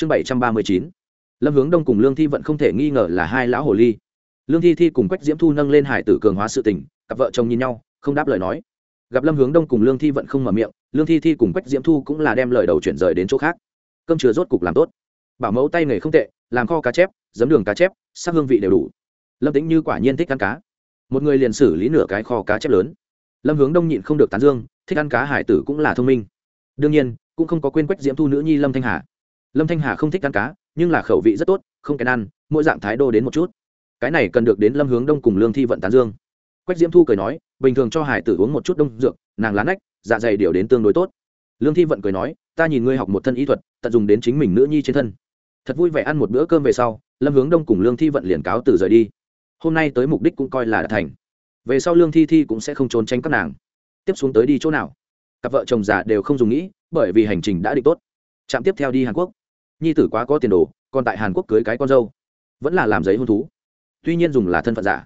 chương bảy trăm ba mươi chín. Lâm hướng đông cùng lương thi vận không thể nghi ngờ là hai lão hồ ly. Lương thi thi cùng quách diễm thu nâng lên hải tử cường hóa sự tình, cặp vợ chồng nhìn nhau, không đáp lời nói. Gặp lâm hướng đông cùng lương thi vận không mở miệng, lương thi thi cùng quách diễm thu cũng là đem lời đầu chuyển rời đến chỗ khác. Cơm chừa rốt cục làm tốt. Bảo mẫu tay nghề không tệ, làm kho cá chép, giấm đường cá chép, sắc hương vị đều đủ. Lâm tính như quả nhiên thích ăn cá. Một người liền xử lý nửa cái kho cá chép lớn. Lâm hướng đông nhịn không được tán dương, thích ăn cá hải tử cũng là thông minh. Đương nhiên, cũng không có quên quách diễm thu nữ nhi lâm thanh hà lâm thanh hà không thích ăn cá, nhưng là khẩu vị rất tốt, không kèn ăn, mỗi dạng thái đô đến một chút. Cái này cần được đến lâm hướng đông cùng lương thi vận tán dương. Quách diễm thu cười nói, bình thường cho hải tử uống một chút đông dược, nàng lán ách dạ dày điều đến tương đối tốt. Lương thi vận cười nói, ta nhìn ngươi học một thân y thuật, tận dùng đến chính mình nữ nhi trên thân. Thật vui vẻ ăn một bữa cơm về sau, lâm hướng đông cùng lương thi vận liền cáo từ rời đi. Hôm nay tới mục đích cũng coi là đã thành. Về sau lương thi thi cũng sẽ không trốn tránh các nàng. Tiếp xuống tới đi chỗ nào? Cặp vợ chồng già đều không dùng nghĩ, bởi vì hành trình đã định tốt. Trạm tiếp theo đi hàn quốc nhi tử quá có tiền đồ, còn tại hàn quốc cưới cái con dâu. Vẫn là làm giấy hôn thú. Tuy nhiên dùng là thân phận giả.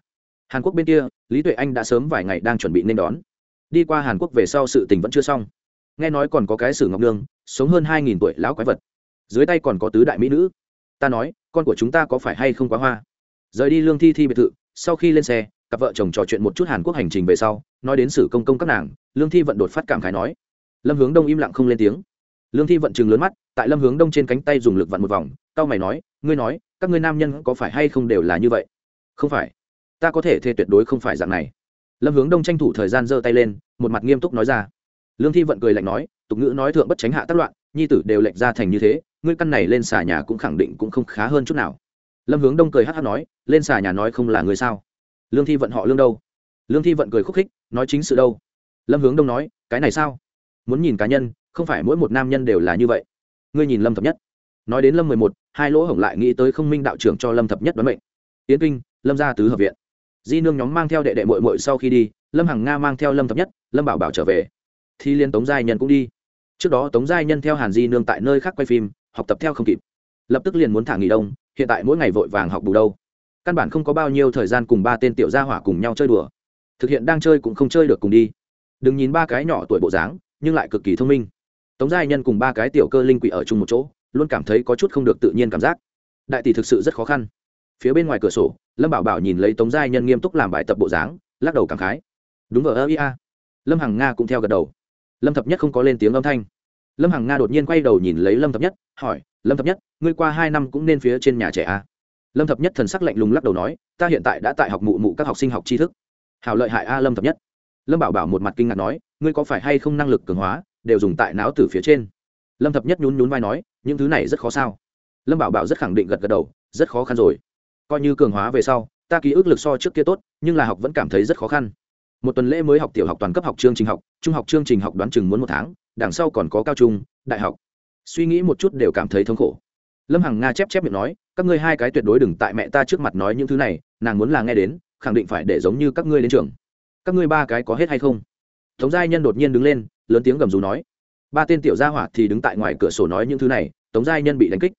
Hàn quốc bên kia, lý tuệ anh đã sớm vài ngày đang chuẩn bị nên đón. Đi qua hàn quốc về sau sự tình vẫn chưa xong. Nghe nói còn có cái sử ngọc nương, sống hơn hai nghìn tuổi lão quái vật. Dưới tay còn có tứ đại mỹ nữ. Ta nói, con của chúng ta có phải hay không quá hoa? Rời đi lương thi thi biệt thự, sau khi lên xe, cặp vợ chồng trò chuyện một chút hàn quốc hành trình về sau, nói đến sử công công các nàng, lương thi vận đột phát cảm khái nói. Lâm hướng đông im lặng không lên tiếng lương thi vận chừng lớn mắt, tại lâm hướng đông trên cánh tay dùng lực vặn một vòng tao mày nói, ngươi nói, các ngươi nam nhân có phải hay không đều là như vậy? Không phải. Ta có thể thề tuyệt đối không phải dạng này. Lâm hướng đông tranh thủ thời gian giơ tay lên, một mặt nghiêm túc nói ra. Lương thi vận cười lạnh nói, tục ngữ nói thượng bất tránh hạ tác loạn, nhi tử đều lệnh ra thành như thế, ngươi căn này lên xà nhà cũng khẳng định cũng không khá hơn chút nào. Lâm hướng đông cười hát hát nói, lên xà nhà nói không là người sao? Lương thi vận họ lương đâu? Lương thi vận cười khúc khích, nói chính sự đâu? Lâm hướng đông nói, cái này sao? Muốn nhìn cá nhân không phải mỗi một nam nhân đều là như vậy. Ngươi nhìn lâm thập nhất. Nói đến lâm mười một, hai lỗ hổng lại nghĩ tới không minh đạo trưởng cho lâm thập nhất đoán mệnh. Tiến kinh, lâm gia tứ hợp viện. Di nương nhóm mang theo đệ đệ mội mội sau khi đi, lâm hằng nga mang theo lâm thập nhất, lâm bảo bảo trở về. Thi liên tống giai nhân cũng đi. Trước đó tống giai nhân theo hàn di nương tại nơi khác quay phim, học tập theo không kịp. Lập tức liền muốn thả nghỉ đông, hiện tại mỗi ngày vội vàng học bù đâu. Căn bản không có bao nhiêu thời gian cùng ba tên tiểu gia hỏa cùng nhau chơi đùa. Thực hiện đang chơi cũng không chơi được cùng đi. Đừng nhìn ba cái nhỏ tuổi bộ dáng, nhưng lại cực kỳ thông minh tống giai nhân cùng ba cái tiểu cơ linh quỷ ở chung một chỗ, luôn cảm thấy có chút không được tự nhiên cảm giác. Đại tỷ thực sự rất khó khăn. Phía bên ngoài cửa sổ, lâm bảo bảo nhìn lấy tống giai nhân nghiêm túc làm bài tập bộ dáng, lắc đầu cảm khái. Đúng vào ơ ia lâm hằng nga cũng theo gật đầu. Lâm thập nhất không có lên tiếng âm thanh. Lâm hằng nga đột nhiên quay đầu nhìn lấy lâm thập nhất, hỏi, lâm thập nhất, ngươi qua hai năm cũng nên phía trên nhà trẻ a? Lâm thập nhất thần sắc lạnh lùng lắc đầu nói, ta hiện tại đã tại học mụ mụ các học sinh học tri thức. Hảo lợi hại a lâm thập nhất. Lâm bảo bảo một mặt kinh ngạc nói, ngươi có phải hay không năng lực cường hóa? Đều dùng tại não từ phía trên. Lâm thập nhất nhún nhún vai nói, những thứ này rất khó sao? Lâm bảo bảo rất khẳng định gật gật đầu, rất khó khăn rồi. Coi như cường hóa về sau, ta ký ức lực so trước kia tốt, nhưng là học vẫn cảm thấy rất khó khăn. Một tuần lễ mới học tiểu học toàn cấp học chương trình học, trung học chương trình học đoán chừng muốn một tháng, đằng sau còn có cao trung, đại học. Suy nghĩ một chút đều cảm thấy thống khổ. Lâm hằng nga chép chép miệng nói, các ngươi hai cái tuyệt đối đừng tại mẹ ta trước mặt nói những thứ này, nàng muốn là nghe đến, khẳng định phải để giống như các ngươi đến trường. Các ngươi ba cái có hết hay không? Tống giai nhân đột nhiên đứng lên, lớn tiếng gầm rú nói, ba tên tiểu gia hỏa thì đứng tại ngoài cửa sổ nói những thứ này, tống giai nhân bị đánh kích.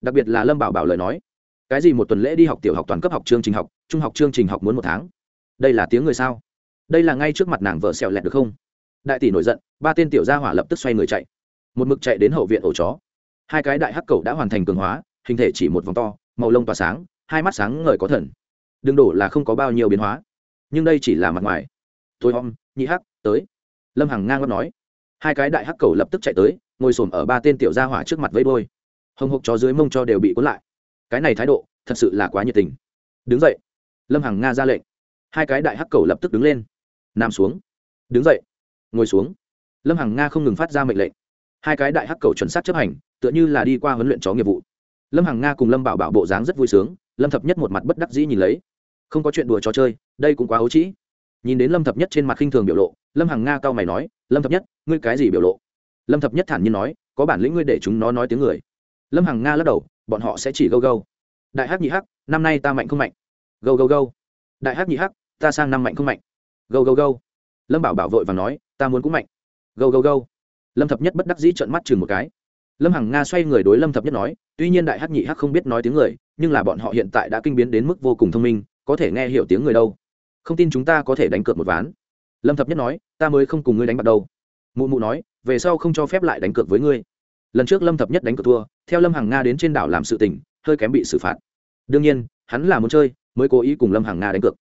Đặc biệt là lâm bảo bảo lời nói, cái gì một tuần lễ đi học tiểu học toàn cấp học chương trình học, trung học chương trình học muốn một tháng. Đây là tiếng người sao? Đây là ngay trước mặt nàng vợ xẹo lẹt được không? Đại tỷ nổi giận, ba tên tiểu gia hỏa lập tức xoay người chạy. Một mực chạy đến hậu viện ổ chó. Hai cái đại hắc cầu đã hoàn thành cường hóa, hình thể chỉ một vòng to, màu lông tỏa sáng, hai mắt sáng ngời có thần. Đừng đổ là không có bao nhiêu biến hóa. Nhưng đây chỉ là mặt ngoài. Thôi om, nhị hắc tới. Lâm hằng ngang ngấp nói. Hai cái đại hắc cầu lập tức chạy tới, ngồi s ở ba tên tiểu gia hỏa trước mặt vây đôi hồng hộc chó dưới mông cho đều bị cuốn lại. Cái này thái độ, thật sự là quá nhiệt tình. Đứng dậy. Lâm hằng nga ra lệnh. Hai cái đại hắc cầu lập tức đứng lên. Nằm xuống. Đứng dậy. Ngồi xuống. Lâm hằng nga không ngừng phát ra mệnh lệnh. Hai cái đại hắc cầu chuẩn xác chấp hành, tựa như là đi qua huấn luyện chó nghiệp vụ. Lâm hằng nga cùng lâm bảo bảo bộ dáng rất vui sướng, lâm thập nhất một mặt bất đắc dĩ nhìn lấy. Không có chuyện đùa trò chơi, đây cũng quá ấu trĩ. Nhìn đến lâm thập nhất trên mặt khinh thường biểu lộ lâm hằng nga cao mày nói, lâm thập nhất, ngươi cái gì biểu lộ? Lâm thập nhất thản nhiên nói, có bản lĩnh ngươi để chúng nó nói tiếng người. Lâm hằng nga lắc đầu, bọn họ sẽ chỉ gâu gâu. Đại hắc nhị hắc, năm nay ta mạnh không mạnh? Gâu gâu gâu. Đại hắc nhị hắc, ta sang năm mạnh không mạnh? Gâu gâu gâu. Lâm bảo bảo vội và nói, ta muốn cũng mạnh. Gâu gâu gâu. Lâm thập nhất bất đắc dĩ trợn mắt chừng một cái. Lâm hằng nga xoay người đối lâm thập nhất nói, tuy nhiên đại hắc nhị hắc không biết nói tiếng người, nhưng là bọn họ hiện tại đã kinh biến đến mức vô cùng thông minh, có thể nghe hiểu tiếng người đâu. Không tin chúng ta có thể đánh cược một ván lâm thập nhất nói, ta mới không cùng ngươi đánh bạc đâu. Mụ mụ nói, về sau không cho phép lại đánh cược với ngươi. Lần trước lâm thập nhất đánh cược thua, theo lâm hằng nga đến trên đảo làm sự tình, hơi kém bị xử phạt. Đương nhiên, hắn là muốn chơi, mới cố ý cùng lâm hằng nga đánh cược.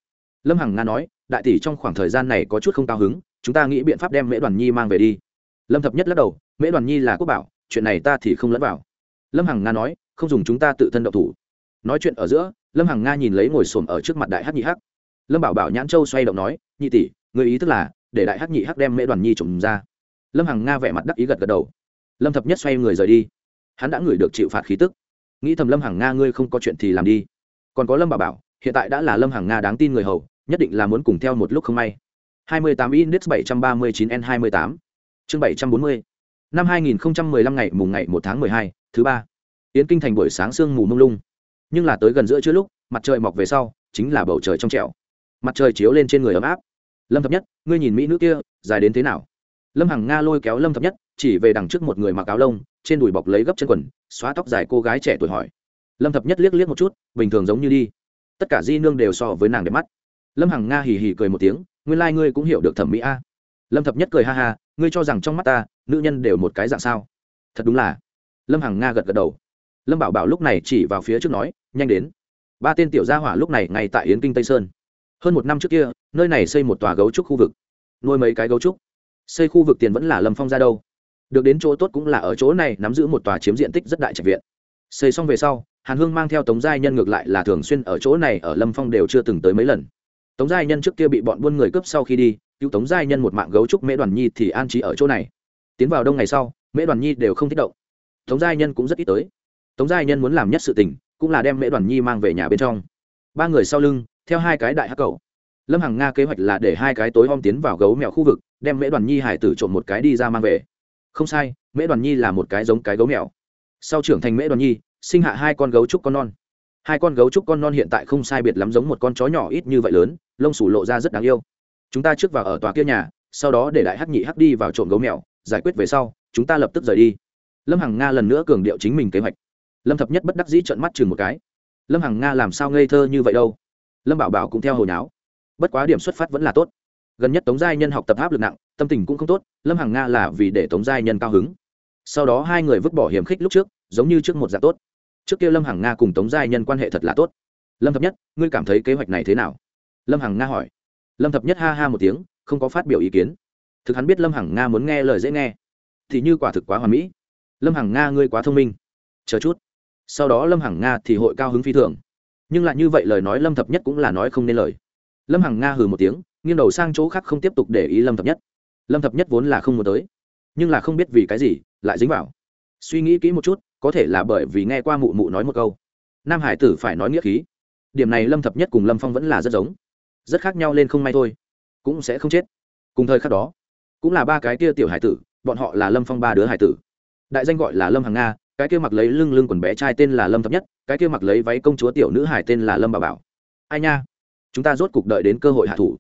Lâm hằng nga nói, đại tỷ trong khoảng thời gian này có chút không cao hứng, chúng ta nghĩ biện pháp đem mễ đoàn nhi mang về đi. Lâm thập nhất lắc đầu, mễ đoàn nhi là quốc bảo, chuyện này ta thì không lẫn vào. Lâm hằng nga nói, không dùng chúng ta tự thân đậu thủ. Nói chuyện ở giữa, lâm hằng nga nhìn lấy ngồi xổm ở trước mặt đại hắc nhị hắc. Lâm bảo bảo nhãn châu xoay động nói, nhị tỷ người ý tức là để đại hắc nhị hắc đem mễ đoàn nhi trộm ra. Lâm hằng nga vẻ mặt đắc ý gật gật đầu. Lâm thập nhất xoay người rời đi. Hắn đã ngửi được chịu phạt khí tức. Nghĩ thầm lâm hằng nga ngươi không có chuyện thì làm đi. Còn có lâm bà bảo hiện tại đã là lâm hằng nga đáng tin người hầu nhất định là muốn cùng theo một lúc không may. 28 index 739 n 28 chương 740 năm 2015 ngày mùng ngày 1 tháng 12, thứ ba. Yến kinh thành buổi sáng sương mù mông lung. Nhưng là tới gần giữa trưa lúc mặt trời mọc về sau chính là bầu trời trong trẻo. Mặt trời chiếu lên trên người ấm áp lâm thập nhất ngươi nhìn mỹ nữ kia dài đến thế nào lâm hằng nga lôi kéo lâm thập nhất chỉ về đằng trước một người mặc áo lông trên đùi bọc lấy gấp chân quần xóa tóc dài cô gái trẻ tuổi hỏi lâm thập nhất liếc liếc một chút bình thường giống như đi tất cả di nương đều so với nàng đẹp mắt lâm hằng nga hì hì cười một tiếng nguyên lai、like、ngươi cũng hiểu được thẩm mỹ a lâm thập nhất cười ha ha ngươi cho rằng trong mắt ta nữ nhân đều một cái dạng sao thật đúng là lâm hằng nga gật gật đầu lâm bảo bảo lúc này chỉ vào phía trước nói nhanh đến ba tên tiểu gia hỏa lúc này ngay tại yến kinh tây sơn hơn một năm trước kia nơi này xây một tòa gấu trúc khu vực. Nuôi mấy cái gấu trúc. Xây khu vực tiền vẫn là lâm phong ra đâu. Được đến chỗ tốt cũng là ở chỗ này, nắm giữ một tòa chiếm diện tích rất đại trạch viện. Xây xong về sau, hàn hương mang theo tống giai nhân ngược lại là thường xuyên ở chỗ này, ở lâm phong đều chưa từng tới mấy lần. Tống giai nhân trước kia bị bọn buôn người cướp sau khi đi, cứu tống giai nhân một mạng gấu trúc mễ đoàn nhi thì an trí ở chỗ này. Tiến vào đông ngày sau, mễ đoàn nhi đều không thích động. Tống giai nhân cũng rất ít tới. Tống giai nhân muốn làm nhất sự tình, cũng là đem mễ đoàn nhi mang về nhà bên trong. Ba người sau lưng, theo hai cái đại hắc cầu lâm hằng nga kế hoạch là để hai cái tối om tiến vào gấu mèo khu vực, đem mễ đoàn nhi hải tử trộm một cái đi ra mang về. Không sai, mễ đoàn nhi là một cái giống cái gấu mèo. Sau trưởng thành mễ đoàn nhi, sinh hạ hai con gấu trúc con non. Hai con gấu trúc con non hiện tại không sai biệt lắm giống một con chó nhỏ ít như vậy lớn, lông sủ lộ ra rất đáng yêu. Chúng ta trước vào ở tòa kia nhà, sau đó để đại hắc nhị hắc đi vào trộm gấu mèo, giải quyết về sau, chúng ta lập tức rời đi. Lâm hằng nga lần nữa cường điệu chính mình kế hoạch. Lâm thập nhất bất đắc dĩ trợn mắt chừng một cái. Lâm hằng nga làm sao ngây thơ như vậy đâu? Lâm bảo bảo cũng theo hồi nháo bất quá điểm xuất phát vẫn là tốt. Gần nhất tống giai nhân học tập áp lực nặng, tâm tình cũng không tốt, lâm hằng nga là vì để tống giai nhân cao hứng. Sau đó hai người vứt bỏ hiểm khích lúc trước, giống như trước một dạng tốt. Trước kia lâm hằng nga cùng tống giai nhân quan hệ thật là tốt. Lâm thập nhất, ngươi cảm thấy kế hoạch này thế nào? Lâm hằng nga hỏi. Lâm thập nhất ha ha một tiếng, không có phát biểu ý kiến. Thực hắn biết lâm hằng nga muốn nghe lời dễ nghe. Thì như quả thực quá hoàn mỹ. Lâm hằng nga, ngươi quá thông minh. Chờ chút. Sau đó lâm hằng nga thì hội cao hứng phi thường. Nhưng lại như vậy lời nói lâm thập nhất cũng là nói không nên lời lâm hằng nga hừ một tiếng, nghiêng đầu sang chỗ khác không tiếp tục để ý lâm thập nhất. Lâm thập nhất vốn là không muốn tới, nhưng là không biết vì cái gì, lại dính vào. Suy nghĩ kỹ một chút, có thể là bởi vì nghe qua mụ mụ nói một câu. Nam hải tử phải nói nghĩa khí. Điểm này lâm thập nhất cùng lâm phong vẫn là rất giống. Rất khác nhau lên không may thôi, cũng sẽ không chết. Cùng thời khắc đó, cũng là ba cái kia tiểu hải tử, bọn họ là lâm phong ba đứa hải tử. Đại danh gọi là lâm hằng nga, cái kia mặc lấy lưng lưng quần bé trai tên là lâm thập nhất, cái kia mặc lấy váy công chúa tiểu nữ hải tên là lâm bà bảo. Ai nha? Chúng ta rốt cục đợi đến cơ hội hạ thủ.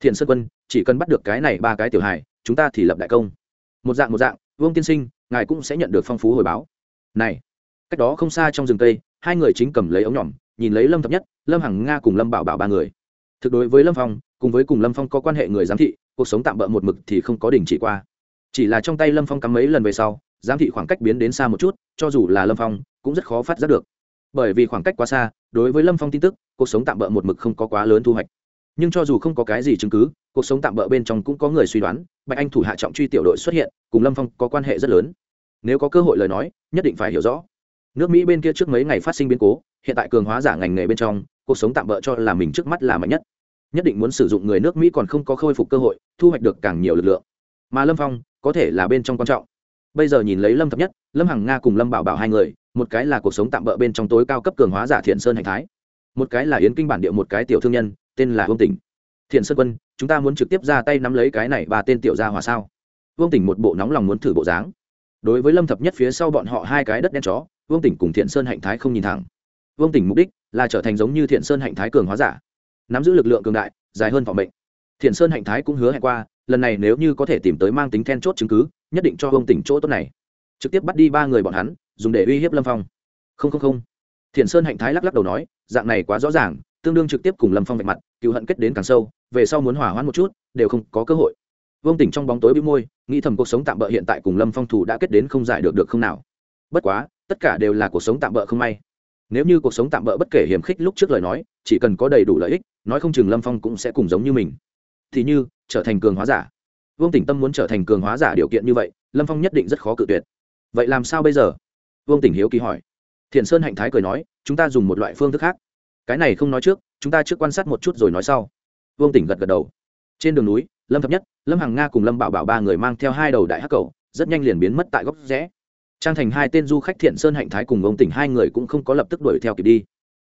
Thiện sơn quân, chỉ cần bắt được cái này ba cái tiểu hải chúng ta thì lập đại công. Một dạng một dạng, vương tiên sinh, ngài cũng sẽ nhận được phong phú hồi báo. Này, cách đó không xa trong rừng tây hai người chính cầm lấy ống nhỏm nhìn lấy lâm thập nhất, lâm hằng nga cùng lâm bảo bảo ba người. Thực đối với lâm phong, cùng với cùng lâm phong có quan hệ người giám thị, cuộc sống tạm bỡ một mực thì không có đình chỉ qua. Chỉ là trong tay lâm phong cắm mấy lần về sau, giám thị khoảng cách biến đến xa một chút, cho dù là lâm phong, cũng rất khó phát giác được bởi vì khoảng cách quá xa, đối với lâm phong tin tức, cuộc sống tạm bỡ một mực không có quá lớn thu hoạch. Nhưng cho dù không có cái gì chứng cứ, cuộc sống tạm bỡ bên trong cũng có người suy đoán, bạch anh thủ hạ trọng truy tiểu đội xuất hiện, cùng lâm phong có quan hệ rất lớn. Nếu có cơ hội lời nói, nhất định phải hiểu rõ. Nước mỹ bên kia trước mấy ngày phát sinh biến cố, hiện tại cường hóa giả ngành nghề bên trong, cuộc sống tạm bỡ cho là mình trước mắt là mạnh nhất. Nhất định muốn sử dụng người nước mỹ còn không có khôi phục cơ hội, thu hoạch được càng nhiều lực lượng. Mà lâm phong, có thể là bên trong quan trọng. Bây giờ nhìn lấy lâm thập nhất, lâm hằng nga cùng lâm bảo bảo hai người một cái là cuộc sống tạm bỡ bên trong tối cao cấp cường hóa giả thiện sơn hành thái. Một cái là yến kinh bản địa một cái tiểu thương nhân, tên là vương tỉnh. Thiện sơn quân, chúng ta muốn trực tiếp ra tay nắm lấy cái này và tên tiểu gia hòa sao? Vương tỉnh một bộ nóng lòng muốn thử bộ dáng. Đối với lâm thập nhất phía sau bọn họ hai cái đất đen chó, vương tỉnh cùng thiện sơn hạnh thái không nhìn thẳng. Vương tỉnh mục đích là trở thành giống như thiện sơn hạnh thái cường hóa giả, nắm giữ lực lượng cường đại, dài hơn vọng mệnh. Thiện sơn hạnh thái cũng hứa hẹn qua, lần này nếu như có thể tìm tới mang tính then chốt chứng cứ, nhất định cho vương tỉnh chỗ tốt này. Trực tiếp bắt đi ba người bọn hắn dùng để uy hiếp lâm phong không không không thiện sơn hạnh thái lắc lắc đầu nói dạng này quá rõ ràng tương đương trực tiếp cùng lâm phong vạch mặt cựu hận kết đến càng sâu về sau muốn hỏa hoãn một chút đều không có cơ hội vương tỉnh trong bóng tối bị môi nghĩ thầm cuộc sống tạm bỡ hiện tại cùng lâm phong thủ đã kết đến không giải được được không nào bất quá tất cả đều là cuộc sống tạm bỡ không may nếu như cuộc sống tạm bỡ bất kể hiểm khích lúc trước lời nói chỉ cần có đầy đủ lợi ích nói không chừng lâm phong cũng sẽ cùng giống như mình thì như trở thành cường hóa giả vương tỉnh tâm muốn trở thành cường hóa giả điều kiện như vậy lâm phong nhất định rất khó cự tuyệt vậy làm sao bây giờ vương tỉnh hiếu kỳ hỏi. Thiện sơn hạnh thái cười nói, chúng ta dùng một loại phương thức khác. Cái này không nói trước, chúng ta trước quan sát một chút rồi nói sau. Vương tỉnh gật gật đầu. Trên đường núi, lâm thập nhất, lâm hằng nga cùng lâm bảo bảo ba người mang theo hai đầu đại hắc cầu, rất nhanh liền biến mất tại góc rẽ. Trang thành hai tên du khách thiện sơn hạnh thái cùng ông tỉnh hai người cũng không có lập tức đuổi theo kịp đi.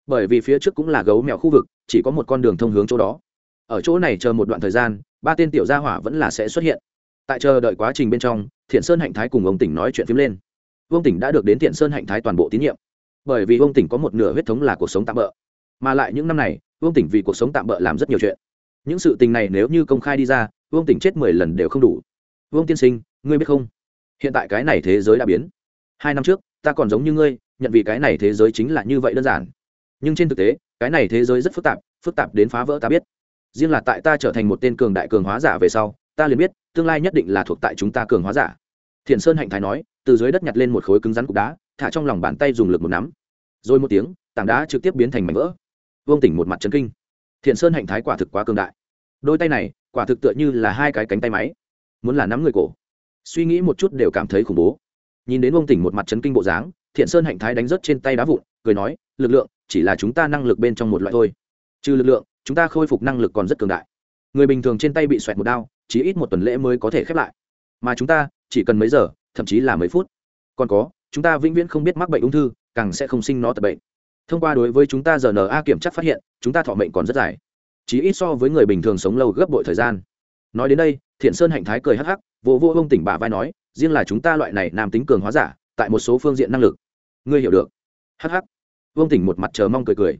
Bởi vì phía trước cũng là gấu mèo khu vực, chỉ có một con đường thông hướng chỗ đó. Ở chỗ này chờ một đoạn thời gian, ba tên tiểu gia hỏa vẫn là sẽ xuất hiện. Tại chờ đợi quá trình bên trong, thiện sơn hạnh thái cùng ông tỉnh nói chuyện phím lên vương tỉnh đã được đến thiện sơn hạnh thái toàn bộ tín nhiệm. Bởi vì vương tỉnh có một nửa huyết thống là cuộc sống tạm bỡ mà lại những năm này, vương tỉnh vì cuộc sống tạm bỡ làm rất nhiều chuyện. Những sự tình này nếu như công khai đi ra, vương tỉnh chết mười lần đều không đủ. Vương tiên sinh, ngươi biết không? Hiện tại cái này thế giới đã biến. Hai năm trước, ta còn giống như ngươi, nhận vì cái này thế giới chính là như vậy đơn giản. Nhưng trên thực tế, cái này thế giới rất phức tạp phức tạp đến phá vỡ ta biết. Riêng là tại ta trở thành một tên cường đại cường hóa giả về sau, ta liền biết, tương lai nhất định là thuộc tại chúng ta cường hóa giả. Thiện sơn hạnh thái nói từ dưới đất nhặt lên một khối cứng rắn cục đá, thả trong lòng bàn tay dùng lực một nắm. Rồi một tiếng, tảng đá trực tiếp biến thành mảnh vỡ. Vương tỉnh một mặt chân kinh. Thiện sơn hạnh thái quả thực quá cường đại. Đôi tay này, quả thực tựa như là hai cái cánh tay máy. Muốn là nắm người cổ. Suy nghĩ một chút đều cảm thấy khủng bố. Nhìn đến Vương tỉnh một mặt chấn kinh bộ dáng, thiện sơn hạnh thái đánh rớt trên tay đá vụn, cười nói, lực lượng, chỉ là chúng ta năng lực bên trong một loại thôi. Trừ lực lượng, chúng ta khôi phục năng lực còn rất cường đại. Người bình thường trên tay bị xoẹt một đao, chỉ ít một tuần lễ mới có thể khép lại. Mà chúng ta, chỉ cần mấy giờ thậm chí là mấy phút. Còn có, chúng ta vĩnh viễn không biết mắc bệnh ung thư, càng sẽ không sinh nó tập bệnh. Thông qua đối với chúng ta giờ rna kiểm tra phát hiện, chúng ta thọ mệnh còn rất dài. Chỉ ít so với người bình thường sống lâu gấp bội thời gian. Nói đến đây, thiện sơn hạnh thái cười hắc hắc, vô vô ông tỉnh bà vai nói, riêng là chúng ta loại này nam tính cường hóa giả, tại một số phương diện năng lực, ngươi hiểu được. Hắc hắc. Vương tỉnh một mặt chờ mong cười cười.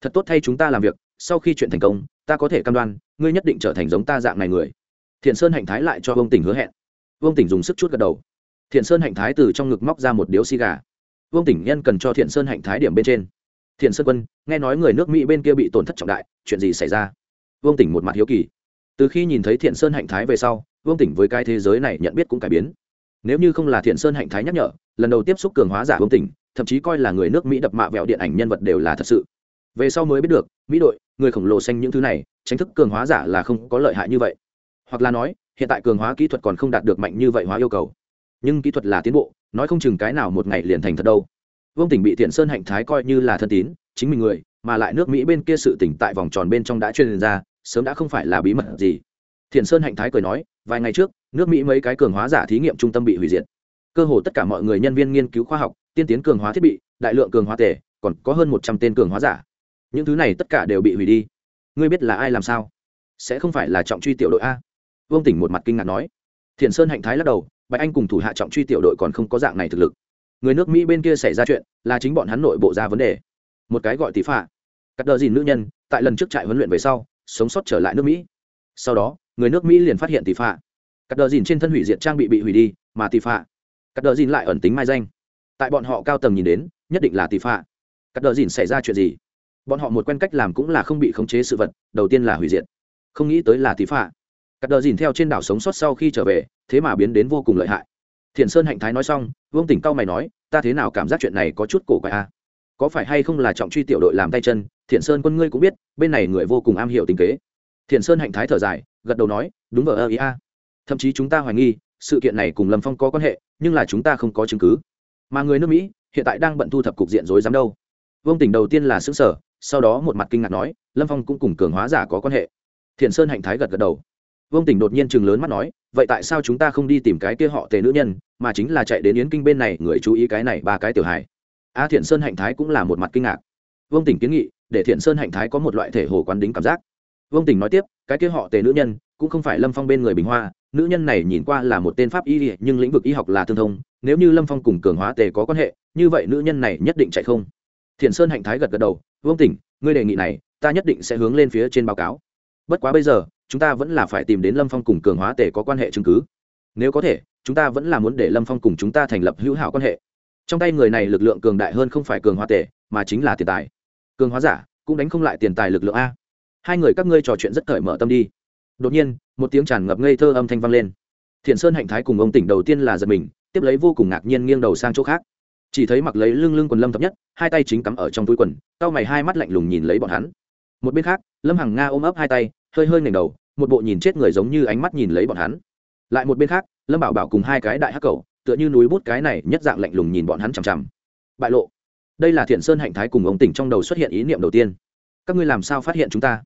Thật tốt thay chúng ta làm việc, sau khi chuyện thành công, ta có thể cam đoan, ngươi nhất định trở thành giống ta dạng này người. Thiện sơn hạnh thái lại cho vương tỉnh hứa hẹn. Vương tỉnh dùng sức chút gật đầu thiện sơn hạnh thái từ trong ngực móc ra một điếu xì gà. Vương tỉnh nhân cần cho thiện sơn hạnh thái điểm bên trên. Thiện sơn quân, nghe nói người nước mỹ bên kia bị tổn thất trọng đại, chuyện gì xảy ra? Vương tỉnh một mặt hiếu kỳ. Từ khi nhìn thấy thiện sơn hạnh thái về sau, vương tỉnh với cái thế giới này nhận biết cũng cải biến. Nếu như không là thiện sơn hạnh thái nhắc nhở, lần đầu tiếp xúc cường hóa giả vương tỉnh, thậm chí coi là người nước mỹ đập mạ vẹo điện ảnh nhân vật đều là thật sự. Về sau mới biết được, mỹ đội, người khổng lồ xanh những thứ này, tránh thức cường hóa giả là không có lợi hại như vậy. Hoặc là nói, hiện tại cường hóa kỹ thuật còn không đạt được mạnh như vậy hóa yêu cầu nhưng kỹ thuật là tiến bộ, nói không chừng cái nào một ngày liền thành thật đâu. Vương tỉnh bị thiện sơn hạnh thái coi như là thân tín, chính mình người, mà lại nước mỹ bên kia sự tỉnh tại vòng tròn bên trong đã truyền ra, sớm đã không phải là bí mật gì. Thiện sơn hạnh thái cười nói, vài ngày trước, nước mỹ mấy cái cường hóa giả thí nghiệm trung tâm bị hủy diệt. Cơ hồ tất cả mọi người nhân viên nghiên cứu khoa học, tiên tiến cường hóa thiết bị, đại lượng cường hóa tể còn có hơn một trăm tên cường hóa giả. Những thứ này tất cả đều bị hủy đi. Ngươi biết là ai làm sao? Sẽ không phải là trọng truy tiểu đội a. Vương tỉnh một mặt kinh ngạc nói. Thiện sơn hạnh thái lắc đầu bạch anh cùng thủ hạ trọng truy tiểu đội còn không có dạng này thực lực. Người nước mỹ bên kia xảy ra chuyện, là chính bọn hắn nội bộ ra vấn đề. Một cái gọi tỷ phạ. Cắt đờ dìn nữ nhân, tại lần trước trại huấn luyện về sau, sống sót trở lại nước mỹ. Sau đó, người nước mỹ liền phát hiện tỷ phạ. Cắt đờ dìn trên thân hủy diệt trang bị bị hủy đi, mà tỷ phạ. Cắt đờ dìn lại ẩn tính mai danh. Tại bọn họ cao tầng nhìn đến, nhất định là tỷ phạ. Cắt đờ dìn xảy ra chuyện gì? Bọn họ một quen cách làm cũng là không bị khống chế sự vật, đầu tiên là hủy diệt. Không nghĩ tới là tỷ phạ. Cắt đờ dìn theo trên đảo sống sót sau khi trở về thế mà biến đến vô cùng lợi hại. Thiện sơn hạnh thái nói xong, vương tỉnh cao mày nói, ta thế nào cảm giác chuyện này có chút cổ quái a à? có phải hay không là trọng truy tiểu đội làm tay chân, thiện sơn quân ngươi cũng biết, bên này người vô cùng am hiểu tình kế. Thiện sơn hạnh thái thở dài, gật đầu nói, đúng vờ ơ ý a. Thậm chí chúng ta hoài nghi, sự kiện này cùng lâm phong có quan hệ, nhưng là chúng ta không có chứng cứ. Mà người nước mỹ, hiện tại đang bận thu thập cục diện rối rắm đâu. Vương tỉnh đầu tiên là xứ sở sau đó một mặt kinh ngạc nói, lâm phong cũng cùng cường hóa giả có quan hệ. Thiện sơn hạnh thái gật gật đầu vương tỉnh đột nhiên chừng lớn mắt nói, vậy tại sao chúng ta không đi tìm cái kia họ tề nữ nhân, mà chính là chạy đến yến kinh bên này, người chú ý cái này ba cái tiểu hài? A thiện sơn hạnh thái cũng là một mặt kinh ngạc. Vương tỉnh kiến nghị, để thiện sơn hạnh thái có một loại thể hồ quán đính cảm giác. Vương tỉnh nói tiếp, cái kia họ tề nữ nhân, cũng không phải lâm phong bên người bình hoa, nữ nhân này nhìn qua là một tên pháp y, nhưng lĩnh vực y học là tương thông, nếu như lâm phong cùng cường hóa tề có quan hệ, như vậy nữ nhân này nhất định chạy không. Thiện sơn hạnh thái gật gật đầu, vương tỉnh, ngươi đề nghị này, ta nhất định sẽ hướng lên phía trên báo cáo. Bất quá bây giờ chúng ta vẫn là phải tìm đến lâm phong cùng cường hóa tề có quan hệ chứng cứ. Nếu có thể, chúng ta vẫn là muốn để lâm phong cùng chúng ta thành lập hữu hảo quan hệ. Trong tay người này lực lượng cường đại hơn không phải cường hóa tề mà chính là tiền tài. Cường hóa giả cũng đánh không lại tiền tài lực lượng a. Hai người các ngươi trò chuyện rất cởi mở tâm đi. Đột nhiên, một tiếng tràn ngập ngây thơ âm thanh vang lên. Thiện sơn hạnh thái cùng ông tỉnh đầu tiên là giật mình, tiếp lấy vô cùng ngạc nhiên nghiêng đầu sang chỗ khác. Chỉ thấy mặc lấy lưng lưng quần lâm thập nhất, hai tay chính cắm ở trong túi quần, cau mày hai mắt lạnh lùng nhìn lấy bọn hắn. Một bên khác, lâm hằng nga ôm ấp hai tay hơi hơi ngẩng đầu, một bộ nhìn chết người giống như ánh mắt nhìn lấy bọn hắn. Lại một bên khác, lâm bảo bảo cùng hai cái đại hắc cầu tựa như núi bút cái này nhất dạng lạnh lùng nhìn bọn hắn chằm chằm. Bại lộ. Đây là thiện sơn hạnh thái cùng ông tỉnh trong đầu xuất hiện ý niệm đầu tiên. Các ngươi làm sao phát hiện chúng ta?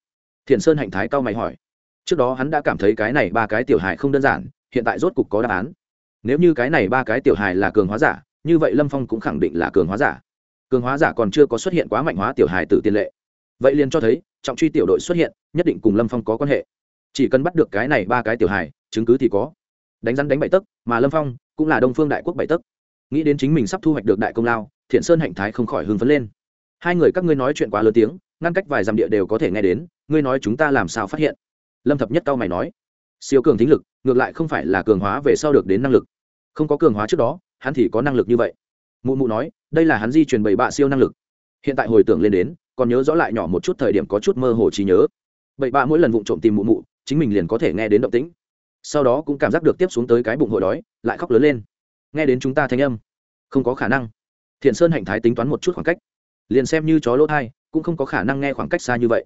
Thiện sơn hạnh thái cao mày hỏi. Trước đó hắn đã cảm thấy cái này ba cái tiểu hài không đơn giản, hiện tại rốt cục có đáp án. Nếu như cái này ba cái tiểu hài là cường hóa giả, như vậy lâm phong cũng khẳng định là cường hóa giả. Cường hóa giả còn chưa có xuất hiện quá mạnh hóa tiểu hài từ tiền lệ vậy liền cho thấy trọng truy tiểu đội xuất hiện nhất định cùng lâm phong có quan hệ chỉ cần bắt được cái này ba cái tiểu hài chứng cứ thì có đánh rắn đánh bảy tấc mà lâm phong cũng là đông phương đại quốc bảy tấc nghĩ đến chính mình sắp thu hoạch được đại công lao thiện sơn hạnh thái không khỏi hưng phấn lên hai người các ngươi nói chuyện quá lớn tiếng ngăn cách vài dặm địa đều có thể nghe đến ngươi nói chúng ta làm sao phát hiện lâm thập nhất cao mày nói siêu cường thính lực ngược lại không phải là cường hóa về sau được đến năng lực không có cường hóa trước đó hắn thì có năng lực như vậy mụ mụ nói đây là hắn di truyền bảy bạ siêu năng lực hiện tại hồi tưởng lên đến còn nhớ rõ lại nhỏ một chút thời điểm có chút mơ hồ trí nhớ. Bảy bạ mỗi lần vụng trộm tìm mụ mụ, chính mình liền có thể nghe đến động tĩnh. Sau đó cũng cảm giác được tiếp xuống tới cái bụng hội đói, lại khóc lớn lên. Nghe đến chúng ta thanh âm, không có khả năng. Thiện sơn hạnh thái tính toán một chút khoảng cách. Liền xem như chó lỗ thai, cũng không có khả năng nghe khoảng cách xa như vậy.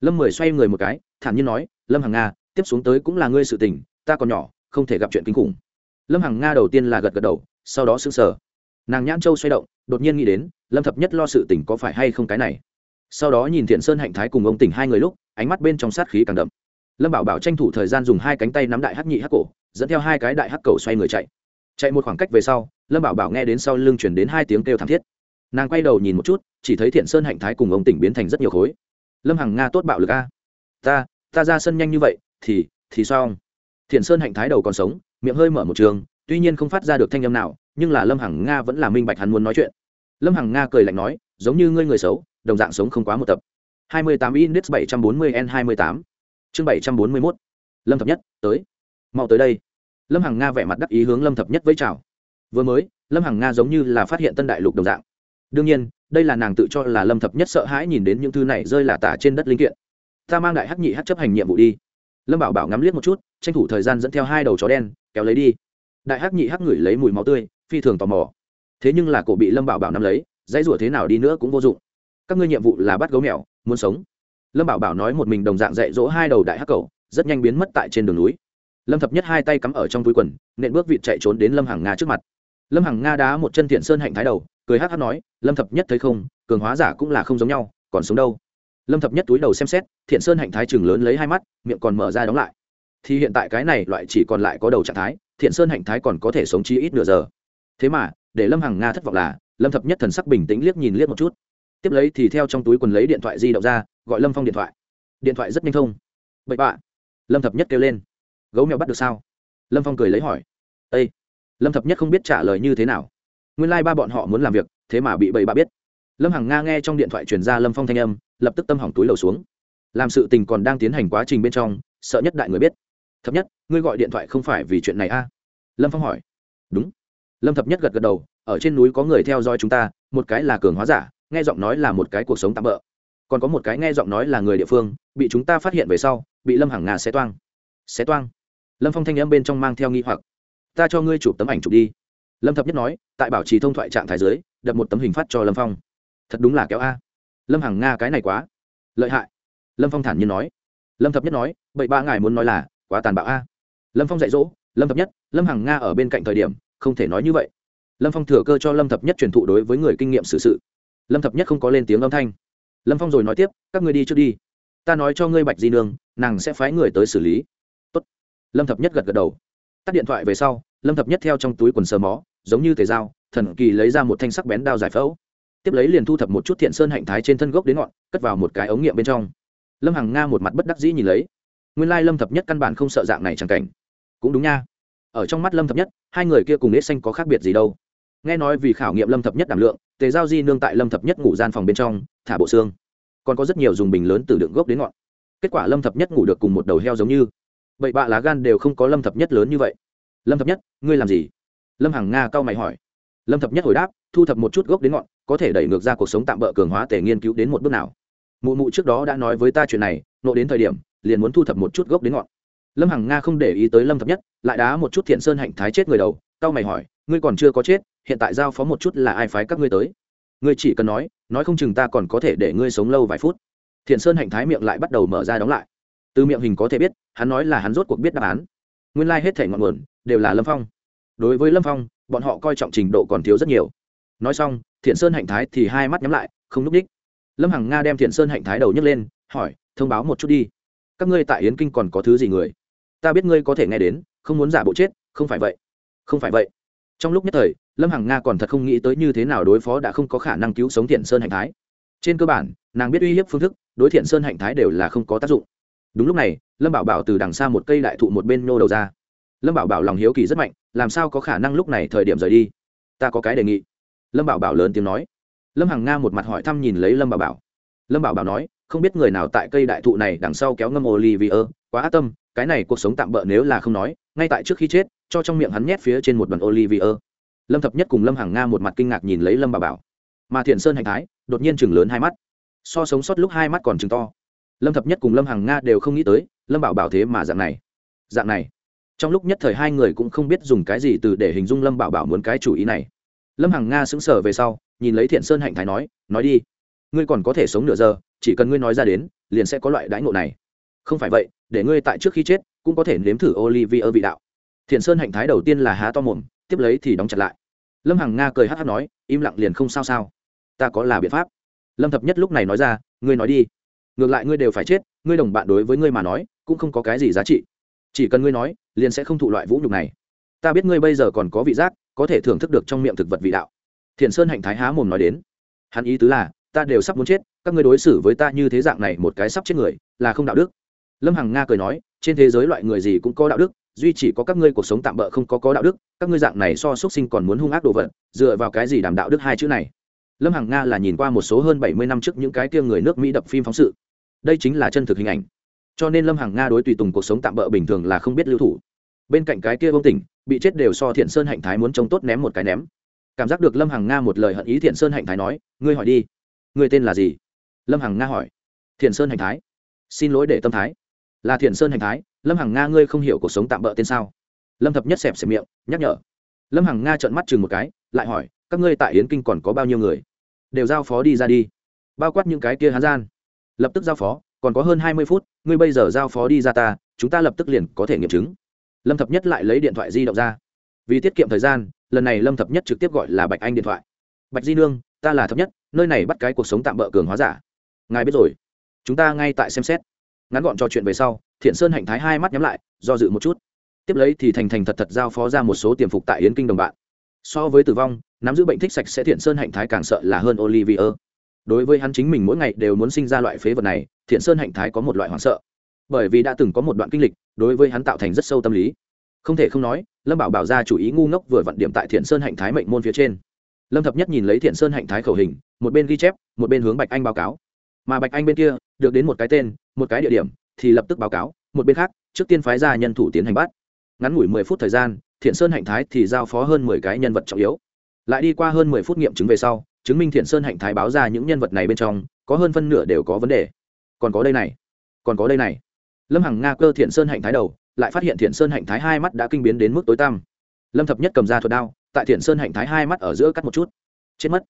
Lâm mười xoay người một cái, thản nhiên nói, lâm hằng nga, tiếp xuống tới cũng là ngươi sự tình, ta còn nhỏ, không thể gặp chuyện kinh khủng. Lâm hằng nga đầu tiên là gật gật đầu, sau đó sững sờ. Nàng nhãn châu xoay động, đột nhiên nghĩ đến, lâm thập nhất lo sự tình có phải hay không cái này? Sau đó nhìn thiện sơn hạnh thái cùng ông tỉnh hai người lúc, ánh mắt bên trong sát khí càng đậm. Lâm bảo bảo tranh thủ thời gian dùng hai cánh tay nắm đại hắc nhị hắc cổ, dẫn theo hai cái đại hắc cầu xoay người chạy. Chạy một khoảng cách về sau, lâm bảo bảo nghe đến sau lưng chuyển đến hai tiếng kêu thảm thiết. Nàng quay đầu nhìn một chút, chỉ thấy thiện sơn hạnh thái cùng ông tỉnh biến thành rất nhiều khối. Lâm hằng nga tốt bạo lực a. Ta ta ra sân nhanh như vậy, thì thì sao thiện sơn hạnh thái đầu còn sống, miệng hơi mở một trường, tuy nhiên không phát ra được thanh âm nào, nhưng là lâm hằng nga vẫn là minh bạch hắn muốn nói chuyện lâm hằng nga cười lạnh nói, giống như ngươi người xấu, đồng dạng sống không quá một tập. 28 index 740 n 28 chương 741 lâm thập nhất, tới. Mau tới đây. Lâm hằng nga vẻ mặt đắc ý hướng lâm thập nhất với chào. Vừa mới, lâm hằng nga giống như là phát hiện tân đại lục đồng dạng. Đương nhiên, đây là nàng tự cho là lâm thập nhất sợ hãi nhìn đến những thứ này rơi là tả trên đất linh kiện. Ta mang đại hắc nhị hắc chấp hành nhiệm vụ đi. Lâm bảo bảo ngắm liếc một chút, tranh thủ thời gian dẫn theo hai đầu chó đen, kéo lấy đi. Đại hắc nhị hắc ngửi lấy mùi máu tươi, phi thường tò mò thế nhưng là cổ bị lâm bảo bảo nắm lấy dãy rủa thế nào đi nữa cũng vô dụng các ngươi nhiệm vụ là bắt gấu mèo muốn sống lâm bảo bảo nói một mình đồng dạng dạy dỗ hai đầu đại hắc cầu rất nhanh biến mất tại trên đường núi lâm thập nhất hai tay cắm ở trong túi quần nện bước vịt chạy trốn đến lâm hằng nga trước mặt lâm hằng nga đá một chân thiện sơn hạnh thái đầu cười hắc hắc nói lâm thập nhất thấy không cường hóa giả cũng là không giống nhau còn sống đâu lâm thập nhất túi đầu xem xét thiện sơn hạnh thái chừng lớn lấy hai mắt miệng còn mở ra đóng lại thì hiện tại cái này loại chỉ còn lại có đầu trạng thái thiện sơn hạnh thái còn có thể sống chi ít nửa giờ thế mà để lâm hằng nga thất vọng là, lâm thập nhất thần sắc bình tĩnh liếc nhìn liếc một chút. Tiếp lấy thì theo trong túi quần lấy điện thoại di động ra, gọi lâm phong điện thoại. Điện thoại rất nhanh thông. Bậy bạ, lâm thập nhất kêu lên. Gấu mèo bắt được sao? Lâm phong cười lấy hỏi. Â lâm thập nhất không biết trả lời như thế nào. Nguyên lai、like、ba bọn họ muốn làm việc, thế mà bị bậy bạ biết. Lâm hằng nga nghe trong điện thoại truyền ra lâm phong thanh âm, lập tức tâm hỏng túi lầu xuống. Làm sự tình còn đang tiến hành quá trình bên trong, sợ nhất đại người biết. Thập nhất, ngươi gọi điện thoại không phải vì chuyện này a à? lâm phong hỏi. Đúng lâm thập nhất gật gật đầu, ở trên núi có người theo dõi chúng ta, một cái là cường hóa giả, nghe giọng nói là một cái cuộc sống tạm bỡ còn có một cái nghe giọng nói là người địa phương, bị chúng ta phát hiện về sau, bị lâm hằng nga xé toang. Xé toang? Lâm phong thanh âm bên trong mang theo nghi hoặc. Ta cho ngươi chụp tấm ảnh chụp đi. Lâm thập nhất nói, tại bảo trì thông thoại trạng thái dưới, đập một tấm hình phát cho lâm phong. Thật đúng là kéo a. Lâm hằng nga cái này quá. Lợi hại. Lâm phong thản nhiên nói. Lâm thập nhất nói, bậy ba ngài muốn nói là, quá tàn bạo a. Lâm phong dạy dỗ, lâm thập nhất, lâm hằng nga ở bên cạnh thời điểm không thể nói như vậy. Lâm phong thừa cơ cho lâm thập nhất truyền thụ đối với người kinh nghiệm xử sự, sự lâm thập nhất không có lên tiếng âm thanh. Lâm phong rồi nói tiếp các người đi trước đi. Ta nói cho ngươi bạch di nương nàng sẽ phái người tới xử lý. Tốt. lâm thập nhất gật gật đầu. Tắt điện thoại về sau lâm thập nhất theo trong túi quần sờ mó giống như thể dao thần kỳ lấy ra một thanh sắc bén đao giải phẫu. Tiếp lấy liền thu thập một chút thiện sơn hạnh thái trên thân gốc đến ngọn cất vào một cái ống nghiệm bên trong. Lâm hằng nga một mặt bất đắc dĩ nhìn lấy. Nguyên lai lâm thập nhất căn bản không sợ dạng này chẳng cảnh. Cũng đúng nha ở trong mắt lâm thập nhất, hai người kia cùng nết xanh có khác biệt gì đâu. Nghe nói vì khảo nghiệm lâm thập nhất đảm lượng, tề giao di nương tại lâm thập nhất ngủ gian phòng bên trong, thả bộ xương. Còn có rất nhiều dùng bình lớn từ đựng gốc đến ngọn. Kết quả lâm thập nhất ngủ được cùng một đầu heo giống như. Vậy bạ lá gan đều không có lâm thập nhất lớn như vậy. Lâm thập nhất, ngươi làm gì? Lâm hằng nga cao mày hỏi. Lâm thập nhất hồi đáp, thu thập một chút gốc đến ngọn, có thể đẩy ngược ra cuộc sống tạm bỡ cường hóa tề nghiên cứu đến một bước nào. Mụ mụ trước đó đã nói với ta chuyện này, nộ đến thời điểm, liền muốn thu thập một chút gốc đến ngọn lâm hằng nga không để ý tới lâm thập nhất, lại đá một chút thiện sơn hạnh thái chết người đầu cao mày hỏi, ngươi còn chưa có chết, hiện tại giao phó một chút là ai phái các ngươi tới? Ngươi chỉ cần nói nói không chừng ta còn có thể để ngươi sống lâu vài phút. Thiện sơn hạnh thái miệng lại bắt đầu mở ra đóng lại. Từ miệng hình có thể biết, hắn nói là hắn rốt cuộc biết đáp án. Nguyên lai、like、hết thể ngọn nguồn, đều là lâm phong. Đối với lâm phong, bọn họ coi trọng trình độ còn thiếu rất nhiều. Nói xong, thiện sơn hạnh thái thì hai mắt nhắm lại, không n ú c đích. Lâm hằng nga đem thiện sơn hạnh thái đầu nhấc lên, hỏi, thông báo một chút đi. Các ngươi tại yến kinh còn có thứ gì người? Ta biết ngươi có thể nghe đến, không muốn giả bộ chết, không phải vậy. Không phải vậy. Trong lúc nhất thời, lâm hằng nga còn thật không nghĩ tới như thế nào đối phó đã không có khả năng cứu sống thiện sơn hạnh thái. Trên cơ bản, nàng biết uy hiếp phương thức, đối thiện sơn hạnh thái đều là không có tác dụng. Đúng lúc này, lâm bảo bảo từ đằng xa một cây đại thụ một bên nhô đầu ra. Lâm bảo bảo lòng hiếu kỳ rất mạnh, làm sao có khả năng lúc này thời điểm rời đi? Ta có cái đề nghị. Lâm bảo bảo lớn tiếng nói. Lâm hằng nga một mặt hỏi thăm nhìn lấy lâm bảo bảo. Lâm bảo bảo nói, không biết người nào tại cây đại thụ này đằng sau kéo ngâm olivier quá ác tâm cái này cuộc sống tạm bỡ nếu là không nói, ngay tại trước khi chết, cho trong miệng hắn nhét phía trên một đoàn olivier. Lâm thập nhất cùng lâm hằng nga một mặt kinh ngạc nhìn lấy lâm bảo bảo. Mà thiện sơn hành thái, đột nhiên chừng lớn hai mắt. So sống sót lúc hai mắt còn chừng to. Lâm thập nhất cùng lâm hằng nga đều không nghĩ tới, lâm bảo bảo thế mà dạng này. Dạng này. Trong lúc nhất thời hai người cũng không biết dùng cái gì từ để hình dung lâm bảo bảo muốn cái chủ ý này. Lâm hằng nga sững sờ về sau, nhìn lấy thiện sơn hạnh thái nói nói đi. Ngươi còn có thể sống nửa giờ, chỉ cần ngươi nói ra đến, liền sẽ có loại đãi ngộ này. Không phải vậy để ngươi tại trước khi chết cũng có thể nếm thử olivier vị đạo. Thiện sơn hạnh thái đầu tiên là há to mồm, tiếp lấy thì đóng chặt lại. Lâm hằng nga cười hắc hắc nói, im lặng liền không sao sao. Ta có là biện pháp. Lâm thập nhất lúc này nói ra, ngươi nói đi. Ngược lại ngươi đều phải chết, ngươi đồng bạn đối với ngươi mà nói, cũng không có cái gì giá trị. Chỉ cần ngươi nói, liền sẽ không thụ loại vũ nhục này. Ta biết ngươi bây giờ còn có vị giác, có thể thưởng thức được trong miệng thực vật vị đạo. Thiện sơn hạnh thái há mồm nói đến. Hắn ý tứ là, ta đều sắp muốn chết, các ngươi đối xử với ta như thế dạng này một cái sắp chết người, là không đạo đức lâm hằng nga cười nói, trên thế giới loại người gì cũng có đạo đức, duy chỉ có các ngươi cuộc sống tạm bỡ không có có đạo đức, các ngươi dạng này so x u ấ t sinh còn muốn hung ác đồ vật, dựa vào cái gì đảm đạo đức hai chữ này? Lâm hằng nga là nhìn qua một số hơn bảy mươi năm trước những cái kia người nước mỹ đập phim phóng sự. Đây chính là chân thực hình ảnh. Cho nên lâm hằng nga đối tùy tùng cuộc sống tạm bỡ bình thường là không biết lưu thủ. Bên cạnh cái kia bông tỉnh, bị chết đều so thiện sơn hạnh thái muốn trông tốt ném một cái ném. Cảm giác được lâm hằng nga một lời hận ý thiện sơn hạnh thái nói, ngươi hỏi đi. Ngươi tên là gì? Lâm hằng nga hỏi. Thiện sơn hạnh thái. Xin lỗi để tâm thái là thiện sơn hành thái, lâm hằng nga ngươi không hiểu cuộc sống tạm bỡ tên sao? Lâm thập nhất xẹp xẹp miệng, nhắc nhở. Lâm hằng nga trợn mắt chừng một cái, lại hỏi, các ngươi tại yến kinh còn có bao nhiêu người? Đều giao phó đi ra đi. Bao quát những cái kia hán gian. Lập tức giao phó, còn có hơn hai mươi phút, ngươi bây giờ giao phó đi ra ta, chúng ta lập tức liền có thể nghiệm chứng. Lâm thập nhất lại lấy điện thoại di động ra. Vì tiết kiệm thời gian, lần này lâm thập nhất trực tiếp gọi là bạch anh điện thoại. Bạch di nương, ta là thập nhất, nơi này bắt cái cuộc sống tạm bỡ cường hóa giả. Ngài biết rồi. Chúng ta ngay tại xem xét ngắn gọn trò chuyện về sau, thiện sơn hạnh thái hai mắt nhắm lại, do dự một chút. Tiếp lấy thì thành thành thật thật giao phó ra một số tiềm phục tại yến kinh đồng bạn. So với tử vong, nắm giữ bệnh thích sạch sẽ thiện sơn hạnh thái càng sợ là hơn olivier. Đối với hắn chính mình mỗi ngày đều muốn sinh ra loại phế vật này, thiện sơn hạnh thái có một loại hoảng sợ. Bởi vì đã từng có một đoạn kinh lịch, đối với hắn tạo thành rất sâu tâm lý. Không thể không nói, lâm bảo bảo ra chủ ý ngu ngốc vừa vặn điểm tại thiện sơn hạnh thái mệnh môn phía trên. Lâm thập nhất nhìn lấy thiện sơn hạnh thái khẩu hình, một bên ghi chép, một bên hướng bạch anh báo cáo. Mà bạch anh bên kia được đến một cái tên, một cái địa điểm, thì lập tức báo cáo, một bên khác, trước tiên phái ra nhân thủ tiến hành bắt. Ngắn ngủi mười phút thời gian, thiện sơn hạnh thái thì giao phó hơn mười cái nhân vật trọng yếu. Lại đi qua hơn mười phút nghiệm chứng về sau, chứng minh thiện sơn hạnh thái báo ra những nhân vật này bên trong, có hơn phân nửa đều có vấn đề. Còn có đây này, còn có đây này. Lâm hằng nga cơ thiện sơn hạnh thái đầu, lại phát hiện thiện sơn hạnh thái hai mắt đã kinh biến đến mức tối tăm. Lâm thập nhất cầm ra thuật đao, tại thiện sơn hạnh thái hai mắt ở giữa cắt một chút. Chết mất.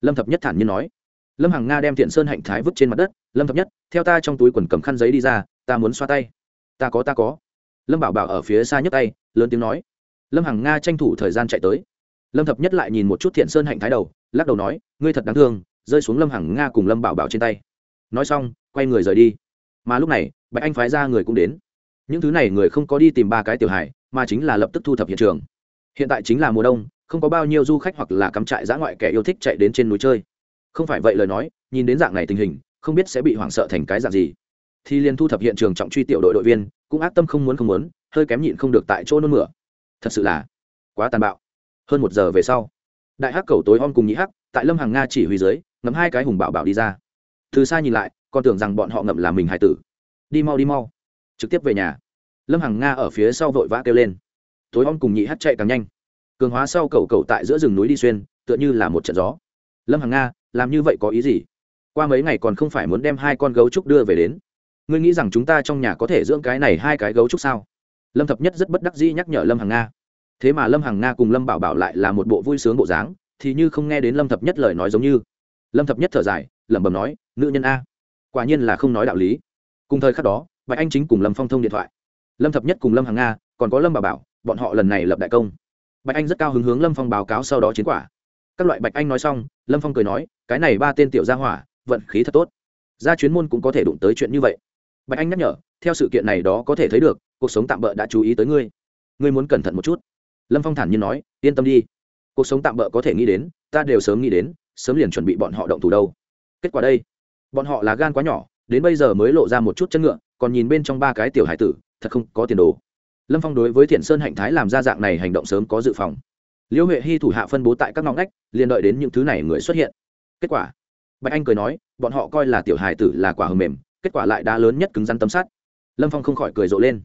Lâm thập nhất thản nhiên nói lâm hằng nga đem thiện sơn hạnh thái vứt trên mặt đất, lâm thập nhất, theo ta trong túi quần cầm khăn giấy đi ra, ta muốn xoa tay. Ta có ta có. Lâm bảo bảo ở phía xa nhấc tay, lớn tiếng nói. Lâm hằng nga tranh thủ thời gian chạy tới. Lâm thập nhất lại nhìn một chút thiện sơn hạnh thái đầu, lắc đầu nói, ngươi thật đáng thương, rơi xuống lâm hằng nga cùng lâm bảo bảo trên tay. Nói xong, quay người rời đi. Mà lúc này, bạch anh phái ra người cũng đến. Những thứ này người không có đi tìm ba cái tiểu hải mà chính là lập tức thu thập hiện trường. Hiện tại chính là mùa đông, không có bao nhiêu du khách hoặc là cắm trại dã ngoại kẻ yêu thích chạy đến trên núi chơi không phải vậy lời nói, nhìn đến dạng này tình hình, không biết sẽ bị hoảng sợ thành cái dạng gì. Thì liền thu thập hiện trường trọng truy tiểu đội đội viên, cũng ác tâm không muốn không muốn, hơi kém nhịn không được tại chỗ nôn mửa. Thật sự là quá tàn bạo. Hơn một giờ về sau, đại hắc cầu tối om cùng nhị hắc, tại lâm hàng nga chỉ huy dưới ngắm hai cái hùng bảo bảo đi ra. Từ xa nhìn lại, còn tưởng rằng bọn họ ngậm là mình hải tử. Đi mau đi mau. Trực tiếp về nhà. Lâm hàng nga ở phía sau vội vã kêu lên. Tối om cùng nhị hắc chạy càng nhanh. Cường hóa sau cầu cầu tại giữa rừng núi đi xuyên, tựa như là một trận gió. Lâm hàng nga làm như vậy có ý gì? Qua mấy ngày còn không phải muốn đem hai con gấu trúc đưa về đến. Ngươi nghĩ rằng chúng ta trong nhà có thể dưỡng cái này hai cái gấu trúc sao? Lâm thập nhất rất bất đắc dĩ nhắc nhở lâm hằng nga. Thế mà lâm hằng nga cùng lâm bảo bảo lại là một bộ vui sướng bộ dáng, thì như không nghe đến lâm thập nhất lời nói giống như. Lâm thập nhất thở dài, lẩm bẩm nói, nữ nhân a, quả nhiên là không nói đạo lý. Cùng thời khắc đó, bạch anh chính cùng lâm phong thông điện thoại. Lâm thập nhất cùng lâm hằng nga, còn có lâm bảo bảo, bọn họ lần này lập đại công. Bạch anh rất cao hứng hướng lâm phong báo cáo sau đó chiến quả các loại bạch anh nói xong, lâm phong cười nói, cái này ba tên tiểu gia hỏa, vận khí thật tốt. Ra chuyến môn cũng có thể đụng tới chuyện như vậy. Bạch anh nhắc nhở, theo sự kiện này đó có thể thấy được, cuộc sống tạm bỡ đã chú ý tới ngươi. Ngươi muốn cẩn thận một chút. Lâm phong thản nhiên nói, yên tâm đi. Cuộc sống tạm bỡ có thể nghĩ đến, ta đều sớm nghĩ đến, sớm liền chuẩn bị bọn họ động thủ đâu. Kết quả đây, bọn họ là gan quá nhỏ, đến bây giờ mới lộ ra một chút chân ngựa, còn nhìn bên trong ba cái tiểu hải tử, thật không có tiền đồ. Lâm phong đối với thiện sơn hạnh thái làm ra dạng này hành động sớm có dự phòng liễu huệ hy thủ hạ phân bố tại các ngõ ngách, liền đợi đến những thứ này người xuất hiện. Kết quả, bạch anh cười nói, bọn họ coi là tiểu hài tử là quả hầm mềm, kết quả lại đá lớn nhất cứng rắn tấm sắt. Lâm phong không khỏi cười rộ lên.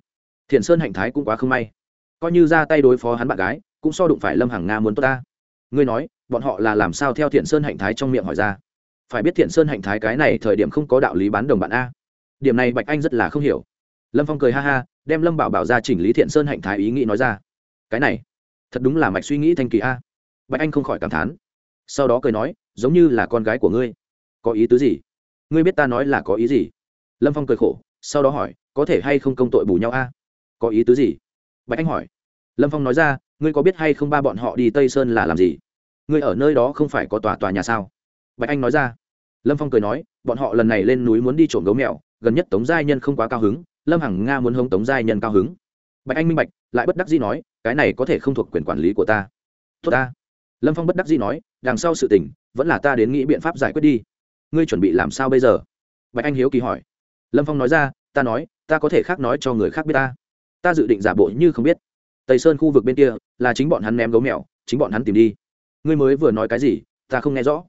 Thiện sơn hạnh thái cũng quá không may. Coi như ra tay đối phó hắn bạn gái, cũng so đụng phải lâm hằng nga muốn tốt ta. Ngươi nói, bọn họ là làm sao theo thiện sơn hạnh thái trong miệng hỏi ra? Phải biết thiện sơn hạnh thái cái này thời điểm không có đạo lý bán đồng bạn a. Điểm này bạch anh rất là không hiểu. Lâm phong cười ha ha, đem lâm bảo bảo ra chỉnh lý thiện sơn hạnh thái ý nghĩ nói ra. Cái này thật đúng là mạch suy nghĩ thanh kỳ a. Bạch anh không khỏi cảm thán. Sau đó cười nói, giống như là con gái của ngươi. Có ý tứ gì? Ngươi biết ta nói là có ý gì? Lâm phong cười khổ, sau đó hỏi, có thể hay không công tội bù nhau a? Có ý tứ gì? Bạch anh hỏi. Lâm phong nói ra, ngươi có biết hay không ba bọn họ đi tây sơn là làm gì? Ngươi ở nơi đó không phải có tòa tòa nhà sao? Bạch anh nói ra. Lâm phong cười nói, bọn họ lần này lên núi muốn đi trộm gấu mèo, gần nhất tống giai nhân không quá cao hứng, lâm hằng nga muốn hống tống giai nhân cao hứng. Bạch anh minh bạch, lại bất đắc dĩ nói cái này có thể không thuộc quyền quản lý của ta. Tốt ta. Lâm phong bất đắc dĩ nói, đằng sau sự tình, vẫn là ta đến nghĩ biện pháp giải quyết đi. Ngươi chuẩn bị làm sao bây giờ? Bạch anh hiếu kỳ hỏi. Lâm phong nói ra, ta nói, ta có thể khác nói cho người khác biết ta. Ta dự định giả bộ như không biết. Tây sơn khu vực bên kia, là chính bọn hắn ném gấu mèo, chính bọn hắn tìm đi. Ngươi mới vừa nói cái gì, ta không nghe rõ.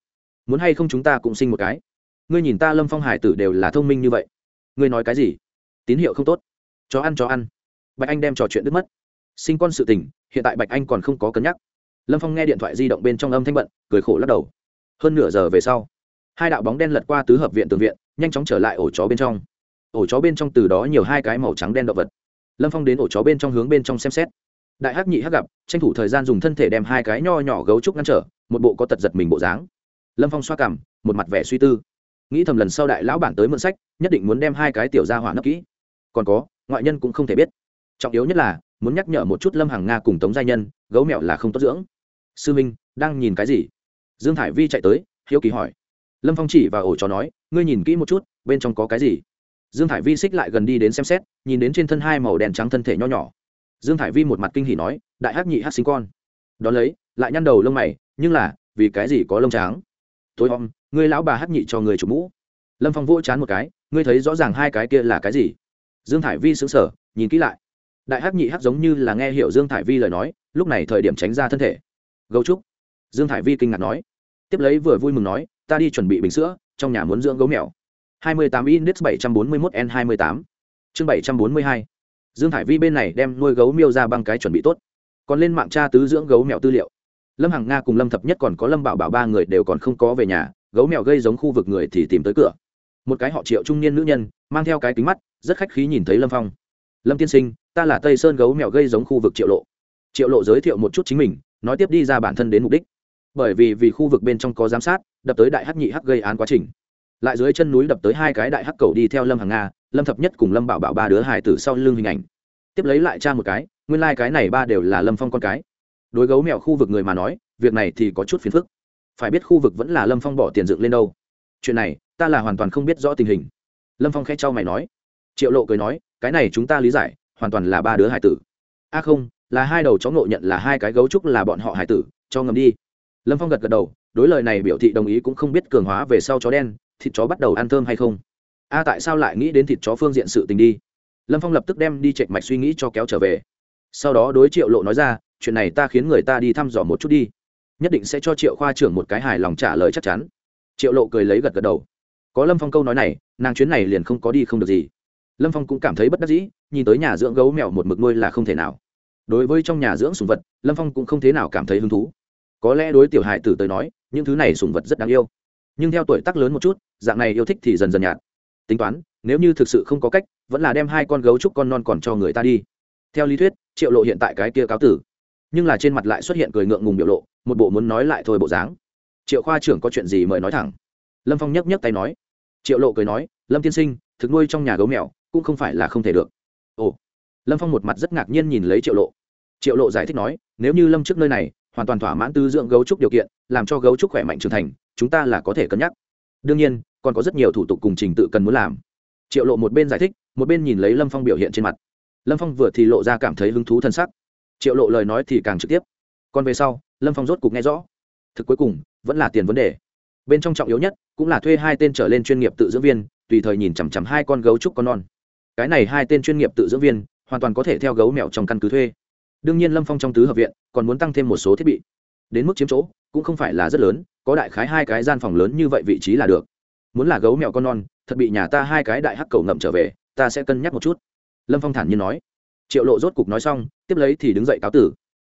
Muốn hay không chúng ta cũng sinh một cái. Ngươi nhìn ta lâm phong hải tử đều là thông minh như vậy. Ngươi nói cái gì? Tín hiệu không tốt. Chó ăn chó ăn. Bạch anh đem trò chuyện đứt mất sinh con sự tình, hiện tại bạch anh còn không có cân nhắc. Lâm phong nghe điện thoại di động bên trong âm thanh bận, cười khổ lắc đầu. Hơn nửa giờ về sau, hai đạo bóng đen lật qua tứ hợp viện tường viện, nhanh chóng trở lại ổ chó bên trong. Ổ chó bên trong từ đó nhiều hai cái màu trắng đen động vật. Lâm phong đến ổ chó bên trong hướng bên trong xem xét. Đại hắc nhị hắc gặp, tranh thủ thời gian dùng thân thể đem hai cái nho nhỏ gấu trúc ngăn trở, một bộ có tật giật mình bộ dáng. Lâm phong xoa cằm, một mặt vẻ suy tư. Nghĩ thầm lần sau đại lão bản tới mượn sách, nhất định muốn đem hai cái tiểu ra hỏa nấp kỹ. Còn có, ngoại nhân cũng không thể biết. Trọng yếu nhất là muốn nhắc nhở một chút lâm hàng nga cùng tống gia nhân, gấu mẹo là không tốt dưỡng. Sư minh, đang nhìn cái gì? Dương thải vi chạy tới, hiếu kỳ hỏi. Lâm phong chỉ và ổ chó nói, ngươi nhìn kỹ một chút, bên trong có cái gì? Dương thải vi xích lại gần đi đến xem xét, nhìn đến trên thân hai màu đèn trắng thân thể nho nhỏ. Dương thải vi một mặt kinh hỉ nói, đại hắc nhị hắc sinh con. Đón lấy, lại nhăn đầu lông mày, nhưng là, vì cái gì có lông trắng? Tối om, ngươi lão bà hắc nhị cho người chủ mũ. Lâm phong vỗ chán một cái, ngươi thấy rõ ràng hai cái kia là cái gì? Dương thải vi xứng sở nhìn kỹ lại đại hắc nhị hắc giống như là nghe hiểu dương thải vi lời nói, lúc này thời điểm tránh ra thân thể. Gấu trúc. Dương thải vi kinh ngạc nói. Tiếp lấy vừa vui mừng nói, ta đi chuẩn bị bình sữa, trong nhà muốn dưỡng gấu mèo. 28 index 741 n 28 chương 742 dương thải vi bên này đem nuôi gấu miêu ra băng cái chuẩn bị tốt. Còn lên mạng tra tứ dưỡng gấu mèo tư liệu. Lâm hằng nga cùng lâm thập nhất còn có lâm bảo bảo ba người đều còn không có về nhà, gấu mèo gây giống khu vực người thì tìm tới cửa. Một cái họ triệu trung niên nữ nhân, mang theo cái kính mắt, rất khách khí nhìn thấy lâm phong. Lâm tiên sinh ta là tây sơn gấu mèo gây giống khu vực triệu lộ. Triệu lộ giới thiệu một chút chính mình, nói tiếp đi ra bản thân đến mục đích. Bởi vì vì khu vực bên trong có giám sát, đập tới đại hắc nhị hắc gây án quá trình. Lại dưới chân núi đập tới hai cái đại hắc cầu đi theo lâm hàng nga, lâm thập nhất cùng lâm bảo bảo ba đứa hài tử sau lưng hình ảnh. Tiếp lấy lại cha một cái, nguyên lai、like、cái này ba đều là lâm phong con cái. Đối gấu mèo khu vực người mà nói, việc này thì có chút phiền phức. Phải biết khu vực vẫn là lâm phong bỏ tiền dựng lên đâu. Chuyện này, ta là hoàn toàn không biết rõ tình hình. Lâm phong khe trao mày nói. Triệu lộ cười nói, cái này chúng ta lý giải hoàn toàn là ba đứa hải tử. A không, là hai đầu chó ngộ nhận là hai cái gấu trúc là bọn họ hải tử, cho ngầm đi. Lâm phong gật gật đầu, đối lời này biểu thị đồng ý cũng không biết cường hóa về sau chó đen, thịt chó bắt đầu ăn thơm hay không. A tại sao lại nghĩ đến thịt chó phương diện sự tình đi? Lâm phong lập tức đem đi chệch mạch suy nghĩ cho kéo trở về. Sau đó đối triệu lộ nói ra, chuyện này ta khiến người ta đi thăm dò một chút đi. Nhất định sẽ cho triệu khoa trưởng một cái hài lòng trả lời chắc chắn. Triệu lộ cười lấy gật gật đầu. Có lâm phong câu nói này, nàng chuyến này liền không có đi không được gì lâm phong cũng cảm thấy bất đắc dĩ, nhìn tới nhà dưỡng gấu mèo một mực nuôi là không thể nào. Đối với trong nhà dưỡng sùng vật, lâm phong cũng không thế nào cảm thấy hứng thú. Có lẽ đối tiểu hài tử tới nói, những thứ này sùng vật rất đáng yêu. Nhưng theo tuổi tác lớn một chút, dạng này yêu thích thì dần dần nhạt. Tính toán, nếu như thực sự không có cách, vẫn là đem hai con gấu trúc con non còn cho người ta đi. Theo lý thuyết, triệu lộ hiện tại cái kia cáo tử. Nhưng là trên mặt lại xuất hiện cười ngượng ngùng biểu lộ, một bộ muốn nói lại thôi bộ dáng. Triệu khoa trưởng có chuyện gì mời nói thẳng. Lâm phong nhấc nhấc tay nói. Triệu lộ cười nói, lâm tiên sinh, thực nuôi trong nhà gấu mèo cũng không phải là không thể được. Ồ, lâm phong một mặt rất ngạc nhiên nhìn lấy triệu lộ. Triệu lộ giải thích nói, nếu như lâm trước nơi này, hoàn toàn thỏa mãn tư dưỡng gấu trúc điều kiện, làm cho gấu trúc khỏe mạnh trưởng thành, chúng ta là có thể cân nhắc. Đương nhiên, còn có rất nhiều thủ tục cùng trình tự cần muốn làm. Triệu lộ một bên giải thích, một bên nhìn lấy lâm phong biểu hiện trên mặt. Lâm phong vừa thì lộ ra cảm thấy hứng thú thân sắc. Triệu lộ lời nói thì càng trực tiếp. Còn về sau, lâm phong rốt cục nghe rõ. Thực cuối cùng, vẫn là tiền vấn đề. Bên trong trọng yếu nhất, cũng là thuê hai tên trở lên chuyên nghiệp tự dưỡng viên, tùy thời nhìn chằm chằm hai con gấu trúc con non cái này hai tên chuyên nghiệp tự dưỡng viên, hoàn toàn có thể theo gấu mèo trong căn cứ thuê. Đương nhiên lâm phong trong tứ hợp viện, còn muốn tăng thêm một số thiết bị. Đến mức chiếm chỗ, cũng không phải là rất lớn, có đại khái hai cái gian phòng lớn như vậy vị trí là được. Muốn là gấu mèo con non, thật bị nhà ta hai cái đại hắc cầu ngậm trở về, ta sẽ cân nhắc một chút. Lâm phong thản nhiên nói. Triệu lộ rốt cục nói xong, tiếp lấy thì đứng dậy cáo tử.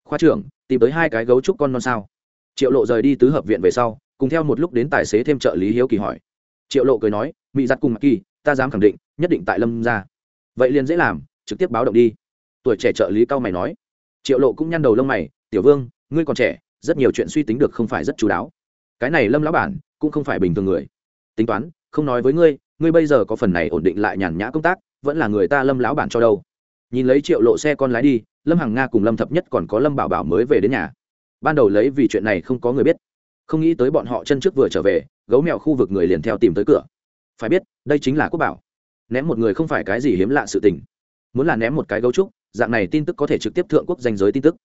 Khoa trưởng, tìm tới hai cái gấu trúc con non sao? Triệu lộ rời đi tứ hợp viện về sau, cùng theo một lúc đến tài xế thêm trợ lý hiếu kỳ hỏi. Triệu lộ cười nói mỹ giặt cùng mặc kỳ, ta dám khẳng định, nhất định tại lâm ra vậy liền dễ làm, trực tiếp báo động đi. Tuổi trẻ trợ lý cao mày nói. Triệu lộ cũng nhăn đầu lông mày, tiểu vương, ngươi còn trẻ, rất nhiều chuyện suy tính được không phải rất chú đáo. Cái này lâm lão bản cũng không phải bình thường người. Tính toán, không nói với ngươi ngươi bây giờ có phần này ổn định lại nhàn nhã công tác, vẫn là người ta lâm lão bản cho đâu. Nhìn lấy triệu lộ xe con lái đi, lâm hằng nga cùng lâm thập nhất còn có lâm bảo bảo mới về đến nhà. Ban đầu lấy vì chuyện này không có người biết. Không nghĩ tới bọn họ chân trước vừa trở về, gấu mèo khu vực người liền theo tìm tới cửa. Phải biết, đây chính là quốc bảo ném một người không phải cái gì hiếm lạ sự tình. Muốn là ném một cái gấu trúc, dạng này tin tức có thể trực tiếp thượng quốc danh giới tin tức.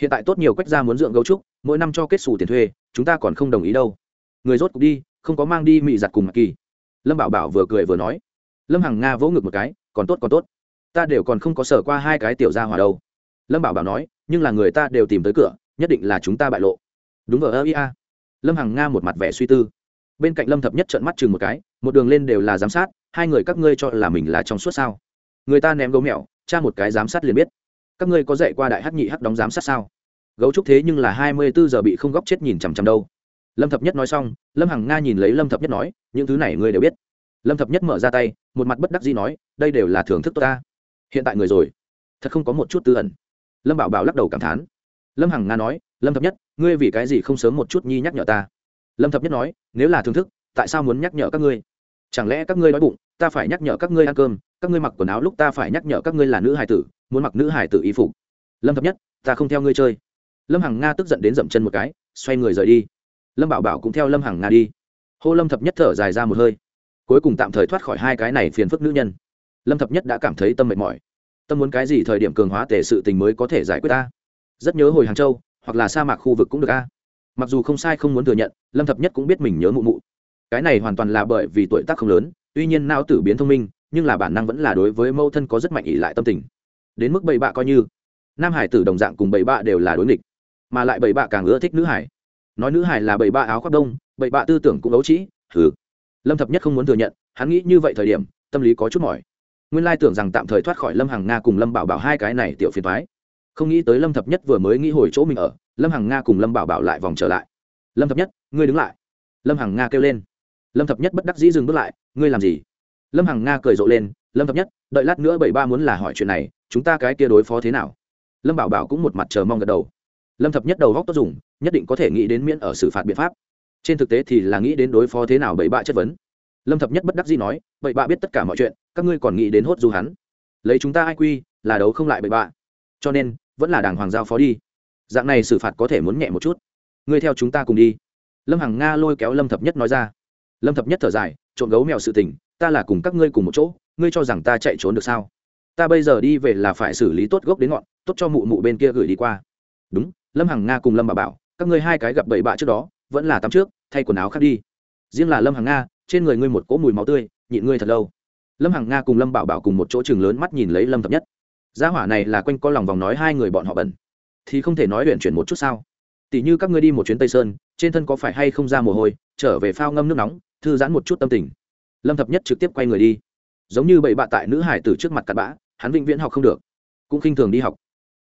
Hiện tại tốt nhiều quách gia muốn dưỡng gấu trúc, mỗi năm cho kết xù tiền thuê, chúng ta còn không đồng ý đâu. Người rốt cuộc đi, không có mang đi mị giặt cùng mặc kỳ. Lâm bảo bảo vừa cười vừa nói. Lâm hằng nga vỗ ngực một cái, còn tốt còn tốt. Ta đều còn không có sở qua hai cái tiểu gia hỏa đâu. Lâm bảo bảo nói, nhưng là người ta đều tìm tới cửa, nhất định là chúng ta bại lộ. Đúng vờ ơ, ia. Lâm hằng nga một mặt vẻ suy tư. Bên cạnh lâm thập nhất trợn mắt chừng một cái, một đường lên đều là giám sát hai người các ngươi cho là mình là trong suốt sao? Người ta ném gấu mèo, cha một cái giám sát liền biết. Các ngươi có dạy qua đại hắc nhị hắc đóng giám sát sao? Gấu trúc thế nhưng là hai mươi bốn giờ bị không góc chết nhìn chằm chằm đâu. Lâm thập nhất nói xong, lâm hằng nga nhìn lấy lâm thập nhất nói, những thứ này ngươi đều biết. Lâm thập nhất mở ra tay, một mặt bất đắc dĩ nói, đây đều là thưởng thức tốt ta. Hiện tại người rồi. Thật không có một chút tư ẩn. Lâm bảo bảo lắc đầu cảm thán. Lâm hằng nga nói, lâm thập nhất, ngươi vì cái gì không sớm một chút nhi nhắc nhở ta? Lâm thập nhất nói, nếu là thưởng thức, tại sao muốn nhắc nhở các ngươi? Chẳng lẽ các ngươi nói bụng, ta phải nhắc nhở các ngươi ăn cơm, các ngươi mặc quần áo lúc ta phải nhắc nhở các ngươi là nữ hải tử, muốn mặc nữ hải tử y phục. Lâm thập nhất, ta không theo ngươi chơi. Lâm hằng nga tức giận đến dậm chân một cái, xoay người rời đi. Lâm bảo bảo cũng theo lâm hằng nga đi. Hô lâm thập nhất thở dài ra một hơi. Cuối cùng tạm thời thoát khỏi hai cái này phiền phức nữ nhân. Lâm thập nhất đã cảm thấy tâm mệt mỏi. Tâm muốn cái gì thời điểm cường hóa tề sự tình mới có thể giải quyết ta? Rất nhớ hồi hàng châu, hoặc là sa mạc khu vực cũng được a. Mặc dù không sai không muốn thừa nhận, lâm thập nhất cũng biết mình nhớ mụ mụ cái này hoàn toàn là bởi vì tuổi tác không lớn, tuy nhiên não tử biến thông minh, nhưng là bản năng vẫn là đối với mâu thân có rất mạnh ỷ lại tâm tình. Đến mức bậy bạ coi như, nam hải tử đồng dạng cùng bậy bạ đều là đối nghịch, mà lại bậy bạ càng ưa thích nữ hải. Nói nữ hải là bậy bạ áo khoác đông bậy bạ tư tưởng cũng ấu trĩ thử lâm thập nhất không muốn thừa nhận, hắn nghĩ như vậy thời điểm, tâm lý có chút mỏi. Nguyên lai tưởng rằng tạm thời thoát khỏi lâm hằng nga cùng lâm bảo bảo hai cái này tiểu phiền thoái không nghĩ tới lâm thập nhất vừa mới nghĩ hồi chỗ mình ở, lâm hằng nga cùng lâm bảo bảo lại vòng trở lại. Lâm thập nhất, ngươi đứng lại. Lâm hằng nga kêu lên lâm thập nhất bất đắc dĩ dừng bước lại, ngươi làm gì? Lâm hằng nga cười rộ lên, lâm thập nhất, đợi lát nữa bảy ba muốn là hỏi chuyện này, chúng ta cái kia đối phó thế nào? Lâm bảo bảo cũng một mặt chờ mong gật đầu. Lâm thập nhất đầu góc tốt dùng, nhất định có thể nghĩ đến miễn ở xử phạt biện pháp. Trên thực tế thì là nghĩ đến đối phó thế nào bảy bạ chất vấn. Lâm thập nhất bất đắc dĩ nói, bảy bạ biết tất cả mọi chuyện, các ngươi còn nghĩ đến hốt du hắn. Lấy chúng ta ai quy là đấu không lại bảy bạ cho nên, vẫn là đảng hoàng giao phó đi. Dạng này xử phạt có thể muốn nhẹ một chút. Ngươi theo chúng ta cùng đi. Lâm hằng nga lôi kéo lâm thập nhất nói ra lâm thập nhất thở dài, trộm gấu mèo sự tình, ta là cùng các ngươi cùng một chỗ, ngươi cho rằng ta chạy trốn được sao? Ta bây giờ đi về là phải xử lý tốt gốc đến ngọn, tốt cho mụ mụ bên kia gửi đi qua. Đúng, lâm hằng nga cùng lâm bà bảo, các ngươi hai cái gặp bậy bạ trước đó, vẫn là tắm trước, thay quần áo khác đi. Riêng là lâm hằng nga, trên người ngươi một cỗ mùi máu tươi, nhịn ngươi thật lâu. Lâm hằng nga cùng lâm bảo bảo cùng một chỗ chừng lớn mắt nhìn lấy lâm thập nhất. Gia hỏa này là quanh co lòng vòng nói hai người bọn họ bẩn. Thì không thể nói luyện chuyển một chút sao? Tỷ như các ngươi đi một chuyến tây sơn, trên thân có phải hay không ra mồ hôi, trở về phao ngâm nước nóng thư giãn một chút tâm tình. Lâm thập nhất trực tiếp quay người đi. Giống như bậy bạ tại nữ hải từ trước mặt cặn bã, hắn vĩnh viễn học không được. Cũng khinh thường đi học.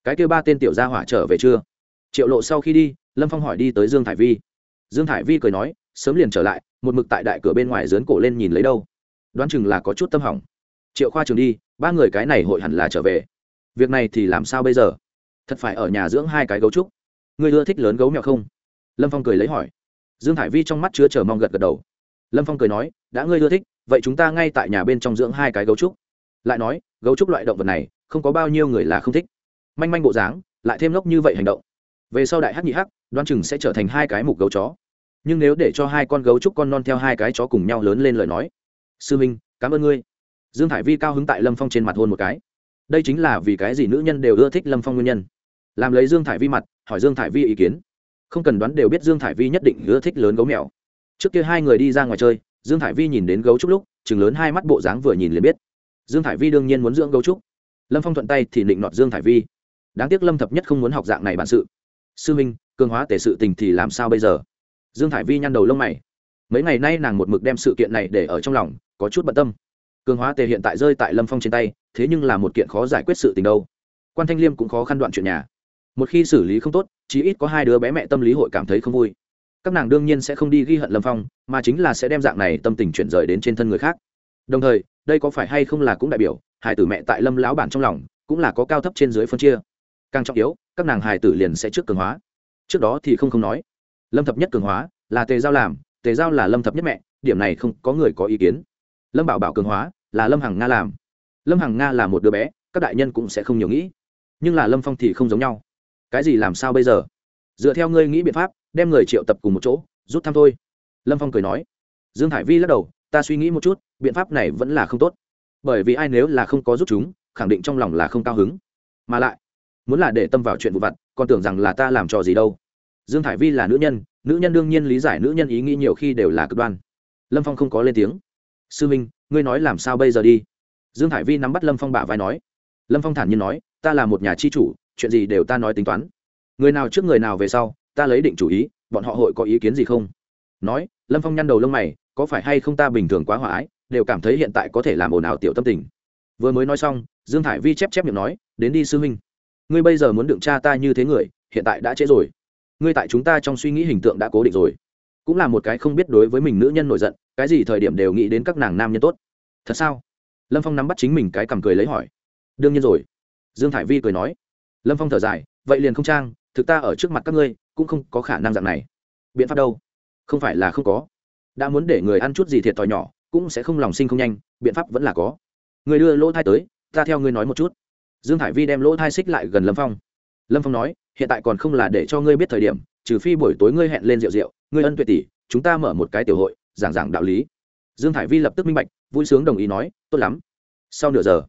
Cái kêu ba tên tiểu gia hỏa trở về chưa? Triệu lộ sau khi đi, lâm phong hỏi đi tới dương thải vi. Dương thải vi cười nói, sớm liền trở lại, một mực tại đại cửa bên ngoài dớn cổ lên nhìn lấy đâu. Đoán chừng là có chút tâm hỏng. Triệu khoa trường đi, ba người cái này hội hẳn là trở về. Việc này thì làm sao bây giờ? Thật phải ở nhà dưỡng hai cái gấu trúc. Ngươi ưa thích lớn gấu mèo không? Lâm phong cười lấy hỏi. Dương hải vi trong mắt chứa chờ mong gật gật đầu lâm phong cười nói, đã ngươi ưa thích, vậy chúng ta ngay tại nhà bên trong dưỡng hai cái gấu trúc. Lại nói, gấu trúc loại động vật này, không có bao nhiêu người là không thích. Manh manh bộ dáng, lại thêm lốc như vậy hành động. Về sau đại hắc nhị hắc, đoan chừng sẽ trở thành hai cái mục gấu chó. Nhưng nếu để cho hai con gấu trúc con non theo hai cái chó cùng nhau lớn lên lời nói, sư minh, cảm ơn ngươi. Dương thải vi cao hứng tại lâm phong trên mặt hôn một cái. Đây chính là vì cái gì nữ nhân đều ưa thích lâm phong nguyên nhân. Làm lấy dương thải vi mặt, hỏi dương thải vi ý kiến. Không cần đoán đều biết dương thải vi nhất định ưa thích lớn gấu mèo trước kia hai người đi ra ngoài chơi, dương thải vi nhìn đến gấu trúc lúc, chừng lớn hai mắt bộ dáng vừa nhìn liền biết. Dương thải vi đương nhiên muốn dưỡng gấu trúc. Lâm phong thuận tay thì định nọt dương thải vi. Đáng tiếc lâm thập nhất không muốn học dạng này bản sự. Sư minh, cường hóa tể sự tình thì làm sao bây giờ? Dương thải vi nhăn đầu lông mày. Mấy ngày nay nàng một mực đem sự kiện này để ở trong lòng, có chút bận tâm. Cường hóa tề hiện tại rơi tại lâm phong trên tay, thế nhưng là một kiện khó giải quyết sự tình đâu. Quan thanh liêm cũng khó khăn đoạn chuyện nhà. Một khi xử lý không tốt, chí ít có hai đứa bé mẹ tâm lý hội cảm thấy không vui các nàng đương nhiên sẽ không đi ghi hận lâm phong mà chính là sẽ đem dạng này tâm tình chuyển rời đến trên thân người khác đồng thời đây có phải hay không là cũng đại biểu hải tử mẹ tại lâm lão bản trong lòng cũng là có cao thấp trên dưới phân chia càng trọng yếu các nàng hải tử liền sẽ trước cường hóa trước đó thì không không nói lâm thập nhất cường hóa là tề giao làm tề giao là lâm thập nhất mẹ điểm này không có người có ý kiến lâm bảo bảo cường hóa là lâm hằng nga làm lâm hằng nga là một đứa bé các đại nhân cũng sẽ không nhiều nghĩ nhưng là lâm phong thì không giống nhau cái gì làm sao bây giờ dựa theo ngươi nghĩ biện pháp đem người triệu tập cùng một chỗ, rút thăm thôi. Lâm phong cười nói. Dương hải vi lắc đầu, ta suy nghĩ một chút, biện pháp này vẫn là không tốt. Bởi vì ai nếu là không có rút chúng, khẳng định trong lòng là không cao hứng. Mà lại, muốn là để tâm vào chuyện vụ vặt, còn tưởng rằng là ta làm trò gì đâu. Dương hải vi là nữ nhân nữ nhân đương nhiên lý giải nữ nhân ý nghĩ nhiều khi đều là cực đoan. Lâm phong không có lên tiếng. Sư minh, ngươi nói làm sao bây giờ đi? Dương hải vi nắm bắt lâm phong bả vai nói. Lâm phong thản nhiên nói, ta là một nhà chi chủ, chuyện gì đều ta nói tính toán. Người nào trước người nào về sau ta lấy định chủ ý, bọn họ hội có ý kiến gì không? Nói, lâm phong nhăn đầu lông mày, có phải hay không ta bình thường quá hòa ái, đều cảm thấy hiện tại có thể làm ồn ào tiểu tâm tình. Vừa mới nói xong, dương Thải vi chép chép miệng nói, đến đi sư huynh. Ngươi bây giờ muốn đựng cha ta như thế người, hiện tại đã trễ rồi. Ngươi tại chúng ta trong suy nghĩ hình tượng đã cố định rồi. Cũng là một cái không biết đối với mình nữ nhân nổi giận, cái gì thời điểm đều nghĩ đến các nàng nam nhân tốt. Thật sao? Lâm phong nắm bắt chính mình cái cầm cười lấy hỏi. Đương nhiên rồi. Dương thải vi cười nói. Lâm phong thở dài, vậy liền không trang, thực ta ở trước mặt các ngươi cũng không có khả năng dạng này. Biện pháp đâu? Không phải là không có. Đã muốn để người ăn chút gì thiệt thòi nhỏ, cũng sẽ không lòng sinh không nhanh, biện pháp vẫn là có. Người đưa lỗ thai tới, ta theo ngươi nói một chút. Dương hải vi đem lỗ thai xích lại gần lâm phong. Lâm phong nói, hiện tại còn không là để cho ngươi biết thời điểm, trừ phi buổi tối ngươi hẹn lên rượu rượu, ngươi ân tuệ tỷ, chúng ta mở một cái tiểu hội, giảng giảng đạo lý. Dương hải vi lập tức minh bạch, vui sướng đồng ý nói, tốt lắm. Sau nửa giờ,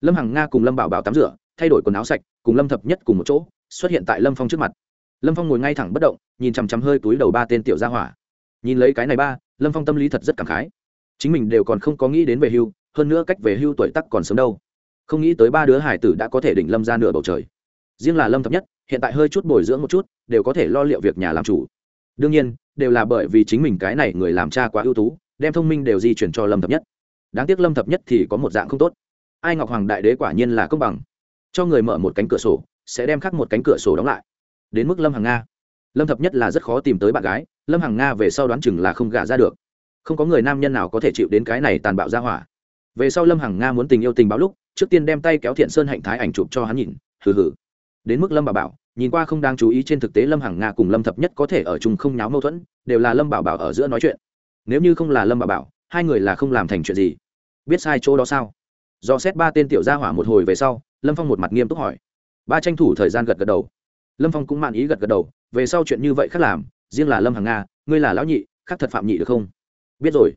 lâm hằng nga cùng lâm bảo bảo tắm rửa, thay đổi quần áo sạch, cùng lâm thập nhất cùng một chỗ, xuất hiện tại lâm phong trước mặt lâm phong ngồi ngay thẳng bất động, nhìn chằm chằm hơi túi đầu ba tên tiểu gia hỏa. Nhìn lấy cái này ba, lâm phong tâm lý thật rất cảm khái. Chính mình đều còn không có nghĩ đến về hưu, hơn nữa cách về hưu tuổi tắc còn sớm đâu. Không nghĩ tới ba đứa hải tử đã có thể đỉnh lâm ra nửa bầu trời. Riêng là lâm thập nhất, hiện tại hơi chút bồi dưỡng một chút, đều có thể lo liệu việc nhà làm chủ. Đương nhiên, đều là bởi vì chính mình cái này người làm cha quá ưu tú, đem thông minh đều di chuyển cho lâm thập nhất. Đáng tiếc lâm thập nhất thì có một dạng không tốt. Ai ngọc hoàng đại đế quả nhiên là công bằng. Cho người mở một cánh cửa sổ, sẽ đem khắc một cánh cửa sổ đóng lại đến mức lâm hằng nga lâm thập nhất là rất khó tìm tới bạn gái lâm hằng nga về sau đoán chừng là không gả ra được không có người nam nhân nào có thể chịu đến cái này tàn bạo ra hỏa về sau lâm hằng nga muốn tình yêu tình báo lúc trước tiên đem tay kéo thiện sơn hạnh thái ảnh chụp cho hắn nhìn hừ hừ đến mức lâm bà bảo nhìn qua không đang chú ý trên thực tế lâm hằng nga cùng lâm thập nhất có thể ở chung không nháo mâu thuẫn đều là lâm bảo bảo ở giữa nói chuyện nếu như không là lâm bảo bảo hai người là không làm thành chuyện gì biết sai chỗ đó sao do xét ba tên tiểu gia hỏa một hồi về sau lâm phong một mặt nghiêm túc hỏi ba tranh thủ thời gian gật gật đầu lâm phong cũng mạn ý gật gật đầu, về sau chuyện như vậy khác làm, riêng là lâm hằng nga, ngươi là lão nhị, khác thật phạm nhị được không? Biết rồi.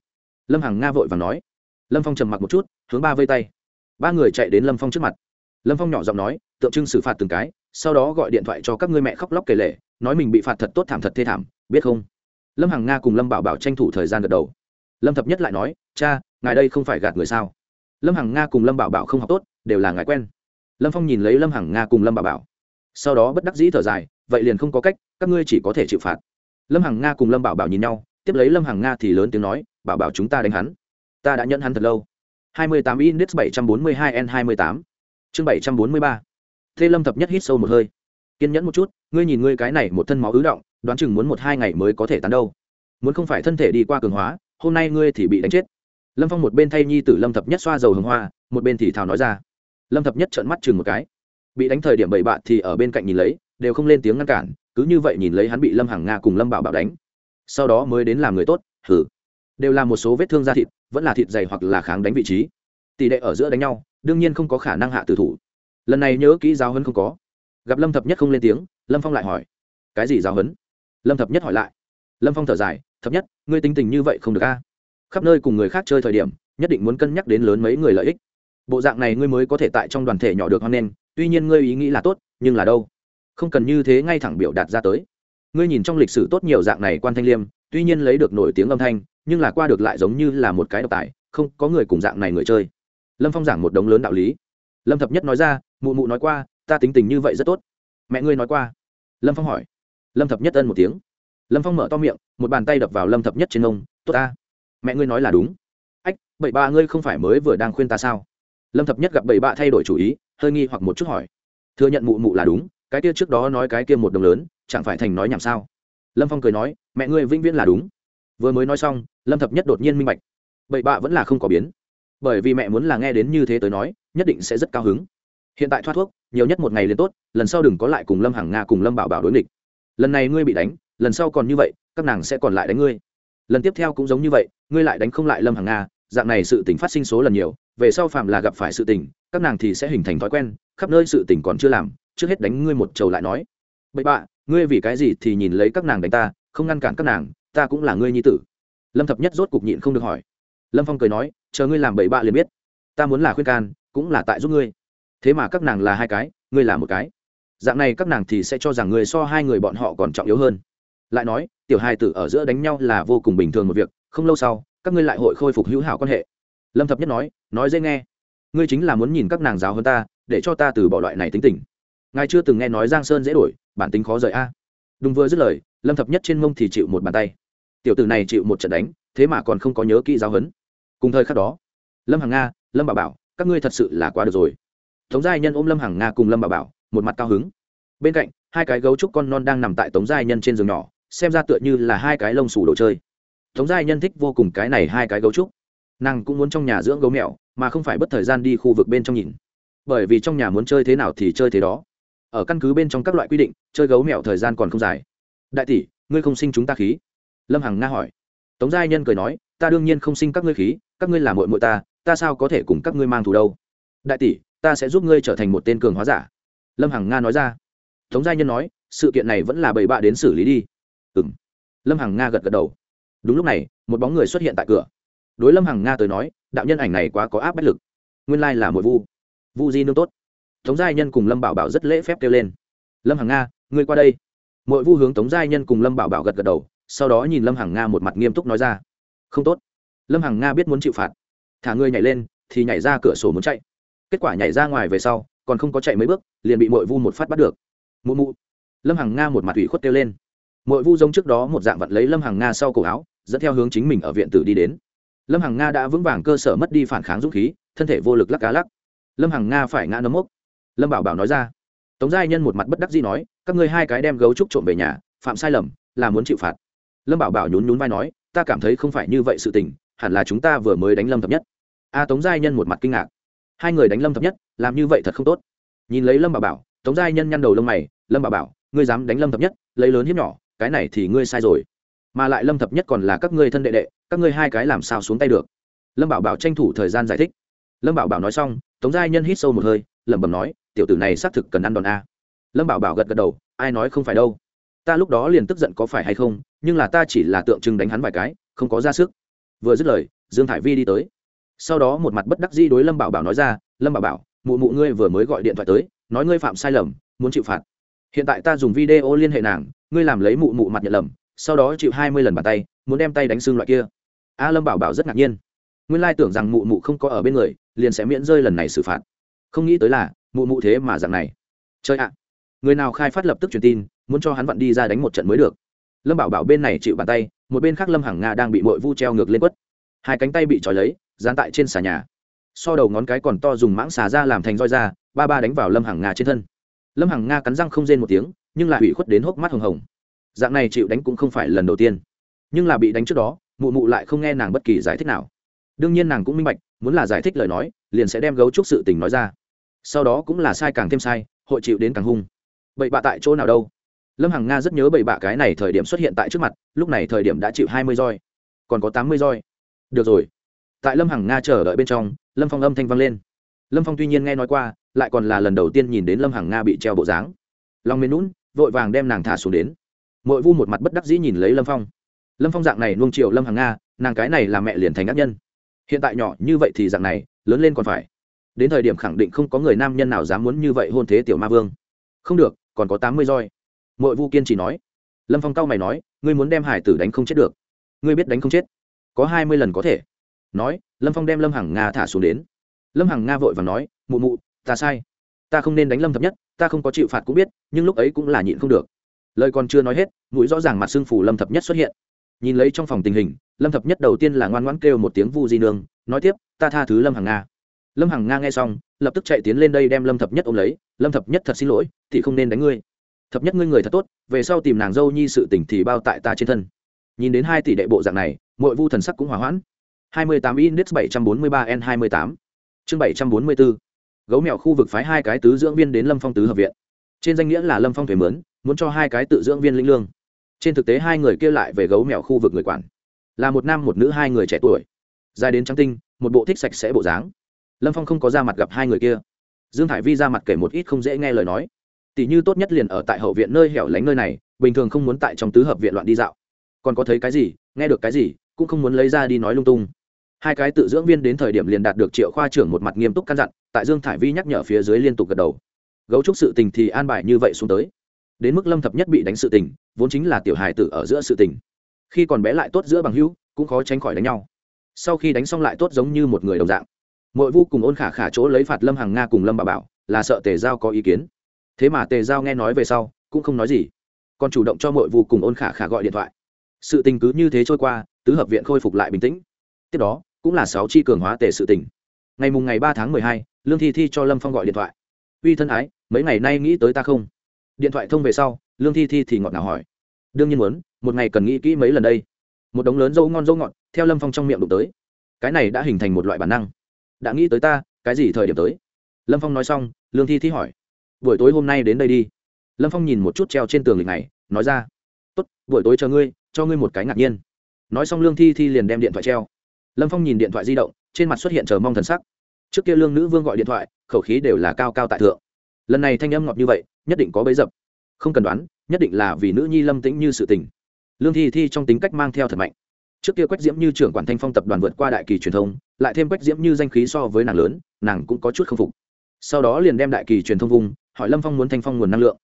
Lâm hằng nga vội và nói. Lâm phong trầm mặc một chút, hướng ba vây tay. Ba người chạy đến lâm phong trước mặt. Lâm phong nhỏ giọng nói, tượng trưng xử phạt từng cái, sau đó gọi điện thoại cho các ngươi mẹ khóc lóc kể lể, nói mình bị phạt thật tốt thảm thật thê thảm, biết không? Lâm hằng nga cùng lâm bảo bảo tranh thủ thời gian gật đầu. Lâm thập nhất lại nói, cha, ngài đây không phải gạt người sao? Lâm hằng nga cùng lâm bảo bảo không học tốt, đều là ngài quen. Lâm phong nhìn lấy lâm hằng nga cùng lâm bảo bảo sau đó bất đắc dĩ thở dài, vậy liền không có cách, các ngươi chỉ có thể chịu phạt. Lâm hằng nga cùng lâm bảo bảo nhìn nhau, tiếp lấy lâm hằng nga thì lớn tiếng nói, bảo bảo chúng ta đánh hắn. Ta đã nhận hắn thật lâu. 28 index 742 n 28 chương 743 thê lâm thập nhất hít sâu một hơi. Kiên nhẫn một chút, ngươi nhìn ngươi cái này một thân máu ứ động, đoán chừng muốn một hai ngày mới có thể tán đâu. Muốn không phải thân thể đi qua cường hóa, hôm nay ngươi thì bị đánh chết. Lâm phong một bên thay nhi tử lâm thập nhất xoa dầu hồng hoa, một bên thì thảo nói ra. Lâm thập nhất trợn mắt chừng một cái bị đánh thời điểm bậy bạ thì ở bên cạnh nhìn lấy, đều không lên tiếng ngăn cản, cứ như vậy nhìn lấy hắn bị lâm hàng nga cùng lâm bảo bảo đánh. Sau đó mới đến làm người tốt hử đều là một số vết thương da thịt, vẫn là thịt dày hoặc là kháng đánh vị trí. Tỷ lệ ở giữa đánh nhau, đương nhiên không có khả năng hạ tử thủ. Lần này nhớ kỹ giáo hấn không có. Gặp lâm thập nhất không lên tiếng, lâm phong lại hỏi. Cái gì giáo hấn lâm thập nhất hỏi lại. Lâm phong thở dài, thập nhất, ngươi tính tình như vậy không được a. Khắp nơi cùng người khác chơi thời điểm, nhất định muốn cân nhắc đến lớn mấy người lợi ích. Bộ dạng này ngươi mới có thể tại trong đoàn thể nhỏ được hoan nghênh tuy nhiên ngươi ý nghĩ là tốt, nhưng là đâu? Không cần như thế ngay thẳng biểu đạt ra tới. Ngươi nhìn trong lịch sử tốt nhiều dạng này quan thanh liêm, tuy nhiên lấy được nổi tiếng âm thanh, nhưng là qua được lại giống như là một cái độc tài, không có người cùng dạng này người chơi. Lâm phong giảng một đống lớn đạo lý. Lâm thập nhất nói ra, mụ mụ nói qua, ta tính tình như vậy rất tốt. Mẹ ngươi nói qua? Lâm phong hỏi. Lâm thập nhất ân một tiếng. Lâm phong mở to miệng, một bàn tay đập vào lâm thập nhất trên ông tốt ta. Mẹ ngươi nói là đúng. Ách bảy ba ngươi không phải mới vừa đang khuyên ta sao? Lâm thập nhất gặp bảy bạ thay đổi chủ ý, hơi nghi hoặc một chút hỏi. Thừa nhận mụ mụ là đúng, cái kia trước đó nói cái kia một đồng lớn, chẳng phải thành nói nhảm sao? Lâm phong cười nói, mẹ ngươi vĩnh viễn là đúng. Vừa mới nói xong, lâm thập nhất đột nhiên minh bạch. Bậy bạ vẫn là không có biến. Bởi vì mẹ muốn là nghe đến như thế tới nói, nhất định sẽ rất cao hứng. Hiện tại thoát thuốc, nhiều nhất một ngày liền tốt, lần sau đừng có lại cùng lâm hằng nga cùng lâm bảo bảo đối nghịch. Lần này ngươi bị đánh, lần sau còn như vậy, các nàng sẽ còn lại đánh ngươi. Lần tiếp theo cũng giống như vậy, ngươi lại đánh không lại lâm hằng nga dạng này sự tình phát sinh số lần nhiều, về sau phạm là gặp phải sự tình, các nàng thì sẽ hình thành thói quen, khắp nơi sự tình còn chưa làm, trước hết đánh ngươi một trầu lại nói. Bậy bạ, ngươi vì cái gì thì nhìn lấy các nàng đánh ta, không ngăn cản các nàng, ta cũng là ngươi nhi tử. Lâm thập nhất rốt cục nhịn không được hỏi. Lâm phong cười nói, chờ ngươi làm bậy bạ liền biết. Ta muốn là khuyên can, cũng là tại giúp ngươi. Thế mà các nàng là hai cái, ngươi là một cái. Dạng này các nàng thì sẽ cho rằng người so hai người bọn họ còn trọng yếu hơn. Lại nói, tiểu hai tử ở giữa đánh nhau là vô cùng bình thường một việc, không lâu sau các ngươi lại hội khôi phục hữu hảo quan hệ. Lâm thập nhất nói nói dễ nghe. Ngươi chính là muốn nhìn các nàng giáo hơn ta, để cho ta từ bỏ loại này tính tình. Ngài chưa từng nghe nói giang sơn dễ đổi, bản tính khó rời a. Đúng vừa dứt lời, lâm thập nhất trên mông thì chịu một bàn tay. Tiểu tử này chịu một trận đánh, thế mà còn không có nhớ kỹ giáo huấn. Cùng thời khắc đó, lâm hằng nga, lâm bà bảo, các ngươi thật sự là quá được rồi. Tống giai nhân ôm lâm hằng nga cùng lâm bà bảo, một mặt cao hứng. Bên cạnh, hai cái gấu trúc con non đang nằm tại tống giai nhân trên giường nhỏ, xem ra tựa như là hai cái lông xù đồ chơi tống giai nhân thích vô cùng cái này hai cái gấu trúc. Nàng cũng muốn trong nhà dưỡng gấu mèo, mà không phải bất thời gian đi khu vực bên trong nhìn. Bởi vì trong nhà muốn chơi thế nào thì chơi thế đó. Ở căn cứ bên trong các loại quy định, chơi gấu mèo thời gian còn không dài. Đại tỷ, ngươi không sinh chúng ta khí. Lâm hằng nga hỏi. Tống giai nhân cười nói, ta đương nhiên không sinh các ngươi khí, các ngươi là mội mội ta ta sao có thể cùng các ngươi mang thù đâu? Đại tỷ, ta sẽ giúp ngươi trở thành một tên cường hóa giả. Lâm hằng nga nói ra. Tống giai nhân nói, sự kiện này vẫn là bậy bạ đến xử lý đi. Ừ m lâm hằng nga gật gật đầu đúng lúc này, một bóng người xuất hiện tại cửa. Đối lâm hằng nga tới nói, đạo nhân ảnh này quá có áp bách lực. Nguyên lai là một vu. Vu di nương tốt. Tống giai nhân cùng lâm bảo bảo rất lễ phép kêu lên. Lâm hằng nga, ngươi qua đây. Mỗi vu hướng tống giai nhân cùng lâm bảo bảo gật gật đầu, sau đó nhìn lâm hằng nga một mặt nghiêm túc nói ra. Không tốt. Lâm hằng nga biết muốn chịu phạt. Thả ngươi nhảy lên, thì nhảy ra cửa sổ muốn chạy. Kết quả nhảy ra ngoài về sau, còn không có chạy mấy bước, liền bị mội vu một phát bắt được. Mụ mụ. Lâm hằng nga một mặt ủy khuất kêu lên. Mội vu giống trước đó một dạng vật lấy lâm hằng nga sau cổ áo dẫn theo hướng chính mình ở viện tử đi đến. Lâm hằng nga đã vững vàng cơ sở mất đi phản kháng dũng khí, thân thể vô lực lắc cá lắc. Lâm hằng nga phải ngã nấm mốc. Lâm bảo bảo nói ra. Tống giai nhân một mặt bất đắc dĩ nói, các ngươi hai cái đem gấu trúc trộm về nhà, phạm sai lầm, là muốn chịu phạt. Lâm bảo bảo nhún nhún vai nói, ta cảm thấy không phải như vậy sự tình, hẳn là chúng ta vừa mới đánh lâm thập nhất. A tống giai nhân một mặt kinh ngạc. Hai người đánh lâm thập nhất, làm như vậy thật không tốt. Nhìn lấy lâm bảo bảo, tống giai nhân nhăn đầu lông mày, lâm bảo bảo, ngươi dám đánh lâm thập nhất, lấy lớn hiếp nhỏ, cái này thì ngươi sai rồi mà lại lâm thập nhất còn là các ngươi thân đệ đệ, các ngươi hai cái làm sao xuống tay được? Lâm bảo bảo tranh thủ thời gian giải thích. Lâm bảo bảo nói xong, tống giai nhân hít sâu một hơi, lẩm bẩm nói, tiểu tử này xác thực cần ăn đòn a. Lâm bảo bảo gật gật đầu, ai nói không phải đâu. Ta lúc đó liền tức giận có phải hay không, nhưng là ta chỉ là tượng trưng đánh hắn vài cái, không có ra sức. Vừa dứt lời, dương thải vi đi tới. Sau đó một mặt bất đắc dĩ đối lâm bảo bảo nói ra, lâm bảo bảo, mụ mụ ngươi vừa mới gọi điện thoại tới, nói ngươi phạm sai lầm, muốn chịu phạt. Hiện tại ta dùng video liên hệ nàng, ngươi làm lấy mụ mụ mặt nhận lầm sau đó chịu hai mươi lần bàn tay, muốn đem tay đánh xương loại kia. A lâm bảo bảo rất ngạc nhiên. Nguyên lai tưởng rằng mụ mụ không có ở bên người, liền sẽ miễn rơi lần này xử phạt. Không nghĩ tới là, mụ mụ thế mà dạng này. Chơi ạ! Người nào khai phát lập tức truyền tin, muốn cho hắn vặn đi ra đánh một trận mới được. Lâm bảo bảo bên này chịu bàn tay, một bên khác lâm hằng nga đang bị mội vu treo ngược lên quất. Hai cánh tay bị trói lấy, dán tại trên xà nhà. So đầu ngón cái còn to dùng mãng xà ra làm thành roi ra, ba ba đánh vào lâm hằng nga trên thân. Lâm hằng nga cắn răng không rên một tiếng, nhưng lại hủy khuất đến hốc mắt hồng hồng dạng này chịu đánh cũng không phải lần đầu tiên. Nhưng là bị đánh trước đó, mụ mụ lại không nghe nàng bất kỳ giải thích nào. Đương nhiên nàng cũng minh bạch, muốn là giải thích lời nói, liền sẽ đem gấu trúc sự tình nói ra. Sau đó cũng là sai càng thêm sai, hội chịu đến càng hung. Bậy bạ tại chỗ nào đâu? Lâm hằng nga rất nhớ bậy bạ cái này thời điểm xuất hiện tại trước mặt, lúc này thời điểm đã chịu hai mươi roi. Còn có tám mươi roi. Được rồi. Tại lâm hằng nga chờ đợi bên trong, lâm phong âm thanh vang lên. Lâm phong tuy nhiên nghe nói qua, lại còn là lần đầu tiên nhìn đến lâm hằng nga bị treo bộ dáng. Long mến lún vội vàng đem nàng thả xuống đến mội vu một mặt bất đắc dĩ nhìn lấy lâm phong lâm phong dạng này nuông chiều lâm hằng nga nàng cái này là mẹ liền thành ác nhân hiện tại nhỏ như vậy thì dạng này lớn lên còn phải đến thời điểm khẳng định không có người nam nhân nào dám muốn như vậy hôn thế tiểu ma vương không được còn có tám mươi roi mội vu kiên chỉ nói lâm phong cao mày nói ngươi muốn đem hải tử đánh không chết được ngươi biết đánh không chết có hai mươi lần có thể nói lâm phong đem lâm hằng nga thả xuống đến lâm hằng nga vội và nói mụ mụ ta sai ta không nên đánh lâm thập nhất ta không có chịu phạt cũng biết nhưng lúc ấy cũng là nhịn không được lời còn chưa nói hết, mũi rõ ràng mặt xương phủ lâm thập nhất xuất hiện. Nhìn lấy trong phòng tình hình, lâm thập nhất đầu tiên là ngoan ngoãn kêu một tiếng vu di nương, nói tiếp, ta tha thứ lâm hằng nga. Lâm hằng nga nghe xong, lập tức chạy tiến lên đây đem lâm thập nhất ôm lấy, lâm thập nhất thật xin lỗi, thì không nên đánh ngươi. Thập nhất ngươi người thật tốt, về sau tìm nàng dâu nhi sự tình thì bao tại ta trên thân. Nhìn đến hai tỷ đệ bộ dạng này mọi vu thần sắc cũng hỏa hoãn. 28 index 743 n 28 chương 744 gấu mèo khu vực phái hai cái tứ dưỡng viên đến lâm phong tứ hợp viện. Trên danh nghĩa là lâm phong thuế mướn muốn cho hai cái tự dưỡng viên lĩnh lương. Trên thực tế hai người kia lại về gấu mèo khu vực người quản. Là một nam một nữ hai người trẻ tuổi. Dài đến trắng tinh, một bộ thích sạch sẽ bộ dáng. Lâm phong không có ra mặt gặp hai người kia. Dương thải vi ra mặt kể một ít không dễ nghe lời nói. Tỷ như tốt nhất liền ở tại hậu viện nơi hẻo lánh nơi này, bình thường không muốn tại trong tứ hợp viện loạn đi dạo. Còn có thấy cái gì, nghe được cái gì, cũng không muốn lấy ra đi nói lung tung. Hai cái tự dưỡng viên đến thời điểm liền đạt được triệu khoa trưởng một mặt nghiêm túc căn dặn, tại dương thải vi nhắc nhở phía dưới liên tục gật đầu. Gấu trúc sự tình thì an bài như vậy xuống tới đến mức lâm thập nhất bị đánh sự tình, vốn chính là tiểu hài tử ở giữa sự tình. Khi còn bé lại tốt giữa bằng hữu, cũng khó tránh khỏi đánh nhau. Sau khi đánh xong lại tốt giống như một người đồng dạng. Mỗi vu cùng ôn khả khả chỗ lấy phạt lâm hàng nga cùng lâm bà bảo, là sợ tề giao có ý kiến. Thế mà tề giao nghe nói về sau, cũng không nói gì. Còn chủ động cho mỗi vu cùng ôn khả khả gọi điện thoại. Sự tình cứ như thế trôi qua, tứ hợp viện khôi phục lại bình tĩnh. Tiếp đó, cũng là sáu chi cường hóa tề sự tình. Ngày mùng ngày ba tháng mười hai, lương thi thi cho lâm phong gọi điện thoại. Uy thân ái, mấy ngày nay nghĩ tới ta không? Điện thoại thông về sau, lương thi thi thì ngọt ngào hỏi. Đương nhiên muốn, một ngày cần nghĩ kỹ mấy lần đây. Một đống lớn dâu ngon dâu ngọt, theo lâm phong trong miệng đụng tới. Cái này đã hình thành một loại bản năng. Đã nghĩ tới ta, cái gì thời điểm tới? Lâm phong nói xong, lương thi thi hỏi. Buổi tối hôm nay đến đây đi. Lâm phong nhìn một chút treo trên tường lịch này, nói ra. Tốt, buổi tối chờ ngươi, cho ngươi một cái ngạc nhiên. Nói xong lương thi thi liền đem điện thoại treo. Lâm phong nhìn điện thoại di động, trên mặt xuất hiện chờ mong thần sắc. Trước kia lương nữ vương gọi điện thoại, khẩu khí đều là cao cao tại thượng. Lần này thanh âm ngọt như vậy nhất định có bấy dập. Không cần đoán, nhất định là vì nữ nhi lâm tĩnh như sự tình. Lương thi thi trong tính cách mang theo thật mạnh. Trước kia quách diễm như trưởng quản thanh phong tập đoàn vượt qua đại kỳ truyền thông, lại thêm quách diễm như danh khí so với nàng lớn, nàng cũng có chút k phục. Sau đó liền đem đại kỳ truyền thông vùng, hỏi lâm phong muốn thanh phong nguồn năng lượng.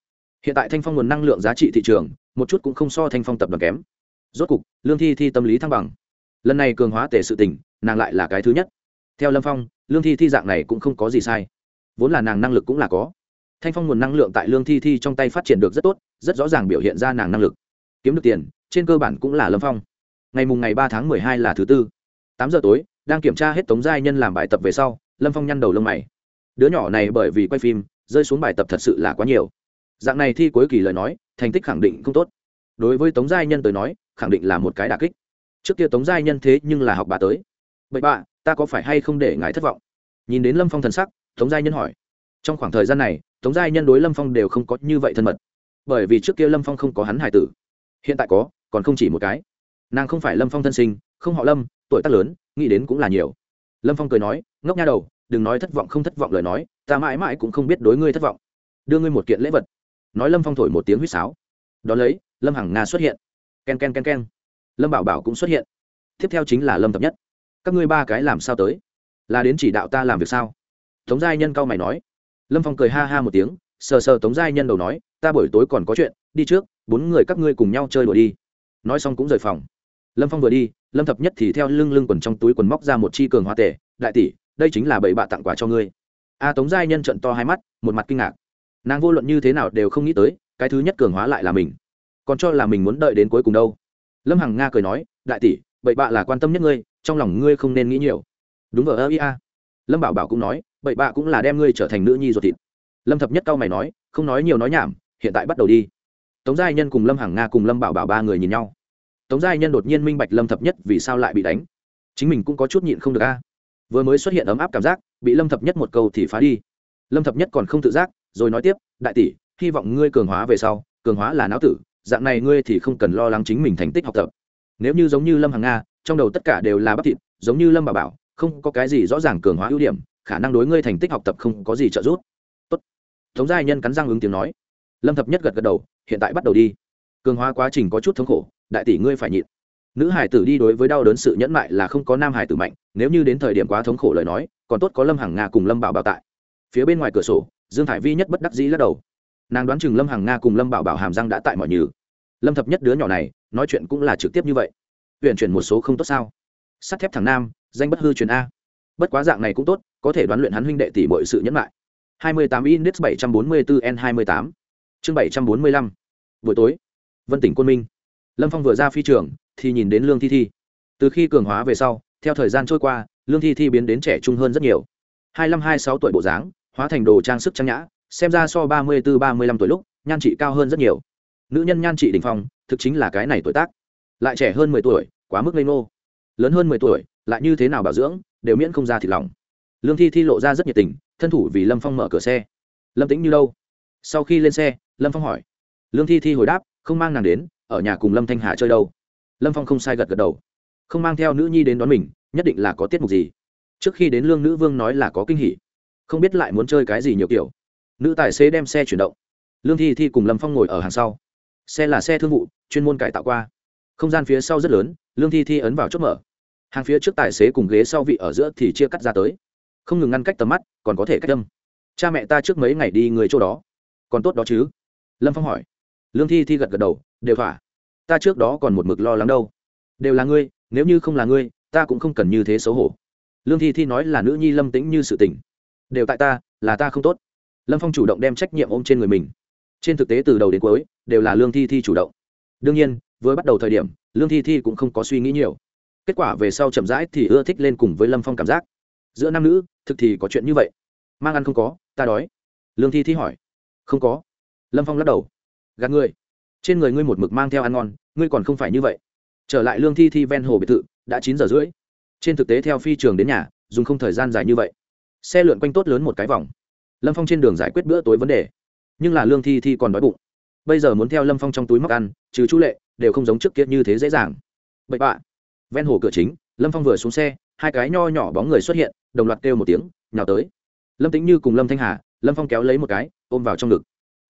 Hiện tại thanh phong nguồn năng lượng giá trị thị trường, một chút cũng không so thanh phong tập đoàn kém. Rốt cục, lương thi thi tâm lý thăng bằng. Lần này cường hóa tể sự tình, nàng lại là cái thứ nhất. Theo lâm phong, lương thi thi dạng này cũng không có gì sai. Vốn là nàng năng lực cũng là có thanh phong nguồn năng lượng tại lương thi thi trong tay phát triển được rất tốt, rất rõ ràng biểu hiện ra nàng năng lực. Kiếm được tiền, trên cơ bản cũng là lâm phong. Ngày mùng ngày ba tháng mười hai là thứ tư. Tám giờ tối, đang kiểm tra hết tống giai nhân làm bài tập về sau, lâm phong nhăn đầu lông mày. Đứa nhỏ này bởi vì quay phim, rơi xuống bài tập thật sự là quá nhiều. Dạng này thi cuối kỳ lời nói, thành tích khẳng định không tốt. Đối với tống giai nhân tới nói, khẳng định là một cái đà kích. Trước kia tống giai nhân thế nhưng là học bà tới. Vậy bà ta có phải hay không để ngài thất vọng? Nhìn đến lâm phong thần sắc, tống giai nhân hỏi trong khoảng thời gian này, tống giai nhân đối lâm phong đều không có như vậy thân mật. Bởi vì trước kia lâm phong không có hắn hải tử. Hiện tại có, còn không chỉ một cái. Nàng không phải lâm phong thân sinh, không họ lâm, tuổi tác lớn, nghĩ đến cũng là nhiều. Lâm phong cười nói, ngốc nha đầu, đừng nói thất vọng không thất vọng lời nói, ta mãi mãi cũng không biết đối ngươi thất vọng. Đưa ngươi một kiện lễ vật. Nói lâm phong thổi một tiếng huýt sáo. Đón lấy, lâm hằng nga xuất hiện. K e n k e n k e n k e n lâm bảo bảo cũng xuất hiện. Tiếp theo chính là lâm tập nhất. Các ngươi ba cái làm sao tới? Là đến chỉ đạo ta làm việc sao? Tống giai nhân cao mày nói lâm phong cười ha ha một tiếng, sờ sờ tống giai nhân đầu nói, ta buổi tối còn có chuyện, đi trước, bốn người các ngươi cùng nhau chơi đùa đi. Nói xong cũng rời phòng. Lâm phong vừa đi, lâm thập nhất thì theo lưng lưng quần trong túi quần móc ra một chi cường hoa tể, đại tỷ, đây chính là bảy bạ tặng quà cho ngươi. A tống giai nhân trận to hai mắt, một mặt kinh ngạc. Nàng vô luận như thế nào đều không nghĩ tới, cái thứ nhất cường hóa lại là mình. Còn cho là mình muốn đợi đến cuối cùng đâu. Lâm hằng nga cười nói, đại tỷ bậy bạ là quan tâm nhất ngươi, trong lòng ngươi không nên nghĩ nhiều. Đúng ở ơ ia lâm bảo bảo cũng nói bậy bạ cũng là đem ngươi trở thành nữ nhi ruột thịt. Lâm thập nhất cao mày nói, không nói nhiều nói nhảm, hiện tại bắt đầu đi. Tống giai nhân cùng lâm hằng nga cùng lâm bảo bảo ba người nhìn nhau. Tống giai nhân đột nhiên minh bạch lâm thập nhất vì sao lại bị đánh. Chính mình cũng có chút nhịn không được a. Vừa mới xuất hiện ấm áp cảm giác, bị lâm thập nhất một câu thì phá đi. Lâm thập nhất còn không tự giác, rồi nói tiếp, đại tỷ, hy vọng ngươi cường hóa về sau, cường hóa là não tử, dạng này ngươi thì không cần lo lắng chính mình thành tích học tập. Nếu như giống như lâm hằng nga, trong đầu tất cả đều là bắp thịt, giống như lâm bà bảo, không có cái gì rõ ràng cường hóa ưu điểm khả năng đối ngươi thành tích học tập không có gì trợ giúp. Tốt. Tống giai nhân cắn răng ứng tiếng nói. Lâm thập nhất gật gật đầu, hiện tại bắt đầu đi. Cường hóa quá trình có chút thống khổ, đại tỷ ngươi phải nhịn. Nữ hải tử đi đối với đau đớn sự nhẫn mại là không có nam hải tử mạnh, nếu như đến thời điểm quá thống khổ lời nói, còn tốt có lâm hằng nga cùng lâm bảo bảo tại. Phía bên ngoài cửa sổ, dương thải vi nhất bất đắc dĩ lắc đầu. Nàng đoán chừng lâm hằng nga cùng lâm bảo bảo hàm răng đã tại mọi nhừ. Lâm thập nhất đứa nhỏ này, nói chuyện cũng là trực tiếp như vậy. Huyện chuyển một số không tốt sao? Sắt thép thằng nam, danh bất hư truyền a bất quá dạng này cũng tốt, có thể đoán luyện hắn huynh đệ tỷ mọi sự nhẫn lại 28 index 744 n 28 chương 745 buổi tối. Vân tỉnh quân minh. Lâm phong vừa ra phi trường, thì nhìn đến lương thi thi. Từ khi cường hóa về sau, theo thời gian trôi qua, lương thi thi biến đến trẻ trung hơn rất nhiều. Hai mươi hai sáu tuổi bộ dáng, hóa thành đồ trang sức trang nhã, xem ra so ba mươi bốn ba mươi lăm tuổi lúc, nhan trị cao hơn rất nhiều. Nữ nhân nhan trị đ ỉ n h phong, thực chính là cái này tuổi tác. Lại trẻ hơn mười tuổi, quá mức lây ngô. Lớn hơn mười tuổi, lại như thế nào bảo dưỡng đều miễn không ra thịt lòng lương thi thi lộ ra rất nhiệt tình, thân thủ vì lâm phong mở cửa xe. Lâm tính như đâu? Sau khi lên xe, lâm phong hỏi. Lương thi thi hồi đáp, không mang nàng đến, ở nhà cùng lâm thanh hà chơi đâu? Lâm phong không sai gật gật đầu. Không mang theo nữ nhi đến đón mình, nhất định là có tiết mục gì. Trước khi đến lương nữ vương nói là có kinh hỉ. Không biết lại muốn chơi cái gì nhiều kiểu. Nữ tài xế đem xe chuyển động. Lương thi thi cùng lâm phong ngồi ở hàng sau. Xe là xe thương vụ, chuyên môn cải tạo qua. Không gian phía sau rất lớn, lương thi thi ấn vào chốt mở hàng phía trước tài xế cùng ghế sau vị ở giữa thì chia cắt ra tới. Không ngừng ngăn cách tầm mắt, còn có thể cách tâm cha mẹ ta trước mấy ngày đi người chỗ đó. Còn tốt đó chứ? Lâm phong hỏi. Lương thi thi gật gật đầu, đều thỏa. Ta trước đó còn một mực lo lắng đâu. Đều là ngươi, nếu như không là ngươi, ta cũng không cần như thế xấu hổ. Lương thi thi nói là nữ nhi lâm tĩnh như sự tình. Đều tại ta, là ta không tốt. Lâm phong chủ động đem trách nhiệm ôm trên người mình. Trên thực tế từ đầu đến cuối, đều là lương thi thi chủ động. Đương nhiên với bắt đầu thời điểm, lương thi thi cũng không có suy nghĩ nhiều kết quả về sau chậm rãi thì ưa thích lên cùng với lâm phong cảm giác. Giữa nam nữ, thực thì có chuyện như vậy. Mang ăn không có, ta đói. Lương thi thi hỏi. Không có. Lâm phong lắc đầu. Gạt ngươi trên người ngươi một mực mang theo ăn ngon, ngươi còn không phải như vậy. Trở lại lương thi thi ven hồ biệt thự, đã chín giờ rưỡi. Trên thực tế theo phi trường đến nhà, dùng không thời gian dài như vậy. Xe lượn quanh tốt lớn một cái vòng. Lâm phong trên đường giải quyết bữa tối vấn đề. Nhưng là lương thi thi còn đói bụng. Bây giờ muốn theo lâm phong trong túi móc ăn, trừ chú lệ, đều không giống trước kia như thế dễ dàng. Bậy bạ ven hồ cửa chính, lâm phong vừa xuống xe, hai cái nho nhỏ bóng người xuất hiện, đồng loạt kêu một tiếng, nhào tới. Lâm tính như cùng lâm thanh hà, lâm phong kéo lấy một cái, ôm vào trong ngực.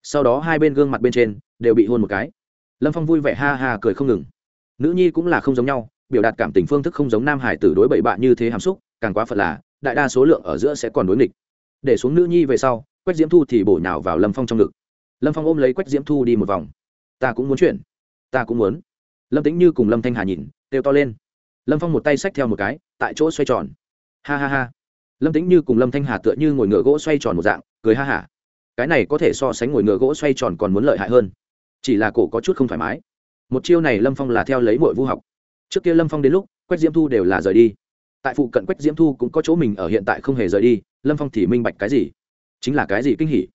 Sau đó hai bên gương mặt bên trên đều bị hôn một cái. Lâm phong vui vẻ ha ha cười không ngừng. Nữ nhi cũng là không giống nhau, biểu đạt cảm tình phương thức không giống nam hải tử đối bậy bạ như thế hàm xúc, càng quá phật là, đại đa số lượng ở giữa sẽ còn đối nghịch. Để xuống nữ nhi về sau, quách diễm thu thì bổ nhào vào lâm phong trong ngực. Lâm phong ôm lấy quách diễm thu đi một vòng. Ta cũng muốn chuyển. Ta cũng muốn. Lâm tính như cùng lâm thanh hà nhìn têu to lên lâm phong một tay xách theo một cái, tại chỗ xoay tròn. Ha ha ha. Lâm tính như cùng lâm thanh hà tựa như ngồi ngựa gỗ xoay tròn một dạng, cười ha hả. Cái này có thể so sánh ngồi ngựa gỗ xoay tròn còn muốn lợi hại hơn. Chỉ là cổ có chút không thoải mái. Một chiêu này lâm phong là theo lấy mội vu học. Trước kia lâm phong đến lúc, quách diễm thu đều là rời đi. Tại phụ cận quách diễm thu cũng có chỗ mình ở hiện tại không hề rời đi, lâm phong thì minh bạch cái gì? Chính là cái gì kinh hỉ?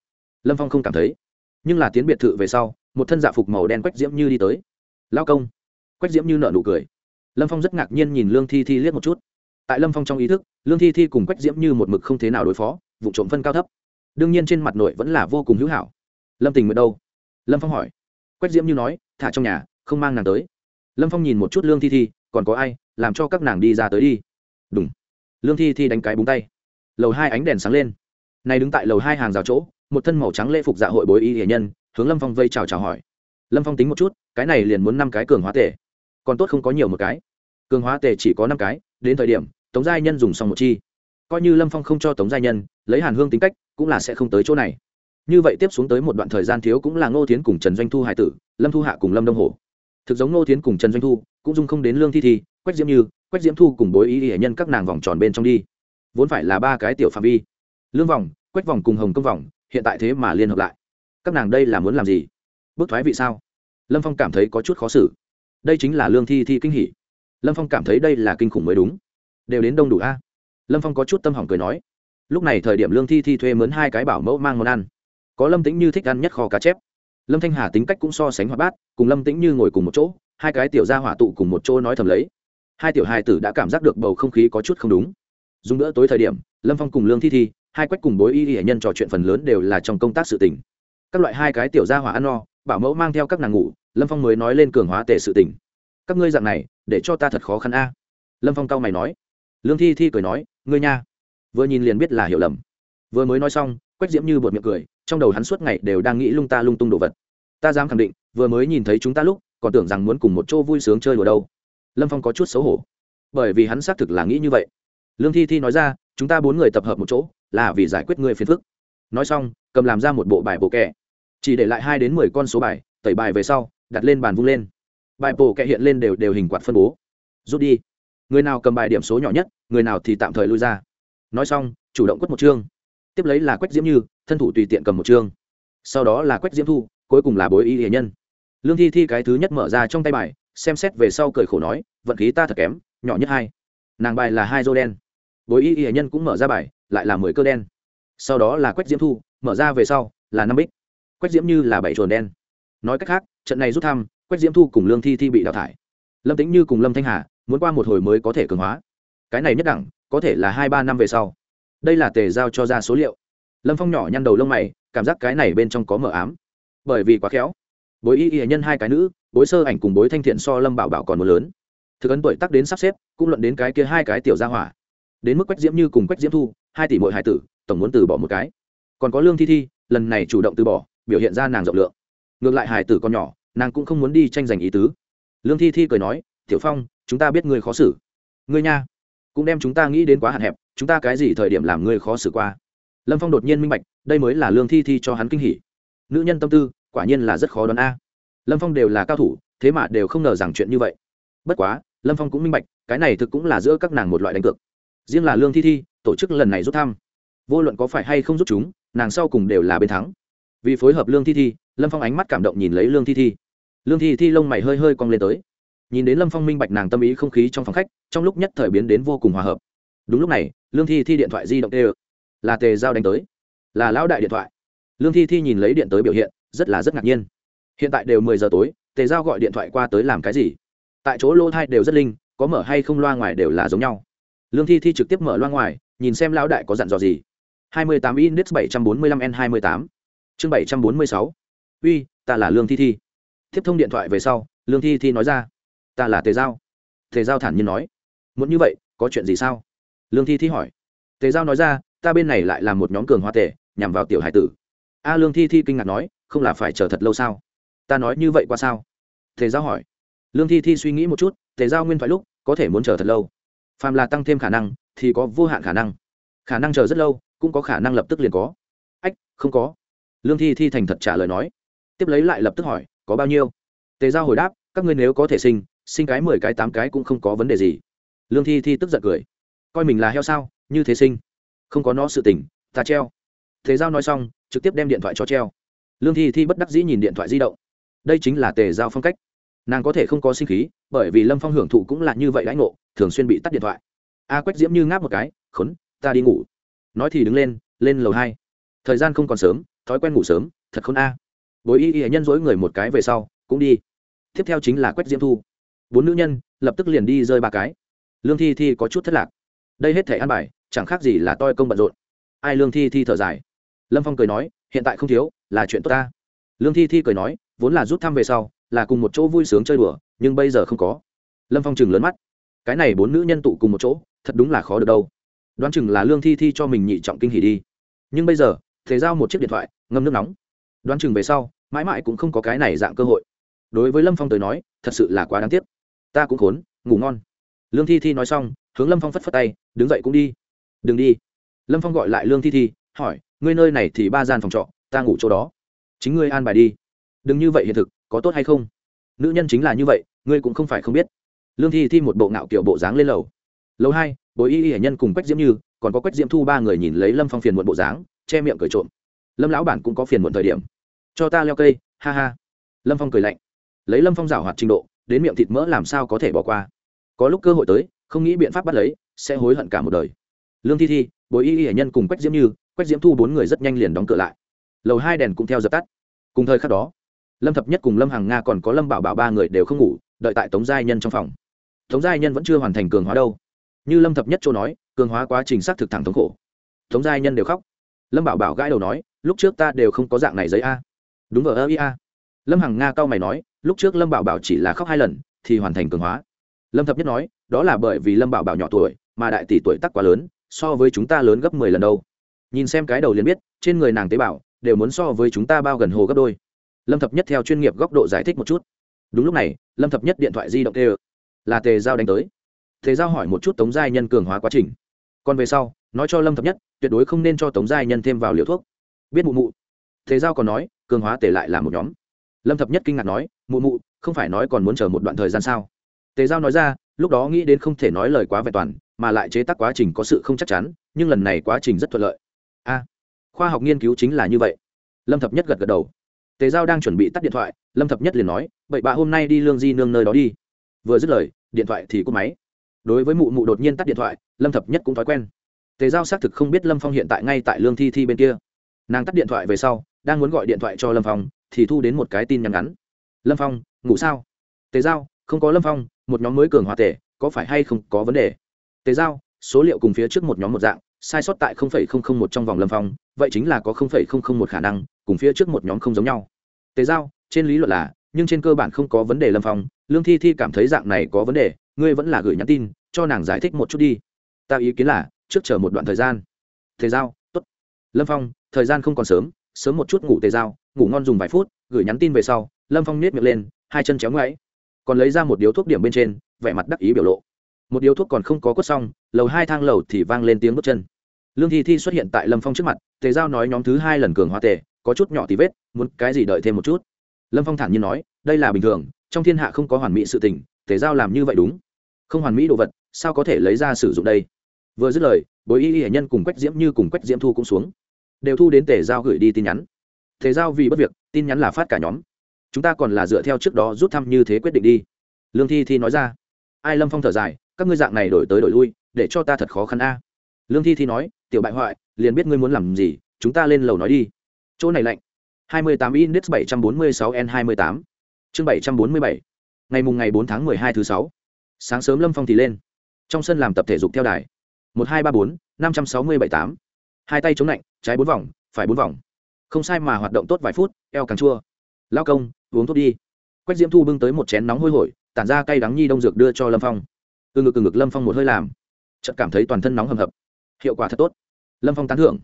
Lâm phong không cảm thấy. Nhưng là tiến biệt thự về sau, một thân dạ phục màu đen quách diễm như đi tới. Lao công. Quách diễm như nợ nụ cười lâm phong rất ngạc nhiên nhìn lương thi thi liếc một chút. Tại lâm phong trong ý thức, lương thi thi cùng quách diễm như một mực không thế nào đối phó, vụ trộm phân cao thấp. Đương nhiên trên mặt nội vẫn là vô cùng hữu hảo. Lâm tình nguyện đâu? Lâm phong hỏi. Quách diễm như nói, thả trong nhà, không mang nàng tới. Lâm phong nhìn một chút lương thi thi, còn có ai, làm cho các nàng đi ra tới đi. Đúng lương thi thi đánh cái búng tay. Lầu hai ánh đèn sáng lên. Này đứng tại lầu hai hàng rào chỗ, một thân màu trắng lễ phục dạ hội bối y hiền nhân, hướng lâm phong vây chào chào hỏi. Lâm phong tính một chút, cái này liền muốn năm cái cường hóa tể còn tốt không có nhiều một cái. Cường hóa tề chỉ có năm cái, đến thời điểm, tống giai nhân dùng xong một chi. Coi như lâm phong không cho tống giai nhân, lấy hàn hương tính cách, cũng là sẽ không tới chỗ này. Như vậy tiếp xuống tới một đoạn thời gian thiếu cũng là ngô tiến cùng trần doanh thu hải tử, lâm thu hạ cùng lâm đông hồ thực giống ngô tiến cùng trần doanh thu, cũng dung không đến lương thi thi, quách diễm như, quách diễm thu cùng bối ý hệ nhân các nàng vòng tròn bên trong đi. Vốn phải là ba cái tiểu phạm vi. Lương vòng, quách vòng cùng hồng công vòng, hiện tại thế mà liên hợp lại. Các nàng đây là muốn làm gì? Bước thoái vị sao? Lâm phong cảm thấy có chút khó xử đây chính là lương thi thi kinh hỉ. Lâm phong cảm thấy đây là kinh khủng mới đúng. Đều đến đông đủ a. Lâm phong có chút tâm hỏng cười nói, lúc này thời điểm lương thi thi thuê mướn hai cái bảo mẫu mang món ăn. Có lâm tĩnh như thích ăn nhất kho cá chép. Lâm thanh hà tính cách cũng so sánh hoạt bát, cùng lâm tĩnh như ngồi cùng một chỗ, hai cái tiểu ra hỏa tụ cùng một chỗ nói thầm lấy. Hai tiểu hài tử đã cảm giác được bầu không khí có chút không đúng. Dùng bữa tối thời điểm, lâm phong cùng lương thi thi, hai quách cùng bối y y hệ nhân trò chuyện phần lớn đều là trong công tác sự tình. Các loại hai cái tiểu gia hỏa ăn no, bảo mẫu mang theo các nàng ngủ lâm phong mới nói lên cường hóa tề sự tình. Các ngươi dạng này, để cho ta thật khó khăn a. Lâm phong cao mày nói. Lương thi thi cười nói, ngươi nha. Vừa nhìn liền biết là hiểu lầm. Vừa mới nói xong, quách diễm như bột miệng cười, trong đầu hắn suốt ngày đều đang nghĩ lung ta lung tung đồ vật. Ta dám khẳng định, vừa mới nhìn thấy chúng ta lúc, còn tưởng rằng muốn cùng một chỗ vui sướng chơi đùa đâu. Lâm phong có chút xấu hổ. Bởi vì hắn xác thực là nghĩ như vậy. Lương thi thi nói ra, chúng ta bốn người tập hợp một chỗ, là vì giải quyết người phiền phức. Nói xong, cầm làm ra một bộ bài bộ kẻ chỉ để lại hai đến mười con số bài, tẩy bài về sau đặt lên bàn vung lên. Bài bộ kẹ hiện lên đều đều hình quạt phân bố. Rút đi. Người nào cầm bài điểm số nhỏ nhất, người nào thì tạm thời lui ra. Nói xong, chủ động quất một chương. Tiếp lấy là quách diễm như, thân thủ tùy tiện cầm một chương. Sau đó là quách diễm thu, cuối cùng là bối y hệ nhân. Lương thi thi cái thứ nhất mở ra trong tay bài, xem xét về sau cười khổ nói, vận khí ta thật kém, nhỏ nhất hai. Nàng bài là hai dô đen. Bối y hệ nhân cũng mở ra bài, lại là mười cơ đen. Sau đó là quách diễm thu, mở ra về sau là năm bích quách diễm như là bảy chuồn đen nói cách khác, trận này rút thăm, quách diễm thu cùng lương thi thi bị đào thải. Lâm tính như cùng lâm thanh hà muốn qua một hồi mới có thể cường hóa. Cái này nhất đẳng, có thể là hai ba năm về sau. Đây là tề giao cho ra số liệu. Lâm phong nhỏ nhăn đầu lông mày, cảm giác cái này bên trong có mờ ám. Bởi vì quá khéo. Bối y y nhân hai cái nữ, bối sơ ảnh cùng bối thanh thiện so lâm bảo bảo còn một lớn. Thực ấn tuổi tắc đến sắp xếp, cũng luận đến cái kia hai cái tiểu gia hỏa. Đến mức quách diễm như cùng quách diễm thu, hai tỷ mỗi hải tử, tổng muốn từ bỏ một cái. Còn có lương thi thi, lần này chủ động từ bỏ, biểu hiện ra nàng rộng lượng ngược lại hải tử còn nhỏ, nàng cũng không muốn đi tranh giành ý tứ. Lương thi thi cười nói, tiểu phong, chúng ta biết ngươi khó xử. Ngươi nha, cũng đem chúng ta nghĩ đến quá hạn hẹp, chúng ta cái gì thời điểm làm ngươi khó xử qua? Lâm phong đột nhiên minh bạch, đây mới là lương thi thi cho hắn kinh hỉ. Nữ nhân tâm tư, quả nhiên là rất khó đoán a. Lâm phong đều là cao thủ, thế mà đều không ngờ rằng chuyện như vậy. Bất quá, lâm phong cũng minh bạch, cái này thực cũng là giữa các nàng một loại đánh cược. Riêng là lương thi thi, tổ chức lần này rút thăm, vô luận có phải hay không rút chúng, nàng sau cùng đều là bên thắng. Vì phối hợp lương thi thi lâm phong ánh mắt cảm động nhìn lấy lương thi thi. Lương thi thi lông mày hơi hơi cong lên tới. Nhìn đến lâm phong minh bạch nàng tâm ý không khí trong phòng khách, trong lúc nhất thời biến đến vô cùng hòa hợp. Đúng lúc này, lương thi thi điện thoại di động tê là tề giao đánh tới. Là lão đại điện thoại. Lương thi thi nhìn lấy điện tới biểu hiện, rất là rất ngạc nhiên. Hiện tại đều mười giờ tối, tề giao gọi điện thoại qua tới làm cái gì? Tại chỗ lô thai đều rất linh, có mở hay không loa ngoài đều là giống nhau. Lương thi thi trực tiếp mở loa ngoài, nhìn xem lão đại có dặn dò gì. 28 Index 745N28. Chương 746 uy ta là lương thi thi. Tiếp thông điện thoại về sau lương thi thi nói ra ta là tề giao. Tề giao thản nhiên nói muốn như vậy có chuyện gì sao? Lương thi thi hỏi tề giao nói ra ta bên này lại là một nhóm cường hoa tề, nhằm vào tiểu hải tử. A lương thi thi kinh ngạc nói không là phải chờ thật lâu sao? Ta nói như vậy qua sao? Tề giao hỏi lương thi thi suy nghĩ một chút tề giao nguyên thoại lúc có thể muốn chờ thật lâu. Phàm là tăng thêm khả năng thì có vô hạn khả năng. Khả năng chờ rất lâu cũng có khả năng lập tức liền có. Ách không có. Lương thi thi thành thật trả lời nói tiếp lấy lại lập tức hỏi, có bao nhiêu? Tề giao hồi đáp, các ngươi nếu có thể sinh sinh cái mười cái tám cái cũng không có vấn đề gì. Lương thi thi tức giận cười, coi mình là heo sao, như thế sinh? Không có nó sự tỉnh ta treo. Thế giao nói xong, trực tiếp đem điện thoại cho treo. Lương thi thi bất đắc dĩ nhìn điện thoại di động. Đây chính là tề giao phong cách. Nàng có thể không có sinh khí, bởi vì lâm phong hưởng thụ cũng là như vậy đãi ngộ, thường xuyên bị tắt điện thoại. A quách diễm như ngáp một cái, khốn, ta đi ngủ. Nói thì đứng lên lên lầu hai. Thời gian không còn sớm, thói quen ngủ sớm, thật khốn a bối y y nhân dối người một cái về sau, cũng đi. Tiếp theo chính là quách diễm thu. Bốn nữ nhân lập tức liền đi rơi ba cái. Lương thi thi có chút thất lạc. Đây hết thể ăn bài, chẳng khác gì là toi công bận rộn. Ai lương thi thi thở dài. Lâm phong cười nói, hiện tại không thiếu, là chuyện tốt ta. Lương thi thi cười nói, vốn là rút thăm về sau, là cùng một chỗ vui sướng chơi đùa, nhưng bây giờ không có. Lâm phong chừng lớn mắt. Cái này bốn nữ nhân tụ cùng một chỗ, thật đúng là khó được đâu. Đoán chừng là lương thi thi cho mình nhị trọng kinh hỉ đi. Nhưng bây giờ thế giao một chiếc điện thoại, ngâm nước nóng đoán chừng về sau, mãi mãi cũng không có cái này dạng cơ hội. Đối với lâm phong tới nói, thật sự là quá đáng tiếc. Ta cũng khốn, ngủ ngon. Lương thi thi nói xong, hướng lâm phong phất phất tay, đứng dậy cũng đi. Đừng đi. Lâm phong gọi lại lương thi thi, hỏi, ngươi nơi này thì ba gian phòng trọ, ta ngủ chỗ đó. Chính ngươi an bài đi. Đừng như vậy hiện thực, có tốt hay không? Nữ nhân chính là như vậy, ngươi cũng không phải không biết. Lương thi thi một bộ ngạo kiểu bộ dáng lên lầu. Lầu hai, bối y y hải nhân cùng quách diễm như, còn có quách diễm thu ba người nhìn lấy lâm phong phiền muộn bộ dáng, che miệng cười trộm. Lâm lão bản cũng có phiền muộn thời điểm cho ta leo cây, ha ha. Lâm phong cười lạnh. Lấy lâm phong rảo hoạt trình độ, đến miệng thịt mỡ làm sao có thể bỏ qua. Có lúc cơ hội tới, không nghĩ biện pháp bắt lấy, sẽ hối hận cả một đời. Lương thi thi, bồi y y hải nhân cùng quách diễm như, quách diễm thu bốn người rất nhanh liền đóng cửa lại. Lầu hai đèn cũng theo dập tắt. Cùng thời khắc đó, lâm thập nhất cùng lâm hằng nga còn có lâm bảo bảo ba người đều không ngủ, đợi tại tống giai nhân trong phòng. Tống giai nhân vẫn chưa hoàn thành cường hóa đâu. Như lâm thập nhất châu nói, cường hóa quá trình xác thực thẳng thống khổ. Tống giai nhân đều khóc. Lâm bảo bảo gãi đầu nói, lúc trước ta đều không có dạng này giấy a đúng vờ ơ ia lâm hằng nga cao mày nói, lúc trước lâm bảo bảo chỉ là khóc hai lần, thì hoàn thành cường hóa. Lâm thập nhất nói, đó là bởi vì lâm bảo bảo nhỏ tuổi, mà đại tỷ tuổi tắc quá lớn, so với chúng ta lớn gấp mười lần đâu. Nhìn xem cái đầu liền biết, trên người nàng tế bào, đều muốn so với chúng ta bao gần hồ gấp đôi. Lâm thập nhất theo chuyên nghiệp góc độ giải thích một chút. Đúng lúc này, lâm thập nhất điện thoại di động tê là tề giao đánh tới. Tề giao hỏi một chút tống giai nhân cường hóa quá trình. Còn về sau, nói cho lâm thập nhất, tuyệt đối không nên cho tống giai nhân thêm vào liều thuốc. Biết mụ mụ. Tề giao còn nói cường hóa tề lại là một nhóm. Lâm thập nhất kinh ngạc nói, mụ mụ, không phải nói còn muốn chờ một đoạn thời gian sao? Tề giao nói ra, lúc đó nghĩ đến không thể nói lời quá vẹn toàn, mà lại chế tác quá trình có sự không chắc chắn, nhưng lần này quá trình rất thuận lợi. A, khoa học nghiên cứu chính là như vậy. Lâm thập nhất gật gật đầu. Tề giao đang chuẩn bị tắt điện thoại, lâm thập nhất liền nói, vậy bà hôm nay đi lương di nương nơi đó đi. Vừa dứt lời, điện thoại thì cúp máy. Đối với mụ mụ đột nhiên tắt điện thoại, lâm thập nhất cũng thói quen. Tề giao xác thực không biết lâm phong hiện tại ngay tại lương thi thi bên kia. Nàng tắt điện thoại về sau đang muốn gọi điện thoại cho lâm phong, thì thu đến một cái tin nhắn ngắn. Lâm phong, ngủ sao? Tề giao, không có lâm phong, một nhóm mới cường hóa tề, có phải hay không có vấn đề? Tề giao, số liệu cùng phía trước một nhóm một dạng, sai sót tại một trong vòng lâm phong, vậy chính là có một khả năng, cùng phía trước một nhóm không giống nhau. Tề giao, trên lý luận là, nhưng trên cơ bản không có vấn đề lâm phong, lương thi thi cảm thấy dạng này có vấn đề, ngươi vẫn là gửi nhắn tin, cho nàng giải thích một chút đi. Ta ý kiến là, trước chờ một đoạn thời gian. Tề giao t ố t lâm phong, thời gian không còn sớm sớm một chút ngủ tề giao ngủ ngon dùng vài phút, gửi nhắn tin về sau, lâm phong nết miệng lên, hai chân chéo ngoáy. Còn lấy ra một điếu thuốc điểm bên trên, vẻ mặt đắc ý biểu lộ. Một điếu thuốc còn không có cốt xong, lầu hai thang lầu thì vang lên tiếng bước chân. Lương thi thi xuất hiện tại lâm phong trước mặt, tề giao nói nhóm thứ hai lần cường hóa tề, có chút nhỏ tí vết, muốn cái gì đợi thêm một chút. Lâm phong thản nhiên nói, đây là bình thường, trong thiên hạ không có hoàn mỹ sự tình, tề giao làm như vậy đúng. Không hoàn mỹ đồ vật, sao có thể lấy ra sử dụng đây? Vừa dứt lời, bối y y hệ nhân cùng quách diễm như cùng quách diễm thu cũng xuống đều thu đến tề giao gửi đi tin nhắn. Tề giao vì bất việc, tin nhắn là phát cả nhóm. Chúng ta còn là dựa theo trước đó rút thăm như thế quyết định đi. Lương thi thi nói ra. Ai lâm phong thở dài, các ngươi dạng này đổi tới đổi lui, để cho ta thật khó khăn a. Lương thi thi nói, tiểu bại hoại, liền biết ngươi muốn làm gì, chúng ta lên lầu nói đi. Chỗ này lạnh. 28 index 746 n 28 chương 747 ngày mùng ngày 4 tháng 12 thứ sáu. Sáng sớm lâm phong thì lên. Trong sân làm tập thể dục theo đài. 1234 5678 hai tay chống lạnh, trái bốn vòng, phải bốn vòng. Không sai mà hoạt động tốt vài phút, eo càng chua. Lao công, uống thuốc đi. Quách diễm thu bưng tới một chén nóng hôi hổi, tản ra cay đắng nhi đông dược đưa cho lâm phong. Từ ngực từ ngực lâm phong một hơi làm. Chợt cảm thấy toàn thân nóng hầm hập. Hiệu quả thật tốt. Lâm phong tán thưởng.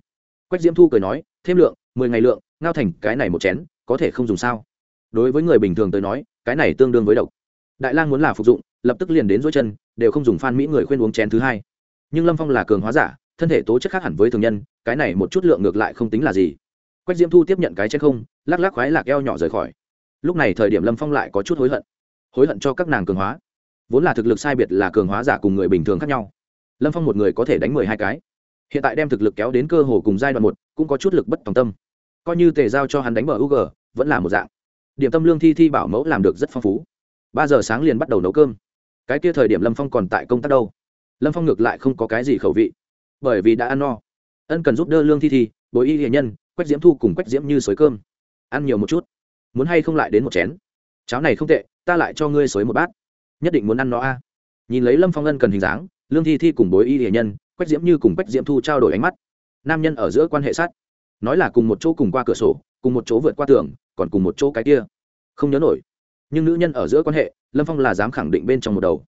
Quách diễm thu cười nói, thêm lượng, mười ngày lượng, ngao thành cái này một chén, có thể không dùng sao? Đối với người bình thường tới nói, cái này tương đương với độc. Đại lang muốn là phục dụng, lập tức liền đến dối chân, đều không dùng phan mỹ người khuyên uống chén thứ hai. Nhưng lâm phong là cường hóa giả thân thể tố chất khác hẳn với thường nhân, cái này một chút lượng ngược lại không tính là gì. Quách diễm thu tiếp nhận cái chén không, lắc lắc khoái lạc eo nhỏ rời khỏi. Lúc này thời điểm lâm phong lại có chút hối hận. Hối hận cho các nàng cường hóa. Vốn là thực lực sai biệt là cường hóa giả cùng người bình thường khác nhau. Lâm phong một người có thể đánh mười hai cái. Hiện tại đem thực lực kéo đến cơ hồ cùng giai đoạn một, cũng có chút lực bất tòng tâm. Coi như tề giao cho hắn đánh bờ u g vẫn là một dạng. Điểm tâm lương thi thi bảo mẫu làm được rất phong phú. Ba giờ sáng liền bắt đầu nấu cơm. Cái kia thời điểm lâm phong còn tại công tác đâu? Lâm phong ngược lại không có cái gì khẩu vị bởi vì đã ăn no. Ân cần giúp đỡ lương thi thi, bối y hệ nhân, quách diễm thu cùng quách diễm như xới cơm. Ăn nhiều một chút. Muốn hay không lại đến một chén? Cháo này không tệ, ta lại cho ngươi xới một bát. Nhất định muốn ăn nó a. Nhìn lấy lâm phong ân cần hình dáng, lương thi thi cùng bối y hệ nhân, quách diễm như cùng quách diễm thu trao đổi ánh mắt. Nam nhân ở giữa quan hệ sát. Nói là cùng một chỗ cùng qua cửa sổ, cùng một chỗ vượt qua tường, còn cùng một chỗ cái kia. Không nhớ nổi. Nhưng nữ nhân ở giữa quan hệ, lâm phong là dám khẳng định bên trong một đầu.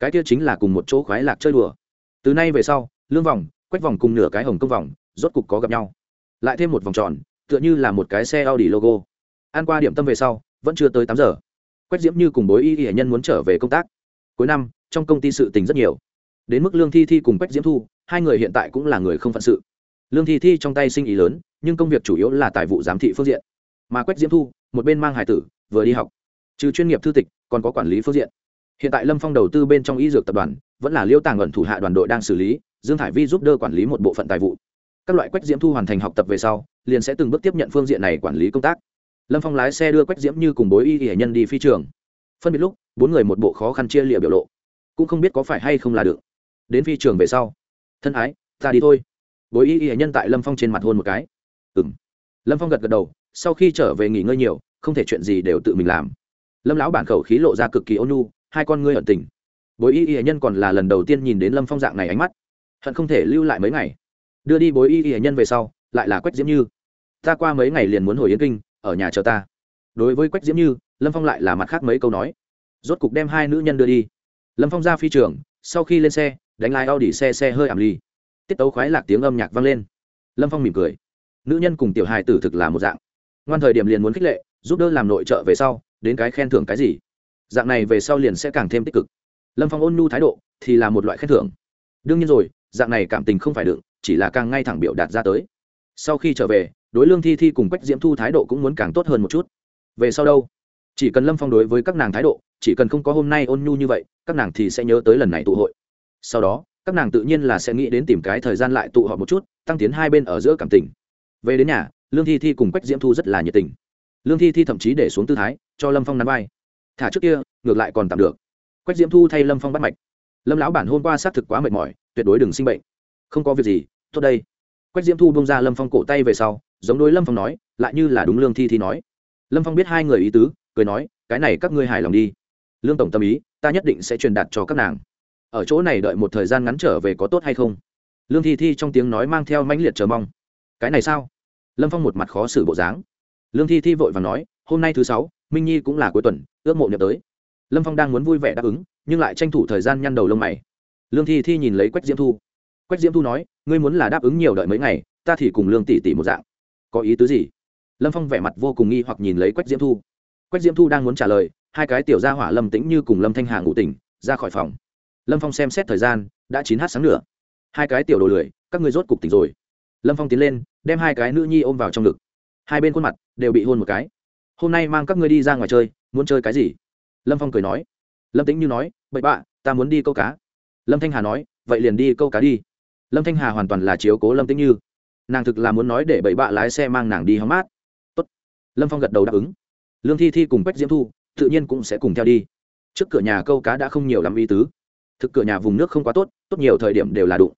Cái kia chính là cùng một chỗ khoái lạc chơi đùa. Từ nay về sau lương vòng, quách vòng cùng nửa cái hồng công vòng, rốt cục có gặp nhau. Lại thêm một vòng tròn, tựa như là một cái xe Audi logo. An qua điểm tâm về sau, vẫn chưa tới tám giờ. Quách diễm như cùng bối y y hệ nhân muốn trở về công tác. Cuối năm, trong công ty sự tình rất nhiều. Đến mức lương thi thi cùng quách diễm thu, hai người hiện tại cũng là người không phận sự. Lương thi thi trong tay sinh ý lớn, nhưng công việc chủ yếu là tài vụ giám thị phương diện. Mà quách diễm thu, một bên mang hải tử, vừa đi học. Trừ chuyên nghiệp thư tịch, còn có quản lý phương diện. Hiện tại lâm phong đầu tư bên trong y dược tập đoàn, vẫn là liêu tàng ẩn thủ hạ đoàn đội đang xử lý dương thải vi giúp đỡ quản lý một bộ phận tài vụ. Các loại quách diễm thu hoàn thành học tập về sau, liền sẽ từng bước tiếp nhận phương diện này quản lý công tác. Lâm phong lái xe đưa quách diễm như cùng bối y hệ nhân đi phi trường. Phân biệt lúc, bốn người một bộ khó khăn chia lịa biểu lộ. Cũng không biết có phải hay không là được. Đến phi trường về sau, thân ái, ta đi thôi. Bối y hệ nhân tại lâm phong trên mặt hôn một cái. Ừ m lâm phong gật gật đầu, sau khi trở về nghỉ ngơi nhiều, không thể chuyện gì đều tự mình làm. Lâm lão bản khẩu khí lộ ra cực kỳ ôn nhu, hai con ngươi ẩn tình. Bối y y nhân còn là lần đầu tiên nhìn đến lâm phong dạng này ánh mắt hận không thể lưu lại mấy ngày. Đưa đi bối y y nhân về sau, lại là quách diễm như. Ta qua mấy ngày liền muốn hồi yến kinh, ở nhà chờ ta. Đối với quách diễm như, lâm phong lại là mặt khác mấy câu nói. Rốt cục đem hai nữ nhân đưa đi. Lâm phong ra phi trường, sau khi lên xe, đánh lái a u xe xe hơi ảm ly. Tiết tấu khoái lạc tiếng âm nhạc vang lên. Lâm phong mỉm cười. Nữ nhân cùng tiểu hài tử thực là một dạng. Ngoan thời điểm liền muốn khích lệ, giúp đỡ làm nội trợ về sau, đến cái khen thưởng cái gì. Dạng này về sau liền sẽ càng thêm tích cực. Lâm phong ôn nhu thái độ thì là một loại khen thưởng. Đương nhiên rồi dạng này cảm tình không phải đựng, chỉ là càng ngay thẳng biểu đạt ra tới. Sau khi trở về, đối lương thi thi cùng quách diễm thu thái độ cũng muốn càng tốt hơn một chút. Về sau đâu? Chỉ cần lâm phong đối với các nàng thái độ, chỉ cần không có hôm nay ôn nhu như vậy, các nàng thì sẽ nhớ tới lần này tụ hội. Sau đó, các nàng tự nhiên là sẽ nghĩ đến tìm cái thời gian lại tụ họp một chút, tăng tiến hai bên ở giữa cảm tình. Về đến nhà, lương thi thi cùng quách diễm thu rất là nhiệt tình. Lương thi thi thậm chí để xuống tư thái, cho lâm phong nắm vai. Thả trước kia, ngược lại còn tạm được. Quách diễm thu thay lâm phong bắt mạch. Lâm lão bản hôm qua xác thực quá mệt mỏi tuyệt đối đừng sinh bệnh. Không có việc gì, tốt đây. Quách diễm thu bông ra lâm phong cổ tay về sau, giống đối lâm phong nói, lại như là đúng lương thi thi nói. Lâm phong biết hai người ý tứ, cười nói, cái này các ngươi hài lòng đi. Lương tổng tâm ý, ta nhất định sẽ truyền đạt cho các nàng. Ở chỗ này đợi một thời gian ngắn trở về có tốt hay không? Lương thi thi trong tiếng nói mang theo mãnh liệt chờ mong. Cái này sao? Lâm phong một mặt khó xử bộ dáng. Lương thi thi vội và nói, hôm nay thứ sáu, minh nhi cũng là cuối tuần, ước mộ nhập tới. Lâm phong đang muốn vui vẻ đáp ứng, nhưng lại tranh thủ thời gian nhăn đầu lông mày lương thi thi nhìn lấy quách diễm thu. Quách diễm thu nói, ngươi muốn là đáp ứng nhiều đợi mấy ngày, ta thì cùng lương tỷ tỷ một dạng. Có ý tứ gì? Lâm phong vẻ mặt vô cùng nghi hoặc nhìn lấy quách diễm thu. Quách diễm thu đang muốn trả lời, hai cái tiểu gia hỏa lâm tĩnh như cùng lâm thanh hà ngủ tỉnh, ra khỏi phòng. Lâm phong xem xét thời gian, đã chín h sáng nữa hai cái tiểu đồ lười, các người rốt cục tỉnh rồi. Lâm phong tiến lên, đem hai cái nữ nhi ôm vào trong ngực. Hai bên khuôn mặt đều bị hôn một cái. Hôm nay mang các ngươi đi ra ngoài chơi, muốn chơi cái gì? Lâm phong cười nói. Lâm tĩnh như nói, bậy bạ, ta muốn đi câu cá lâm thanh hà nói, vậy liền đi câu cá đi. Lâm thanh hà hoàn toàn là chiếu cố lâm tĩnh như. Nàng thực là muốn nói để bậy bạ lái xe mang nàng đi hóng mát. Tốt. lâm phong gật đầu đáp ứng. Lương thi thi cùng quách diễm thu tự nhiên cũng sẽ cùng theo đi. Trước cửa nhà câu cá đã không nhiều lắm ý tứ. Thực cửa nhà vùng nước không quá tốt tốt nhiều thời điểm đều là đụng.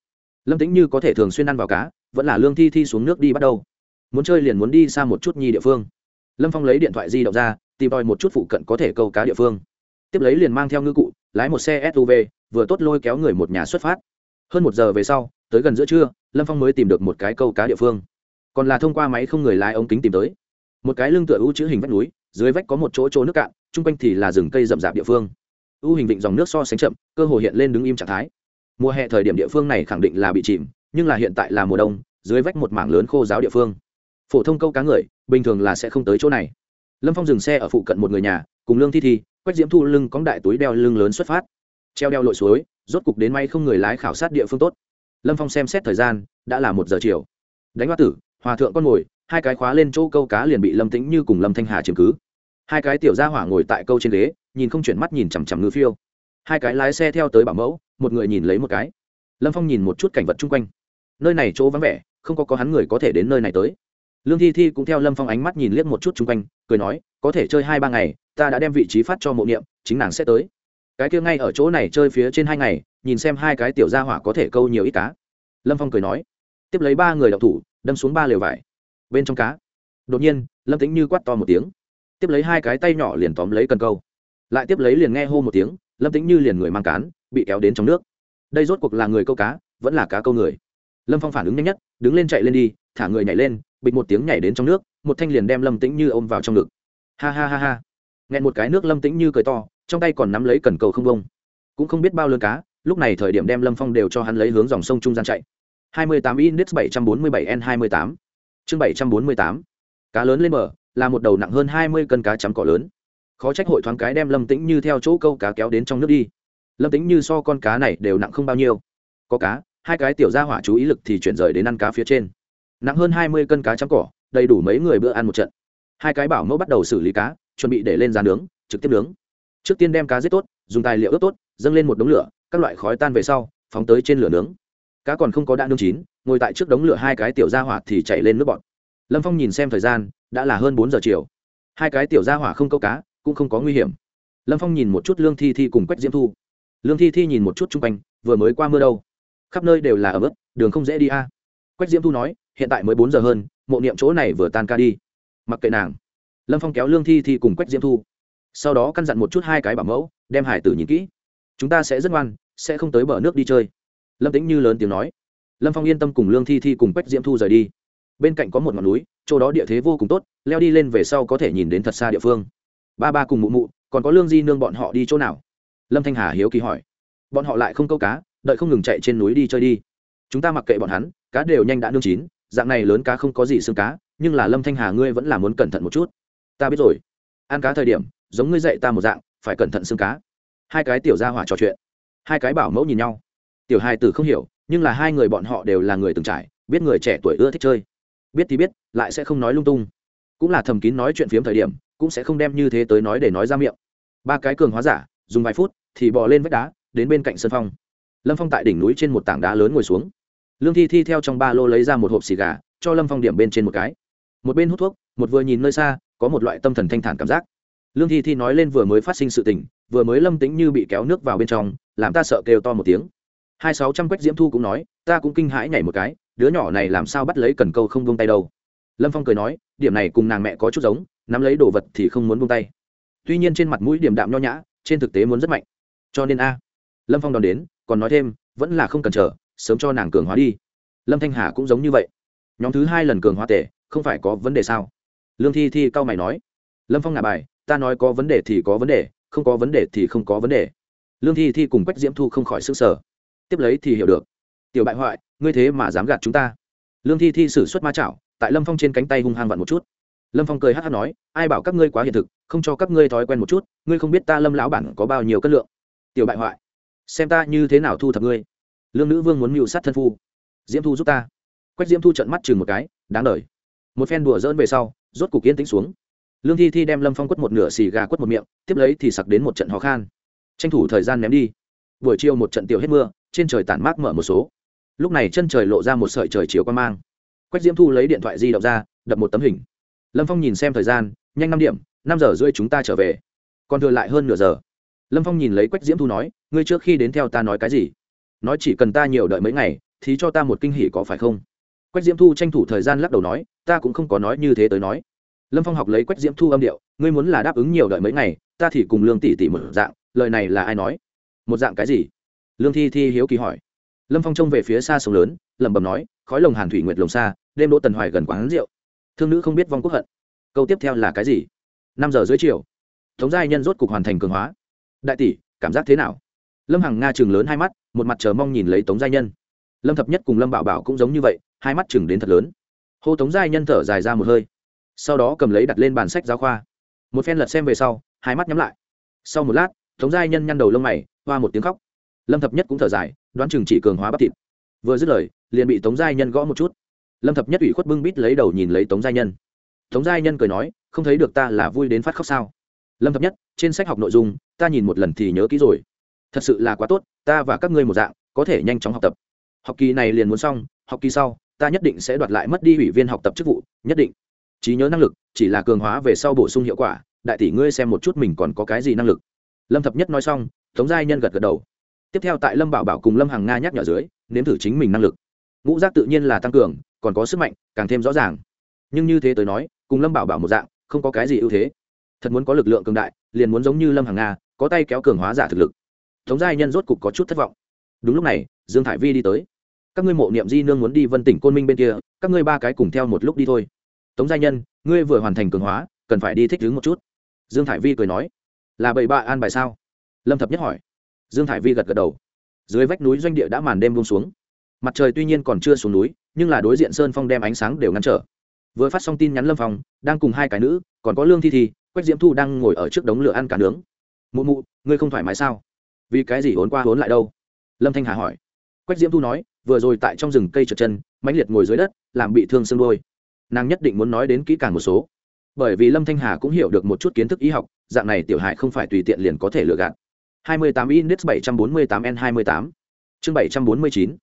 Lâm tĩnh như có thể thường xuyên ăn vào cá, vẫn là lương thi thi xuống nước đi bắt đầu. Muốn chơi liền muốn đi xa một chút nhi địa phương. Lâm phong lấy điện thoại di động ra, tìm tòi một chút phụ cận có thể câu cá địa phương. Tiếp lấy liền mang theo ngư cụ, lái một xe suv vừa tốt lôi kéo người một nhà xuất phát. Hơn một giờ về sau, tới gần giữa trưa, lâm phong mới tìm được một cái câu cá địa phương. Còn là thông qua máy không người lái ống kính tìm tới. Một cái lưng tựa ưu chữ hình vách núi, dưới vách có một chỗ chỗ nước cạn, chung quanh thì là rừng cây rậm rạp địa phương. Ưu hình vịnh dòng nước so sánh chậm, cơ hồ hiện lên đứng im trạng thái. Mùa hè thời điểm địa phương này khẳng định là bị chìm, nhưng là hiện tại là mùa đông, dưới vách một mảng lớn khô giáo địa phương. Phổ thông câu cá người, bình thường là sẽ không tới chỗ này. Lâm phong dừng xe ở phụ cận một người nhà, cùng lương thi thi, quách diễm thu lưng cóng đại túi đeo lưng lớn xuất phát treo đeo lội suối, rốt cục đến may không người lái khảo sát địa phương tốt. Lâm phong xem xét thời gian, đã là một giờ chiều. Đánh hoa tử, hòa thượng con ngồi, hai cái khóa lên chỗ câu cá liền bị lâm tĩnh như cùng lâm thanh hà chiếm cứ. Hai cái tiểu gia hỏa ngồi tại câu trên ghế, nhìn không chuyển mắt nhìn chằm chằm ngư phiêu. Hai cái lái xe theo tới bảo mẫu, một người nhìn lấy một cái. Lâm phong nhìn một chút cảnh vật chung quanh. Nơi này chỗ vắng vẻ, không có có hắn người có thể đến nơi này tới. Lương thi thi cũng theo lâm phong ánh mắt nhìn liếc một chút chung quanh, cười nói, có thể chơi hai ba ngày, ta đã đem vị trí phát cho mộ niệm, chính nàng sẽ tới cái kia ngay ở chỗ này chơi phía trên hai ngày, nhìn xem hai cái tiểu gia hỏa có thể câu nhiều ít cá. Lâm phong cười nói, tiếp lấy ba người đậu thủ, đâm xuống ba lều vải. Bên trong cá, đột nhiên, lâm tính như quát to một tiếng. Tiếp lấy hai cái tay nhỏ liền tóm lấy cần câu. Lại tiếp lấy liền nghe hô một tiếng, lâm tính như liền người mang cán, bị kéo đến trong nước. Đây rốt cuộc là người câu cá, vẫn là cá câu người. Lâm phong phản ứng nhanh nhất, đứng lên chạy lên đi, thả người nhảy lên, bịch một tiếng nhảy đến trong nước, một thanh liền đem lâm tĩnh như ôm vào trong ngực. Ha ha ha ha. Nghẹn một cái nước, lâm tĩnh như cười to trong tay còn nắm lấy cần cầu không bông. Cũng không biết bao lơn cá, lúc này thời điểm đem lâm phong đều cho hắn lấy hướng dòng sông trung gian chạy. 28 index 747 n 28 chương 748 cá lớn lên bờ, là một đầu nặng hơn 20 cân cá chấm cỏ lớn. Khó trách hội thoáng cái đem lâm tĩnh như theo chỗ câu cá kéo đến trong nước đi. Lâm tĩnh như so con cá này đều nặng không bao nhiêu. Có cá, hai cái tiểu gia hỏa chú ý lực thì chuyển rời đến ăn cá phía trên. Nặng hơn 20 cân cá chấm cỏ, đầy đủ mấy người bữa ăn một trận. Hai cái bảo mẫu bắt đầu xử lý cá, chuẩn bị để lên giá nướng, trực tiếp nướng trước tiên đem cá giết tốt, dùng tài liệu ướp tốt, dâng lên một đống lửa, các loại khói tan về sau, phóng tới trên lửa nướng. Cá còn không có đã nướng chín, ngồi tại trước đống lửa hai cái tiểu gia hỏa thì chạy lên nước bọt. lâm phong nhìn xem thời gian, đã là hơn bốn giờ chiều. Hai cái tiểu gia hỏa không câu cá, cũng không có nguy hiểm. Lâm phong nhìn một chút lương thi thi cùng quách diễm thu. Lương thi thi nhìn một chút chung quanh, vừa mới qua mưa đâu. Khắp nơi đều là ở mức đường không dễ đi a. Quách diễm thu nói, hiện tại mới bốn giờ hơn, mộ niệm chỗ này vừa tan ca đi. Mặc kệ nàng. Lâm phong kéo lương thi thi cùng quách diễm thu sau đó căn dặn một chút hai cái bảo mẫu, đem hải tử nhìn kỹ. Chúng ta sẽ rất ngoan, sẽ không tới bờ nước đi chơi. Lâm tĩnh như lớn tiếng nói. Lâm phong yên tâm cùng lương thi thi cùng quách diễm thu rời đi. Bên cạnh có một ngọn núi, chỗ đó địa thế vô cùng tốt, leo đi lên về sau có thể nhìn đến thật xa địa phương. Ba ba cùng mụ mụ, còn có lương di nương bọn họ đi chỗ nào? Lâm thanh hà hiếu kỳ hỏi. Bọn họ lại không câu cá, đợi không ngừng chạy trên núi đi chơi đi. Chúng ta mặc kệ bọn hắn, cá đều nhanh đã nương chín, dạng này lớn cá không có gì xương cá, nhưng là lâm thanh hà ngươi vẫn là muốn cẩn thận một chút. Ta biết rồi. Ăn cá thời điểm giống ngươi dạy ta một dạng, phải cẩn thận xương cá. Hai cái tiểu gia hỏa trò chuyện. Hai cái bảo mẫu nhìn nhau. Tiểu hai tử không hiểu, nhưng là hai người bọn họ đều là người từng trải, biết người trẻ tuổi ưa thích chơi. Biết thì biết, lại sẽ không nói lung tung. Cũng là thầm kín nói chuyện phiếm thời điểm, cũng sẽ không đem như thế tới nói để nói ra miệng. Ba cái cường hóa giả, dùng vài phút thì bò lên vách đá, đến bên cạnh sân phong. Lâm phong tại đỉnh núi trên một tảng đá lớn ngồi xuống. Lương thi thi theo trong ba lô lấy ra một hộp xì gà, cho lâm phong điểm bên trên một cái. Một bên hút thuốc, một vừa nhìn nơi xa, có một loại tâm thần thanh thản cảm giác lương thi thi nói lên vừa mới phát sinh sự tình, vừa mới lâm tính như bị kéo nước vào bên trong, làm ta sợ kêu to một tiếng. Hai sáu trăm quách diễm thu cũng nói, ta cũng kinh hãi nhảy một cái, đứa nhỏ này làm sao bắt lấy cần câu không buông tay đâu. Lâm phong cười nói, điểm này cùng nàng mẹ có chút giống, nắm lấy đồ vật thì không muốn buông tay. Tuy nhiên trên mặt mũi điểm đạm nho nhã, trên thực tế muốn rất mạnh. Cho nên a. Lâm phong đón đến, còn nói thêm, vẫn là không cần chờ, sớm cho nàng cường hóa đi. Lâm thanh hà cũng giống như vậy. Nhóm thứ hai lần cường hóa tể, không phải có vấn đề sao? Lương thi thi cau mày nói. Lâm phong ngả bài ta nói có vấn đề thì có vấn đề, không có vấn đề thì không có vấn đề. Lương thi thi cùng quách diễm thu không khỏi s ư n g sở tiếp lấy thì hiểu được. Tiểu bại hoại, ngươi thế mà dám gạt chúng ta. Lương thi thi xử suất ma chảo, tại lâm phong trên cánh tay hung hăng vặn một chút. Lâm phong cười hát hát nói, ai bảo các ngươi quá hiện thực, không cho các ngươi thói quen một chút, ngươi không biết ta lâm lão bản có bao nhiêu cân lượng. Tiểu bại hoại, xem ta như thế nào thu thập ngươi. Lương nữ vương muốn mưu sát thân phu. Diễm thu giúp ta. Quách diễm thu trận mắt chừng một cái, đáng đ một phen đùa dỡn về sau, rốt cục yên tĩnh xuống lương thi thi đem lâm phong quất một nửa xì gà quất một miệng, tiếp lấy thì sặc đến một trận ho khan. Tranh thủ thời gian ném đi. Buổi chiều một trận tiểu hết mưa, trên trời tản mát mở một số. Lúc này chân trời lộ ra một sợi trời chiều quan mang. Quách diễm thu lấy điện thoại di động ra, đập một tấm hình. Lâm phong nhìn xem thời gian, nhanh năm điểm, năm giờ rưỡi chúng ta trở về. Còn thừa lại hơn nửa giờ. Lâm phong nhìn lấy quách diễm thu nói, ngươi trước khi đến theo ta nói cái gì? Nói chỉ cần ta nhiều đợi mấy ngày, thì cho ta một kinh hỉ có phải không? Quách diễm thu tranh thủ thời gian lắc đầu nói, ta cũng không có nói như thế tới nói lâm phong học lấy quách diễm thu âm điệu, ngươi muốn là đáp ứng nhiều đợi mấy ngày, ta thì cùng lương tỷ tỷ một dạng, lời này là ai nói? Một dạng cái gì? Lương thi thi hiếu kỳ hỏi. Lâm phong trông về phía xa sông lớn, lẩm bẩm nói, khói lồng hàn thủy nguyệt lồng xa, đêm đỗ tần hoài gần quán rượu. Thương nữ không biết vong quốc hận. Câu tiếp theo là cái gì? Năm giờ dưới chiều. Thống giai nhân rốt cục hoàn thành cường hóa. Đại tỷ, cảm giác thế nào? Lâm hằng nga chừng lớn hai mắt, một mặt chờ mong nhìn lấy tống giai nhân. Lâm thập nhất cùng lâm bảo bảo cũng giống như vậy, hai mắt chừng đến thật lớn. Hô tống giai nhân thở dài ra một hơi sau đó cầm lấy đặt lên bàn sách giáo khoa. Một phen lật xem về sau, hai mắt nhắm lại. Sau một lát, tống giai nhân nhăn đầu lông mày, hoa một tiếng khóc. Lâm thập nhất cũng thở dài, đoán chừng chỉ cường hóa bắp thịt. Vừa dứt lời, liền bị tống giai nhân gõ một chút. Lâm thập nhất ủy khuất bưng bít lấy đầu nhìn lấy tống giai nhân. Tống giai nhân cười nói, không thấy được ta là vui đến phát khóc sao? Lâm thập nhất, trên sách học nội dung, ta nhìn một lần thì nhớ kỹ rồi. Thật sự là quá tốt, ta và các ngươi một dạng, có thể nhanh chóng học tập. Học kỳ này liền muốn xong, học kỳ sau, ta nhất định sẽ đoạt lại mất đi ủy viên học tập chức vụ, nhất định trí nhớ năng lực, chỉ là cường hóa về sau bổ sung hiệu quả, đại tỷ ngươi xem một chút mình còn có cái gì năng lực. Lâm thập nhất nói xong, tống giai nhân gật gật đầu. Tiếp theo tại lâm bảo bảo cùng lâm hàng nga nhắc nhở dưới, nếm thử chính mình năng lực. Ngũ giác tự nhiên là tăng cường, còn có sức mạnh, càng thêm rõ ràng. Nhưng như thế tới nói, cùng lâm bảo bảo một dạng, không có cái gì ưu thế. Thật muốn có lực lượng cường đại, liền muốn giống như lâm hàng nga, có tay kéo cường hóa giả thực lực. Tống giai nhân rốt cục có chút thất vọng. Đúng lúc này, dương thải vi đi tới. Các ngươi mộ niệm di nương muốn đi vân tỉnh côn minh bên kia, các ngươi ba cái cùng theo một lúc đi thôi tống giai nhân, ngươi vừa hoàn thành cường hóa, cần phải đi thích ứng một chút. Dương thải vi cười nói, là bậy bạ an bài sao? Lâm thập nhất hỏi. Dương thải vi gật gật đầu. Dưới vách núi doanh địa đã màn đêm buông xuống. Mặt trời tuy nhiên còn chưa xuống núi, nhưng là đối diện sơn phong đem ánh sáng đều ngăn trở. Vừa phát xong tin nhắn lâm phong, đang cùng hai cái nữ, còn có lương thi thi, quách diễm thu đang ngồi ở trước đống lửa ăn cả nướng. Mụ mụ, ngươi không thoải mái sao? Vì cái gì ốn qua ốn lại đâu? Lâm thanh hà hỏi. Quách diễm thu nói, vừa rồi tại trong rừng cây trượt chân, mãnh liệt ngồi dưới đất, làm bị thương xương đôi nàng nhất định muốn nói đến kỹ càng một số. Bởi vì lâm thanh hà cũng hiểu được một chút kiến thức y học, dạng này tiểu hại không phải tùy tiện liền có thể lừa gạt. 28 index 748 n 28 chương 749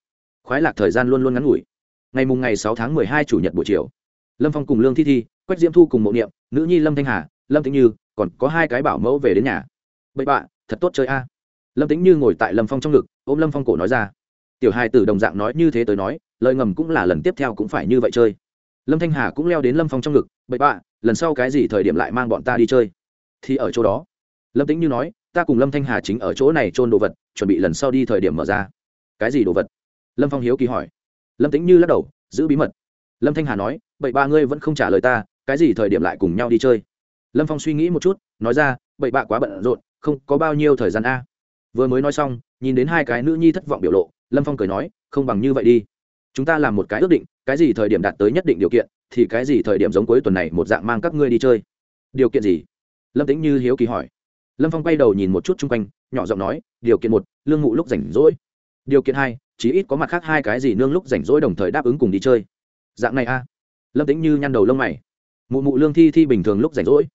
khoái lạc thời gian luôn luôn ngắn ngủi. Ngày mùng ngày 6 tháng 12 chủ nhật buổi chiều. Lâm phong cùng lương thi thi, quách diễm thu cùng mộ niệm, nữ nhi lâm thanh hà, lâm tĩnh như, còn có hai cái bảo mẫu về đến nhà. Bậy bạ, thật tốt chơi a. Lâm tĩnh như ngồi tại lâm phong trong ngực, ôm lâm phong cổ nói ra. Tiểu hai tử đồng dạng nói như thế tới nói, lời ngầm cũng là lần tiếp theo cũng phải như vậy chơi lâm thanh hà cũng leo đến lâm phong trong ngực, bậy bạ, lần sau cái gì thời điểm lại mang bọn ta đi chơi? Thì ở chỗ đó. Lâm tĩnh như nói, ta cùng lâm thanh hà chính ở chỗ này trôn đồ vật, chuẩn bị lần sau đi thời điểm mở ra. Cái gì đồ vật? Lâm phong hiếu kỳ hỏi. Lâm Tĩnh như lắc đầu, giữ bí mật. Lâm thanh hà nói, bậy ba ngươi vẫn không trả lời ta, cái gì thời điểm lại cùng nhau đi chơi? Lâm phong suy nghĩ một chút, nói ra, bậy bạ quá bận rộn, không có bao nhiêu thời gian a. Vừa mới nói xong, nhìn đến hai cái nữ nhi thất vọng biểu lộ, lâm phong cười nói, không bằng như vậy đi. Chúng ta làm một cái ước định cái gì thời điểm đạt tới nhất định điều kiện, thì cái gì thời điểm giống cuối tuần này một dạng mang các ngươi đi chơi. Điều kiện gì? Lâm tĩnh như hiếu kỳ hỏi. Lâm phong quay đầu nhìn một chút chung quanh, nhỏ giọng nói, điều kiện một, lương ngụ lúc rảnh rỗi. Điều kiện hai, chí ít có mặt khác hai cái gì nương lúc rảnh rỗi đồng thời đáp ứng cùng đi chơi. Dạng này a. Lâm tĩnh như nhăn đầu lông mày. Mụ mụ lương thi thi bình thường lúc rảnh rỗi.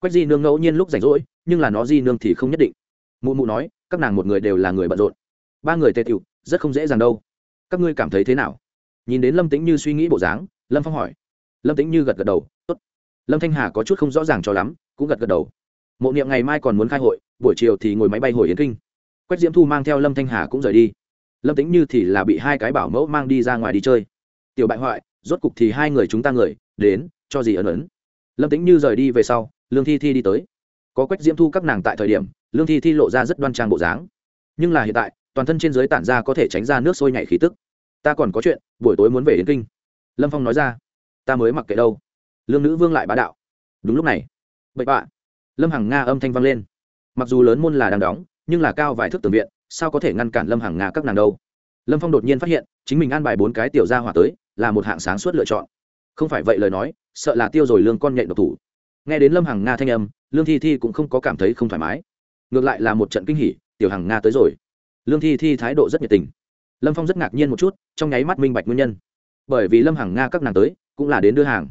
Quách di nương ngẫu nhiên lúc rảnh rỗi, nhưng là nó di nương thì không nhất định. Mụ mụ nói, các nàng một người đều là người bận rộn. Ba người tề tiểu, rất không dễ dàng đâu. Các ngươi cảm thấy thế nào? Nhìn đến lâm tĩnh như suy nghĩ bộ dáng, lâm phong hỏi. Lâm tĩnh như gật gật đầu, tốt. Lâm thanh hà có chút không rõ ràng cho lắm, cũng gật gật đầu. Mộ niệm ngày mai còn muốn khai hội, buổi chiều thì ngồi máy bay hồi yến kinh. Quách diễm thu mang theo lâm thanh hà cũng rời đi. Lâm tĩnh như thì là bị hai cái bảo mẫu mang đi ra ngoài đi chơi. Tiểu bại hoại, rốt cục thì hai người chúng ta người, đến, cho gì ấn ấn lâm tĩnh như rời đi về sau, lương thi thi đi tới. Có quách diễm thu các nàng tại thời điểm, lương thi thi lộ ra rất đoan trang bộ dáng. Nhưng là hiện tại, toàn thân trên giới tản ra có thể tránh ra nước sôi nhảy khí tức ta còn có chuyện, buổi tối muốn về yến kinh. Lâm phong nói ra, ta mới mặc kệ đâu. Lương nữ vương lại bá đạo. Đúng lúc này, bậy bạ. Lâm hằng nga âm thanh vang lên. Mặc dù lớn môn là đang đóng, nhưng là cao vài thước tường viện, sao có thể ngăn cản lâm hằng nga các nàng đâu? Lâm phong đột nhiên phát hiện, chính mình an bài bốn cái tiểu ra hỏa tới, là một hạng sáng suốt lựa chọn. Không phải vậy lời nói, sợ là tiêu rồi lương con nhện độc thủ. Nghe đến lâm hằng nga thanh âm, lương thi thi cũng không có cảm thấy không thoải mái. Ngược lại là một trận kinh hỉ, tiểu hằng nga tới rồi. Lương thi thi thái độ rất nhiệt tình lâm phong rất ngạc nhiên một chút, trong nháy mắt minh bạch nguyên nhân. Bởi vì lâm hằng nga các nàng tới, cũng là đến đưa hàng.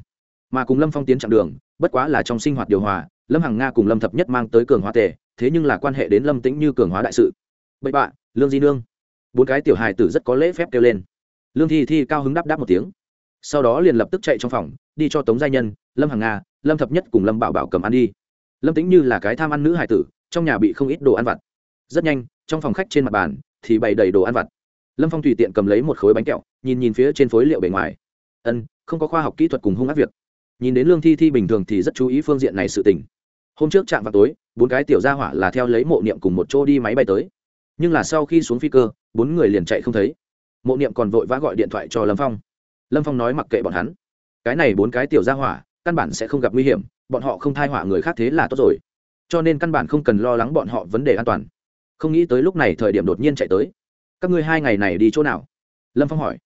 Mà cùng lâm phong tiến chặng đường, bất quá là trong sinh hoạt điều hòa, lâm hằng nga cùng lâm thập nhất mang tới cường hóa tề, thế nhưng là quan hệ đến lâm tĩnh như cường hóa đại sự. Bậy bạ lương di nương. Bốn cái tiểu hài tử rất có lễ phép kêu lên. Lương thi thi cao hứng đáp đáp một tiếng. Sau đó liền lập tức chạy trong phòng, đi cho tống gia nhân, lâm hằng nga, lâm thập nhất cùng lâm bảo bảo cầm ăn đi. Lâm tĩnh như là cái tham ăn nữ hài tử, trong nhà bị không ít đồ ăn vặt. Rất nhanh, trong phòng khách trên mặt bàn thì bày đầy đồ ăn vặt lâm phong tùy tiện cầm lấy một khối bánh kẹo, nhìn nhìn phía trên phối liệu bề ngoài. Ân, không có khoa học kỹ thuật cùng hung ác việc. Nhìn đến lương thi thi bình thường thì rất chú ý phương diện này sự tình. Hôm trước chạm vào tối, bốn cái tiểu gia hỏa là theo lấy mộ niệm cùng một chỗ đi máy bay tới. Nhưng là sau khi xuống phi cơ, bốn người liền chạy không thấy. Mộ niệm còn vội vã gọi điện thoại cho lâm phong. Lâm phong nói mặc kệ bọn hắn. Cái này bốn cái tiểu gia hỏa, căn bản sẽ không gặp nguy hiểm, bọn họ không thai hỏa người khác thế là tốt rồi. Cho nên căn bản không cần lo lắng bọn họ vấn đề an toàn. Không nghĩ tới lúc này thời điểm đột nhiên chạy tới các ngươi hai ngày này đi chỗ nào? Lâm phong hỏi.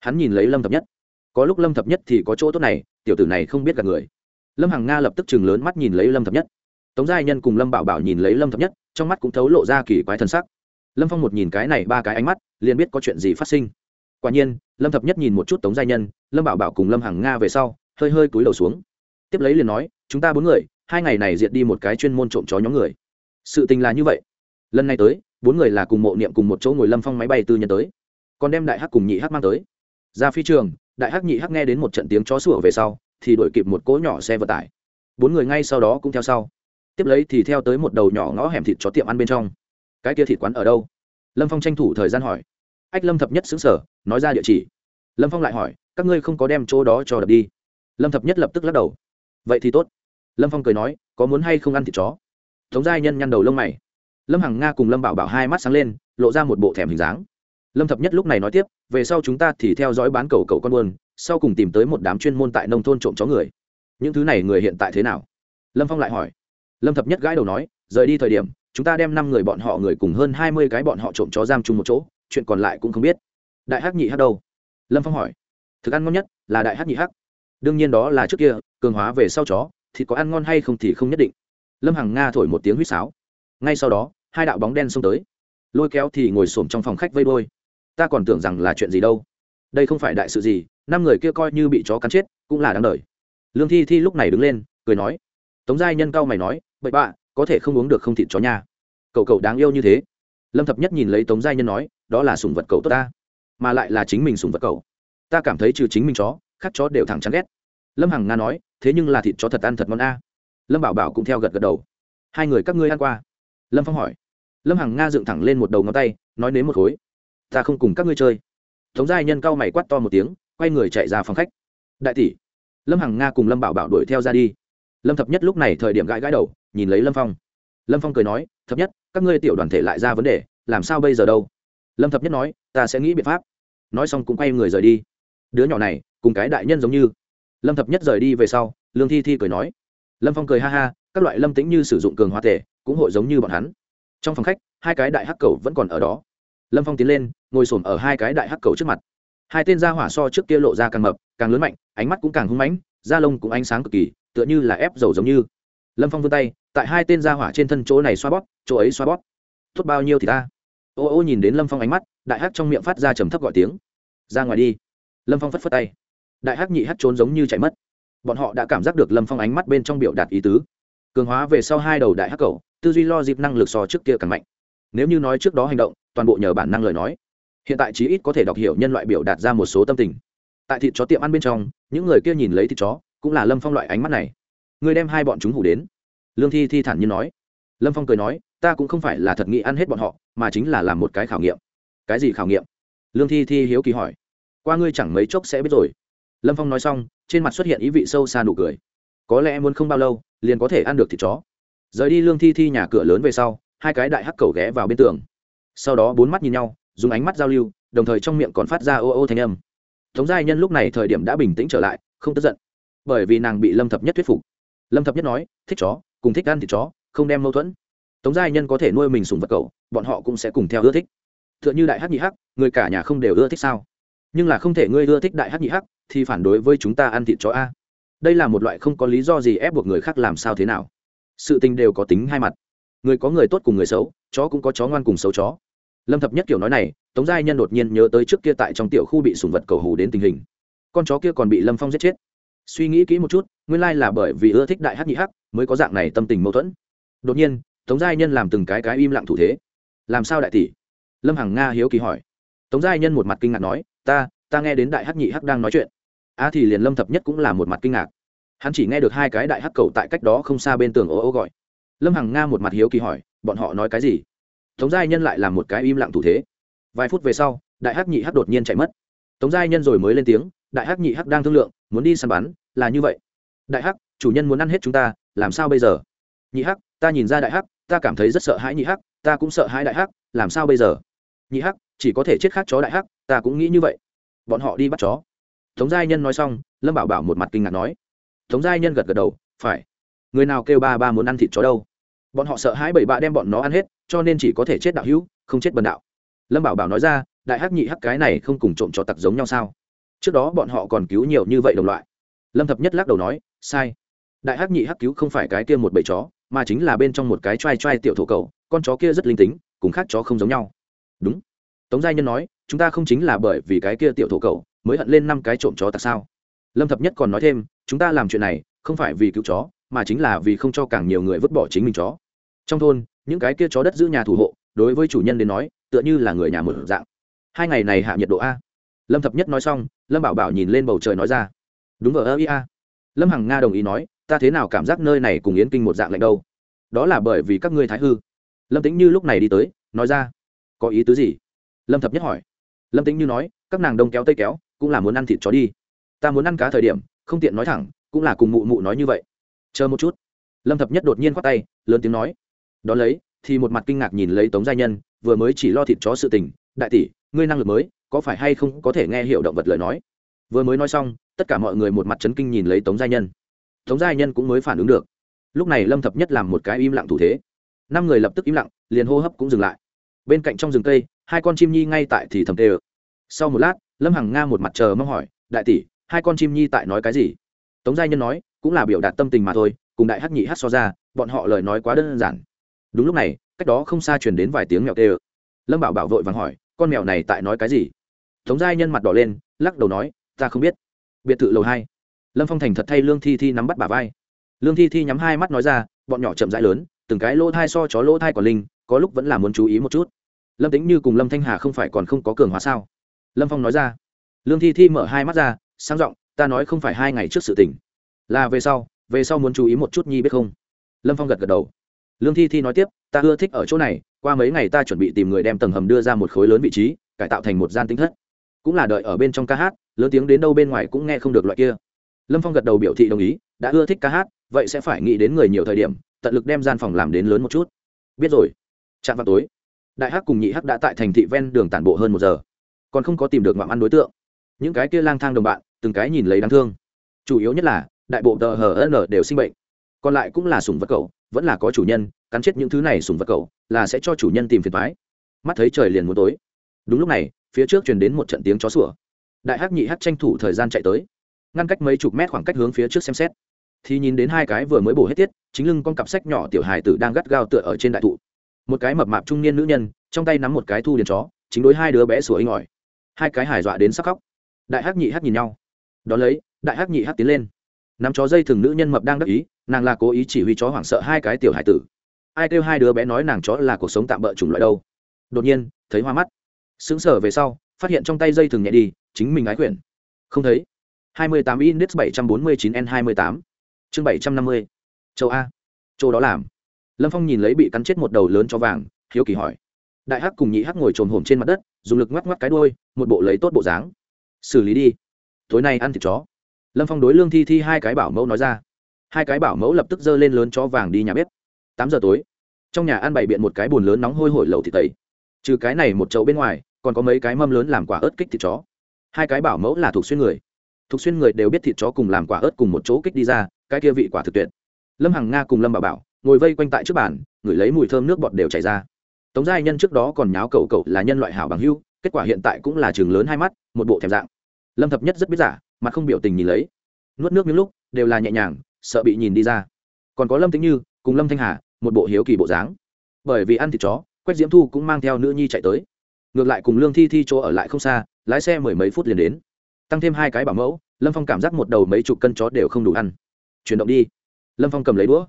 Hắn nhìn lấy lâm thập nhất. Có lúc lâm thập nhất thì có chỗ tốt này, tiểu tử này không biết gặp người. Lâm hằng nga lập tức chừng lớn mắt nhìn lấy lâm thập nhất. Tống giai nhân cùng lâm bảo bảo nhìn lấy lâm thập nhất, trong mắt cũng thấu lộ ra kỳ quái thân sắc. Lâm phong một nhìn cái này ba cái ánh mắt, liền biết có chuyện gì phát sinh. Quả nhiên, lâm thập nhất nhìn một chút tống giai nhân, lâm bảo bảo cùng lâm hằng nga về sau, hơi hơi cúi đầu xuống. Tiếp lấy liền nói, chúng ta bốn người, hai ngày này diệt đi một cái chuyên môn trộm chó nhóm người. Sự tình là như vậy. Lần này tới bốn người là cùng mộ niệm cùng một chỗ ngồi lâm phong máy bay tư nhân tới còn đem đại hắc cùng nhị hắc mang tới ra phi trường đại hắc nhị hắc nghe đến một trận tiếng chó sủa về sau thì đổi kịp một cỗ nhỏ xe vận tải bốn người ngay sau đó cũng theo sau tiếp lấy thì theo tới một đầu nhỏ ngõ hẻm thịt chó tiệm ăn bên trong cái kia thịt quán ở đâu lâm phong tranh thủ thời gian hỏi ách lâm thập nhất xứng sở nói ra địa chỉ lâm phong lại hỏi các ngươi không có đem chỗ đó cho đập đi lâm thập nhất lập tức lắc đầu vậy thì tốt lâm phong cười nói có muốn hay không ăn thịt chó tống giai nhân nhăn đầu lông mày lâm hằng nga cùng lâm bảo bảo hai mắt sáng lên, lộ ra một bộ thèm hình dáng. Lâm thập nhất lúc này nói tiếp, về sau chúng ta thì theo dõi bán cầu cầu con buôn, sau cùng tìm tới một đám chuyên môn tại nông thôn trộm chó người. Những thứ này người hiện tại thế nào? Lâm phong lại hỏi. Lâm thập nhất gãi đầu nói, rời đi thời điểm, chúng ta đem năm người bọn họ người cùng hơn hai mươi cái bọn họ trộm chó giam chung một chỗ, chuyện còn lại cũng không biết. Đại hắc nhị hắc đâu? Lâm phong hỏi. Thực ăn ngon nhất là đại hắc nhị hắc. Đương nhiên đó là trước kia, cường hóa về sau chó thì có ăn ngon hay không thì không nhất định. Lâm hằng nga thổi một tiếng huýt sáo. Ngay sau đó hai đạo bóng đen xông tới. Lôi kéo thì ngồi xổm trong phòng khách vây đôi ta còn tưởng rằng là chuyện gì đâu. Đây không phải đại sự gì, năm người kia coi như bị chó cắn chết, cũng là đáng đời. Lương thi thi lúc này đứng lên, cười nói. Tống giai nhân cao mày nói, bậy bạ, có thể không uống được không thịt chó nha. Cậu cậu đáng yêu như thế. Lâm thập nhất nhìn lấy tống giai nhân nói, đó là sùng vật cậu tốt ta, mà lại là chính mình sùng vật cậu. Ta cảm thấy trừ chính mình chó, khác chó đều thẳng chán ghét. Lâm hằng nga nói, thế nhưng là thịt chó thật ăn thật ngon a. Lâm bảo bảo cũng theo gật gật đầu. Hai người các ngươi ăn qua? Lâm phong hỏi lâm hằng nga dựng thẳng lên một đầu ngón tay, nói nếm một khối. Ta không cùng các ngươi chơi. Tống giai nhân cao mày quát to một tiếng, quay người chạy ra phòng khách. Đại tỷ. Lâm hằng nga cùng lâm bảo bảo đuổi theo ra đi. Lâm thập nhất lúc này thời điểm gãi gãi đầu, nhìn lấy lâm phong. Lâm phong cười nói, thập nhất, các ngươi tiểu đoàn thể lại ra vấn đề, làm sao bây giờ đâu? Lâm thập nhất nói, ta sẽ nghĩ biện pháp. Nói xong cũng quay người rời đi. Đứa nhỏ này, cùng cái đại nhân giống như. Lâm thập nhất rời đi về sau, lương thi thi cười nói, lâm phong cười ha ha, các loại lâm tĩnh như sử dụng cường hóa thể, cũng hội giống như bọn hắn trong phòng khách, hai cái đại hắc cầu vẫn còn ở đó. Lâm phong tiến lên, ngồi s ổ m ở hai cái đại hắc cầu trước mặt. Hai tên da hỏa so trước kia lộ ra càng mập, càng lớn mạnh, ánh mắt cũng càng hung mãnh, da lông cũng ánh sáng cực kỳ, tựa như là ép dầu giống như. Lâm phong vươn tay, tại hai tên da hỏa trên thân chỗ này xoa bóp, chỗ ấy xoa bóp. Tốt bao nhiêu thì ta. Ô ô nhìn đến lâm phong ánh mắt, đại hắc trong miệng phát ra trầm thấp gọi tiếng. Ra ngoài đi. Lâm phong phất phất tay. Đại hắc nhị hắc trốn giống như chạy mất. Bọn họ đã cảm giác được lâm phong ánh mắt bên trong biểu đạt ý tứ. Cường hóa về sau hai đầu đại hắc cầu tư duy lo dịp năng lực so trước kia càng mạnh. Nếu như nói trước đó hành động, toàn bộ nhờ bản năng lời nói. Hiện tại chí ít có thể đọc hiểu nhân loại biểu đạt ra một số tâm tình. Tại thịt chó tiệm ăn bên trong, những người kia nhìn lấy thịt chó, cũng là lâm phong loại ánh mắt này. Người đem hai bọn chúng hủ đến. Lương thi thi thản nhiên nói. Lâm phong cười nói, ta cũng không phải là thật nghĩ ăn hết bọn họ, mà chính là làm một cái khảo nghiệm. Cái gì khảo nghiệm? Lương thi thi hiếu kỳ hỏi. Qua ngươi chẳng mấy chốc sẽ biết rồi. Lâm phong nói xong, trên mặt xuất hiện ý vị sâu xa nụ cười. Có lẽ muốn không bao lâu, liền có thể ăn được thịt chó rời đi lương thi thi nhà cửa lớn về sau, hai cái đại hắc cầu ghé vào bên tường. Sau đó bốn mắt nhìn nhau, dùng ánh mắt giao lưu, đồng thời trong miệng còn phát ra ô ô thanh âm. Tống giai nhân lúc này thời điểm đã bình tĩnh trở lại, không tức giận. Bởi vì nàng bị lâm thập nhất thuyết phục. Lâm thập nhất nói, thích chó, cùng thích ăn thịt chó, không đem mâu thuẫn. Tống giai nhân có thể nuôi mình sùng vật cầu, bọn họ cũng sẽ cùng theo ưa thích. T h ư ợ n h ư đại hắc nhị hắc, người cả nhà không đều ưa thích sao? Nhưng là không thể ngươi ưa thích đại hắc nhị hắc, thì phản đối với chúng ta ăn thịt chó a. Đây là một loại không có lý do gì ép buộc người khác làm sao thế nào sự tình đều có tính hai mặt. Người có người tốt cùng người xấu, chó cũng có chó ngoan cùng xấu chó. Lâm thập nhất kiểu nói này, tống giai nhân đột nhiên nhớ tới trước kia tại trong tiểu khu bị sùng vật cầu hù đến tình hình. Con chó kia còn bị lâm phong giết chết. Suy nghĩ kỹ một chút, nguyên lai là bởi vì ưa thích đại hắc nhị hắc, mới có dạng này tâm tình mâu thuẫn. Đột nhiên, tống giai nhân làm từng cái cái im lặng thủ thế. Làm sao đại tỷ? Lâm hằng nga hiếu kỳ hỏi. Tống giai nhân một mặt kinh ngạc nói, ta ta nghe đến đại hắc nhị hắc đang nói chuyện. A thì liền lâm thập nhất cũng là một mặt kinh ngạc hắn chỉ nghe được hai cái đại hắc cầu tại cách đó không xa bên tường ô ô gọi. Lâm hằng nga một mặt hiếu kỳ hỏi, bọn họ nói cái gì? Tống giai nhân lại làm một cái im lặng thủ thế. Vài phút về sau, đại hắc nhị hắc đột nhiên chạy mất. Tống giai nhân rồi mới lên tiếng, đại hắc nhị hắc đang thương lượng, muốn đi săn bắn, là như vậy. Đại hắc, chủ nhân muốn ăn hết chúng ta, làm sao bây giờ? Nhị hắc, ta nhìn ra đại hắc, ta cảm thấy rất sợ hãi nhị hắc, ta cũng sợ hãi đại hắc, làm sao bây giờ? Nhị hắc, chỉ có thể chết khác chó đại hắc, ta cũng nghĩ như vậy. Bọn họ đi bắt chó. Tống giai nhân nói xong, lâm bảo bảo một mặt kinh ngạc nói tống giai nhân gật gật đầu, phải. Người nào kêu ba ba muốn ăn thịt chó đâu? Bọn họ sợ hãi bảy bạ đem bọn nó ăn hết, cho nên chỉ có thể chết đạo hữu, không chết bần đạo. Lâm bảo bảo nói ra, đại hắc nhị hắc cái này không cùng trộm chó tặc giống nhau sao? Trước đó bọn họ còn cứu nhiều như vậy đồng loại. Lâm thập nhất lắc đầu nói, sai. Đại hắc nhị hắc cứu không phải cái kia một bầy chó, mà chính là bên trong một cái t r a i t r a i tiểu thổ cầu con chó kia rất linh tính, cùng khác chó không giống nhau. Đúng. Tống giai nhân nói, chúng ta không chính là bởi vì cái kia tiểu thổ cầu mới hận lên năm cái trộm chó tặc sao? Lâm thập nhất còn nói thêm chúng ta làm chuyện này không phải vì cứu chó, mà chính là vì không cho càng nhiều người vứt bỏ chính mình chó. Trong thôn, những cái kia chó đất giữ nhà thủ hộ, đối với chủ nhân đến nói, tựa như là người nhà một dạng. Hai ngày này hạ nhiệt độ a. Lâm thập nhất nói xong, lâm bảo bảo nhìn lên bầu trời nói ra. Đúng vờ ơ, ia. Lâm hằng nga đồng ý nói, ta thế nào cảm giác nơi này cùng yến kinh một dạng lạnh đâu? Đó là bởi vì các ngươi thái hư. Lâm tính như lúc này đi tới, nói ra. Có ý tứ gì? Lâm thập nhất hỏi. Lâm tính như nói, các nàng đông kéo tây kéo, cũng là muốn ăn thịt chó đi. Ta muốn ăn cá thời điểm không tiện nói thẳng, cũng là cùng mụ mụ nói như vậy. Chờ một chút. Lâm thập nhất đột nhiên khoác tay, lớn tiếng nói. Đ ó lấy, thì một mặt kinh ngạc nhìn lấy tống giai nhân, vừa mới chỉ lo thịt chó sự tình. Đại tỷ, ngươi năng lực mới, có phải hay không có thể nghe hiểu động vật lời nói? Vừa mới nói xong, tất cả mọi người một mặt chấn kinh nhìn lấy tống giai nhân. Tống giai nhân cũng mới phản ứng được. Lúc này lâm thập nhất làm một cái im lặng thủ thế. Năm người lập tức im lặng, liền hô hấp cũng dừng lại. Bên cạnh trong rừng cây, hai con chim nhi ngay tại thì thầm tê ơ sau một lát, lâm hằng nga một mặt chờ mong hỏi, đại tỷ hai con chim nhi tại nói cái gì? Tống giai nhân nói, cũng là biểu đạt tâm tình mà thôi, cùng đại hắc nhị hát so ra, bọn họ lời nói quá đơn giản. Đúng lúc này, cách đó không xa truyền đến vài tiếng mèo tê ơ. Lâm bảo bảo vội vàng hỏi, con mèo này tại nói cái gì? Tống giai nhân mặt đỏ lên, lắc đầu nói, ta không biết. Biệt thự lầu hai. Lâm phong thành thật thay lương thi thi nắm bắt bà vai. Lương thi thi nhắm hai mắt nói ra, bọn nhỏ chậm rãi lớn, từng cái lỗ thai so chó lỗ thai còn linh, có lúc vẫn là muốn chú ý một chút. Lâm tính như cùng lâm thanh hà không phải còn không có cường hóa sao? Lâm phong nói ra. Lương thi thi mở hai mắt ra sang giọng, ta nói không phải hai ngày trước sự tình. Là về sau về sau muốn chú ý một chút nhi biết không? Lâm phong gật gật đầu. Lương thi thi nói tiếp, ta ưa thích ở chỗ này, qua mấy ngày ta chuẩn bị tìm người đem tầng hầm đưa ra một khối lớn vị trí, cải tạo thành một gian tính thất. Cũng là đợi ở bên trong ca hát, lớn tiếng đến đâu bên ngoài cũng nghe không được loại kia. Lâm phong gật đầu biểu thị đồng ý, đã ưa thích ca hát, vậy sẽ phải nghĩ đến người nhiều thời điểm, tận lực đem gian phòng làm đến lớn một chút. Biết rồi. Chạm vào tối, đại hắc cùng nhị hắc đã tại thành thị ven đường tản bộ hơn một giờ, còn không có tìm được mạng ăn đối tượng những cái kia lang thang đồng bạn, từng cái nhìn lấy đáng thương. Chủ yếu nhất là, đại bộ tờ hn đều sinh bệnh. Còn lại cũng là sùng vật cậu vẫn là có chủ nhân, cắn chết những thứ này sùng vật cậu là sẽ cho chủ nhân tìm phiền thoái mắt thấy trời liền muốn tối. Đúng lúc này, phía trước truyền đến một trận tiếng chó sủa. Đại hắc nhị hắc tranh thủ thời gian chạy tới. Ngăn cách mấy chục mét khoảng cách hướng phía trước xem xét. Thì nhìn đến hai cái vừa mới bổ hết tiết, chính lưng con cặp sách nhỏ tiểu hài tử đang gắt gao tựa ở trên đại thụ. Một cái mập mạp trung niên nữ nhân, trong tay nắm một cái thu điền chó, chính đối hai đứa bé sủa inh ỏi. Hai cái hài dọa đến sắc khóc đại hắc nhị hắc nhìn nhau. Đón lấy, đại hắc nhị hắc tiến lên. Nắm chó dây thừng nữ nhân mập đang đắc ý, nàng là cố ý chỉ huy chó hoảng sợ hai cái tiểu hải tử. Ai kêu hai đứa bé nói nàng chó là cuộc sống tạm bỡ chủng loại đâu? Đột nhiên, thấy hoa mắt. Sững sờ về sau, phát hiện trong tay dây thừng nhẹ đi, chính mình ái quyển. Không thấy. 28 index 749 n 28 chương 750 châu a. Châu đó làm. Lâm phong nhìn lấy bị cắn chết một đầu lớn cho vàng, hiếu kỳ hỏi. Đại hắc cùng nhị hắc ngồi trồm hổm trên mặt đất, dùng lực ngoắc ngoắc cái đôi một bộ lấy tốt bộ dáng xử lý đi. Tối nay ăn thịt chó. Lâm phong đối lương thi thi hai cái bảo mẫu nói ra. Hai cái bảo mẫu lập tức giơ lên lớn chó vàng đi nhà bếp. Tám giờ tối, trong nhà ăn bày biện một cái bùn lớn nóng hôi hổi lẩu thịt tẩy. Trừ cái này một chậu bên ngoài, còn có mấy cái mâm lớn làm quả ớt kích thịt chó. Hai cái bảo mẫu là thuộc xuyên người. Thuộc xuyên người đều biết thịt chó cùng làm quả ớt cùng một chỗ kích đi ra, cái kia vị quả thực tuyệt. Lâm hằng nga cùng lâm bảo bảo ngồi vây quanh tại trước bàn, ngửi lấy mùi thơm nước bọt đều chảy ra. Tống giai nhân trước đó còn nháo cậu cậu là nhân loại hảo bằng hưu kết quả hiện tại cũng là trường lớn hai mắt, một bộ thèm dạng. Lâm thập nhất rất biết giả, mặt không biểu tình nhìn lấy. Nuốt nước miếng lúc, đều là nhẹ nhàng, sợ bị nhìn đi ra. Còn có lâm tính như, cùng lâm thanh hà, một bộ hiếu kỳ bộ dáng. Bởi vì ăn thịt chó, quách diễm thu cũng mang theo nữ nhi chạy tới. Ngược lại cùng lương thi thi chỗ ở lại không xa, lái xe mười mấy phút liền đến. Tăng thêm hai cái bảo mẫu, lâm phong cảm giác một đầu mấy chục cân chó đều không đủ ăn. Chuyển động đi. Lâm phong cầm lấy đũa.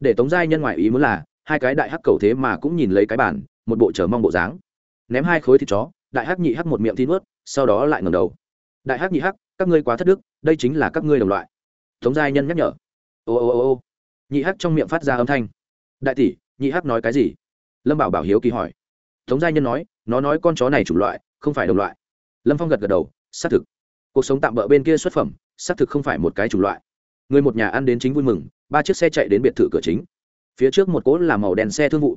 Để tống giai nhân ngoại ý muốn là, hai cái đại hắc cầu thế mà cũng nhìn lấy cái bản một bộ chờ mong bộ dáng. Ném hai khối thịt chó đại hắc nhị hắc một miệng thi nuốt, sau đó lại ngầm đầu. Đại hắc nhị hắc, các ngươi quá thất đức, đây chính là các ngươi đồng loại. Tống giai nhân nhắc nhở. Ô ô ô ô. Nhị hắc trong miệng phát ra âm thanh. Đại tỷ, nhị hắc nói cái gì? Lâm bảo bảo hiếu kỳ hỏi. Tống giai nhân nói, nó nói con chó này chủng loại, không phải đồng loại. Lâm phong gật gật đầu, xác thực. Cuộc sống tạm bỡ bên kia xuất phẩm, xác thực không phải một cái chủng loại. Người một nhà ăn đến chính vui mừng, ba chiếc xe chạy đến biệt thự cửa chính. Phía trước một cỗ là màu đèn xe thương vụ.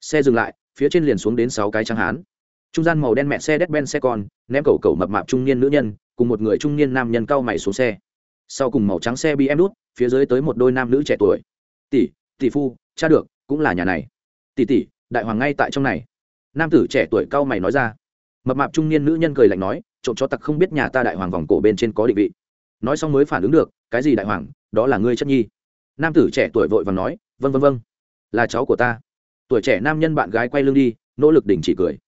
Xe dừng lại, phía trên liền xuống đến sáu cái trắng hán trung gian màu đen mẹ xe đét ben xe con, ném cầu cầu mập mạp trung niên nữ nhân, cùng một người trung niên nam nhân cao mày xuống xe. Sau cùng màu trắng xe bị em đút, phía dưới tới một đôi nam nữ trẻ tuổi. Tỷ tỷ phu, cha được, cũng là nhà này. Tỷ tỷ, đại hoàng ngay tại trong này. Nam tử trẻ tuổi cao mày nói ra. Mập mạp trung niên nữ nhân cười lạnh nói, trộm cho tặc không biết nhà ta đại hoàng vòng cổ bên trên có định vị. Nói xong mới phản ứng được, cái gì đại hoàng, đó là ngươi chất nhi. Nam tử trẻ tuổi vội và nói vân vân vân là cháu của ta. Tuổi trẻ nam nhân bạn gái quay lưng đi, nỗ lực đình chỉ cười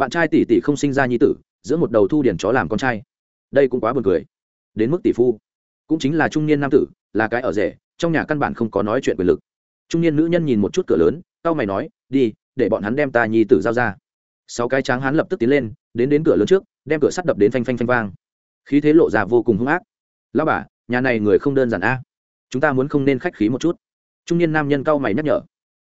bạn trai tỷ tỷ không sinh ra nhi tử, giữa một đầu thu điển chó làm con trai. Đây cũng quá buồn cười. Đến mức tỷ phu, cũng chính là trung niên nam tử, là cái ở rể, trong nhà căn bản không có nói chuyện quyền lực. Trung niên nữ nhân nhìn một chút cửa lớn tao mày nói, đi, để bọn hắn đem ta nhi tử giao ra. Sáu cái tráng hắn lập tức tiến lên, đến đến cửa lớn trước, đem cửa sắt đập đến phanh phanh phanh vang. Khí thế lộ ra vô cùng hung ác. Lao bà, nhà này người không đơn giản a. Chúng ta muốn không nên khách khí một chút. Trung niên nam nhân cau mày nhắc nhở.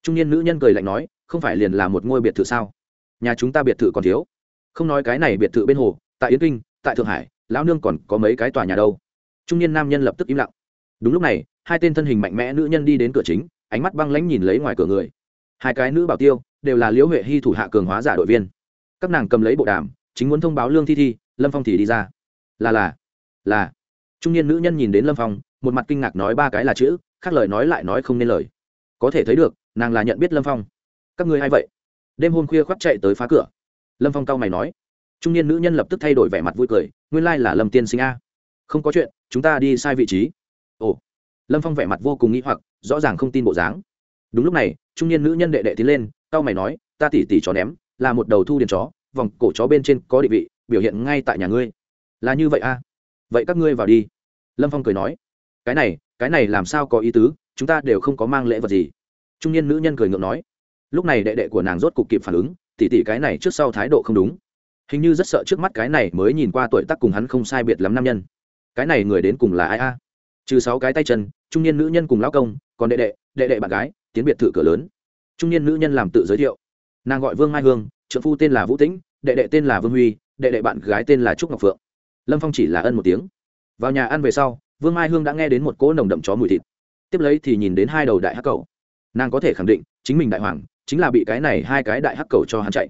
Trung niên nữ nhân cười lạnh nói, không phải liền là một ngôi biệt thự sao? Nhà chúng ta biệt thự còn thiếu. Không nói cái này biệt thự bên hồ, tại yến kinh, tại thượng hải, lão nương còn có mấy cái tòa nhà đâu. Trung niên nam nhân lập tức im lặng. Đúng lúc này, hai tên thân hình mạnh mẽ nữ nhân đi đến cửa chính, ánh mắt băng lãnh nhìn lấy ngoài cửa người. Hai cái nữ bảo tiêu đều là liễu huệ hy thủ hạ cường hóa giả đội viên. Các nàng cầm lấy bộ đàm, chính muốn thông báo lương thi thi, lâm phong thì đi ra. Là là là. Trung niên nữ nhân nhìn đến lâm phong, một mặt kinh ngạc nói ba cái là chữ, khác lời nói lại nói không nên lời. Có thể thấy được, nàng là nhận biết lâm phong. Các ngươi a i vậy? Đêm hôm khuya khoác chạy tới phá cửa. Lâm phong cao mày nói, trung niên nữ nhân lập tức thay đổi vẻ mặt vui cười, nguyên lai là lâm tiên sinh a. Không có chuyện, chúng ta đi sai vị trí. Ồ. Lâm phong vẻ mặt vô cùng nghĩ hoặc, rõ ràng không tin bộ dáng. Đúng lúc này, trung niên nữ nhân đệ đệ tiến lên cao mày nói, ta tỉ tỉ chó ném, là một đầu thu điền chó, vòng cổ chó bên trên có định vị, biểu hiện ngay tại nhà ngươi. Là như vậy a. Vậy các ngươi vào đi. Lâm phong cười nói, cái này cái này làm sao có ý tứ, chúng ta đều không có mang lễ vật gì. Trung niên nữ nhân cười ngượng nói lúc này đệ đệ của nàng rốt cục kịp phản ứng, tỉ tỉ cái này trước sau thái độ không đúng. Hình như rất sợ trước mắt cái này mới nhìn qua tuổi tác cùng hắn không sai biệt lắm nam nhân. Cái này người đến cùng là ai a? Trừ sáu cái tay chân, trung niên nữ nhân cùng lão công, còn đệ đệ đệ đệ bạn gái, tiến biệt thự cửa lớn. Trung niên nữ nhân làm tự giới thiệu. Nàng gọi vương mai hương trợ phu tên là vũ tĩnh, đệ đệ tên là vương huy, đệ đệ bạn gái tên là trúc ngọc phượng. Lâm phong chỉ là ân một tiếng. Vào nhà ăn về sau, vương mai hương đã nghe đến một cỗ nồng đậm chó mùi thịt. Tiếp lấy thì nhìn đến hai đầu đại hắc cầu nàng có thể khẳng định, chính mình đại hoàng chính là bị cái này hai cái đại hắc cầu cho hắn chạy.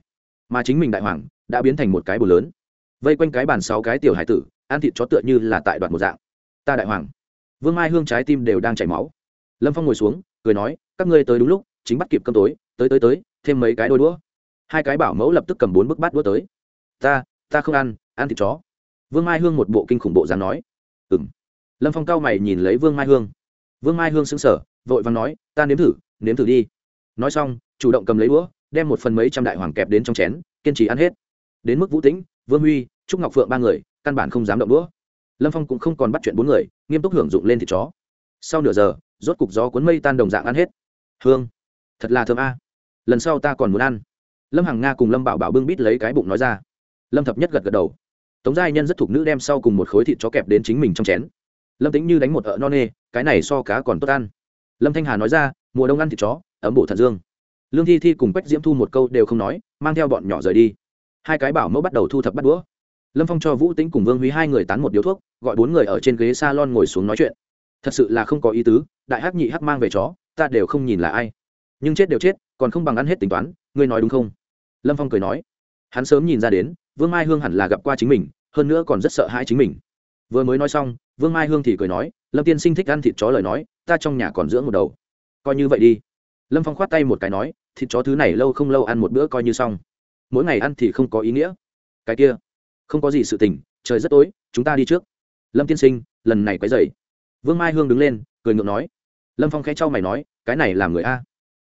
Mà chính mình đại hoàng đã biến thành một cái bù lớn. Vây quanh cái bàn sáu cái tiểu hải tử, ăn thịt chó tựa như là tại đoạn một dạng. Ta đại hoàng. Vương mai hương trái tim đều đang chảy máu. Lâm phong ngồi xuống, cười nói, các ngươi tới đúng lúc, chính bắt kịp cơm tối, tới tới tới, thêm mấy cái đôi đũa. Hai cái bảo mẫu lập tức cầm bốn bức bát đũa tới. Ta ta không ăn ăn thịt chó. Vương mai hương một bộ kinh khủng bộ dám nói. Ừng lâm phong cao mày nhìn lấy vương mai hương. Vương mai hương xứng sở vội và nói, ta nếm thử nếm thử đi. Nói xong chủ động cầm lấy đũa, đem một phần mấy trăm đại hoàng kẹp đến trong chén, kiên trì ăn hết. Đến mức vũ tĩnh, vương huy, trúc ngọc phượng ba người, căn bản không dám động đũa. Lâm phong cũng không còn bắt chuyện bốn người, nghiêm túc hưởng dụng lên thịt chó. Sau nửa giờ, rốt cục gió cuốn mây tan đồng dạng ăn hết. Hương, thật là thơm a. Lần sau ta còn muốn ăn. Lâm hằng nga cùng lâm bảo bảo bưng bít lấy cái bụng nói ra. Lâm thập nhất gật gật đầu. Tống giai nhân rất thục nữ đem sau cùng một khối thịt chó kẹp đến chính mình trong chén. Lâm tính như đánh một ợ non nê, cái này so cá còn tốt ăn. Lâm thanh hà nói ra, mùa đông ăn thịt chó, ấm bổ thận dương lương thi thi cùng quách diễm thu một câu đều không nói, mang theo bọn nhỏ rời đi. Hai cái bảo mẫu bắt đầu thu thập bắt đũa. Lâm phong cho vũ tính cùng vương Huy hai người tán một điếu thuốc, gọi bốn người ở trên ghế s a lon ngồi xuống nói chuyện. Thật sự là không có ý tứ, đại hắc nhị hắc mang về chó, ta đều không nhìn là ai. Nhưng chết đều chết, còn không bằng ăn hết tính toán, ngươi nói đúng không? Lâm phong cười nói. Hắn sớm nhìn ra đến, vương mai hương hẳn là gặp qua chính mình, hơn nữa còn rất sợ hãi chính mình. Vừa mới nói xong, vương mai hương thì cười nói, lâm tiên sinh thích ăn thịt chó lời nói, ta trong nhà còn dưỡng một đầu. Coi như vậy đi lâm phong khoát tay một cái nói, thịt chó thứ này lâu không lâu ăn một bữa coi như xong. Mỗi ngày ăn thì không có ý nghĩa. Cái kia, không có gì sự tình, trời rất tối, chúng ta đi trước. Lâm tiên sinh, lần này quấy dày vương mai hương đứng lên, cười ngượng nói. Lâm phong khẽ trao mày nói, cái này làm người a.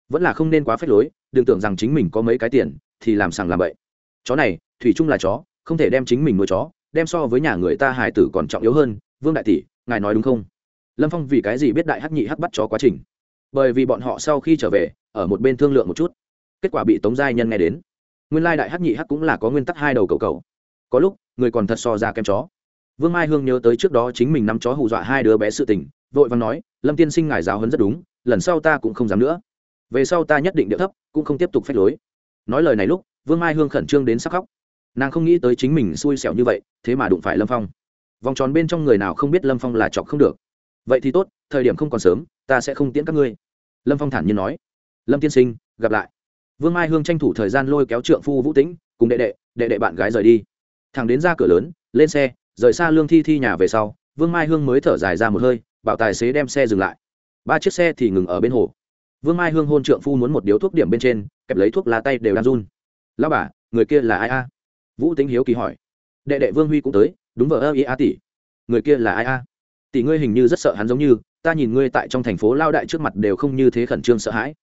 Vẫn là không nên quá phép lối, đừng tưởng rằng chính mình có mấy cái tiền, thì làm sằng làm bậy. Chó này, thủy chung là chó, không thể đem chính mình nuôi chó, đem so với nhà người ta hải tử còn trọng yếu hơn. Vương đại tỷ, ngài nói đúng không? Lâm phong vì cái gì biết đại hắc nhị hắc bắt chó quá trình? Bởi vì bọn họ sau khi trở về, ở một bên thương lượng một chút. Kết quả bị tống giai nhân nghe đến. Nguyên lai đại hắc nhị hắc cũng là có nguyên tắc hai đầu cầu cầu. Có lúc, người còn thật so ra kem chó. Vương mai hương nhớ tới trước đó chính mình nắm chó hù dọa hai đứa bé sự tình, vội và nói, lâm tiên sinh ngài giáo hấn rất đúng, lần sau ta cũng không dám nữa. Về sau ta nhất định điệu thấp, cũng không tiếp tục phép lối. Nói lời này lúc, vương mai hương khẩn trương đến sắc khóc. Nàng không nghĩ tới chính mình xui xẻo như vậy, thế mà đụng phải lâm phong. Vòng tròn bên trong người nào không biết lâm phong là chọc không được. Vậy thì tốt, thời điểm không còn sớm, ta sẽ không tiễn các ngươi lâm phong thản nhiên nói, lâm tiên sinh, gặp lại. Vương mai hương tranh thủ thời gian lôi kéo trượng phu vũ tĩnh, cùng đệ đệ đệ đệ bạn gái rời đi. Thằng đến ra cửa lớn, lên xe, rời xa lương thi thi nhà về sau, vương mai hương mới thở dài ra một hơi, bảo tài xế đem xe dừng lại. Ba chiếc xe thì ngừng ở bên hồ. Vương mai hương hôn trượng phu muốn một điếu thuốc điểm bên trên, kẹp lấy thuốc lá tay đều đang run. Lao bà, người kia là ai a? Vũ tính hiếu kỳ hỏi. Đệ đệ vương huy cũng tới, đúng vợ ơ ý a tỷ. Người kia là ai a? Tỷ ngươi hình như rất sợ hắn giống như ta nhìn ngươi tại trong thành phố lao đại trước mặt đều không như thế khẩn trương sợ hãi.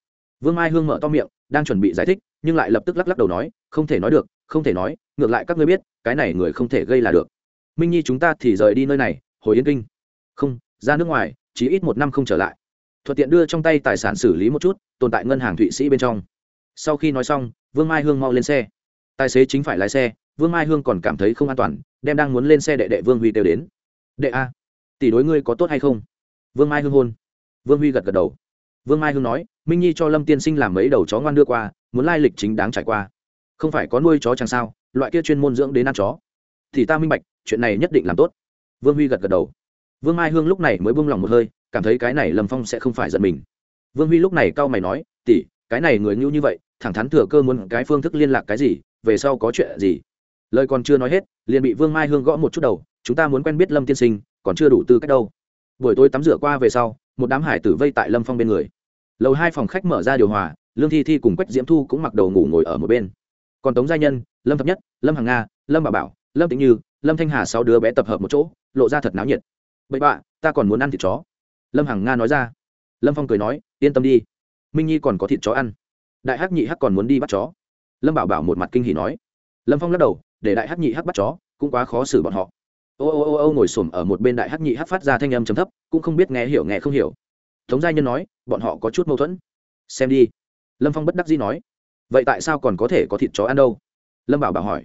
Vương mai hương mở to miệng, đang chuẩn bị giải thích, nhưng lại lập tức lắc lắc đầu nói, không thể nói được, không thể nói, ngược lại các ngươi biết, cái này người không thể gây là được. Minh nhi chúng ta thì rời đi nơi này, hồi yên kinh. Không, ra nước ngoài, chỉ ít một năm không trở lại. Thuận tiện đưa trong tay tài sản xử lý một chút, tồn tại ngân hàng thụy sĩ bên trong. Sau khi nói xong, vương mai hương mau lên xe. Tài xế chính phải lái xe, vương mai hương còn cảm thấy không an toàn, đem đang muốn lên xe đệ đệ vương huy kêu đến. Đệ a, tỷ đối ngươi có tốt hay không? Vương mai hương hôn. Vương huy gật gật đầu. Vương mai hương nói, minh nhi cho lâm tiên sinh làm mấy đầu chó ngoan đưa qua, muốn lai lịch chính đáng trải qua. Không phải có nuôi chó chẳng sao, loại kia chuyên môn dưỡng đến ăn chó. Thì ta minh bạch, chuyện này nhất định làm tốt. Vương huy gật gật đầu. Vương mai hương lúc này mới buông lòng một hơi, cảm thấy cái này lâm phong sẽ không phải giận mình. Vương huy lúc này cau mày nói, tỷ, cái này người ngưu như vậy, thẳng thắn thừa cơ muốn cái phương thức liên lạc cái gì, về sau có chuyện gì? Lời còn chưa nói hết, liền bị vương mai hương gõ một chút đầu, chúng ta muốn quen biết lâm tiên sinh, còn chưa đủ tư cách đâu buổi tối tắm rửa qua về sau, một đám hải tử vây tại lâm phong bên người. Lầu hai phòng khách mở ra điều hòa, lương thi thi cùng quách diễm thu cũng mặc đầu ngủ ngồi ở một bên. Còn tống gia nhân, lâm thập nhất, lâm hằng nga, lâm bà bảo, lâm tĩnh như, lâm thanh hà sáu đứa bé tập hợp một chỗ, lộ ra thật náo nhiệt. Bậy bạ, ta còn muốn ăn thịt chó. Lâm hằng nga nói ra. Lâm phong cười nói, yên tâm đi, minh nhi còn có thịt chó ăn. Đại hắc nhị hắc còn muốn đi bắt chó. Lâm bảo bảo một mặt kinh hỉ nói. Lâm phong lắc đầu, để đại hắc nhị hắc bắt chó, cũng quá khó xử bọn họ ô ô ô ô, ngồi s ổ m ở một bên đại hắc nhị hắc phát ra thanh âm chấm thấp, cũng không biết nghe hiểu nghe không hiểu. Tống gia nhân nói, bọn họ có chút mâu thuẫn. Xem đi. Lâm phong bất đắc dĩ nói, vậy tại sao còn có thể có thịt chó ăn đâu? Lâm bảo bảo hỏi.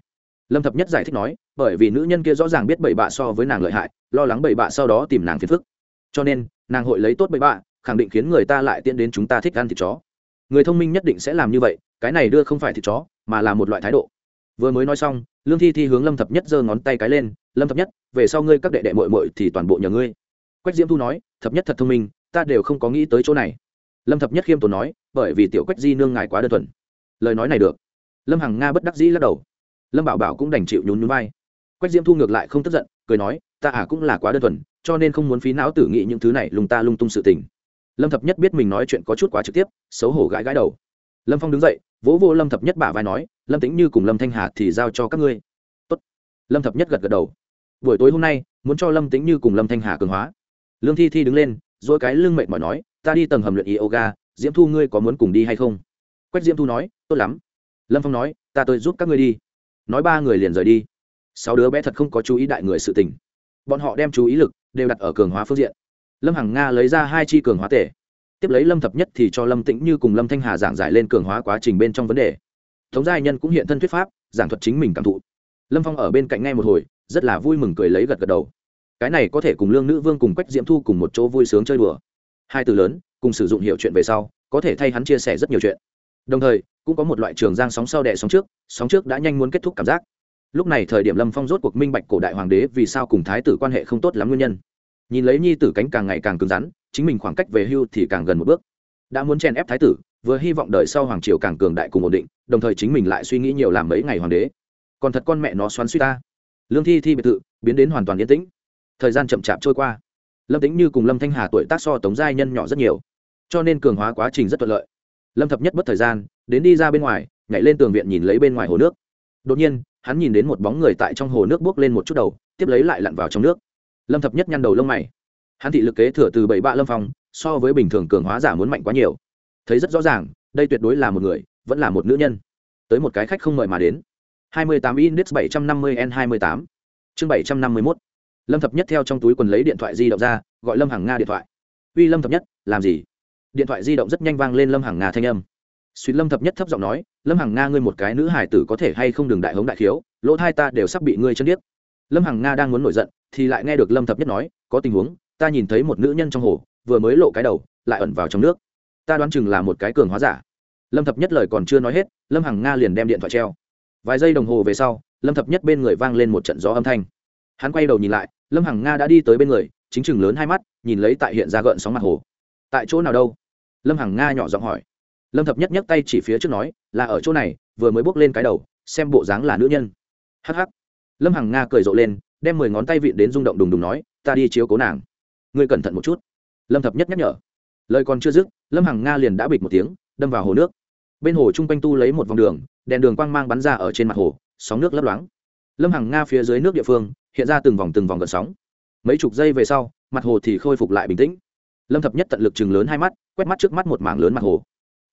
Lâm thập nhất giải thích nói, bởi vì nữ nhân kia rõ ràng biết bậy bạ so với nàng lợi hại, lo lắng bậy bạ sau đó tìm nàng phiền phức. Cho nên, nàng hội lấy tốt bậy bạ, khẳng định khiến người ta lại tiện đến chúng ta thích ăn thịt chó. Người thông minh nhất định sẽ làm như vậy, cái này đưa không phải thịt chó, mà là một loại thái độ vừa mới nói xong, lương thi thi hướng lâm thập nhất giơ ngón tay cái lên, lâm thập nhất, về sau ngươi các đệ đệ mội mội thì toàn bộ nhờ ngươi. Quách diễm thu nói, thập nhất thật thông minh, ta đều không có nghĩ tới chỗ này. Lâm thập nhất khiêm tốn nói, bởi vì tiểu quách di nương ngài quá đơn thuần. Lời nói này được. Lâm hằng nga bất đắc dĩ lắc đầu. Lâm bảo bảo cũng đành chịu nhún nhún vai. Quách diễm thu ngược lại không tức giận, cười nói, ta à cũng là quá đơn thuần, cho nên không muốn phí não tử nghĩ những thứ này lùng ta lung tung sự tình. Lâm thập nhất biết mình nói chuyện có chút quá trực tiếp, xấu hổ gãi gãi đầu. Lâm phong đứng dậy, vỗ vô lâm thập nhất bả vai nói lâm tĩnh như cùng lâm thanh hà thì giao cho các ngươi. Tốt. lâm thập nhất gật gật đầu. Buổi tối hôm nay, muốn cho lâm tĩnh như cùng lâm thanh hà cường hóa. Lương thi thi đứng lên, dỗi cái lưng mệt mỏi nói, ta đi tầng hầm luyện yoga, diễm thu ngươi có muốn cùng đi hay không? Quách diễm thu nói, tốt lắm. Lâm phong nói, ta tôi giúp các ngươi đi. Nói ba người liền rời đi. Sáu đứa bé thật không có chú ý đại người sự tình. Bọn họ đem chú ý lực đều đặt ở cường hóa phương diện. Lâm hằng nga lấy ra hai chi cường hóa tể. Tiếp lấy lâm thập nhất thì cho lâm tĩnh như cùng lâm thanh hà giảng giải lên cường hóa quá trình bên trong vấn đề thống gia nhân cũng hiện thân thuyết pháp, giảng thuật chính mình cảm thụ. Lâm phong ở bên cạnh ngay một hồi, rất là vui mừng cười lấy gật gật đầu. Cái này có thể cùng lương nữ vương cùng quách diễm thu cùng một chỗ vui sướng chơi đùa. Hai từ lớn, cùng sử dụng hiệu chuyện về sau, có thể thay hắn chia sẻ rất nhiều chuyện. Đồng thời, cũng có một loại trường giang sóng sau đẻ sóng trước sóng trước đã nhanh muốn kết thúc cảm giác. Lúc này thời điểm lâm phong rốt cuộc minh bạch cổ đại hoàng đế vì sao cùng thái tử quan hệ không tốt lắm nguyên nhân. Nhìn lấy nhi tử cánh càng ngày càng cứng rắn, chính mình khoảng cách về hưu thì càng gần một bước. Đã muốn chen ép thái tử vừa hy vọng đời sau hoàng triều càng cường đại cùng ổn định, đồng thời chính mình lại suy nghĩ nhiều làm mấy ngày hoàng đế. Còn thật con mẹ nó xoắn suy ta. Lương thi thi biệt thự biến đến hoàn toàn yên tĩnh. Thời gian chậm chạp trôi qua. Lâm tĩnh như cùng lâm thanh hà tuổi tác so tống giai nhân nhỏ rất nhiều, cho nên cường hóa quá trình rất thuận lợi. Lâm thập nhất mất thời gian, đến đi ra bên ngoài, nhảy lên tường viện nhìn lấy bên ngoài hồ nước. Đột nhiên, hắn nhìn đến một bóng người tại trong hồ nước bước lên một chút đầu, tiếp lấy lại lặn vào trong nước. Lâm thập nhất nhăn đầu lông mày. Hắn thị lực kế thừa từ bảy bạ lâm phong, so với bình thường cường hóa giả muốn mạnh quá nhiều thấy rất rõ ràng, đây tuyệt đối là một người, vẫn là một nữ nhân. Tới một cái khách không mời mà đến. 28 index 750 n 28 chương 751 lâm thập nhất theo trong túi quần lấy điện thoại di động ra, gọi lâm hằng nga điện thoại. Uy, lâm thập nhất, làm gì? Điện thoại di động rất nhanh vang lên lâm hằng nga thanh âm. Suýt lâm thập nhất thấp giọng nói, lâm hằng nga, ngươi một cái nữ hải tử có thể hay không đường đại hống đại khiếu, lỗ thai ta đều sắp bị ngươi chân điếc. Lâm hằng nga đang muốn nổi giận, thì lại nghe được lâm thập nhất nói, có tình huống, ta nhìn thấy một nữ nhân trong hồ, vừa mới lộ cái đầu, lại ẩn vào trong nước ta đoán chừng là một cái cường hóa giả. Lâm thập nhất lời còn chưa nói hết, lâm hằng nga liền đem điện thoại treo. Vài giây đồng hồ về sau, lâm thập nhất bên người vang lên một trận gió âm thanh. Hắn quay đầu nhìn lại, lâm hằng nga đã đi tới bên người, chính chừng lớn hai mắt, nhìn lấy tại hiện ra gợn sóng mặt hồ. Tại chỗ nào đâu? Lâm hằng nga nhỏ giọng hỏi. Lâm thập nhất nhấc tay chỉ phía trước nói, là ở chỗ này, vừa mới bước lên cái đầu, xem bộ dáng là nữ nhân. Hh lâm hằng nga cười rộ lên, đem mười ngón tay vịn đến rung động đùng đùng nói, ta đi chiếu cố nàng. Ngươi cẩn thận một chút. Lâm thập nhất nhắc nhở lời còn chưa dứt, lâm hằng nga liền đã bịch một tiếng, đâm vào hồ nước. Bên hồ chung quanh tu lấy một vòng đường, đèn đường quang mang bắn ra ở trên mặt hồ, sóng nước lấp loáng. Lâm hằng nga phía dưới nước địa phương, hiện ra từng vòng từng vòng gợn sóng. Mấy chục giây về sau, mặt hồ thì khôi phục lại bình tĩnh. Lâm thập nhất tận lực chừng lớn hai mắt, quét mắt trước mắt một mảng lớn mặt hồ.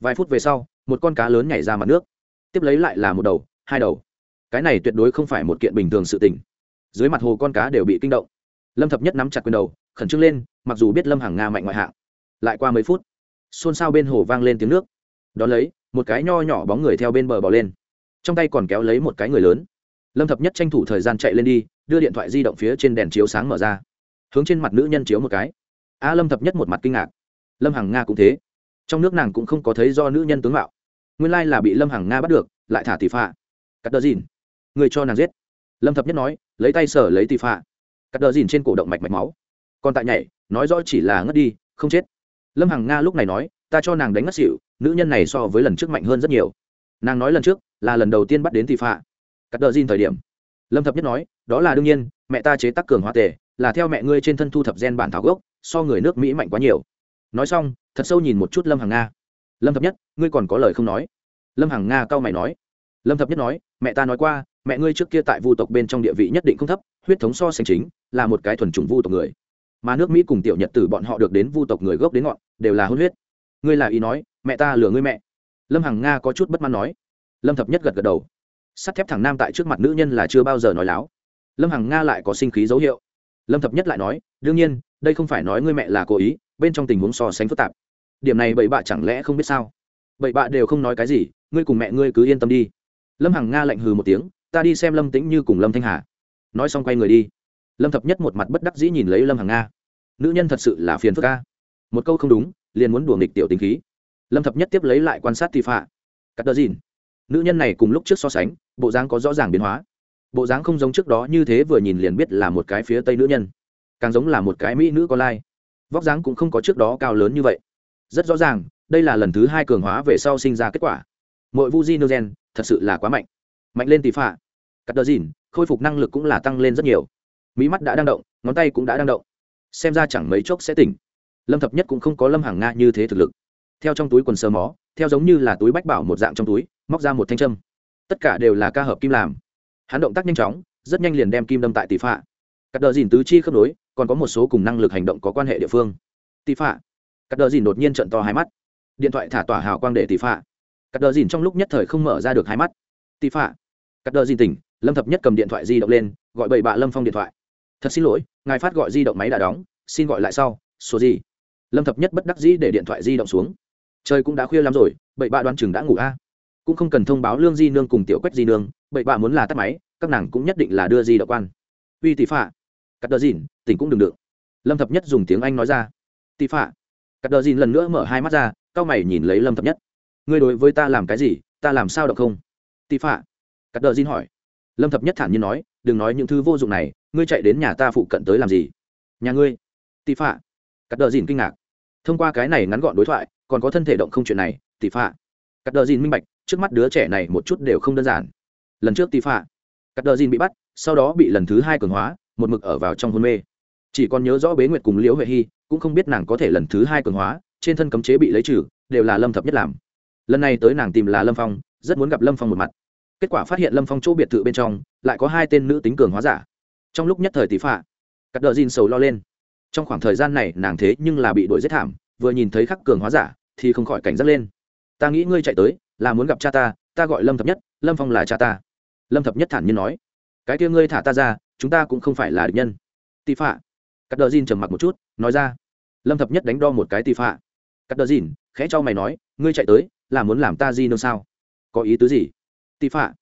Vài phút về sau, một con cá lớn nhảy ra mặt nước. Tiếp lấy lại là một đầu, hai đầu. Cái này tuyệt đối không phải một kiện bình thường sự tình. Dưới mặt hồ con cá đều bị kinh động. Lâm thập nhất nắm chặt quyền đầu, khẩn trương lên, mặc dù biết lâm hàng nga mạnh ngoại hạng lại qua mấy phút, xôn xao bên hồ vang lên tiếng nước. Đón lấy, một cái nho nhỏ bóng người theo bên bờ bỏ lên. Trong tay còn kéo lấy một cái người lớn. Lâm thập nhất tranh thủ thời gian chạy lên đi, đưa điện thoại di động phía trên đèn chiếu sáng mở ra. Hướng trên mặt nữ nhân chiếu một cái. A lâm thập nhất một mặt kinh ngạc. Lâm hằng nga cũng thế. Trong nước nàng cũng không có thấy do nữ nhân tướng mạo. Nguyên lai là bị lâm hằng nga bắt được, lại thả tỷ phạ. Cắt đờ dìn. Người cho nàng giết. Lâm thập nhất nói, lấy tay sở lấy tỷ phạ. Cắt đờ dìn trên cổ động mạch mạch máu. Còn tại nhảy, nói rõ chỉ là ngất đi, không chết lâm hằng nga lúc này nói, ta cho nàng đánh ngất xỉu, nữ nhân này so với lần trước mạnh hơn rất nhiều. Nàng nói lần trước là lần đầu tiên bắt đến tỷ phạ. Cắt đờ dìn thời điểm, lâm thập nhất nói, đó là đương nhiên, mẹ ta chế tác cường hoa tề, là theo mẹ ngươi trên thân thu thập gen bản thảo gốc, so người nước mỹ mạnh quá nhiều. Nói xong, thật sâu nhìn một chút lâm hằng nga. Lâm thập nhất, ngươi còn có lời không nói? Lâm hằng nga cau mày nói. Lâm thập nhất nói, mẹ ta nói qua, mẹ ngươi trước kia tại vu tộc bên trong địa vị nhất định không thấp, huyết thống so sánh chính, là một cái thuần chủng vu tộc người mà nước mỹ cùng tiểu nhật tử bọn họ được đến vu tộc người gốc đến ngọn, đều là hôn huyết. Ngươi là ý nói, mẹ ta lừa ngươi mẹ. Lâm hằng nga có chút bất mãn nói. Lâm thập nhất gật gật đầu. Sắt thép thẳng nam tại trước mặt nữ nhân là chưa bao giờ nói láo. Lâm hằng nga lại có sinh khí dấu hiệu. Lâm thập nhất lại nói, đương nhiên, đây không phải nói ngươi mẹ là cố ý, bên trong tình huống so sánh phức tạp. Điểm này bậy bạ chẳng lẽ không biết sao? Bậy bạ đều không nói cái gì, ngươi cùng mẹ ngươi cứ yên tâm đi. Lâm hằng nga lạnh hừ một tiếng, ta đi xem lâm tĩnh như cùng lâm thanh hà. Nói xong quay người đi lâm thập nhất một mặt bất đắc dĩ nhìn lấy lâm hàng nga nữ nhân thật sự là phiền phức ca một câu không đúng, liền muốn đùa nghịch tiểu tính khí. lâm thập nhất tiếp lấy lại quan sát tì phạ cắt đờ dìn. nữ nhân này cùng lúc trước so sánh, bộ dáng có rõ ràng biến hóa. bộ dáng không giống trước đó như thế vừa nhìn liền biết là một cái phía tây nữ nhân, càng giống là một cái mỹ nữ con lai. vóc dáng cũng không có trước đó cao lớn như vậy. rất rõ ràng, đây là lần thứ hai cường hóa về sau sinh ra kết quả. mỗi vu di nô gen thật sự là quá mạnh. mạnh lên tỷ phạ cắt đờ dìn, khôi phục năng lực cũng là tăng lên rất nhiều mỹ mắt đã đang động, ngón tay cũng đã đang động. Xem ra chẳng mấy chốc sẽ tỉnh. Lâm thập nhất cũng không có lâm hàng nga như thế thực lực. Theo trong túi quần sơ mó, theo giống như là túi bách bảo một dạng trong túi, móc ra một thanh châm. Tất cả đều là ca hợp kim làm. Hắn động tác nhanh chóng, rất nhanh liền đem kim đâm tại tỷ phạ. Cắt đờ dìn tứ chi khớp nối, còn có một số cùng năng lực hành động có quan hệ địa phương. Tỷ phạ. Cắt đờ dìn đột nhiên trận to hai mắt. Điện thoại thả tỏa hào quang để tỷ phạ. Cắt đờ dìn trong lúc nhất thời không mở ra được hai mắt. Tỷ phạ. Cắt đờ dìn tỉnh, lâm thập nhất cầm điện thoại di động lên, gọi bảy bạ lâm phong điện thoại thật xin lỗi, ngài phát gọi di động máy đã đóng, xin gọi lại sau, số gì? Lâm thập nhất bất đắc dĩ để điện thoại di động xuống. Trời cũng đã khuya lắm rồi, bậy bạ đoan chừng đã ngủ a. Cũng không cần thông báo lương di nương cùng tiểu quách di nương, bậy bạ muốn là tắt máy, các nàng cũng nhất định là đưa di động quan. Uy tỷ phạ. Cắt đờ dìn, tỉnh cũng đừng đựng lâm thập nhất dùng tiếng anh nói ra. Tỷ phạ. Cắt đờ dìn lần nữa mở hai mắt ra cao mày nhìn lấy lâm thập nhất. Ngươi đối với ta làm cái gì, ta làm sao được không? Tỷ phạ. Cắt đờ dìn hỏi. Lâm thập nhất thản nhiên nói đừng nói những thứ vô dụng này, ngươi chạy đến nhà ta phụ cận tới làm gì? Nhà ngươi? Tỷ phạ. Cắt đờ dìn kinh ngạc. Thông qua cái này ngắn gọn đối thoại, còn có thân thể động không chuyện này, tỷ phạ. Cắt đờ dìn minh bạch, trước mắt đứa trẻ này một chút đều không đơn giản. Lần trước tỷ phạ, cắt đờ dìn bị bắt, sau đó bị lần thứ hai cường hóa, một mực ở vào trong hôn mê. Chỉ còn nhớ rõ bế nguyệt cùng liễu huệ hy, cũng không biết nàng có thể lần thứ hai cường hóa, trên thân cấm chế bị lấy trừ, đều là lâm thập nhất làm. Lần này tới nàng tìm là lâm phong, rất muốn gặp lâm phong một mặt kết quả phát hiện lâm phong chỗ biệt thự bên trong lại có hai tên nữ tính cường hóa giả trong lúc nhất thời tỷ phạ cắt đờ dìn sầu lo lên trong khoảng thời gian này nàng thế nhưng là bị đuổi giết thảm vừa nhìn thấy khắc cường hóa giả thì không khỏi cảnh giác lên ta nghĩ ngươi chạy tới là muốn gặp cha ta ta gọi lâm thập nhất lâm phong là cha ta lâm thập nhất thản nhiên nói cái kia ngươi thả ta ra chúng ta cũng không phải là địch nhân Tỷ phạ cắt đờ dìn trầm mặc một chút nói ra lâm thập nhất đánh đo một cái tỷ phạ cắt đờ dìn khẽ cho mày nói ngươi chạy tới là muốn làm ta di nương sao có ý tứ gì tị phạ.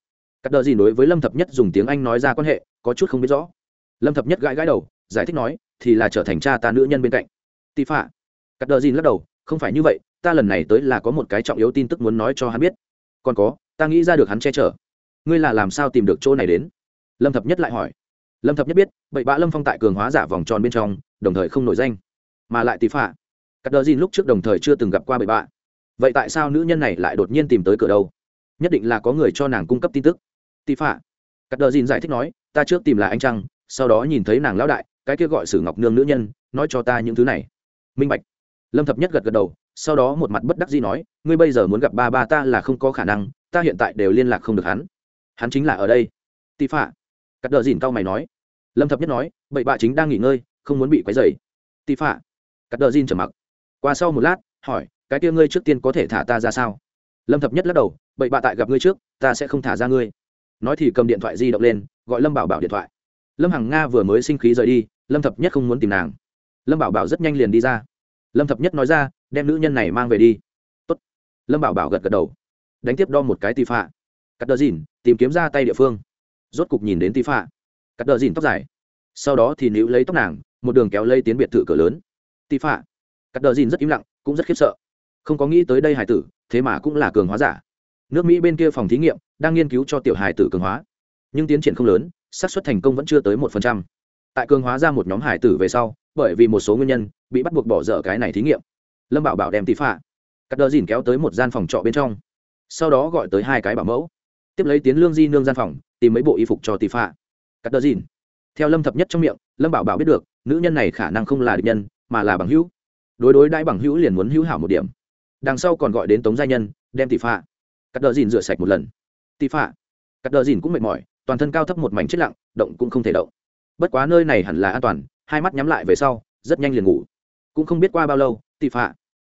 Cắt đờ gì đối với lâm thập nhất dùng tiếng anh nói ra quan hệ, có chút không biết rõ. Lâm thập nhất gãi gãi đầu, giải thích nói, thì là trở thành cha ta nữ nhân bên cạnh. Tị phạ. Cắt đờ gì lắc đầu, không phải như vậy, ta lần này tới là có một cái trọng yếu tin tức muốn nói cho hắn biết. Còn có, ta nghĩ ra được hắn che chở. Ngươi là làm sao tìm được chỗ này đến? Lâm thập nhất lại hỏi. Lâm thập nhất biết, bậy bạ lâm phong tại cường hóa giả vòng tròn bên trong, đồng thời không nổi danh. Mà lại tỷ phạ. Cắt đờ dìn lúc trước đồng thời chưa từng gặp qua bậy bạ. Vậy tại sao nữ nhân này lại đột nhiên tìm tới cửa đâu? Nhất định là có người cho nàng cung cấp tin tức. Tị phạ. Cắt đờ dìn giải thích nói, ta trước tìm là anh trăng, sau đó nhìn thấy nàng lão đại, cái kia gọi sử ngọc nương nữ nhân, nói cho ta những thứ này. Minh bạch. Lâm thập nhất gật gật đầu, sau đó một mặt bất đắc dĩ nói, ngươi bây giờ muốn gặp ba ba ta là không có khả năng, ta hiện tại đều liên lạc không được hắn. Hắn chính là ở đây. Tị phạ. Cắt đờ dìn cao mày nói. Lâm thập nhất nói, bậy bạ chính đang nghỉ ngơi, không muốn bị quấy dày tị phạ. Cắt đờ dìn trầm mặc. Qua sau một lát, hỏi, cái kia ngươi trước tiên có thể thả ta ra sao? Lâm thập nhất lắc đầu, bậy bạ tại gặp ngươi trước, ta sẽ không thả ra ngươi. Nói thì cầm điện thoại di động lên, gọi lâm bảo bảo điện thoại. Lâm hằng nga vừa mới sinh khí rời đi, lâm thập nhất không muốn tìm nàng. Lâm bảo bảo rất nhanh liền đi ra. Lâm thập nhất nói ra, đem nữ nhân này mang về đi. Tốt. lâm bảo bảo gật gật đầu. Đánh tiếp đo một cái tì phạ cắt đờ dìn, tìm kiếm ra tay địa phương. Rốt cục nhìn đến tì phạ cắt đờ dìn tóc dài. Sau đó thì níu lấy tóc nàng, một đường kéo lây tiến biệt thự cửa lớn. Tì phạ cắt đờ dìn rất im lặng, cũng rất khiếp sợ. Không có nghĩ tới đây hải tử thế mà cũng là cường hóa giả. Nước mỹ bên kia phòng thí nghiệm đang nghiên cứu cho tiểu hải tử cường hóa. Nhưng tiến triển không lớn, xác suất thành công vẫn chưa tới một phần trăm. Tại cường hóa ra một nhóm hải tử về sau, bởi vì một số nguyên nhân, bị bắt buộc bỏ dở cái này thí nghiệm. Lâm bảo bảo đem tí phạ, cắt đờ dìn kéo tới một gian phòng trọ bên trong. Sau đó gọi tới hai cái bảo mẫu. Tiếp lấy tiến lương di nương gian phòng, tìm mấy bộ y phục cho tí phạ. Cắt đờ dìn. Theo lâm thập nhất trong miệng, lâm bảo bảo biết được, nữ nhân này khả năng không là địch nhân, mà là bằng hữu. Đối đối đãi bằng hữu liền muốn hữu hảo một điểm đằng sau còn gọi đến tống gia nhân, đem tỷ phạ. Cắt đờ dìn rửa sạch một lần. Tỷ phạ. Cắt đờ dìn cũng mệt mỏi, toàn thân cao thấp một mảnh chết lặng, động cũng không thể động. Bất quá nơi này hẳn là an toàn, hai mắt nhắm lại về sau, rất nhanh liền ngủ. Cũng không biết qua bao lâu, tỷ phạ.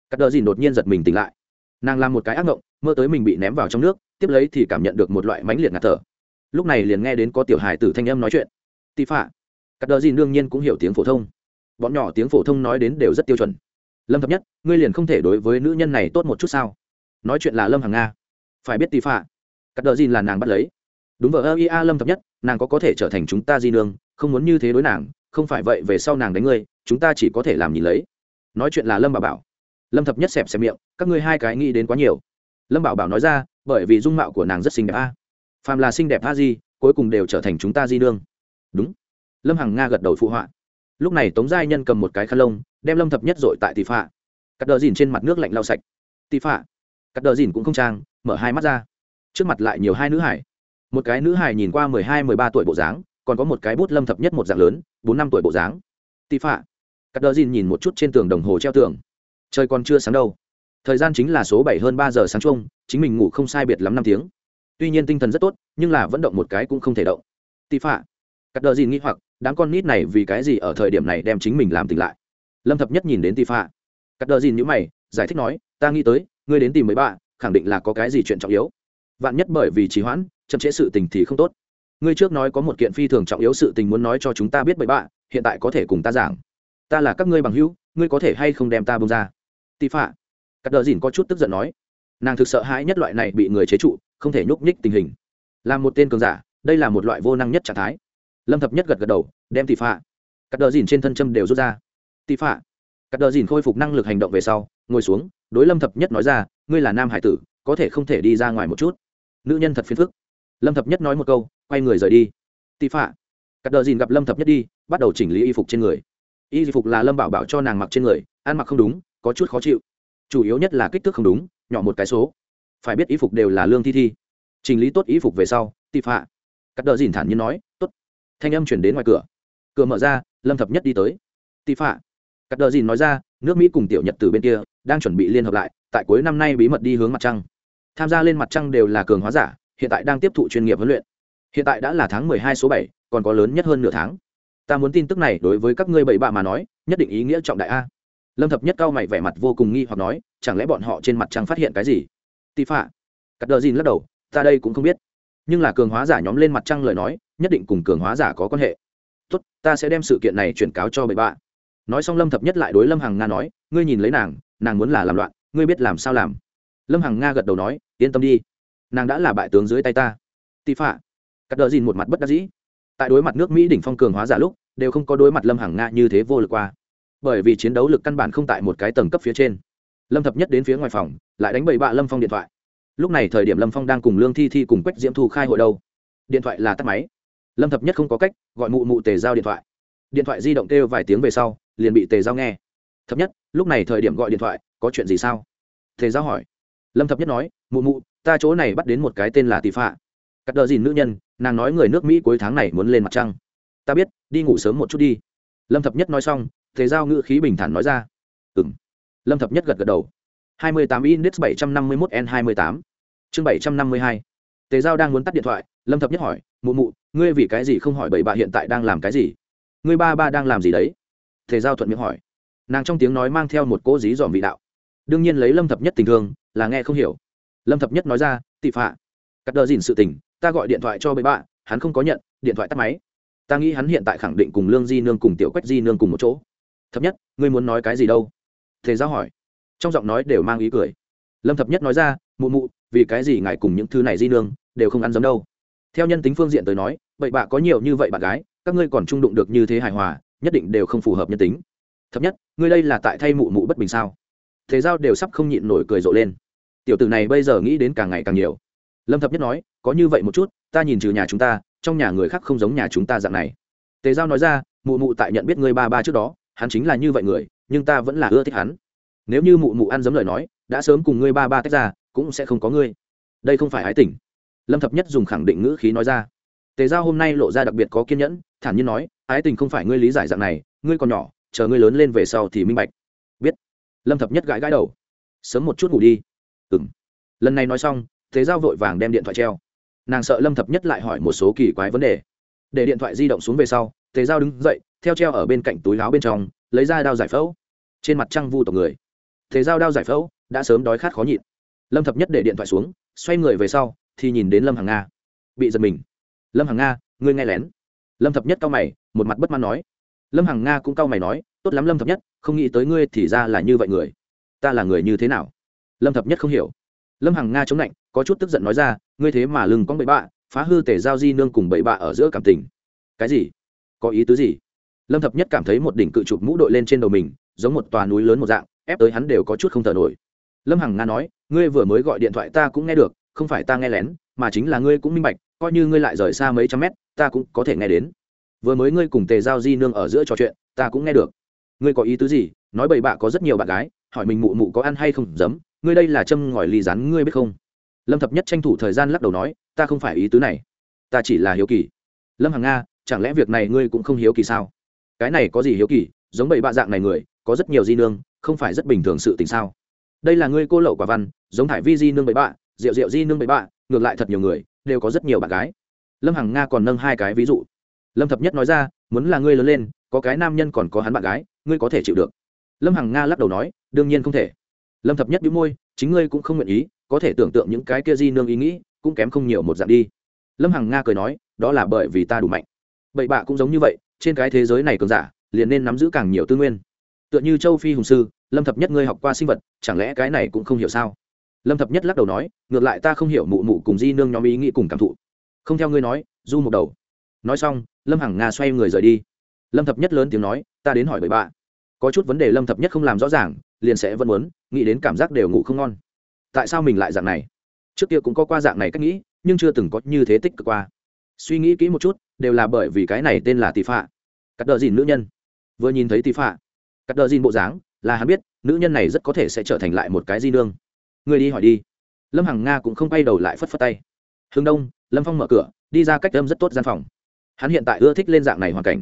Cắt đờ dìn đột nhiên giật mình tỉnh lại. Nàng làm một cái ác ngộng, mơ tới mình bị ném vào trong nước, tiếp lấy thì cảm nhận được một loại mãnh liệt ngạt thở. Lúc này liền nghe đến có tiểu hài tử thanh âm nói chuyện. Tỷ phạ. Cắt đờ dìn đương nhiên cũng hiểu tiếng phổ thông. Bọn nhỏ tiếng phổ thông nói đến đều rất tiêu chuẩn lâm thập nhất, ngươi liền không thể đối với nữ nhân này tốt một chút sao? Nói chuyện là lâm hằng nga. Phải biết tì phạ. Cắt đờ dìn là nàng bắt lấy. Đúng vợ ơ ia lâm thập nhất, nàng có có thể trở thành chúng ta di nương, không muốn như thế đối nàng, không phải vậy về sau nàng đánh ngươi, chúng ta chỉ có thể làm nhìn lấy. Nói chuyện là lâm bảo bảo. Lâm thập nhất xẹp xẹp miệng, các ngươi hai cái nghĩ đến quá nhiều. Lâm bảo bảo nói ra, bởi vì dung mạo của nàng rất xinh đẹp a. À. phàm là xinh đẹp a di, cuối cùng đều trở thành chúng ta di nương. Đúng. Lâm hằng nga gật đầu phụ họa lúc này tống giai nhân cầm một cái khăn lông, đem lâm thập nhất dội tại tỷ phạ. Cắt đờ dìn trên mặt nước lạnh lau sạch. Tỷ phạ. Cắt đờ dìn cũng không trang, mở hai mắt ra. Trước mặt lại nhiều hai nữ hải. Một cái nữ hải nhìn qua mười hai, mười ba tuổi bộ dáng, còn có một cái bút lâm thập nhất một dạng lớn, bốn, năm tuổi bộ dáng. Tỷ phạ. Cắt đờ dìn nhìn một chút trên tường đồng hồ treo tường. Trời còn chưa sáng đâu. Thời gian chính là số bảy hơn ba giờ sáng chung chính mình ngủ không sai biệt lắm năm tiếng. Tuy nhiên tinh thần rất tốt, nhưng là vẫn động một cái cũng không thể động. Tỷ phạ cắt đờ dìn nghĩ hoặc, đám con nít này vì cái gì ở thời điểm này đem chính mình làm tỉnh lại? Lâm thập nhất nhìn đến tì pha. Cắt đờ dìn nhữ mày, giải thích nói, ta nghĩ tới, ngươi đến tìm mấy bạn khẳng định là có cái gì chuyện trọng yếu. Vạn nhất bởi vì trì hoãn, chậm trễ sự tình thì không tốt. Ngươi trước nói có một kiện phi thường trọng yếu sự tình muốn nói cho chúng ta biết bậy bạ hiện tại có thể cùng ta giảng. Ta là các ngươi bằng hữu, ngươi có thể hay không đem ta bông ra? Tị phạ cắt đờ dìn có chút tức giận nói, nàng thực sợ hãi nhất loại này bị người chế trụ, không thể nhúc nhích tình hình. Là một tên cường giả, đây là một loại vô năng nhất trạng thái lâm thập nhất gật gật đầu, đem tỷ phạ, cắt đờ dìn trên thân châm đều rút ra. Tỷ phạ, cắt đờ dìn khôi phục năng lực hành động về sau, ngồi xuống, đối lâm thập nhất nói ra, ngươi là nam hải tử, có thể không thể đi ra ngoài một chút. Nữ nhân thật phiền phức. Lâm thập nhất nói một câu, quay người rời đi. Tỷ phạ, cắt đờ dìn gặp lâm thập nhất đi, bắt đầu chỉnh lý y phục trên người. Y phục là lâm bảo bảo cho nàng mặc trên người, ăn mặc không đúng, có chút khó chịu. Chủ yếu nhất là kích thước không đúng, nhỏ một cái số. Phải biết y phục đều là lương thi thi. Chỉnh lý tốt y phục về sau tị phạ, cắt đờ dìn thản nhiên nói t ố t thanh âm chuyển đến ngoài cửa. Cửa mở ra, lâm thập nhất đi tới. Tị phạ. Cắt đờ dìn nói ra, nước mỹ cùng tiểu nhật từ bên kia, đang chuẩn bị liên hợp lại, tại cuối năm nay bí mật đi hướng mặt trăng. Tham gia lên mặt trăng đều là cường hóa giả, hiện tại đang tiếp thụ chuyên nghiệp huấn luyện. Hiện tại đã là tháng mười hai số bảy, còn có lớn nhất hơn nửa tháng. Ta muốn tin tức này đối với các ngươi bảy bạ mà nói, nhất định ý nghĩa trọng đại a. Lâm thập nhất cao mày vẻ mặt vô cùng nghi hoặc nói, chẳng lẽ bọn họ trên mặt trăng phát hiện cái gì? Tị phạ. Cắt đờ dìn lắc đầu, ta đây cũng không biết. Nhưng là cường hóa giả nhóm lên mặt trăng lời nói nhất định cùng cường hóa giả có quan hệ. Tốt, ta sẽ đem sự kiện này chuyển cáo cho bảy bạ. Nói xong lâm thập nhất lại đối lâm hằng nga nói, ngươi nhìn lấy nàng nàng muốn là làm loạn, ngươi biết làm sao làm. Lâm hằng nga gật đầu nói, yên tâm đi. Nàng đã là bại tướng dưới tay ta. Tị phạ. Cắt đờ dìn một mặt bất đắc dĩ. Tại đối mặt nước mỹ đỉnh phong cường hóa giả lúc, đều không có đối mặt lâm hằng nga như thế vô lực qua. Bởi vì chiến đấu lực căn bản không tại một cái tầng cấp phía trên. Lâm thập nhất đến phía ngoài phòng, lại đánh bậy bạ lâm phong điện thoại. Lúc này thời điểm lâm phong đang cùng lương thi thi cùng quách diễm thu khai hội đâu. Điện thoại là tắt máy lâm thập nhất không có cách, gọi mụ mụ tề giao điện thoại. Điện thoại di động kêu vài tiếng về sau, liền bị tề giao nghe. Thập nhất, lúc này thời điểm gọi điện thoại, có chuyện gì sao? Tề giao hỏi. Lâm thập nhất nói, mụ mụ, ta chỗ này bắt đến một cái tên là tỷ phạ. Cắt đờ dìn nữ nhân, nàng nói người nước mỹ cuối tháng này muốn lên mặt trăng. Ta biết, đi ngủ sớm một chút đi. Lâm thập nhất nói xong, tề giao ngữ khí bình thản nói ra. Ừ m lâm thập nhất gật gật đầu. 28 Index 751N28. Chương 752 tề giao đang muốn tắt điện thoại, lâm thập nhất hỏi, mụ mụ, ngươi vì cái gì không hỏi bảy bà hiện tại đang làm cái gì? Ngươi ba ba đang làm gì đấy? Tề giao thuận miệng hỏi. Nàng trong tiếng nói mang theo một cỗ dí dòm vị đạo. Đương nhiên lấy lâm thập nhất tình thương, là nghe không hiểu. Lâm thập nhất nói ra, tị phạ, cắt đờ dìn sự tình, ta gọi điện thoại cho bậy bạ, hắn không có nhận, điện thoại tắt máy. Ta nghĩ hắn hiện tại khẳng định cùng lương di nương cùng tiểu quách di nương cùng một chỗ. Thập nhất, ngươi muốn nói cái gì đâu? Thế giao hỏi. Trong giọng nói đều mang ý cười. Lâm thập nhất nói ra, mụ mụ, vì cái gì ngài cùng những thứ này di nương đều không ăn giống đâu. Theo nhân tính phương diện tới nói bậy bạ có nhiều như vậy bạn gái, các ngươi còn trung đụng được như thế hài hòa, nhất định đều không phù hợp nhân tính. Thập nhất, ngươi đây là tại thay mụ mụ bất bình sao? Thế giao đều sắp không nhịn nổi cười rộ lên. Tiểu tử này bây giờ nghĩ đến càng ngày càng nhiều. Lâm thập nhất nói, có như vậy một chút, ta nhìn trừ nhà chúng ta, trong nhà người khác không giống nhà chúng ta dạng này. Tề giao nói ra, mụ mụ tại nhận biết ngươi ba ba trước đó, hắn chính là như vậy người, nhưng ta vẫn là ưa thích hắn. Nếu như mụ mụ ăn giấm lời nói, đã sớm cùng ngươi ba ba tách ra, cũng sẽ không có ngươi. Đây không phải ái tỉnh lâm thập nhất dùng khẳng định ngữ khí nói ra. Tề giao hôm nay lộ ra đặc biệt có kiên nhẫn, thản nhiên nói, ái tình không phải ngươi lý giải dạng này, ngươi còn nhỏ, chờ ngươi lớn lên về sau thì minh bạch. Biết. Lâm thập nhất gãi gãi đầu. Sớm một chút ngủ đi. Ừng lần này nói xong thế giao vội vàng đem điện thoại treo. Nàng sợ lâm thập nhất lại hỏi một số kỳ quái vấn đề. Để điện thoại di động xuống về sau thế giao đứng dậy, theo treo ở bên cạnh túi láo bên trong, lấy ra đao giải phẫu. Trên mặt trăng vu tộc người. Thế giao đao giải phẫu, đã sớm đói khát khó nhịn. Lâm thập nhất để điện thoại xuống, xoay người về sau thì nhìn đến lâm hàng nga. Bị giật mình. Lâm hàng nga, ngươi nghe lén. Lâm thập nhất cao mày, một mặt bất mãn nói. Lâm hàng nga cũng cao mày nói, tốt lắm lâm thập nhất, không nghĩ tới ngươi thì ra là như vậy người. Ta là người như thế nào? Lâm thập nhất không hiểu. Lâm hàng nga chống lạnh, có chút tức giận nói ra, ngươi thế mà lừng con bậy bạ, phá hư tể giao di nương cùng bậy bạ ở giữa cảm tình. Cái gì? Có ý tứ gì? Lâm thập nhất cảm thấy một đỉnh cự chụp mũ đội lên trên đầu mình, giống một tòa núi lớn một dạng, ép tới hắn đều có chút không thở nổi. Lâm hằng nga nói, ngươi vừa mới gọi điện thoại ta cũng nghe được không phải ta nghe lén, mà chính là ngươi cũng minh bạch, coi như ngươi lại rời xa mấy trăm mét, ta cũng có thể nghe đến. Vừa mới ngươi cùng tề giao di nương ở giữa trò chuyện, ta cũng nghe được. Ngươi có ý tứ gì? Nói bậy bạ có rất nhiều bạn gái, hỏi mình mụ mụ có ăn hay không, giấm, ngươi đây là châm ngòi ly rắn ngươi biết không? Lâm thập nhất tranh thủ thời gian lắc đầu nói, ta không phải ý tứ này. Ta chỉ là hiếu kỳ. Lâm hằng nga, chẳng lẽ việc này ngươi cũng không hiếu kỳ sao? Cái này có gì hiếu kỳ? Giống bậy bạ dạng này người, có rất nhiều di nương, không phải rất bình thường sự tình sao? Đây là ngươi cô lậu quả văn, giống thải vi di nương bậy bạ rượu rượu di nương bậy bạ, ngược lại thật nhiều người, đều có rất nhiều bạn gái. Lâm hằng nga còn nâng hai cái ví dụ. Lâm thập nhất nói ra, muốn là ngươi lớn lên, có cái nam nhân còn có hắn bạn gái, ngươi có thể chịu được. Lâm hằng nga lắc đầu nói, đương nhiên không thể. Lâm thập nhất đĩu môi, chính ngươi cũng không nguyện ý, có thể tưởng tượng những cái kia di nương ý nghĩ, cũng kém không nhiều một dạng đi. Lâm hằng nga cười nói, đó là bởi vì ta đủ mạnh. Bậy bạ cũng giống như vậy, trên cái thế giới này cường giả, liền nên nắm giữ càng nhiều tư nguyên. Tựa như châu phi hùng sư, lâm thập nhất ngươi học qua sinh vật, chẳng lẽ cái này cũng không hiểu sao? Lâm thập nhất lắc đầu nói, ngược lại ta không hiểu mụ mụ cùng di nương nhóm ý nghĩ cùng cảm thụ. Không theo ngươi nói, du một đầu. Nói xong, lâm hằng nga xoay người rời đi. Lâm thập nhất lớn tiếng nói, ta đến hỏi bậy bạ. Có chút vấn đề lâm thập nhất không làm rõ ràng, liền sẽ vẫn muốn, nghĩ đến cảm giác đều ngủ không ngon. Tại sao mình lại dạng này? Trước kia cũng có qua dạng này cách nghĩ, nhưng chưa từng có như thế tích cực qua. Suy nghĩ kỹ một chút, đều là bởi vì cái này tên là tỷ phạ. Cắt đờ dìn nữ nhân. Vừa nhìn thấy tỷ phạ, cắt đờ dìn bộ dáng, là hắn biết, nữ nhân này rất có thể sẽ trở thành lại một cái di nương ngươi đi hỏi đi. Lâm hằng nga cũng không quay đầu lại phất phất tay. Hướng đông, lâm phong mở cửa, đi ra cách âm rất tốt gian phòng. Hắn hiện tại ưa thích lên dạng này hoàn cảnh.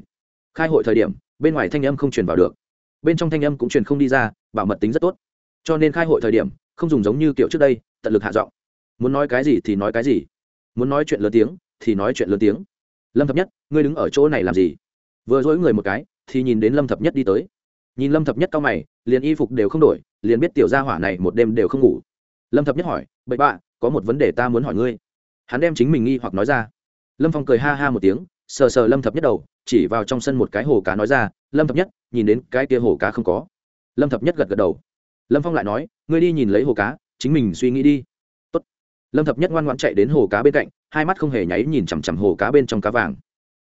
Khai hội thời điểm, bên ngoài thanh âm không truyền vào được. Bên trong thanh âm cũng truyền không đi ra, bảo mật tính rất tốt. Cho nên khai hội thời điểm, không dùng giống như kiểu trước đây, tận lực hạ giọng. Muốn nói cái gì thì nói cái gì. Muốn nói chuyện lớn tiếng, thì nói chuyện lớn tiếng. Lâm thập nhất, ngươi đứng ở chỗ này làm gì? Vừa dối người một cái, thì nhìn đến lâm thập nhất đi tới. Nhìn lâm thập nhất cao mày, liền y phục đều không đổi, liền biết tiểu gia hỏa này một đêm đều không ngủ lâm thập nhất hỏi, bậy bạ, có một vấn đề ta muốn hỏi ngươi. Hắn đem chính mình nghi hoặc nói ra. Lâm phong cười ha ha một tiếng, sờ sờ lâm thập nhất đầu, chỉ vào trong sân một cái hồ cá nói ra, lâm thập nhất, nhìn đến cái kia hồ cá không có. Lâm thập nhất gật gật đầu. Lâm phong lại nói, ngươi đi nhìn lấy hồ cá, chính mình suy nghĩ đi. Tốt. lâm thập nhất ngoan ngoãn chạy đến hồ cá bên cạnh, hai mắt không hề nháy nhìn chằm chằm hồ cá bên trong cá vàng.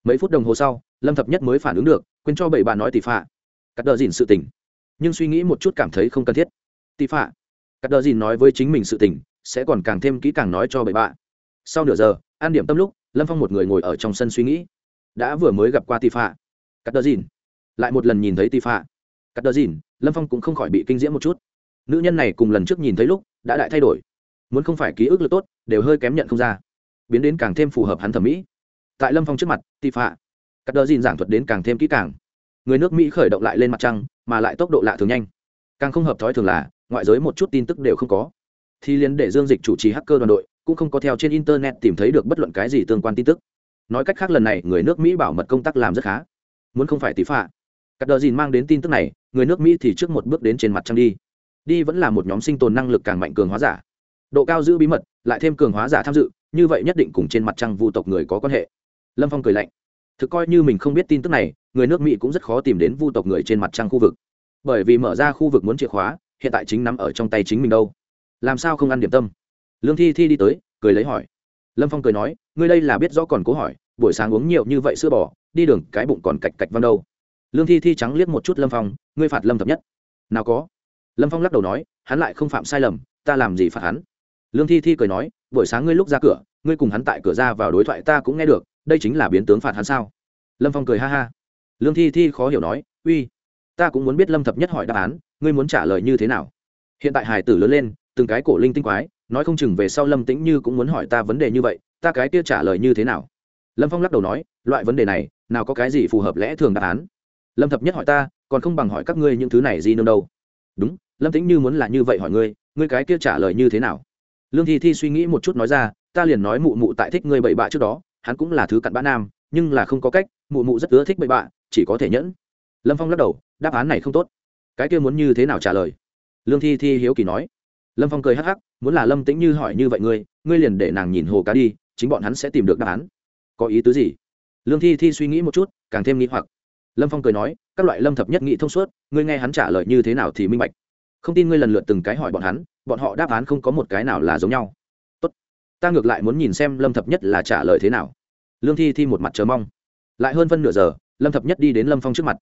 Mấy phút đồng hồ sau, lâm thập nhất mới phản ứng được, quên cho bảy bạn nói tỷ phạ. Cắt đờ dìn sự tình. Nhưng suy nghĩ một chút cảm thấy không cần thiết. Tỷ phạ cắt đờ dìn nói với chính mình sự tình, sẽ còn càng thêm kỹ càng nói cho bảy bạn sau nửa giờ an điểm tâm lúc, lâm phong một người ngồi ở trong sân suy nghĩ. Đã vừa mới gặp qua Tỳ phạ. Cắt đờ dìn. Lại một lần nhìn thấy Tỳ phạ. Cắt đờ dìn, lâm phong cũng không khỏi bị kinh diễm một chút. Nữ nhân này cùng lần trước nhìn thấy lúc, đã đại thay đổi. Muốn không phải ký ức lực tốt, đều hơi kém nhận không ra. Biến đến càng thêm phù hợp hắn thẩm mỹ. Tại lâm phong trước mặt Tỳ phạ. Cắt đờ dìn giảng thuật đến càng thêm kỹ càng. Người nước mỹ khởi động lại lên mặt trăng, mà lại tốc độ lạ thường nhanh. Càng không hợp thói thường là ngoại giới một chút tin tức đều không có. Thì liền để dương dịch chủ trì hacker đoàn đội, cũng không có theo trên internet tìm thấy được bất luận cái gì tương quan tin tức. Nói cách khác lần này, người nước mỹ bảo mật công tác làm rất khá. Muốn không phải tỷ phạ. Cắt đờ dìn mang đến tin tức này, người nước mỹ thì trước một bước đến trên mặt trăng đi. Đi vẫn là một nhóm sinh tồn năng lực càng mạnh cường hóa giả. Độ cao giữ bí mật, lại thêm cường hóa giả tham dự, như vậy nhất định cùng trên mặt trăng vu tộc người có quan hệ. Lâm phong cười lạnh. Thực coi như mình không biết tin tức này, người nước mỹ cũng rất khó tìm đến vu tộc người trên mặt trăng khu vực. Bởi vì mở ra khu vực muốn chìa khóa hiện tại chính nắm ở trong tay chính mình đâu. Làm sao không ăn điểm tâm? Lương thi thi đi tới, cười lấy hỏi. Lâm phong cười nói, ngươi đây là biết rõ còn cố hỏi, buổi sáng uống nhiều như vậy sữa bò, đi đường cái bụng còn cạch cạch văng đâu. Lương thi thi trắng liếc một chút lâm phong, ngươi phạt lâm thập nhất. Nào có. Lâm phong lắc đầu nói, hắn lại không phạm sai lầm, ta làm gì phạt hắn? Lương thi thi cười nói, buổi sáng ngươi lúc ra cửa, ngươi cùng hắn tại cửa ra vào đối thoại ta cũng nghe được, đây chính là biến tướng phạt hắn sao? Lâm phong cười ha ha. Lương thi thi khó hiểu nói, uy ta cũng muốn biết lâm thập nhất hỏi đáp án, ngươi muốn trả lời như thế nào? Hiện tại hải tử lớn lên, từng cái cổ linh tinh quái, nói không chừng về sau lâm tĩnh như cũng muốn hỏi ta vấn đề như vậy, ta cái kia trả lời như thế nào? Lâm phong lắc đầu nói, loại vấn đề này, nào có cái gì phù hợp lẽ thường đáp án? Lâm thập nhất hỏi ta, còn không bằng hỏi các ngươi những thứ này gì nương đâu. Đúng, lâm tĩnh như muốn là như vậy hỏi ngươi ngươi cái kia trả lời như thế nào? Lương thi thi suy nghĩ một chút nói ra, ta liền nói mụ mụ tại thích ngươi bậy bạ trước đó, hắn cũng là thứ cặn bã nam, nhưng là không có cách, mụ mụ rất ưa thích bậy bạ, chỉ có thể nhẫn. Lâm phong lắc đầu đáp án này không tốt. Cái kia muốn như thế nào trả lời? Lương thi thi hiếu kỳ nói. Lâm phong cười hắc hắc, muốn là lâm tĩnh như hỏi như vậy ngươi ngươi liền để nàng nhìn hồ cá đi, chính bọn hắn sẽ tìm được đáp án. Có ý tứ gì? Lương thi thi suy nghĩ một chút, càng thêm nghĩ hoặc. Lâm phong cười nói, các loại lâm thập nhất nghĩ thông suốt, ngươi nghe hắn trả lời như thế nào thì minh bạch. Không tin ngươi lần lượt từng cái hỏi bọn hắn, bọn họ đáp án không có một cái nào là giống nhau. Tốt. ta ngược lại muốn nhìn xem lâm thập nhất là trả lời thế nào. Lương thi thi một mặt chờ mong. Lại hơn phân nửa giờ, lâm thập nhất đi đến lâm phong trước mặt.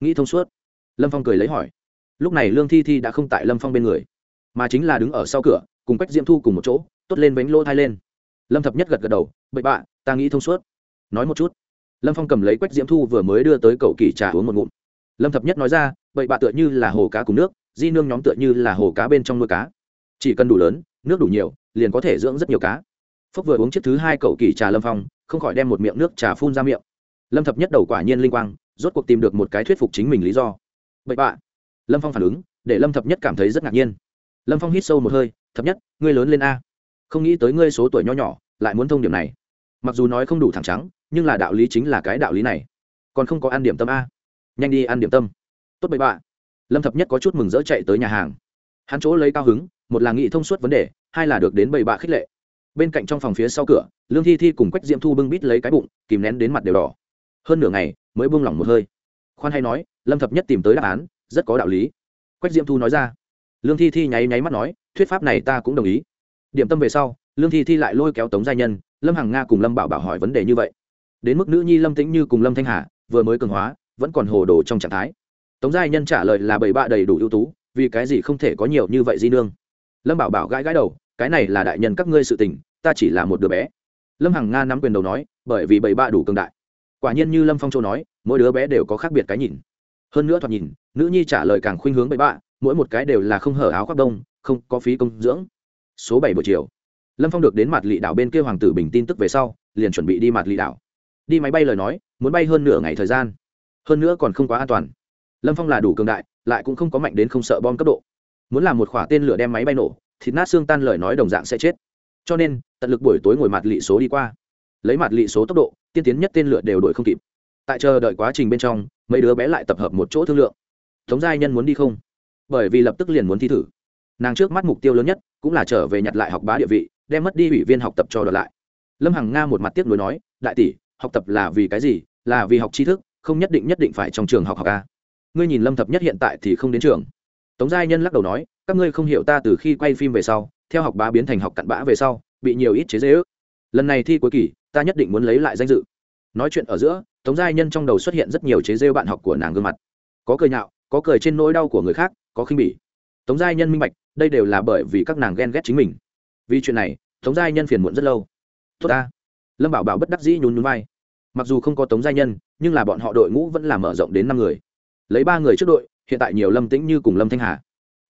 Nghĩ thông suốt lâm phong cười lấy hỏi. Lúc này lương thi thi đã không tại lâm phong bên người, mà chính là đứng ở sau cửa, cùng quách diễm thu cùng một chỗ, tốt lên bánh lô thai lên. Lâm thập nhất gật gật đầu, bậy bạ, ta nghĩ thông suốt. Nói một chút, lâm phong cầm lấy quách diễm thu vừa mới đưa tới cậu kỳ trà uống một ngụm. Lâm thập nhất nói ra, bậy bạ tựa như là hồ cá cùng nước, di nương nhóm tựa như là hồ cá bên trong nuôi cá. Chỉ cần đủ lớn, nước đủ nhiều, liền có thể dưỡng rất nhiều cá. Phúc vừa uống chiếc thứ hai cậu kỳ trà lâm phong, không khỏi đem một miệng nước trà phun ra miệng. Lâm thập nhất đầu quả nhiên linh quang, rốt cuộc tìm được một cái thuyết phục chính mình lý do bậy bạ. Lâm phong phản ứng, để lâm thập nhất cảm thấy rất ngạc nhiên. Lâm phong hít sâu một hơi, thập nhất, ngươi lớn lên a. Không nghĩ tới ngươi số tuổi nho nhỏ, lại muốn thông điểm này. Mặc dù nói không đủ thẳng trắng, nhưng là đạo lý chính là cái đạo lý này. Còn không có ăn điểm tâm a. Nhanh đi ăn điểm tâm. Tốt bậy bạ. Lâm thập nhất có chút mừng rỡ chạy tới nhà hàng. Hắn chỗ lấy cao hứng, một là nghị thông suốt vấn đề, hai là được đến bậy bạ khích lệ. Bên cạnh trong phòng phía sau cửa, lương thi thi cùng quách diễm thu bưng bít lấy cái bụng, kìm nén đến mặt đều đỏ. Hơn nửa ngày, mới buông lỏng một hơi khoan hay nói, lâm thập nhất tìm tới đáp án, rất có đạo lý. Quách diễm thu nói ra. Lương thi thi nháy nháy mắt nói, thuyết pháp này ta cũng đồng ý. Điểm tâm về sau, lương thi thi lại lôi kéo tống gia nhân, lâm hằng nga cùng lâm bảo bảo hỏi vấn đề như vậy. Đến mức nữ nhi lâm tĩnh như cùng lâm thanh hà, vừa mới cường hóa, vẫn còn hồ đồ trong trạng thái. Tống gia nhân trả lời là bảy bạ đầy đủ ưu tú, vì cái gì không thể có nhiều như vậy di nương. Lâm bảo bảo gãi gãi đầu, cái này là đại nhân các ngươi sự tình, ta chỉ là một đứa bé. Lâm hằng nga nắm quyền đầu nói, bởi vì bảy bạ đủ cường đại quả nhiên như lâm phong châu nói, mỗi đứa bé đều có khác biệt cái nhìn. Hơn nữa thoạt nhìn, nữ nhi trả lời càng khuynh hướng bậy bạ, mỗi một cái đều là không hở áo khoác đông, không có phí công dưỡng. Số bảy buổi chiều, lâm phong được đến mặt lị đảo bên kia hoàng tử bình tin tức về sau, liền chuẩn bị đi mặt lị đảo. Đi máy bay lời nói, muốn bay hơn nửa ngày thời gian. Hơn nữa còn không quá an toàn. Lâm phong là đủ cường đại, lại cũng không có mạnh đến không sợ bom cấp độ. Muốn làm một khỏa tên lửa đem máy bay nổ, thịt nát xương tan lời nói đồng dạng sẽ chết. Cho nên, tận lực buổi tối ngồi mặt lị số đi qua lấy mặt lị số tốc độ, tiên tiến nhất tên lửa đều đổi không kịp. Tại chờ đợi quá trình bên trong, mấy đứa bé lại tập hợp một chỗ thương lượng. Tống giai nhân muốn đi không? Bởi vì lập tức liền muốn thi thử. Nàng trước mắt mục tiêu lớn nhất cũng là trở về nhặt lại học bá địa vị, đem mất đi ủy viên học tập cho đợt lại. Lâm hằng nga một mặt tiếp nối nói, đại tỷ, học tập là vì cái gì? Là vì học tri thức, không nhất định nhất định phải trong trường học học a. Ngươi nhìn lâm thập nhất hiện tại thì không đến trường. Tống giai nhân lắc đầu nói, các ngươi không hiểu ta từ khi quay phim về sau, theo học bá biến thành học cặn bã về sau, bị nhiều ít chế dễ ước lần này thi cuối kỳ, ta nhất định muốn lấy lại danh dự. Nói chuyện ở giữa, tống giai nhân trong đầu xuất hiện rất nhiều chế rêu bạn học của nàng gương mặt. Có cười nhạo, có cười trên nỗi đau của người khác, có khinh bỉ. Tống giai nhân minh bạch, đây đều là bởi vì các nàng ghen ghét chính mình. Vì chuyện này, tống giai nhân phiền muộn rất lâu. Tốt ta. Lâm bảo bảo bất đắc dĩ nhún nhún vai. Mặc dù không có tống giai nhân, nhưng là bọn họ đội ngũ vẫn là mở rộng đến năm người. Lấy ba người trước đội, hiện tại nhiều lâm tĩnh như cùng lâm thanh hà.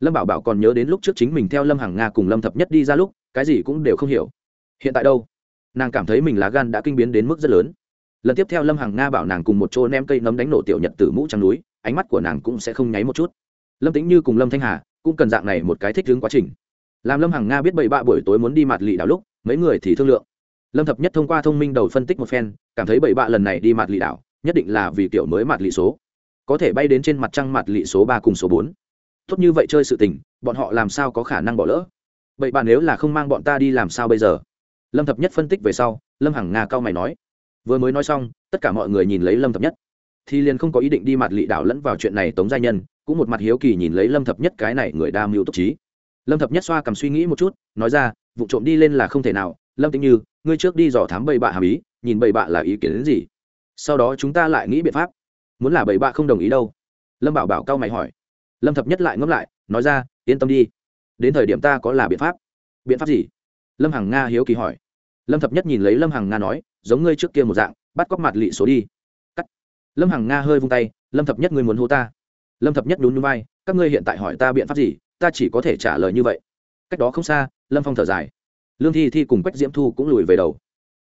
Lâm bảo bảo còn nhớ đến lúc trước chính mình theo lâm hàng nga cùng lâm thập nhất đi ra lúc, cái gì cũng đều không hiểu. Hiện tại đâu? Nàng cảm thấy mình lá gan đã kinh biến đến mức rất lớn. Lần tiếp theo lâm hàng nga bảo nàng cùng một chỗ nem cây nấm đánh nổ tiểu nhật từ mũ trăng núi, ánh mắt của nàng cũng sẽ không nháy một chút. Lâm tĩnh như cùng lâm thanh hà cũng cần dạng này một cái thích hướng quá trình. Làm lâm hằng nga biết bậy bạ buổi tối muốn đi mặt lị đảo lúc, mấy người thì thương lượng. Lâm thập nhất thông qua thông minh đầu phân tích một phen, cảm thấy bậy bạ lần này đi mặt lị đảo, nhất định là vì kiểu mới mặt lị số. Có thể bay đến trên mặt trăng mặt lị số ba cùng số bốn. Tốt như vậy chơi sự tình, bọn họ làm sao có khả năng bỏ lỡ? Bậy bạ nếu là không mang bọn ta đi làm sao bây giờ? Lâm thập nhất phân tích về sau, lâm hằng nga cao mày nói, vừa mới nói xong, tất cả mọi người nhìn lấy lâm thập nhất. Thì liền không có ý định đi mặt lị đảo lẫn vào chuyện này tống gia nhân, cũng một mặt hiếu kỳ nhìn lấy lâm thập nhất cái này người đa mưu túc trí. Lâm thập nhất xoa cầm suy nghĩ một chút, nói ra, vụ trộm đi lên là không thể nào, lâm tĩnh như, ngươi trước đi dò thám bầy bạ hàm ý, nhìn bầy bạ là ý kiến đến gì? Sau đó chúng ta lại nghĩ biện pháp. Muốn là bầy bạ không đồng ý đâu? Lâm bảo bảo cao mày hỏi. Lâm thập nhất lại ngẫm lại, nói ra, yên tâm đi. Đến thời điểm ta có là biện pháp. Biện pháp gì? Lâm hằng nga hiếu kỳ hỏi. Lâm thập nhất nhìn lấy lâm hằng nga nói, giống ngươi trước kia một dạng, bắt cóc mặt lị số đi. Cắt. Lâm hằng nga hơi vung tay, lâm thập nhất ngươi muốn hô ta. Lâm thập nhất đúng núi vai, các ngươi hiện tại hỏi ta biện pháp gì, ta chỉ có thể trả lời như vậy. Cách đó không xa, lâm phong thở dài. Lương thi thi cùng quách diễm thu cũng lùi về đầu.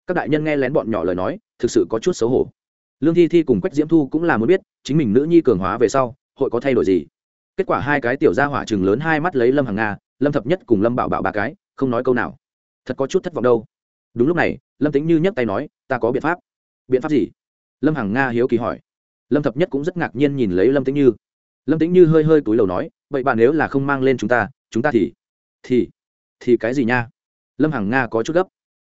Các đại nhân nghe lén bọn nhỏ lời nói, thực sự có chút xấu hổ. Lương thi thi cùng quách diễm thu cũng là muốn biết, chính mình nữ nhi cường hóa về sau, hội có thay đổi gì. Kết quả hai cái tiểu gia hỏa chừng lớn hai mắt lấy lâm hàng nga, lâm thập nhất cùng lâm bảo bảo ba cái, không nói câu nào thật có chút thất vọng đâu. Đúng lúc này, lâm tính như nhấc tay nói, ta có biện pháp. Biện pháp gì? Lâm hằng nga hiếu kỳ hỏi. Lâm thập nhất cũng rất ngạc nhiên nhìn lấy lâm tĩnh như. Lâm tĩnh như hơi hơi túi lầu nói, vậy bạn nếu là không mang lên chúng ta chúng ta thì thì thì cái gì nha? Lâm hằng nga có chút gấp.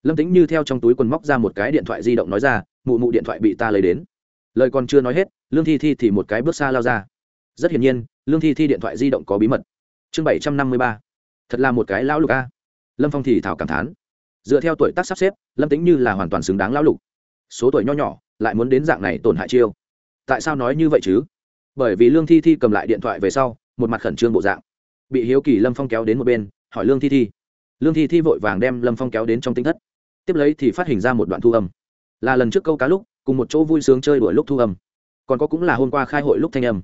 Lâm tĩnh như theo trong túi quần móc ra một cái điện thoại di động nói ra, mụ mụ điện thoại bị ta lấy đến. Lời còn chưa nói hết, lương thi thi thì một cái bước xa lao ra. Rất hiển nhiên, lương thi thi điện thoại di động có bí mật. Chương bảy trăm năm mươi ba. Thật là một cái lão lục a lâm phong thì thảo cảm thán. Dựa theo tuổi tác sắp xếp, lâm tĩnh như là hoàn toàn xứng đáng lão lục. Số tuổi nho nhỏ, lại muốn đến dạng này tổn hại chiêu. Tại sao nói như vậy chứ? Bởi vì lương thi thi cầm lại điện thoại về sau, một mặt khẩn trương bộ dạng. Bị hiếu kỳ lâm phong kéo đến một bên, hỏi lương thi thi. Lương thi thi vội vàng đem lâm phong kéo đến trong tính thất. Tiếp lấy thì phát hình ra một đoạn thu âm. Là lần trước câu cá lúc, cùng một chỗ vui sướng chơi đuổi lúc thu âm. Còn có cũng là hôm qua khai hội lúc thanh âm.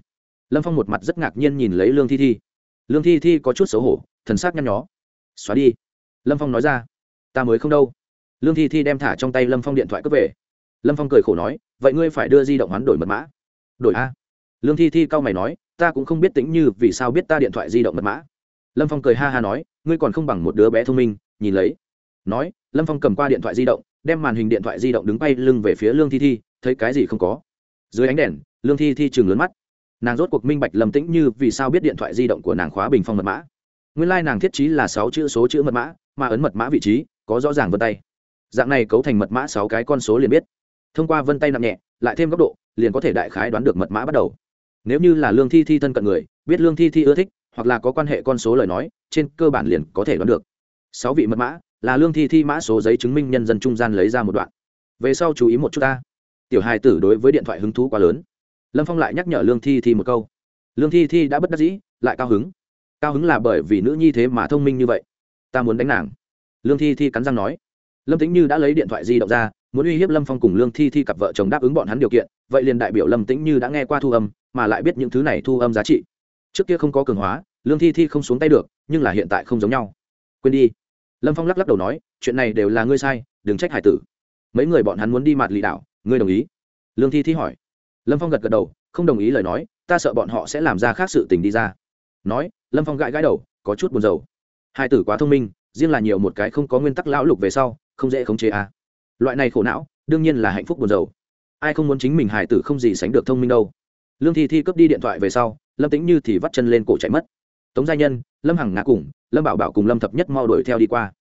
Lâm phong một mặt rất ngạc nhiên nhìn lấy lương thi thi. Lương thi thi có chút xấu hổ, thần sắc nhăn nhó. Xóa đi lâm phong nói ra. Ta mới không đâu. Lương thi thi đem thả trong tay lâm phong điện thoại cướp về. Lâm phong cười khổ nói, vậy ngươi phải đưa di động hoán đổi mật mã. Đổi a? Lương thi thi cau mày nói, ta cũng không biết tính như vì sao biết ta điện thoại di động mật mã. Lâm phong cười ha ha nói, ngươi còn không bằng một đứa bé thông minh, nhìn lấy. Nói, lâm phong cầm qua điện thoại di động, đem màn hình điện thoại di động đứng bay lưng về phía lương thi thi, thấy cái gì không có. Dưới ánh đèn, lương thi thi chừng lớn mắt. Nàng rốt cuộc minh bạch lầm tĩnh như vì sao biết điện thoại di động của nàng khóa bình phong mật mã. Nguyên lai、like、nàng thiết trí là sáu chữ số chữ mật mã mà ấn mật mã vị trí, có rõ ràng vân tay. Dạng này cấu thành mật mã sáu cái con số liền biết. Thông qua vân tay nặng nhẹ, lại thêm góc độ, liền có thể đại khái đoán được mật mã bắt đầu. Nếu như là lương thi thi thân cận người, biết lương thi thi ưa thích, hoặc là có quan hệ con số lời nói, trên cơ bản liền có thể đoán được. Sáu vị mật mã, là lương thi thi mã số giấy chứng minh nhân dân trung gian lấy ra một đoạn. Về sau chú ý một chút ta. Tiểu hài tử đối với điện thoại hứng thú quá lớn. Lâm phong lại nhắc nhở lương thi thi một câu. Lương thi thi đã bất đắc dĩ, lại cao hứng. Cao hứng là bởi vì nữ nhi thế mà thông minh như vậy ta muốn đánh nàng. Lương thi thi cắn răng nói. Lâm tính như đã lấy điện thoại di động ra, muốn uy hiếp lâm phong cùng lương thi thi cặp vợ chồng đáp ứng bọn hắn điều kiện, vậy liền đại biểu lâm tĩnh như đã nghe qua thu âm, mà lại biết những thứ này thu âm giá trị. Trước kia không có cường hóa, lương thi thi không xuống tay được, nhưng là hiện tại không giống nhau. Quên đi. Lâm phong lắc lắc đầu nói, chuyện này đều là ngươi sai, đừng trách hải tử. Mấy người bọn hắn muốn đi mặt lì đảo, ngươi đồng ý? Lương thi thi hỏi. Lâm phong gật gật đầu, không đồng ý lời nói, ta sợ bọn họ sẽ làm ra khác sự tình đi ra. Nói, lâm phong gãi gãi đầu, có chút buồn rầu hai tử quá thông minh, riêng là nhiều một cái không có nguyên tắc lão lục về sau, không dễ khống chế à. loại này khổ não, đương nhiên là hạnh phúc buồn rầu. Ai không muốn chính mình hài tử không gì sánh được thông minh đâu. Lương thi thi cướp đi điện thoại về sau, lâm tính như thì vắt chân lên cổ chạy mất. Tống gia nhân, lâm hằng ngã cùng, lâm bảo bảo cùng lâm thập nhất mau đuổi theo đi qua.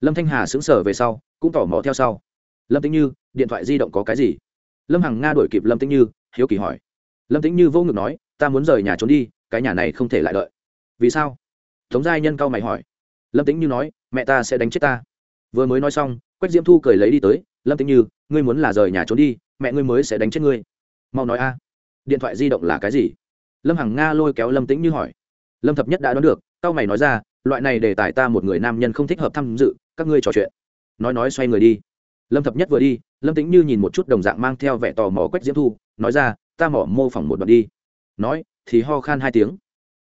Lâm thanh hà xứng sở về sau, cũng tỏ mò theo sau. Lâm tính như, điện thoại di động có cái gì? Lâm hằng nga đuổi kịp lâm tính như, hiếu kỳ hỏi. Lâm tính như vô ngực nói, ta muốn rời nhà trốn đi, cái nhà này không thể lại đợi. Vì sao? Tống gia nhân cao mày hỏi lâm tính như nói, mẹ ta sẽ đánh chết ta. Vừa mới nói xong, quách diễm thu cười lấy đi tới, lâm tính như, ngươi muốn là rời nhà trốn đi, mẹ ngươi mới sẽ đánh chết ngươi. Mau nói a. Điện thoại di động là cái gì? Lâm hằng nga lôi kéo lâm tính như hỏi. Lâm thập nhất đã đoán được tao mày nói ra, loại này để tài ta một người nam nhân không thích hợp tham dự, các ngươi trò chuyện. Nói nói, xoay người đi. Lâm thập nhất vừa đi, lâm tính như nhìn một chút đồng dạng mang theo vẻ tò mò quách diễm thu, nói ra, ta mỏ mô phỏng một đoạn đi. Nói, thì ho khan hai tiếng.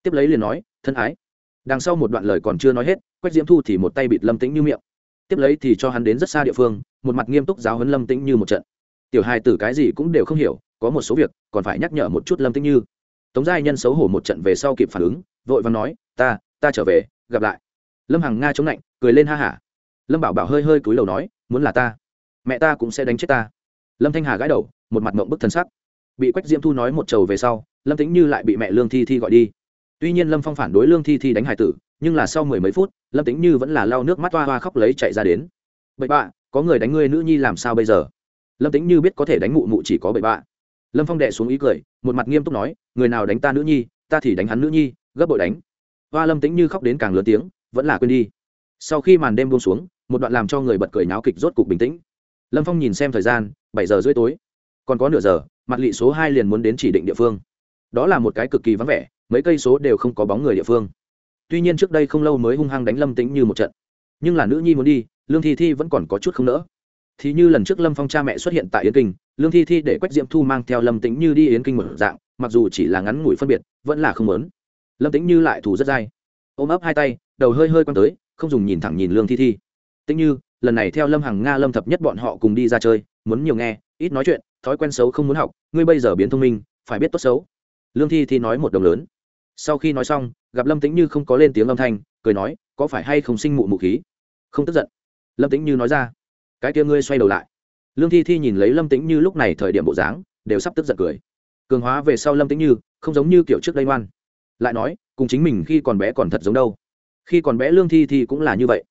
Tiếp lấy liền nói, thân ái đằng sau một đoạn lời còn chưa nói hết, quách diễm thu thì một tay bịt lâm tĩnh như miệng. Tiếp lấy thì cho hắn đến rất xa địa phương, một mặt nghiêm túc giáo huấn lâm tĩnh như một trận. Tiểu hai tử cái gì cũng đều không hiểu, có một số việc, còn phải nhắc nhở một chút lâm tĩnh như. Tống giai nhân xấu hổ một trận về sau kịp phản ứng, vội và nói, ta ta trở về, gặp lại. Lâm hằng nga chống lạnh, cười lên ha hả. Lâm bảo bảo hơi hơi cúi đầu nói, muốn là ta, mẹ ta cũng sẽ đánh chết ta. Lâm thanh hà gãi đầu, một mặt mộng bức thân sắc. Bị quách diễm thu nói một trầu về sau, lâm tĩnh như lại bị mẹ lương thi thi gọi đi tuy nhiên lâm phong phản đối lương thi thi đánh hải tử, nhưng là sau mười mấy phút, lâm tính như vẫn là lau nước mắt toa hoa khóc lấy chạy ra đến. Bậy bạ, có người đánh ngươi nữ nhi làm sao bây giờ? Lâm tính như biết có thể đánh mụ mụ chỉ có bậy bạ. Lâm phong đệ xuống ý cười, một mặt nghiêm túc nói, người nào đánh ta nữ nhi, ta thì đánh hắn nữ nhi, gấp bội đánh. Hoa lâm tính như khóc đến càng lớn tiếng, vẫn là quên đi. Sau khi màn đêm buông xuống, một đoạn làm cho người bật cười náo kịch rốt cục bình tĩnh. Lâm phong nhìn xem thời gian, bảy giờ rưỡi tối. Còn có nửa giờ, mặt lị số hai liền muốn đến chỉ định địa phương. Đó là một cái cực kỳ vắng vẻ mấy cây số đều không có bóng người địa phương. Tuy nhiên trước đây không lâu mới hung hăng đánh lâm tĩnh như một trận. Nhưng là nữ nhi muốn đi, lương thi thi vẫn còn có chút không nỡ. Thì như lần trước lâm phong cha mẹ xuất hiện tại yến kinh, lương thi thi để quách diễm thu mang theo lâm tĩnh như đi yến kinh một dạng, mặc dù chỉ là ngắn ngủi phân biệt, vẫn là không lớn lâm tĩnh như lại thủ rất dai. Ôm ấp hai tay, đầu hơi hơi quăng tới, không dùng nhìn thẳng nhìn lương thi thi. Tĩnh như, lần này theo lâm hằng nga lâm thập nhất bọn họ cùng đi ra chơi, muốn nhiều nghe, ít nói chuyện, thói quen xấu không muốn học, ngươi bây giờ biến thông minh, phải biết tốt xấu. Lương thi thi nói một đồng lớn sau khi nói xong, gặp lâm tĩnh như không có lên tiếng âm thanh, cười nói, có phải hay không sinh mụ mụ khí? Không tức giận. Lâm tĩnh như nói ra, cái kia ngươi xoay đầu lại. Lương thi thi nhìn lấy lâm tĩnh như lúc này thời điểm bộ dáng, đều sắp tức giận cười. Cường hóa về sau lâm tĩnh như, không giống như kiểu trước đây ngoan. Lại nói, cùng chính mình khi còn bé còn thật giống đâu. Khi còn bé lương thi thi cũng là như vậy.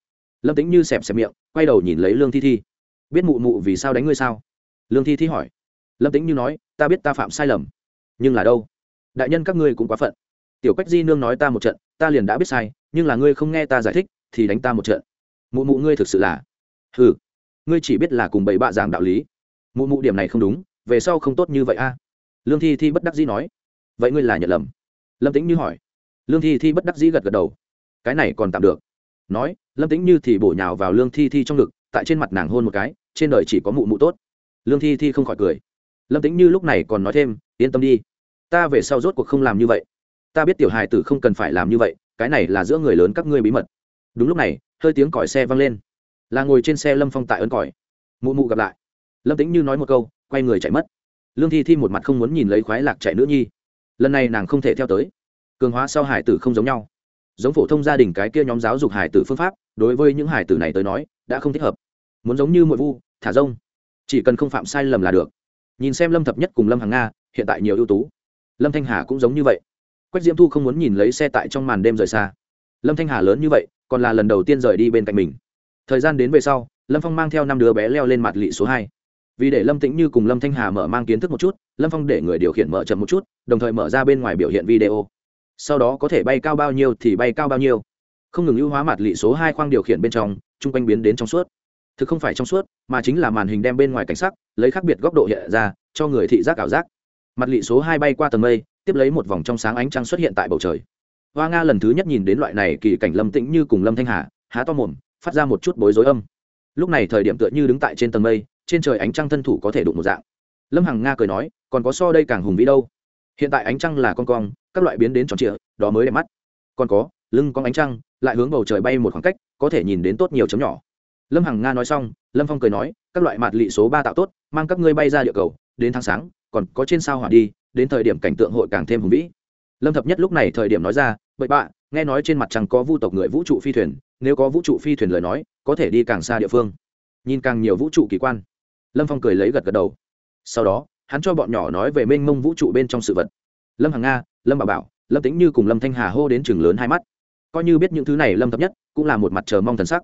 Lâm tĩnh như xẹp xẹp miệng, quay đầu nhìn lấy lương thi thi. Biết mụ mụ vì sao đánh ngươi sao? Lương thi thi hỏi. Lâm tĩnh như nói, ta biết ta phạm sai lầm, nhưng là đâu? Đại nhân các ngươi cũng quá phận tiểu quách di nương nói ta một trận, ta liền đã biết sai, nhưng là ngươi không nghe ta giải thích, thì đánh ta một trận. Mụ mụ ngươi thực sự là ừ ngươi chỉ biết là cùng bậy bạ giảng đạo lý. Mụ mụ điểm này không đúng, về sau không tốt như vậy a. Lương thi thi bất đắc dĩ nói, vậy ngươi là nhận lầm. Lâm tĩnh như hỏi, lương thi thi bất đắc dĩ gật gật đầu, cái này còn tạm được. Nói, lâm tĩnh như thì bổ nhào vào lương thi thi trong ngực, tại trên mặt nàng hôn một cái, trên đời chỉ có mụ mụ tốt. Lương thi thi không khỏi cười. Lâm tĩnh như lúc này còn nói thêm, yên tâm đi, ta về sau rốt cuộc không làm như vậy ta biết tiểu hài tử không cần phải làm như vậy, cái này là giữa người lớn các ngươi bí mật. Đúng lúc này, hơi tiếng còi xe vang lên. Là ngồi trên xe lâm phong tại ấn còi. Mụ mụ gặp lại. Lâm tĩnh như nói một câu, quay người chạy mất. Lương thi thi một mặt không muốn nhìn lấy khoái lạc chạy nữ nhi. Lần này nàng không thể theo tới. Cường hóa sau hải tử không giống nhau. Giống phổ thông gia đình cái kia nhóm giáo dục hải tử phương pháp, đối với những hải tử này tới nói, đã không thích hợp. Muốn giống như mội vu, thả rông. Chỉ cần không phạm sai lầm là được. Nhìn xem lâm thập nhất cùng lâm hàng nga, hiện tại nhiều ưu tú. Lâm thanh hà cũng giống như vậy quách diễm thu không muốn nhìn lấy xe tại trong màn đêm rời xa. Lâm thanh hà lớn như vậy, còn là lần đầu tiên rời đi bên cạnh mình. Thời gian đến về sau, lâm phong mang theo năm đứa bé leo lên mặt lị số hai. Vì để lâm tĩnh như cùng lâm thanh hà mở mang kiến thức một chút, lâm phong để người điều khiển mở chậm một chút, đồng thời mở ra bên ngoài biểu hiện video. Sau đó có thể bay cao bao nhiêu thì bay cao bao nhiêu. Không ngừng ưu hóa mặt lị số hai khoang điều khiển bên trong, chung quanh biến đến trong suốt. Thực không phải trong suốt, mà chính là màn hình đem bên ngoài cảnh sắc, lấy khác biệt góc độ hiện ra, cho người thị giác ảo giác. Mặt lị số hai bay qua tầng mây tiếp lấy một vòng trong sáng ánh trăng xuất hiện tại bầu trời. Hoa nga lần thứ nhất nhìn đến loại này kỳ cảnh lâm tĩnh như cùng lâm thanh hà, há to mồm, phát ra một chút bối rối âm. Lúc này thời điểm tựa như đứng tại trên tầng mây, trên trời ánh trăng thân thủ có thể đụng một dạng. Lâm hằng nga cười nói, còn có so đây càng hùng vĩ đâu. Hiện tại ánh trăng là con cong, các loại biến đến tròn trịa, đó mới đẹp mắt. Còn có, lưng con ánh trăng, lại hướng bầu trời bay một khoảng cách, có thể nhìn đến tốt nhiều chấm nhỏ. Lâm hằng nga nói xong, lâm phong cười nói, các loại mạt lị số ba tạo tốt, mang các ngươi bay ra địa cầu, đến tháng sáng, còn có trên sao hỏa đi đến thời điểm cảnh tượng hội càng thêm hùng vĩ. Lâm thập nhất lúc này thời điểm nói ra, bậy bạ, nghe nói trên mặt trăng có vu tộc người vũ trụ phi thuyền, nếu có vũ trụ phi thuyền lời nói, có thể đi càng xa địa phương. Nhìn càng nhiều vũ trụ kỳ quan, lâm phong cười lấy gật gật đầu. Sau đó, hắn cho bọn nhỏ nói về mênh mông vũ trụ bên trong sự vật. Lâm hằng nga, lâm bà bảo, lâm tính như cùng lâm thanh hà hô đến trường lớn hai mắt. Coi như biết những thứ này lâm thập nhất cũng là một mặt chờ mong thần sắc.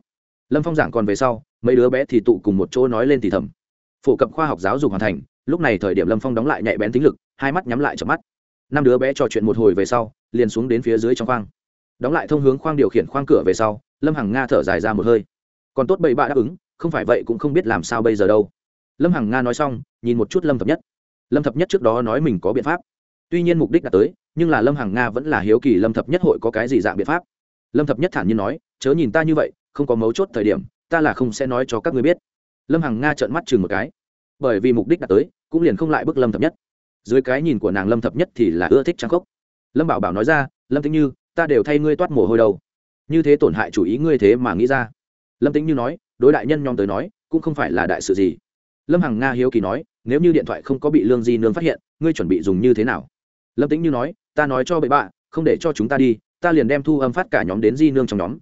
Lâm phong giảng còn về sau, mấy đứa bé thì tụ cùng một chỗ nói lên thì thầm. Phổ cập khoa học giáo dục hoàn thành lúc này thời điểm lâm phong đóng lại nhạy bén tính lực, hai mắt nhắm lại chợp mắt. Năm đứa bé trò chuyện một hồi về sau, liền xuống đến phía dưới trong khoang. Đóng lại thông hướng khoang điều khiển khoang cửa về sau, lâm hằng nga thở dài ra một hơi. Còn tốt bậy bạ đáp ứng, không phải vậy cũng không biết làm sao bây giờ đâu. Lâm hằng nga nói xong, nhìn một chút lâm thập nhất. Lâm thập nhất trước đó nói mình có biện pháp. Tuy nhiên mục đích đã tới, nhưng là lâm hằng nga vẫn là hiếu kỳ lâm thập nhất hội có cái gì dạng biện pháp. Lâm thập nhất thản nhiên nói, chớ nhìn ta như vậy, không có mấu chốt thời điểm, ta là không sẽ nói cho các ngươi biết. Lâm hằng nga trợn mắt chừng một cái bởi vì mục đích đã tới, cũng liền không lại bức lâm thập nhất. Dưới cái nhìn của nàng lâm thập nhất thì là ưa thích trang khốc. Lâm bảo bảo nói ra, lâm tính như, ta đều thay ngươi toát mồ hôi đầu như thế tổn hại chủ ý ngươi thế mà nghĩ ra. Lâm tính như nói, đối đại nhân nhóm tới nói, cũng không phải là đại sự gì. Lâm hằng nga hiếu kỳ nói, nếu như điện thoại không có bị lương di nương phát hiện, ngươi chuẩn bị dùng như thế nào? Lâm tính như nói, ta nói cho bậy bạ, không để cho chúng ta đi, ta liền đem thu âm phát cả nhóm đến di nương trong nhóm.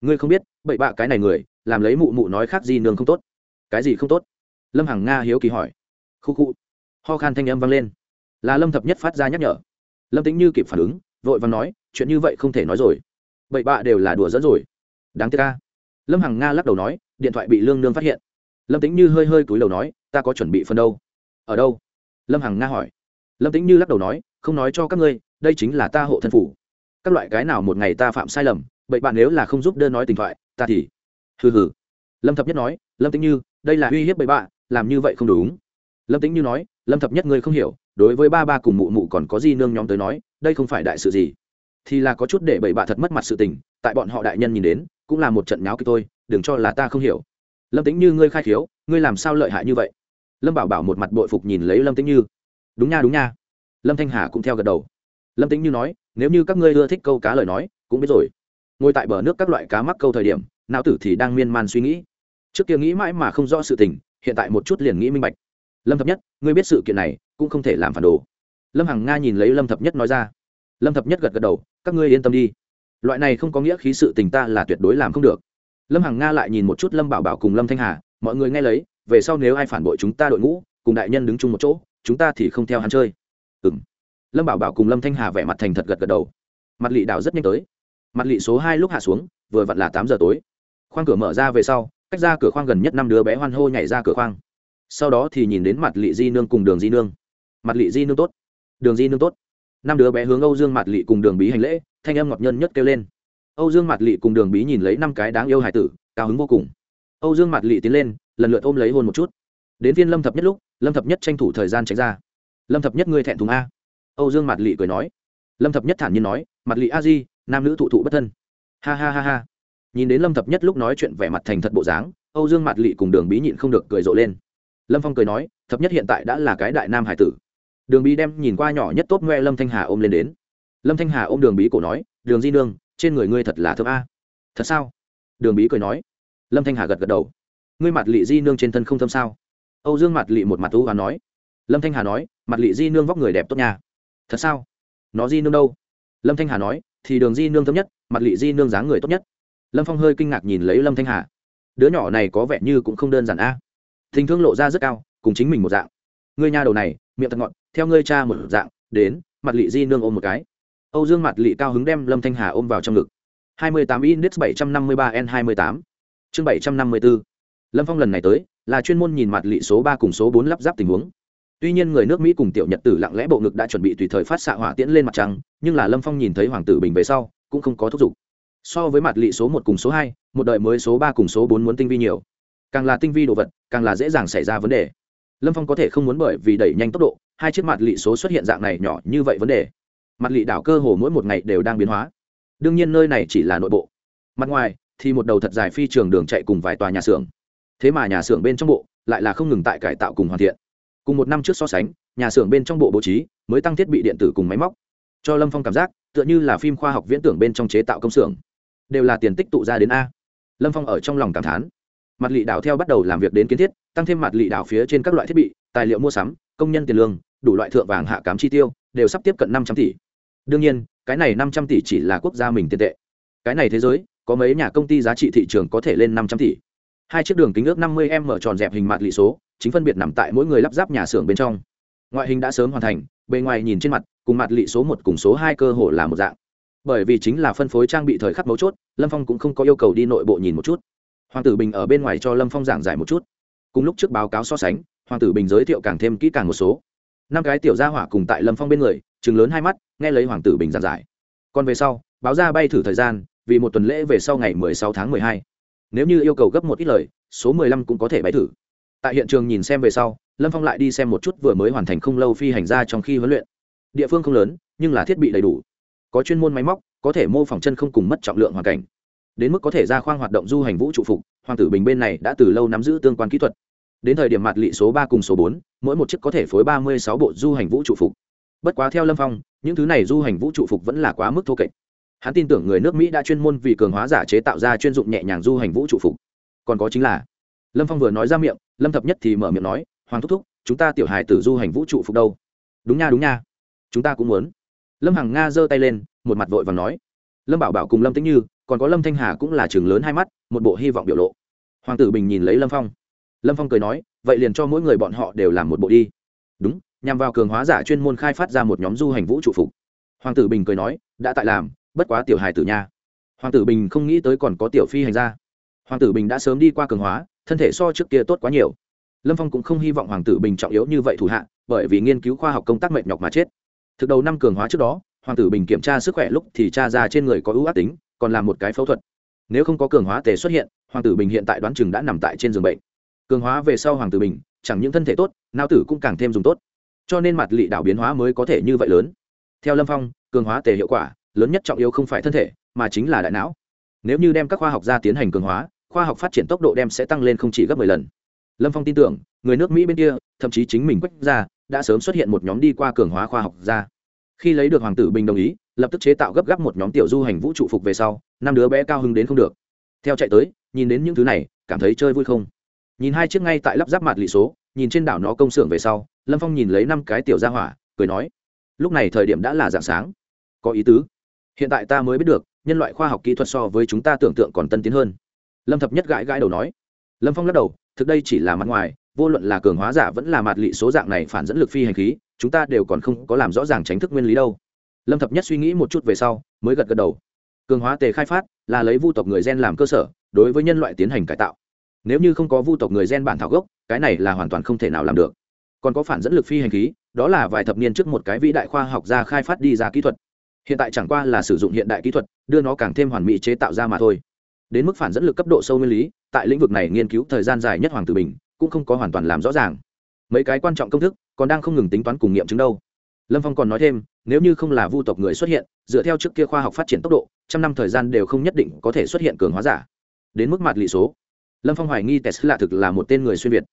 Ngươi không biết, bậy bạ cái này người, làm lấy mụ mụ nói khác di nương không tốt. Cái gì không tốt? Lâm hằng nga hiếu kỳ hỏi. Khu khu ho khan thanh âm vang lên. Là lâm thập nhất phát ra nhắc nhở. Lâm tính như kịp phản ứng, vội và nói, chuyện như vậy không thể nói rồi. Bậy bạ đều là đùa dẫn rồi. Đáng tiếc ca lâm hằng nga lắc đầu nói, điện thoại bị lương nương phát hiện. Lâm tính như hơi hơi cúi đầu nói, ta có chuẩn bị phần đâu. Ở đâu? Lâm hằng nga hỏi. Lâm tính như lắc đầu nói, không nói cho các ngươi, đây chính là ta hộ thân phủ. Các loại cái nào một ngày ta phạm sai lầm, bậy bạn nếu là không giúp đơn nói tình thoại, ta thì hừ hừ. Lâm thập nhất nói, lâm tính như, đây là uy hiếp bậy bạ làm như vậy không đúng. Lâm tính như nói, lâm thập nhất ngươi không hiểu, đối với ba ba cùng mụ mụ còn có gì nương nhóm tới nói, đây không phải đại sự gì. Thì là có chút để bậy bạ thật mất mặt sự tình, tại bọn họ đại nhân nhìn đến, cũng là một trận nháo kịch tôi đừng cho là ta không hiểu. Lâm tính như, ngươi khai khiếu, ngươi làm sao lợi hại như vậy? Lâm bảo bảo một mặt bội phục nhìn lấy lâm tính như. Đúng nha đúng nha. Lâm thanh hà cũng theo gật đầu. Lâm tính như nói, nếu như các ngươi ưa thích câu cá lời nói, cũng biết rồi. Ngồi tại bờ nước các loại cá mắc câu thời điểm, não tử thì đang miên man suy nghĩ. Trước kia nghĩ mãi mà không rõ sự tình hiện tại một chút liền nghĩ minh bạch. Lâm thập nhất, ngươi biết sự kiện này, cũng không thể làm phản đồ. Lâm hằng nga nhìn lấy lâm thập nhất nói ra. Lâm thập nhất gật gật đầu, các ngươi yên tâm đi. Loại này không có nghĩa khí sự tình ta là tuyệt đối làm không được. Lâm hằng nga lại nhìn một chút lâm bảo bảo cùng lâm thanh hà, mọi người nghe lấy, về sau nếu ai phản bội chúng ta đội ngũ, cùng đại nhân đứng chung một chỗ, chúng ta thì không theo hắn chơi. Ừ m lâm bảo bảo cùng lâm thanh hà vẻ mặt thành thật gật gật đầu. Mặt lị đảo rất nhanh tới. Mặt lị số hai lúc hạ xuống, vừa vặn là tám giờ tối. Khoang cửa mở ra về sau cách ra cửa khoang gần nhất năm đứa bé hoan hô nhảy ra cửa khoang. Sau đó thì nhìn đến mặt lị di nương cùng đường di nương. Mặt lị di nương tốt. Đường di nương tốt. Năm đứa bé hướng âu dương mặt lị cùng đường bí hành lễ, thanh âm ngọt nhân nhất kêu lên. Âu dương mặt lị cùng đường bí nhìn lấy năm cái đáng yêu hải tử, cao hứng vô cùng. Âu dương mặt lị tiến lên, lần lượt ôm lấy hôn một chút. Đến viên lâm thập nhất lúc, lâm thập nhất tranh thủ thời gian tránh ra. Lâm thập nhất ngươi thẹn thùng a? Âu dương mặt lị cười nói. Lâm thập nhất thản nhiên nói, mặt lị a di, nam nữ thụ thụ bất thân. Ha ha ha ha nhìn đến lâm thập nhất lúc nói chuyện vẻ mặt thành thật bộ dáng, âu dương mặt lị cùng đường bí nhịn không được cười rộ lên. Lâm phong cười nói, thập nhất hiện tại đã là cái đại nam hải tử. Đường bí đem nhìn qua nhỏ nhất tốt ngoe lâm thanh hà ôm lên đến. Lâm thanh hà ôm đường bí cổ nói, đường di nương, trên người ngươi thật là thơm a. Thật sao? Đường bí cười nói. Lâm thanh hà gật gật đầu. Ngươi mặt lị di nương trên thân không thâm sao? Âu dương mặt lị một mặt u và nói. Lâm thanh hà nói mặt lị di nương vóc người đẹp tốt nhà thật sao? Nó di nương đâu? Lâm thanh hà nói, thì đường di nương thâm nhất mặt lị di nương dáng người tốt nhất lâm phong hơi kinh ngạc nhìn lấy lâm thanh hà. Đứa nhỏ này có vẻ như cũng không đơn giản a. À. thương lộ ra rất cao, cùng chính mình một dạng. Ngươi nhà đầu này, miệng thật ngọn theo ngươi cha một dạng, đến, mặt lị di nương ôm một cái. Âu dương mặt lị cao hứng đem lâm thanh hà ôm vào trong ngực. 28 index 753 n 28 chương 754 lâm phong lần này tới, là chuyên môn nhìn mặt lị số ba cùng số bốn lắp ráp tình huống. Tuy nhiên người nước mỹ cùng tiểu nhật tử lặng lẽ bộ ngực đã chuẩn bị tùy thời phát xạ hỏa tiễn lên mặt trăng, nhưng là lâm phong nhìn thấy hoàng tử bình về sau, cũng không có thúc giục so với mặt lị số một cùng số hai, một đời mới số ba cùng số bốn muốn tinh vi nhiều. Càng là tinh vi đồ vật, càng là dễ dàng xảy ra vấn đề. Lâm phong có thể không muốn bởi vì đẩy nhanh tốc độ, hai chiếc mặt lị số xuất hiện dạng này nhỏ như vậy vấn đề. Mặt lị đảo cơ hồ mỗi một ngày đều đang biến hóa. Đương nhiên nơi này chỉ là nội bộ. Mặt ngoài, thì một đầu thật dài phi trường đường chạy cùng vài tòa nhà xưởng. Thế mà nhà xưởng bên trong bộ lại là không ngừng tại cải tạo cùng hoàn thiện. Cùng một năm trước so sánh, nhà xưởng bên trong bộ bố trí mới tăng thiết bị điện tử cùng máy móc. Cho lâm phong cảm giác, tựa như là phim khoa học viễn tưởng bên trong chế tạo công xưởng đều là tiền tích tụ ra đến a. Lâm phong ở trong lòng cảm thán. Mặt lị đảo theo bắt đầu làm việc đến kiến thiết, tăng thêm mặt lị đảo phía trên các loại thiết bị, tài liệu mua sắm, công nhân tiền lương, đủ loại thượng vàng hạ cám chi tiêu, đều sắp tiếp cận năm trăm tỷ. Đương nhiên, cái này năm trăm tỷ chỉ là quốc gia mình tiền tệ. Cái này thế giới, có mấy nhà công ty giá trị thị trường có thể lên năm trăm tỷ. Hai chiếc đường kính ước năm mươi m mở tròn dẹp hình mặt lị số, chính phân biệt nằm tại mỗi người lắp ráp nhà xưởng bên trong. Ngoại hình đã sớm hoàn thành, bề ngoài nhìn trên mặt, cùng mặt lị số một cùng số hai cơ hồ là một dạng bởi vì chính là phân phối trang bị thời khắc mấu chốt, lâm phong cũng không có yêu cầu đi nội bộ nhìn một chút. Hoàng tử bình ở bên ngoài cho lâm phong giảng giải một chút. Cùng lúc trước báo cáo so sánh, hoàng tử bình giới thiệu càng thêm kỹ càng một số. Năm cái tiểu gia hỏa cùng tại lâm phong bên người chừng lớn hai mắt, nghe lấy hoàng tử bình giảng giải. Còn về sau, báo ra bay thử thời gian, vì một tuần lễ về sau ngày mười sáu tháng mười hai. Nếu như yêu cầu gấp một ít lời, số mười lăm cũng có thể bay thử. Tại hiện trường nhìn xem về sau, lâm phong lại đi xem một chút vừa mới hoàn thành không lâu phi hành ra trong khi huấn luyện. Địa phương không lớn, nhưng là thiết bị đầy đủ có chuyên môn máy móc, có thể mô phỏng chân không cùng mất trọng lượng hoàn cảnh. Đến mức có thể ra khoang hoạt động du hành vũ trụ phục, hoàng tử bình bên này đã từ lâu nắm giữ tương quan kỹ thuật. Đến thời điểm mặt lị số ba cùng số bốn, mỗi một chiếc có thể phối ba mươi sáu bộ du hành vũ trụ phục. Bất quá theo lâm phong, những thứ này du hành vũ trụ phục vẫn là quá mức thô kệch. Hắn tin tưởng người nước mỹ đã chuyên môn vì cường hóa giả chế tạo ra chuyên dụng nhẹ nhàng du hành vũ trụ phục. Còn có chính là, lâm phong vừa nói ra miệng, lâm thập nhất thì mở miệng nói, hoàng thúc thúc, chúng ta tiểu hài tử du hành vũ trụ phục đâu? Đúng nha đúng nha, chúng ta cũng muốn lâm hằng nga giơ tay lên, một mặt vội và nói. Lâm bảo bảo cùng lâm tĩnh như, còn có lâm thanh hà cũng là trường lớn hai mắt, một bộ hy vọng biểu lộ. Hoàng tử bình nhìn lấy lâm phong. Lâm phong cười nói, vậy liền cho mỗi người bọn họ đều làm một bộ đi. Đúng, nhằm vào cường hóa giả chuyên môn khai phát ra một nhóm du hành vũ trụ phục. Hoàng tử bình cười nói, đã tại làm, bất quá tiểu hài tử nha. Hoàng tử bình không nghĩ tới còn có tiểu phi hành gia. Hoàng tử bình đã sớm đi qua cường hóa, thân thể so trước kia tốt quá nhiều. Lâm phong cũng không hy vọng hoàng tử bình trọng yếu như vậy thủ hạ, bởi vì nghiên cứu khoa học công tác mệt nhọc mà chết thực đầu năm cường hóa trước đó, hoàng tử bình kiểm tra sức khỏe lúc thì cha ra trên người có ưu ác tính, còn làm một cái phẫu thuật. Nếu không có cường hóa tề xuất hiện, hoàng tử bình hiện tại đoán chừng đã nằm tại trên giường bệnh. Cường hóa về sau hoàng tử bình, chẳng những thân thể tốt nao tử cũng càng thêm dùng tốt. Cho nên mặt lị đảo biến hóa mới có thể như vậy lớn. Theo lâm phong, cường hóa tề hiệu quả, lớn nhất trọng yếu không phải thân thể, mà chính là đại não. Nếu như đem các khoa học gia tiến hành cường hóa, khoa học phát triển tốc độ đem sẽ tăng lên không chỉ gấp 10 lần. Lâm phong tin tưởng, người nước mỹ bên kia, thậm chí chính mình quách ra đã sớm xuất hiện một nhóm đi qua cường hóa khoa học ra. khi lấy được hoàng tử bình đồng ý, lập tức chế tạo gấp gáp một nhóm tiểu du hành vũ trụ phục về sau, năm đứa bé cao hứng đến không được. Theo chạy tới, nhìn đến những thứ này, cảm thấy chơi vui không? Nhìn hai chiếc ngay tại lắp ráp mặt lị số, nhìn trên đảo nó công xưởng về sau, lâm phong nhìn lấy năm cái tiểu ra hỏa, cười nói, lúc này thời điểm đã là dạng sáng. Có ý tứ. Hiện tại ta mới biết được, nhân loại khoa học kỹ thuật so với chúng ta tưởng tượng còn tân tiến hơn. Lâm thập nhất gãi gãi đầu nói. Lâm phong lắc đầu, thực đây chỉ là mặt ngoài vô luận là cường hóa giả vẫn là mặt lị số dạng này phản dẫn lực phi hành khí, chúng ta đều còn không có làm rõ ràng tránh thức nguyên lý đâu. Lâm thập nhất suy nghĩ một chút về sau, mới gật gật đầu. Cường hóa tề khai phát là lấy vu tộc người gen làm cơ sở, đối với nhân loại tiến hành cải tạo. Nếu như không có vu tộc người gen bản thảo gốc, cái này là hoàn toàn không thể nào làm được. Còn có phản dẫn lực phi hành khí, đó là vài thập niên trước một cái vĩ đại khoa học gia khai phát đi ra kỹ thuật. Hiện tại chẳng qua là sử dụng hiện đại kỹ thuật, đưa nó càng thêm hoàn mỹ chế tạo ra mà thôi. Đến mức phản dẫn lực cấp độ sâu nguyên lý, tại lĩnh vực này nghiên cứu thời gian dài nhất hoàng tử bình cũng không có hoàn toàn làm rõ ràng. Mấy cái quan trọng công thức còn đang không ngừng tính toán cùng nghiệm chứng đâu. Lâm phong còn nói thêm, nếu như không là vu tộc người xuất hiện, dựa theo trước kia khoa học phát triển tốc độ, trăm năm thời gian đều không nhất định có thể xuất hiện cường hóa giả. Đến mức mặt lị số. Lâm phong hoài nghi tesla thực là một tên người xuyên việt.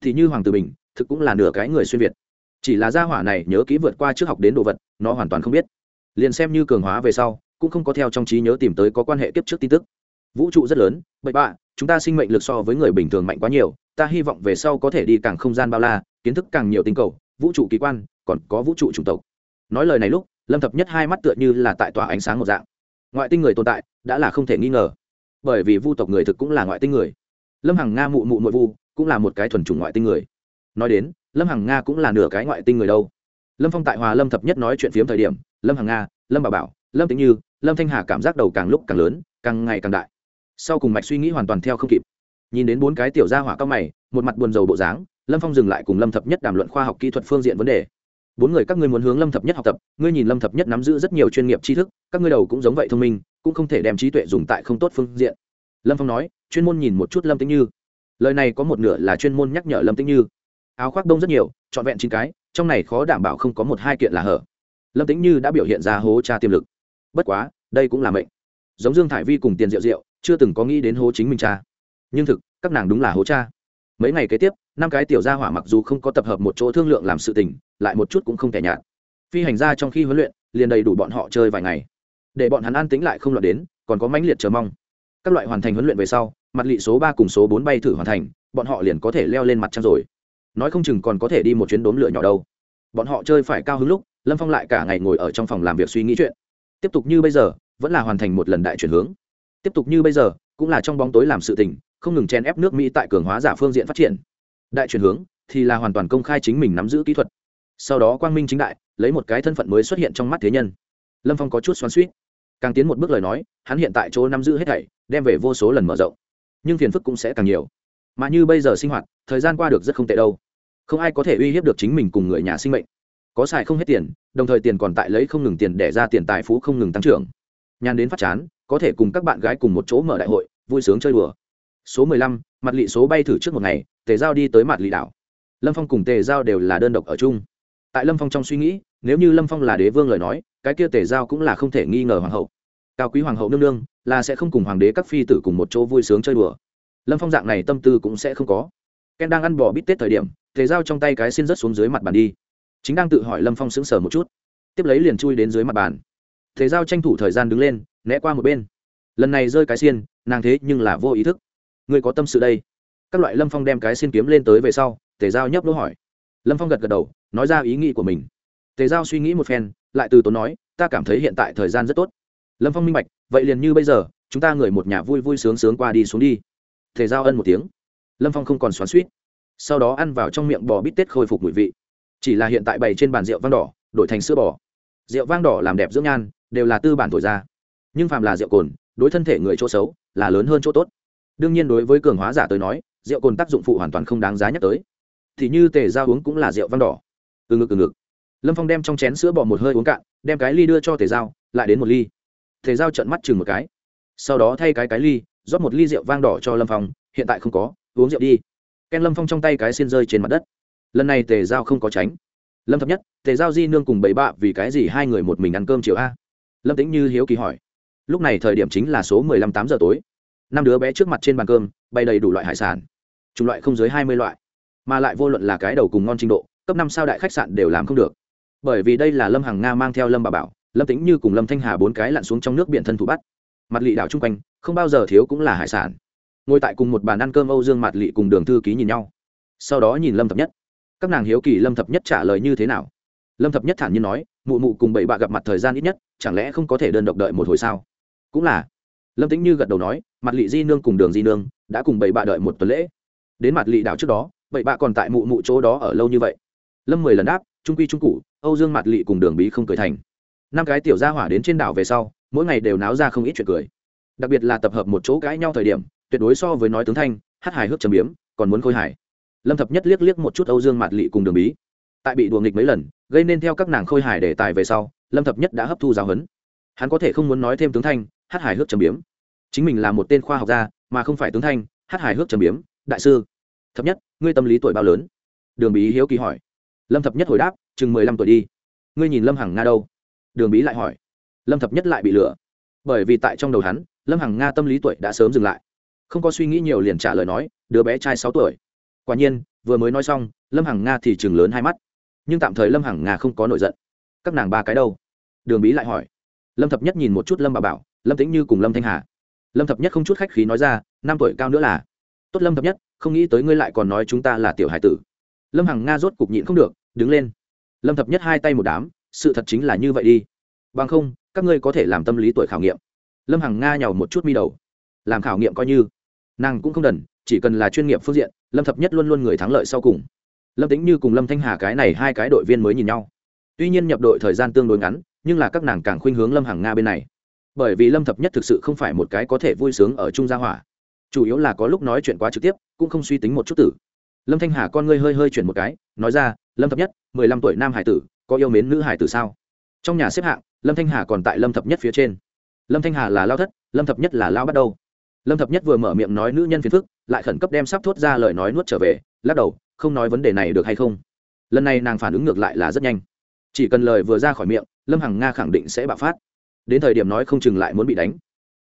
Thì như hoàng tử bình, thực cũng là nửa cái người xuyên việt. Chỉ là gia hỏa này nhớ kỹ vượt qua trước học đến đồ vật, nó hoàn toàn không biết. Liền xem như cường hóa về sau, cũng không có theo trong trí nhớ tìm tới có quan hệ kiếp trước tin tức. Vũ trụ rất lớn, bậy bạ, chúng ta sinh mệnh lực so với người bình thường mạnh quá nhiều ta hy vọng về sau có thể đi càng không gian bao la, kiến thức càng nhiều tinh cầu, vũ trụ kỳ quan, còn có vũ trụ chủng tộc. Nói lời này lúc, lâm thập nhất hai mắt tựa như là tại tòa ánh sáng một dạng. Ngoại tinh người tồn tại, đã là không thể nghi ngờ. Bởi vì vu tộc người thực cũng là ngoại tinh người. Lâm hằng nga mụ mụ nội vu, cũng là một cái thuần chủng ngoại tinh người. Nói đến, lâm hằng nga cũng là nửa cái ngoại tinh người đâu. Lâm phong tại hòa lâm thập nhất nói chuyện phiếm thời điểm, lâm hằng nga, lâm bà bảo, lâm tĩnh như, lâm thanh hà cảm giác đầu càng lúc càng lớn, càng ngày càng đại. Sau cùng mạch suy nghĩ hoàn toàn theo không kịp nhìn đến bốn cái tiểu gia hỏa cao mày, một mặt buồn rầu bộ dáng, lâm phong dừng lại cùng lâm thập nhất đàm luận khoa học kỹ thuật phương diện vấn đề. Bốn người các ngươi muốn hướng lâm thập nhất học tập, ngươi nhìn lâm thập nhất nắm giữ rất nhiều chuyên nghiệp tri thức, các ngươi đầu cũng giống vậy thông minh, cũng không thể đem trí tuệ dùng tại không tốt phương diện. Lâm phong nói, chuyên môn nhìn một chút lâm tĩnh như. Lời này có một nửa là chuyên môn nhắc nhở lâm tĩnh như. Áo khoác đông rất nhiều, trọn vẹn chín cái, trong này khó đảm bảo không có một hai kiện là hở. Lâm tĩnh như đã biểu hiện ra hố cha tiềm lực. Bất quá, đây cũng là mệnh. Giống dương thải vi cùng tiền diệu diệu, chưa từng có nghĩ đến hố chính mình cha nhưng thực, các nàng đúng là hố cha. Mấy ngày kế tiếp, năm cái tiểu gia hỏa mặc dù không có tập hợp một chỗ thương lượng làm sự tình, lại một chút cũng không thể nhạt. Phi hành gia trong khi huấn luyện, liền đầy đủ bọn họ chơi vài ngày. Để bọn hắn an tính lại không lọt đến, còn có mãnh liệt chờ mong. Các loại hoàn thành huấn luyện về sau, mặt lị số ba cùng số bốn bay thử hoàn thành, bọn họ liền có thể leo lên mặt trăng rồi. Nói không chừng còn có thể đi một chuyến đốm lửa nhỏ đâu. Bọn họ chơi phải cao hứng lúc, lâm phong lại cả ngày ngồi ở trong phòng làm việc suy nghĩ chuyện. Tiếp tục như bây giờ, vẫn là hoàn thành một lần đại chuyển hướng. Tiếp tục như bây giờ, cũng là trong bóng tối làm sự tình không ngừng chen ép nước mỹ tại cường hóa giả phương diện phát triển. Đại chuyển hướng thì là hoàn toàn công khai chính mình nắm giữ kỹ thuật. Sau đó quang minh chính đại, lấy một cái thân phận mới xuất hiện trong mắt thế nhân. Lâm phong có chút xoắn suýt càng tiến một bước lời nói, hắn hiện tại chỗ nắm giữ hết thảy, đem về vô số lần mở rộng. Nhưng phiền phức cũng sẽ càng nhiều. Mà như bây giờ sinh hoạt, thời gian qua được rất không tệ đâu. Không ai có thể uy hiếp được chính mình cùng người nhà sinh mệnh. Có xài không hết tiền, đồng thời tiền còn tại lấy không ngừng tiền để ra tiền tài phú không ngừng tăng trưởng. Nhàn đến phát chán, có thể cùng các bạn gái cùng một chỗ mở đại hội, vui sướng chơi đùa số mười lăm, mặt lị số bay thử trước một ngày, tề giao đi tới mặt lị đảo. Lâm phong cùng tề giao đều là đơn độc ở chung. Tại lâm phong trong suy nghĩ, nếu như lâm phong là đế vương lời nói, cái kia tề giao cũng là không thể nghi ngờ hoàng hậu. Cao quý hoàng hậu nương nương, là sẽ không cùng hoàng đế các phi tử cùng một chỗ vui sướng chơi đùa. Lâm phong dạng này tâm tư cũng sẽ không có. Ken đang ăn bò bít tết thời điểm, tề giao trong tay cái xin rớt xuống dưới mặt bàn đi. Chính đang tự hỏi lâm phong sững sờ một chút. Tiếp lấy liền chui đến dưới mặt bàn. Tề giao tranh thủ thời gian đứng lên, né qua một bên. Lần này rơi cái xiên, nàng thế nhưng là vô ý thức ngươi có tâm sự đây. Các loại lâm phong đem cái xin kiếm lên tới về sau, tề giao nhấp đỗ hỏi. Lâm phong gật gật đầu, nói ra ý nghĩ của mình. Tề giao suy nghĩ một phen, lại từ tốn nói, ta cảm thấy hiện tại thời gian rất tốt. Lâm phong minh bạch, vậy liền như bây giờ, chúng ta người một nhà vui vui sướng sướng qua đi xuống đi. Tề giao ân một tiếng. Lâm phong không còn xoắn suýt sau đó ăn vào trong miệng bò bít tết khôi phục mùi vị. Chỉ là hiện tại bày trên bàn rượu vang đỏ, đổi thành sữa bò. Rượu vang đỏ làm đẹp dưỡng nhan, đều là tư bản thổi ra. Nhưng phàm là rượu cồn, đối thân thể người chỗ xấu, là lớn hơn chỗ tốt đương nhiên đối với cường hóa giả tới nói, rượu cồn tác dụng phụ hoàn toàn không đáng giá nhắc tới. Thì như tề ra uống cũng là rượu vang đỏ. Từ ngực từ ngực. Lâm phong đem trong chén sữa bỏ một hơi uống cạn, đem cái ly đưa cho tề giao, lại đến một ly. Tề giao trận mắt chừng một cái. Sau đó thay cái cái ly, rót một ly rượu vang đỏ cho lâm phong, hiện tại không có, uống rượu đi. Ken lâm phong trong tay cái xin rơi trên mặt đất. Lần này tề giao không có tránh. Lâm thập nhất, tề giao di nương cùng bảy bạ vì cái gì hai người một mình ăn cơm chiều a? Lâm tĩnh như hiếu kỳ hỏi. Lúc này thời điểm chính là số mười lăm tám giờ tối năm đứa bé trước mặt trên bàn cơm, bày đầy đủ loại hải sản. Chủng loại không dưới hai mươi loại, mà lại vô luận là cái đầu cùng ngon trình độ, cấp năm sao đại khách sạn đều làm không được. Bởi vì đây là lâm hàng nga mang theo lâm bà bảo, lâm tĩnh như cùng lâm thanh hà bốn cái lặn xuống trong nước biển thân thủ bắt. Mặt lị đảo chung quanh, không bao giờ thiếu cũng là hải sản. Ngồi tại cùng một bàn ăn cơm âu dương mặt lị cùng đường thư ký nhìn nhau. Sau đó nhìn lâm thập nhất. Các nàng hiếu kỳ lâm thập nhất trả lời như thế nào? Lâm thập nhất thản nhiên nói, mụ mụ cùng bảy bạ gặp mặt thời gian ít nhất, chẳng lẽ không có thể đơn độc đợi một hồi sao? Cũng là lâm tĩnh như gật đầu nói, mặt lị di nương cùng đường di nương đã cùng bảy bạ đợi một tuần lễ. Đến mặt lị đảo trước đó, bảy bạ còn tại mụ mụ chỗ đó ở lâu như vậy. Lâm mười lần đáp, trung quy trung cụ âu dương mặt lị cùng đường bí không cười thành. Năm cái tiểu gia hỏa đến trên đảo về sau, mỗi ngày đều náo ra không ít chuyện cười. Đặc biệt là tập hợp một chỗ cãi nhau thời điểm, tuyệt đối so với nói tướng thanh, hát hài hước trầm biếm, còn muốn khôi hài. Lâm thập nhất liếc liếc một chút âu dương mạt lị cùng đường bí. Tại bị đùa nghịch mấy lần, gây nên theo các nàng khôi hài đề tài về sau, lâm thập nhất đã hấp thu giáo huấn. Hắn có thể không muốn nói thêm tướng thanh hát hài hước trầm biếm. Chính mình là một tên khoa học gia, mà không phải tướng thanh, hát hài hước trầm biếm, đại sư. Thập nhất, ngươi tâm lý tuổi bao lớn? Đường bí hiếu kỳ hỏi. Lâm thập nhất hồi đáp, chừng mười lăm tuổi đi. Ngươi nhìn lâm hằng nga đâu? Đường bí lại hỏi. Lâm thập nhất lại bị lừa. Bởi vì tại trong đầu hắn, lâm hằng nga tâm lý tuổi đã sớm dừng lại. Không có suy nghĩ nhiều liền trả lời nói, đứa bé trai sáu tuổi. Quả nhiên, vừa mới nói xong, lâm hằng nga thì chừng lớn hai mắt. Nhưng tạm thời lâm hằng nga không có nổi giận. Các nàng ba cái đâu? Đường bí lại hỏi. Lâm thập nhất nhìn một chút lâm bà bảo lâm tĩnh như cùng lâm thanh hà lâm thập nhất không chút khách khí nói ra năm tuổi cao nữa là tốt lâm thập nhất không nghĩ tới ngươi lại còn nói chúng ta là tiểu hải tử lâm hằng nga rốt cục nhịn không được đứng lên lâm thập nhất hai tay một đám sự thật chính là như vậy đi bằng không các ngươi có thể làm tâm lý tuổi khảo nghiệm lâm hằng nga nhào một chút mi đầu làm khảo nghiệm coi như nàng cũng không đần chỉ cần là chuyên nghiệp phương diện lâm thập nhất luôn luôn người thắng lợi sau cùng lâm tính như cùng lâm thanh hà cái này hai cái đội viên mới nhìn nhau tuy nhiên nhập đội thời gian tương đối ngắn nhưng là các nàng càng khuynh hướng lâm hằng nga bên này bởi vì lâm thập nhất thực sự không phải một cái có thể vui sướng ở trung gia hỏa. Chủ yếu là có lúc nói chuyện quá trực tiếp, cũng không suy tính một chút tử. Lâm thanh hà con ngươi hơi hơi chuyển một cái, nói ra, lâm thập nhất, mười lăm tuổi nam hải tử, có yêu mến nữ hải tử sao? Trong nhà xếp hạng, lâm thanh hà còn tại lâm thập nhất phía trên. Lâm thanh hà là lao thất, lâm thập nhất là lao bắt đầu. Lâm thập nhất vừa mở miệng nói nữ nhân phiền phức, lại khẩn cấp đem sắp thốt ra lời nói nuốt trở về, lắc đầu, không nói vấn đề này được hay không? Lần này nàng phản ứng ngược lại là rất nhanh. Chỉ cần lời vừa ra khỏi miệng, lâm hằng nga khẳng định sẽ bạo phát đến thời điểm nói không chừng lại muốn bị đánh.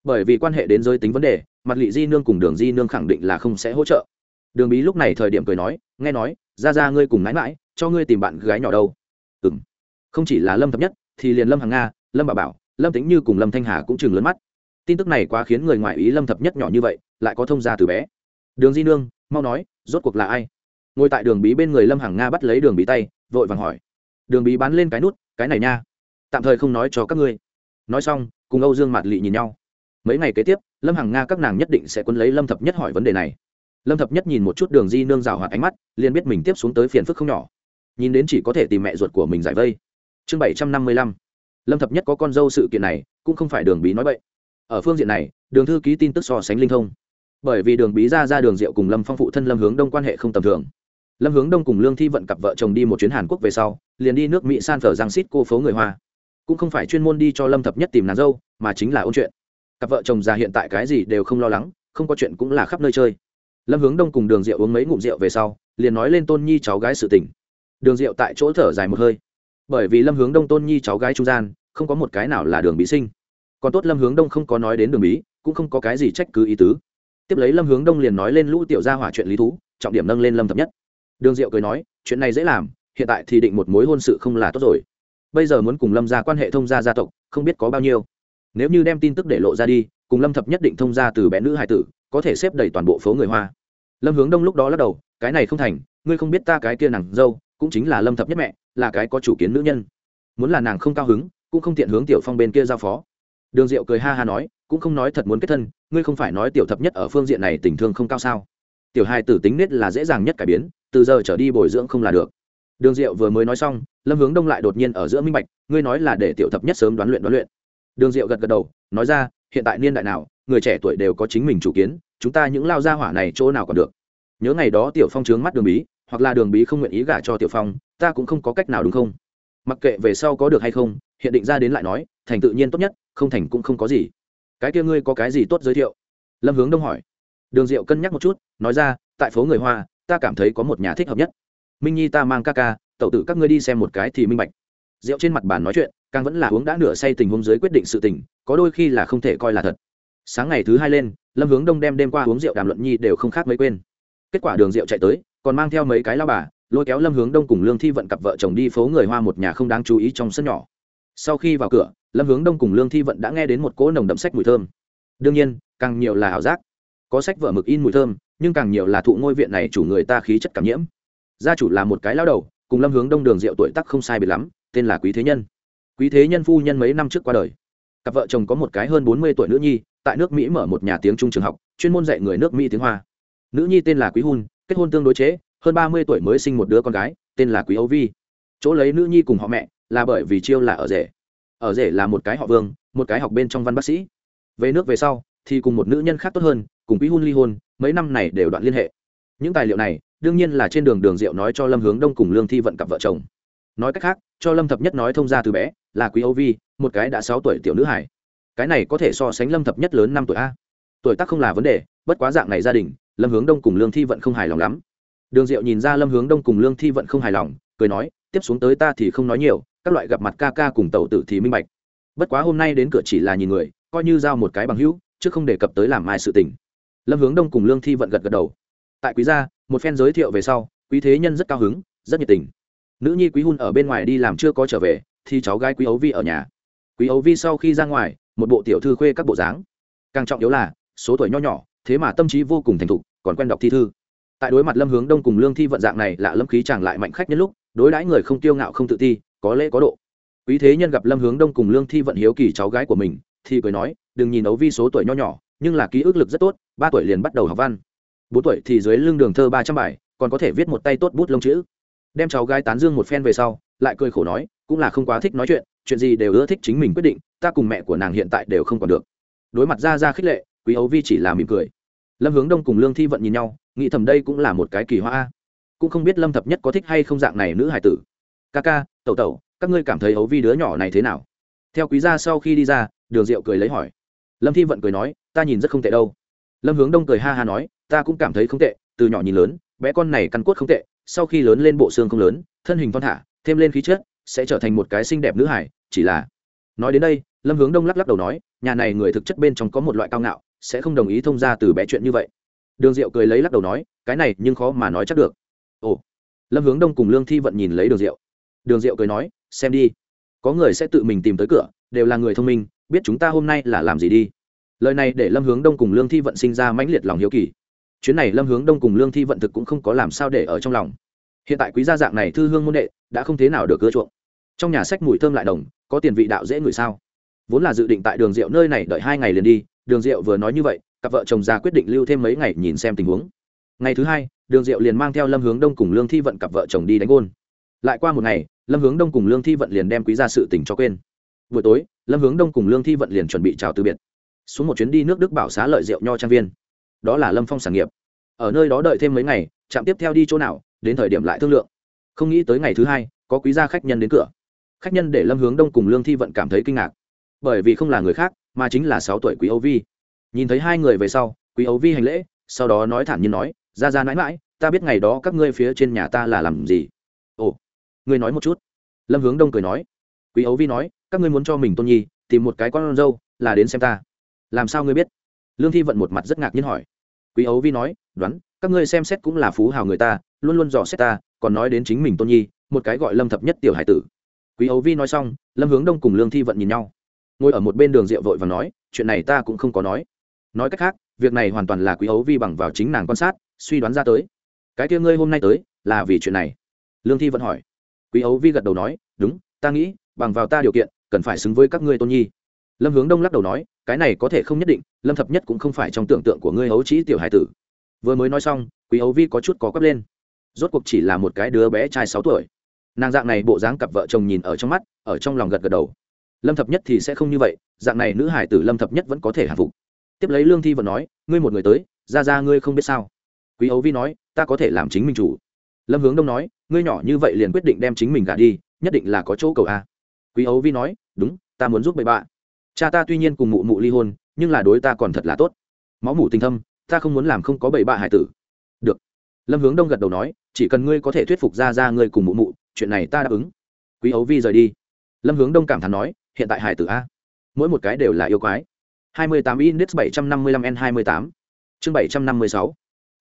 Bởi vì quan hệ đến giới tính vấn đề, mặt lị di nương cùng đường di nương khẳng định là không sẽ hỗ trợ. Đường bí lúc này thời điểm cười nói, nghe nói, ra ra ngươi cùng nãi mãi cho ngươi tìm bạn gái nhỏ đâu. Ừ m không chỉ là lâm thập nhất, thì liền lâm hàng nga, lâm bà bảo, lâm tính như cùng lâm thanh hà cũng chừng lớn mắt. Tin tức này quá khiến người ngoại ý lâm thập nhất nhỏ như vậy, lại có thông gia từ bé. Đường di nương, mau nói, rốt cuộc là ai? Ngồi tại đường bí bên người lâm hàng nga bắt lấy đường bí tay, vội vàng hỏi. Đường bí bán lên cái nút, cái này nha. Tạm thời không nói cho các ngươi nói xong, cùng âu dương mạt lị nhìn nhau. Mấy ngày kế tiếp, lâm hằng nga các nàng nhất định sẽ quân lấy lâm thập nhất hỏi vấn đề này. Lâm thập nhất nhìn một chút đường di nương rào hoạt ánh mắt, liền biết mình tiếp xuống tới phiền phức không nhỏ. Nhìn đến chỉ có thể tìm mẹ ruột của mình giải vây. Chương bảy trăm năm mươi lăm. Lâm thập nhất có con dâu sự kiện này, cũng không phải đường bí nói vậy ở phương diện này, đường thư ký tin tức so sánh linh thông. Bởi vì đường bí ra ra đường diệu cùng lâm phong phụ thân lâm hướng đông quan hệ không tầm thường. Lâm hướng đông cùng lương thi vận cặp vợ chồng đi một chuyến hàn quốc về sau, liền đi nước mỹ san phở giang xít cô phố người hoa cũng không phải chuyên môn đi cho lâm thập nhất tìm nàng dâu, mà chính là ôn chuyện. Cặp vợ chồng già hiện tại cái gì đều không lo lắng, không có chuyện cũng là khắp nơi chơi. Lâm hướng đông cùng đường diệu uống mấy ngụm rượu về sau, liền nói lên tôn nhi cháu gái sự tình. Đường diệu tại chỗ thở dài một hơi. Bởi vì lâm hướng đông tôn nhi cháu gái trung gian, không có một cái nào là đường bí sinh. Còn tốt lâm hướng đông không có nói đến đường bí, cũng không có cái gì trách cứ ý tứ. Tiếp lấy lâm hướng đông liền nói lên lũ tiểu gia hỏa chuyện lý thú, trọng điểm nâng lên lâm thập nhất. Đường diệu cười nói, chuyện này dễ làm, hiện tại thì định một mối hôn sự không là tốt rồi bây giờ muốn cùng lâm ra quan hệ thông gia gia tộc, không biết có bao nhiêu. Nếu như đem tin tức để lộ ra đi, cùng lâm thập nhất định thông gia từ bé nữ hải tử, có thể xếp đầy toàn bộ phố người hoa. Lâm hướng đông lúc đó lắc đầu, cái này không thành, ngươi không biết ta cái kia nàng dâu, cũng chính là lâm thập nhất mẹ, là cái có chủ kiến nữ nhân. Muốn là nàng không cao hứng, cũng không tiện hướng tiểu phong bên kia giao phó. Đường diệu cười ha ha nói, cũng không nói thật muốn kết thân, ngươi không phải nói tiểu thập nhất ở phương diện này tình thương không cao sao? Tiểu hai tử tính nết là dễ dàng nhất cải biến, từ giờ trở đi bồi dưỡng không là được đường diệu vừa mới nói xong, lâm hướng đông lại đột nhiên ở giữa minh bạch, ngươi nói là để tiểu thập nhất sớm đoán luyện đoán luyện. Đường diệu gật gật đầu, nói ra, hiện tại niên đại nào, người trẻ tuổi đều có chính mình chủ kiến, chúng ta những lao gia hỏa này chỗ nào còn được. Nhớ ngày đó tiểu phong trướng mắt đường bí, hoặc là đường bí không nguyện ý gả cho tiểu phong, ta cũng không có cách nào đúng không? Mặc kệ về sau có được hay không, hiện định ra đến lại nói, thành tự nhiên tốt nhất, không thành cũng không có gì. Cái kia ngươi có cái gì tốt giới thiệu? Lâm hướng đông hỏi. Đường diệu cân nhắc một chút, nói ra, tại phố người hoa, ta cảm thấy có một nhà thích hợp nhất minh nhi ta mang ca ca tậu tử các ngươi đi xem một cái thì minh bạch. Rượu trên mặt bàn nói chuyện, càng vẫn là uống đã nửa say tình huống dưới quyết định sự tình, có đôi khi là không thể coi là thật. Sáng ngày thứ hai lên, lâm hướng đông đem đêm qua uống rượu đàm luận nhi đều không khác mấy quên. Kết quả đường rượu chạy tới, còn mang theo mấy cái lao bà, lôi kéo lâm hướng đông cùng lương thi vận cặp vợ chồng đi phố người hoa một nhà không đáng chú ý trong sân nhỏ. Sau khi vào cửa, lâm hướng đông cùng lương thi vận đã nghe đến một cỗ nồng đậm sách mùi thơm. Đương nhiên, càng nhiều là ảo giác. Có sách vở mực in mùi thơm, nhưng càng nhiều là thụ ngôi viện này chủ người ta khí chất cảm nhiễm gia chủ là một cái lao đầu, cùng lâm hướng đông đường rượu tuổi tắc không sai biệt lắm, tên là quý thế nhân. Quý thế nhân phu nhân mấy năm trước qua đời. Cặp vợ chồng có một cái hơn bốn mươi tuổi nữ nhi, tại nước mỹ mở một nhà tiếng trung trường học, chuyên môn dạy người nước mỹ tiếng hoa. Nữ nhi tên là quý hun, kết hôn tương đối chế, hơn ba mươi tuổi mới sinh một đứa con gái, tên là quý âu vi. Chỗ lấy nữ nhi cùng họ mẹ là bởi vì chiêu là ở rể. Ở rể là một cái họ vương, một cái học bên trong văn bác sĩ. Về nước về sau, thì cùng một nữ nhân khác tốt hơn, cùng quý hun ly hôn, mấy năm này đều đoạn liên hệ. Những tài liệu này đương nhiên là trên đường đường diệu nói cho lâm hướng đông cùng lương thi vận cặp vợ chồng. Nói cách khác, cho lâm thập nhất nói thông ra từ bé, là quý âu vi, một cái đã sáu tuổi tiểu nữ hải cái này có thể so sánh lâm thập nhất lớn năm tuổi a. Tuổi tác không là vấn đề, bất quá dạng này gia đình, lâm hướng đông cùng lương thi vận không hài lòng lắm. Đường diệu nhìn ra lâm hướng đông cùng lương thi vận không hài lòng, cười nói, tiếp xuống tới ta thì không nói nhiều, các loại gặp mặt ca ca cùng tàu tử thì minh bạch. Bất quá hôm nay đến cửa chỉ là nhìn người, coi như giao một cái bằng hữu, chứ không đề cập tới làm mai sự tình. Lâm hướng đông cùng lương thi vận gật gật đầu. Tại quý gia một phen giới thiệu về sau, quý thế nhân rất cao hứng, rất nhiệt tình. Nữ nhi quý hun ở bên ngoài đi làm chưa có trở về, thì cháu gái quý ấu vi ở nhà. Quý ấu vi sau khi ra ngoài, một bộ tiểu thư khuê các bộ dáng. Càng trọng yếu là, số tuổi nho nhỏ, thế mà tâm trí vô cùng thành thục, còn quen đọc thi thư. Tại đối mặt lâm hướng đông cùng lương thi vận dạng này là lâm khí chàng lại mạnh khách nhân lúc, đối đãi người không tiêu ngạo không tự ti, có lễ có độ. Quý thế nhân gặp lâm hướng đông cùng lương thi vận hiếu kỳ cháu gái của mình, thì cười nói, đừng nhìn ấu vi số tuổi nho nhỏ, nhưng là ký ức lực rất tốt, ba tuổi liền bắt đầu học văn bốn tuổi thì dưới lưng đường thơ ba trăm bài, còn có thể viết một tay tốt bút lông chữ. Đem cháu gái tán dương một phen về sau, lại cười khổ nói, cũng là không quá thích nói chuyện chuyện gì đều ưa thích chính mình quyết định, ta cùng mẹ của nàng hiện tại đều không còn được. Đối mặt ra ra khích lệ, quý ấu vi chỉ là mỉm cười. Lâm hướng đông cùng lương thi vận nhìn nhau, nghĩ thầm đây cũng là một cái kỳ hoa. Cũng không biết lâm thập nhất có thích hay không dạng này nữ hải tử. Ca ca, tẩu tẩu, các ngươi cảm thấy ấu vi đứa nhỏ này thế nào? Theo quý gia sau khi đi ra, đường diệu cười lấy hỏi. Lâm thi vận cười nói, ta nhìn rất không tệ đâu. Lâm hướng đông cười ha ha nói ta cũng cảm thấy không tệ, từ nhỏ nhìn lớn, bé con này căn cốt không tệ, sau khi lớn lên bộ xương không lớn, thân hình thon thả, thêm lên khí chất, sẽ trở thành một cái xinh đẹp nữ hải, chỉ là nói đến đây, lâm hướng đông lắc lắc đầu nói, nhà này người thực chất bên trong có một loại cao ngạo, sẽ không đồng ý thông ra từ bé chuyện như vậy. Đường diệu cười lấy lắc đầu nói, cái này nhưng khó mà nói chắc được. Ồ. Lâm hướng đông cùng lương thi vận nhìn lấy đường diệu. Đường diệu cười nói, xem đi. Có người sẽ tự mình tìm tới cửa, đều là người thông minh, biết chúng ta hôm nay là làm gì đi. Lời này để lâm hướng đông cùng lương thi vận sinh ra mãnh liệt lòng hiếu kỳ chuyến này lâm hướng đông cùng lương thi vận thực cũng không có làm sao để ở trong lòng. Hiện tại quý gia dạng này thư hương môn đệ, đã không thế nào được ưa chuộng. Trong nhà sách mùi thơm lại đồng, có tiền vị đạo dễ ngửi sao? Vốn là dự định tại đường rượu nơi này đợi hai ngày liền đi, đường rượu vừa nói như vậy, cặp vợ chồng già quyết định lưu thêm mấy ngày nhìn xem tình huống. Ngày thứ hai, đường diệu liền mang theo lâm hướng đông cùng lương thi vận cặp vợ chồng đi đánh gôn. Lại qua một ngày, lâm hướng đông cùng lương thi vận liền đem quý ra sự tình cho quên. Buổi tối, lâm hướng đông cùng lương thi vận liền chuẩn bị chào từ biệt. Xuống một chuyến đi nước đức bảo xá lợi rượu nho trang viên đó là lâm phong sản nghiệp. Ở nơi đó đợi thêm mấy ngày, trạm tiếp theo đi chỗ nào, đến thời điểm lại thương lượng. Không nghĩ tới ngày thứ hai, có quý gia khách nhân đến cửa. Khách nhân để lâm hướng đông cùng lương thi vận cảm thấy kinh ngạc. Bởi vì không là người khác, mà chính là sáu tuổi quý âu vi. Nhìn thấy hai người về sau, quý Âu vi hành lễ, sau đó nói thản nhiên nói, ra ra mãi mãi, ta biết ngày đó các ngươi phía trên nhà ta là làm gì. Ồ, ngươi nói một chút. Lâm hướng đông cười nói. Quý ấu vi nói, các ngươi muốn cho mình tôn nhi tìm một cái con dâu, là đến xem ta. Làm sao ngươi biết? Lương thi vận một mặt rất ngạc nhiên hỏi. Quý ấu vi nói, đoán, các ngươi xem xét cũng là phú hào người ta, luôn luôn dò xét ta, còn nói đến chính mình tôn nhi, một cái gọi lâm thập nhất tiểu hải tử. Quý ấu vi nói xong, lâm hướng đông cùng lương thi vận nhìn nhau. Ngồi ở một bên đường rượu vội và nói, chuyện này ta cũng không có nói. Nói cách khác, việc này hoàn toàn là quý ấu vi bằng vào chính nàng quan sát, suy đoán ra tới. Cái kia ngươi hôm nay tới, là vì chuyện này? Lương thi Vận hỏi. Quý ấu vi gật đầu nói, đúng, ta nghĩ, bằng vào ta điều kiện, cần phải xứng với các ngươi tôn nhi. Lâm hướng đông lắc đầu nói cái này có thể không nhất định, lâm thập nhất cũng không phải trong tưởng tượng của ngươi hấu trĩ tiểu hải tử. Vừa mới nói xong, quý hấu vi có chút có quắp lên. Rốt cuộc chỉ là một cái đứa bé trai sáu tuổi. Nàng dạng này bộ dáng cặp vợ chồng nhìn ở trong mắt, ở trong lòng gật gật đầu. Lâm thập nhất thì sẽ không như vậy, dạng này nữ hải tử lâm thập nhất vẫn có thể hạ phục. Tiếp lấy lương thi vẫn nói, ngươi một người tới, ra ra ngươi không biết sao. Quý ấu vi nói, ta có thể làm chính mình chủ. Lâm hướng đông nói, ngươi nhỏ như vậy liền quyết định đem chính mình gả đi, nhất định là có chỗ cầu a. Quý ấu vi nói, đúng, ta muốn giúp bậy bạ cha ta tuy nhiên cùng mụ mụ ly hôn, nhưng là đối ta còn thật là tốt. Máu mủ tình thâm, ta không muốn làm không có bảy bạ hải tử. Được. Lâm hướng đông gật đầu nói, chỉ cần ngươi có thể thuyết phục ra ra ngươi cùng mụ mụ, chuyện này ta đáp ứng. Quý ấu vi rời đi. Lâm hướng đông cảm thán nói, hiện tại hải tử a. Mỗi một cái đều là yêu quái. 28 index 755 n 28 chương 756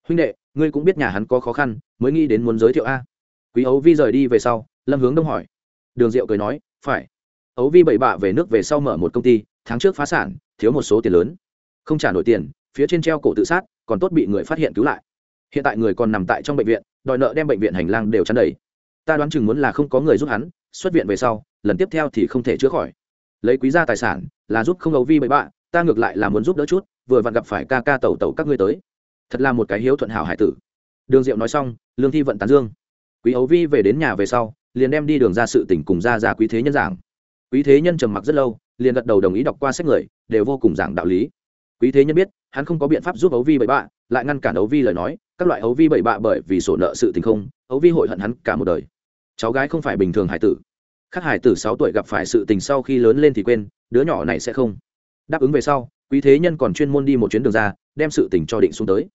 huynh đệ, ngươi cũng biết nhà hắn có khó khăn, mới nghĩ đến muốn giới thiệu a. Quý ấu vi rời đi về sau, lâm hướng đông hỏi. Đường diệu cười nói, phải ấu vi bậy bạ về nước về sau mở một công ty, tháng trước phá sản, thiếu một số tiền lớn. Không trả nổi tiền, phía trên treo cổ tự sát, còn tốt bị người phát hiện cứu lại. Hiện tại người còn nằm tại trong bệnh viện, đòi nợ đem bệnh viện hành lang đều chắn đầy. Ta đoán chừng muốn là không có người giúp hắn, xuất viện về sau, lần tiếp theo thì không thể chữa khỏi. Lấy quý gia tài sản, là giúp không ấu vi bậy bạ, ta ngược lại là muốn giúp đỡ chút, vừa vặn gặp phải ca ca tẩu tẩu các ngươi tới. Thật là một cái hiếu thuận hảo hải tử. Đường diệu nói xong, lương thi vận tán dương. Quý ấu vi về đến nhà về sau, liền đem đi đường ra sự tỉnh cùng ra ra quý thế nhân giảng quý thế nhân trầm mặc rất lâu, liền gật đầu đồng ý đọc qua sách người, đều vô cùng giảng đạo lý. Quý thế nhân biết, hắn không có biện pháp giúp ấu vi bậy bạ, lại ngăn cản ấu vi lời nói, các loại ấu vi bậy bạ bởi vì sổ nợ sự tình không ấu vi hội hận hắn cả một đời. Cháu gái không phải bình thường hải tử. Khác hải tử sáu tuổi gặp phải sự tình sau khi lớn lên thì quên, đứa nhỏ này sẽ không. Đáp ứng về sau, quý thế nhân còn chuyên môn đi một chuyến đường ra, đem sự tình cho định xuống tới.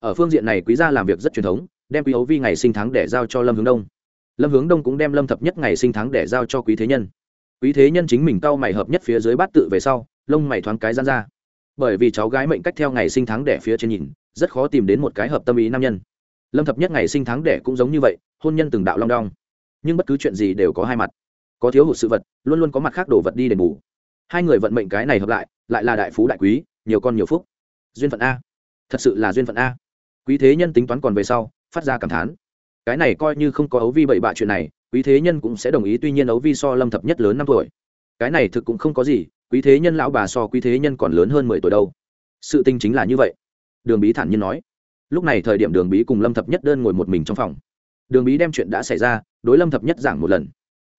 Ở phương diện này quý gia làm việc rất truyền thống, đem quý ấu vi ngày sinh tháng để giao cho lâm hướng đông. Lâm hướng đông cũng đem lâm thập nhất ngày sinh tháng để giao cho quý thế nhân quý thế nhân chính mình cau mày hợp nhất phía dưới bát tự về sau, lông mày thoáng cái gian ra. Bởi vì cháu gái mệnh cách theo ngày sinh tháng đẻ phía trên nhìn, rất khó tìm đến một cái hợp tâm ý nam nhân. Lâm thập nhất ngày sinh tháng đẻ cũng giống như vậy, hôn nhân từng đạo long đong. Nhưng bất cứ chuyện gì đều có hai mặt. Có thiếu hụt sự vật, luôn luôn có mặt khác đổ vật đi đền bù. Hai người vận mệnh cái này hợp lại lại là đại phú đại quý, nhiều con nhiều phúc. Duyên phận a. Thật sự là duyên phận a. Quý thế nhân tính toán còn về sau, phát ra cảm thán. Cái này coi như không có ấu vi bậy bạ chuyện này quý thế nhân cũng sẽ đồng ý, tuy nhiên ấu vi so lâm thập nhất lớn năm tuổi. Cái này thực cũng không có gì, quý thế nhân lão bà so quý thế nhân còn lớn hơn mười tuổi đâu. Sự tinh chính là như vậy. Đường bí thản nhiên nói. Lúc này thời điểm đường bí cùng lâm thập nhất đơn ngồi một mình trong phòng. Đường bí đem chuyện đã xảy ra đối lâm thập nhất giảng một lần.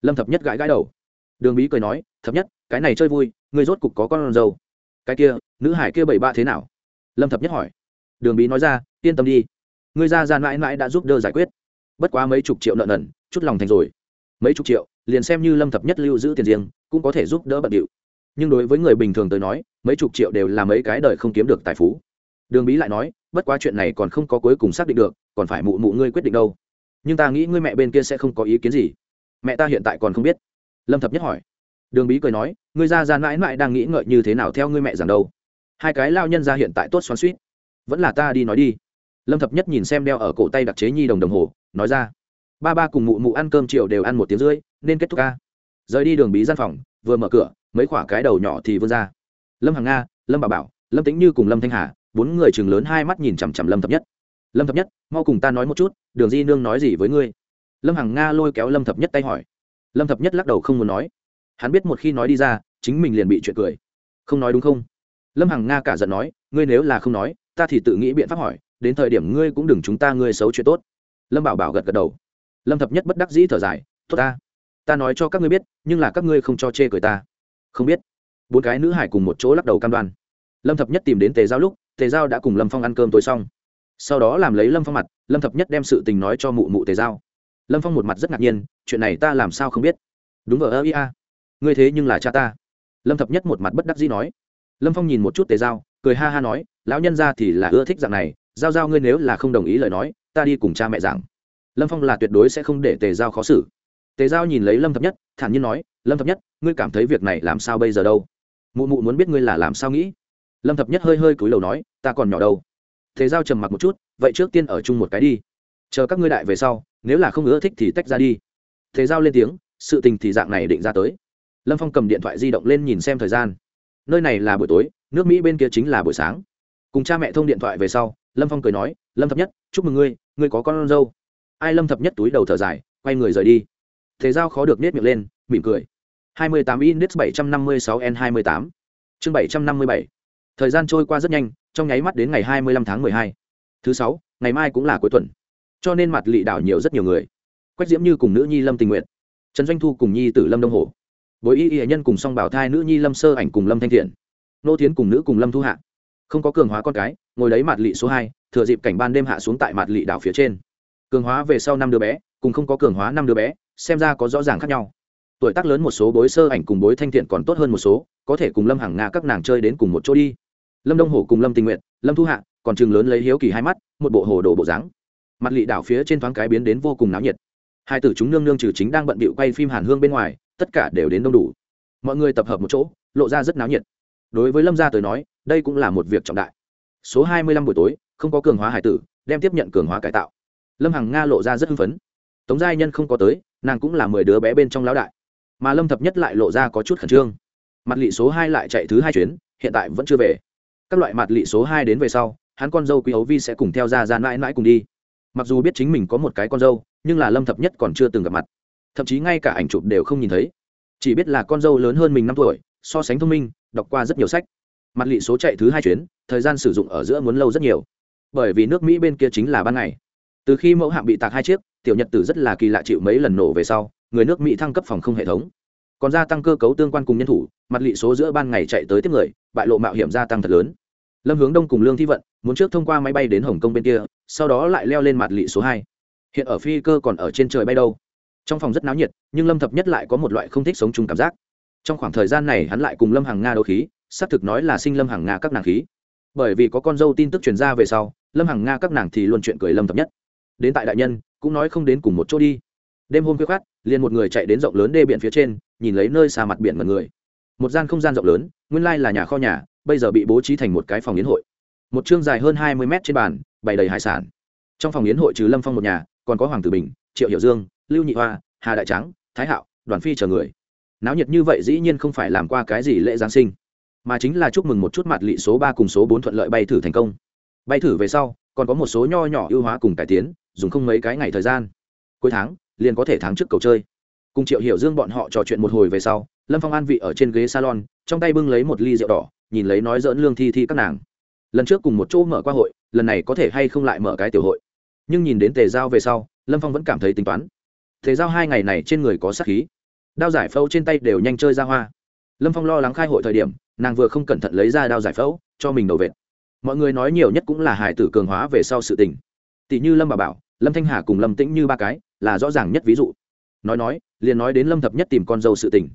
Lâm thập nhất gãi gãi đầu. Đường bí cười nói, thập nhất, cái này chơi vui người rốt cục có con dâu. Cái kia, nữ hải kia bảy ba thế nào? Lâm thập nhất hỏi. Đường bí nói ra, yên tâm đi người ra ra mãi mãi đã giúp đỡ giải quyết. Bất quá mấy chục triệu nợ nần chút lòng thành rồi. Mấy chục triệu, liền xem như lâm thập nhất lưu giữ tiền riêng, cũng có thể giúp đỡ bận điệu. Nhưng đối với người bình thường tới nói, mấy chục triệu đều là mấy cái đời không kiếm được tài phú. Đường bí lại nói, bất quá chuyện này còn không có cuối cùng xác định được, còn phải mụ mụ ngươi quyết định đâu. Nhưng ta nghĩ ngươi mẹ bên kia sẽ không có ý kiến gì. Mẹ ta hiện tại còn không biết. Lâm thập nhất hỏi. Đường bí cười nói, ngươi ra ra mãi mãi đang nghĩ ngợi như thế nào theo ngươi mẹ rằng đâu. Hai cái lao nhân ra hiện tại tốt xoắn suýt vẫn là ta đi nói đi. Lâm thập nhất nhìn xem đeo ở cổ tay đặc chế nhi đồng đồng hồ, nói ra ba ba cùng mụ mụ ăn cơm chiều đều ăn một tiếng rưỡi, nên kết thúc ca. Rời đi đường bí gian phòng, vừa mở cửa, mấy khoả cái đầu nhỏ thì vươn ra. Lâm hằng nga, lâm bà bảo, lâm tĩnh như cùng lâm thanh hà, bốn người chừng lớn hai mắt nhìn chằm chằm lâm thập nhất. Lâm thập nhất, mau cùng ta nói một chút, đường di nương nói gì với ngươi? Lâm hằng nga lôi kéo lâm thập nhất tay hỏi. Lâm thập nhất lắc đầu không muốn nói. Hắn biết một khi nói đi ra, chính mình liền bị chuyện cười. Không nói đúng không? Lâm hằng nga cả giận nói, ngươi nếu là không nói, ta thì tự nghĩ biện pháp hỏi, đến thời điểm ngươi cũng đừng chúng ta ngươi xấu chuyện tốt. Lâm bảo bảo gật gật đầu lâm thập nhất bất đắc dĩ thở dài, tốt ta ta nói cho các ngươi biết, nhưng là các ngươi không cho chê cười ta. Không biết. Bốn cái nữ hải cùng một chỗ lắc đầu cam đoan. Lâm thập nhất tìm đến tề giao lúc, tề giao đã cùng lâm phong ăn cơm tối xong. Sau đó làm lấy lâm phong mặt, lâm thập nhất đem sự tình nói cho mụ mụ tề giao. Lâm phong một mặt rất ngạc nhiên, chuyện này ta làm sao không biết? Đúng vờ ơ, ia. Ngươi thế nhưng là cha ta. Lâm thập nhất một mặt bất đắc dĩ nói. Lâm phong nhìn một chút tề giao, cười ha ha nói, lão nhân ra thì là ưa thích dạng này, giao giao ngươi nếu là không đồng ý lời nói, ta đi cùng cha mẹ giảng lâm phong là tuyệt đối sẽ không để tề giao khó xử. Tề giao nhìn lấy lâm thập nhất, thản nhiên nói, lâm thập nhất, ngươi cảm thấy việc này làm sao bây giờ đâu? Mụ mụ muốn biết ngươi là làm sao nghĩ. Lâm thập nhất hơi hơi cúi đầu nói, ta còn nhỏ đâu. Tề giao trầm mặc một chút, vậy trước tiên ở chung một cái đi. Chờ các ngươi đại về sau, nếu là không ưa thích thì tách ra đi. Tề giao lên tiếng, sự tình thì dạng này định ra tới. Lâm phong cầm điện thoại di động lên nhìn xem thời gian. Nơi này là buổi tối, nước mỹ bên kia chính là buổi sáng. Cùng cha mẹ thông điện thoại về sau, lâm phong cười nói, lâm thập nhất, chúc mừng ngươi ngươi có con dâu ai lâm thập nhất túi đầu thở dài, quay người rời đi. Thế giao khó được nết miệng lên, mỉm cười. 28 index 756 n 28 chương 757 thời gian trôi qua rất nhanh, trong nháy mắt đến ngày 25 tháng 12 thứ sáu, ngày mai cũng là cuối tuần. Cho nên mặt lị đảo nhiều rất nhiều người. Quách diễm như cùng nữ nhi lâm tình nguyện trần doanh thu cùng nhi tử lâm đông hồ bối y y nhân cùng song bảo thai nữ nhi lâm sơ ảnh cùng lâm thanh thiện. Nô tiến cùng nữ cùng lâm thu hạ. Không có cường hóa con cái, ngồi đấy mặt lị số hai, thừa dịp cảnh ban đêm hạ xuống tại mặt lị đảo phía trên cường hóa về sau năm đứa bé, cùng không có cường hóa năm đứa bé, xem ra có rõ ràng khác nhau. Tuổi tác lớn một số bối sơ ảnh cùng bối thanh thiện còn tốt hơn một số, có thể cùng lâm hàng nga các nàng chơi đến cùng một chỗ đi. Lâm đông hồ cùng lâm tình nguyện lâm thu hạ, còn chừng lớn lấy hiếu kỳ hai mắt, một bộ hồ đồ bộ dáng. Mặt lị đảo phía trên thoáng cái biến đến vô cùng náo nhiệt. Hai tử chúng nương nương trừ chính đang bận bịu quay phim hàn hương bên ngoài, tất cả đều đến đông đủ. Mọi người tập hợp một chỗ, lộ ra rất náo nhiệt. Đối với lâm gia tới nói, đây cũng là một việc trọng đại. Số hai mươi lăm buổi tối, không có cường hóa hải tử, đem tiếp nhận cường hóa cải tạo lâm hằng nga lộ ra rất hưng phấn. Tống giai nhân không có tới, nàng cũng là mười đứa bé bên trong lão đại. Mà lâm thập nhất lại lộ ra có chút khẩn trương. Mặt lị số hai lại chạy thứ hai chuyến, hiện tại vẫn chưa về. Các loại mặt lị số hai đến về sau, hắn con dâu quý ấu vi sẽ cùng theo ra ra mãi mãi cùng đi. Mặc dù biết chính mình có một cái con dâu, nhưng là lâm thập nhất còn chưa từng gặp mặt. Thậm chí ngay cả ảnh chụp đều không nhìn thấy. Chỉ biết là con dâu lớn hơn mình năm tuổi, so sánh thông minh, đọc qua rất nhiều sách. Mặt lị số chạy thứ hai chuyến, thời gian sử dụng ở giữa muốn lâu rất nhiều. Bởi vì nước mỹ bên kia chính là ban ngày từ khi mẫu hạm bị tạc hai chiếc, tiểu nhật tử rất là kỳ lạ chịu mấy lần nổ về sau, người nước mỹ thăng cấp phòng không hệ thống. Còn gia tăng cơ cấu tương quan cùng nhân thủ, mặt lị số giữa ban ngày chạy tới tiếp người, bại lộ mạo hiểm gia tăng thật lớn. Lâm hướng đông cùng lương thi vận, muốn trước thông qua máy bay đến hồng kông bên kia, sau đó lại leo lên mặt lị số hai. Hiện ở phi cơ còn ở trên trời bay đâu. Trong phòng rất náo nhiệt, nhưng lâm thập nhất lại có một loại không thích sống chung cảm giác. Trong khoảng thời gian này hắn lại cùng lâm hàng nga đấu khí, xác thực nói là sinh lâm hàng nga các nàng khí. Bởi vì có con dâu tin tức truyền ra về sau, lâm hàng nga các nàng thì luôn chuyện cười lâm thập nhất đến tại đại nhân, cũng nói không đến cùng một chỗ đi. Đêm hôm khuya khát liền một người chạy đến rộng lớn đê biển phía trên, nhìn lấy nơi xa mặt biển mật người. Một gian không gian rộng lớn, nguyên lai là nhà kho nhà, bây giờ bị bố trí thành một cái phòng yến hội. Một chương dài hơn hai mươi mét trên bàn, bày đầy hải sản. Trong phòng yến hội trừ lâm phong một nhà, còn có hoàng tử bình, triệu hiểu dương, lưu nhị hoa, hà đại trắng thái hạo, đoàn phi chờ người. Náo nhiệt như vậy dĩ nhiên không phải làm qua cái gì lễ giáng sinh, mà chính là chúc mừng một chút mặt lị số ba cùng số bốn thuận lợi bay thử thành công. Bay thử về sau, còn có một số nho nhỏ ưu hóa cùng cải tiến dùng không mấy cái ngày thời gian. Cuối tháng, liền có thể tháng trước cầu chơi. Cùng triệu hiểu dương bọn họ trò chuyện một hồi về sau, lâm phong an vị ở trên ghế salon, trong tay bưng lấy một ly rượu đỏ, nhìn lấy nói dỡn lương thi thi các nàng. Lần trước cùng một chỗ mở qua hội, lần này có thể hay không lại mở cái tiểu hội. Nhưng nhìn đến tề giao về sau, lâm phong vẫn cảm thấy tính toán. Tề giao hai ngày này trên người có sắc khí. Đao giải phẫu trên tay đều nhanh chơi ra hoa. Lâm phong lo lắng khai hội thời điểm, nàng vừa không cẩn thận lấy ra đao giải phẫu, cho mình đầu vệt. Mọi người nói nhiều nhất cũng là hải tử cường hóa về sau sự tình. Tỷ như lâm bà bảo lâm thanh hà cùng lâm tĩnh như ba cái, là rõ ràng nhất ví dụ. Nói nói, liền nói đến lâm thập nhất tìm con dâu sự tình.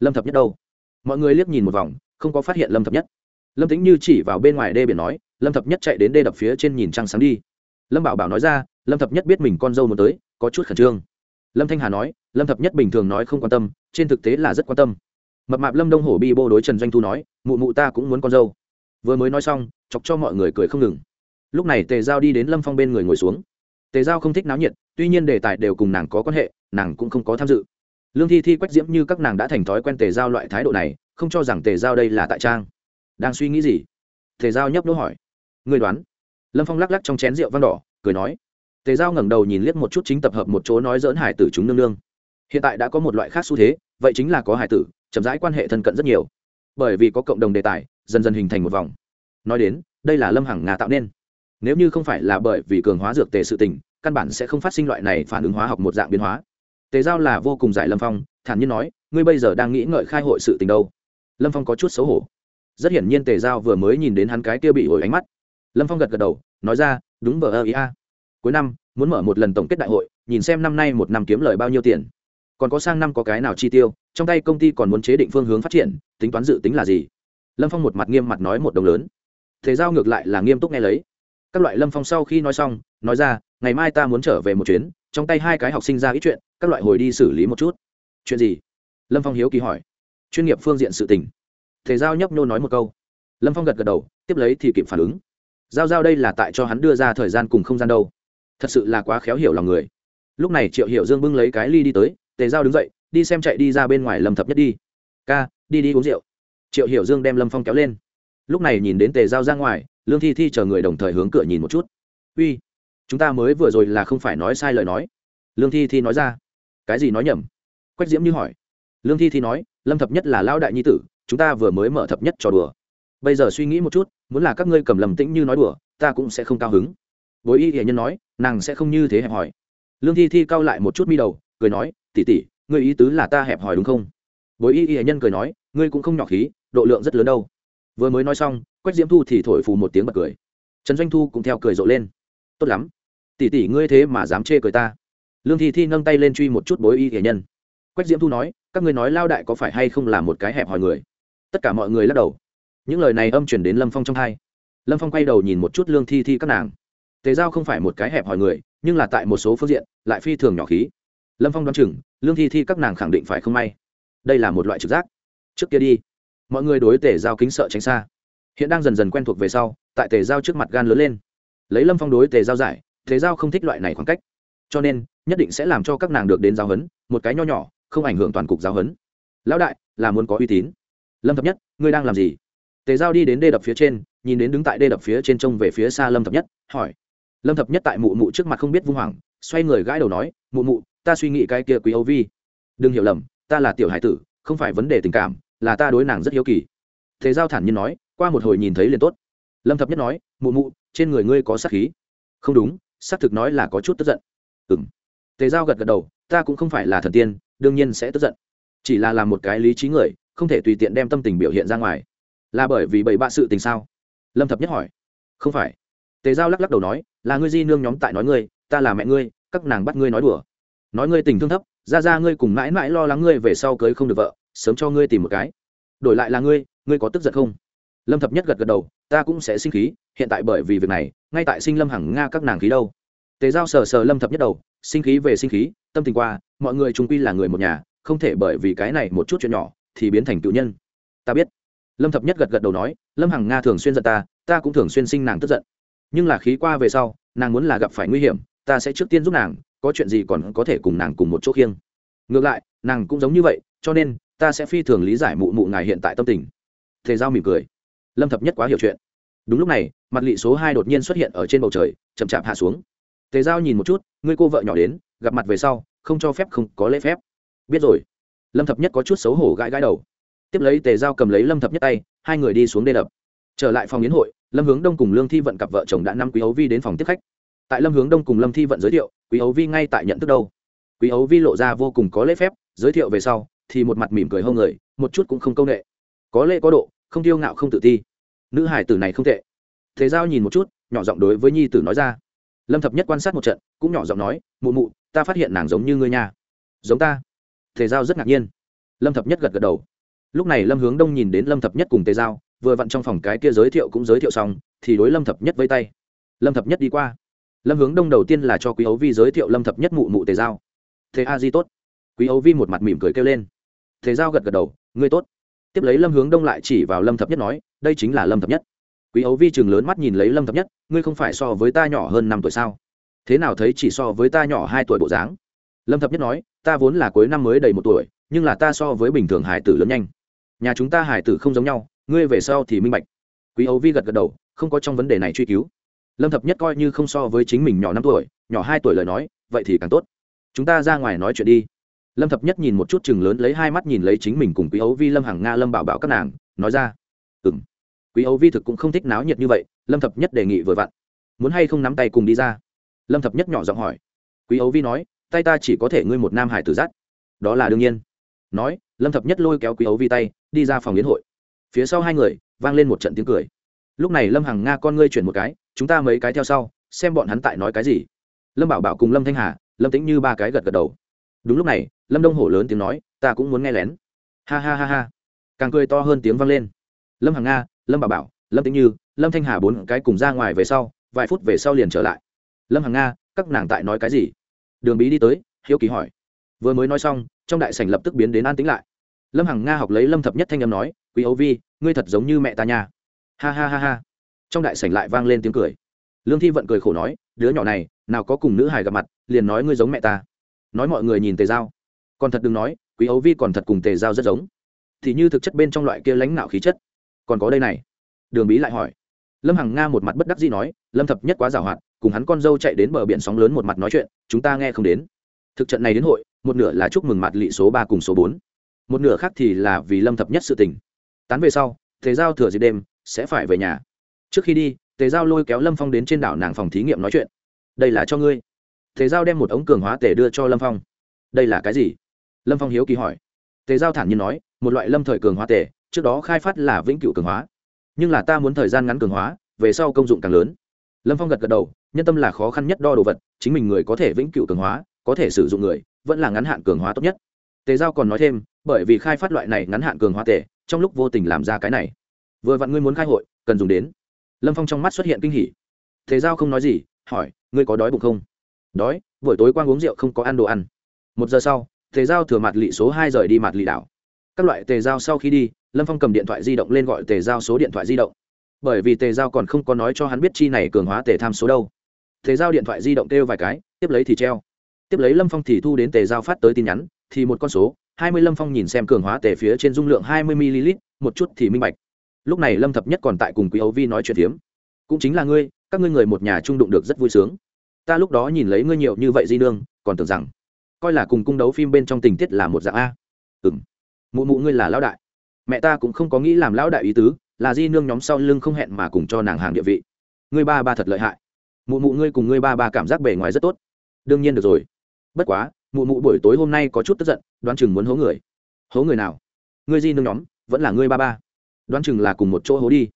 Lâm thập nhất đâu? Mọi người liếc nhìn một vòng, không có phát hiện lâm thập nhất. Lâm tĩnh như chỉ vào bên ngoài đê biển nói, lâm thập nhất chạy đến đê đập phía trên nhìn trăng sáng đi. Lâm bảo bảo nói ra, lâm thập nhất biết mình con dâu muốn tới, có chút khẩn trương. Lâm thanh hà nói, lâm thập nhất bình thường nói không quan tâm, trên thực tế là rất quan tâm. Mập mạp lâm đông hổ bi bô đối trần doanh thu nói, mụ mụ ta cũng muốn con dâu. Vừa mới nói xong, chọc cho mọi người cười không ngừng. Lúc này tề giao đi đến lâm phong bên người ngồi xuống tề giao không thích náo nhiệt, tuy nhiên đề tài đều cùng nàng có quan hệ, nàng cũng không có tham dự. Lương thi thi quách diễm như các nàng đã thành thói quen tề giao loại thái độ này, không cho rằng tề giao đây là tại trang. Đang suy nghĩ gì? Tề giao nhấp đỗ hỏi. Người đoán. Lâm phong lắc lắc trong chén rượu văn đỏ, cười nói. Tề giao ngẩng đầu nhìn liếc một chút chính tập hợp một chỗ nói dỡn hải tử chúng nương nương. Hiện tại đã có một loại khác xu thế, vậy chính là có hải tử, chậm rãi quan hệ thân cận rất nhiều. Bởi vì có cộng đồng đề tài, dần dần hình thành một vòng. Nói đến, đây là lâm hằng nga tạo nên nếu như không phải là bởi vì cường hóa dược tề sự tình, căn bản sẽ không phát sinh loại này phản ứng hóa học một dạng biến hóa. Tề giao là vô cùng giải lâm phong, thản nhiên nói, ngươi bây giờ đang nghĩ ngợi khai hội sự tình đâu? Lâm phong có chút xấu hổ. Rất hiển nhiên tề giao vừa mới nhìn đến hắn cái kia bị ổi ánh mắt. Lâm phong gật gật đầu, nói ra, đúng vờ ơ ý a. Cuối năm, muốn mở một lần tổng kết đại hội, nhìn xem năm nay một năm kiếm lời bao nhiêu tiền. Còn có sang năm có cái nào chi tiêu, trong tay công ty còn muốn chế định phương hướng phát triển, tính toán dự tính là gì? Lâm phong một mặt nghiêm mặt nói một đồng lớn. Thế giao ngược lại là nghiêm túc nghe lấy các loại lâm phong sau khi nói xong, nói ra, ngày mai ta muốn trở về một chuyến, trong tay hai cái học sinh ra ít chuyện, các loại hồi đi xử lý một chút. Chuyện gì? Lâm phong hiếu kỳ hỏi. Chuyên nghiệp phương diện sự tình. Thể giao nhấp nhô nói một câu. Lâm phong gật gật đầu, tiếp lấy thì kịp phản ứng. Giao giao đây là tại cho hắn đưa ra thời gian cùng không gian đâu. Thật sự là quá khéo hiểu lòng người. Lúc này triệu hiểu dương bưng lấy cái ly đi tới tề giao đứng dậy, đi xem chạy đi ra bên ngoài lâm thập nhất đi. Ca, đi đi uống rượu. Triệu hiểu dương đem lâm phong kéo lên. Lúc này nhìn đến tề giao ra ngoài lương thi thi chờ người đồng thời hướng cửa nhìn một chút. Uy, chúng ta mới vừa rồi là không phải nói sai lời nói. Lương thi thi nói ra. Cái gì nói nhầm? Quách diễm như hỏi. Lương thi thi nói, lâm thập nhất là lão đại nhi tử, chúng ta vừa mới mở thập nhất trò đùa. Bây giờ suy nghĩ một chút, muốn là các ngươi cầm lầm tĩnh như nói đùa, ta cũng sẽ không cao hứng. Bối y hiển nhân nói, nàng sẽ không như thế hẹp hòi. Lương thi thi cau lại một chút mi đầu, cười nói tỉ tỉ ngươi ý tứ là ta hẹp hòi đúng không? Bối y hiển nhân cười nói, ngươi cũng không nhỏ khí, độ lượng rất lớn đâu. Vừa mới nói xong quách diễm thu thì thổi phù một tiếng bật cười. Trần doanh thu cũng theo cười rộ lên. Tốt lắm. Tỉ tỉ ngươi thế mà dám chê cười ta. Lương thi thi nâng tay lên truy một chút bối y nghệ nhân. Quách diễm thu nói, các ngươi nói lao đại có phải hay không là một cái hẹp hòi người? Tất cả mọi người lắc đầu. Những lời này âm chuyển đến lâm phong trong hai. Lâm phong quay đầu nhìn một chút lương thi thi các nàng. Tề giao không phải một cái hẹp hòi người, nhưng là tại một số phương diện, lại phi thường nhỏ khí. Lâm phong đoán chừng, lương thi thi các nàng khẳng định phải không may. Đây là một loại trực giác. Trước kia đi, mọi người đối tề giao kính sợ tránh xa hiện đang dần dần quen thuộc về sau, tại tề giao trước mặt gan lớn lên. Lấy lâm phong đối tề giao giải, tề giao không thích loại này khoảng cách. Cho nên, nhất định sẽ làm cho các nàng được đến giáo huấn, một cái nho nhỏ, không ảnh hưởng toàn cục giáo huấn. Lão đại, là muốn có uy tín. Lâm thập nhất, ngươi đang làm gì? Tề giao đi đến đê đập phía trên, nhìn đến đứng tại đê đập phía trên trông về phía xa lâm thập nhất, hỏi. Lâm thập nhất tại mụ mụ trước mặt không biết vung hoàng xoay người gãi đầu nói, mụ mụ, ta suy nghĩ cái kia quý âu vi. Đừng hiểu lầm, ta là tiểu hải tử, không phải vấn đề tình cảm, là ta đối nàng rất hiếu kỳ. Thế giao thản nhiên nói qua một hồi nhìn thấy liền tốt. Lâm thập nhất nói, mụ mụ, trên người ngươi có sát khí. Không đúng xác thực nói là có chút tức giận. Ừ m tề giao gật gật đầu, ta cũng không phải là thần tiên, đương nhiên sẽ tức giận. Chỉ là làm một cái lý trí người, không thể tùy tiện đem tâm tình biểu hiện ra ngoài. Là bởi vì bảy bạ sự tình sao? Lâm thập nhất hỏi. Không phải. Tề giao lắc lắc đầu nói, là ngươi di nương nhóm tại nói ngươi, ta là mẹ ngươi, các nàng bắt ngươi nói đùa. Nói ngươi tình thương thấp, ra ra ngươi cùng mãi mãi lo lắng ngươi về sau cưới không được vợ, sớm cho ngươi tìm một cái. Đổi lại là ngươi ngươi có tức giận không? Lâm thập nhất gật gật đầu, ta cũng sẽ sinh khí, hiện tại bởi vì việc này, ngay tại sinh lâm hằng nga các nàng khí đâu. Tề giao sờ sờ lâm thập nhất đầu, sinh khí về sinh khí, tâm tình qua, mọi người chúng quy là người một nhà, không thể bởi vì cái này một chút chuyện nhỏ, thì biến thành tự nhân. Ta biết. Lâm thập nhất gật gật đầu nói, lâm hằng nga thường xuyên giận ta ta cũng thường xuyên sinh nàng tức giận. Nhưng là khí qua về sau, nàng muốn là gặp phải nguy hiểm, ta sẽ trước tiên giúp nàng, có chuyện gì còn có thể cùng nàng cùng một chỗ khiêng. Ngược lại, nàng cũng giống như vậy, cho nên ta sẽ phi thường lý giải mụ mụ ngài hiện tại tâm tình. Thế giao mỉm cười lâm thập nhất quá hiểu chuyện. Đúng lúc này, mặt lị số hai đột nhiên xuất hiện ở trên bầu trời, chậm chạp hạ xuống. Tề giao nhìn một chút, ngươi cô vợ nhỏ đến, gặp mặt về sau, không cho phép không có lễ phép. Biết rồi. Lâm thập nhất có chút xấu hổ gãi gãi đầu. Tiếp lấy tề giao cầm lấy lâm thập nhất tay, hai người đi xuống đê đập. Trở lại phòng yến hội, lâm hướng đông cùng lương thi vận cặp vợ chồng đã năm quý ấu vi đến phòng tiếp khách. Tại lâm hướng đông cùng lâm thi vận giới thiệu, quý ấu vi ngay tại nhận thức đâu. Quý ấu vi lộ ra vô cùng có lễ phép, giới thiệu về sau, thì một mặt mỉm cười hông người, một chút cũng không công nghệ có lễ có độ, không tiêu ngạo không tự ti nữ hải tử này không tệ. Thế giao nhìn một chút, nhỏ giọng đối với nhi tử nói ra. Lâm thập nhất quan sát một trận, cũng nhỏ giọng nói, mụ mụ, ta phát hiện nàng giống như ngươi nha. Giống ta? Thế giao rất ngạc nhiên. Lâm thập nhất gật gật đầu. Lúc này lâm hướng đông nhìn đến lâm thập nhất cùng tề giao, vừa vặn trong phòng cái kia giới thiệu cũng giới thiệu xong, thì đối lâm thập nhất vây tay. Lâm thập nhất đi qua. Lâm hướng đông đầu tiên là cho quý ấu vi giới thiệu lâm thập nhất mụ mụ tề giao. Thế a di tốt. Quý ấu vi một mặt mỉm cười kêu lên. Thế giao gật gật đầu, ngươi tốt. Tiếp lấy lâm hướng đông lại chỉ vào lâm thập nhất nói đây chính là lâm thập nhất quý ấu vi chừng lớn mắt nhìn lấy lâm thập nhất ngươi không phải so với ta nhỏ hơn năm tuổi sao thế nào thấy chỉ so với ta nhỏ hai tuổi bộ dáng lâm thập nhất nói ta vốn là cuối năm mới đầy một tuổi nhưng là ta so với bình thường hải tử lớn nhanh nhà chúng ta hải tử không giống nhau ngươi về sau thì minh bạch quý ấu vi gật gật đầu không có trong vấn đề này truy cứu lâm thập nhất coi như không so với chính mình nhỏ năm tuổi nhỏ hai tuổi lời nói vậy thì càng tốt chúng ta ra ngoài nói chuyện đi lâm thập nhất nhìn một chút chừng lớn lấy hai mắt nhìn lấy chính mình cùng quý ấu vi lâm hằng nga lâm bảo bảo các nàng nói ra ừ m quý ấu vi thực cũng không thích náo nhiệt như vậy, lâm thập nhất đề nghị vừa vặn. Muốn hay không nắm tay cùng đi ra? Lâm thập nhất nhỏ giọng hỏi. Quý ấu vi nói, tay ta chỉ có thể ngươi một nam hải tử dắt. Đó là đương nhiên. Nói, lâm thập nhất lôi kéo quý ấu vi tay, đi ra phòng liên hội. Phía sau hai người, vang lên một trận tiếng cười. Lúc này lâm hằng nga con ngươi chuyển một cái, chúng ta mấy cái theo sau, xem bọn hắn tại nói cái gì. Lâm bảo bảo cùng lâm thanh hà, lâm tính như ba cái gật gật đầu. Đúng lúc này, lâm đông hổ lớn tiếng nói, ta cũng muốn nghe lén. Ha ha ha ha. Càng cười to hơn tiếng vang lên. Lâm hằng nga lâm bảo bảo, lâm tĩnh như, lâm thanh hà bốn cái cùng ra ngoài về sau, vài phút về sau liền trở lại. Lâm hằng nga, các nàng tại nói cái gì? Đường bí đi tới, hiếu kỳ hỏi. Vừa mới nói xong, trong đại sảnh lập tức biến đến an tĩnh lại. Lâm hằng nga học lấy lâm thập nhất thanh âm nói, quý ấu vi, ngươi thật giống như mẹ ta nha. Ha ha ha ha. Trong đại sảnh lại vang lên tiếng cười. Lương thi vận cười khổ nói, đứa nhỏ này, nào có cùng nữ hài gặp mặt, liền nói ngươi giống mẹ ta. Nói mọi người nhìn tề giao. Còn thật đừng nói, quý ấu vi còn thật cùng tề giao rất giống. Thì như thực chất bên trong loại kia lãnh nạo khí chất còn có đây này. Đường bí lại hỏi. Lâm hằng nga một mặt bất đắc dĩ nói, lâm thập nhất quá giảo hoạt, cùng hắn con dâu chạy đến bờ biển sóng lớn một mặt nói chuyện, chúng ta nghe không đến. Thực trận này đến hội, một nửa là chúc mừng mặt lị số ba cùng số bốn. Một nửa khác thì là vì lâm thập nhất sự tình. Tán về sau thế giao thừa dịp đêm, sẽ phải về nhà. Trước khi đi, tề giao lôi kéo lâm phong đến trên đảo nàng phòng thí nghiệm nói chuyện. Đây là cho ngươi. Tề giao đem một ống cường hóa tề đưa cho lâm phong. Đây là cái gì? Lâm phong hiếu kỳ hỏi. Tề giao thản nhiên nói, một loại lâm thời cường hóa tề trước đó khai phát là vĩnh cửu cường hóa. Nhưng là ta muốn thời gian ngắn cường hóa, về sau công dụng càng lớn. Lâm phong gật gật đầu, nhân tâm là khó khăn nhất đo đồ vật, chính mình người có thể vĩnh cửu cường hóa, có thể sử dụng người, vẫn là ngắn hạn cường hóa tốt nhất. Tề giao còn nói thêm, bởi vì khai phát loại này ngắn hạn cường hóa tề, trong lúc vô tình làm ra cái này. Vừa vặn ngươi muốn khai hội, cần dùng đến. Lâm phong trong mắt xuất hiện kinh hỉ. Tề giao không nói gì, hỏi, ngươi có đói bụng không? Đói, buổi tối quang uống rượu không có ăn đồ ăn. Một giờ sau, tề giao thừa mặt lị số hai rời đi mặt lị đảo. Các loại tề giao sau khi đi lâm phong cầm điện thoại di động lên gọi tề giao số điện thoại di động. Bởi vì tề giao còn không có nói cho hắn biết chi này cường hóa tề tham số đâu. Tề giao điện thoại di động kêu vài cái, tiếp lấy thì treo. Tiếp lấy lâm phong thì thu đến tề giao phát tới tin nhắn, thì một con số, hai mươi lâm phong nhìn xem cường hóa tề phía trên dung lượng hai mươi ml, một chút thì minh bạch. Lúc này lâm thập nhất còn tại cùng quý ấu vi nói chuyện hiếm. cũng chính là ngươi, các ngươi người một nhà trung đụng được rất vui sướng. Ta lúc đó nhìn lấy ngươi nhiều như vậy di nương, còn tưởng rằng, coi là cùng cung đấu phim bên trong tình tiết là một dạng a. Ừ m mụ mụ ngươi là lão đại mẹ ta cũng không có nghĩ làm lão đại ý tứ, là di nương nhóm sau lưng không hẹn mà cùng cho nàng hàng địa vị. Ngươi ba ba thật lợi hại. Mụ mụ ngươi cùng ngươi ba ba cảm giác bề ngoài rất tốt. Đương nhiên được rồi. Bất quá, mụ mụ buổi tối hôm nay có chút tức giận, đoán chừng muốn hố người. Hố người nào? Ngươi di nương nhóm, vẫn là ngươi ba ba. Đoán chừng là cùng một chỗ hố đi.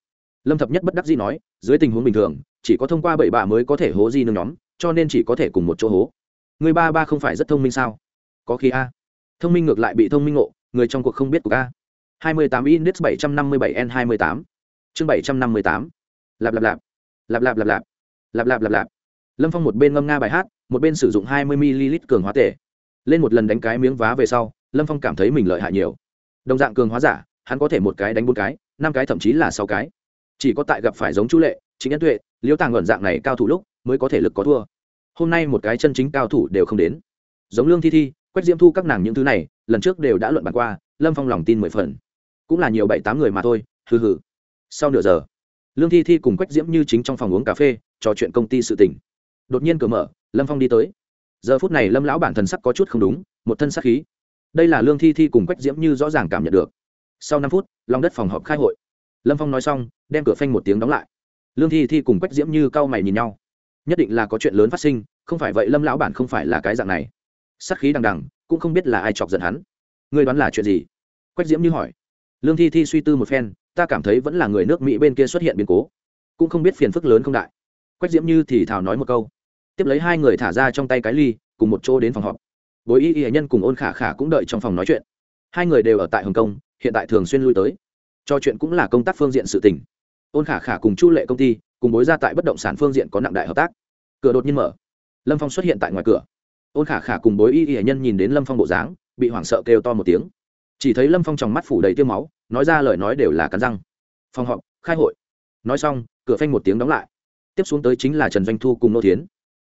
Lâm thập nhất bất đắc dĩ nói, dưới tình huống bình thường, chỉ có thông qua bảy bà mới có thể hố di nương nhóm, cho nên chỉ có thể cùng một chỗ hố. Người ba ba không phải rất thông minh sao? Có khi a. Thông minh ngược lại bị thông minh ngộ, người trong cuộc không biết của a. 28 Index 757N28. Chương 758. Lạp lạp lạp. Lạp lạp lạp lạp. Lạp lạp lạp lạp. Lâm Phong một bên ngâm nga bài hát, một bên sử dụng 20 ml cường hóa tể. Lên một lần đánh cái miếng vá về sau, Lâm Phong cảm thấy mình lợi hại nhiều. Đồng dạng cường hóa giả, hắn có thể một cái đánh bốn cái, năm cái thậm chí là sáu cái. Chỉ có tại gặp phải giống chú lệ, chính nhân tuệ, liễu tàng luận dạng này cao thủ lúc mới có thể lực có thua. Hôm nay một cái chân chính cao thủ đều không đến. Giống Lương Thi Thi, quét Diễm Thu các nàng những thứ này, lần trước đều đã luận bàn qua, Lâm Phong lòng tin mười phần cũng là nhiều bảy tám người mà thôi, hừ hừ. Sau nửa giờ, lương thi thi cùng quách diễm như chính trong phòng uống cà phê, trò chuyện công ty sự tỉnh đột nhiên cửa mở, lâm phong đi tới. Giờ phút này lâm lão bản thần sắc có chút không đúng, một thân sắc khí. Đây là lương thi thi cùng quách diễm như rõ ràng cảm nhận được. Sau năm phút, lòng đất phòng họp khai hội. Lâm phong nói xong, đem cửa phanh một tiếng đóng lại. Lương thi thi cùng quách diễm như cau mày nhìn nhau. Nhất định là có chuyện lớn phát sinh, không phải vậy lâm lão bản không phải là cái dạng này. Sắc khí đằng đằng, cũng không biết là ai chọc giận hắn. Ngươi đoán là chuyện gì? Quách diễm như hỏi lương thi thi suy tư một phen, ta cảm thấy vẫn là người nước mỹ bên kia xuất hiện biến cố. Cũng không biết phiền phức lớn không đại. Quách diễm như thì thảo nói một câu. Tiếp lấy hai người thả ra trong tay cái ly, cùng một chỗ đến phòng họp. Bối y y nhân cùng ôn khả khả cũng đợi trong phòng nói chuyện. Hai người đều ở tại hồng kông, hiện tại thường xuyên lui tới. Cho chuyện cũng là công tác phương diện sự tình. Ôn khả khả cùng chu lệ công ty, cùng bối ra tại bất động sản phương diện có nặng đại hợp tác. Cửa đột nhiên mở. Lâm phong xuất hiện tại ngoài cửa. Ôn khả khả cùng bối y y nhân nhìn đến lâm phong bộ dáng, bị hoảng sợ kêu to một tiếng. Chỉ thấy lâm phong trong mắt phủ đầy tiêu máu nói ra lời nói đều là cắn răng. Phòng họp, khai hội. Nói xong, cửa phanh một tiếng đóng lại. Tiếp xuống tới chính là trần doanh thu cùng nô thiến.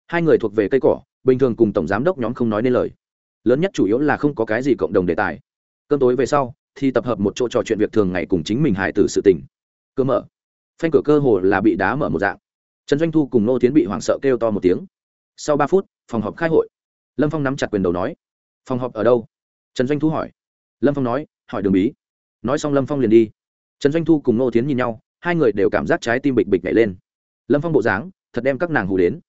Hai người thuộc về cây cỏ, bình thường cùng tổng giám đốc nhóm không nói nên lời. Lớn nhất chủ yếu là không có cái gì cộng đồng đề tài. Cơn tối về sau, thì tập hợp một chỗ trò chuyện việc thường ngày cùng chính mình hài tử sự tình. Cơ mở. Phanh cửa cơ hồ là bị đá mở một dạng. Trần doanh thu cùng nô tiến bị hoảng sợ kêu to một tiếng. Sau ba phút, phòng họp khai hội. Lâm phong nắm chặt quyền đầu nói. Phòng họp ở đâu? Trần doanh thu hỏi. Lâm phong nói, hỏi đường bí nói xong lâm phong liền đi trần doanh thu cùng nô tiến nhìn nhau hai người đều cảm giác trái tim bịch bịch nhảy lên lâm phong bộ dáng thật đem các nàng hù đến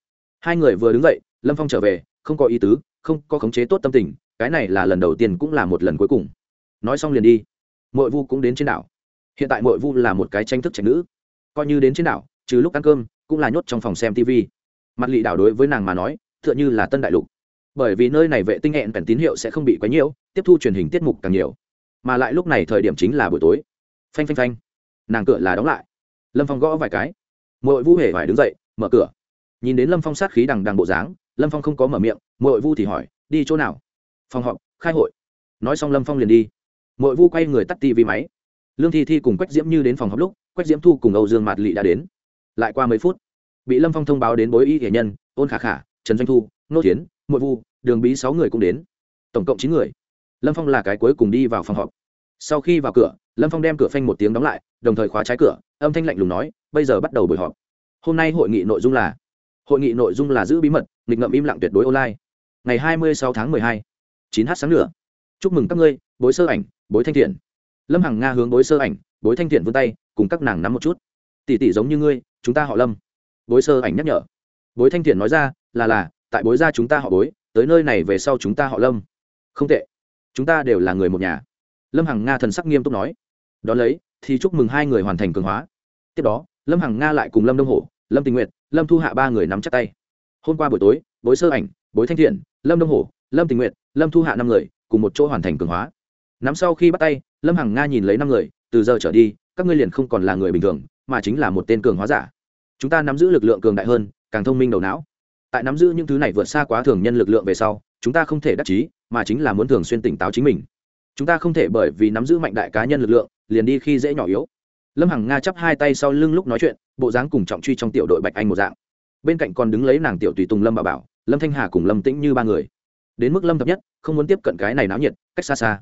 hai người vừa đứng dậy lâm phong trở về không có ý tứ không có khống chế tốt tâm tình cái này là lần đầu tiên cũng là một lần cuối cùng nói xong liền đi mội vu cũng đến trên đảo hiện tại mội vu là một cái tranh thức trạch nữ coi như đến trên đảo trừ lúc ăn cơm cũng là nhốt trong phòng xem tv mặt lị đảo đối với nàng mà nói tựa như là tân đại lục bởi vì nơi này vệ tinh hẹn bèn tín hiệu sẽ không bị quấy nhiễu tiếp thu truyền hình tiết mục càng nhiều mà lại lúc này thời điểm chính là buổi tối. Phanh phanh phanh. Nàng cửa là đóng lại. Lâm phong gõ vài cái. Mội vu hề phải đứng dậy, mở cửa. Nhìn đến lâm phong sát khí đằng đằng bộ dáng, lâm phong không có mở miệng mội vu thì hỏi, đi chỗ nào? Phòng họp, khai hội. Nói xong lâm phong liền đi. Mội vu quay người tắt tivi máy. Lương thi thi cùng quách diễm như đến phòng họp lúc, quách diễm thu cùng âu dương mạt lị đã đến. Lại qua mấy phút, bị lâm phong thông báo đến bối y thể nhân, ôn khả khả, trần doanh thu, nô tiến mội vu, đường bí sáu người cũng đến. Tổng cộng chín người lâm phong là cái cuối cùng đi vào phòng họp. Sau khi vào cửa, lâm phong đem cửa phanh một tiếng đóng lại, đồng thời khóa trái cửa, âm thanh lạnh lùng nói, bây giờ bắt đầu buổi họp. Hôm nay hội nghị nội dung là hội nghị nội dung là giữ bí mật, nghịch ngậm im lặng tuyệt đối online. Ngày hai mươi sáu tháng hai, chín h sáng nữa. Chúc mừng các ngươi, bối sơ ảnh, bối thanh thiện. Lâm hằng nga hướng bối sơ ảnh, bối thanh thiện vươn tay, cùng các nàng nắm một chút. Tỷ tỷ giống như ngươi, chúng ta họ lâm. Bối sơ ảnh nhắc nhở. Bối thanh thiện nói ra, là là, tại bối ra chúng ta họ bối, tới nơi này về sau chúng ta họ lâm. Không tệ chúng ta đều là người một nhà. Lâm hằng nga thần sắc nghiêm túc nói. Đ ó lấy, thì chúc mừng hai người hoàn thành cường hóa. Tiếp đó, lâm hằng nga lại cùng lâm đông hổ, lâm tình nguyện lâm thu hạ ba người nắm chắc tay. Hôm qua buổi tối, bối sơ ảnh, bối thanh thiện, lâm đông hổ, lâm tình nguyện lâm thu hạ năm người, cùng một chỗ hoàn thành cường hóa. Nắm sau khi bắt tay, lâm hằng nga nhìn lấy năm người, từ giờ trở đi, các ngươi liền không còn là người bình thường, mà chính là một tên cường hóa giả. Chúng ta nắm giữ lực lượng cường đại hơn, càng thông minh đầu não. Tại nắm giữ những thứ này vượt xa quá thường nhân lực lượng về sau, chúng ta không thể đắc chí mà chính là muốn thường xuyên tỉnh táo chính mình. Chúng ta không thể bởi vì nắm giữ mạnh đại cá nhân lực lượng, liền đi khi dễ nhỏ yếu. Lâm hằng nga chắp hai tay sau lưng lúc nói chuyện, bộ dáng cùng trọng truy trong tiểu đội bạch anh một dạng. Bên cạnh còn đứng lấy nàng tiểu tùy tùng lâm bà bảo, lâm thanh hà cùng lâm tĩnh như ba người. Đến mức lâm thập nhất, không muốn tiếp cận cái này náo nhiệt, cách xa xa.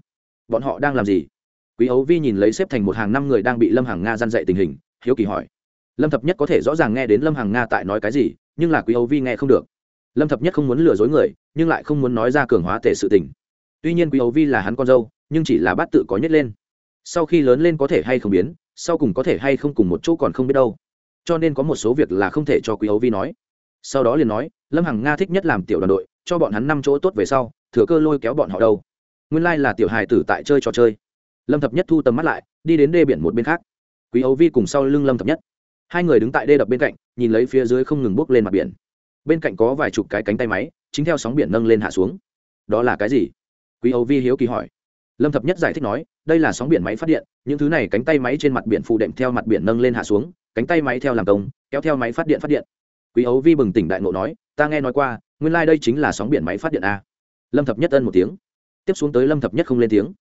Bọn họ đang làm gì? Quý ấu vi nhìn lấy xếp thành một hàng năm người đang bị lâm hàng nga g i a n dạy tình hình, hiếu kỳ hỏi. Lâm thập nhất có thể rõ ràng nghe đến lâm hàng nga tại nói cái gì, nhưng là quý ấu vi nghe không được lâm thập nhất không muốn lừa dối người, nhưng lại không muốn nói ra cường hóa tể sự tình. Tuy nhiên quý ấu vi là hắn con dâu, nhưng chỉ là bát tự có nhất lên. Sau khi lớn lên có thể hay không biến, sau cùng có thể hay không cùng một chỗ còn không biết đâu. Cho nên có một số việc là không thể cho quý ấu vi nói. Sau đó liền nói, lâm hằng nga thích nhất làm tiểu đoàn đội, cho bọn hắn năm chỗ tốt về sau, thừa cơ lôi kéo bọn họ đâu. Nguyên lai、like、là tiểu hài tử tại chơi trò chơi. Lâm thập nhất thu tầm mắt lại, đi đến đê biển một bên khác. Quý ấu vi cùng sau lưng lâm thập nhất. Hai người đứng tại đê đập bên cạnh, nhìn lấy phía dưới không ngừng bốc lên mặt biển bên cạnh có vài chục cái cánh tay máy, chính theo sóng biển nâng lên hạ xuống. Đó là cái gì? Quý Âu vi hiếu kỳ hỏi. Lâm thập nhất giải thích nói, đây là sóng biển máy phát điện, những thứ này cánh tay máy trên mặt biển phụ đệm theo mặt biển nâng lên hạ xuống, cánh tay máy theo làm công, kéo theo máy phát điện phát điện. Quý ấu vi bừng tỉnh đại ngộ nói, ta nghe nói qua, nguyên lai、like、đây chính là sóng biển máy phát điện a. Lâm thập nhất ân một tiếng. Tiếp xuống tới lâm thập nhất không lên tiếng.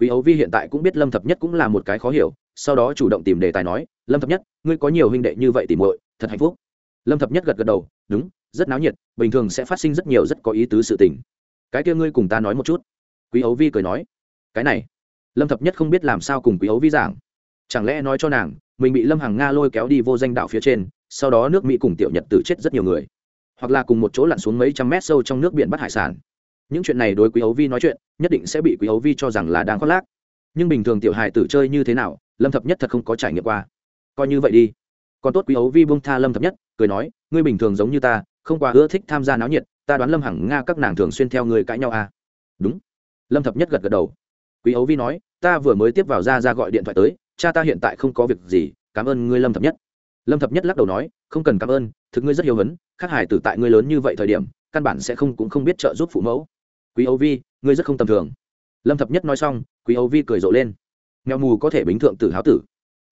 Quý ấu vi hiện tại cũng biết lâm thập nhất cũng là một cái khó hiểu, sau đó chủ động tìm đề tài nói, lâm thập nhất, ngươi có nhiều huynh đệ như vậy tìm muội, thật hạnh phúc. Lâm thập nhất gật gật đầu, đúng rất náo nhiệt, bình thường sẽ phát sinh rất nhiều rất có ý tứ sự tình. Cái kia ngươi cùng ta nói một chút. Quý ấu vi cười nói. Cái này, lâm thập nhất không biết làm sao cùng quý ấu vi giảng. Chẳng lẽ nói cho nàng, mình bị lâm hàng nga lôi kéo đi vô danh đạo phía trên, sau đó nước mỹ cùng tiểu nhật tử chết rất nhiều người. Hoặc là cùng một chỗ lặn xuống mấy trăm mét sâu trong nước biển bắt hải sản. Những chuyện này đối quý ấu vi nói chuyện, nhất định sẽ bị quý ấu vi cho rằng là đang khoác lác. Nhưng bình thường tiểu hài tử chơi như thế nào, lâm thập nhất thật không có trải nghiệm qua. Coi như vậy đi. Còn tốt quý ấu vi bông tha lâm thập nhất, cười nói, ngươi bình thường giống như ta không quá ưa thích tham gia náo nhiệt, ta đoán lâm hằng nga các nàng thường xuyên theo người cãi nhau à. đúng. Lâm thập nhất gật gật đầu. Quý ấu vi nói, ta vừa mới tiếp vào ra ra gọi điện thoại tới, cha ta hiện tại không có việc gì, cảm ơn ngươi lâm thập nhất. Lâm thập nhất lắc đầu nói, không cần cảm ơn, thực ngươi rất hiếu hấn khắc hải tử tại ngươi lớn như vậy thời điểm, căn bản sẽ không cũng không biết trợ giúp phụ mẫu. Quý ấu vi, ngươi rất không tầm thường. Lâm thập nhất nói xong, quý ấu vi cười rộ lên. Nghèo mù có thể bính thượng tử háo tử.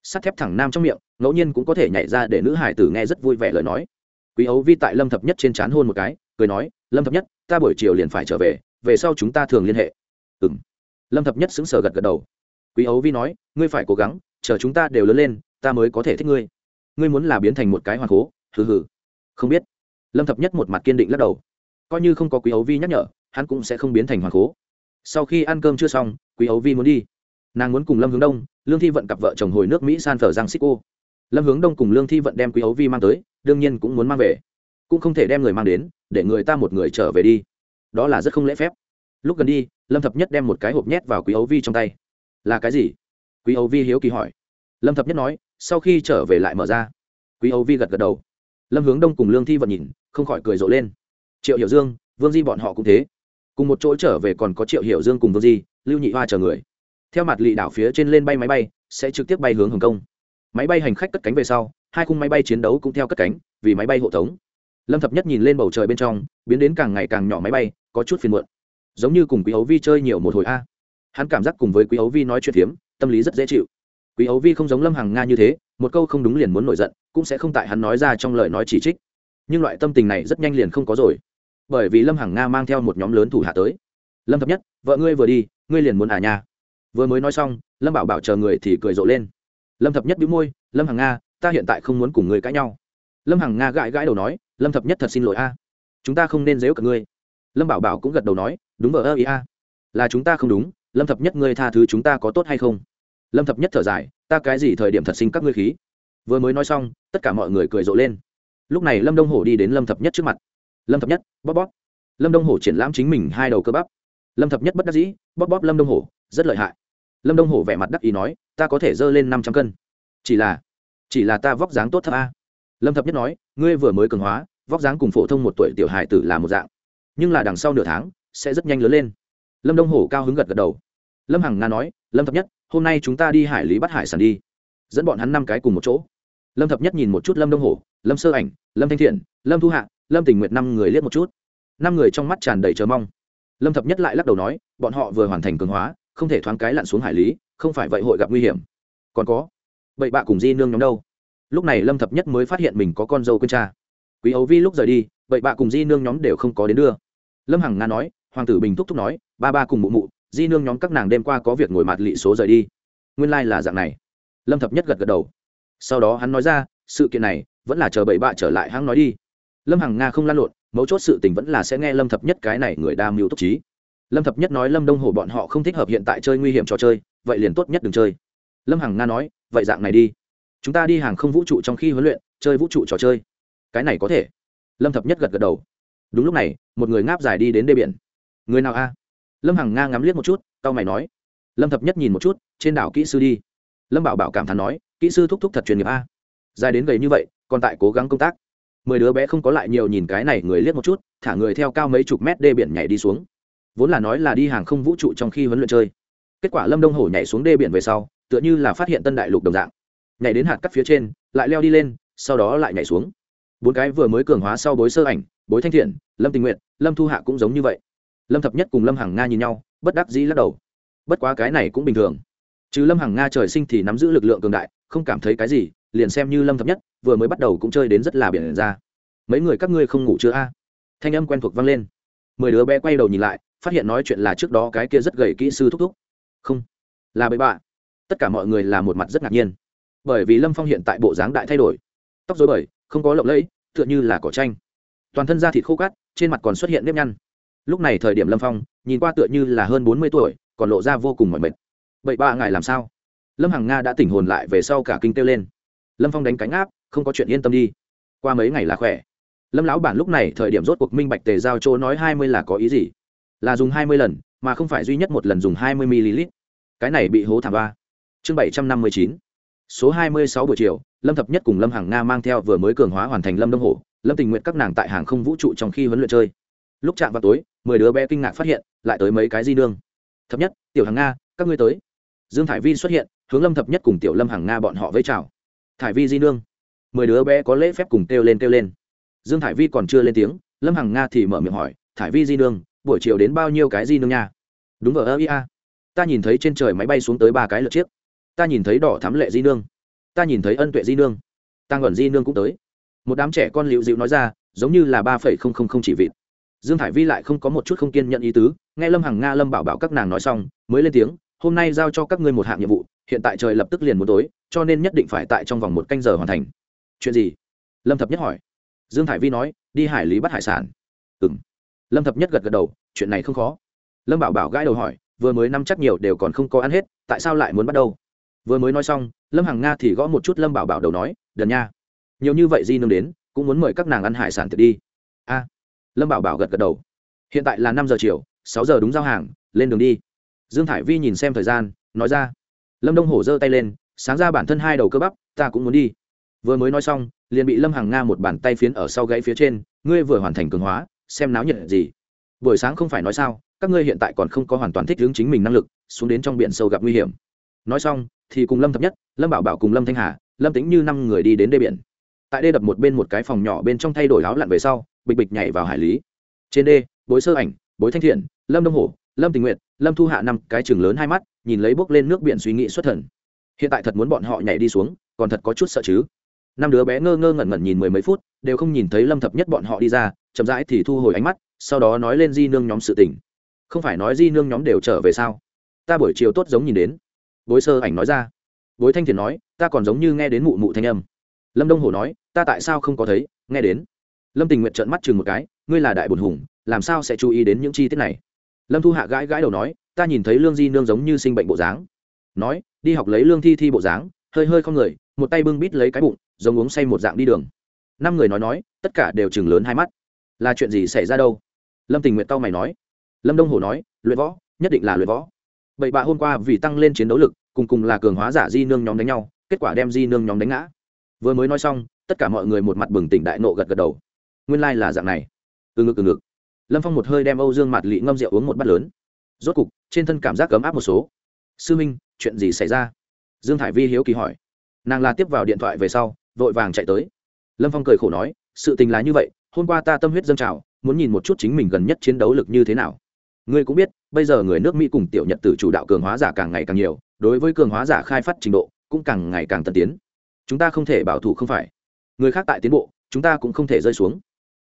Sắt thép thẳng nam trong miệng, ngẫu nhiên cũng có thể nhảy ra để nữ hải tử nghe rất vui vẻ lời nói quý ấu vi tại lâm thập nhất trên c h á n hôn một cái, cười nói, lâm thập nhất, ta buổi chiều liền phải trở về về sau chúng ta thường liên hệ. Ừ m lâm thập nhất xứng sờ gật gật đầu. Quý ấu vi nói, ngươi phải cố gắng, chờ chúng ta đều lớn lên, ta mới có thể thích ngươi. Ngươi muốn là biến thành một cái hoàng cố hừ hừ. Không biết. Lâm thập nhất một mặt kiên định lắc đầu. Coi như không có quý ấu vi nhắc nhở, hắn cũng sẽ không biến thành hoàng cố sau khi ăn cơm chưa xong, quý ấu vi muốn đi. Nàng muốn cùng lâm hướng đông, lương thi vận cặp vợ chồng hồi nước mỹ san phở giang xích lâm hướng đông cùng lương thi vận đem quý ấu vi mang tới, đương nhiên cũng muốn mang về. Cũng không thể đem người mang đến, để người ta một người trở về đi. Đó là rất không lễ phép. Lúc gần đi, lâm thập nhất đem một cái hộp nhét vào quý ấu vi trong tay. Là cái gì? Quý ấu vi hiếu kỳ hỏi. Lâm thập nhất nói, sau khi trở về lại mở ra. Quý ấu vi gật gật đầu. Lâm hướng đông cùng lương thi vận nhìn, không khỏi cười rộ lên. Triệu hiểu dương, vương di bọn họ cũng thế. Cùng một chỗ trở về còn có triệu hiểu dương cùng vương di, lưu nhị hoa chờ người. Theo mặt lị đảo phía trên lên bay máy bay, sẽ trực tiếp bay hướng hồng kông máy bay hành khách cất cánh về sau, hai khung máy bay chiến đấu cũng theo cất cánh, vì máy bay hộ tống. Lâm thập nhất nhìn lên bầu trời bên trong, biến đến càng ngày càng nhỏ máy bay, có chút phiền muộn. Giống như cùng quý ấu vi chơi nhiều một hồi a. Hắn cảm giác cùng với quý ấu vi nói chuyện phiếm, tâm lý rất dễ chịu. Quý ấu vi không giống lâm hằng nga như thế, một câu không đúng liền muốn nổi giận, cũng sẽ không tại hắn nói ra trong lời nói chỉ trích. Nhưng loại tâm tình này rất nhanh liền không có rồi. Bởi vì lâm hằng nga mang theo một nhóm lớn thủ hạ tới. Lâm thập nhất, vợ ngươi vừa đi, ngươi liền muốn à nha? Vừa mới nói xong, lâm bảo bảo chờ người thì cười rộ lên lâm thập nhất bĩu môi, lâm hằng nga, ta hiện tại không muốn cùng người cãi nhau. Lâm hằng nga gãi gãi đầu nói, lâm thập nhất thật xin lỗi a. Chúng ta không nên dếu cả ngươi. Lâm bảo bảo cũng gật đầu nói, đúng vợ ơ ý a. Là chúng ta không đúng, lâm thập nhất ngươi tha thứ chúng ta có tốt hay không? Lâm thập nhất thở dài, ta cái gì thời điểm thật sinh các ngươi khí? Vừa mới nói xong, tất cả mọi người cười rộ lên. Lúc này lâm đông hổ đi đến lâm thập nhất trước mặt. Lâm thập nhất, bóp bóp. Lâm đông hổ triển lãm chính mình hai đầu cơ bắp. Lâm thập nhất bất đắc dĩ, bóp bóp lâm đông hổ, rất lợi hại lâm đông hổ vẻ mặt đắc ý nói ta có thể dơ lên năm trăm cân chỉ là chỉ là ta vóc dáng tốt thấp a lâm thập nhất nói ngươi vừa mới cường hóa vóc dáng cùng phổ thông một tuổi tiểu hài tử là một dạng nhưng là đằng sau nửa tháng sẽ rất nhanh lớn lên lâm đông hổ cao hứng gật gật đầu lâm hằng nga nói lâm thập nhất hôm nay chúng ta đi hải lý bắt hải sản đi dẫn bọn hắn năm cái cùng một chỗ lâm thập nhất nhìn một chút lâm đông hổ lâm sơ ảnh lâm thanh thiện lâm thu hạ lâm tình nguyện năm người liếc một chút năm người trong mắt tràn đầy chờ mong lâm thập nhất lại lắc đầu nói bọn họ vừa hoàn thành cường hóa không thể thoáng cái lặn xuống hải lý, không phải vậy hội gặp nguy hiểm. Còn có, bậy bạ cùng di nương nhóm đâu? Lúc này lâm thập nhất mới phát hiện mình có con dâu quên cha. Quý ấu vi lúc rời đi, bậy bạ cùng di nương nhóm đều không có đến đưa. Lâm hằng nga nói, hoàng tử bình thúc thúc nói, ba ba cùng mụ mụ, di nương nhóm các nàng đêm qua có việc ngồi mặt lị số rời đi. Nguyên lai、like、là dạng này. Lâm thập nhất gật gật đầu. Sau đó hắn nói ra, sự kiện này, vẫn là chờ bậy bạ trở lại hắn nói đi. Lâm hằng nga không lan lộn, mấu chốt sự tình vẫn là sẽ nghe lâm thập nhất cái này người đa mưu túc trí lâm thập nhất nói lâm đông hồ bọn họ không thích hợp hiện tại chơi nguy hiểm trò chơi, vậy liền tốt nhất đừng chơi. Lâm hằng nga nói, vậy dạng này đi. Chúng ta đi hàng không vũ trụ trong khi huấn luyện, chơi vũ trụ trò chơi. Cái này có thể. Lâm thập nhất gật gật đầu. Đúng lúc này, một người ngáp dài đi đến đê biển. Người nào a? Lâm hằng nga ngắm liếc một chút tao mày nói. Lâm thập nhất nhìn một chút, trên đảo kỹ sư đi. Lâm bảo bảo cảm thán nói, kỹ sư thúc thúc thật chuyên nghiệp a. Dài đến gầy như vậy, còn tại cố gắng công tác. Mười đứa bé không có lại nhiều nhìn cái này, người liếc một chút, thả người theo cao mấy chục mét đê biển nhảy đi xuống vốn là nói là đi hàng không vũ trụ trong khi huấn luyện chơi. Kết quả lâm đông hổ nhảy xuống đê biển về sau, tựa như là phát hiện tân đại lục đồng dạng. Nhảy đến hạt cắt phía trên, lại leo đi lên, sau đó lại nhảy xuống. Bốn cái vừa mới cường hóa sau bối sơ ảnh, bối thanh thiện, lâm tình nguyện lâm thu hạ cũng giống như vậy. Lâm thập nhất cùng lâm hằng nga nhìn nhau, bất đắc dĩ lắc đầu. Bất quá cái này cũng bình thường. Chứ lâm hằng nga trời sinh thì nắm giữ lực lượng cường đại, không cảm thấy cái gì, liền xem như lâm thập nhất, vừa mới bắt đầu cũng chơi đến rất là biển ra. Mấy người các ngươi không ngủ chưa a? Thanh âm quen thuộc vang lên. Mười đứa bé quay đầu nhìn lại phát hiện nói chuyện là trước đó cái kia rất gầy kỹ sư thúc thúc. Không, là bậy bạ. Tất cả mọi người là một mặt rất ngạc nhiên. Bởi vì lâm phong hiện tại bộ dáng đại thay đổi. Tóc dối bời, không có lộng lẫy, tựa như là cỏ tranh toàn thân da thịt khô cát, trên mặt còn xuất hiện nếp nhăn. Lúc này thời điểm lâm phong, nhìn qua tựa như là hơn bốn mươi tuổi, còn lộ ra vô cùng mỏi mệt. Bậy bạ ngài làm sao? Lâm hằng nga đã tỉnh hồn lại về sau cả kinh kêu lên. Lâm phong đánh cánh áp, không có chuyện yên tâm đi. Qua mấy ngày là khỏe. Lâm lão bản lúc này thời điểm rốt cuộc minh bạch tề giao chỗ nói hai mươi là có ý gì? Là dùng hai mươi lần, mà không phải duy nhất một lần dùng hai mươi ml. Cái này bị hố thảm ba. Chương bảy trăm năm mươi chín. Số hai mươi sáu buổi chiều, lâm thập nhất cùng lâm hằng nga mang theo vừa mới cường hóa hoàn thành lâm đông hổ, lâm tình nguyện các nàng tại hàng không vũ trụ trong khi huấn luyện chơi. Lúc chạm vào tối, mười đứa bé kinh ngạc phát hiện, lại tới mấy cái di nương. Thập nhất, tiểu hằng nga, các ngươi tới. Dương thải vi xuất hiện, hướng lâm thập nhất cùng tiểu lâm hằng nga bọn họ với chào. Thải vi di nương. Mười đứa bé có lễ phép cùng kêu lên kêu lên. Dương thải vi còn chưa lên tiếng, lâm hằng nga thì mở miệng hỏi, thải vi di nương buổi chiều đến bao nhiêu cái di nương nha? Đúng vờ ơ ia ta nhìn thấy trên trời máy bay xuống tới ba cái lượt chiếc. Ta nhìn thấy đỏ thắm lệ di nương. Ta nhìn thấy ân tuệ di nương. Tăng ẩn di nương cũng tới. Một đám trẻ con liệu dịu nói ra, giống như là ba phẩy không không không chỉ vịt. Dương thải vi lại không có một chút không kiên nhận ý tứ, nghe lâm hằng nga lâm bảo bảo các nàng nói xong, mới lên tiếng, hôm nay giao cho các ngươi một hạng nhiệm vụ, hiện tại trời lập tức liền muốn tối, cho nên nhất định phải tại trong vòng một canh giờ hoàn thành. Chuyện gì? Lâm thập nhất hỏi. Dương thải vi nói, đi hải lý bắt hải sản. Ừng lâm thập nhất gật gật đầu, chuyện này không khó. Lâm bảo bảo gãi đầu hỏi, vừa mới năm chắc nhiều đều còn không có ăn hết, tại sao lại muốn bắt đầu? Vừa mới nói xong, lâm hằng nga thì gõ một chút lâm bảo bảo đầu nói, đần nha, nhiều như vậy di nương đến, cũng muốn mời các nàng ăn hải sản tiệc đi. A. Lâm bảo bảo gật gật đầu, hiện tại là năm giờ chiều, sáu giờ đúng giao hàng, lên đường đi. Dương thải vi nhìn xem thời gian, nói ra, lâm đông hổ giơ tay lên, sáng ra bản thân hai đầu cơ bắp, ta cũng muốn đi. Vừa mới nói xong, liền bị lâm hằng nga một bàn tay phiến ở sau gãy phía trên, ngươi vừa hoàn thành cường hóa xem náo nhiệt gì. Buổi sáng không phải nói sao, các ngươi hiện tại còn không có hoàn toàn thích hướng chính mình năng lực, xuống đến trong biển sâu gặp nguy hiểm. Nói xong, thì cùng lâm thập nhất, lâm bảo bảo cùng lâm thanh hà, lâm tính như năm người đi đến đê biển. Tại đê đập một bên một cái phòng nhỏ bên trong thay đổi áo lặn về sau, bịch bịch nhảy vào hải lý. Trên đê, bối sơ ảnh, bối thanh thiện, lâm đông hổ, lâm tình nguyện lâm thu hạ năm cái chừng lớn hai mắt, nhìn lấy bốc lên nước biển suy nghĩ xuất thần. Hiện tại thật muốn bọn họ nhảy đi xuống, còn thật có chút sợ chứ năm đứa bé ngơ ngơ ngẩn ngẩn nhìn mười mấy phút, đều không nhìn thấy lâm thập nhất bọn họ đi ra, chậm rãi thì thu hồi ánh mắt, sau đó nói lên di nương nhóm sự tình. Không phải nói di nương nhóm đều trở về sao? Ta buổi chiều tốt giống nhìn đến. Bối sơ ảnh nói ra. Bối thanh thiền nói, ta còn giống như nghe đến mụ mụ thanh âm. Lâm đông hồ nói, ta tại sao không có thấy, nghe đến. Lâm tình nguyện trợn mắt chừng một cái, ngươi là đại bồn hùng, làm sao sẽ chú ý đến những chi tiết này? Lâm thu hạ gãi gãi đầu nói, ta nhìn thấy lương di nương giống như sinh bệnh bộ dáng. Nói, đi học lấy lương thi thi bộ dáng, hơi hơi không người, một tay bưng bít lấy cái bụng giống uống say một dạng đi đường. Năm người nói nói, tất cả đều chừng lớn hai mắt. Là chuyện gì xảy ra đâu? Lâm tình nguyện tao mày nói. Lâm đông hồ nói, luyện võ, nhất định là luyện võ. Bậy bạ hôm qua vì tăng lên chiến đấu lực, cùng cùng là cường hóa giả di nương nhóm đánh nhau, kết quả đem di nương nhóm đánh ngã. Vừa mới nói xong, tất cả mọi người một mặt bừng tỉnh đại nộ gật gật đầu. Nguyên lai、like、là dạng này. Từ ngực từ ngực. Lâm phong một hơi đem âu dương mặt lị ngâm rượu uống một bát lớn. Rốt cục, trên thân cảm giác cấm áp một số. Sư minh, chuyện gì xảy ra? Dương thải vi hiếu kỳ hỏi. Nàng la tiếp vào điện thoại về sau vội vàng chạy tới. Lâm phong cười khổ nói, sự tình là như vậy, hôm qua ta tâm huyết dâng trào, muốn nhìn một chút chính mình gần nhất chiến đấu lực như thế nào. Ngươi cũng biết, bây giờ người nước mỹ cùng tiểu nhật tử chủ đạo cường hóa giả càng ngày càng nhiều, đối với cường hóa giả khai phát trình độ cũng càng ngày càng tân tiến. Chúng ta không thể bảo thủ không phải. Người khác tại tiến bộ, chúng ta cũng không thể rơi xuống.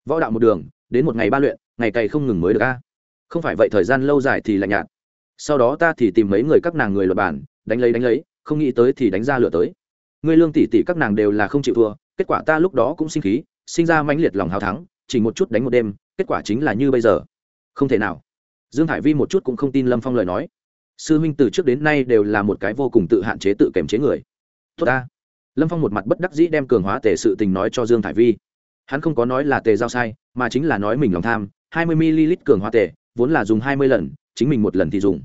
Võ đạo một đường, đến một ngày ba luyện, ngày cày không ngừng mới được a. Không phải vậy thời gian lâu dài thì lạnh nhạt. Sau đó ta thì tìm mấy người các nàng người luật bản, đánh lấy đánh lấy, không nghĩ tới thì đánh ra lửa tới. Ngươi lương tỷ tỷ các nàng đều là không chịu thua, kết quả ta lúc đó cũng sinh khí, sinh ra mãnh liệt lòng hào thắng, chỉ một chút đánh một đêm, kết quả chính là như bây giờ. Không thể nào. Dương hải vi một chút cũng không tin lâm phong lời nói. Sư huynh từ trước đến nay đều là một cái vô cùng tự hạn chế tự kềm chế người. Tốt ta. Lâm phong một mặt bất đắc dĩ đem cường hóa tề sự tình nói cho dương thải vi. Hắn không có nói là tề giao sai, mà chính là nói mình lòng tham, hai mươi ml cường hóa tề, vốn là dùng hai mươi lần, chính mình một lần thì dùng.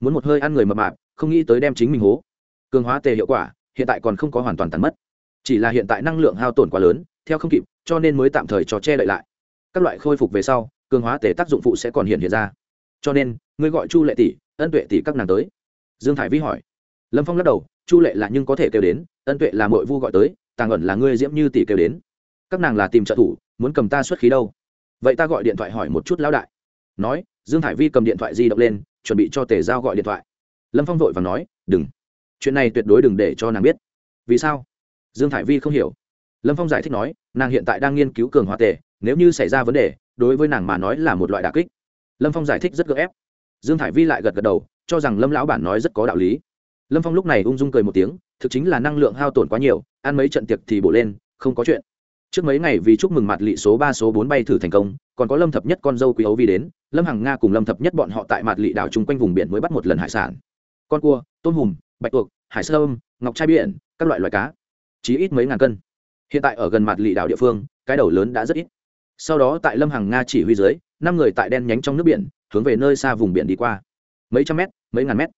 Muốn một hơi ăn người mập mạp, không nghĩ tới đem chính mình hố. Cường hóa tề hiệu quả hiện tại còn không có hoàn toàn tàn mất. Chỉ là hiện tại năng lượng hao tổn quá lớn, theo không kịp, cho nên mới tạm thời cho che đậy lại. Các loại khôi phục về sau, cường hóa tề tác dụng phụ sẽ còn hiện hiện ra. Cho nên, ngươi gọi chu lệ tỷ, ân tuệ tỷ các nàng tới. Dương thải vi hỏi. Lâm phong lắc đầu, chu lệ là nhưng có thể kêu đến, ân tuệ là mội vu gọi tới, tàng ẩn là ngươi diễm như tỷ kêu đến. Các nàng là tìm trợ thủ, muốn cầm ta xuất khí đâu? Vậy ta gọi điện thoại hỏi một chút lão đại. Nói, dương thải vi cầm điện thoại di động lên, chuẩn bị cho tề giao gọi điện thoại. Lâm phong vội và nói, đừng chuyện này tuyệt đối đừng để cho nàng biết. Vì sao? Dương thải vi không hiểu. Lâm phong giải thích nói, nàng hiện tại đang nghiên cứu cường hóa tề, nếu như xảy ra vấn đề, đối với nàng mà nói là một loại đà kích. Lâm phong giải thích rất gỡ ép. Dương thải vi lại gật gật đầu, cho rằng lâm lão bản nói rất có đạo lý. Lâm phong lúc này ung dung cười một tiếng, thực chính là năng lượng hao tổn quá nhiều, ăn mấy trận tiệc thì bổ lên, không có chuyện. Trước mấy ngày vì chúc mừng mặt lị số ba số bốn bay thử thành công, còn có lâm thập nhất con dâu quý ấu vi đến, lâm hằng nga cùng lâm thập nhất bọn họ tại mặt lị đảo chung quanh vùng biển mới bắt một lần hải sản. Con cua, tôm hùm bạch tuộc, hải sâm, ngọc trai biển, các loại loài cá, chí ít mấy ngàn cân. Hiện tại ở gần mặt lị đảo địa phương, cái đầu lớn đã rất ít. Sau đó tại lâm hàng nga chỉ huy dưới, năm người tại đen nhánh trong nước biển, hướng về nơi xa vùng biển đi qua. Mấy trăm mét, mấy ngàn mét.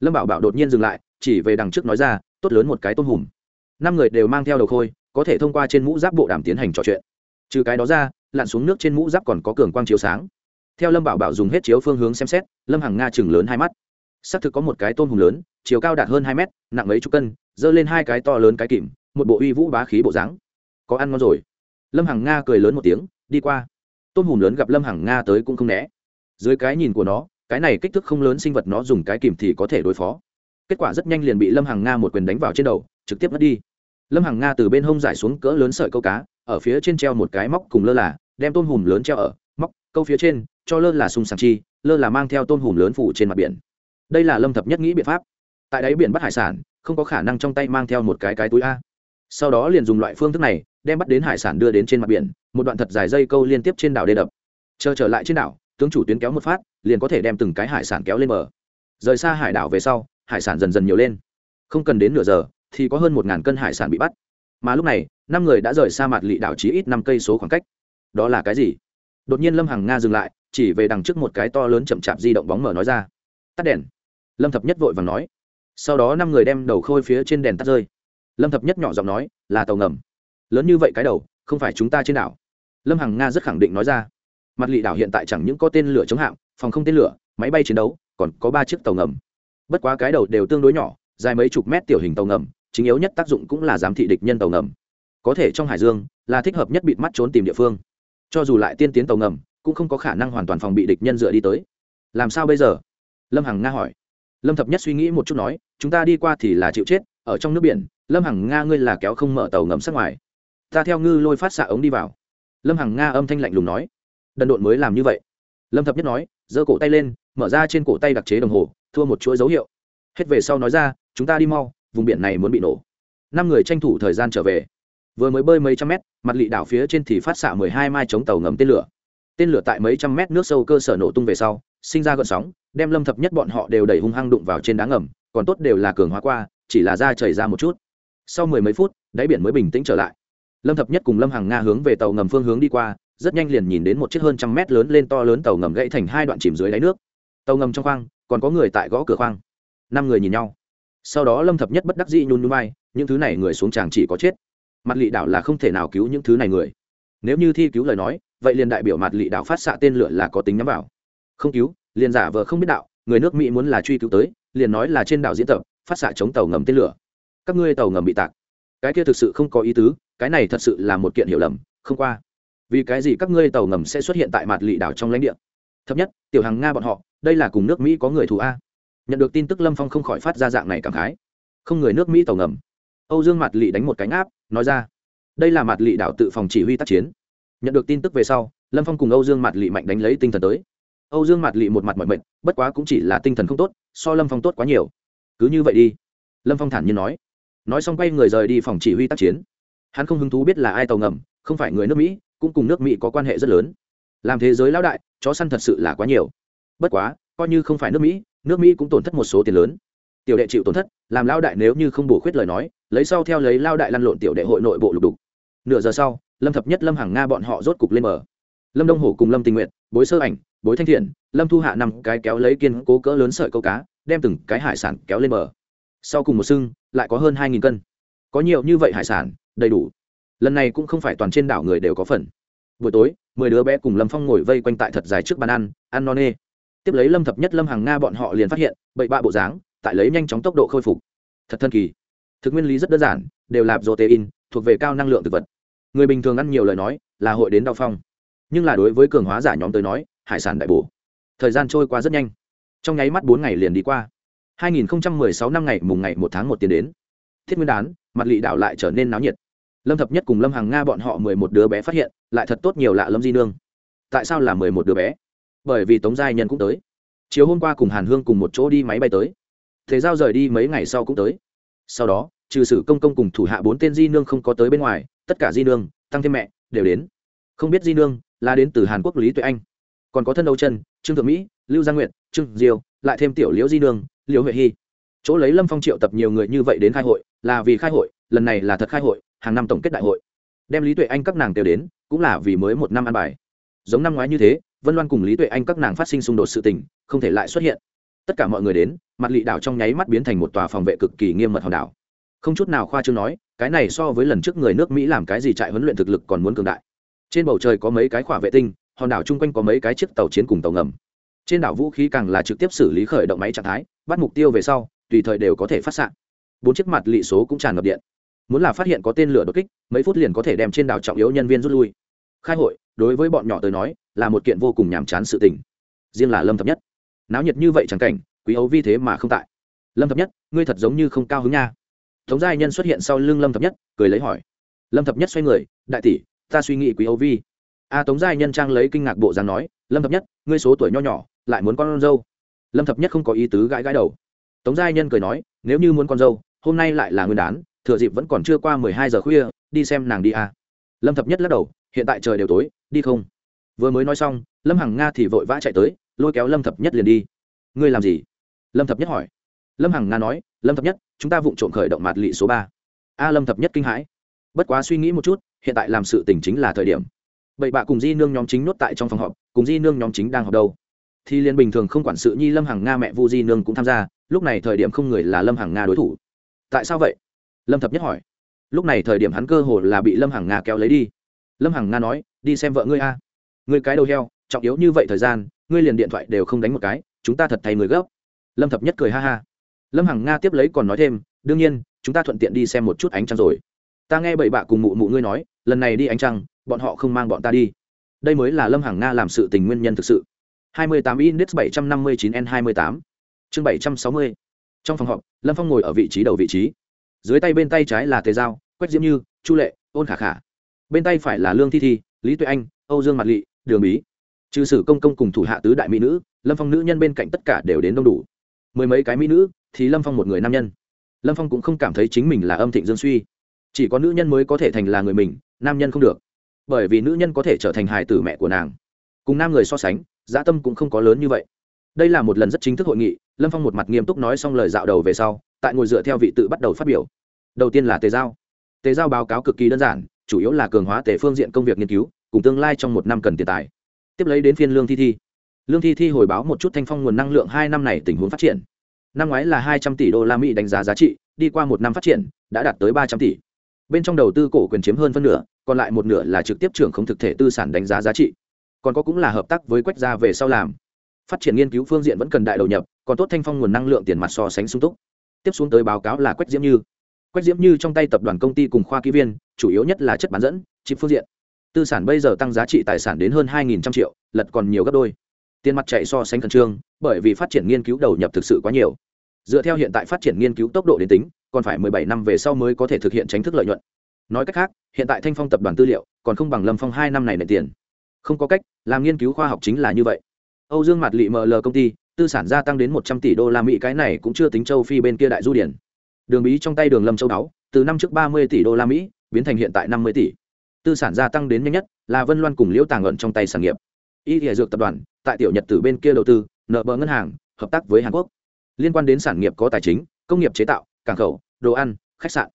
Lâm bảo bảo đột nhiên dừng lại, chỉ về đằng trước nói ra, tốt lớn một cái tôm hùm. Năm người đều mang theo đầu khôi, có thể thông qua trên mũ giáp bộ đàm tiến hành trò chuyện. Trừ cái đó ra, lặn xuống nước trên mũ giáp còn có cường quang chiếu sáng. Theo lâm bảo bảo dùng hết chiếu phương hướng xem xét, lâm Hàng nga chừng lớn hai mắt xác thực có một cái tôm hùm lớn, chiều cao đạt hơn hai mét, nặng mấy chục cân, giơ lên hai cái to lớn cái kìm, một bộ uy vũ bá khí bộ dáng. Có ăn ngon rồi. Lâm hằng nga cười lớn một tiếng, đi qua. Tôm hùm lớn gặp lâm hằng nga tới cũng không né. Dưới cái nhìn của nó, cái này kích thước không lớn sinh vật nó dùng cái kìm thì có thể đối phó. Kết quả rất nhanh liền bị lâm hằng nga một quyền đánh vào trên đầu, trực tiếp mất đi. Lâm hằng nga từ bên hông giải xuống cỡ lớn sợi câu cá, ở phía trên treo một cái móc cùng lơ là, đem tôm hùm lớn treo ở, móc, câu phía trên, cho lơ là sung sàng chi, lơ là mang theo tôm hùm lớn phủ trên mặt biển đây là lâm thập nhất nghĩ biện pháp. Tại đáy biển bắt hải sản, không có khả năng trong tay mang theo một cái cái túi a. Sau đó liền dùng loại phương thức này, đem bắt đến hải sản đưa đến trên mặt biển, một đoạn thật dài dây câu liên tiếp trên đảo đê đập. Chờ trở lại trên đảo, tướng chủ tuyến kéo một phát, liền có thể đem từng cái hải sản kéo lên bờ. Rời xa hải đảo về sau, hải sản dần dần nhiều lên. Không cần đến nửa giờ, thì có hơn một ngàn cân hải sản bị bắt. Mà lúc này, năm người đã rời xa mặt lị đảo chí ít năm cây số khoảng cách. Đó là cái gì? Đột nhiên lâm hằng nga dừng lại, chỉ về đằng trước một cái to lớn chậm chạp di động bóng mở nói ra. Tắt đèn lâm thập nhất vội vàng nói. Sau đó năm người đem đầu khôi phía trên đèn tắt rơi. Lâm thập nhất nhỏ giọng nói, là tàu ngầm. Lớn như vậy cái đầu, không phải chúng ta trên đảo. Lâm hằng nga rất khẳng định nói ra. Mặt lị đảo hiện tại chẳng những có tên lửa chống hạm, phòng không tên lửa, máy bay chiến đấu, còn có ba chiếc tàu ngầm. Bất quá cái đầu đều tương đối nhỏ, dài mấy chục mét tiểu hình tàu ngầm, chính yếu nhất tác dụng cũng là giám thị địch nhân tàu ngầm. Có thể trong hải dương, là thích hợp nhất bịt mắt trốn tìm địa phương. Cho dù lại tiên tiến tàu ngầm, cũng không có khả năng hoàn toàn phòng bị địch nhân dựa đi tới. Làm sao bây giờ? Lâm hằng nga hỏi lâm thập nhất suy nghĩ một chút nói, chúng ta đi qua thì là chịu chết, ở trong nước biển, lâm hằng nga ngươi là kéo không mở tàu ngầm sát ngoài. Ta theo ngư lôi phát xạ ống đi vào. Lâm hằng nga âm thanh lạnh lùng nói. Đần độn mới làm như vậy. Lâm thập nhất nói, giơ cổ tay lên, mở ra trên cổ tay đặc chế đồng hồ, thua một chuỗi dấu hiệu. Hết về sau nói ra, chúng ta đi mau, vùng biển này muốn bị nổ. Năm người tranh thủ thời gian trở về. Vừa mới bơi mấy trăm mét, mặt lị đảo phía trên thì phát xạ mười hai mai chống tàu ngầm tên lửa. Tên lửa tại mấy trăm mét nước sâu cơ sở nổ tung về sau sinh ra gợn sóng, đem lâm thập nhất bọn họ đều đẩy hung hăng đụng vào trên đá ngầm, còn tốt đều là cường hóa qua, chỉ là da chảy ra một chút. Sau mười mấy phút, đáy biển mới bình tĩnh trở lại. Lâm thập nhất cùng lâm hàng nga hướng về tàu ngầm phương hướng đi qua, rất nhanh liền nhìn đến một chiếc hơn trăm mét lớn lên to lớn tàu ngầm gãy thành hai đoạn chìm dưới đáy nước. Tàu ngầm trong khoang, còn có người tại gõ cửa khoang. Năm người nhìn nhau. Sau đó lâm thập nhất bất đắc dĩ nhún nhún vai, những thứ này người xuống tràng chỉ có chết. Mặt lị đảo là không thể nào cứu những thứ này người. Nếu như thi cứu lời nói, vậy liền đại biểu mặt lị đảo phát xạ tên lửa là có tính nhắm vào không cứu, liền giả vờ không biết đạo, người nước mỹ muốn là truy cứu tới, liền nói là trên đảo diễn tập, phát xạ chống tàu ngầm tên lửa. Các ngươi tàu ngầm bị tạc. Cái kia thực sự không có ý tứ, cái này thật sự là một kiện hiểu lầm, không qua. Vì cái gì các ngươi tàu ngầm sẽ xuất hiện tại mặt lị đảo trong lãnh địa? Thấp nhất, tiểu hàng nga bọn họ, đây là cùng nước mỹ có người thù a. Nhận được tin tức lâm phong không khỏi phát ra dạng này cảm khái. Không người nước mỹ tàu ngầm. Âu dương mặt lị đánh một cánh áp, nói ra, đây là mặt lị đảo tự phòng chỉ huy tác chiến. Nhận được tin tức về sau, lâm phong cùng âu dương mặt lị mạnh đánh lấy tinh thần tới âu dương mặt lị một mặt mọi mệnh bất quá cũng chỉ là tinh thần không tốt, so lâm phong tốt quá nhiều. Cứ như vậy đi. Lâm phong thản nhiên nói. Nói xong quay người rời đi phòng chỉ huy tác chiến. Hắn không hứng thú biết là ai tàu ngầm, không phải người nước mỹ, cũng cùng nước mỹ có quan hệ rất lớn. Làm thế giới lão đại, chó săn thật sự là quá nhiều. Bất quá, coi như không phải nước mỹ nước mỹ cũng tổn thất một số tiền lớn. Tiểu đệ chịu tổn thất, làm lao đại nếu như không bổ khuyết lời nói, lấy sau theo lấy lao đại lăn lộn tiểu đệ hội nội bộ lục đục. Nửa giờ sau, lâm thập nhất, lâm hàng nga bọn họ rốt cục lên mở lâm đông hổ cùng lâm tình nguyện bối sơ ảnh bối thanh thiện, lâm thu hạ năm cái kéo lấy kiên cố cỡ lớn sợi câu cá, đem từng cái hải sản kéo lên bờ. Sau cùng một sưng, lại có hơn hai cân. Có nhiều như vậy hải sản, đầy đủ. Lần này cũng không phải toàn trên đảo người đều có phần. Buổi tối, mười đứa bé cùng lâm phong ngồi vây quanh tại thật dài trước bàn ăn ăn no nê. Tiếp lấy lâm thập nhất, lâm hàng nga bọn họ liền phát hiện, bậy bạ bộ dáng, tại lấy nhanh chóng tốc độ khôi phục. Thật thân kỳ. Thực nguyên lý rất đơn giản, đều là protein, thuộc về cao năng lượng thực vật. Người bình thường ăn nhiều lời nói, là hội đến đau phong. Nhưng là đối với cường hóa giả nhóm tới nói hải sản đại bổ. Thời gian trôi qua rất nhanh. Trong nháy mắt bốn ngày liền đi qua. 2016 năm ngày, mùng ngày một tháng một tiến đến. Thiết nguyên đán, mặt lị đạo lại trở nên náo nhiệt. Lâm thập nhất cùng lâm hàng nga bọn họ mười một đứa bé phát hiện, lại thật tốt nhiều lạ lâm di nương. Tại sao là mười một đứa bé? Bởi vì tống giai nhân cũng tới. Chiều hôm qua cùng hàn hương cùng một chỗ đi máy bay tới. Thế giao rời đi mấy ngày sau cũng tới. Sau đó, trừ sử công công cùng thủ hạ bốn tên di nương không có tới bên ngoài, tất cả di nương, tăng thêm mẹ đều đến. Không biết di nương là đến từ hàn quốc lý tuệ anh còn có thân âu chân, trương thượng mỹ, lưu gia nguyện trương diêu, lại thêm tiểu liễu di nương, liễu huệ hy. Chỗ lấy lâm phong triệu tập nhiều người như vậy đến khai hội, là vì khai hội, lần này là thật khai hội, hàng năm tổng kết đại hội. Đem lý tuệ anh các nàng kêu đến, cũng là vì mới một năm ăn bài. Giống năm ngoái như thế, vân loan cùng lý tuệ anh các nàng phát sinh xung đột sự tình, không thể lại xuất hiện. Tất cả mọi người đến, mặt lị đảo trong nháy mắt biến thành một tòa phòng vệ cực kỳ nghiêm mật hòn đảo. Không chút nào khoa trương nói, cái này so với lần trước người nước mỹ làm cái gì trại huấn luyện thực lực còn muốn cường đại. Trên bầu trời có mấy cái khỏa vệ tinh hòn đảo chung quanh có mấy cái chiếc tàu chiến cùng tàu ngầm. Trên đảo vũ khí càng là trực tiếp xử lý khởi động máy trạng thái, bắt mục tiêu về sau, tùy thời đều có thể phát s bốn chiếc mặt lị số cũng tràn ngập điện. Muốn là phát hiện có tên lửa đột kích, mấy phút liền có thể đem trên đảo trọng yếu nhân viên rút lui. Khai hội, đối với bọn nhỏ tới nói, là một kiện vô cùng nhàm chán sự tình. Riêng là lâm thập nhất. Náo nhiệt như vậy chẳng cảnh, quý ấu vi thế mà không tại. Lâm thập nhất, ngươi thật giống như không cao hứng nha. Tống giai nhân xuất hiện sau lưng lâm thập nhất, cười lấy hỏi. Lâm thập nhất xoay người, đại tỷ, ta suy nghĩ quý ấu vi a tống giai nhân trang lấy kinh ngạc bộ dáng nói, lâm thập nhất, ngươi số tuổi nho nhỏ, lại muốn con dâu. Lâm thập nhất không có ý tứ gãi gãi đầu. Tống giai nhân cười nói, nếu như muốn con dâu, hôm nay lại là nguyên đán, thừa dịp vẫn còn chưa qua mười hai giờ khuya, đi xem nàng đi a. Lâm thập nhất lắc đầu, hiện tại trời đều tối, đi không? Vừa mới nói xong, lâm hằng nga thì vội vã chạy tới, lôi kéo lâm thập nhất liền đi. Ngươi làm gì? Lâm thập nhất hỏi. Lâm hằng nga nói, lâm thập nhất, chúng ta vụng trộm khởi động mạt lị số ba. A lâm thập nhất kinh hãi. Bất quá suy nghĩ một chút, hiện tại làm sự tình chính là thời điểm bậy bạ cùng di nương nhóm chính nốt tại trong phòng họp, cùng di nương nhóm chính đang họp đâu. Thì liên bình thường không quản sự nhi lâm hằng nga mẹ vu di nương cũng tham gia, lúc này thời điểm không người là lâm hằng nga đối thủ. Tại sao vậy? Lâm thập nhất hỏi. Lúc này thời điểm hắn cơ hồ là bị lâm hằng nga kéo lấy đi. Lâm hằng nga nói, đi xem vợ ngươi a. Ngươi cái đầu heo, trọng yếu như vậy thời gian, ngươi liền điện thoại đều không đánh một cái, chúng ta thật thay người gấp. Lâm thập nhất cười ha ha. Lâm hằng nga tiếp lấy còn nói thêm, đương nhiên, chúng ta thuận tiện đi xem một chút ánh trăng rồi. Ta nghe bậy bạ cùng mụ mụ ngươi nói, lần này đi ánh trăng bọn họ không mang bọn ta đi. Đây mới là lâm hằng nga làm sự tình nguyên nhân thực sự. 28 index 759 n 28 chương 760 trong phòng họp, lâm phong ngồi ở vị trí đầu vị trí. Dưới tay bên tay trái là tề giao, quách diễm như, chu lệ, ôn khả khả. Bên tay phải là lương thi thi, lý tuệ anh, âu dương mặt lị, đường bí. Trừ sử công công cùng thủ hạ tứ đại mỹ nữ, lâm phong nữ nhân bên cạnh tất cả đều đến đông đủ. Mười mấy cái mỹ nữ, thì lâm phong một người nam nhân. Lâm phong cũng không cảm thấy chính mình là âm thịnh dương suy. Chỉ có nữ nhân mới có thể thành là người mình, nam nhân không được bởi vì nữ nhân có thể trở thành hài tử mẹ của nàng. Cùng nam người so sánh dã tâm cũng không có lớn như vậy. Đây là một lần rất chính thức hội nghị, lâm phong một mặt nghiêm túc nói xong lời dạo đầu về sau, tại ngồi dựa theo vị tự bắt đầu phát biểu. Đầu tiên là tề giao. Tề giao báo cáo cực kỳ đơn giản, chủ yếu là cường hóa tề phương diện công việc nghiên cứu, cùng tương lai trong một năm cần tiền tài. Tiếp lấy đến phiên lương thi thi. Lương thi thi hồi báo một chút thanh phong nguồn năng lượng hai năm này tình huống phát triển. Năm ngoái là hai trăm tỷ đô la mỹ đánh giá giá trị, đi qua một năm phát triển, đã đạt tới ba trăm tỷ bên trong đầu tư cổ quyền chiếm hơn phân nửa, còn lại một nửa là trực tiếp trưởng không thực thể tư sản đánh giá giá trị. Còn có cũng là hợp tác với quách gia về sau làm. Phát triển nghiên cứu phương diện vẫn cần đại đầu nhập, còn tốt thanh phong nguồn năng lượng tiền mặt so sánh sung túc. Tiếp xuống tới báo cáo là quách diễm như. Quách diễm như trong tay tập đoàn công ty cùng khoa kỹ viên, chủ yếu nhất là chất bán dẫn, chip phương diện. Tư sản bây giờ tăng giá trị tài sản đến hơn hai trăm triệu, lật còn nhiều gấp đôi. Tiền mặt chạy so sánh khẩn trương, bởi vì phát triển nghiên cứu đầu nhập thực sự quá nhiều. Dựa theo hiện tại phát triển nghiên cứu tốc độ đến tính còn phải mười bảy năm về sau mới có thể thực hiện tránh thức lợi nhuận. Nói cách khác, hiện tại thanh phong tập đoàn tư liệu, còn không bằng lâm phong hai năm này nợ tiền. Không có cách, làm nghiên cứu khoa học chính là như vậy. Âu dương mặt lị ml công ty, tư sản gia tăng đến một trăm tỷ đô la mỹ, cái này cũng chưa tính châu phi bên kia đại du điển. Đường bí trong tay đường lâm châu đáo, từ năm trước ba mươi tỷ đô la mỹ, biến thành hiện tại năm mươi tỷ. Tư sản gia tăng đến nhanh nhất là vân loan cùng liễu tàng ẩn trong tay sản nghiệp. Y hệ dược tập đoàn, tại tiểu nhật từ bên kia đầu tư, nợ bờ ngân hàng, hợp tác với hàn quốc. Liên quan đến sản nghiệp có tài chính, công nghiệp chế tạo cảng khẩu, đồ ăn, khách sạn.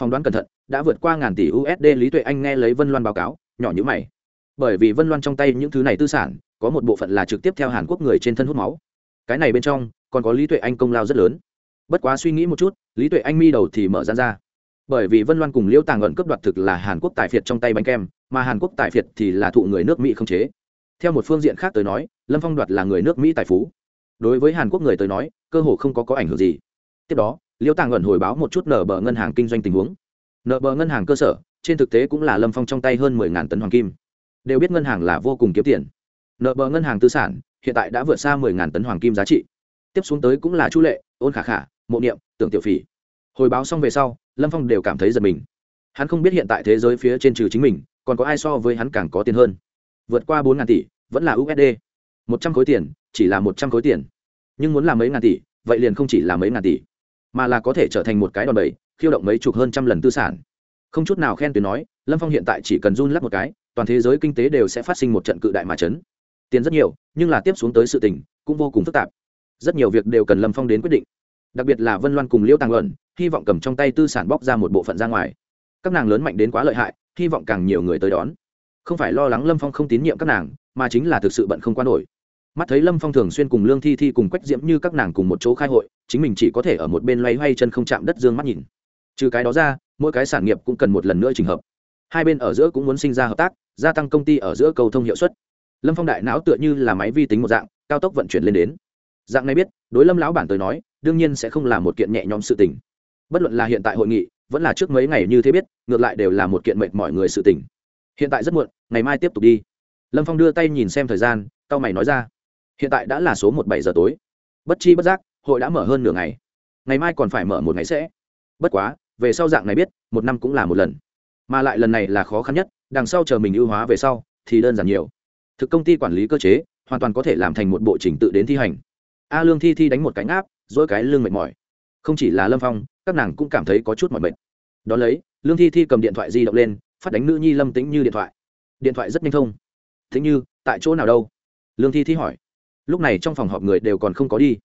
Phỏng đoán cẩn thận, đã vượt qua ngàn tỷ usd lý tuệ anh nghe lấy vân loan báo cáo, nhỏ như mày. Bởi vì vân loan trong tay những thứ này tư sản, có một bộ phận là trực tiếp theo hàn quốc người trên thân hút máu. Cái này bên trong, còn có lý tuệ anh công lao rất lớn. Bất quá suy nghĩ một chút, lý tuệ anh mi đầu thì mở ra ra. Bởi vì vân loan cùng liễu tàng ẩn cướp đoạt thực là hàn quốc tài phiệt trong tay bánh kem, mà hàn quốc tài phiệt thì là thụ người nước mỹ không chế. Theo một phương diện khác tới nói, lâm phong đoạt là người nước mỹ tài phú. Đối với hàn quốc người tới nói, cơ hồ không có có ảnh hưởng gì. Tiếp đó Liêu tàng ẩn hồi báo một chút nở bờ ngân hàng kinh doanh tình huống. Nợ bờ ngân hàng cơ sở, trên thực tế cũng là lâm phong trong tay hơn mười ngàn tấn hoàng kim. Đều biết ngân hàng là vô cùng kiếm tiền. Nợ bờ ngân hàng tư sản, hiện tại đã vượt xa mười ngàn tấn hoàng kim giá trị. Tiếp xuống tới cũng là chu lệ, ôn khả khả, mộ niệm, tưởng tiểu phỉ. Hồi báo xong về sau, lâm phong đều cảm thấy giật mình. Hắn không biết hiện tại thế giới phía trên trừ chính mình, còn có ai so với hắn càng có tiền hơn. Vượt qua bốn ngàn tỷ, vẫn là usd một trăm khối tiền, chỉ là một trăm khối tiền. Nhưng muốn làm mấy ngàn tỷ, vậy liền không chỉ là mấy ngàn tỷ mà là có thể trở thành một cái đòn bẩy, khiêu động mấy chục hơn trăm lần tư sản. Không chút nào khen tuyến nói, lâm phong hiện tại chỉ cần run lắc một cái, toàn thế giới kinh tế đều sẽ phát sinh một trận cự đại mà chấn. Tiền rất nhiều, nhưng là tiếp xuống tới sự tình, cũng vô cùng phức tạp. Rất nhiều việc đều cần lâm phong đến quyết định. Đặc biệt là vân loan cùng liễu tàng luận, hy vọng cầm trong tay tư sản bóc ra một bộ phận ra ngoài. Các nàng lớn mạnh đến quá lợi hại, hy vọng càng nhiều người tới đón. Không phải lo lắng lâm phong không tín nhiệm các nàng, mà chính là thực sự bận không quan nổi mắt thấy lâm phong thường xuyên cùng lương thi thi cùng quách diễm như các nàng cùng một chỗ khai hội, chính mình chỉ có thể ở một bên loay hoay chân không chạm đất dương mắt nhìn. Trừ cái đó ra, mỗi cái sản nghiệp cũng cần một lần nữa trình hợp. Hai bên ở giữa cũng muốn sinh ra hợp tác, gia tăng công ty ở giữa cầu thông hiệu suất. Lâm phong đại não tựa như là máy vi tính một dạng, cao tốc vận chuyển lên đến. Dạng này biết, đối lâm lão bản tới nói, đương nhiên sẽ không là một kiện nhẹ nhõm sự tình. Bất luận là hiện tại hội nghị, vẫn là trước mấy ngày như thế biết, ngược lại đều là một kiện mệt mọi người sự tình. Hiện tại rất muộn, ngày mai tiếp tục đi. Lâm phong đưa tay nhìn xem thời gian tao mày nói ra hiện tại đã là số một bảy giờ tối. Bất chi bất giác, hội đã mở hơn nửa ngày. Ngày mai còn phải mở một ngày sẽ. Bất quá, về sau dạng này biết, một năm cũng là một lần. Mà lại lần này là khó khăn nhất, đằng sau chờ mình ưu hóa về sau, thì đơn giản nhiều. Thực công ty quản lý cơ chế, hoàn toàn có thể làm thành một bộ trình tự đến thi hành. A lương thi thi đánh một cánh áp dỗi cái lưng mệt mỏi. Không chỉ là lâm phong, các nàng cũng cảm thấy có chút mỏi mệt. Đón lấy, lương thi thi cầm điện thoại di động lên, phát đánh nữ nhi lâm tĩnh như điện thoại. Điện thoại rất nhanh thông. Thế như, tại chỗ nào đâu? Lương thi thi hỏi lúc này trong phòng họp người đều còn không có đi.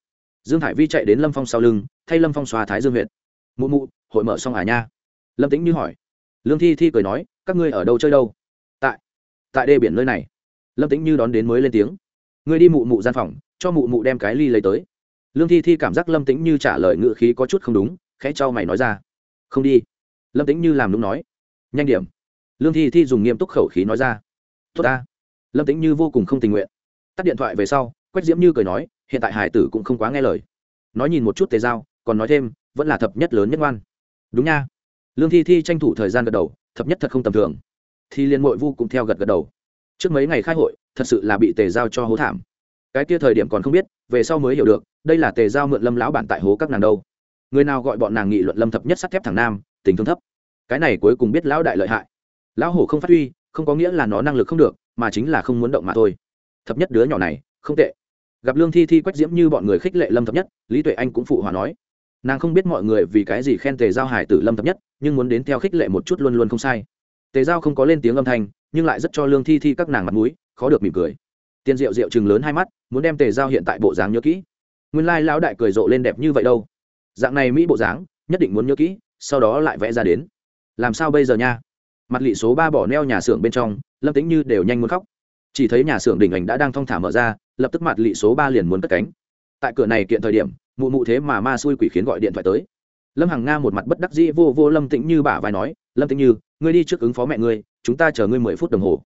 Dương hải vi chạy đến lâm phong sau lưng, thay lâm phong xoa thái dương huyện mụ mụ, hội mở xong à nha? Lâm tĩnh như hỏi. Lương thi thi cười nói, các ngươi ở đâu chơi đâu? Tại tại đê biển nơi này. Lâm tĩnh như đón đến mới lên tiếng. Ngươi đi mụ mụ gian phòng, cho mụ mụ đem cái ly lấy tới. Lương thi thi cảm giác lâm tĩnh như trả lời ngự khí có chút không đúng, khẽ cho mày nói ra. Không đi. Lâm tĩnh như làm đúng nói. Nhanh điểm. Lương thi thi dùng nghiêm túc khẩu khí nói ra. Tốt ta. Lâm tĩnh như vô cùng không tình nguyện. Tắt điện thoại về sau quách diễm như cười nói, hiện tại hải tử cũng không quá nghe lời. Nói nhìn một chút tề giao, còn nói thêm, vẫn là thập nhất lớn nhất ngoan. Đúng nha. Lương thi thi tranh thủ thời gian gật đầu, thập nhất thật không tầm thường. Thì liên mội vu cũng theo gật gật đầu. Trước mấy ngày khai hội, thật sự là bị tề giao cho hố thảm. Cái kia thời điểm còn không biết, về sau mới hiểu được, đây là tề giao mượn lâm lão bản tại hố các nàng đâu. Người nào gọi bọn nàng nghị luận lâm thập nhất sắt thép thẳng nam, tình thương thấp. Cái này cuối cùng biết lão đại lợi hại. Lão hổ không phát huy, không có nghĩa là nó năng lực không được, mà chính là không muốn động mà thôi. Thập nhất đứa nhỏ này, không tệ gặp lương thi thi quách diễm như bọn người khích lệ lâm thập nhất lý tuệ anh cũng phụ hòa nói nàng không biết mọi người vì cái gì khen tề giao hải tử lâm thập nhất nhưng muốn đến theo khích lệ một chút luôn luôn không sai tề giao không có lên tiếng âm thanh nhưng lại rất cho lương thi thi các nàng mặt mũi khó được mỉm cười tiên diệu diệu chừng lớn hai mắt muốn đem tề giao hiện tại bộ dáng nhớ kỹ nguyên lai lão đại cười rộ lên đẹp như vậy đâu dạng này mỹ bộ dáng nhất định muốn nhớ kỹ sau đó lại vẽ ra đến làm sao bây giờ nha mặt lị số ba bỏ neo nhà xưởng bên trong lâm tính như đều nhanh muốn khóc chỉ thấy nhà xưởng đỉnh ảnh đã đang thong thả mở ra lập tức mặt lị số ba liền muốn cất cánh. Tại cửa này kiện thời điểm, mụ mụ thế mà ma xui quỷ khiến gọi điện thoại tới. Lâm hằng nga một mặt bất đắc dĩ vô vô lâm tĩnh như bả vai nói, lâm tĩnh như, ngươi đi trước ứng phó mẹ ngươi, chúng ta chờ ngươi mười phút đồng hồ.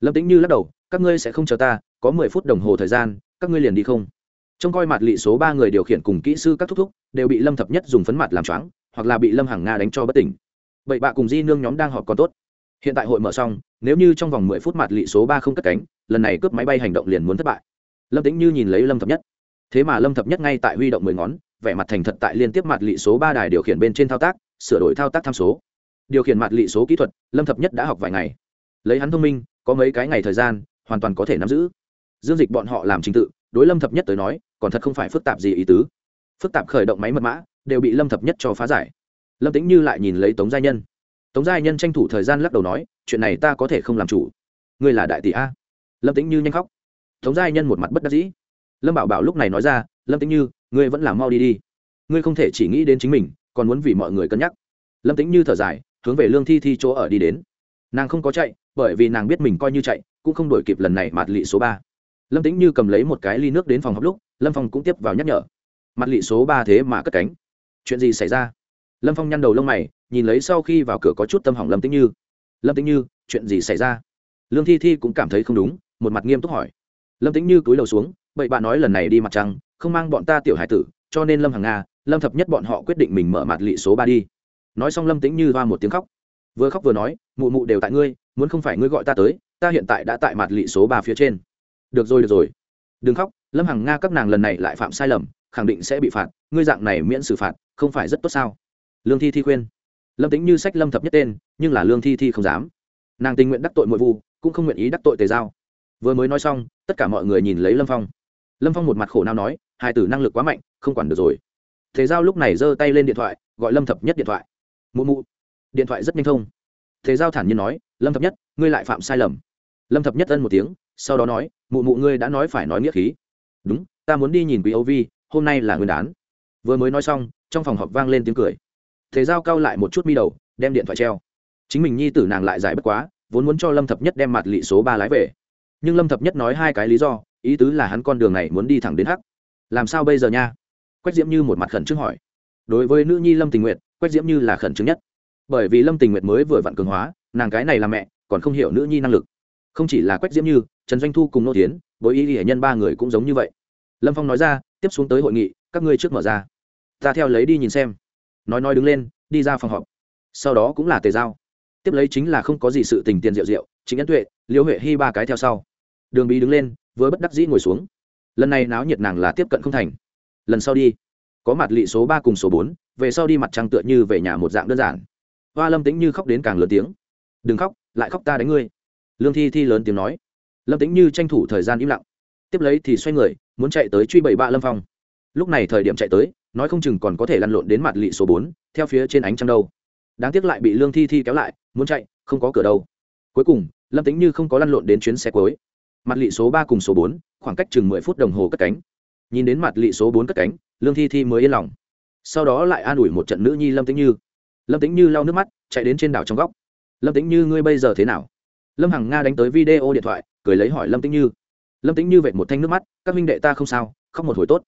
Lâm tĩnh như lắc đầu, các ngươi sẽ không chờ ta, có mười phút đồng hồ thời gian, các ngươi liền đi không. Trông coi mặt lị số ba người điều khiển cùng kỹ sư các thúc thúc, đều bị lâm thập nhất dùng phấn mặt làm choáng, hoặc là bị lâm hằng nga đánh cho bất tỉnh. Vậy bạ cùng di nương nhóm đang họp còn tốt. Hiện tại hội mở xong, nếu như trong vòng mười phút mặt lị số ba không cất cánh, lần này cướp máy bay hành động liền muốn thất bại lâm tĩnh như nhìn lấy lâm thập nhất. Thế mà lâm thập nhất ngay tại huy động mười ngón, vẻ mặt thành thật tại liên tiếp mặt lị số ba đài điều khiển bên trên thao tác, sửa đổi thao tác tham số. Điều khiển mặt lị số kỹ thuật, lâm thập nhất đã học vài ngày. Lấy hắn thông minh, có mấy cái ngày thời gian, hoàn toàn có thể nắm giữ. Dương dịch bọn họ làm trình tự, đối lâm thập nhất tới nói, còn thật không phải phức tạp gì ý tứ. Phức tạp khởi động máy mật mã, đều bị lâm thập nhất cho phá giải. Lâm tĩnh như lại nhìn lấy tống gia nhân. Tống gia nhân tranh thủ thời gian lắc đầu nói, chuyện này ta có thể không làm chủ. Ngươi là đại tỷ a? Lâm tĩnh như nhanh khóc tống gia nhân một mặt bất đắc dĩ. Lâm bảo bảo lúc này nói ra, lâm tĩnh như, ngươi vẫn làm mau đi đi. Ngươi không thể chỉ nghĩ đến chính mình, còn muốn vì mọi người cân nhắc. Lâm tĩnh như thở dài, hướng về lương thi thi chỗ ở đi đến. Nàng không có chạy, bởi vì nàng biết mình coi như chạy, cũng không đổi kịp lần này mạt lị số ba. Lâm tĩnh như cầm lấy một cái ly nước đến phòng học lúc, lâm phong cũng tiếp vào nhắc nhở. Mặt lị số ba thế mà cất cánh. Chuyện gì xảy ra? Lâm phong nhăn đầu lông mày, nhìn lấy sau khi vào cửa có chút tâm hỏng lâm tĩnh như. Lâm tĩnh như, chuyện gì xảy ra? Lương thi thi cũng cảm thấy không đúng, một mặt nghiêm túc hỏi lâm tĩnh như cúi đầu xuống, bậy bạn nói lần này đi mặt trăng, không mang bọn ta tiểu hải tử, cho nên lâm hàng nga, lâm thập nhất bọn họ quyết định mình mở mặt lị số ba đi. Nói xong lâm tĩnh như hoa một tiếng khóc. Vừa khóc vừa nói, mụ mụ đều tại ngươi, muốn không phải ngươi gọi ta tới, ta hiện tại đã tại mặt lị số ba phía trên. Được rồi được rồi. Đừng khóc, lâm hằng nga các nàng lần này lại phạm sai lầm, khẳng định sẽ bị phạt, ngươi dạng này miễn xử phạt, không phải rất tốt sao? Lương thi thi khuyên. Lâm tính như sách lâm thập nhất tên, nhưng là lương thi thi không dám. Nàng tình nguyện đắc tội mội vu, cũng không nguyện ý đắc tội tề giao vừa mới nói xong, tất cả mọi người nhìn lấy lâm phong. Lâm phong một mặt khổ nào nói, hai tử năng lực quá mạnh, không quản được rồi. Thế giao lúc này giơ tay lên điện thoại, gọi lâm thập nhất điện thoại. Mụ mụ. Điện thoại rất nhanh thông. Thế giao thản nhiên nói, lâm thập nhất, ngươi lại phạm sai lầm. Lâm thập nhất ân một tiếng, sau đó nói, mụ mụ ngươi đã nói phải nói nghĩa khí. Đúng, ta muốn đi nhìn quý âu vi, hôm nay là nguyên đán. Vừa mới nói xong, trong phòng họp vang lên tiếng cười. Thế giao cao lại một chút mi đầu, đem điện thoại treo. Chính mình nhi tử nàng lại giải bất quá, vốn muốn cho lâm thập nhất đem mặt lị số ba lái về nhưng lâm thập nhất nói hai cái lý do, ý tứ là hắn con đường này muốn đi thẳng đến hắc. Làm sao bây giờ nha? Quách diễm như một mặt khẩn trương hỏi. Đối với nữ nhi lâm tình nguyện quách diễm như là khẩn trương nhất. Bởi vì lâm tình nguyện mới vừa vặn cường hóa, nàng cái này là mẹ, còn không hiểu nữ nhi năng lực. Không chỉ là quách diễm như, trần doanh thu cùng nô tiến với ý nghĩa nhân ba người cũng giống như vậy. Lâm phong nói ra, tiếp xuống tới hội nghị, các ngươi trước mở ra. Ta theo lấy đi nhìn xem. Nói nói đứng lên, đi ra phòng họp. Sau đó cũng là tề giao. Tiếp lấy chính là không có gì sự tình tiền rượu rượu chính ấn tuệ, liễu huệ hy ba cái theo sau đường bí đứng lên với bất đắc dĩ ngồi xuống. Lần này náo nhiệt nàng là tiếp cận không thành. Lần sau đi, có mặt lị số ba cùng số bốn, về sau đi mặt trăng tựa như về nhà một dạng đơn giản. Hoa lâm tính như khóc đến càng lớn tiếng. Đừng khóc, lại khóc ta đánh ngươi. Lương thi thi lớn tiếng nói. Lâm tính như tranh thủ thời gian im lặng. Tiếp lấy thì xoay người, muốn chạy tới truy bảy bạ lâm phong. Lúc này thời điểm chạy tới, nói không chừng còn có thể lăn lộn đến mặt lị số bốn, theo phía trên ánh trăng đâu. Đáng tiếc lại bị lương thi thi kéo lại, muốn chạy, không có cửa đâu. Cuối cùng, lâm tính như không có lăn lộn đến chuyến xe cuối mặt lị số ba cùng số bốn, khoảng cách chừng mười phút đồng hồ cất cánh. Nhìn đến mặt lị số bốn cất cánh, lương thi thi mới yên lòng. Sau đó lại an ủi một trận nữ nhi lâm tĩnh như. Lâm tĩnh như lau nước mắt, chạy đến trên đảo trong góc. Lâm tĩnh như, ngươi bây giờ thế nào? Lâm hằng nga đánh tới video điện thoại, cười lấy hỏi lâm tĩnh như. Lâm tĩnh như vệt một thanh nước mắt, các minh đệ ta không sao, khóc một hồi tốt.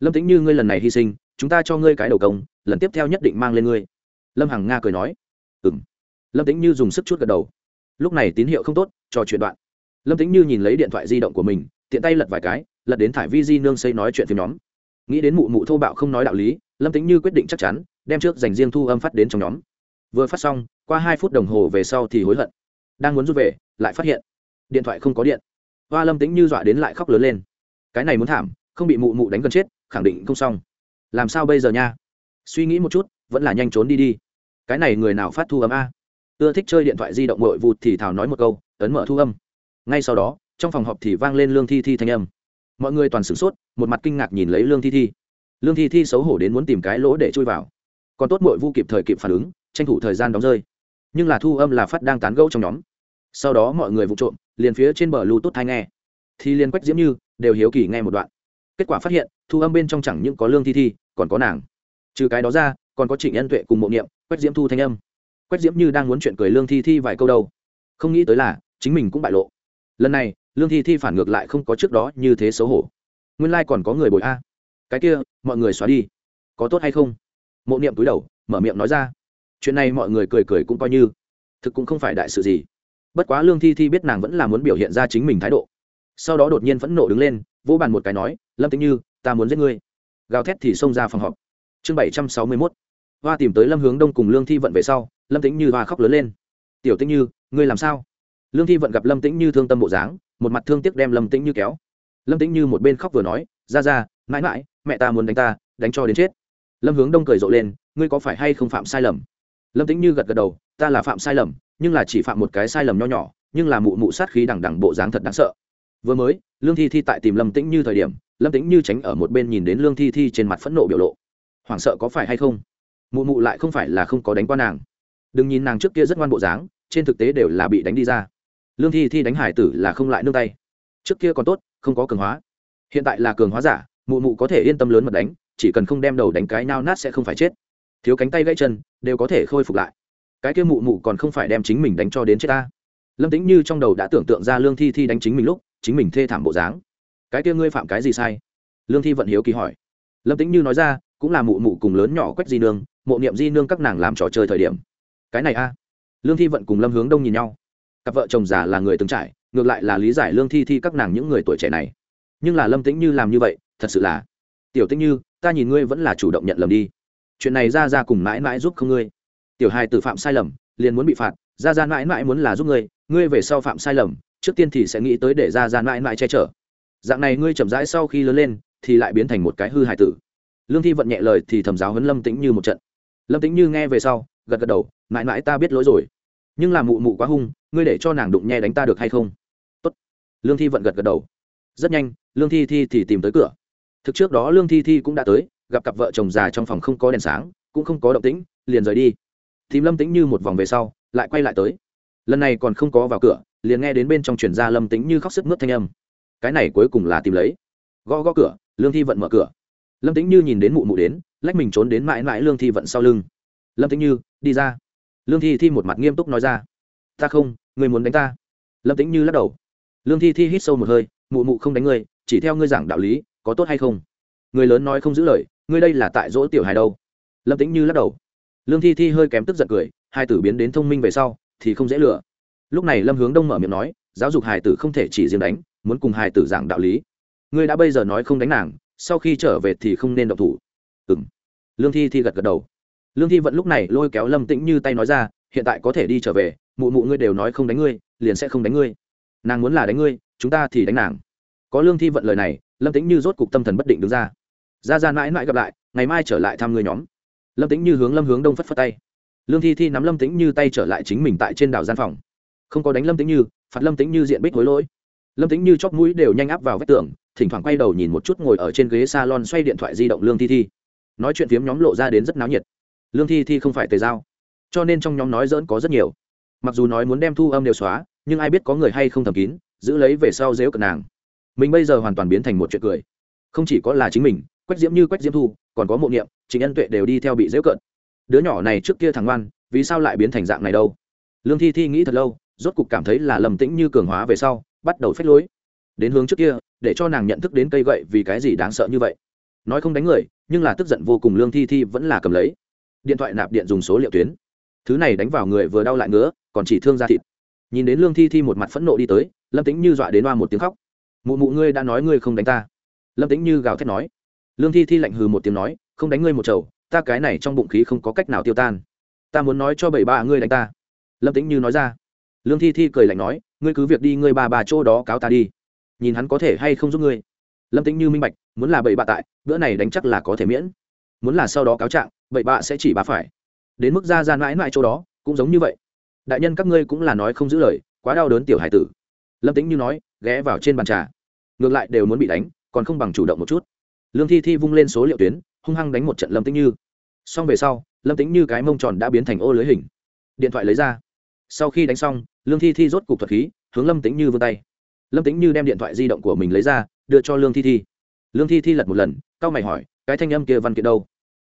Lâm tĩnh như, ngươi lần này hy sinh, chúng ta cho ngươi cái đầu công, lần tiếp theo nhất định mang lên ngươi. Lâm hằng nga cười nói. Ừ m lâm tĩnh như dùng sức chút gật đầu. Lúc này tín hiệu không tốt cho chuyện đoạn lâm tĩnh như nhìn lấy điện thoại di động của mình, tiện tay lật vài cái, lật đến thải vi di nương xây nói chuyện phim nhóm. Nghĩ đến mụ mụ thô bạo không nói đạo lý, lâm tĩnh như quyết định chắc chắn, đem trước dành riêng thu âm phát đến trong nhóm. Vừa phát xong, qua hai phút đồng hồ về sau thì hối hận. Đang muốn rút về, lại phát hiện, điện thoại không có điện. Hoa lâm tĩnh như dọa đến lại khóc lớn lên. Cái này muốn thảm, không bị mụ mụ đánh gần chết, khẳng định không xong. Làm sao bây giờ nha? Suy nghĩ một chút, vẫn là nhanh trốn đi đi. Cái này người nào phát thu âm a? Ưa thích chơi điện thoại di động nội vụt thì thảo nói một câu, ấn mở thu âm ngay sau đó, trong phòng họp thì vang lên lương thi thi thanh âm. Mọi người toàn sửng sốt, một mặt kinh ngạc nhìn lấy lương thi thi. Lương thi thi xấu hổ đến muốn tìm cái lỗ để chui vào. Còn tốt mội vu kịp thời kịp phản ứng, tranh thủ thời gian đóng rơi. Nhưng là thu âm là phát đang tán gẫu trong nhóm. Sau đó mọi người vụ trộm, liền phía trên bờ lưu tốt thai nghe. Thì liên quách diễm như, đều hiếu kỳ nghe một đoạn. Kết quả phát hiện, thu âm bên trong chẳng những có lương thi thi, còn có nàng. Trừ cái đó ra, còn có trịnh ân tuệ cùng mộ niệm, quách diễm thu thanh âm. Quách diễm như đang muốn chuyện cười lương thi thi vài câu đâu. Không nghĩ tới là, chính mình cũng bại lộ lần này, lương thi thi phản ngược lại không có trước đó như thế xấu hổ. Nguyên lai、like、còn có người bồi a. Cái kia, mọi người xóa đi. Có tốt hay không? Mộ niệm túi đầu, mở miệng nói ra. Chuyện này mọi người cười cười cũng coi như. Thực cũng không phải đại sự gì. Bất quá lương thi thi biết nàng vẫn là muốn biểu hiện ra chính mình thái độ. Sau đó đột nhiên phẫn nộ đứng lên, vỗ bàn một cái nói, lâm tính như, ta muốn giết ngươi. Gào thét thì xông ra phòng họp. Chương bảy trăm sáu mươi mốt. Hoa tìm tới lâm hướng đông cùng lương thi vận về sau, lâm tính như hoa khóc lớn lên. Tiểu tĩnh như, ngươi làm sao? Lương thi vận gặp lâm tĩnh như thương tâm bộ dáng, một mặt thương tiếc đem lâm tĩnh như kéo. Lâm tĩnh như một bên khóc vừa nói, ra ra, mãi mãi, mẹ ta muốn đánh ta, đánh cho đến chết. Lâm hướng đông cười rộ lên, ngươi có phải hay không phạm sai lầm? Lâm tĩnh như gật gật đầu, ta là phạm sai lầm, nhưng là chỉ phạm một cái sai lầm nho nhỏ, nhưng là mụ mụ sát khí đằng đằng bộ dáng thật đáng sợ. Vừa mới, lương thi thi tại tìm lâm tĩnh như thời điểm, lâm tĩnh như tránh ở một bên nhìn đến lương thi thi trên mặt phẫn nộ biểu lộ. Hoảng sợ có phải hay không? Mụ mụ lại không phải là không có đánh qua nàng. Đừng nhìn nàng trước kia rất ngoan bộ dáng, trên thực tế đều là bị đánh đi ra lương thi thi đánh hải tử là không lại nương tay. Trước kia còn tốt, không có cường hóa. Hiện tại là cường hóa giả, mụ mụ có thể yên tâm lớn mật đánh, chỉ cần không đem đầu đánh cái nao nát sẽ không phải chết. Thiếu cánh tay gãy chân, đều có thể khôi phục lại. Cái kia mụ mụ còn không phải đem chính mình đánh cho đến chết ta. Lâm tính như trong đầu đã tưởng tượng ra lương thi thi đánh chính mình lúc, chính mình thê thảm bộ dáng. Cái kia ngươi phạm cái gì sai? Lương thi vận hiếu kỳ hỏi. Lâm tính như nói ra, cũng là mụ mụ cùng lớn nhỏ quách di nương, mộ niệm di nương các nàng làm trò chơi thời điểm. Cái này a. Lương thi vận cùng lâm hướng đông nhìn nhau cặp vợ chồng già là người từng trải, ngược lại là lý giải lương thi thi các nàng những người tuổi trẻ này. Nhưng là lâm tĩnh như làm như vậy, thật sự là. Tiểu tĩnh như, ta nhìn ngươi vẫn là chủ động nhận lầm đi. Chuyện này ra ra cùng mãi mãi giúp không ngươi. Tiểu hai tử phạm sai lầm, liền muốn bị phạt, ra ra mãi mãi muốn là giúp ngươi ngươi về sau phạm sai lầm, trước tiên thì sẽ nghĩ tới để ra ra mãi mãi che chở. Dạng này ngươi chậm rãi sau khi lớn lên, thì lại biến thành một cái hư hài tử. Lương thi vận nhẹ lời thì thầm giáo huấn lâm tĩnh như một trận. Lâm tĩnh như nghe về sau, gật gật đầu, mãi mãi ta biết lỗi rồi. Nhưng là mụ mụ quá hung ngươi để cho nàng đụng nhẹ đánh ta được hay không? Tốt. lương thi vận gật gật đầu. Rất nhanh, lương thi thi thì tìm tới cửa. Thực trước đó lương thi thi cũng đã tới, gặp cặp vợ chồng già trong phòng không có đèn sáng, cũng không có động tĩnh, liền rời đi. Tìm lâm tĩnh như một vòng về sau, lại quay lại tới. Lần này còn không có vào cửa, liền nghe đến bên trong chuyển ra lâm tĩnh như khóc sức mướt thanh âm. Cái này cuối cùng là tìm lấy. Gõ gõ cửa, lương thi vận mở cửa. Lâm tĩnh như nhìn đến mụ mụ đến, lách mình trốn đến mãi mãi lương thi vận sau lưng. Lâm tĩnh như, đi ra. Lương thi thi một mặt nghiêm túc nói ra ta không người muốn đánh ta. Lâm tĩnh như lắc đầu. Lương thi thi hít sâu một hơi, mụ mụ không đánh ngươi, chỉ theo ngươi giảng đạo lý, có tốt hay không? Người lớn nói không giữ lời, ngươi đây là tại dỗ tiểu hài đâu? Lâm tĩnh như lắc đầu. Lương thi thi hơi kém tức giận cười, hai tử biến đến thông minh về sau, thì không dễ lựa lúc này lâm hướng đông mở miệng nói, giáo dục hài tử không thể chỉ riêng đánh, muốn cùng hài tử giảng đạo lý. Ngươi đã bây giờ nói không đánh nàng, sau khi trở về thì không nên động thủ. Ừng lương thi thi gật gật đầu. Lương thi vẫn lúc này lôi kéo lâm tĩnh như tay nói ra hiện tại có thể đi trở về, mụ mụ ngươi đều nói không đánh ngươi, liền sẽ không đánh ngươi. Nàng muốn là đánh ngươi, chúng ta thì đánh nàng. Có lương thi vận lời này, lâm tĩnh như rốt cục tâm thần bất định đứng ra. Ra ra mãi mãi gặp lại, ngày mai trở lại thăm người nhóm. Lâm tĩnh như hướng lâm hướng đông phất phất tay. Lương thi thi nắm lâm tĩnh như tay trở lại chính mình tại trên đảo gian phòng. Không có đánh lâm tĩnh như, phạt lâm tĩnh như diện bích hối lỗi. Lâm tĩnh như chóp mũi đều nhanh áp vào vách tường, thỉnh thoảng quay đầu nhìn một chút ngồi ở trên ghế salon xoay điện thoại di động lương thi thi. Nói chuyện phiếm nhóm lộ ra đến rất náo nhiệt. Lương thi thi không phải tề giao cho nên trong nhóm nói dỡn có rất nhiều. Mặc dù nói muốn đem thu âm đều xóa, nhưng ai biết có người hay không thầm kín, giữ lấy về sau dếu cận nàng. Mình bây giờ hoàn toàn biến thành một chuyện cười. Không chỉ có là chính mình, quách diễm như, quách diễm thu, còn có mộ niệm chính ân tuệ đều đi theo bị dễu cận. Đứa nhỏ này trước kia thằng ngoan, vì sao lại biến thành dạng này đâu? Lương thi thi nghĩ thật lâu, rốt cục cảm thấy là lầm tĩnh như cường hóa về sau, bắt đầu phách lối. Đến hướng trước kia, để cho nàng nhận thức đến cây gậy vì cái gì đáng sợ như vậy. Nói không đánh người, nhưng là tức giận vô cùng lương thi thi vẫn là cầm lấy. Điện thoại nạp điện dùng số liệu tuyến thứ này đánh vào người vừa đau lại ngứa, còn chỉ thương da thịt. Nhìn đến lương thi thi một mặt phẫn nộ đi tới, lâm tính như dọa đến hoa một tiếng khóc. Mụ mụ ngươi đã nói ngươi không đánh ta. Lâm tính như gào thét nói. Lương thi thi lạnh hừ một tiếng nói, không đánh ngươi một chầu, ta cái này trong bụng khí không có cách nào tiêu tan. Ta muốn nói cho bảy ba ngươi đánh ta. Lâm tính như nói ra. Lương thi thi cười lạnh nói, ngươi cứ việc đi, ngươi ba bà chỗ đó cáo ta đi. Nhìn hắn có thể hay không giúp ngươi. Lâm tính như minh bạch, muốn là bảy bạ tại, bữa này đánh chắc là có thể miễn. Muốn là sau đó cáo trạng, bảy bạ sẽ chỉ bà phải đến mức ra ra mãi mãi chỗ đó, cũng giống như vậy. Đại nhân các ngươi cũng là nói không giữ lời, quá đau đớn tiểu hải tử. Lâm tính như nói, ghé vào trên bàn trà. Ngược lại đều muốn bị đánh, còn không bằng chủ động một chút. Lương thi thi vung lên số liệu tuyến, hung hăng đánh một trận lâm tính như. Xong về sau, lâm tính như cái mông tròn đã biến thành ô lưới hình. Điện thoại lấy ra. Sau khi đánh xong, lương thi thi rốt cục thuật khí, hướng lâm tính như vươn tay. Lâm tính như đem điện thoại di động của mình lấy ra, đưa cho lương thi thi. Lương thi thi lật một lần c a o mày hỏi, cái thanh âm kia văn kiện đâu?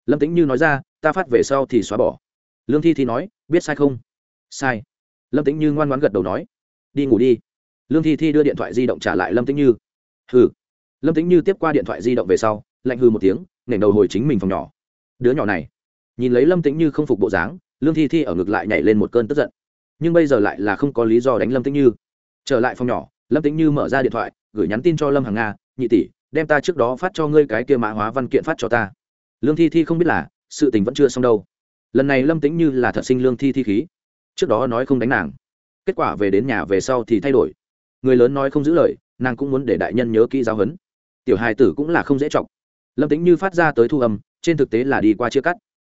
Lâm tĩnh như nói ra, ta phát về sau thì xóa bỏ. Lương thi thi nói, biết sai không? Sai. Lâm tĩnh như ngoan ngoãn gật đầu nói, đi ngủ đi. Lương thi thi đưa điện thoại di động trả lại lâm tĩnh như. Hừ. Lâm tĩnh như tiếp qua điện thoại di động về sau, lạnh hư một tiếng nể đầu hồi chính mình phòng nhỏ. Đứa nhỏ này. Nhìn lấy lâm tĩnh như không phục bộ dáng, lương thi thi ở ngực lại nhảy lên một cơn tức giận. Nhưng bây giờ lại là không có lý do đánh lâm tĩnh như. Trở lại phòng nhỏ, lâm tĩnh như mở ra điện thoại, gửi nhắn tin cho lâm hàng nga, nhị tỷ, đem ta trước đó phát cho ngươi cái kia mã hóa văn kiện phát cho ta lương thi thi không biết là, sự tình vẫn chưa xong đâu. Lần này lâm tính như là thật sinh lương thi thi khí. Trước đó nói không đánh nàng. Kết quả về đến nhà về sau thì thay đổi. Người lớn nói không giữ lời, nàng cũng muốn để đại nhân nhớ kỹ giáo huấn. Tiểu hài tử cũng là không dễ chọc. Lâm tính như phát ra tới thu âm, trên thực tế là đi qua chia cắt.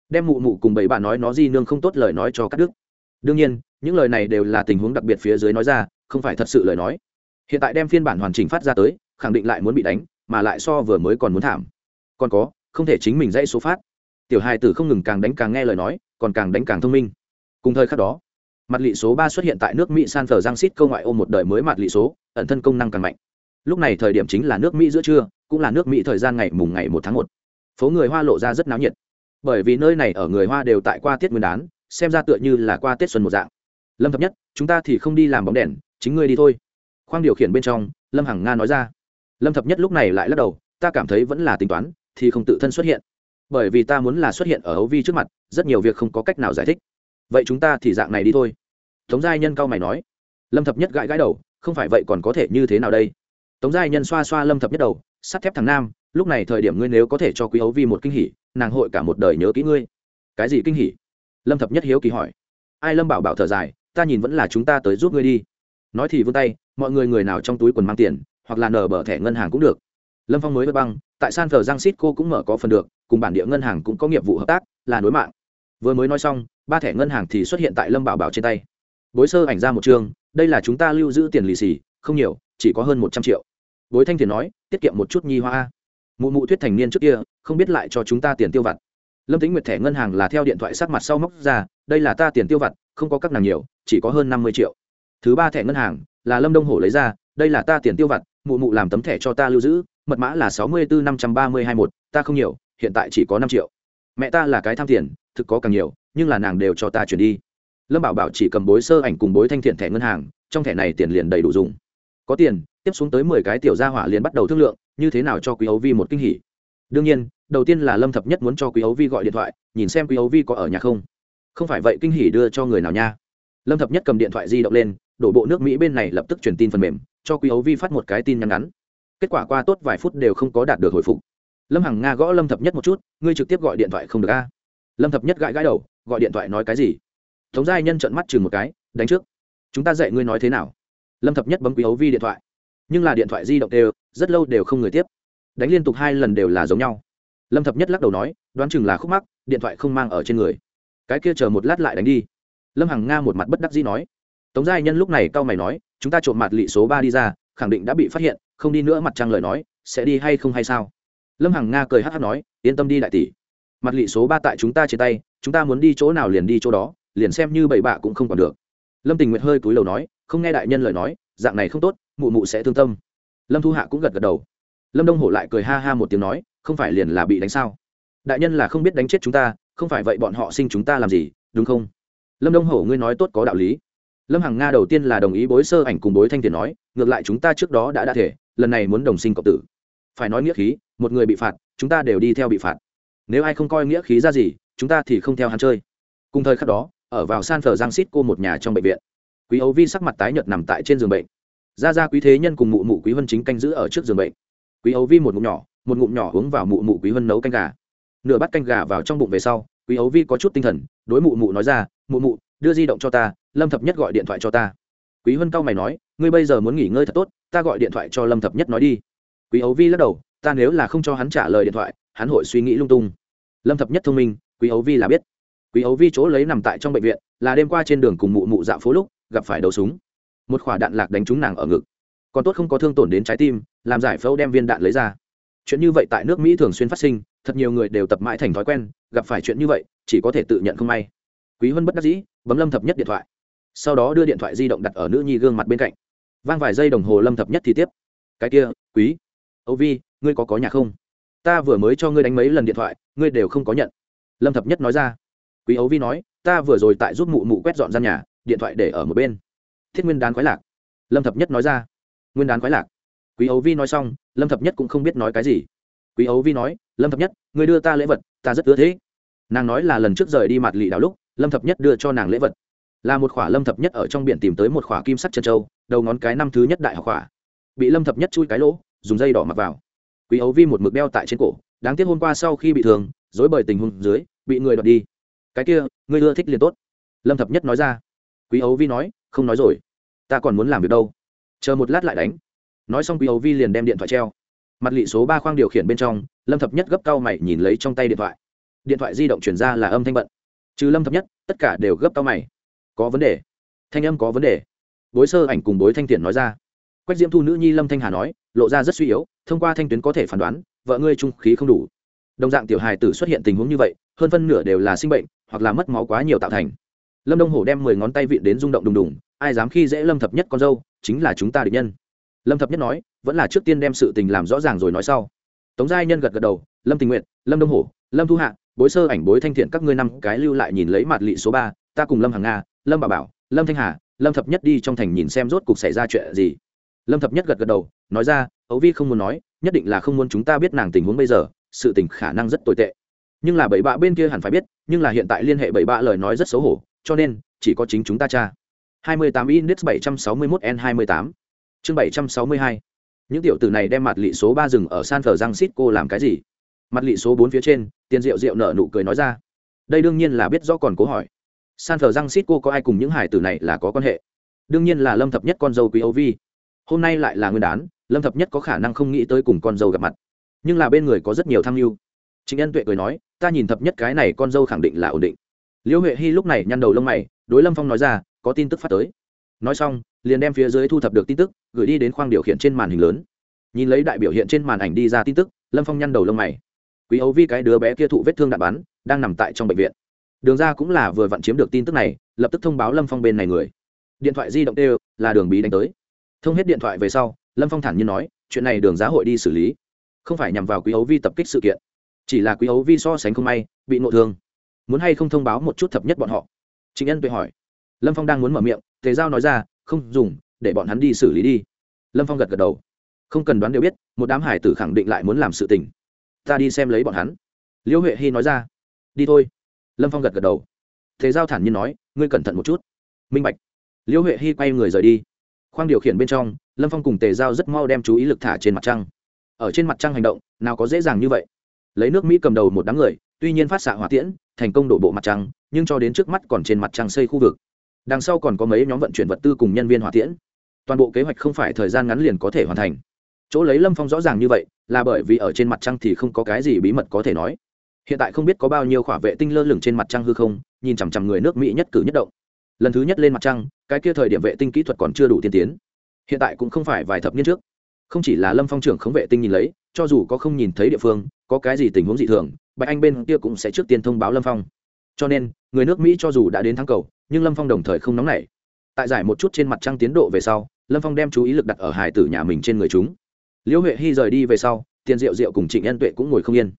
Đem mụ mụ cùng bảy bạn nói nó di nương không tốt lời nói cho cắt đức đương nhiên, những lời này đều là tình huống đặc biệt phía dưới nói ra, không phải thật sự lời nói. Hiện tại đem phiên bản hoàn chỉnh phát ra tới, khẳng định lại muốn bị đánh, mà lại so vừa mới còn muốn thảm. Còn có không thể chính mình dãy số phát. Tiểu hài tử không ngừng càng đánh càng nghe lời nói, còn càng đánh càng thông minh. Cùng thời khắc đó, mặt lị số ba xuất hiện tại nước mỹ san phờ giang xít câu ngoại ô một đời mới mặt lị số, ẩn thân công năng càng mạnh. Lúc này thời điểm chính là nước mỹ giữa trưa, cũng là nước mỹ thời gian ngày mùng ngày một tháng một. Phố người hoa lộ ra rất náo nhiệt. Bởi vì nơi này ở người hoa đều tại qua tiết nguyên đán, xem ra tựa như là qua tết xuân một dạng. Lâm thập nhất, chúng ta thì không đi làm bóng đèn, chính ngươi đi thôi. Khoang điều khiển bên trong, lâm hằng nga nói ra. Lâm thập nhất lúc này lại lắc đầu, ta cảm thấy vẫn là tính toán thì không tự thân xuất hiện. Bởi vì ta muốn là xuất hiện ở ấu vi trước mặt, rất nhiều việc không có cách nào giải thích. Vậy chúng ta thì dạng này đi thôi. Tống giai nhân cao mày nói. Lâm thập nhất gãi gãi đầu, không phải vậy còn có thể như thế nào đây? Tống giai nhân xoa xoa lâm thập nhất đầu, sắt thép thằng nam, lúc này thời điểm ngươi nếu có thể cho quý ấu vi một kinh hỉ, nàng hội cả một đời nhớ kỹ ngươi. Cái gì kinh hỉ? Lâm thập nhất hiếu kỳ hỏi. Ai lâm bảo bảo thở dài, ta nhìn vẫn là chúng ta tới giúp ngươi đi. Nói thì vươn tay, mọi người người nào trong túi quần mang tiền, hoặc là nở bờ thẻ ngân hàng cũng được lâm phong mới vượt băng, tại san thờ giang xít cô cũng mở có phần được, cùng bản địa ngân hàng cũng có nghiệp vụ hợp tác, là nối mạng. Vừa mới nói xong, ba thẻ ngân hàng thì xuất hiện tại lâm bảo bảo trên tay. Bối sơ ảnh ra một chương đây là chúng ta lưu giữ tiền lì xì, không nhiều, chỉ có hơn một trăm triệu. Bối thanh thiền nói, tiết kiệm một chút nhi hoa. Mụ mụ thuyết thành niên trước kia, không biết lại cho chúng ta tiền tiêu vặt. Lâm tính nguyệt thẻ ngân hàng là theo điện thoại sát mặt sau móc ra, đây là ta tiền tiêu vặt, không có các nàng nhiều, chỉ có hơn năm mươi triệu. Thứ ba thẻ ngân hàng, là lâm đông hổ lấy ra, đây là ta tiền tiêu vặt, mụ mụ làm tấm thẻ cho ta lưu giữ mật mã là sáu mươi bốn năm trăm ba mươi hai một, ta không nhiều, hiện tại chỉ có năm triệu. Mẹ ta là cái tham tiền, thực có càng nhiều, nhưng là nàng đều cho ta chuyển đi. Lâm bảo bảo chỉ cầm bối sơ ảnh cùng bối thanh thiện thẻ ngân hàng, trong thẻ này tiền liền đầy đủ dùng. Có tiền, tiếp xuống tới mười cái tiểu gia hỏa liền bắt đầu thương lượng, như thế nào cho quý ấu vi một kinh hỉ. Đương nhiên, đầu tiên là lâm thập nhất muốn cho quý ấu vi gọi điện thoại, nhìn xem quý ấu vi có ở nhà không. Không phải vậy kinh hỉ đưa cho người nào nha. Lâm thập nhất cầm điện thoại di động lên, đổ bộ nước mỹ bên này lập tức truyền tin phần mềm, cho quý ấu vi phát một cái tin nhắn ngắn kết quả qua tốt vài phút đều không có đạt được hồi phục. Lâm hằng nga gõ lâm thập nhất một chút, ngươi trực tiếp gọi điện thoại không được a? Lâm thập nhất gãi gãi đầu, gọi điện thoại nói cái gì? Tống giai nhân trợn mắt chừng một cái, đánh trước. Chúng ta dạy ngươi nói thế nào? Lâm thập nhất bấm quý ấu vi điện thoại. Nhưng là điện thoại di động đều, rất lâu đều không người tiếp. Đánh liên tục hai lần đều là giống nhau. Lâm thập nhất lắc đầu nói, đoán chừng là khúc mắc, điện thoại không mang ở trên người. Cái kia chờ một lát lại đánh đi. Lâm hằng nga một mặt bất đắc dĩ nói. Tống giai nhân lúc này cau mày nói, chúng ta trộm mặt lị số ba đi ra khẳng định đã bị phát hiện, không đi nữa mặt trăng lời nói, sẽ đi hay không hay sao? Lâm hằng nga cười hát hát nói, yên tâm đi đại tỷ. Mặt lị số ba tại chúng ta trên tay, chúng ta muốn đi chỗ nào liền đi chỗ đó, liền xem như bảy bạ cũng không còn được. Lâm tình nguyện hơi cúi đầu nói, không nghe đại nhân lời nói, dạng này không tốt, mụ mụ sẽ thương tâm. Lâm thu hạ cũng gật gật đầu. Lâm đông hổ lại cười ha ha một tiếng nói, không phải liền là bị đánh sao? Đại nhân là không biết đánh chết chúng ta, không phải vậy bọn họ sinh chúng ta làm gì, đúng không? Lâm đông hổ ngươi nói tốt có đạo lý lâm hằng nga đầu tiên là đồng ý bối sơ ảnh cùng bối thanh tiền nói, ngược lại chúng ta trước đó đã đã thể, lần này muốn đồng sinh cộng tử. Phải nói nghĩa khí, một người bị phạt, chúng ta đều đi theo bị phạt. Nếu ai không coi nghĩa khí ra gì, chúng ta thì không theo hắn chơi. Cùng thời khắc đó, ở vào san phờ giang xít cô một nhà trong bệnh viện. Quý ấu vi sắc mặt tái nhợt nằm tại trên giường bệnh. Ra ra quý thế nhân cùng mụ mụ quý vân chính canh giữ ở trước giường bệnh. Quý ấu vi một ngụm nhỏ, một ngụm nhỏ uống vào mụ mụ quý vân nấu canh gà. Nửa bát canh gà vào trong bụng về sau, quý ấu vi có chút tinh thần, đối mụ mụ nói ra, mụ mụ đưa di động cho ta, lâm thập nhất gọi điện thoại cho ta. Quý huân cao mày nói, ngươi bây giờ muốn nghỉ ngơi thật tốt, ta gọi điện thoại cho lâm thập nhất nói đi. Quý ấu vi lắc đầu, ta nếu là không cho hắn trả lời điện thoại, hắn hội suy nghĩ lung tung. Lâm thập nhất thông minh, quý ấu vi là biết. Quý ấu vi chỗ lấy nằm tại trong bệnh viện, là đêm qua trên đường cùng mụ mụ dạo phố lúc, gặp phải đầu súng. Một quả đạn lạc đánh trúng nàng ở ngực. Còn tốt không có thương tổn đến trái tim, làm giải phẫu đem viên đạn lấy ra. Chuyện như vậy tại nước mỹ thường xuyên phát sinh, thật nhiều người đều tập mãi thành thói quen, gặp phải chuyện như vậy, chỉ có thể tự nhận không may. Quý huân bất đắc dĩ bấm lâm thập nhất điện thoại. Sau đó đưa điện thoại di động đặt ở nữ nhi gương mặt bên cạnh. Vang vài giây đồng hồ lâm thập nhất thì tiếp. Cái kia, quý. Âu vi, ngươi có có nhà không? Ta vừa mới cho ngươi đánh mấy lần điện thoại, ngươi đều không có nhận. Lâm thập nhất nói ra. Quý ấu vi nói, ta vừa rồi tại giúp mụ mụ quét dọn gian nhà, điện thoại để ở một bên. Thiết nguyên đán khoái lạc. Lâm thập nhất nói ra. Nguyên đán khoái lạc. Quý ấu vi nói xong, lâm thập nhất cũng không biết nói cái gì. Quý ấu vi nói, lâm thập nhất, ngươi đưa ta lễ vật, ta rất ưa thế nàng nói là lần trước rời đi mặt lị đảo lúc lâm thập nhất đưa cho nàng lễ vật. Là một khỏa lâm thập nhất ở trong biển tìm tới một khỏa kim sắt chân trâu đầu ngón cái năm thứ nhất đại học khỏa. Bị lâm thập nhất chui cái lỗ, dùng dây đỏ mặc vào. Quý ấu vi một mực đeo tại trên cổ, đáng tiếc hôm qua sau khi bị thương dối bởi tình huống dưới, bị người đoạt đi. Cái kia, ngươi ưa thích liền tốt. Lâm thập nhất nói ra. Quý ấu vi nói, không nói rồi. Ta còn muốn làm việc đâu. Chờ một lát lại đánh. Nói xong quý ấu vi liền đem điện thoại treo. Mặt lị số ba khoang điều khiển bên trong, lâm thập nhất gấp cao mày nhìn lấy trong tay điện thoại. Điện thoại di động chuyển ra là âm thanh bận trừ lâm thập nhất, tất cả đều gấp tao mày. Có vấn đề. Thanh âm có vấn đề. Bối sơ ảnh cùng bối thanh tiền nói ra. Quách diễm thu nữ nhi lâm thanh hà nói, lộ ra rất suy yếu, thông qua thanh tuyến có thể phán đoán, vợ ngươi trung khí không đủ. Đồng dạng tiểu hài tử xuất hiện tình huống như vậy, hơn phân nửa đều là sinh bệnh, hoặc là mất máu quá nhiều tạo thành. Lâm đông hổ đem mười ngón tay vịn đến rung động đùng đùng, ai dám khi dễ lâm thập nhất con dâu, chính là chúng ta định nhân. Lâm thập nhất nói, vẫn là trước tiên đem sự tình làm rõ ràng rồi nói sau. Tống giai nhân gật gật đầu, lâm tình nguyện, lâm đông hổ, lâm thu hạ bối sơ ảnh bối thanh thiện các ngươi năm cái lưu lại nhìn lấy mặt lị số ba, ta cùng lâm hàng nga, lâm bà bảo, lâm thanh hà, lâm thập nhất đi trong thành nhìn xem rốt cuộc xảy ra chuyện gì. Lâm thập nhất gật gật đầu, nói ra, ấu vi không muốn nói, nhất định là không muốn chúng ta biết nàng tình huống bây giờ, sự tình khả năng rất tồi tệ. Nhưng là bảy bạ bên kia hẳn phải biết, nhưng là hiện tại liên hệ bảy bạ lời nói rất xấu hổ, cho nên, chỉ có chính chúng ta tra 28 index 761 n 28 chương 762 những tiểu tử này đem mặt lị số ba rừng ở san phờ xít cô làm cái gì? Mặt lị số bốn phía trên, tiền rượu rượu nở nụ cười nói ra. Đây đương nhiên là biết rõ còn cố hỏi. San phờ răng xít cô có ai cùng những hải tử này là có quan hệ? Đương nhiên là lâm thập nhất con dâu quý âu vi. Hôm nay lại là nguyên đán, lâm thập nhất có khả năng không nghĩ tới cùng con dâu gặp mặt. Nhưng là bên người có rất nhiều tham mưu. Chính ân tuệ cười nói, ta nhìn thập nhất cái này con dâu khẳng định là ổn định. Liễu huệ hy lúc này nhăn đầu lông mày, đối lâm phong nói ra, có tin tức phát tới. Nói xong, liền đem phía dưới thu thập được tin tức, gửi đi đến khoang điều khiển trên màn hình lớn. Nhìn lấy đại biểu hiện trên màn ảnh đi ra tin tức, lâm phong nhăn đầu lông mày quý ấu vi cái đứa bé kia thụ vết thương đạn bắn, đang nằm tại trong bệnh viện. Đường ra cũng là vừa vặn chiếm được tin tức này, lập tức thông báo lâm phong bên này người. Điện thoại di động tê là đường bí đánh tới. Thông hết điện thoại về sau, lâm phong thản nhiên nói, chuyện này đường giá hội đi xử lý. Không phải nhằm vào quý ấu vi tập kích sự kiện. Chỉ là quý ấu vi so sánh không may, bị ngộ thương. Muốn hay không thông báo một chút thập nhất bọn họ? Chính nhân tuệ hỏi. Lâm phong đang muốn mở miệng, tề giao nói ra, không dùng, để bọn hắn đi xử lý đi. Lâm phong gật gật đầu. Không cần đoán đều biết, một đám hải tử khẳng định lại muốn làm sự tình ta đi xem lấy bọn hắn. Liễu huệ hy nói ra. Đi thôi. Lâm phong gật gật đầu. Thế giao thản nhiên nói, ngươi cẩn thận một chút. Minh bạch. Liễu huệ hy quay người rời đi. Khoang điều khiển bên trong, lâm phong cùng tề giao rất mau đem chú ý lực thả trên mặt trăng. Ở trên mặt trăng hành động, nào có dễ dàng như vậy. Lấy nước mỹ cầm đầu một đám người, tuy nhiên phát xạ hỏa tiễn, thành công đổ bộ mặt trăng, nhưng cho đến trước mắt còn trên mặt trăng xây khu vực. Đằng sau còn có mấy nhóm vận chuyển vật tư cùng nhân viên hỏa tiễn. Toàn bộ kế hoạch không phải thời gian ngắn liền có thể hoàn thành. Chỗ lấy lâm phong rõ ràng như vậy là bởi vì ở trên mặt trăng thì không có cái gì bí mật có thể nói. Hiện tại không biết có bao nhiêu khỏa vệ tinh lơ lửng trên mặt trăng hư không, nhìn chằm chằm người nước mỹ nhất cử nhất động. Lần thứ nhất lên mặt trăng, cái kia thời điểm vệ tinh kỹ thuật còn chưa đủ tiên tiến. Hiện tại cũng không phải vài thập niên trước. Không chỉ là lâm phong trưởng không vệ tinh nhìn lấy, cho dù có không nhìn thấy địa phương, có cái gì tình huống dị thường, bạch anh bên kia cũng sẽ trước tiên thông báo lâm phong. Cho nên, người nước mỹ cho dù đã đến thắng cầu, nhưng lâm phong đồng thời không nóng nảy. Tại giải một chút trên mặt trăng tiến độ về sau, lâm phong đem chú ý lực đặt ở hải tử nhà mình trên người chúng liễu huệ hy rời đi về sau, tiền diệu diệu cùng trịnh nhân tuệ cũng ngồi không yên.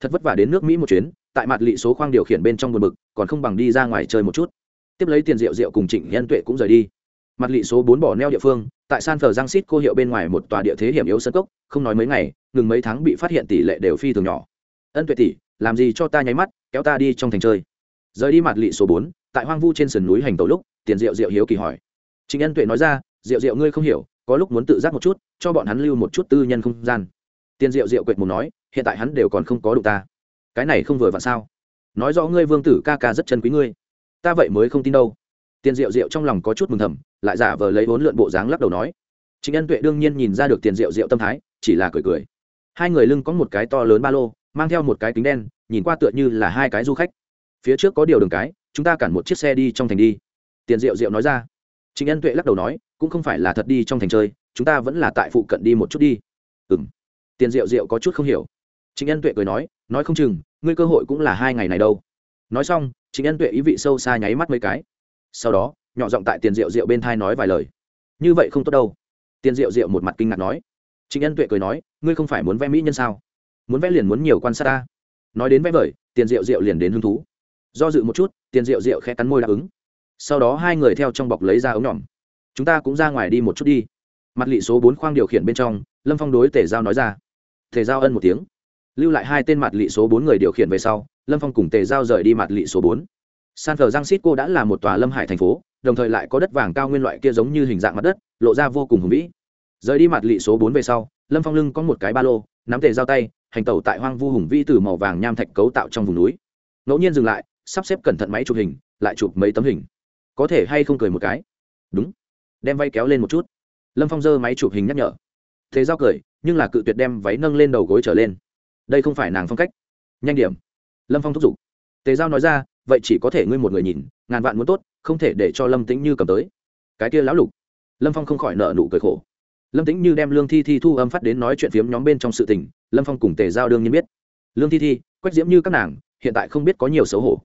Thật vất vả đến nước mỹ một chuyến, tại mặt lị số khoang điều khiển bên trong buồn bực, còn không bằng đi ra ngoài chơi một chút. Tiếp lấy tiền diệu diệu cùng trịnh nhân tuệ cũng rời đi. Mặt lị số bốn bỏ neo địa phương, tại san thờ giang xít cô hiệu bên ngoài một tòa địa thế hiểm yếu sân cốc, không nói mấy ngày, ngừng mấy tháng bị phát hiện tỷ lệ đều phi thường nhỏ. Ân tuệ tỷ, làm gì cho ta nháy mắt, kéo ta đi trong thành chơi? Rời đi mặt lị số bốn, tại hoang vu trên sườn núi hành tàu lúc, tiền diệu diệu hiếu kỳ hỏi. Trịnh ân tuệ nói ra, diệu diệu ngươi không hiểu có lúc muốn tự giác một chút, cho bọn hắn lưu một chút tư nhân không gian. Tiền diệu diệu quệt mù nói, hiện tại hắn đều còn không có đủ ta. Cái này không vừa vặn sao? Nói rõ ngươi vương tử ca ca rất chân quý ngươi. Ta vậy mới không tin đâu. Tiền diệu diệu trong lòng có chút mừng thầm, lại giả vờ lấy vốn lượn bộ dáng lắc đầu nói. Chính ân tuệ đương nhiên nhìn ra được tiền diệu diệu tâm thái, chỉ là cười cười. Hai người lưng có một cái to lớn ba lô, mang theo một cái kính đen, nhìn qua tựa như là hai cái du khách. Phía trước có điều đường cái, chúng ta cản một chiếc xe đi trong thành đi. Tiền diệu diệu nói ra chính ân tuệ lắc đầu nói, cũng không phải là thật đi trong thành chơi, chúng ta vẫn là tại phụ cận đi một chút đi. Ừm. tiền diệu diệu có chút không hiểu. Chính ân tuệ cười nói nói không chừng, ngươi cơ hội cũng là hai ngày này đâu. Nói xong chính ân tuệ ý vị sâu xa nháy mắt mấy cái. Sau đó, nhỏ giọng tại tiền diệu diệu bên tai nói vài lời. Như vậy không tốt đâu. Tiền diệu diệu một mặt kinh ngạc nói. Chính ân tuệ cười nói, ngươi không phải muốn vẽ mỹ nhân sao? Muốn vẽ liền muốn nhiều quan sát ta. Nói đến vẽ vời, tiền diệu diệu liền đến hứng thú. Do dự một chút, tiền diệu diệu khẽ cắn môi đáp ứng sau đó hai người theo trong bọc lấy ra ống nhỏm. Chúng ta cũng ra ngoài đi một chút đi. Mặt lị số bốn khoang điều khiển bên trong, lâm phong đối tề giao nói ra. Tề giao ân một tiếng. Lưu lại hai tên mặt lị số bốn người điều khiển về sau, lâm phong cùng tề giao rời đi mặt lị số bốn. San thờ giang xít cô đã là một tòa lâm hải thành phố, đồng thời lại có đất vàng cao nguyên loại kia giống như hình dạng mặt đất, lộ ra vô cùng hùng vĩ. Rời đi mặt lị số bốn về sau, lâm phong lưng có một cái ba lô, nắm tề giao tay, hành tẩu tại hoang vu hùng vĩ từ màu vàng nham thạch cấu tạo trong vùng núi. Ngẫu nhiên dừng lại, sắp xếp cẩn thận máy chụp hình, lại chụp mấy tấm hình có thể hay không cười một cái? Đúng. Đem vay kéo lên một chút. Lâm phong giơ máy chụp hình nhắc nhở. Thế giao cười, nhưng là cự tuyệt đem váy nâng lên đầu gối trở lên. Đây không phải nàng phong cách. Nhanh điểm. Lâm phong thúc giục. Tề giao nói ra, vậy chỉ có thể ngươi một người nhìn, ngàn vạn muốn tốt, không thể để cho lâm tĩnh như cầm tới. Cái kia lão lục. Lâm phong không khỏi nợ nụ cười khổ. Lâm tĩnh như đem lương thi thi thu âm phát đến nói chuyện phiếm nhóm bên trong sự tình, lâm phong cùng tề giao đương nhiên biết. Lương thi thi, quách diễm như các nàng, hiện tại không biết có nhiều xấu hổ.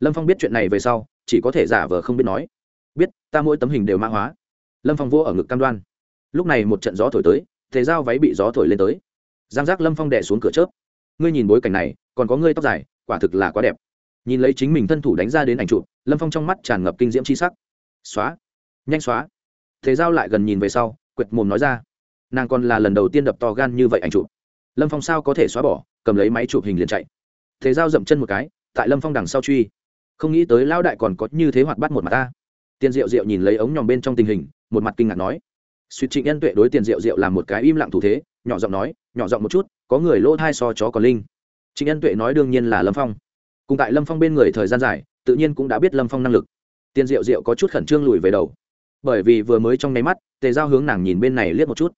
Lâm phong biết chuyện này về sau chỉ có thể giả vờ không biết nói. Biết, ta mỗi tấm hình đều mã hóa. Lâm phong vô ở ngực cam đoan. Lúc này một trận gió thổi tới, thế giao váy bị gió thổi lên tới. Giang giác lâm phong đẻ xuống cửa chớp. Ngươi nhìn bối cảnh này, còn có ngươi tóc dài, quả thực là quá đẹp. Nhìn lấy chính mình thân thủ đánh ra đến ảnh chụp, lâm phong trong mắt tràn ngập kinh diễm c h i sắc. Xóa. Nhanh xóa. Thế giao lại gần nhìn về sau, quệt mồm nói ra. Nàng còn là lần đầu tiên đập to gan như vậy ảnh chụp. Lâm phong sao có thể xóa bỏ, cầm lấy máy chụp hình liền chạy. Thế giao dậm chân một cái, tại lâm phong đằng sau truy không nghĩ tới Lão đại còn có như thế hoạt bắt một mặt ta. Tiền diệu diệu nhìn lấy ống nhòm bên trong tình hình, một mặt kinh ngạc nói. Suýt trịnh nhân tuệ đối tiền diệu diệu làm một cái im lặng thủ thế, nhỏ giọng nói, nhỏ giọng một chút, có người lỗ thai so chó còn linh. Trịnh nhân tuệ nói đương nhiên là lâm phong. Cùng tại lâm phong bên người thời gian dài, tự nhiên cũng đã biết lâm phong năng lực. Tiền diệu diệu có chút khẩn trương lùi về đầu. Bởi vì vừa mới trong nháy mắt, tề giao hướng nàng nhìn bên này liếc một chút.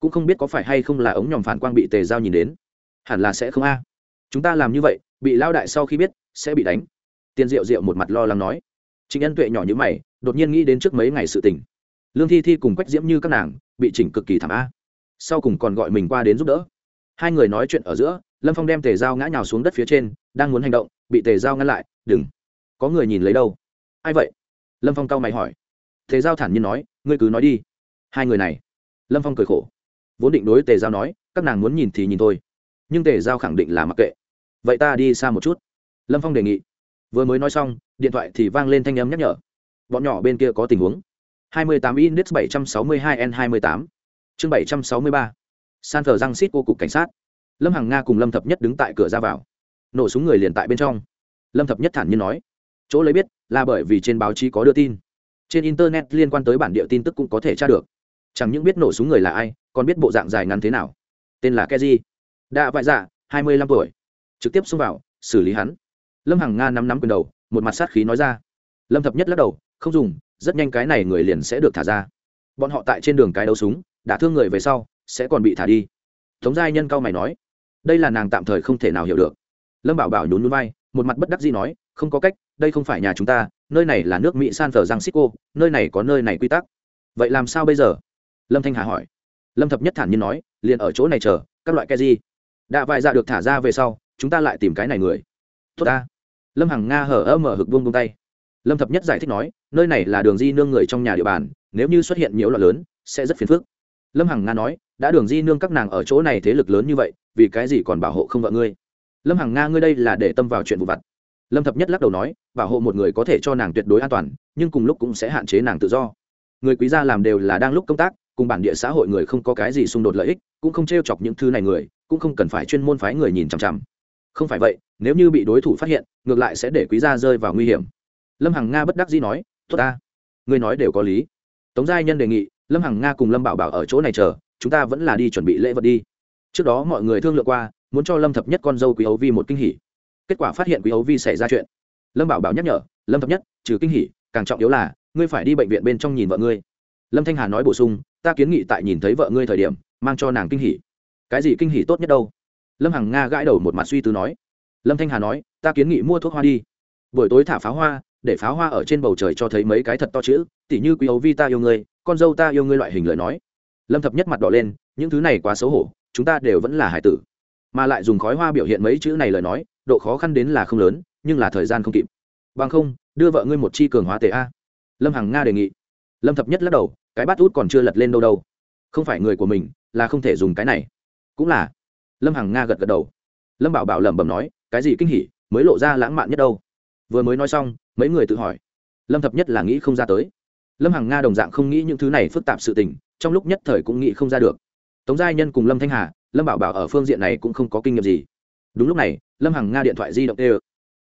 Cũng không biết có phải hay không là ống nhòm phản quang bị tề giao nhìn đến. Hẳn là sẽ không a. Chúng ta làm như vậy, bị lao đại sau khi biết, sẽ bị đánh tiền diệu diệu một mặt lo lắng nói. Trịnh Ân tuệ nhỏ như mày, đột nhiên nghĩ đến trước mấy ngày sự tình. Lương thi thi cùng quách diễm như các nàng bị chỉnh cực kỳ thảm a. Sau cùng còn gọi mình qua đến giúp đỡ. Hai người nói chuyện ở giữa, lâm phong đem tề dao ngã nhào xuống đất phía trên, đang muốn hành động, bị tề dao ngăn lại, đừng. Có người nhìn lấy đâu? Ai vậy? Lâm phong cau mày hỏi. Tề dao thản nhiên nói, ngươi cứ nói đi. Hai người này. Lâm phong cười khổ. Vốn định đối tề giao nói, các nàng muốn nhìn thì nhìn thôi. Nhưng tề giao khẳng định là mặc kệ. Vậy ta đi xa một chút. Lâm phong đề nghị vừa mới nói xong, điện thoại thì vang lên thanh âm nhắc nhở. Bọn nhỏ bên kia có tình huống. 28 index 762 n 28 chương 763 san thờ răng xít cô cục cảnh sát. Lâm hằng nga cùng lâm thập nhất đứng tại cửa ra vào. Nổ súng người liền tại bên trong. Lâm thập nhất thản nhiên nói. Chỗ lấy biết là bởi vì trên báo chí có đưa tin. Trên internet liên quan tới bản địa tin tức cũng có thể tra được. Chẳng những biết nổ súng người là ai, còn biết bộ dạng dài ngắn thế nào. Tên là keji đã vại dạ hai mươi lăm tuổi. Trực tiếp xông vào, xử lý hắn lâm hằng nga nắm nắm quyền đầu, một mặt sát khí nói ra. Lâm thập nhất lắc đầu, không dùng, rất nhanh cái này người liền sẽ được thả ra. Bọn họ tại trên đường cái đấu súng đã thương người về sau, sẽ còn bị thả đi. Tống giai nhân cao mày nói, đây là nàng tạm thời không thể nào hiểu được. Lâm bảo bảo nhún núi vai, một mặt bất đắc dĩ nói, không có cách, đây không phải nhà chúng ta, nơi này là nước mỹ san thờ giang xích cô, nơi này có nơi này quy tắc. Vậy làm sao bây giờ? Lâm thanh hà hỏi. Lâm thập nhất thản nhiên nói, liền ở chỗ này chờ, các loại ke gì? Đã vài dạ được thả ra về sau, chúng ta lại tìm cái này người. Tốt ta lâm hằng nga hở ơ mở hực buông buông tay. Lâm thập nhất giải thích nói, nơi này là đường di nương người trong nhà địa bàn, nếu như xuất hiện nhiều loạn lớn, sẽ rất phiền phức. Lâm hằng nga nói, đã đường di nương các nàng ở chỗ này thế lực lớn như vậy, vì cái gì còn bảo hộ không vợ ngươi? Lâm hằng nga ngươi đây là để tâm vào chuyện vụ vặt. Lâm thập nhất lắc đầu nói, bảo hộ một người có thể cho nàng tuyệt đối an toàn, nhưng cùng lúc cũng sẽ hạn chế nàng tự do. Người quý gia làm đều là đang lúc công tác, cùng bản địa xã hội người không có cái gì xung đột lợi ích, cũng không t r e o chọc những thứ này người, cũng không cần phải chuyên môn phái người nhìn chằm chằm không phải vậy, nếu như bị đối thủ phát hiện, ngược lại sẽ để quý gia rơi vào nguy hiểm. Lâm hằng nga bất đắc dĩ nói, tốt ta, ngươi nói đều có lý. Tống giai nhân đề nghị, lâm hằng nga cùng lâm bảo bảo ở chỗ này chờ, chúng ta vẫn là đi chuẩn bị lễ vật đi. Trước đó mọi người thương lượng qua, muốn cho lâm thập nhất con dâu quý ấu vi một kinh hỉ. Kết quả phát hiện quý ấu vi xảy ra chuyện. Lâm bảo bảo nhắc nhở, lâm thập nhất, trừ kinh hỉ, càng trọng yếu là, ngươi phải đi bệnh viện bên trong nhìn vợ ngươi. Lâm thanh hà nói bổ sung, ta kiến nghị tại nhìn thấy vợ ngươi thời điểm, mang cho nàng kinh hỉ. Cái gì kinh hỉ tốt nhất đâu? Lâm hằng nga gãi đầu một mặt suy tư nói. Lâm thanh hà nói, ta kiến nghị mua thuốc hoa đi. Buổi tối thả pháo hoa, để pháo hoa ở trên bầu trời cho thấy mấy cái thật to chữ, tỉ như quý ấu vi ta yêu ngươi, con dâu ta yêu ngươi loại hình lời nói. Lâm thập nhất mặt đỏ lên, những thứ này quá xấu hổ, chúng ta đều vẫn là hải tử. Mà lại dùng khói hoa biểu hiện mấy chữ này lời nói, độ khó khăn đến là không lớn, nhưng là thời gian không kịp. Bằng không, đưa vợ ngươi một chi cường hóa tệ a. Lâm hằng nga đề nghị. Lâm thập nhất lắc đầu, cái bát út còn chưa lật lên đâu đâu. Không phải người của mình, là không thể dùng cái này. Cũng là lâm hằng nga gật gật đầu. Lâm bảo bảo lẩm bẩm nói, cái gì kinh hỉ, mới lộ ra lãng mạn nhất đâu? Vừa mới nói xong, mấy người tự hỏi. Lâm thập nhất là nghĩ không ra tới. Lâm hằng nga đồng dạng không nghĩ những thứ này phức tạp sự tình, trong lúc nhất thời cũng nghĩ không ra được. Tống giai nhân cùng lâm thanh hà, lâm bảo bảo ở phương diện này cũng không có kinh nghiệm gì. Đúng lúc này, lâm hằng nga điện thoại di động tê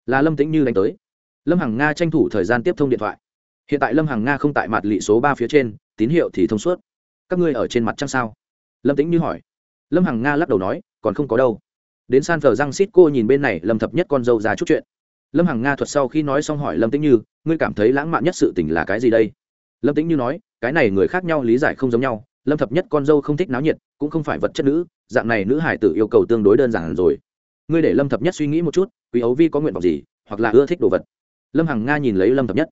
là lâm tĩnh như đánh tới. Lâm hằng nga tranh thủ thời gian tiếp thông điện thoại. Hiện tại lâm hằng nga không tại mặt lị số ba phía trên, tín hiệu thì thông suốt. Các ngươi ở trên mặt trăng sao? Lâm tĩnh như hỏi. Lâm hằng nga lắc đầu nói còn không có đâu. Đến san phờ răng xít cô nhìn bên này, lâm thập nhất con dâu ra chút chuyện. Lâm hằng nga thuật sau khi nói xong hỏi lâm tĩnh như, ngươi cảm thấy lãng mạn nhất sự tình là cái gì đây? Lâm tĩnh như nói, cái này người khác nhau lý giải không giống nhau, lâm thập nhất con dâu không thích náo nhiệt, cũng không phải vật chất nữ, dạng này nữ hải tử yêu cầu tương đối đơn giản rồi. Ngươi để lâm thập nhất suy nghĩ một chút, quý ấu vi có nguyện vọng gì, hoặc là ưa thích đồ vật. Lâm hằng nga nhìn lấy lâm thập nhất.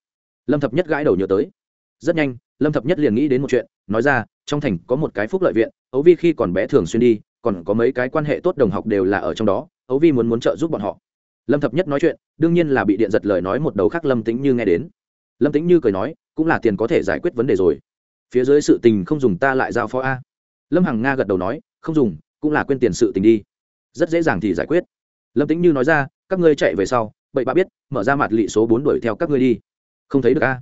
Lâm thập nhất gãi đầu nhớ tới. Rất nhanh, lâm thập nhất liền nghĩ đến một chuyện, nói ra, trong thành có một cái phúc lợi viện, ấu vi khi còn bé thường xuyên đi còn có mấy cái quan hệ tốt đồng học đều là ở trong đó ấu vi muốn muốn trợ giúp bọn họ. Lâm thập nhất nói chuyện, đương nhiên là bị điện giật lời nói một đầu khác lâm tính như nghe đến. Lâm tính như cười nói, cũng là tiền có thể giải quyết vấn đề rồi. Phía dưới sự tình không dùng ta lại giao phó a. Lâm hằng nga gật đầu nói, không dùng, cũng là quên tiền sự tình đi. Rất dễ dàng thì giải quyết. Lâm tĩnh như nói ra, các ngươi chạy về sau, bậy bạ biết, mở ra mặt lị số bốn đuổi theo các ngươi đi. Không thấy được a.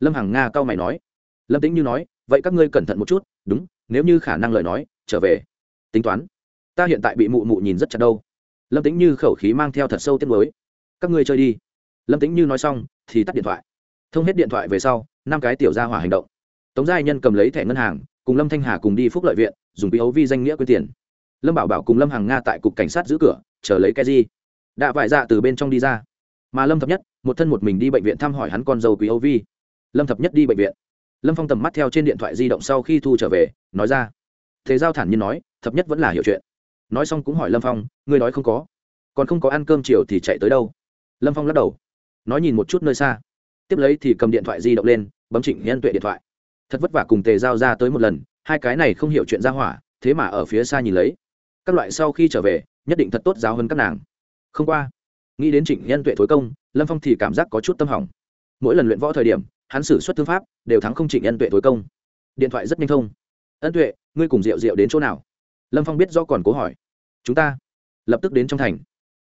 Lâm hằng nga cau mày nói. Lâm tĩnh như nói, vậy các ngươi cẩn thận một chút, đúng, nếu như khả năng lời nói, trở về tính toán. Ta hiện tại bị mụ mụ nhìn rất chặt đâu. Lâm tĩnh như khẩu khí mang theo thật sâu tiết mới các ngươi chơi đi. Lâm tĩnh như nói xong, thì tắt điện thoại. Thông hết điện thoại về sau, năm cái tiểu ra hỏa hành động. Tống giai nhân cầm lấy thẻ ngân hàng, cùng lâm thanh hà cùng đi phúc lợi viện, dùng bí ấu vi danh nghĩa quyên tiền. Lâm bảo bảo cùng lâm hàng nga tại cục cảnh sát giữ cửa, chờ lấy cái gì? Đã vải dạ từ bên trong đi ra. Mà lâm thập nhất, một thân một mình đi bệnh viện thăm hỏi hắn con dâu quý âu vi lâm thập nhất đi bệnh viện. Lâm phong tầm mắt theo trên điện thoại di động sau khi thu trở về, nói ra. Thế giao thản nhiên nói thập nhất vẫn là hiểu chuyện. Nói xong cũng hỏi lâm phong, ngươi nói không có? Còn không có ăn cơm chiều thì chạy tới đâu? Lâm phong lắc đầu, nói nhìn một chút nơi xa. Tiếp lấy thì cầm điện thoại di động lên, bấm chỉnh nhân tuệ điện thoại. Thật vất vả cùng tề giao ra tới một lần, hai cái này không hiểu chuyện ra hỏa, thế mà ở phía xa nhìn lấy. Các loại sau khi trở về, nhất định thật tốt giáo hơn các nàng. Không qua, nghĩ đến trịnh nhân tuệ thối công, lâm phong thì cảm giác có chút tâm hỏng. Mỗi lần luyện võ thời điểm, hắn xử suất thương pháp, đều thắng không trịnh nhân tuệ thối công. Điện thoại rất nhanh thông. Ân tuệ, ngươi cùng rượu rượu đến chỗ nào? Lâm phong biết do còn cố hỏi. Chúng ta lập tức đến trong thành.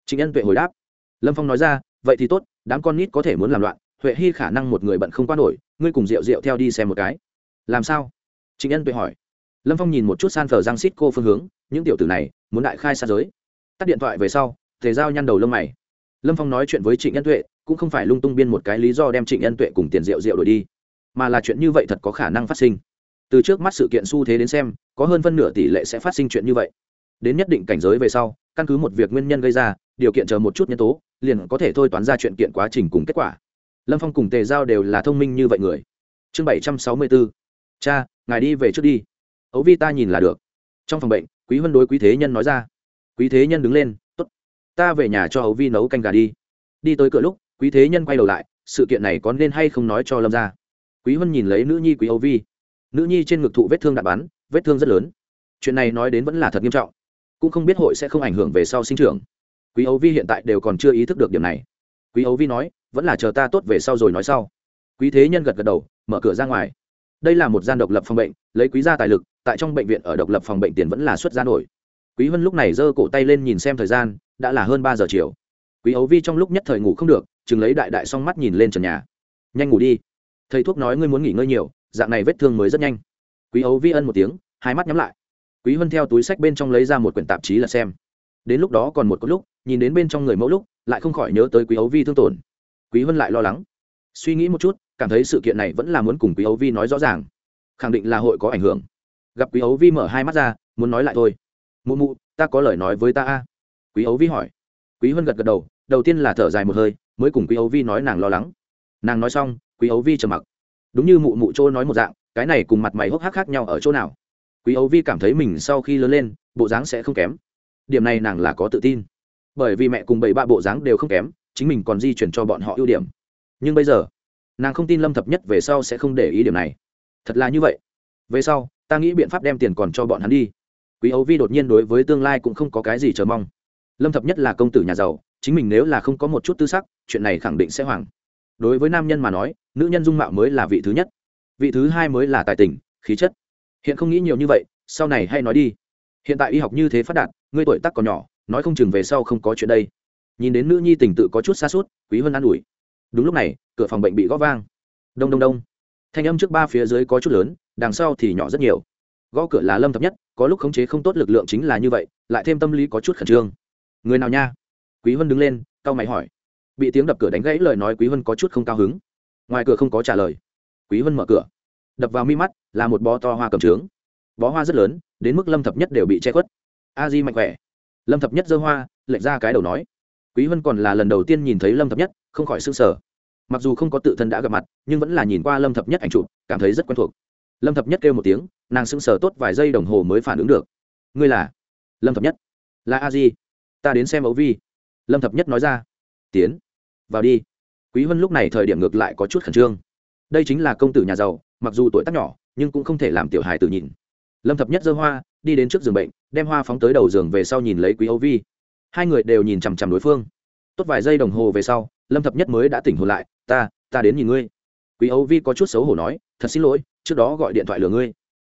Trịnh nhân tuệ hồi đáp. Lâm phong nói ra, vậy thì tốt, đám con nít có thể muốn làm loạn huệ hy khả năng một người bận không qua nổi, ngươi cùng rượu rượu theo đi xem một cái. Làm sao? Trịnh nhân tuệ hỏi. Lâm phong nhìn một chút san phờ giang xít cô phương hướng, những tiểu tử này muốn đại khai xa giới. Tắt điện thoại về sau thể giao nhăn đầu lông mày. Lâm phong nói chuyện với trịnh nhân tuệ, cũng không phải lung tung biên một cái lý do đem trịnh nhân tuệ cùng tiền rượu rượu đổi đi, mà là chuyện như vậy thật có khả năng phát sinh. Từ trước mắt sự kiện xu thế đến xem có hơn phân nửa tỷ lệ sẽ phát sinh chuyện như vậy. Đến nhất định cảnh giới về sau, căn cứ một việc nguyên nhân gây ra, điều kiện chờ một chút nhân tố, liền có thể thôi toán ra chuyện kiện quá trình cùng kết quả. Lâm phong cùng tề giao đều là thông minh như vậy người. Chương bảy trăm sáu mươi bốn cha, ngài đi về trước đi. Ấu vi ta nhìn là được. Trong phòng bệnh, quý huân đối quý thế nhân nói ra. Quý thế nhân đứng lên t ố t ta về nhà cho ấu vi nấu canh gà đi. Đi tới cửa lúc, quý thế nhân quay đầu lại, sự kiện này có nên hay không nói cho lâm ra quý huân nhìn lấy nữ nhi quý ấu vi. Nữ nhi trên ngực thụ vết thương đạn bắn vết thương rất lớn. Chuyện này nói đến vẫn là thật nghiêm trọng. Cũng không biết hội sẽ không ảnh hưởng về sau sinh trưởng. Quý ấu vi hiện tại đều còn chưa ý thức được điểm này. Quý ấu vi nói, vẫn là chờ ta tốt về sau rồi nói sau. Quý thế nhân gật gật đầu, mở cửa ra ngoài. Đây là một gian độc lập phòng bệnh, lấy quý gia tài lực, tại trong bệnh viện ở độc lập phòng bệnh tiền vẫn là xuất gia nổi. Quý vân lúc này giơ cổ tay lên nhìn xem thời gian, đã là hơn ba giờ chiều. Quý ấu vi trong lúc nhất thời ngủ không được, chừng lấy đại đại song mắt nhìn lên trần nhà. Nhanh ngủ đi. Thầy thuốc nói ngươi muốn nghỉ ngơi nhiều, dạng này vết thương mới rất nhanh quý ấu vi ân một tiếng, hai mắt nhắm lại. Quý Hân theo túi sách bên trong lấy ra một quyển tạp chí là xem. Đến lúc đó còn một có lúc, nhìn đến bên trong người mẫu lúc, lại không khỏi nhớ tới quý ấu vi thương tổn. Quý Hân lại lo lắng. Suy nghĩ một chút, cảm thấy sự kiện này vẫn là muốn cùng quý ấu vi nói rõ ràng. Khẳng định là hội có ảnh hưởng. Gặp quý ấu vi mở hai mắt ra, muốn nói lại thôi. Mụ mụ, ta có lời nói với ta a. Quý ấu vi hỏi. Quý Hân gật gật đầu đầu tiên là thở dài một hơi, mới cùng quý ấu vi nói nàng lo lắng. Nàng nói xong, quý ấu vi trầm mặc. Đúng như mụ mụ trôi nói một dạng cái này cùng mặt mày hốc hác khác nhau ở chỗ nào? Quý ấu vi cảm thấy mình sau khi lớn lên, bộ dáng sẽ không kém. Điểm này nàng là có tự tin. Bởi vì mẹ cùng bảy ba bộ dáng đều không kém, chính mình còn di chuyển cho bọn họ ưu điểm. Nhưng bây giờ, nàng không tin lâm thập nhất về sau sẽ không để ý điểm này. Thật là như vậy. Về sau, ta nghĩ biện pháp đem tiền còn cho bọn hắn đi. Quý ấu vi đột nhiên đối với tương lai cũng không có cái gì chờ mong. Lâm thập nhất là công tử nhà giàu, chính mình nếu là không có một chút tư sắc, chuyện này khẳng định sẽ hoảng. Đối với nam nhân mà nói, nữ nhân dung mạo mới là vị thứ nhất vị thứ hai mới là tài tình, khí chất. Hiện không nghĩ nhiều như vậy, sau này hay nói đi. Hiện tại y học như thế phát đạt, ngươi tuổi tác còn nhỏ, nói không chừng về sau không có chuyện đây. Nhìn đến nữ nhi tình tự có chút xa suốt quý vân an ủi. Đúng lúc này, cửa phòng bệnh bị gõ vang. Đông đông đông. Thanh âm trước ba phía dưới có chút lớn, đằng sau thì nhỏ rất nhiều. Gõ cửa là lâm thập nhất, có lúc khống chế không tốt lực lượng chính là như vậy, lại thêm tâm lý có chút khẩn trương. Người nào nha? Quý vân đứng lên, cau mày hỏi. Bị tiếng đập cửa đánh gãy lời nói quý vân có chút không cao hứng. Ngoài cửa không có trả lời. Quý vân mở cửa đập vào mi mắt là một bó to hoa cầm trướng. Bó hoa rất lớn, đến mức lâm thập nhất đều bị che khuất. A di mạnh khỏe. Lâm thập nhất giơ hoa, lệch ra cái đầu nói. Quý vân còn là lần đầu tiên nhìn thấy lâm thập nhất, không khỏi sưng sờ. Mặc dù không có tự thân đã gặp mặt, nhưng vẫn là nhìn qua lâm thập nhất ảnh chụp, cảm thấy rất quen thuộc. Lâm thập nhất kêu một tiếng, nàng sững sờ tốt vài giây đồng hồ mới phản ứng được. Ngươi là? Lâm thập nhất. Là a di. Ta đến xem ấu vi. Lâm thập nhất nói ra. Tiến, vào đi. Quý vân lúc này thời điểm ngược lại có chút khẩn trương. Đây chính là công tử nhà giàu mặc dù tuổi tác nhỏ, nhưng cũng không thể làm tiểu hài tử nhìn. Lâm thập nhất giơ hoa, đi đến trước giường bệnh, đem hoa phóng tới đầu giường về sau nhìn lấy quý âu vi. Hai người đều nhìn chằm chằm đối phương. Tốt vài giây đồng hồ về sau, lâm thập nhất mới đã tỉnh hồn lại, ta ta đến nhìn ngươi. Quý âu vi có chút xấu hổ nói, thật xin lỗi, trước đó gọi điện thoại lừa ngươi.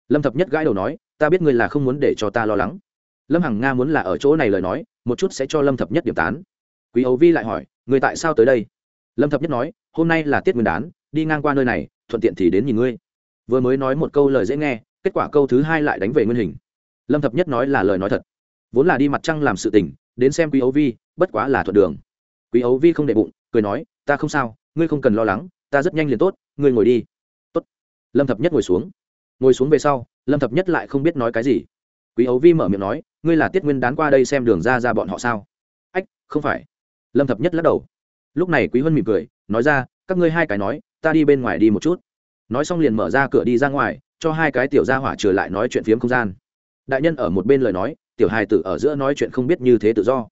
Lâm thập nhất gãi đầu nói, ta biết ngươi là không muốn để cho ta lo lắng. Lâm hằng nga muốn là ở chỗ này lời nói, một chút sẽ cho lâm thập nhất điểm tán. Quý âu vi lại hỏi người tại sao tới đây? Lâm thập nhất nói, hôm nay là tiết nguyên đán, đi ngang qua nơi này thuận tiện thì đến nhìn ngươi. Vừa mới nói một câu lời dễ nghe, kết quả câu thứ hai lại đánh về nguyên hình. Lâm thập nhất nói là lời nói thật. Vốn là đi mặt trăng làm sự tình, đến xem quý ấu vi, bất quá là thuận đường. Quý ấu vi không để bụng, cười nói, ta không sao, ngươi không cần lo lắng, ta rất nhanh liền tốt, ngươi ngồi đi. Tốt. Lâm thập nhất ngồi xuống. Ngồi xuống về sau, lâm thập nhất lại không biết nói cái gì. Quý ấu vi mở miệng nói, ngươi là tiết nguyên đán qua đây xem đường ra ra bọn họ sao? Ách, không phải. Lâm thập nhất lắc đầu. Lúc này quý huân mỉm cười, nói ra, các ngươi hai cái nói ta đi bên ngoài đi một chút. Nói xong liền mở ra cửa đi ra ngoài, cho hai cái tiểu gia hỏa trở lại nói chuyện phiếm không gian. Đại nhân ở một bên lời nói, tiểu hài tử ở giữa nói chuyện không biết như thế tự do.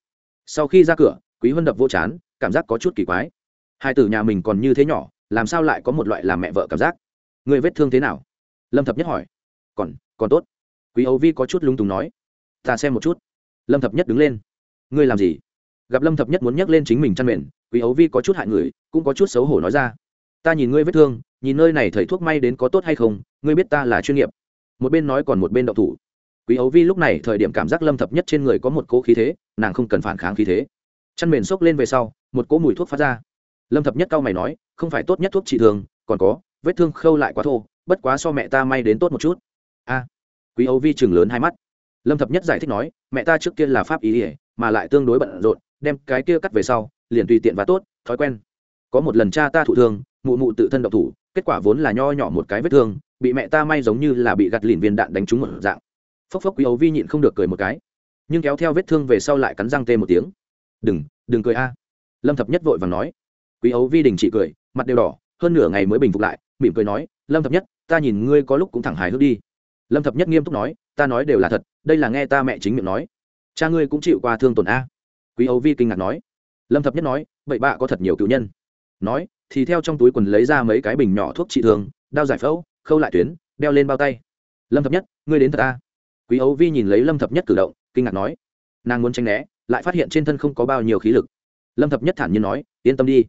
Sau khi ra cửa, quý huân đập vô chán, cảm giác có chút kỳ quái. Hai tử nhà mình còn như thế nhỏ, làm sao lại có một loại làm mẹ vợ cảm giác? Người vết thương thế nào? Lâm thập nhất hỏi. Còn còn tốt. Quý ấu vi có chút lung túng nói. Ta xem một chút. Lâm thập nhất đứng lên. Ngươi làm gì? Gặp lâm thập nhất muốn nhắc lên chính mình chăn mền, quý ấu vi có chút hại người, cũng có chút xấu hổ nói ra ta nhìn ngươi vết thương, nhìn nơi này thầy thuốc may đến có tốt hay không, ngươi biết ta là chuyên nghiệp. Một bên nói còn một bên đậu thủ. Quý ấu vi lúc này thời điểm cảm giác lâm thập nhất trên người có một cỗ khí thế, nàng không cần phản kháng khí thế. Chăn mền xốc lên về sau, một cỗ mùi thuốc phát ra. Lâm thập nhất cao mày nói, không phải tốt nhất thuốc trị thường, còn có, vết thương khâu lại quá thô, bất quá so mẹ ta may đến tốt một chút. A. À, Quý âu vi chừng lớn hai mắt. Lâm thập nhất giải thích nói, mẹ ta trước kia là pháp ý ỉa mà lại tương đối bận rộn, đem cái kia cắt về sau, liền tùy tiện và tốt, thói quen. Có một lần cha ta thụ thương mụ mụ tự thân độc thủ, kết quả vốn là nho nhỏ một cái vết thương, bị mẹ ta may giống như là bị gặt lìn viên đạn đánh trúng một dạng. Phốc phốc quý ấu vi nhịn không được cười một cái. Nhưng kéo theo vết thương về sau lại cắn răng tê một tiếng. Đừng đừng cười a. Lâm thập nhất vội vàng nói. Quý ấu vi đình chỉ cười, mặt đều đỏ, hơn nửa ngày mới bình phục lại, mỉm cười nói, lâm thập nhất, ta nhìn ngươi có lúc cũng thẳng hài hước đi. Lâm thập nhất nghiêm túc nói, ta nói đều là thật, đây là nghe ta mẹ chính miệng nói. Cha ngươi cũng chịu qua thương tổn a. Quý ấu vi kinh ngạc nói. Lâm thập nhất nói vậy bạ có thật nhiều cựu nhân. Nói thì theo trong túi quần lấy ra mấy cái bình nhỏ thuốc trị thương, đao giải phẫu, khâu lại tuyến, đeo lên bao tay. Lâm thập nhất, ngươi đến thật ta quý ấu vi nhìn lấy lâm thập nhất cử động, kinh ngạc nói. Nàng muốn tranh né, lại phát hiện trên thân không có bao nhiêu khí lực. Lâm thập nhất thản nhiên nói, yên tâm đi.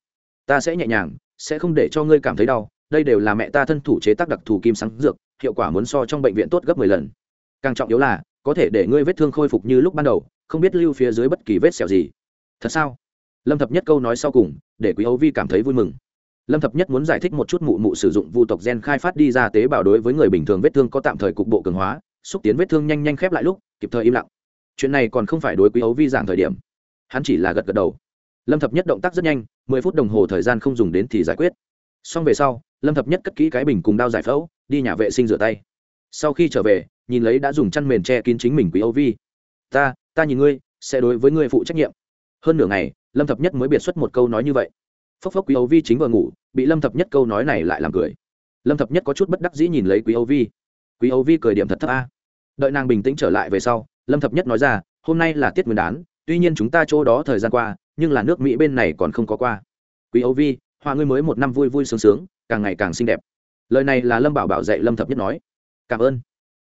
Ta sẽ nhẹ nhàng, sẽ không để cho ngươi cảm thấy đau. Đây đều là mẹ ta thân thủ chế tác đặc thù kim sáng dược, hiệu quả muốn so trong bệnh viện tốt gấp mười lần. Càng trọng yếu là, có thể để ngươi vết thương khôi phục như lúc ban đầu, không biết lưu phía dưới bất kỳ vết sẹo gì. Thật sao? Lâm thập nhất câu nói sau cùng, để quý ấu vi cảm thấy vui mừng lâm thập nhất muốn giải thích một chút mụ mụ sử dụng vu tộc gen khai phát đi ra tế bào đối với người bình thường vết thương có tạm thời cục bộ cường hóa, xúc tiến vết thương nhanh nhanh khép lại lúc, kịp thời im lặng. Chuyện này còn không phải đối quý ấu vi giảng thời điểm. Hắn chỉ là gật gật đầu. Lâm thập nhất động tác rất nhanh, mười phút đồng hồ thời gian không dùng đến thì giải quyết. Xong về sau, lâm thập nhất cất kỹ cái bình cùng đao giải phẫu, đi nhà vệ sinh rửa tay. Sau khi trở về, nhìn lấy đã dùng chăn mền che kín chính mình quý ấu vi. Ta ta nhìn ngươi, sẽ đối với ngươi phụ trách nhiệm. Hơn nửa ngày, lâm thập nhất mới biệt xuất một câu nói như vậy phốc phốc quý ấu vi chính vừa ngủ, bị lâm thập nhất câu nói này lại làm cười. Lâm thập nhất có chút bất đắc dĩ nhìn lấy quý ấu vi. Quý ấu vi cười điểm thật thấp a. Đợi nàng bình tĩnh trở lại về sau, lâm thập nhất nói ra, hôm nay là tiết nguyên đán, tuy nhiên chúng ta chỗ đó thời gian qua, nhưng là nước mỹ bên này còn không có qua. Quý ấu vi hoa ngươi mới một năm vui vui sướng sướng, càng ngày càng xinh đẹp. Lời này là lâm bảo bảo dạy lâm thập nhất nói. Cảm ơn.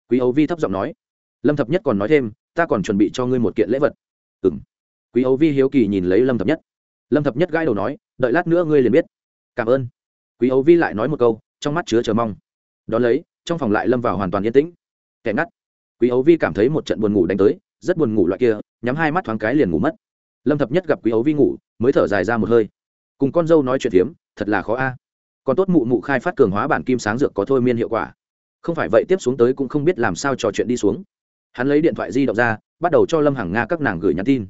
Quý ấu vi thấp giọng nói. Lâm thập nhất còn nói thêm, ta còn chuẩn bị cho ngươi một kiện lễ vật. Ừ m quý ấu vi hiếu kỳ nhìn lấy lâm thập nhất. Lâm thập nhất gãi đầu nói đợi lát nữa ngươi liền biết. Cảm ơn. Quý ấu vi lại nói một câu trong mắt chứa chờ mong. Đón lấy trong phòng lại lâm vào hoàn toàn yên tĩnh. Kẻ ngắt. Quý ấu vi cảm thấy một trận buồn ngủ đánh tới rất buồn ngủ loại kia nhắm hai mắt thoáng cái liền ngủ mất. Lâm thập nhất gặp quý ấu vi ngủ mới thở dài ra một hơi. Cùng con dâu nói chuyện hiếm, thật là khó a. Còn tốt mụ mụ khai phát cường hóa bản kim sáng dược có thôi miên hiệu quả. Không phải vậy tiếp xuống tới cũng không biết làm sao trò chuyện đi xuống. Hắn lấy điện thoại di động ra bắt đầu cho lâm hàng nga các nàng gửi nhắn tin.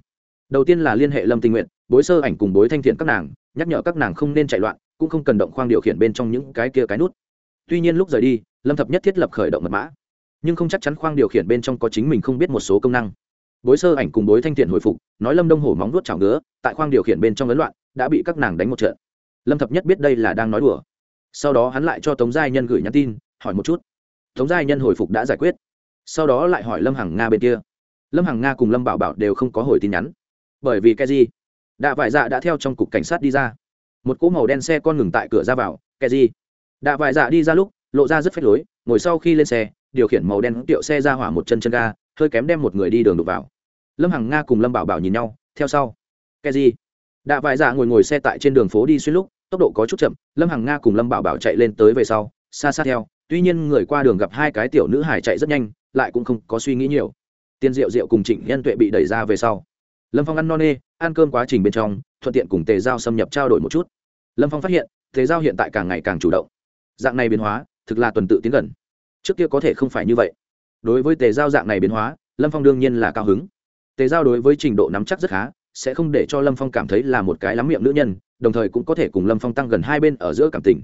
Đầu tiên là liên hệ lâm tình nguyện bối sơ ảnh cùng bối thanh thiện các nàng nhắc nhở các nàng không nên chạy loạn, cũng không cần động khoang điều khiển bên trong những cái kia cái nút. Tuy nhiên lúc rời đi, lâm thập nhất thiết lập khởi động mật mã. Nhưng không chắc chắn khoang điều khiển bên trong có chính mình không biết một số công năng. Bối sơ ảnh cùng bối thanh thiện hồi phục, nói lâm đông hổ móng nuốt chảo ngứa, tại khoang điều khiển bên trong ấn loạn, đã bị các nàng đánh một trận. Lâm thập nhất biết đây là đang nói đùa. Sau đó hắn lại cho tống giai nhân gửi nhắn tin, hỏi một chút. Tống giai nhân hồi phục đã giải quyết. Sau đó lại hỏi lâm hằng nga bên kia. Lâm hằng nga cùng lâm bảo bảo đều không có hồi tin nhắn. Bởi vì cái gì? Đạ vải dạ đã theo trong cục cảnh sát đi ra. Một cỗ màu đen xe con ngừng tại cửa ra vào cái gì? Đạ vải dạ đi ra lúc, lộ ra rất phách lối, ngồi sau khi lên xe, điều khiển màu đen tiệu xe ra hỏa một chân chân ga, hơi kém đem một người đi đường đục vào. Lâm hằng nga cùng lâm bảo bảo nhìn nhau, theo sau. Cái gì? Đạ vải dạ ngồi ngồi xe tại trên đường phố đi xuyên lúc, tốc độ có chút chậm, lâm hằng nga cùng lâm bảo bảo chạy lên tới về sau, xa xa theo, tuy nhiên người qua đường gặp hai cái tiểu nữ hải chạy rất nhanh, lại cũng không có suy nghĩ nhiều. Tiên diệu diệu cùng trịnh nhân tuệ bị đẩy ra về sau lâm phong ăn no nê, ăn cơm quá trình bên trong, thuận tiện cùng tề giao xâm nhập trao đổi một chút. Lâm phong phát hiện, tề giao hiện tại càng ngày càng chủ động. Dạng này biến hóa, thực là tuần tự tiến gần. Trước kia có thể không phải như vậy. Đối với tề giao dạng này biến hóa, lâm phong đương nhiên là cao hứng. Tề giao đối với trình độ nắm chắc rất khá, sẽ không để cho lâm phong cảm thấy là một cái lắm miệng nữ nhân, đồng thời cũng có thể cùng lâm phong tăng gần hai bên ở giữa cảm tình.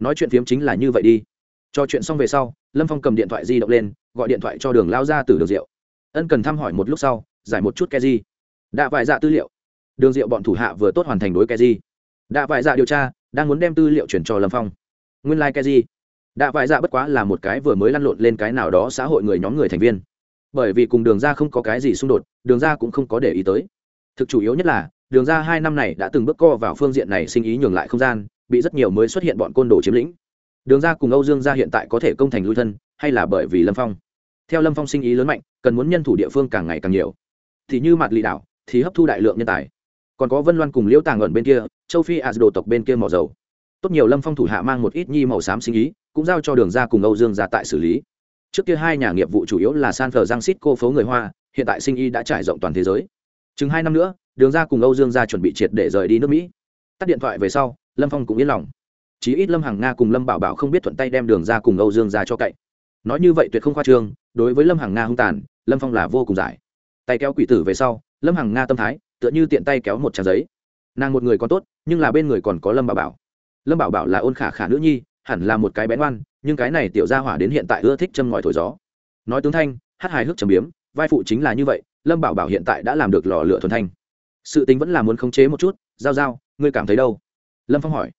Nói chuyện phiếm chính là như vậy đi. Cho chuyện xong về sau, lâm phong cầm điện thoại di động lên, gọi điện thoại cho đường lao ra từ đường rượu ân cần thăm hỏi một lúc sau, giải một chút ke di đã vài dạ tư liệu. Đường diệu bọn thủ hạ vừa tốt hoàn thành đối ke di đã vài dạ điều tra, đang muốn đem tư liệu chuyển cho lâm phong. Nguyên lai、like di đã vài dạ bất quá là một cái vừa mới lăn lộn lên cái nào đó xã hội người nhóm người thành viên. Bởi vì cùng đường ra không có cái gì xung đột, đường ra cũng không có để ý tới. Thực chủ yếu nhất là, đường ra hai năm này đã từng bước co vào phương diện này sinh ý nhường lại không gian, bị rất nhiều mới xuất hiện bọn côn đồ chiếm lĩnh. Đường ra cùng âu dương ra hiện tại có thể công thành lui thân, hay là bởi vì lâm phong. Theo lâm phong sinh ý lớn mạnh, cần muốn nhân thủ địa phương càng ngày càng nhiều. Thì như mặt lị đảo thì hấp thu đại lượng nhân tài. Còn có vân loan cùng liễu tàng ẩn bên kia, châu phi a đồ tộc bên kia mỏ dầu. Tốt nhiều lâm phong thủ hạ mang một ít nhi màu xám sinh ý, cũng giao cho đường ra cùng âu dương ra tại xử lý. Trước kia hai nhà nghiệp vụ chủ yếu là san phờ giang xít cô phố người hoa, hiện tại sinh y đã trải rộng toàn thế giới. Chừng hai năm nữa, đường ra cùng âu dương ra chuẩn bị triệt để rời đi nước mỹ. Tắt điện thoại về sau, lâm phong cũng yên lòng. Chí ít lâm hằng nga cùng lâm bảo bảo không biết thuận tay đem đường ra cùng âu dương ra cho cậy. Nói như vậy tuyệt không khoa trương, đối với lâm hằng nga hung tàn, lâm phong là vô cùng giải. Tay kéo quỷ tử về sau lâm hằng nga tâm thái tựa như tiện tay kéo một trang giấy nàng một người còn tốt nhưng là bên người còn có lâm bảo bảo lâm bảo bảo là ôn khả khả nữ nhi hẳn là một cái bén oan nhưng cái này tiểu gia hỏa đến hiện tại ưa thích châm ngòi thổi gió nói tướng thanh hát hài hước trầm biếm vai phụ chính là như vậy lâm bảo bảo hiện tại đã làm được lò lửa thuần thanh sự tính vẫn là muốn khống chế một chút giao giao ngươi cảm thấy đâu lâm phong hỏi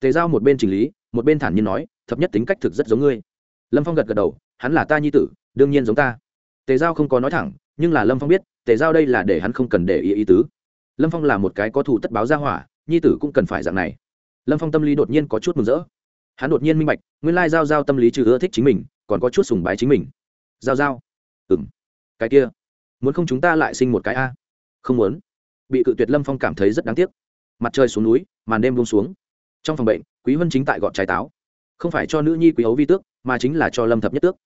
tề giao một bên chỉnh lý một bên thản nhiên nói thập nhất tính cách thực rất giống ngươi lâm phong gật gật đầu hắn là ta nhi tử đương nhiên giống ta tề giao không có nói thẳng nhưng là lâm phong biết tề giao đây là để hắn không cần để ý ý tứ lâm phong là một cái có thủ tất báo ra hỏa nhi tử cũng cần phải dạng này lâm phong tâm lý đột nhiên có chút mừng rỡ hắn đột nhiên minh bạch nguyên lai giao giao tâm lý trừ ưa thích chính mình còn có chút sùng bái chính mình giao giao ừng cái kia muốn không chúng ta lại sinh một cái a không muốn bị cự tuyệt lâm phong cảm thấy rất đáng tiếc mặt trời xuống núi màn đêm buông xuống trong phòng bệnh quý vân chính tại gọt trái táo không phải cho nữ nhi quý ấu vi tước mà chính là cho lâm thập nhất tước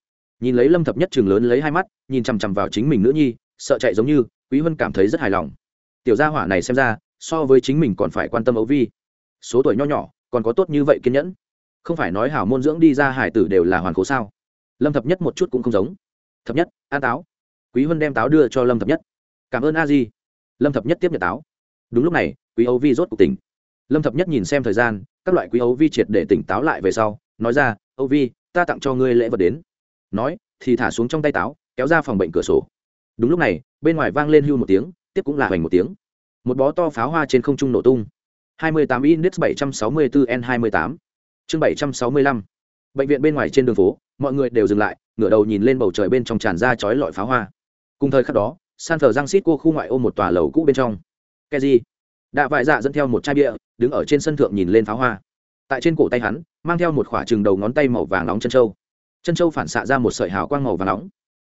nhìn lấy lâm thập nhất trường lớn lấy hai mắt, nhìn chằm chằm vào chính mình nữ nhi, sợ chạy giống như, quý vân cảm thấy rất hài lòng. Tiểu gia hỏa này xem ra, so với chính mình còn phải quan tâm ấu vi. Số tuổi nho nhỏ, còn có tốt như vậy kiên nhẫn. Không phải nói hảo môn dưỡng đi ra hải tử đều là hoàn cố sao? Lâm thập nhất một chút cũng không giống. Thập nhất, an táo. Quý vân đem táo đưa cho lâm thập nhất. Cảm ơn a di. Lâm thập nhất tiếp nhận táo. Đúng lúc này, quý ấu vi rốt cuộc tỉnh. Lâm thập nhất nhìn xem thời gian, các loại quý ấu vi triệt để tỉnh táo lại về sau, nói ra ấu vi, ta tặng cho ngươi lễ vật đến nói, thì thả xuống trong tay táo, kéo ra phòng bệnh cửa sổ. Đúng lúc này, bên ngoài vang lên hưu một tiếng, tiếp cũng là hoành một tiếng. Một bó to pháo hoa trên không trung nổ tung. 28 index 764 n 28 chương 765 bệnh viện bên ngoài trên đường phố, mọi người đều dừng lại, ngửa đầu nhìn lên bầu trời bên trong tràn ra chói lọi pháo hoa. Cùng thời khắc đó, san thờ giang xít cô khu ngoại ô một tòa lầu cũ bên trong. Cái gì? Đạ vải dạ dẫn theo một chai bia, đứng ở trên sân thượng nhìn lên pháo hoa. Tại trên cổ tay hắn, mang theo một khỏa chừng đầu ngón tay màu vàng nóng chân trâu chân châu phản xạ ra một sợi hào quang màu và nóng.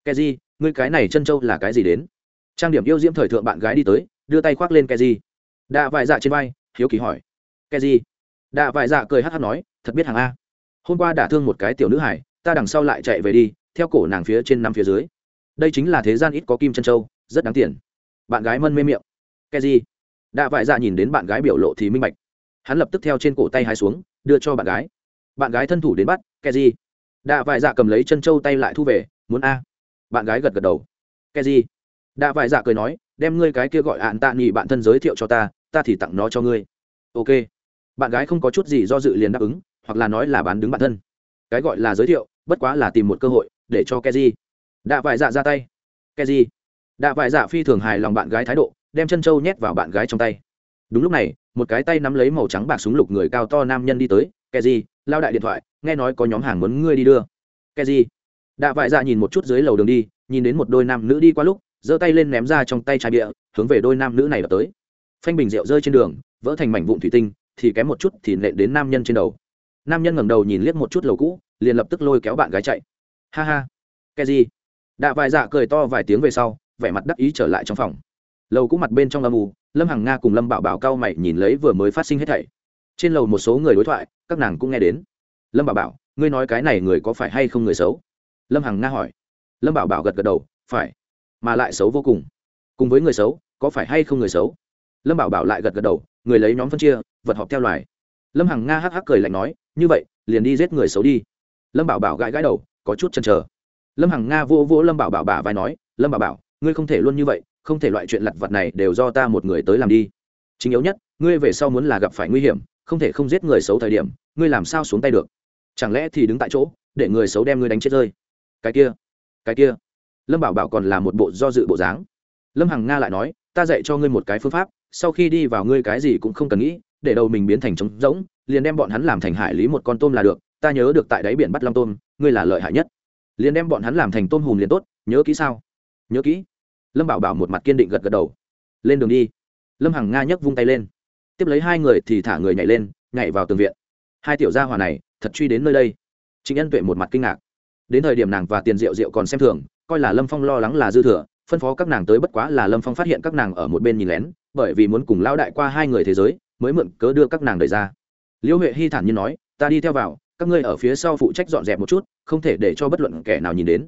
Ke di ngươi cái này chân châu là cái gì đến? Trang điểm yêu diễm thời thượng bạn gái đi tới đưa tay khoác lên ke di đạ vải dạ trên vai hiếu kỳ hỏi. Ke di đạ vải dạ cười hát hát nói thật biết hàng a. Hôm qua đả thương một cái tiểu nữ hải ta đằng sau lại chạy về đi theo cổ nàng phía trên năm phía dưới. Đây chính là thế gian ít có kim chân châu, rất đáng tiền. Bạn gái mân mê miệng. Ke di đạ vải dạ nhìn đến bạn gái biểu lộ thì minh bạch. Hắn lập tức theo trên cổ tay hai xuống đưa cho bạn gái. Bạn gái thân thủ đến bắt ke di đạ vải dạ cầm lấy chân trâu tay lại thu về, muốn a? Bạn gái gật gật đầu. Cái gì? Đạ vải dạ cười nói, đem ngươi cái kia gọi ạn tạ nghỉ bạn thân giới thiệu cho ta ta thì tặng nó cho ngươi. Ok. Bạn gái không có chút gì do dự liền đáp ứng, hoặc là nói là bán đứng bản thân. Cái gọi là giới thiệu, bất quá là tìm một cơ hội, để cho keji đạ vải dạ ra tay. Keji đạ vải dạ phi thường hài lòng bạn gái thái độ, đem chân trâu nhét vào bạn gái trong tay. Đúng lúc này, một cái tay nắm lấy màu trắng bạc súng lục người cao to nam nhân đi tới keji lao đại điện thoại, nghe nói có nhóm hàng muốn ngươi đi đưa. Keji đạ vải dạ nhìn một chút dưới lầu đường đi, nhìn đến một đôi nam nữ đi qua lúc, giơ tay lên ném ra trong tay chai bịa hướng về đôi nam nữ này đập tới. Phanh bình rượu rơi trên đường, vỡ thành mảnh vụn thủy tinh, thì kém một chút thì nện đến nam nhân trên đầu. Nam nhân ngẩng đầu nhìn liếc một chút lầu cũ, liền lập tức lôi kéo bạn gái chạy. Ha ha. Cái gì? Đạ vải dạ cười to vài tiếng về sau, vẻ mặt đắc ý trở lại trong phòng. Lầu cũ mặt bên trong âm u, lâm hằng nga cùng lâm bảo bảo cao mày nhìn lấy vừa mới phát sinh hết thảy trên lầu một số người đối thoại, các nàng cũng nghe đến. Lâm bảo bảo, ngươi nói cái này người có phải hay không người xấu? Lâm hằng nga hỏi. Lâm bảo bảo gật gật đầu, phải, mà lại xấu vô cùng. Cùng với người xấu, có phải hay không người xấu? Lâm bảo bảo lại gật gật đầu, người lấy nhóm phân chia, vật họp theo loài. Lâm hằng nga hắc hắc cười lạnh nói, như vậy, liền đi giết người xấu đi. Lâm bảo bảo gãi gãi đầu, có chút chần trở lâm hằng nga vô vô lâm bảo bảo bà vai nói, lâm bảo bảo, ngươi không thể luôn như vậy, không thể loại chuyện lặt vặt này đều do ta một người tới làm đi. Chính yếu nhất, ngươi về sau muốn là gặp phải nguy hiểm không thể không giết người xấu thời điểm, ngươi làm sao xuống tay được? Chẳng lẽ thì đứng tại chỗ, để người xấu đem ngươi đánh chết rơi? Cái kia cái kia. Lâm bảo bảo còn là một bộ do dự bộ dáng. Lâm hằng nga lại nói, ta dạy cho ngươi một cái phương pháp, sau khi đi vào ngươi cái gì cũng không cần nghĩ, để đầu mình biến thành trống rỗng, liền đem bọn hắn làm thành hải lý một con tôm là được, ta nhớ được tại đáy biển bắt long tôm, ngươi là lợi hại nhất. Liền đem bọn hắn làm thành tôm hùm liền tốt, nhớ kỹ sao? Nhớ kỹ. Lâm bảo bảo một mặt kiên định gật gật đầu. Lên đường đi. Lâm hằng nga nhấc vung tay lên tiếp lấy hai người thì thả người nhảy lên, nhảy vào tường viện. Hai tiểu gia hòa này, thật truy đến nơi đây. Chính nhân tuệ một mặt kinh ngạc. Đến thời điểm nàng và tiền rượu rượu còn xem thường, coi là lâm phong lo lắng là dư thừa, phân phó các nàng tới bất quá là lâm phong phát hiện các nàng ở một bên nhìn lén, bởi vì muốn cùng lao đại qua hai người thế giới, mới mượn cớ đưa các nàng đẩy ra. Liễu huệ hy thản nhiên nói, ta đi theo vào, các ngươi ở phía sau phụ trách dọn dẹp một chút, không thể để cho bất luận kẻ nào nhìn đến.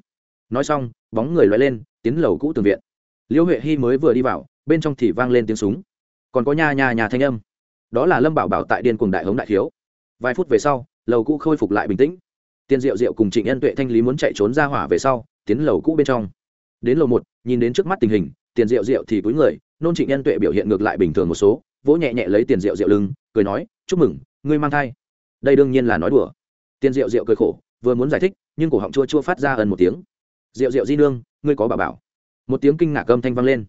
Nói xong, bóng người loay lên, tiến lầu cũ tường viện. Liễu huệ hy mới vừa đi vào, bên trong thì vang lên tiếng súng còn có nha nha nhà thanh âm. Đó là lâm bảo bảo tại điên cuồng đại hống đại thiếu. Vài phút về sau, lầu cũ khôi phục lại bình tĩnh. Tiền diệu diệu cùng trịnh nhân tuệ thanh lý muốn chạy trốn ra hỏa về sau, tiến lầu cũ bên trong. Đến lầu một, nhìn đến trước mắt tình hình, tiền diệu diệu thì cúi người, nôn trịnh nhân tuệ biểu hiện ngược lại bình thường một số, vỗ nhẹ nhẹ lấy tiền diệu diệu lưng, cười nói, chúc mừng, ngươi mang thai. Đây đương nhiên là nói đùa. Tiền diệu diệu cười khổ, vừa muốn giải thích, nhưng cổ họng chua chua phát ra ẩn một tiếng. Diệu diệu di nương, ngươi có bà bảo. Một tiếng kinh ngạc âm thanh vang lên.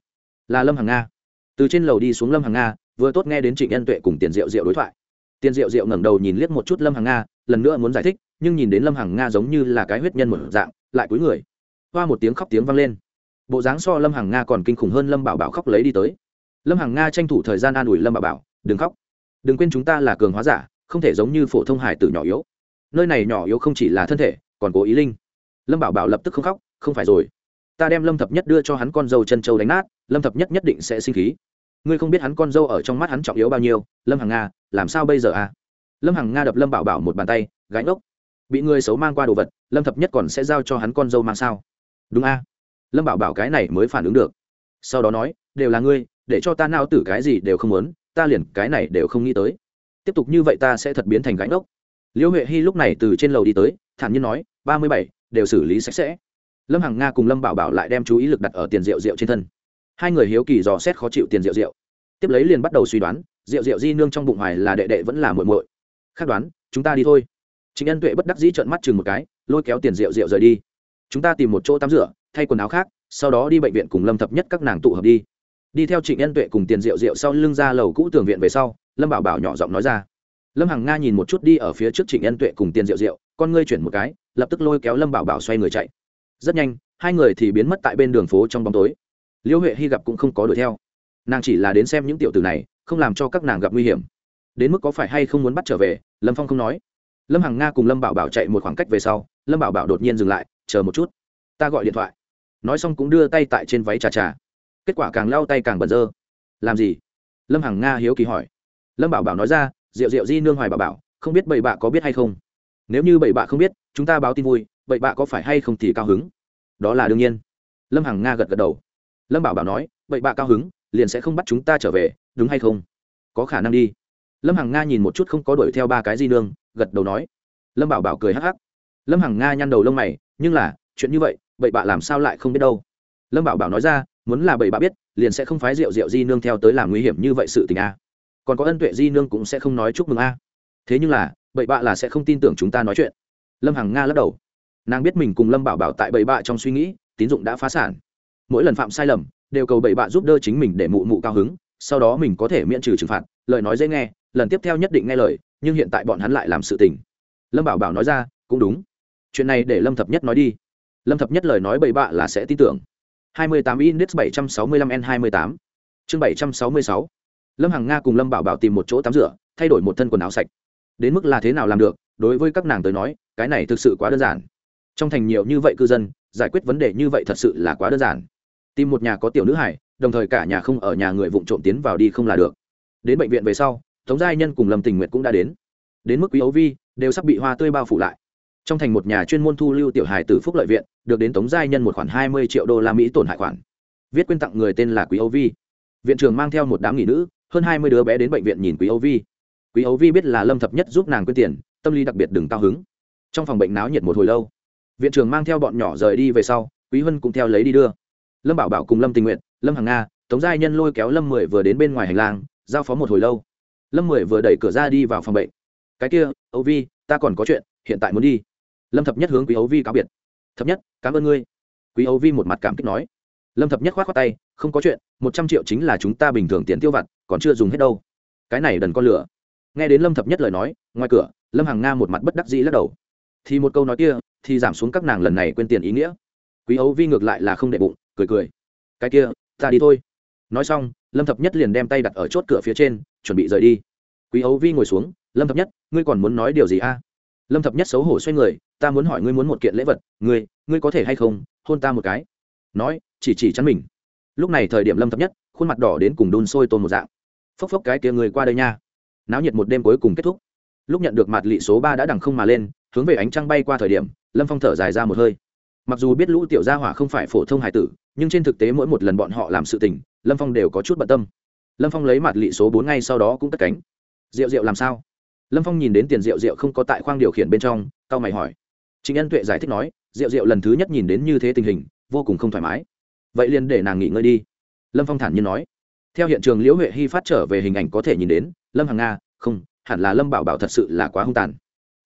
Là lâm hằng nga từ trên lầu đi xuống lâm hàng nga, vừa tốt nghe đến trịnh ân tuệ cùng tiền diệu diệu đối thoại. Tiền diệu diệu ngẩng đầu nhìn liếc một chút lâm hàng nga, lần nữa muốn giải thích, nhưng nhìn đến lâm hàng nga giống như là cái huyết nhân một dạng, lại cúi người. Hoa một tiếng khóc tiếng vang lên. Bộ dáng so lâm hàng nga còn kinh khủng hơn lâm bảo bảo khóc lấy đi tới. Lâm hàng nga tranh thủ thời gian an ủi lâm bảo bảo, đừng khóc. Đừng quên chúng ta là cường hóa giả, không thể giống như phổ thông hải tử nhỏ yếu. Nơi này nhỏ yếu không chỉ là thân thể, còn cố ý linh. Lâm bảo bảo lập tức không khóc, không phải rồi ta đem lâm thập nhất đưa cho hắn con dâu chân châu đánh nát, lâm thập nhất nhất định sẽ sinh khí. Ngươi không biết hắn con dâu ở trong mắt hắn trọng yếu bao nhiêu, lâm hằng nga, làm sao bây giờ à? Lâm hằng nga đập lâm bảo bảo một bàn tay gánh ốc bị người xấu mang qua đồ vật, lâm thập nhất còn sẽ giao cho hắn con dâu mang sao? Đúng a lâm bảo bảo cái này mới phản ứng được. Sau đó nói, đều là ngươi, để cho ta nao tử cái gì đều không muốn, ta liền cái này đều không nghĩ tới. Tiếp tục như vậy ta sẽ thật biến thành gánh ốc liễu huệ hy lúc này từ trên lầu đi tới, thản nhiên nói, ba mươi bảy, đều xử lý sạch sẽ lâm hằng nga cùng lâm bảo bảo lại đem chú ý lực đặt ở tiền rượu rượu trên thân. Hai người hiếu kỳ dò xét khó chịu tiền rượu rượu tiếp lấy liền bắt đầu suy đoán rượu rượu di nương trong bụng hoài là đệ đệ vẫn là muội muội. Khác đoán, chúng ta đi thôi. Chính ân tuệ bất đắc dĩ trợn mắt chừng một cái, lôi kéo tiền rượu rượu rời đi. Chúng ta tìm một chỗ tắm rửa, thay quần áo khác, sau đó đi bệnh viện cùng lâm thập nhất các nàng tụ hợp đi. Đi theo trịnh ân tuệ cùng tiền rượu rượu sau lưng ra lầu cũ tường viện về sau, lâm bảo bảo nhỏ giọng nói ra. Lâm hằng nga nhìn một chút đi ở phía trước trịnh ân tuệ cùng tiền rượu rượu con ngươi chuyển một cái, lập tức lôi kéo lâm bảo bảo xoay người chạy rất nhanh, hai người thì biến mất tại bên đường phố trong bóng tối. Liễu huệ hy gặp cũng không có đuổi theo. Nàng chỉ là đến xem những tiểu tử này, không làm cho các nàng gặp nguy hiểm. Đến mức có phải hay không muốn bắt trở về, lâm phong không nói. Lâm hằng nga cùng lâm bảo bảo chạy một khoảng cách về sau, lâm bảo bảo đột nhiên dừng lại, chờ một chút, ta gọi điện thoại. Nói xong cũng đưa tay tại trên váy trà trà. Kết quả càng lau tay càng bẩn dơ. Làm gì? Lâm hằng nga hiếu kỳ hỏi. Lâm bảo bảo nói ra, rượu rượu di nương hoài bảo bảo, không biết bậy bạ có biết hay không? Nếu như bậy bạ không biết, chúng ta báo tin vui bậy bạ có phải hay không thì cao hứng? Đó là đương nhiên. Lâm hằng nga gật gật đầu. Lâm bảo bảo nói bậy bạ cao hứng, liền sẽ không bắt chúng ta trở về, đúng hay không? Có khả năng đi. Lâm hằng nga nhìn một chút không có đuổi theo ba cái di nương, gật đầu nói. Lâm bảo bảo cười hắc hắc. Lâm hằng nga nhăn đầu lông mày, nhưng là, chuyện như vậy bậy bạ làm sao lại không biết đâu? Lâm bảo bảo nói ra, muốn là bậy bạ biết, liền sẽ không phái rượu rượu di nương theo tới làm nguy hiểm như vậy sự tình a. Còn có ân tuệ di nương cũng sẽ không nói chúc mừng a. Thế nhưng là bậy bạ là sẽ không tin tưởng chúng ta nói chuyện. Lâm hằng nga lắc đầu nàng biết mình cùng lâm bảo bảo tại bậy bạ trong suy nghĩ, tín dụng đã phá sản. Mỗi lần phạm sai lầm, đều cầu bậy bạ giúp đỡ chính mình để mụ mụ cao hứng, sau đó mình có thể miễn trừ trừng phạt, lời nói dễ nghe, lần tiếp theo nhất định nghe lời, nhưng hiện tại bọn hắn lại làm sự tình. Lâm bảo bảo nói ra, cũng đúng. Chuyện này để lâm thập nhất nói đi. Lâm thập nhất lời nói bậy bạ là sẽ tin tưởng. 28 index 765 n 28 chương 766 lâm hằng nga cùng lâm bảo bảo tìm một chỗ tắm rửa, thay đổi một thân quần áo sạch. Đến mức là thế nào làm được, đối với các nàng tới nói, cái này thực sự quá đơn giản trong thành nhiều như vậy cư dân, giải quyết vấn đề như vậy thật sự là quá đơn giản. Tìm một nhà có tiểu nữ hải đồng thời cả nhà không ở nhà người vụng trộm tiến vào đi không là được. Đến bệnh viện về sau, tống giai nhân cùng lâm tình nguyệt cũng đã đến. Đến mức quý ấu vi, đều sắp bị hoa tươi bao phủ lại. Trong thành một nhà chuyên môn thu lưu tiểu hài từ phúc lợi viện, được đến tống giai nhân một khoản hai mươi triệu đô la mỹ tổn hại khoản. Viết quyên tặng người tên là quý ấu vi. Viện trưởng mang theo một đám nghỉ nữ, hơn hai mươi đứa bé đến bệnh viện nhìn quý ấu vi. Quý ấu vi biết là lâm thập nhất giúp nàng quyên tiền, tâm lý đặc biệt đừng cao hứng. Trong phòng bệnh náo nhiệt một hồi lâu viện trưởng mang theo bọn nhỏ rời đi về sau, quý hân cũng theo lấy đi đưa. Lâm bảo bảo cùng lâm tình nguyện lâm hằng nga, tống giai nhân lôi kéo lâm mười vừa đến bên ngoài hành lang, giao phó một hồi lâu. Lâm mười vừa đẩy cửa ra đi vào phòng bệnh. Cái kia ấu vi, ta còn có chuyện, hiện tại muốn đi. Lâm thập nhất hướng quý ấu vi cáo biệt. Thập nhất, cảm ơn ngươi. Quý ấu vi một mặt cảm kích nói. Lâm thập nhất k h o á t khoác tay, không có chuyện, một trăm triệu chính là chúng ta bình thường tiền tiêu vặt, còn chưa dùng hết đâu. Cái này đần con lửa. Nghe đến lâm thập nhất lời nói, ngoài cửa, lâm hàng nga một mặt bất đắc dĩ lắc đầu. Thì một câu nói kia thì giảm xuống các nàng lần này quên tiền ý nghĩa. Quý ấu vi ngược lại là không đệ bụng, cười cười. Cái kia, ta đi thôi. Nói xong, lâm thập nhất liền đem tay đặt ở chốt cửa phía trên, chuẩn bị rời đi. Quý ấu vi ngồi xuống, lâm thập nhất, ngươi còn muốn nói điều gì a? Lâm thập nhất xấu hổ xoay người, ta muốn hỏi ngươi muốn một kiện lễ vật, ngươi ngươi có thể hay không, hôn ta một cái? Nói, chỉ chỉ chắn mình. Lúc này thời điểm lâm thập nhất, khuôn mặt đỏ đến cùng đun sôi tôn một dạng. Phốc phốc cái kia người qua đây nha. Náo nhiệt một đêm cuối cùng kết thúc. Lúc nhận được mặt lị số ba đã đằng không mà lên, hướng về ánh trăng bay qua thời điểm lâm phong thở dài ra một hơi. Mặc dù biết lũ tiểu gia hỏa không phải phổ thông hải tử, nhưng trên thực tế mỗi một lần bọn họ làm sự tình, lâm phong đều có chút bận tâm. Lâm phong lấy mặt lị số bốn ngay sau đó cũng cất cánh. Rượu rượu làm sao? Lâm phong nhìn đến tiền rượu rượu không có tại khoang điều khiển bên trong c a o mày hỏi. Chính ân tuệ giải thích nói rượu rượu lần thứ nhất nhìn đến như thế tình hình, vô cùng không thoải mái. Vậy liền để nàng nghỉ ngơi đi. Lâm phong thản nhiên nói. Theo hiện trường liễu huệ hy phát trở về hình ảnh có thể nhìn đến, lâm hằng nga, không, hẳn là lâm bảo bảo thật sự là quá hung tàn.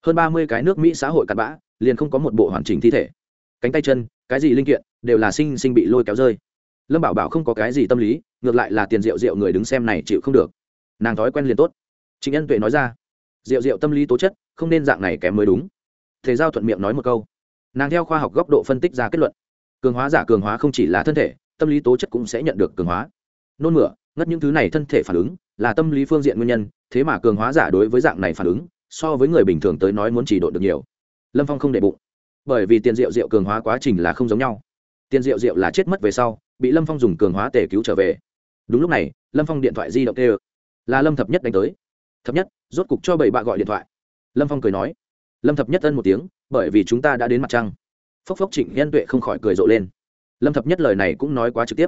Hơn ba mươi cái nước mỹ xã hội cặn bã liền không có một bộ hoàn chỉnh thi thể. Cánh tay chân, cái gì linh kiện, đều là sinh sinh bị lôi kéo rơi. Lâm bảo bảo không có cái gì tâm lý, ngược lại là tiền rượu rượu người đứng xem này chịu không được. Nàng thói quen liền tốt. Chính nhân tuệ nói ra, rượu rượu tâm lý tố chất, không nên dạng này kém mới đúng. Thế giao thuận miệng nói một câu. Nàng theo khoa học góc độ phân tích ra kết luận. Cường hóa giả cường hóa không chỉ là thân thể, tâm lý tố chất cũng sẽ nhận được cường hóa. Nôn mửa, ngất những thứ này thân thể phản ứng, là tâm lý phương diện nguyên nhân, thế mà cường hóa giả đối với dạng này phản ứng, so với người bình thường tới nói muốn chỉ độ được nhiều lâm phong không để bụng. Bởi vì tiền rượu rượu cường hóa quá trình là không giống nhau. Tiền rượu rượu là chết mất về sau, bị lâm phong dùng cường hóa tể cứu trở về. Đúng lúc này, lâm phong điện thoại di động tê là lâm thập nhất đánh tới. Thập nhất, rốt cục cho bảy bạ gọi điện thoại. Lâm phong cười nói. Lâm thập nhất ân một tiếng, bởi vì chúng ta đã đến mặt trăng. Phốc phốc trịnh nhân tuệ không khỏi cười rộ lên. Lâm thập nhất lời này cũng nói quá trực tiếp.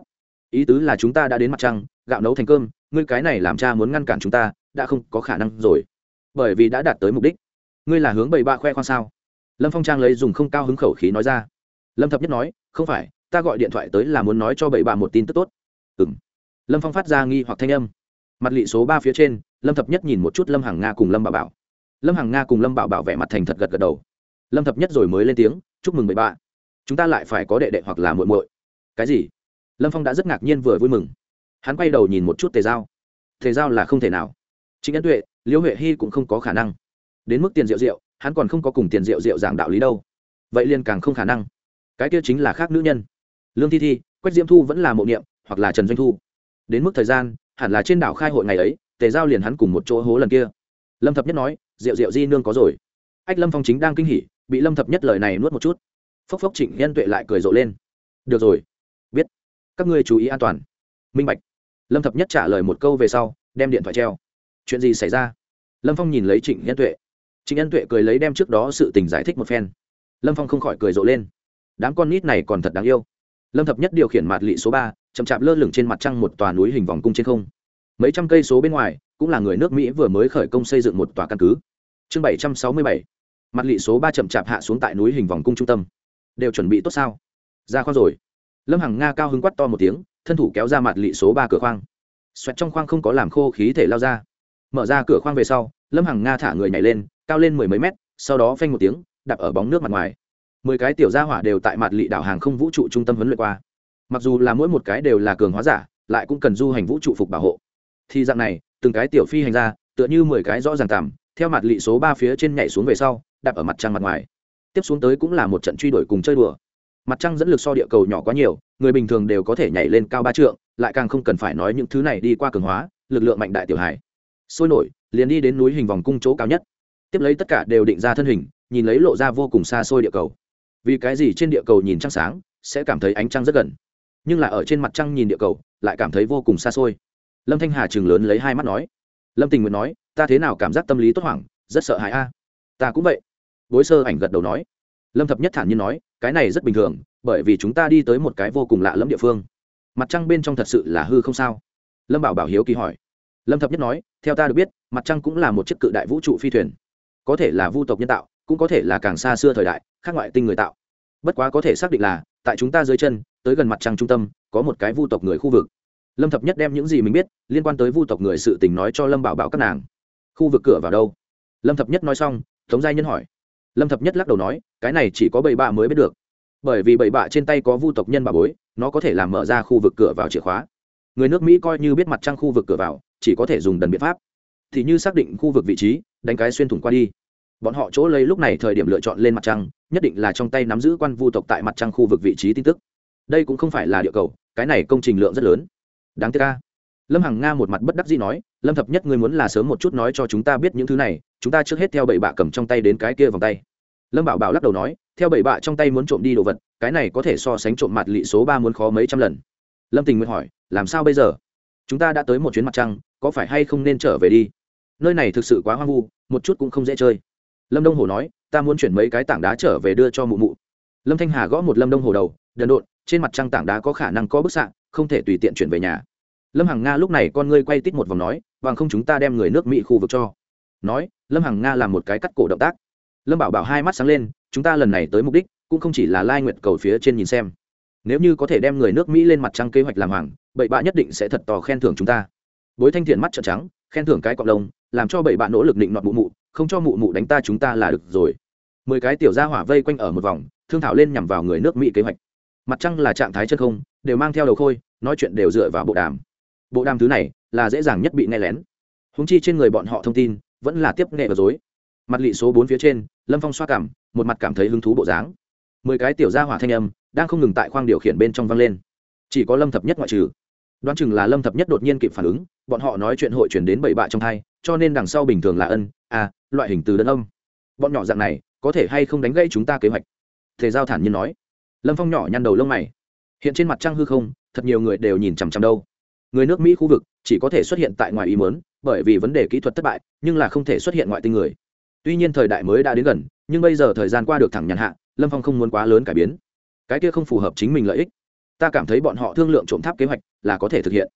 Ý tứ là chúng ta đã đến mặt trăng, gạo nấu thành cơm, ngươi cái này làm cha muốn ngăn cản chúng ta, đã không có khả năng rồi. Bởi vì đã đạt tới mục đích. Ngươi là hướng bảy bạ khoe khoang sao? Lâm phong trang lấy dùng không cao hứng khẩu khí nói ra. Lâm thập nhất nói, không phải, ta gọi điện thoại tới là muốn nói cho bảy bà một tin tức tốt. Ừ m lâm phong phát ra nghi hoặc thanh âm. Mặt lị số ba phía trên, lâm thập nhất nhìn một chút lâm hằng nga cùng lâm bảo bảo. Lâm hằng nga cùng lâm bảo bảo vẻ mặt thành thật gật gật đầu. Lâm thập nhất rồi mới lên tiếng, chúc mừng bảy bà. Chúng ta lại phải có đệ đệ hoặc là muội muội. Cái gì? Lâm phong đã rất ngạc nhiên vừa vui mừng. Hắn quay đầu nhìn một chút tề giao. Tề giao là không thể nào. Chính ấn tuệ, liễu huệ hy cũng không có khả năng. Đến mức tiền rượu rượu hắn còn không có cùng tiền rượu rượu giảng đạo lý đâu. Vậy liền càng không khả năng. Cái kia chính là khác nữ nhân. Lương thi thi, quách diễm thu vẫn là mộ niệm, hoặc là trần doanh thu. Đến mức thời gian, hẳn là trên đảo khai hội ngày ấy, tề giao liền hắn cùng một chỗ hố lần kia. Lâm thập nhất nói, rượu rượu di nương có rồi. Ách lâm phong chính đang kinh hỉ, bị lâm thập nhất lời này nuốt một chút. Phốc phốc trịnh nhân tuệ lại cười rộ lên. Được rồi. Biết. Các ngươi chú ý an toàn. Minh bạch. Lâm thập nhất trả lời một câu về sau, đem điện thoại treo. Chuyện gì xảy ra? Lâm phong nhìn lấy trịnh nhân tuệ trịnh nhân tuệ cười lấy đem trước đó sự tình giải thích một phen. Lâm phong không khỏi cười rộ lên. Đám con nít này còn thật đáng yêu. Lâm thập nhất điều khiển mạt lị số ba, chậm chạp lơ lửng trên mặt trăng một tòa núi hình vòng cung trên không. Mấy trăm cây số bên ngoài, cũng là người nước mỹ vừa mới khởi công xây dựng một tòa căn cứ. Chương bảy trăm sáu mươi bảy. Mặt lị số ba chậm chạp hạ xuống tại núi hình vòng cung trung tâm. Đều chuẩn bị tốt sao? Ra khoang rồi. Lâm hằng nga cao hứng quát to một tiếng, thân thủ kéo ra mặt lị số ba cửa khoang. Xoẹt trong khoang không có làm khô khí thể lao ra. Mở ra cửa khoang về sau lâm hằng nga thả người nhảy lên cao lên mười mấy mét sau đó phanh một tiếng đạp ở bóng nước mặt ngoài. Mười cái tiểu gia hỏa đều tại mặt lị đảo hàng không vũ trụ trung tâm huấn luyện qua. Mặc dù là mỗi một cái đều là cường hóa giả lại cũng cần du hành vũ trụ phục bảo hộ. Thì dạng này từng cái tiểu phi hành ra tựa như mười cái rõ ràng tạm, theo mặt lị số ba phía trên nhảy xuống về sau đạp ở mặt trăng mặt ngoài. Tiếp xuống tới cũng là một trận truy đuổi cùng chơi đùa. Mặt trăng dẫn lực so địa cầu nhỏ quá nhiều người bình thường đều có thể nhảy lên cao ba trượng lại càng không cần phải nói những thứ này đi qua cường hóa lực lượng mạnh đại tiểu hải sôi nổi, liền đi đến núi hình vòng cung chỗ cao nhất. Tiếp lấy tất cả đều định ra thân hình, nhìn lấy lộ ra vô cùng xa xôi địa cầu. Vì cái gì trên địa cầu nhìn trăng sáng, sẽ cảm thấy ánh trăng rất gần. Nhưng là ở trên mặt trăng nhìn địa cầu, lại cảm thấy vô cùng xa xôi. Lâm thanh hà chừng lớn lấy hai mắt nói. Lâm tình nguyện nói, ta thế nào cảm giác tâm lý tốt hoảng, rất sợ hãi a. Ta cũng vậy. Bối sơ ảnh gật đầu nói. Lâm thập nhất thản nhiên nói, cái này rất bình thường, bởi vì chúng ta đi tới một cái vô cùng lạ lẫm địa phương. Mặt trăng bên trong thật sự là hư không sao. Lâm bảo bảo hiếu kỳ hỏi lâm thập nhất nói, theo ta được biết, mặt trăng cũng là một chiếc cự đại vũ trụ phi thuyền. Có thể là vu tộc nhân tạo, cũng có thể là càng xa xưa thời đại, khác ngoại tinh người tạo. Bất quá có thể xác định là, tại chúng ta dưới chân, tới gần mặt trăng trung tâm, có một cái vu tộc người khu vực. Lâm thập nhất đem những gì mình biết, liên quan tới vu tộc người sự tình nói cho lâm bảo bảo các nàng. Khu vực cửa vào đâu? Lâm thập nhất nói xong, tống giai nhân hỏi. Lâm thập nhất lắc đầu nói, cái này chỉ có bảy bạ mới biết được. Bởi vì bảy bạ trên tay có vu tộc nhân bà bối, nó có thể làm mở ra khu vực cửa vào chìa khóa. Người nước mỹ coi như biết mặt trăng khu vực cửa vào chỉ có thể dùng đần biện pháp. Thì như xác định khu vực vị trí, đánh cái xuyên thủng qua đi. Bọn họ chỗ lấy lúc này thời điểm lựa chọn lên mặt trăng, nhất định là trong tay nắm giữ quan vu tộc tại mặt trăng khu vực vị trí tin tức. Đây cũng không phải là địa cầu, cái này công trình lượng rất lớn. Đáng tiếc ca lâm hằng nga một mặt bất đắc dĩ nói, lâm thập nhất ngươi muốn là sớm một chút nói cho chúng ta biết những thứ này, chúng ta trước hết theo bảy bạ cầm trong tay đến cái kia vòng tay. Lâm bảo bảo lắc đầu nói, theo bảy bạ trong tay muốn trộm đi đồ vật, cái này có thể so sánh trộm mặt lị số ba muốn khó mấy trăm lần. Lâm tình nguyện hỏi, làm sao bây giờ? Chúng ta đã tới một chuyến mặt trăng, có phải hay không nên trở về đi? Nơi này thực sự quá hoang vu, một chút cũng không dễ chơi. Lâm đông hồ nói, ta muốn chuyển mấy cái tảng đá trở về đưa cho mụ mụ. Lâm thanh hà gõ một lâm đông hồ đầu, đần độn, trên mặt trăng tảng đá có khả năng có bức xạ, không thể tùy tiện chuyển về nhà. Lâm hằng nga lúc này con ngươi quay tít một vòng nói, bằng không chúng ta đem người nước mỹ khu vực cho. Nói, lâm hằng nga làm một cái cắt cổ động tác. Lâm bảo bảo hai mắt sáng lên, chúng ta lần này tới mục đích, cũng không chỉ là lai nguyện cầu phía trên nhìn xem. Nếu như có thể đem người nước mỹ lên mặt trăng kế hoạch làm hoàng bậy bạ nhất định sẽ thật tò khen thưởng chúng ta. Bối thanh thiện mắt trợn trắng, khen thưởng cái cọc lông, làm cho bậy bạ nỗ lực định nọt mụ mụ, không cho mụ mụ đánh ta chúng ta là được rồi. Mười cái tiểu gia hỏa vây quanh ở một vòng, thương thảo lên nhằm vào người nước mỹ kế hoạch. Mặt trăng là trạng thái chân không, đều mang theo đầu khôi, nói chuyện đều dựa vào bộ đàm. Bộ đàm thứ này là dễ dàng nhất bị nghe lén. Húng chi trên người bọn họ thông tin vẫn là tiếp nghệ và dối. Mặt lị số bốn phía trên, lâm phong xoa cảm, một mặt cảm thấy hứng thú bộ dáng. Mười cái tiểu gia hỏa thanh âm đang không ngừng tại khoang điều khiển bên trong vang lên. Chỉ có lâm thập nhất ngoại trừ đoán chừng là lâm thập nhất đột nhiên kịp phản ứng bọn họ nói chuyện hội chuyển đến bảy bạ trong thai cho nên đằng sau bình thường là ân à, loại hình từ đơn âm. Bọn nhỏ dạng này có thể hay không đánh gây chúng ta kế hoạch? Thể giao thản nhiên nói. Lâm phong nhỏ nhăn đầu lông mày. Hiện trên mặt trăng hư không thật nhiều người đều nhìn chằm chằm đâu. Người nước mỹ khu vực chỉ có thể xuất hiện tại ngoài ý mớn bởi vì vấn đề kỹ thuật thất bại nhưng là không thể xuất hiện ngoại tinh người. Tuy nhiên thời đại mới đã đến gần nhưng bây giờ thời gian qua được thẳng nhàn hạ lâm phong không muốn quá lớn cải biến. Cái kia không phù hợp chính mình lợi ích ta cảm thấy bọn họ thương lượng trộm tháp kế hoạch là có thể thực hiện.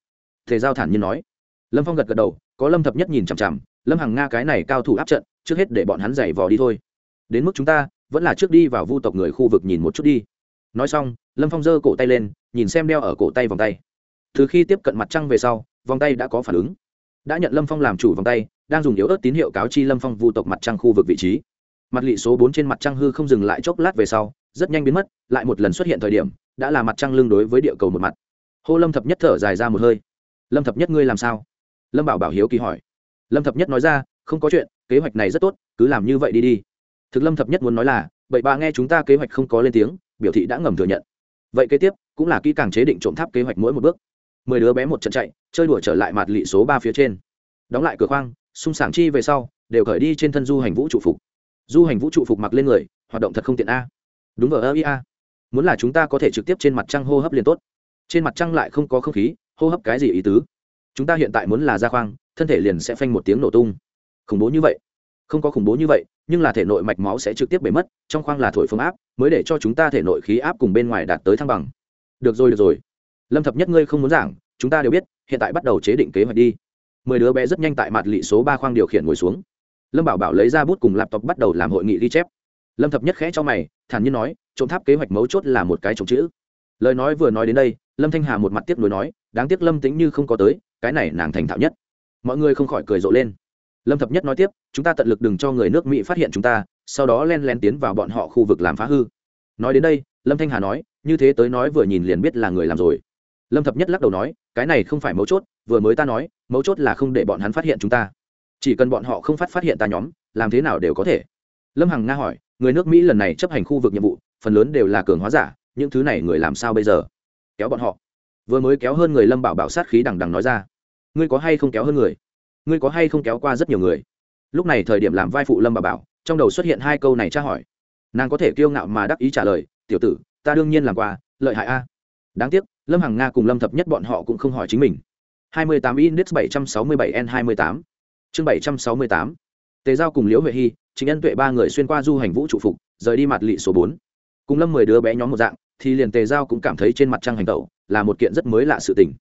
Thể giao thản nhiên nói. Lâm phong gật gật đầu, có lâm thập nhất nhìn chằm chằm, lâm hằng nga cái này cao thủ áp trận, trước hết để bọn hắn giày vò đi thôi. Đến mức chúng ta, vẫn là trước đi vào vu tộc người khu vực nhìn một chút đi. Nói xong, lâm phong giơ cổ tay lên, nhìn xem đeo ở cổ tay vòng tay. Từ khi tiếp cận mặt trăng về sau, vòng tay đã có phản ứng. Đã nhận lâm phong làm chủ vòng tay, đang dùng yếu ớt tín hiệu cáo chi lâm phong vu tộc mặt trăng khu vực vị trí. Mặt lị số bốn trên mặt trăng hư không dừng lại chốc lát về sau, rất nhanh biến mất, lại một lần xuất hiện thời điểm đã là mặt trăng lưng đối với địa cầu một mặt. Hô lâm thập nhất thở dài ra một hơi. Lâm thập nhất ngươi làm sao? Lâm bảo bảo hiếu kỳ hỏi. Lâm thập nhất nói ra, không có chuyện, kế hoạch này rất tốt, cứ làm như vậy đi đi. Thực lâm thập nhất muốn nói là vậy bà nghe chúng ta kế hoạch không có lên tiếng, biểu thị đã ngầm thừa nhận. Vậy kế tiếp, cũng là kỹ càng chế định trộm tháp kế hoạch mỗi một bước. Mười đứa bé một trận chạy, chơi đùa trở lại mặt lị số ba phía trên. Đóng lại cửa khoang, sung sảng chi về sau, đều khởi đi trên thân du hành vũ trụ phục. Du hành vũ trụ phục mặc lên người, hoạt động thật không tiện a. Đúng vào ơ ia muốn là chúng ta có thể trực tiếp trên mặt trăng hô hấp liền tốt. Trên mặt trăng lại không có không khí, hô hấp cái gì ý tứ? Chúng ta hiện tại muốn là ra khoang, thân thể liền sẽ phanh một tiếng nổ tung. Khủng bố như vậy. Không có khủng bố như vậy, nhưng là thể nội mạch máu sẽ trực tiếp bể mất, trong khoang là thổi phương áp, mới để cho chúng ta thể nội khí áp cùng bên ngoài đạt tới thăng bằng. Được rồi được rồi. Lâm thập nhất ngươi không muốn giảng, chúng ta đều biết, hiện tại bắt đầu chế định kế hoạch đi. Mười đứa bé rất nhanh tại mặt lị số ba khoang điều khiển ngồi xuống. Lâm bảo bảo lấy ra bút cùng laptop bắt đầu làm hội nghị ghi chép lâm thập nhất khẽ cho mày thản nhiên nói trộm tháp kế hoạch mấu chốt là một cái trộm chữ lời nói vừa nói đến đây lâm thanh hà một mặt tiếp nối nói đáng tiếc lâm tính như không có tới cái này nàng thành thạo nhất mọi người không khỏi cười rộ lên lâm thập nhất nói tiếp chúng ta tận lực đừng cho người nước mỹ phát hiện chúng ta sau đó len len tiến vào bọn họ khu vực làm phá hư nói đến đây lâm thanh hà nói như thế tới nói vừa nhìn liền biết là người làm rồi lâm thập nhất lắc đầu nói cái này không phải mấu chốt vừa mới ta nói mấu chốt là không để bọn hắn phát hiện chúng ta chỉ cần bọn họ không phát phát hiện ta nhóm làm thế nào đều có thể lâm hằng nga hỏi người nước mỹ lần này chấp hành khu vực nhiệm vụ, phần lớn đều là cường hóa giả, những thứ này người làm sao bây giờ? Kéo bọn họ. Vừa mới kéo hơn người lâm bảo bảo sát khí đằng đằng nói ra. Ngươi có hay không kéo hơn người? Ngươi có hay không kéo qua rất nhiều người? Lúc này thời điểm làm vai phụ lâm bảo bảo, trong đầu xuất hiện hai câu này tra hỏi. Nàng có thể kiêu ngạo mà đắc ý trả lời, tiểu tử, ta đương nhiên làm qua, lợi hại a. Đáng tiếc, lâm hằng nga cùng lâm thập nhất bọn họ cũng không hỏi chính mình. 28 index 767 n 28 chương 768 tề giao cùng liễu huệ hy chính nhân tuệ ba người xuyên qua du hành vũ trụ phục, rời đi mặt lị số bốn. Cùng lâm mười đứa bé nhóm một dạng, thì liền tề giao cũng cảm thấy trên mặt trăng hành tẩu, là một kiện rất mới lạ sự tình.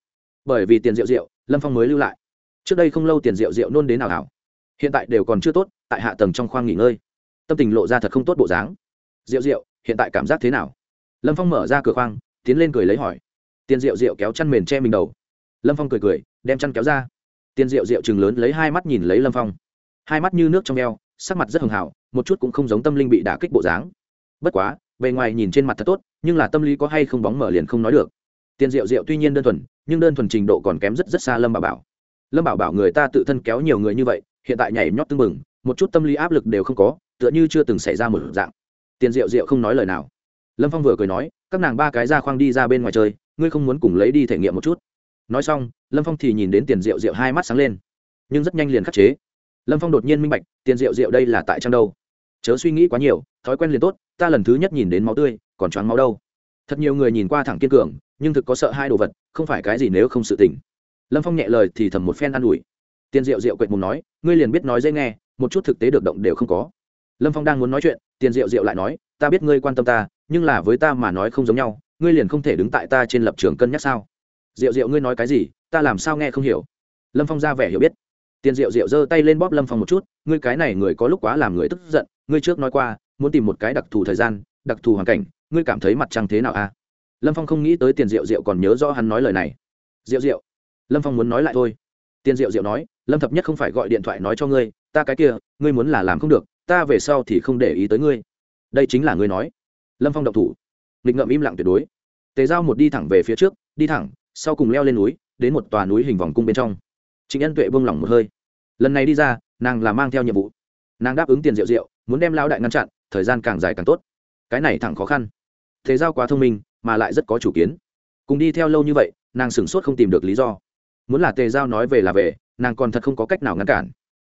Bởi vì tiền rượu rượu, lâm phong mới lưu lại. Trước đây không lâu tiền rượu rượu nôn đến nào hảo hiện tại đều còn chưa tốt, tại hạ tầng trong khoang nghỉ ngơi. Tâm tình lộ ra thật không tốt bộ dáng. Rượu rượu, hiện tại cảm giác thế nào? Lâm phong mở ra cửa khoang, tiến lên cười lấy hỏi. Tiền rượu rượu kéo chăn mền che mình đầu. Lâm phong cười cười, đem chăn kéo ra. Tiền rượu rượu chừng lớn lấy hai mắt nhìn lấy lâm phong. Hai mắt như nước trong eo sắc mặt rất hường hảo, một chút cũng không giống tâm linh bị đả kích bộ dáng. Bất quá, bề ngoài nhìn trên mặt thật tốt, nhưng là tâm lý có hay không bóng mở liền không nói được. Tiền rượu rượu tuy nhiên đơn thuần, nhưng đơn thuần trình độ còn kém rất rất xa lâm bảo bảo. Lâm bảo bảo người ta tự thân kéo nhiều người như vậy, hiện tại nhảy nhót tưng bừng, một chút tâm lý áp lực đều không có, tựa như chưa từng xảy ra một dạng. Tiền rượu rượu không nói lời nào. Lâm phong vừa cười nói, các nàng ba cái ra khoang đi ra bên ngoài chơi, ngươi không muốn cùng lấy đi thể nghiệm một chút. Nói xong, lâm phong thì nhìn đến tiền rượu rượu hai mắt sáng lên, nhưng rất nhanh liền khắc chế lâm phong đột nhiên minh bạch, tiền rượu rượu đây là tại trang đâu? Chớ suy nghĩ quá nhiều, thói quen liền tốt, ta lần thứ nhất nhìn đến máu tươi, còn choáng máu đâu. Thật nhiều người nhìn qua thẳng kiên cường, nhưng thực có sợ hai đồ vật, không phải cái gì nếu không sự tỉnh lâm phong nhẹ lời thì thầm một phen an ủi. Tiền rượu rượu quệt mùng nói, ngươi liền biết nói dễ nghe, một chút thực tế được động đều không có. Lâm phong đang muốn nói chuyện, tiền rượu rượu lại nói, ta biết ngươi quan tâm ta, nhưng là với ta mà nói không giống nhau, ngươi liền không thể đứng tại ta trên lập trường cân nhắc sao? Diệu diệu ngươi nói cái gì, ta làm sao nghe không hiểu? Lâm phong ra vẻ hiểu biết tiền diệu diệu giơ tay lên bóp lâm phong một chút, ngươi cái này người có lúc quá làm người tức giận, ngươi trước nói qua, muốn tìm một cái đặc thù thời gian, đặc thù hoàn cảnh, ngươi cảm thấy mặt trăng thế nào a à? lâm phong không nghĩ tới tiền diệu diệu còn nhớ rõ hắn nói lời này. Diệu diệu, lâm phong muốn nói lại thôi. Tiền diệu diệu nói, lâm thập nhất không phải gọi điện thoại nói cho ngươi, ta cái kia, ngươi muốn là làm không được, ta về sau thì không để ý tới ngươi. Đây chính là ngươi nói. Lâm phong độc thủ. Nghịch ngậm im lặng tuyệt đối. Tề giao một đi thẳng về phía trước, đi thẳng, sau cùng leo lên núi, đến một tòa núi hình vòng cung bên trong trịnh ân tuệ buông lỏng một hơi. Lần này đi ra, nàng là mang theo nhiệm vụ. Nàng đáp ứng tiền rượu rượu, muốn đem lao đại ngăn chặn, thời gian càng dài càng tốt. Cái này thẳng khó khăn. Thế giao quá thông minh, mà lại rất có chủ kiến. Cùng đi theo lâu như vậy, nàng sửng sốt không tìm được lý do. Muốn là tề giao nói về là về, nàng còn thật không có cách nào ngăn cản.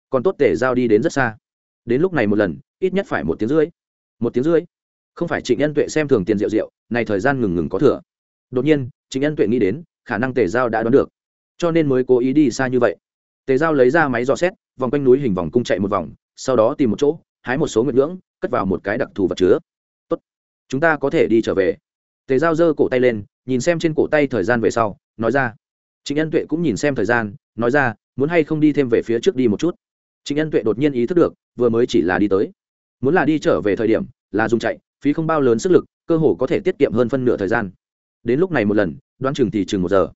Còn tốt tề giao đi đến rất xa. Đến lúc này một lần, ít nhất phải một tiếng rưỡi. Một tiếng rưỡi. Không phải trịnh nhân tuệ xem thường tiền rượu rượu, này thời gian ngừng ngừng có thừa. Đột nhiên, trịnh nhân tuệ nghĩ đến, khả năng tề giao đã đoán được cho nên mới cố ý đi xa như vậy. Tề giao lấy ra máy dò xét, vòng quanh núi hình vòng cung chạy một vòng, sau đó tìm một chỗ, hái một số nguyệt ngưỡng cất vào một cái đặc thù vật chứa. Tốt, chúng ta có thể đi trở về. Tề giao giơ cổ tay lên, nhìn xem trên cổ tay thời gian về sau, nói ra. Trịnh Ân tuệ cũng nhìn xem thời gian, nói ra, muốn hay không đi thêm về phía trước đi một chút? Trịnh Ân tuệ đột nhiên ý thức được, vừa mới chỉ là đi tới. Muốn là đi trở về thời điểm, là dùng chạy, phí không bao lớn sức lực, cơ hồ có thể tiết kiệm hơn phân nửa thời gian. Đến lúc này một lần, đoán chừng thì chừng một giờ.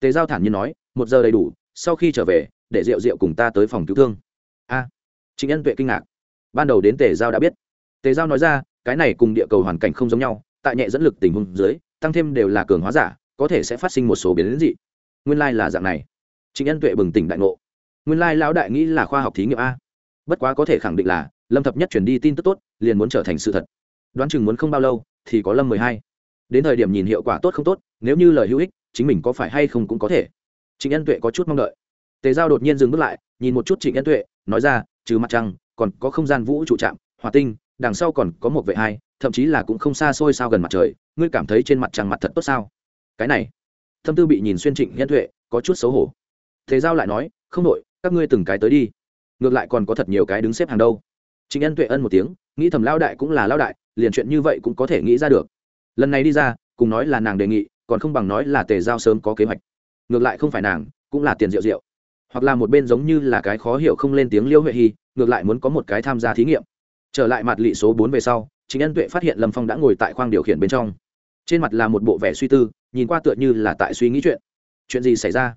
Tề giao thản nhiên nói một giờ đầy đủ sau khi trở về để rượu rượu cùng ta tới phòng cứu thương. A à, trịnh ân tuệ kinh ngạc. Ban đầu đến tề giao đã biết. Tề giao nói ra cái này cùng địa cầu hoàn cảnh không giống nhau tại nhẹ dẫn lực tình huống dưới tăng thêm đều là cường hóa giả có thể sẽ phát sinh một số biến dị. Nguyên lai là dạng này. Trịnh ân tuệ bừng tỉnh đại ngộ. Nguyên lai lão đại nghĩ là khoa học thí nghiệm a. Bất quá có thể khẳng định là lâm thập nhất chuyển đi tin tức tốt liền muốn trở thành sự thật. Đoán chừng muốn không bao lâu thì có lâm mười hai. Đến thời điểm nhìn hiệu quả tốt không tốt nếu như lời hữu ích chính mình có phải hay không cũng có thể trịnh ân tuệ có chút mong đợi. Tề giao đột nhiên dừng bước lại, nhìn một chút trịnh ân tuệ, nói ra, trừ mặt trăng, còn có không gian vũ trụ trạm hòa tinh, đằng sau còn có một vệ hai, thậm chí là cũng không xa xôi sao gần mặt trời, ngươi cảm thấy trên mặt trăng mặt thật tốt sao? Cái này, thâm tư bị nhìn xuyên trịnh ân tuệ, có chút xấu hổ. Thế giao lại nói, không đội các ngươi từng cái tới đi. Ngược lại còn có thật nhiều cái đứng xếp hàng đâu. Trịnh ân tuệ ân một tiếng, nghĩ thầm lao đại cũng là lao đại, liền chuyện như vậy cũng có thể nghĩ ra được. Lần này đi ra, cùng nói là nàng đề nghị, còn không bằng nói là tề giao sớm có kế hoạch ngược lại không phải nàng, cũng là tiền rượu rượu. Hoặc là một bên giống như là cái khó hiểu không lên tiếng liêu huệ hy, ngược lại muốn có một cái tham gia thí nghiệm. Trở lại mặt lị số bốn về sau chính ân tuệ phát hiện lâm phong đã ngồi tại khoang điều khiển bên trong. Trên mặt là một bộ vẻ suy tư, nhìn qua tựa như là tại suy nghĩ chuyện. Chuyện gì xảy ra?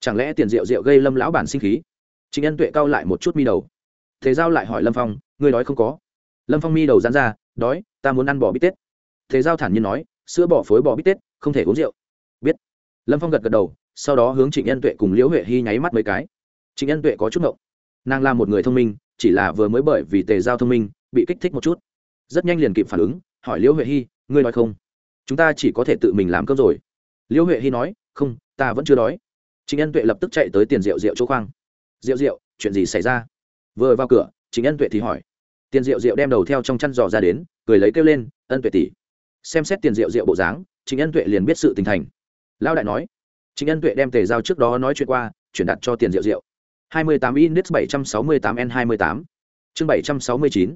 Chẳng lẽ tiền rượu rượu gây lâm lão bản sinh khí? Chính ân tuệ cau lại một chút mi đầu. Thế giao lại hỏi lâm phong, ngươi đói không có? Lâm phong mi đầu dán ra, đói, ta muốn ăn bò bít tết. Thế giao thản nhiên nói, sữa bò phối bò bít tết, không thể uống rượu. Biết. Lâm phong gật gật đầu sau đó hướng trịnh nhân tuệ cùng liễu huệ hy nháy mắt mấy cái. Trịnh nhân tuệ có chút ngộng. Nàng là một người thông minh, chỉ là vừa mới bởi vì tề giao thông minh, bị kích thích một chút. Rất nhanh liền kịp phản ứng, hỏi liễu huệ hy, ngươi nói không? Chúng ta chỉ có thể tự mình làm cơm rồi. Liễu huệ hy nói, không, ta vẫn chưa đói. Trịnh nhân tuệ lập tức chạy tới tiền rượu rượu chỗ khoang. Rượu rượu, chuyện gì xảy ra? Vừa vào cửa, trịnh nhân tuệ thì hỏi. Tiền rượu rượu đem đầu theo trong chăn giò ra đến, cười lấy kêu lên, ân tuệ tỷ, xem xét tiền rượu rượu bộ dáng. Trịnh nhân tuệ liền biết sự tình thành. Lão đại nói trịnh ân tuệ đem tề giao trước đó nói chuyện qua chuyển đặt cho tiền rượu rượu. 28 index 768 n 28 chương 769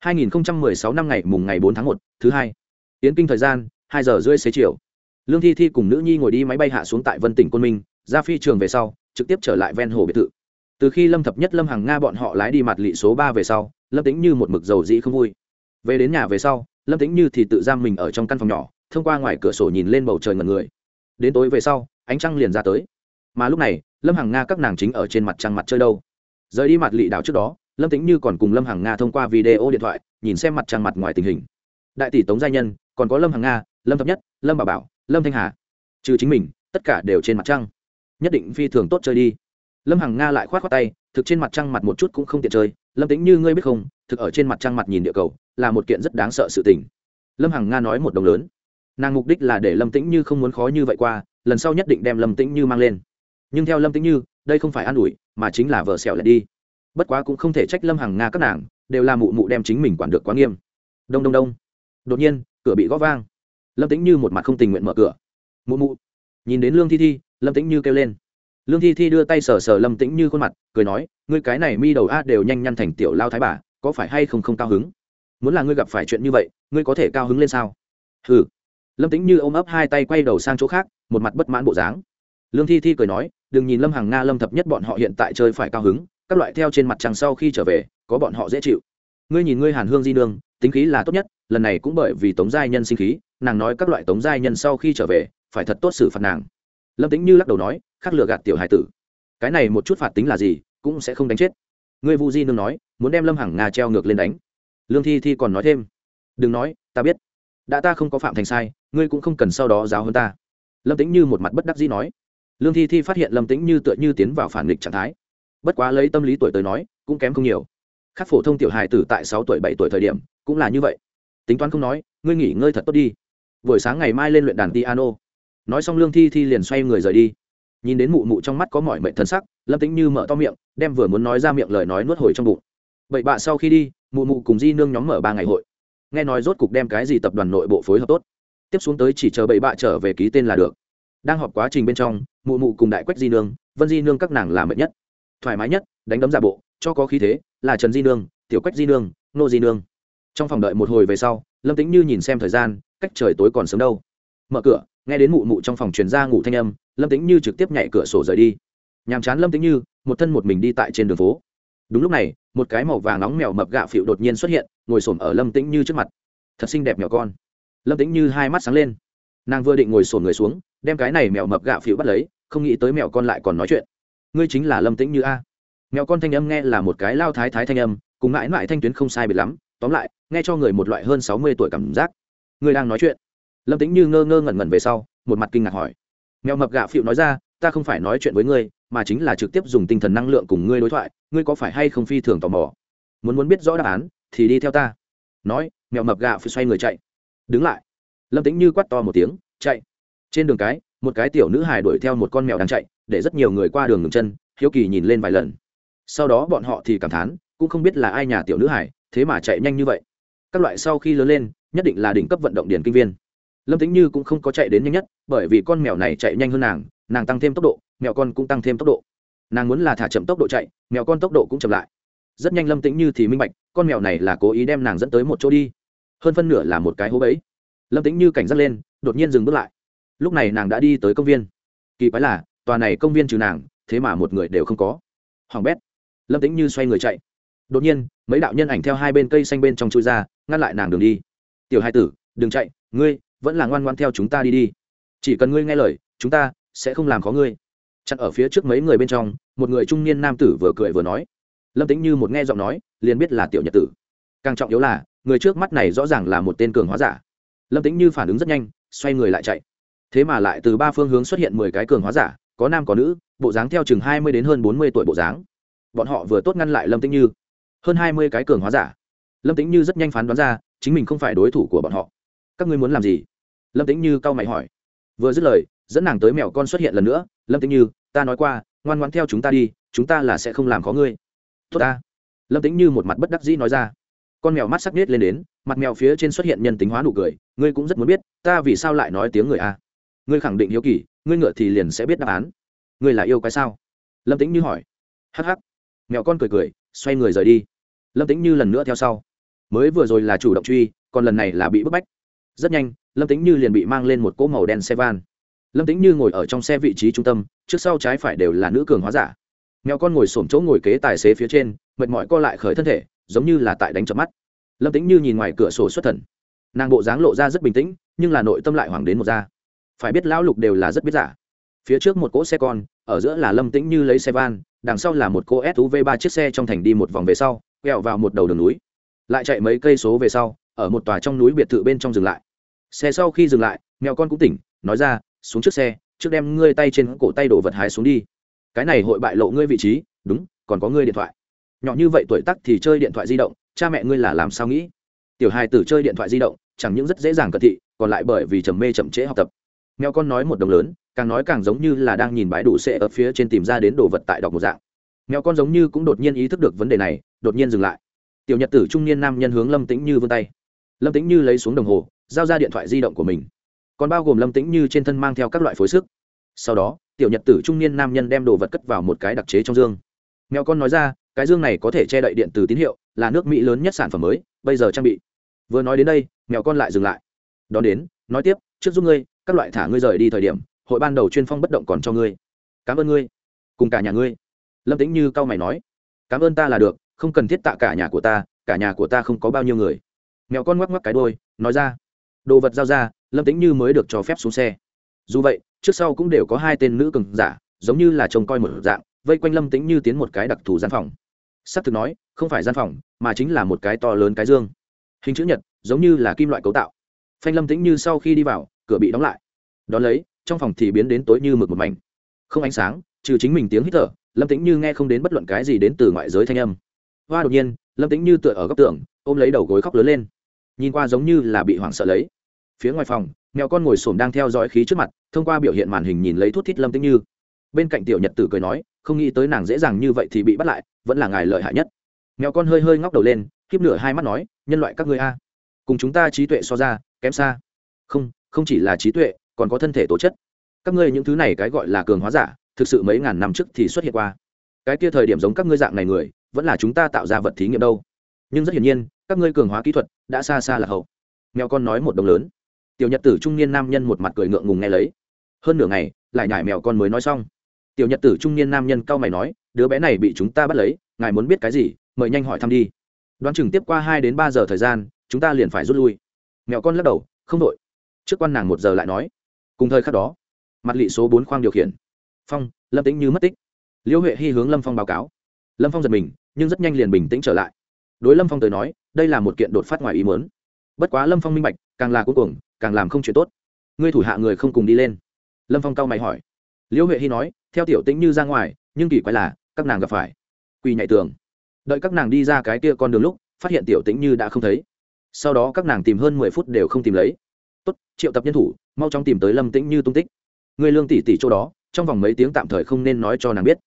2016 năm ngày mùng ngày 4 tháng 1, thứ hai. Tiến kinh thời gian 2 giờ rưỡi xế chiều. Lương thi thi cùng nữ nhi ngồi đi máy bay hạ xuống tại vân tỉnh côn minh ra phi trường về sau trực tiếp trở lại ven hồ biệt thự. Từ khi lâm thập nhất lâm hàng nga bọn họ lái đi mặt lị số ba về sau lâm tính như một mực dầu dĩ không vui. Về đến nhà về sau lâm tính như thì tự giam mình ở trong căn phòng nhỏ thông qua ngoài cửa sổ nhìn lên bầu trời ngần người. Đến tối về sau ánh trăng liền ra tới. Mà lúc này, lâm hằng nga các nàng chính ở trên mặt trăng mặt chơi đâu. Rời đi mặt lị đảo trước đó, lâm tính như còn cùng lâm hằng nga thông qua video điện thoại, nhìn xem mặt trăng mặt ngoài tình hình. Đại tỷ tống gia nhân, còn có lâm hằng nga, lâm thập nhất, lâm bà bảo, lâm thanh hà. Trừ chính mình, tất cả đều trên mặt trăng. Nhất định phi thường tốt chơi đi. Lâm hằng nga lại k h o á t khoác tay, thực trên mặt trăng mặt một chút cũng không tiện chơi. Lâm tính như ngươi biết không, thực ở trên mặt trăng mặt nhìn địa cầu, là một kiện rất đáng sợ sự tình. Lâm hằng nga nói một đồng lớn nàng mục đích là để lâm tĩnh như không muốn khó như vậy qua, lần sau nhất định đem lâm tĩnh như mang lên. Nhưng theo lâm tĩnh như, đây không phải an ủi, mà chính là vợ xẻo lại đi. Bất quá cũng không thể trách lâm hằng nga các nàng, đều là mụ mụ đem chính mình quản được quá nghiêm. Đông đông đông. Đột nhiên, cửa bị gõ vang. Lâm tĩnh như một mặt không tình nguyện mở cửa. Mụ mụ. Nhìn đến lương thi thi, lâm tĩnh như kêu lên. Lương thi thi đưa tay sờ sờ lâm tĩnh như khuôn mặt, cười nói, ngươi cái này mi đầu a đều nhanh nhăn thành tiểu lao thái bà, có phải hay không không cao hứng? Muốn là ngươi gặp phải chuyện như vậy, ngươi có thể cao hứng lên sao? Hừ lâm tính như ôm ấp hai tay quay đầu sang chỗ khác, một mặt bất mãn bộ dáng. Lương thi thi cười nói, đừng nhìn lâm hàng nga lâm thập nhất bọn họ hiện tại chơi phải cao hứng, các loại theo trên mặt trăng sau khi trở về, có bọn họ dễ chịu. Ngươi nhìn ngươi hàn hương di nương, tính khí là tốt nhất, lần này cũng bởi vì tống giai nhân sinh khí, nàng nói các loại tống giai nhân sau khi trở về, phải thật tốt xử phạt nàng. Lâm tính như lắc đầu nói, khắc lừa gạt tiểu hải tử. Cái này một chút phạt tính là gì, cũng sẽ không đánh chết. Ngươi vu di nương nói, muốn đem lâm hằng nga treo ngược lên đánh. Lương thi thi còn nói thêm, đừng nói, ta biết. Đã ta không có phạm thành sai ngươi cũng không cần sau đó giáo hơn ta. Lâm Tĩnh như một mặt bất đắc dĩ nói. Lương thi thi phát hiện lâm Tĩnh như tựa như tiến vào phản nghịch trạng thái. Bất quá lấy tâm lý tuổi tới nói, cũng kém không nhiều. Khắc phổ thông tiểu hài tử tại sáu tuổi, bảy tuổi thời điểm, cũng là như vậy. Tính toán không nói, ngươi nghỉ ngơi thật tốt đi. Buổi sáng ngày mai lên luyện đàn piano. Nói xong lương thi thi liền xoay người rời đi. Nhìn đến mụ mụ trong mắt có mọi mệnh thân sắc, lâm tính như mở to miệng, đem vừa muốn nói ra miệng lời nói nuốt hồi trong bụng. Bậy bạ sau khi đi, mụ mụ cùng di nương nhóm mở ba ngày hội. Nghe nói rốt cục đem cái gì tập đoàn nội bộ phối hợp tốt tiếp xuống tới chỉ chờ bậy bạ trở về ký tên là được. Đang họp quá trình bên trong, mụ mụ cùng đại quách di nương, vân di nương các nàng làm mệt nhất. Thoải mái nhất, đánh đấm giả bộ, cho có khí thế, là trần di nương, tiểu quách di nương, nô di nương. Trong phòng đợi một hồi về sau, lâm tính như nhìn xem thời gian, cách trời tối còn sớm đâu. Mở cửa, nghe đến mụ mụ trong phòng truyền ra ngủ thanh âm, lâm tính như trực tiếp nhảy cửa sổ rời đi. Nhàm chán lâm tính như, một thân một mình đi tại trên đường phố. Đúng lúc này, một cái màu vàng nóng mèo mập gạ phịu đột nhiên xuất hiện, ngồi s ở lâm tĩnh như trước mặt. Thật xinh đẹp nhỏ con lâm tĩnh như hai mắt sáng lên. Nàng vừa định ngồi sổn người xuống, đem cái này mèo mập gạ phịu bắt lấy, không nghĩ tới mèo con lại còn nói chuyện. Ngươi chính là lâm tĩnh như a. Mèo con thanh âm nghe là một cái lao thái thái thanh âm, cùng mãi mãi thanh tuyến không sai biệt lắm, tóm lại, nghe cho người một loại hơn sáu mươi tuổi cảm giác. Ngươi đang nói chuyện. Lâm tĩnh như ngơ ngơ ngẩn ngẩn về sau, một mặt kinh ngạc hỏi. Mèo mập gạ phịu nói ra, ta không phải nói chuyện với ngươi, mà chính là trực tiếp dùng tinh thần năng lượng cùng ngươi đối thoại, ngươi có phải hay không phi thường tò mò? Muốn muốn biết rõ đáp án, thì đi theo ta. Nói, mèo mập gạ phịu xoay người chạy đứng lại. Lâm tĩnh như quát to một tiếng, chạy. Trên đường cái, một cái tiểu nữ hài đuổi theo một con mèo đang chạy, để rất nhiều người qua đường ngừng chân, hiếu kỳ nhìn lên vài lần. Sau đó bọn họ thì cảm thán, cũng không biết là ai nhà tiểu nữ hải thế mà chạy nhanh như vậy. Các loại sau khi lớn lên, nhất định là đỉnh cấp vận động điển kinh viên. Lâm tính như cũng không có chạy đến nhanh nhất, bởi vì con mèo này chạy nhanh hơn nàng nàng tăng thêm tốc độ, mèo con cũng tăng thêm tốc độ. Nàng muốn là thả chậm tốc độ chạy, mèo con tốc độ cũng chậm lại. Rất nhanh lâm tĩnh như thì minh bạch, con mèo này là cố ý đem nàng dẫn tới một chỗ đi hơn phân nửa là một cái hố bẫy. Lâm tĩnh như cảnh giác lên, đột nhiên dừng bước lại. Lúc này nàng đã đi tới công viên. Kỳ quái là, tòa này công viên trừ nàng, thế mà một người đều không có. Hoàng bét. Lâm tĩnh như xoay người chạy. Đột nhiên, mấy đạo nhân ảnh theo hai bên cây xanh bên trong chui ra, ngăn lại nàng đường đi. Tiểu hai tử, đừng chạy, ngươi vẫn là ngoan ngoan theo chúng ta đi đi. Chỉ cần ngươi nghe lời, chúng ta sẽ không làm khó ngươi. Chặn ở phía trước mấy người bên trong, một người trung niên nam tử vừa cười vừa nói. Lâm tính như một nghe giọng nói, liền biết là tiểu nhật tử. Càng trọng yếu là người trước mắt này rõ ràng là một tên cường hóa giả. Lâm tính như phản ứng rất nhanh, xoay người lại chạy. Thế mà lại từ ba phương hướng xuất hiện mười cái cường hóa giả, có nam có nữ, bộ dáng theo chừng hai mươi đến hơn bốn mươi tuổi bộ dáng. Bọn họ vừa tốt ngăn lại lâm tĩnh như. Hơn hai mươi cái cường hóa giả. Lâm tĩnh như rất nhanh phán đoán ra, chính mình không phải đối thủ của bọn họ. Các ngươi muốn làm gì? Lâm tĩnh như cau mày hỏi. Vừa dứt lời, dẫn nàng tới mèo con xuất hiện lần nữa. Lâm tĩnh như, ta nói qua, ngoan ngoan theo chúng ta đi, chúng ta là sẽ không làm khó ngươi. Tốt ta. Lâm tĩnh như một mặt bất đắc dĩ nói ra con mèo mắt sắc nết lên đến, mặt mèo phía trên xuất hiện nhân tính hóa nụ cười, ngươi cũng rất muốn biết, ta vì sao lại nói tiếng người a? Ngươi khẳng định hiếu kỳ, ngươi ngựa thì liền sẽ biết đáp án. Ngươi là yêu cái sao? Lâm tĩnh như hỏi. Hắc hắc. Mèo con cười cười, xoay người rời đi. Lâm tĩnh như lần nữa theo sau. Mới vừa rồi là chủ động truy, còn lần này là bị bức bách. Rất nhanh, lâm tĩnh như liền bị mang lên một cỗ màu đen xe van. Lâm tĩnh như ngồi ở trong xe vị trí trung tâm, trước sau trái phải đều là nữ cường hóa giả. Mèo con ngồi s chỗ ngồi kế tài xế phía trên, mệt mỏi co lại khởi thân thể giống như là tại đánh chợp mắt. Lâm tĩnh như nhìn ngoài cửa sổ xuất thần. Nàng bộ dáng lộ ra rất bình tĩnh, nhưng là nội tâm lại hoảng đến một da. Phải biết lão lục đều là rất biết giả. Phía trước một cỗ xe con, ở giữa là lâm tĩnh như lấy xe van, đằng sau là một cỗ suv ba chiếc xe trong thành đi một vòng về sau, quẹo vào một đầu đường núi. Lại chạy mấy cây số về sau, ở một tòa trong núi biệt thự bên trong dừng lại. Xe sau khi dừng lại, mèo con cũng tỉnh, nói ra, xuống trước xe, trước đem ngươi tay trên cổ tay đổ vật hái xuống đi. Cái này hội bại lộ ngươi vị trí, đúng, còn có ngươi điện thoại nhỏ như vậy tuổi tắc thì chơi điện thoại di động, cha mẹ ngươi là làm sao nghĩ? Tiểu hài tử chơi điện thoại di động, chẳng những rất dễ dàng cận thị, còn lại bởi vì trầm mê chậm trễ học tập. Mèo con nói một đồng lớn, càng nói càng giống như là đang nhìn bãi đủ xe ở phía trên tìm ra đến đồ vật tại đọc một dạng. Mèo con giống như cũng đột nhiên ý thức được vấn đề này, đột nhiên dừng lại. Tiểu nhật tử trung niên nam nhân hướng lâm tĩnh như vươn tay. Lâm tĩnh như lấy xuống đồng hồ, giao ra điện thoại di động của mình. Còn bao gồm lâm tĩnh như trên thân mang theo các loại phối sức. Sau đó, tiểu nhật tử trung niên nam nhân đem đồ vật cất vào một cái đặc chế trong dương. Mèo con nói ra cái dương này có thể che đậy điện từ tín hiệu, là nước mỹ lớn nhất sản phẩm mới, bây giờ trang bị. Vừa nói đến đây, mèo con lại dừng lại. Đón đến, nói tiếp, trước giúp ngươi, các loại thả ngươi rời đi thời điểm, hội ban đầu chuyên phong bất động còn cho ngươi. Cảm ơn ngươi. Cùng cả nhà ngươi. Lâm tĩnh như cau mày nói, cảm ơn ta là được, không cần thiết tạ cả nhà của ta, cả nhà của ta không có bao nhiêu người. Mèo con ngoắc ngoắc cái đôi nói ra, đồ vật giao ra, lâm tĩnh như mới được cho phép xuống xe. Dù vậy, trước sau cũng đều có hai tên nữ cường giả, giống như là trông coi một dạng, vây quanh lâm tĩnh như tiến một cái đặc thù gian phòng sắp thực nói, không phải gian phòng, mà chính là một cái to lớn cái dương. Hình chữ nhật, giống như là kim loại cấu tạo. Phanh lâm tĩnh như sau khi đi vào, cửa bị đóng lại. Đón lấy, trong phòng thì biến đến tối như mực một mảnh. Không ánh sáng, trừ chính mình tiếng hít thở, lâm tĩnh như nghe không đến bất luận cái gì đến từ ngoại giới thanh âm. Hoa đột nhiên, lâm tĩnh như tựa ở góc tường, ôm lấy đầu gối khóc lớn lên. Nhìn qua giống như là bị hoảng sợ lấy. Phía ngoài phòng, mèo con ngồi xổm đang theo dõi khí trước mặt, thông qua biểu hiện màn hình nhìn lấy thuốc thít lâm tĩnh như bên cạnh tiểu nhật tử cười nói, không nghĩ tới nàng dễ dàng như vậy thì bị bắt lại, vẫn là ngài lợi hại nhất. Mèo con hơi hơi ngóc đầu lên, khiếp nửa hai mắt nói, nhân loại các ngươi a, cùng chúng ta trí tuệ so ra, kém xa. Không không chỉ là trí tuệ, còn có thân thể tố chất. Các ngươi những thứ này cái gọi là cường hóa giả, thực sự mấy ngàn năm trước thì xuất hiện qua. Cái kia thời điểm giống các ngươi dạng này người, vẫn là chúng ta tạo ra vật thí nghiệm đâu. Nhưng rất hiển nhiên, các ngươi cường hóa kỹ thuật đã xa xa là hậu. Mèo con nói một đồng lớn. Tiểu nhật tử trung niên nam nhân một mặt cười ngượng ngùng nghe lấy. Hơn nửa ngày, lại nhải mèo con mới nói xong tiểu nhật tử trung niên nam nhân cao mày nói, đứa bé này bị chúng ta bắt lấy, ngài muốn biết cái gì, mời nhanh hỏi thăm đi. Đoán chừng tiếp qua hai đến ba giờ thời gian, chúng ta liền phải rút lui. Mẹo con lắc đầu, không đội trước quan nàng một giờ lại nói. Cùng thời khắc đó, mặt lị số bốn khoang điều khiển. Phong, lâm tĩnh như mất tích. Liễu huệ hy hướng lâm phong báo cáo. Lâm phong giật mình, nhưng rất nhanh liền bình tĩnh trở lại. Đối lâm phong tới nói, đây là một kiện đột phát ngoài ý mớn bất quá lâm phong minh bạch, càng là cuối cùng càng làm không chuyện tốt. Ngươi thủ hạ người không cùng đi lên. Lâm phong cao mày hỏi. Liễu huệ hy nói, theo tiểu tĩnh như ra ngoài, nhưng kỳ quái là, các nàng gặp phải. Quỳ nhạy tường. Đợi các nàng đi ra cái kia con đường lúc, phát hiện tiểu tĩnh như đã không thấy. Sau đó các nàng tìm hơn mười phút đều không tìm lấy. Tốt, triệu tập nhân thủ, mau chóng tìm tới lâm tĩnh như tung tích. Người lương tỷ tỷ chỗ đó, trong vòng mấy tiếng tạm thời không nên nói cho nàng biết.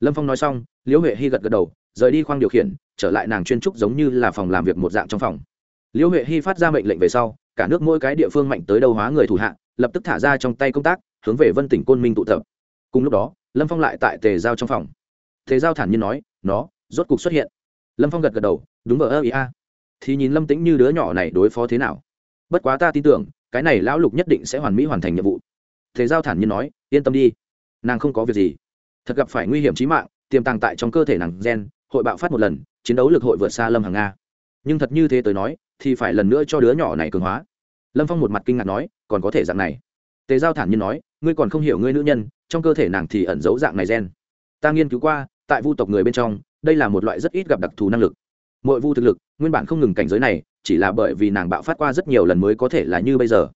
Lâm phong nói xong, liễu huệ hy gật gật đầu, rời đi khoang điều khiển, trở lại nàng chuyên trúc giống như là phòng làm việc một dạng trong phòng. Liễu huệ hy phát ra mệnh lệnh về sau, cả nước mỗi cái địa phương mạnh tới đâu hóa người thủ hạ, lập tức thả ra trong tay công tác, hướng về vân tỉnh côn minh tụ tập cùng lúc đó, lâm phong lại tại tề giao trong phòng. Tề giao thản nhiên nói, nó, rốt cục xuất hiện. Lâm phong gật gật đầu, đúng vờ ơ ý a. Thì nhìn lâm tĩnh như đứa nhỏ này đối phó thế nào. Bất quá ta tin tưởng, cái này lão lục nhất định sẽ hoàn mỹ hoàn thành nhiệm vụ. Thế giao thản nhiên nói, yên tâm đi, nàng không có việc gì. Thật gặp phải nguy hiểm trí mạng, tiềm tàng tại trong cơ thể nàng gen, hội bạo phát một lần, chiến đấu lực hội vượt xa lâm hàng nga nhưng thật như thế tới nói, thì phải lần nữa cho đứa nhỏ này cường hóa. Lâm phong một mặt kinh ngạc nói, còn có thể dạng này? Tề giao thản nhiên nói, ngươi còn không hiểu ngươi nữ nhân, trong cơ thể nàng thì ẩn giấu dạng này gen. Ta nghiên cứu qua, tại vu tộc người bên trong, đây là một loại rất ít gặp đặc thù năng lực. Mỗi vu thực lực, nguyên bản không ngừng cảnh giới này, chỉ là bởi vì nàng bạo phát qua rất nhiều lần mới có thể là như bây giờ.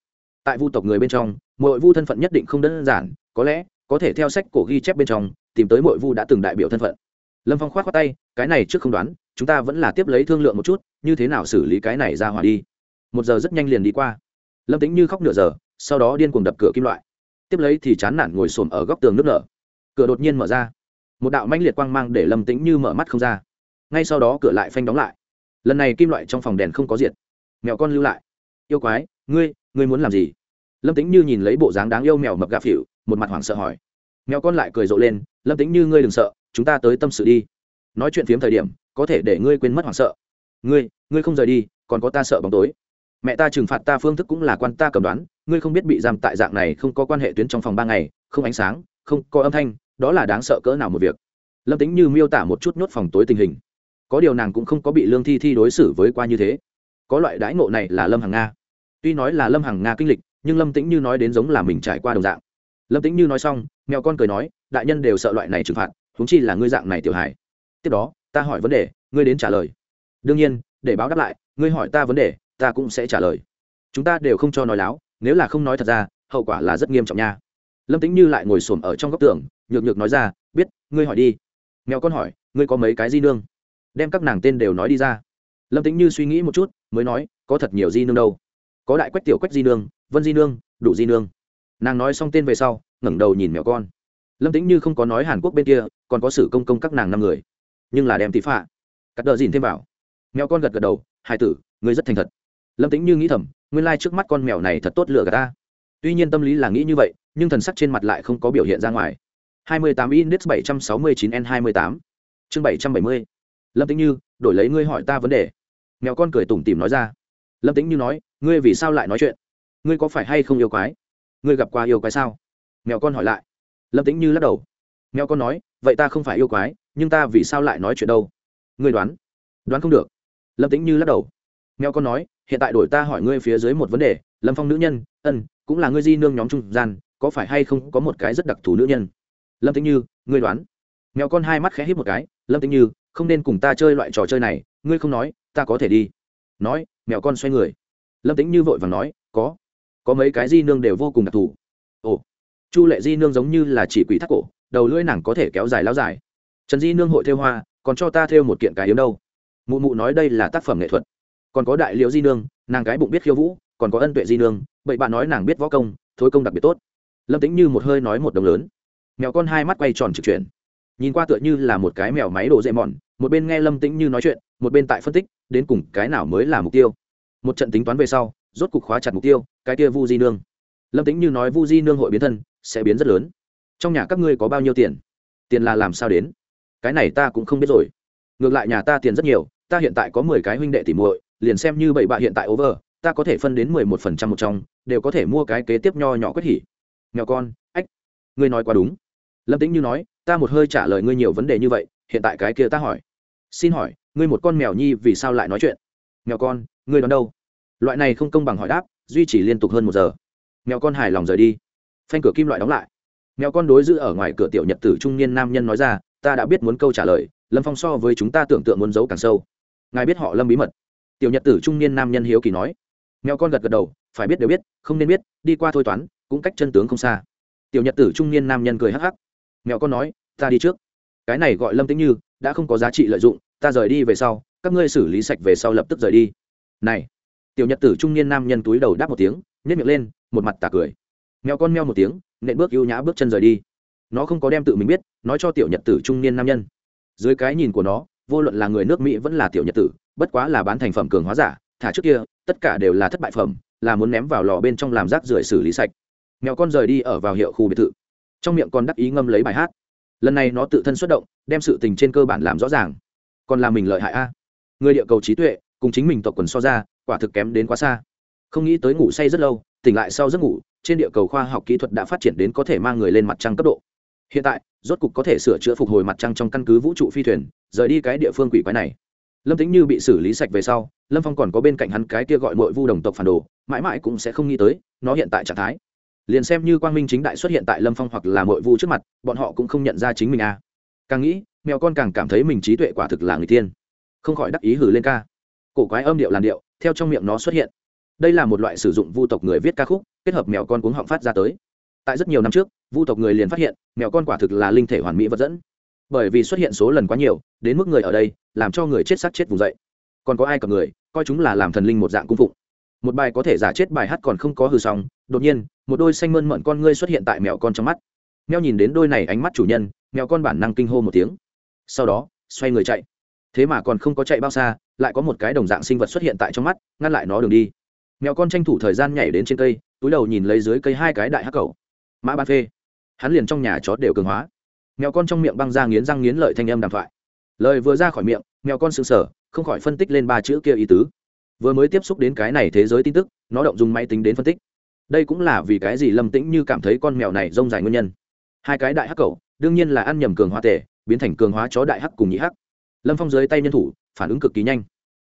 Tại vu tộc người bên trong mỗi vu thân phận nhất định không đơn giản, có lẽ, có thể theo sách cổ ghi chép bên trong, tìm tới mỗi vu đã từng đại biểu thân phận. Lâm phong k h o á t khoác tay, cái này trước không đoán, chúng ta vẫn là tiếp lấy thương lượng một chút, như thế nào xử lý cái này ra hỏa đi. Một giờ rất nhanh liền đi qua. Lâm tính như khóc nửa giờ sau đó điên cuồng đập cửa kim loại. Tiếp lấy thì chán nản ngồi xổm ở góc tường nước nở. Cửa đột nhiên mở ra. Một đạo manh liệt quang mang để lâm tĩnh như mở mắt không ra. Ngay sau đó cửa lại phanh đóng lại. Lần này kim loại trong phòng đèn không có diệt. Mèo con lưu lại. Yêu quái, ngươi ngươi muốn làm gì? Lâm tĩnh như nhìn lấy bộ dáng đáng yêu mèo mập gà phịu một mặt hoảng sợ hỏi. Mèo con lại cười rộ lên, lâm tĩnh như, ngươi đừng sợ, chúng ta tới tâm sự đi. Nói chuyện phiếm thời điểm, có thể để ngươi quên mất hoảng sợ. Ngươi ngươi không rời đi, còn có ta sợ bóng tối mẹ ta trừng phạt ta phương thức cũng là quan ta cầm đoán, ngươi không biết bị giam tại dạng này không có quan hệ tuyến trong phòng ba ngày, không ánh sáng, không có âm thanh, đó là đáng sợ cỡ nào một việc. Lâm tính như miêu tả một chút nhốt phòng tối tình hình. Có điều nàng cũng không có bị lương thi thi đối xử với qua như thế. Có loại đãi ngộ này là lâm hằng nga. Tuy nói là lâm hằng nga kinh lịch, nhưng lâm tĩnh như nói đến giống là mình trải qua đồng dạng. Lâm tĩnh như nói xong mèo con cười nói, đại nhân đều sợ loại này trừng phạt húng chi là ngươi dạng này tiểu hài. Tiếp đó, ta hỏi vấn đề, ngươi đến trả lời. Đương nhiên, để báo đáp lại, ngươi hỏi ta vấn đề ta cũng sẽ trả lời. Chúng ta đều không cho nói láo, nếu là không nói thật ra, hậu quả là rất nghiêm trọng nha. Lâm tĩnh như lại ngồi xổm ở trong góc tường, nhược nhược nói ra, biết, ngươi hỏi đi. Mèo con hỏi, ngươi có mấy cái di nương? Đem các nàng tên đều nói đi ra. Lâm tĩnh như suy nghĩ một chút, mới nói, có thật nhiều di nương đâu. Có đại quách tiểu quách di nương, vân di nương, đủ di nương. Nàng nói xong tên về sau, ngẩng đầu nhìn mèo con. Lâm tĩnh như không có nói hàn quốc bên kia, còn có sử công công các nàng năm người. Nhưng là đem tí phạ. Cắt đờ dìn thêm vào. Mèo con gật gật đầu hai tử, ngươi rất thành thật lâm tĩnh như nghĩ thầm, nguyên lai trước mắt con mèo này thật tốt lựa gà ta. Tuy nhiên tâm lý là nghĩ như vậy, nhưng thần sắc trên mặt lại không có biểu hiện ra ngoài. 28 index 769 n 28 chương 770 lâm tĩnh như, đổi lấy ngươi hỏi ta vấn đề. Mèo con cười tủm tỉm nói ra. Lâm tĩnh như nói, ngươi vì sao lại nói chuyện? Ngươi có phải hay không yêu quái? Ngươi gặp qua yêu quái sao? Mèo con hỏi lại. Lâm tĩnh như lắc đầu. Mèo con nói, vậy ta không phải yêu quái, nhưng ta vì sao lại nói chuyện đâu? Ngươi đoán. Đoán không được. Lâm tĩnh như lắc đầu. Mèo con nói hiện tại đổi ta hỏi ngươi phía dưới một vấn đề, lâm phong nữ nhân, ân, cũng là ngươi di nương nhóm trung gian, có phải hay không có một cái rất đặc thù nữ nhân? Lâm tĩnh như, ngươi đoán. Mèo con hai mắt khẽ hít một cái, lâm tĩnh như, không nên cùng ta chơi loại trò chơi này, ngươi không nói, ta có thể đi. Nói, mèo con xoay người. Lâm tĩnh như vội vàng nói, có. Có mấy cái di nương đều vô cùng đặc thù. Ồ, chu lệ di nương giống như là chỉ quỷ thác cổ, đầu lưỡi nàng có thể kéo dài lao dài. Trần di nương hội thêu hoa, còn cho ta thêu một kiện cái yếm đâu. Mụ mụ nói đây là tác phẩm nghệ thuật còn có đại liễu di nương, nàng cái bụng biết khiêu vũ, còn có ân tuệ di nương, bậy bạn nói nàng biết võ công, thối công đặc biệt tốt. Lâm tính như một hơi nói một đồng lớn. Mèo con hai mắt quay tròn trực chuyển. Nhìn qua tựa như là một cái mèo máy đổ dễ mòn, một bên nghe lâm tĩnh như nói chuyện, một bên tại phân tích, đến cùng cái nào mới là mục tiêu. Một trận tính toán về sau, rốt cục khóa chặt mục tiêu, cái kia vu di nương. Lâm tĩnh như nói vu di nương hội biến thân, sẽ biến rất lớn. Trong nhà các ngươi có bao nhiêu tiền? Tiền là làm sao đến? Cái này ta cũng không biết rồi. Ngược lại nhà ta tiền rất nhiều, ta hiện tại có mười cái huynh đệ tỉ muội liền xem như bảy bạ hiện tại over, ta có thể phân đến mười một phần trăm một trong, đều có thể mua cái kế tiếp nho nhỏ quyết hỉ. Nhỏ con, ách, ngươi nói quá đúng. Lâm tĩnh như nói, ta một hơi trả lời ngươi nhiều vấn đề như vậy, hiện tại cái kia ta hỏi. Xin hỏi, ngươi một con mèo nhi vì sao lại nói chuyện? Mèo con, ngươi đoán đâu? Loại này không công bằng hỏi đáp, duy trì liên tục hơn một giờ. Mèo con hài lòng rời đi. Phanh cửa kim loại đóng lại. Mèo con đối giữ ở ngoài cửa tiểu nhật tử trung niên nam nhân nói ra, ta đã biết muốn câu trả lời, lâm phong so với chúng ta tưởng tượng muốn giấu càng sâu. Ngài biết họ lâm bí mật tiểu nhật tử trung niên nam nhân hiếu kỳ nói. Mèo con gật gật đầu, phải biết đều biết, không nên biết, đi qua thôi toán, cũng cách chân tướng không xa. Tiểu nhật tử trung niên nam nhân cười hắc hắc. Mèo con nói, ta đi trước. Cái này gọi lâm tĩnh như, đã không có giá trị lợi dụng, ta rời đi về sau, các ngươi xử lý sạch về sau lập tức rời đi. Này, tiểu nhật tử trung niên nam nhân túi đầu đáp một tiếng nhét miệng lên, một mặt tà cười. Mèo con meo một tiếng, nện bước ưu nhã bước chân rời đi. Nó không có đem tự mình biết, nói cho tiểu nhật tử trung niên nam nhân. Dưới cái nhìn của nó, vô luận là người nước mỹ vẫn là tiểu nhật tử bất quá là bán thành phẩm cường hóa giả, thả trước kia, tất cả đều là thất bại phẩm, là muốn ném vào lò bên trong làm rác rưởi xử lý sạch. Mèo con rời đi ở vào hiệu khu biệt thự. Trong miệng con đắc ý ngâm lấy bài hát. Lần này nó tự thân xuất động, đem sự tình trên cơ bản làm rõ ràng. Còn là mình lợi hại a. Người địa cầu trí tuệ, cùng chính mình tộc quần so ra, quả thực kém đến quá xa. Không nghĩ tới ngủ say rất lâu, tỉnh lại sau giấc ngủ, trên địa cầu khoa học kỹ thuật đã phát triển đến có thể mang người lên mặt trăng cấp độ. Hiện tại, rốt cục có thể sửa chữa phục hồi mặt trăng trong căn cứ vũ trụ phi thuyền, rời đi cái địa phương quỷ quái này lâm tính như bị xử lý sạch về sau, lâm phong còn có bên cạnh hắn cái kia gọi mọi vu đồng tộc phản đồ, mãi mãi cũng sẽ không nghĩ tới, nó hiện tại trạng thái. Liền xem như quang minh chính đại xuất hiện tại lâm phong hoặc là mọi vu trước mặt, bọn họ cũng không nhận ra chính mình a à. càng nghĩ, mèo con càng cảm thấy mình trí tuệ quả thực là người tiên. Không khỏi đắc ý hử lên ca. Cổ quái âm điệu làn điệu, theo trong miệng nó xuất hiện. Đây là một loại sử dụng vu tộc người viết ca khúc, kết hợp mèo con cuống họng phát ra tới. Tại rất nhiều năm trước, vu tộc người liền phát hiện, mèo con quả thực là linh thể hoàn mỹ vật dẫn bởi vì xuất hiện số lần quá nhiều, đến mức người ở đây làm cho người chết sắc chết vùng dậy. Còn có ai cầm người, coi chúng là làm thần linh một dạng cung phụng. Một bài có thể giả chết bài hát còn không có hư xong, đột nhiên, một đôi xanh mơn mận con ngươi xuất hiện tại mèo con trong mắt. Mèo nhìn đến đôi này ánh mắt chủ nhân, mèo con bản năng kinh hô một tiếng. Sau đó, xoay người chạy. Thế mà còn không có chạy bao xa, lại có một cái đồng dạng sinh vật xuất hiện tại trong mắt, ngăn lại nó đường đi. Mèo con tranh thủ thời gian nhảy đến trên cây, túi đầu nhìn lấy dưới cây hai cái đại hắc cầu mã ban phê. Hắn liền trong nhà chó đều cường hóa mèo con trong miệng băng ra nghiến răng nghiến lợi thanh âm đàm thoại. Lời vừa ra khỏi miệng, mèo con sững sờ, không khỏi phân tích lên ba chữ kia ý tứ. Vừa mới tiếp xúc đến cái này thế giới tin tức, nó động dùng máy tính đến phân tích. Đây cũng là vì cái gì lâm tĩnh như cảm thấy con mèo này rông dài nguyên nhân. Hai cái đại hắc cầu đương nhiên là ăn nhầm cường hóa tể biến thành cường hóa chó đại hắc cùng nhị hắc. Lâm phong dưới tay nhân thủ, phản ứng cực kỳ nhanh.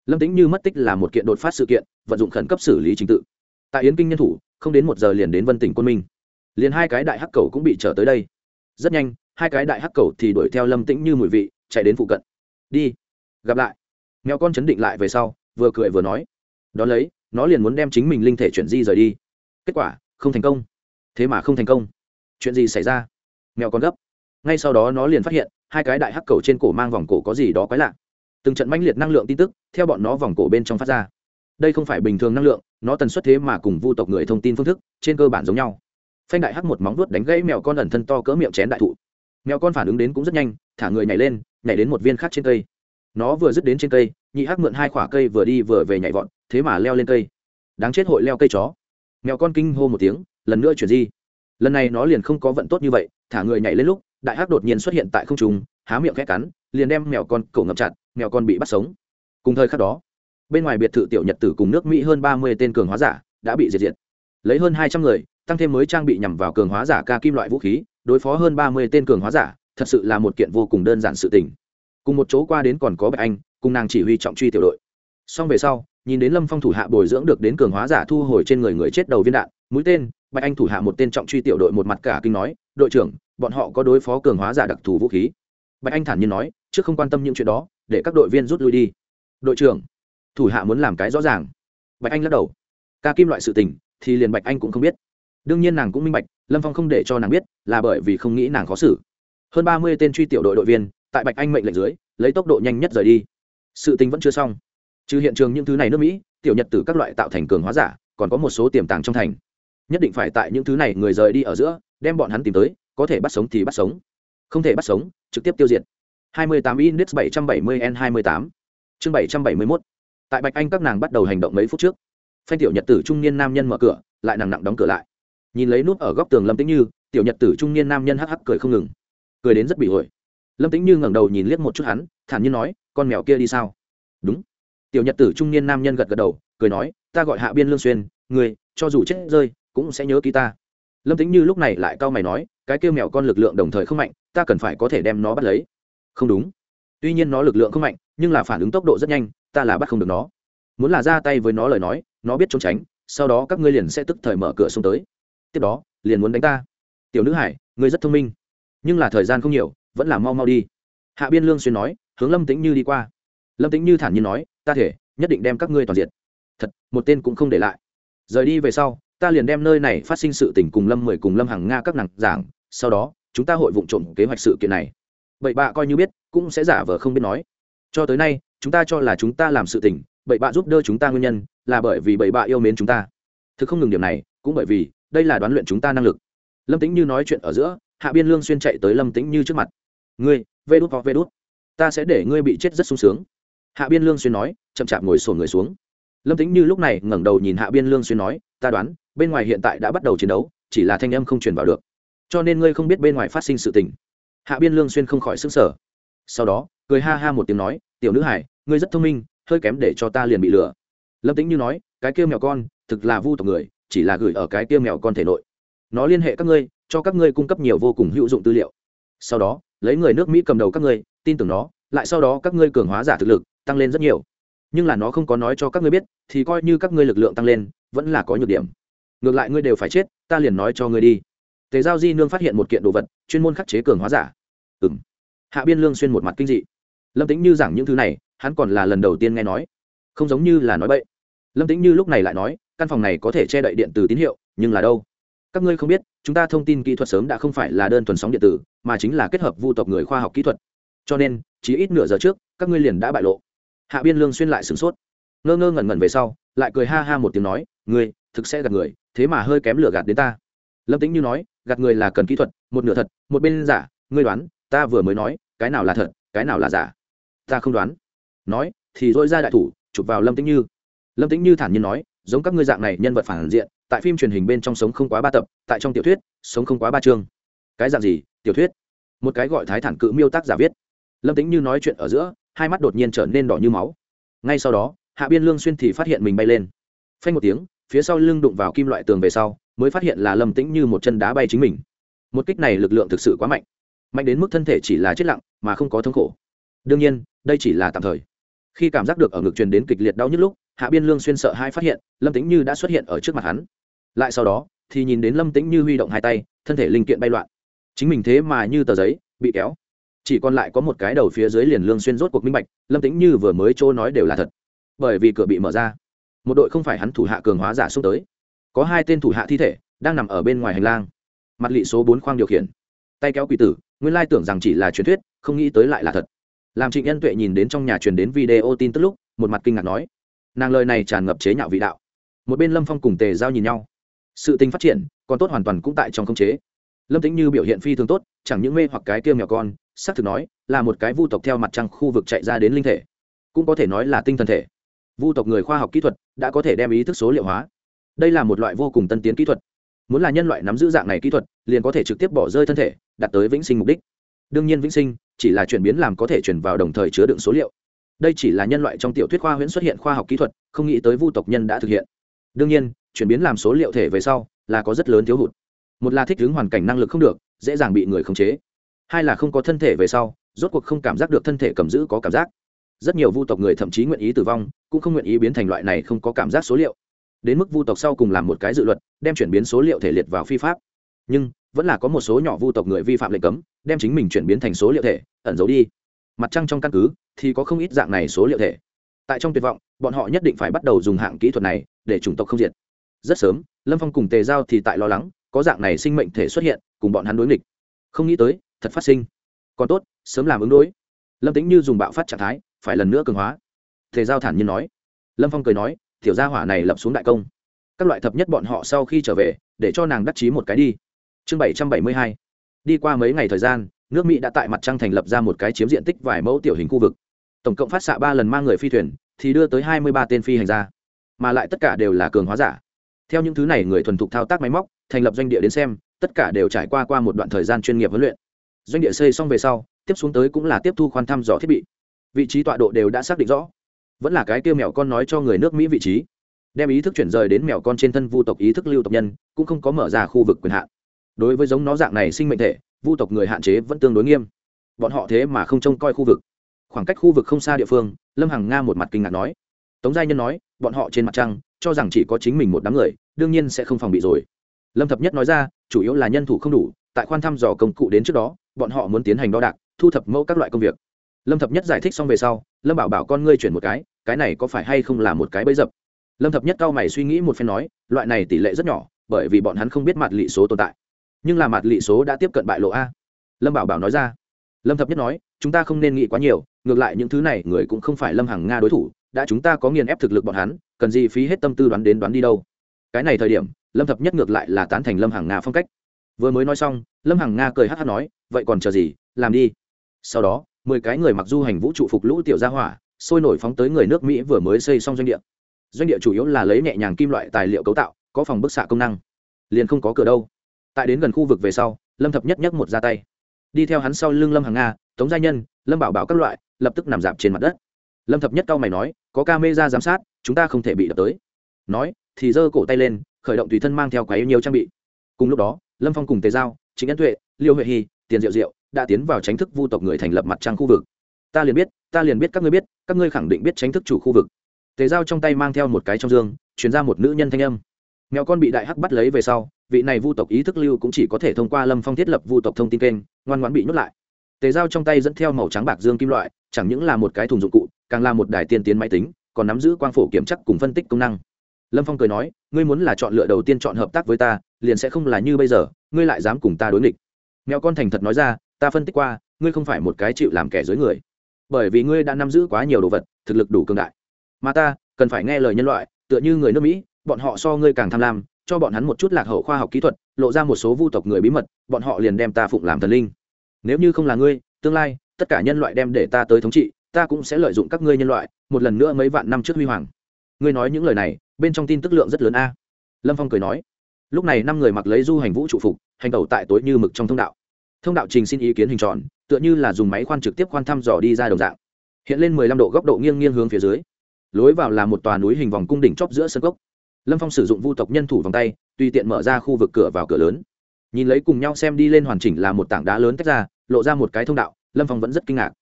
Lâm tĩnh như mất tích là một kiện đột phát sự kiện, vận dụng khẩn cấp xử lý trình tự. Tại yến kinh nhân thủ, không đến một giờ liền đến vân tỉnh quân minh. Liền hai cái đại hắc cầu cũng bị trở tới đây. Rất nhanh hai cái đại hắc cầu thì đuổi theo lâm tĩnh như mùi vị, chạy đến phụ cận. Đi, gặp lại. Mèo con chấn định lại về sau, vừa cười vừa nói. Đón lấy, nó liền muốn đem chính mình linh thể chuyển di rời đi. Kết quả, không thành công. Thế mà không thành công. Chuyện gì xảy ra? Mèo con gấp. Ngay sau đó nó liền phát hiện, hai cái đại hắc cầu trên cổ mang vòng cổ có gì đó quái lạ. Từng trận mãnh liệt năng lượng tin tức, theo bọn nó vòng cổ bên trong phát ra. Đây không phải bình thường năng lượng, nó tần suất thế mà cùng vu tộc người thông tin phương thức, trên cơ bản giống nhau. Phanh đại hắc một móng vuốt đánh gãy mèo con ẩn thân to cỡ miệng chén đại thụ mèo con phản ứng đến cũng rất nhanh, thả người nhảy lên, nhảy đến một viên khác trên cây. Nó vừa dứt đến trên cây, nhị hắc mượn hai khoả cây vừa đi vừa về nhảy vọt, thế mà leo lên cây. Đáng chết hội leo cây chó. Mèo con kinh hô một tiếng, lần nữa chuyển di. Lần này nó liền không có vận tốt như vậy, thả người nhảy lên lúc, đại hắc đột nhiên xuất hiện tại không trung, há miệng khét cắn, liền đem mèo con cổ ngậm chặt, mèo con bị bắt sống. Cùng thời khắc đó, bên ngoài biệt thự tiểu nhật tử cùng nước mỹ hơn ba mươi tên cường hóa giả đã bị diệt diệt. Lấy hơn hai trăm người, tăng thêm mới trang bị nhằm vào cường hóa giả ca kim loại vũ khí đối phó hơn ba mươi tên cường hóa giả, thật sự là một kiện vô cùng đơn giản sự tình. Cùng một chỗ qua đến còn có bạch anh, cùng nàng chỉ huy trọng truy tiểu đội. Xong về sau, nhìn đến lâm phong thủ hạ bồi dưỡng được đến cường hóa giả thu hồi trên người người chết đầu viên đạn, mũi tên, bạch anh thủ hạ một tên trọng truy tiểu đội một mặt cả kinh nói, đội trưởng, bọn họ có đối phó cường hóa giả đặc thù vũ khí. Bạch anh thản nhiên nói, trước không quan tâm những chuyện đó, để các đội viên rút lui đi. Đội trưởng, thủ hạ muốn làm cái rõ ràng. Bạch anh lắc đầu. Ca kim loại sự tình, thì liền bạch anh cũng không biết đương nhiên nàng cũng minh bạch, lâm phong không để cho nàng biết, là bởi vì không nghĩ nàng khó xử. Hơn ba mươi tên truy tiểu đội đội viên, tại bạch anh mệnh lệnh dưới, lấy tốc độ nhanh nhất rời đi. Sự tình vẫn chưa xong. Trừ hiện trường những thứ này nước mỹ, tiểu nhật từ các loại tạo thành cường hóa giả, còn có một số tiềm tàng trong thành. Nhất định phải tại những thứ này người rời đi ở giữa, đem bọn hắn tìm tới, có thể bắt sống thì bắt sống. Không thể bắt sống, trực tiếp tiêu diệt. 28 index 770 n 28 chương 771 tại bạch anh các nàng bắt đầu hành động mấy phút trước. Phanh tiểu nhật tử trung niên nam nhân mở cửa, lại nặng nặng đóng cửa lại nhìn lấy nút ở góc tường lâm tĩnh như, tiểu nhật tử trung niên nam nhân hắc hắc cười không ngừng. Cười đến rất bị ổi lâm tĩnh như ngẩng đầu nhìn liếc một chút hắn, thản nhiên nói, con mèo kia đi sao? Đúng. Tiểu nhật tử trung niên nam nhân gật gật đầu, cười nói, ta gọi hạ biên lương xuyên, người, cho dù chết rơi, cũng sẽ nhớ ký ta. Lâm tĩnh như lúc này lại cau mày nói, cái kêu mèo con lực lượng đồng thời không mạnh, ta cần phải có thể đem nó bắt lấy. Không đúng. Tuy nhiên nó lực lượng không mạnh, nhưng là phản ứng tốc độ rất nhanh, ta là bắt không được nó. Muốn là ra tay với nó lời nói, nó biết trốn tránh, sau đó các ngươi liền sẽ tức thời mở cửa xuống tới tiếp đó, liền muốn đánh ta. Tiểu nữ hải, ngươi rất thông minh. Nhưng là thời gian không nhiều, vẫn là mau mau đi. Hạ biên lương xuyên nói, hướng lâm tĩnh như đi qua. Lâm tĩnh như thản nhiên nói, ta thể, nhất định đem các ngươi toàn diện thật, một tên cũng không để lại. Rời đi về sau, ta liền đem nơi này phát sinh sự tình cùng lâm mười cùng lâm hàng nga các nàng giảng. Sau đó, chúng ta hội vụ trộm kế hoạch sự kiện này. Bậy bạ coi như biết, cũng sẽ giả vờ không biết nói. Cho tới nay, chúng ta cho là chúng ta làm sự tình, bậy bạ giúp đỡ chúng ta nguyên nhân là bởi vì bậy bạ yêu mến chúng ta. Thực không ngừng điểm này, cũng bởi vì đây là đoán luyện chúng ta năng lực. Lâm tĩnh như nói chuyện ở giữa, hạ biên lương xuyên chạy tới lâm tĩnh như trước mặt. Ngươi, vê đút hoặc vê đút. Ta sẽ để ngươi bị chết rất sung sướng. Hạ biên lương xuyên nói, chậm chạp ngồi sổ người xuống. Lâm tĩnh như lúc này ngẩng đầu nhìn hạ biên lương xuyên nói, ta đoán, bên ngoài hiện tại đã bắt đầu chiến đấu, chỉ là thanh âm không truyền vào được. Cho nên ngươi không biết bên ngoài phát sinh sự tình. Hạ biên lương xuyên không khỏi sức sở sau đó, cười ha ha một tiếng nói, tiểu nữ hải, ngươi rất thông minh, hơi kém để cho ta liền bị lừa. Lâm tĩnh như nói, cái kia mèo con, thực là vu tộc người chỉ là gửi ở cái kia mèo con thể nội. Nó liên hệ các ngươi, cho các ngươi cung cấp nhiều vô cùng hữu dụng tư liệu. Sau đó, lấy người nước mỹ cầm đầu các ngươi, tin tưởng nó, lại sau đó các ngươi cường hóa giả thực lực, tăng lên rất nhiều. Nhưng là nó không có nói cho các ngươi biết, thì coi như các ngươi lực lượng tăng lên, vẫn là có nhược điểm. Ngược lại ngươi đều phải chết, ta liền nói cho ngươi đi. Tề giao di nương phát hiện một kiện đồ vật, chuyên môn khắc chế cường hóa giả. Ừ m hạ biên lương xuyên một mặt kinh dị. Lâm tính như giảng những thứ này, hắn còn là lần đầu tiên nghe nói. Không giống như là nói bậy. Lâm tính như lúc này lại nói căn phòng này có thể che đậy điện từ tín hiệu, nhưng là đâu? Các ngươi không biết, chúng ta thông tin kỹ thuật sớm đã không phải là đơn thuần sóng điện tử, mà chính là kết hợp vu tộc người khoa học kỹ thuật. Cho nên, chỉ ít nửa giờ trước, các ngươi liền đã bại lộ. Hạ biên lương xuyên lại sửng sốt. Ngơ ngơ ngẩn ngẩn về sau, lại cười ha ha một tiếng nói, ngươi, thực sẽ gạt người, thế mà hơi kém lửa gạt đến ta. Lâm tĩnh như nói, gạt người là cần kỹ thuật, một nửa thật, một bên giả, ngươi đoán, ta vừa mới nói, cái nào là thật, cái nào là giả? Ta không đoán. Nói, thì dỗi ra đại thủ, chụp vào lâm tĩnh như. Lâm tĩnh như thản nhiên nói giống các ngươi dạng này nhân vật phản diện, tại phim truyền hình bên trong sống không quá ba tập, tại trong tiểu thuyết, sống không quá ba chương. Cái dạng gì? Tiểu thuyết? Một cái gọi thái thản cự miêu tác giả viết. Lâm tĩnh như nói chuyện ở giữa, hai mắt đột nhiên trở nên đỏ như máu. Ngay sau đó, hạ biên lương xuyên thì phát hiện mình bay lên. Phanh một tiếng, phía sau lưng đụng vào kim loại tường về sau, mới phát hiện là lâm tĩnh như một chân đá bay chính mình. Một kích này lực lượng thực sự quá mạnh. Mạnh đến mức thân thể chỉ là chết lặng, mà không có thống khổ. Đương nhiên, đây chỉ là tạm thời khi cảm giác được ở ngực truyền đến kịch liệt đau nhức lúc, hạ biên lương xuyên sợ hai phát hiện, lâm tĩnh như đã xuất hiện ở trước mặt hắn. Lại sau đó, thì nhìn đến lâm tĩnh như huy động hai tay, thân thể linh kiện bay loạn. Chính mình thế mà như tờ giấy, bị kéo. Chỉ còn lại có một cái đầu phía dưới liền lương xuyên rốt cuộc minh bạch, lâm tĩnh như vừa mới chỗ nói đều là thật. Bởi vì cửa bị mở ra, một đội không phải hắn thủ hạ cường hóa giả xuống tới. Có hai tên thủ hạ thi thể, đang nằm ở bên ngoài hành lang. Mặt lị số bốn khoang điều khiển. Tay kéo quỷ tử, nguyên lai tưởng rằng chỉ là truyền thuyết, không nghĩ tới lại là thật làm trịnh nhân tuệ nhìn đến trong nhà truyền đến video tin tức lúc, một mặt kinh ngạc nói, nàng lời này tràn ngập chế nhạo vị đạo. Một bên lâm phong cùng tề giao nhìn nhau. Sự tình phát triển, còn tốt hoàn toàn cũng tại trong khống chế. Lâm tính như biểu hiện phi thường tốt, chẳng những mê hoặc cái tiêu nhỏ con, xác thực nói, là một cái vu tộc theo mặt trăng khu vực chạy ra đến linh thể. Cũng có thể nói là tinh thần thể. Vu tộc người khoa học kỹ thuật đã có thể đem ý thức số liệu hóa. Đây là một loại vô cùng tân tiến kỹ thuật. Muốn là nhân loại nắm giữ dạng này kỹ thuật, liền có thể trực tiếp bỏ rơi thân thể, đạt tới vĩnh sinh mục đích. Đương nhiên vĩnh sinh chỉ là chuyển biến làm có thể chuyển vào đồng thời chứa đựng số liệu. Đây chỉ là nhân loại trong tiểu thuyết khoa huyễn xuất hiện khoa học kỹ thuật, không nghĩ tới vu tộc nhân đã thực hiện. Đương nhiên, chuyển biến làm số liệu thể về sau là có rất lớn thiếu hụt. Một là thích ứng hoàn cảnh năng lực không được, dễ dàng bị người khống chế. Hai là không có thân thể về sau, rốt cuộc không cảm giác được thân thể cầm giữ có cảm giác. Rất nhiều vu tộc người thậm chí nguyện ý tử vong, cũng không nguyện ý biến thành loại này không có cảm giác số liệu. Đến mức vu tộc sau cùng làm một cái dự luật, đem chuyển biến số liệu thể liệt vào phi pháp nhưng vẫn là có một số nhỏ vu tộc người vi phạm lệnh cấm, đem chính mình chuyển biến thành số liệu thể, ẩn giấu đi. Mặt trăng trong căn cứ thì có không ít dạng này số liệu thể. Tại trong tuyệt vọng, bọn họ nhất định phải bắt đầu dùng hạng kỹ thuật này để chủng tộc không diệt. Rất sớm, lâm phong cùng tề giao thì tại lo lắng, có dạng này sinh mệnh thể xuất hiện, cùng bọn hắn đối nghịch. Không nghĩ tới, thật phát sinh. Còn tốt, sớm làm ứng đối. Lâm tính như dùng bạo phát trạng thái, phải lần nữa cường hóa. Tề giao thản nhiên nói. Lâm phong cười nói, tiểu gia hỏa này lập xuống đại công. Các loại thập nhất bọn họ sau khi trở về, để cho nàng đắc chí một cái đi chương bảy trăm bảy mươi hai. Đi qua mấy ngày thời gian, nước mỹ đã tại mặt trăng thành lập ra một cái chiếm diện tích vài mẫu tiểu hình khu vực. Tổng cộng phát xạ ba lần mang người phi thuyền, thì đưa tới hai mươi ba tên phi hành gia. Mà lại tất cả đều là cường hóa giả. Theo những thứ này, người thuần thục thao tác máy móc, thành lập doanh địa đến xem, tất cả đều trải qua qua một đoạn thời gian chuyên nghiệp huấn luyện. Doanh địa xây xong về sau, tiếp xuống tới cũng là tiếp thu khoan thăm dò thiết bị. Vị trí tọa độ đều đã xác định rõ. Vẫn là cái kia mèo con nói cho người nước mỹ vị trí. Đem ý thức chuyển rời đến mèo con trên thân vu tộc ý thức lưu tộc nhân, cũng không có mở ra khu vực quyền hạn đối với giống nó dạng này sinh mệnh thể, vu tộc người hạn chế vẫn tương đối nghiêm. Bọn họ thế mà không trông coi khu vực. Khoảng cách khu vực không xa địa phương, lâm hằng nga một mặt kinh ngạc nói. Tống gia nhân nói, bọn họ trên mặt trăng, cho rằng chỉ có chính mình một đám người, đương nhiên sẽ không phòng bị rồi. Lâm thập nhất nói ra, chủ yếu là nhân thủ không đủ, tại khoan thăm dò công cụ đến trước đó, bọn họ muốn tiến hành đo đạc, thu thập mẫu các loại công việc. Lâm thập nhất giải thích xong về sau, lâm bảo bảo con ngươi chuyển một cái cái này có phải hay không là một cái bẫy dập? Lâm thập nhất cao mày suy nghĩ một phen nói, loại này tỷ lệ rất nhỏ, bởi vì bọn hắn không biết mặt lị số tồn tại nhưng là mặt lị số đã tiếp cận bại lộ a. Lâm bảo bảo nói ra. Lâm thập nhất nói, chúng ta không nên nghĩ quá nhiều, ngược lại những thứ này người cũng không phải lâm hằng nga đối thủ, đã chúng ta có nghiền ép thực lực bọn hắn, cần gì phí hết tâm tư đoán đến đoán đi đâu. Cái này thời điểm, lâm thập nhất ngược lại là tán thành lâm hằng nga phong cách. Vừa mới nói xong, lâm hằng nga cười hát hát nói, vậy còn chờ gì, làm đi. Sau đó, mười cái người mặc du hành vũ trụ phục lũ tiểu gia hỏa, sôi nổi phóng tới người nước mỹ vừa mới xây xong doanh địa. Doanh địa chủ yếu là lấy nhẹ nhàng kim loại tài liệu cấu tạo, có phòng bức xạ công năng. Liền không có cửa đâu tại đến gần khu vực về sau, lâm thập nhất nhấc một ra tay. Đi theo hắn sau lưng lâm hàng nga, tống gia nhân, lâm bảo bảo các loại, lập tức nằm dạp trên mặt đất. Lâm thập nhất cao mày nói, có ca mê ra giám sát, chúng ta không thể bị đập tới. Nói, thì giơ cổ tay lên, khởi động tùy thân mang theo quái nhiều trang bị. Cùng lúc đó, lâm phong cùng tề giao chính ấn tuệ, liêu huệ hy, tiền diệu diệu đã tiến vào tránh thức vu tộc người thành lập mặt trăng khu vực. Ta liền biết, ta liền biết các ngươi biết, các ngươi khẳng định biết tránh thức chủ khu vực. Tề giao trong tay mang theo một cái trong dương chuyển ra một nữ nhân thanh âm mèo con bị đại hắc bắt lấy về sau, vị này vu tộc ý thức lưu cũng chỉ có thể thông qua lâm phong thiết lập vu tộc thông tin kênh, ngoan ngoãn bị nhốt lại. Tề dao trong tay dẫn theo màu trắng bạc dương kim loại, chẳng những là một cái thùng dụng cụ, càng là một đài tiên tiến máy tính, còn nắm giữ quang phổ kiểm chắc cùng phân tích công năng. Lâm phong cười nói, ngươi muốn là chọn lựa đầu tiên chọn hợp tác với ta, liền sẽ không là như bây giờ, ngươi lại dám cùng ta đối nghịch. Mèo con thành thật nói ra, ta phân tích qua, ngươi không phải một cái chịu làm kẻ dưới người. Bởi vì ngươi đã nắm giữ quá nhiều đồ vật, thực lực đủ cường đại. Mà ta, cần phải nghe lời nhân loại, tựa như người nước mỹ bọn họ so ngươi càng tham lam, cho bọn hắn một chút lạc hậu khoa học kỹ thuật, lộ ra một số vu tộc người bí mật, bọn họ liền đem ta phụng làm thần linh. Nếu như không là ngươi, tương lai, tất cả nhân loại đem để ta tới thống trị, ta cũng sẽ lợi dụng các ngươi nhân loại, một lần nữa mấy vạn năm trước huy hoàng. Ngươi nói những lời này, bên trong tin tức lượng rất lớn a. Lâm phong cười nói. Lúc này năm người mặc lấy du hành vũ trụ phục, hành tẩu tại tối như mực trong thông đạo. Thông đạo trình xin ý kiến hình tròn, tựa như là dùng máy khoan trực tiếp khoan thăm dò đi ra đồng dạng. Hiện lên mười lăm độ góc độ nghiêng nghiêng hướng phía dưới. Lối vào là một tòa núi hình vòng cung đỉnh chóp giữa sân gốc lâm phong sử dụng vu tộc nhân thủ vòng tay, tùy tiện mở ra khu vực cửa vào cửa lớn. Nhìn lấy cùng nhau xem đi lên hoàn chỉnh là một tảng đá lớn tách ra, lộ ra một cái thông đạo, lâm phong vẫn rất kinh ngạc.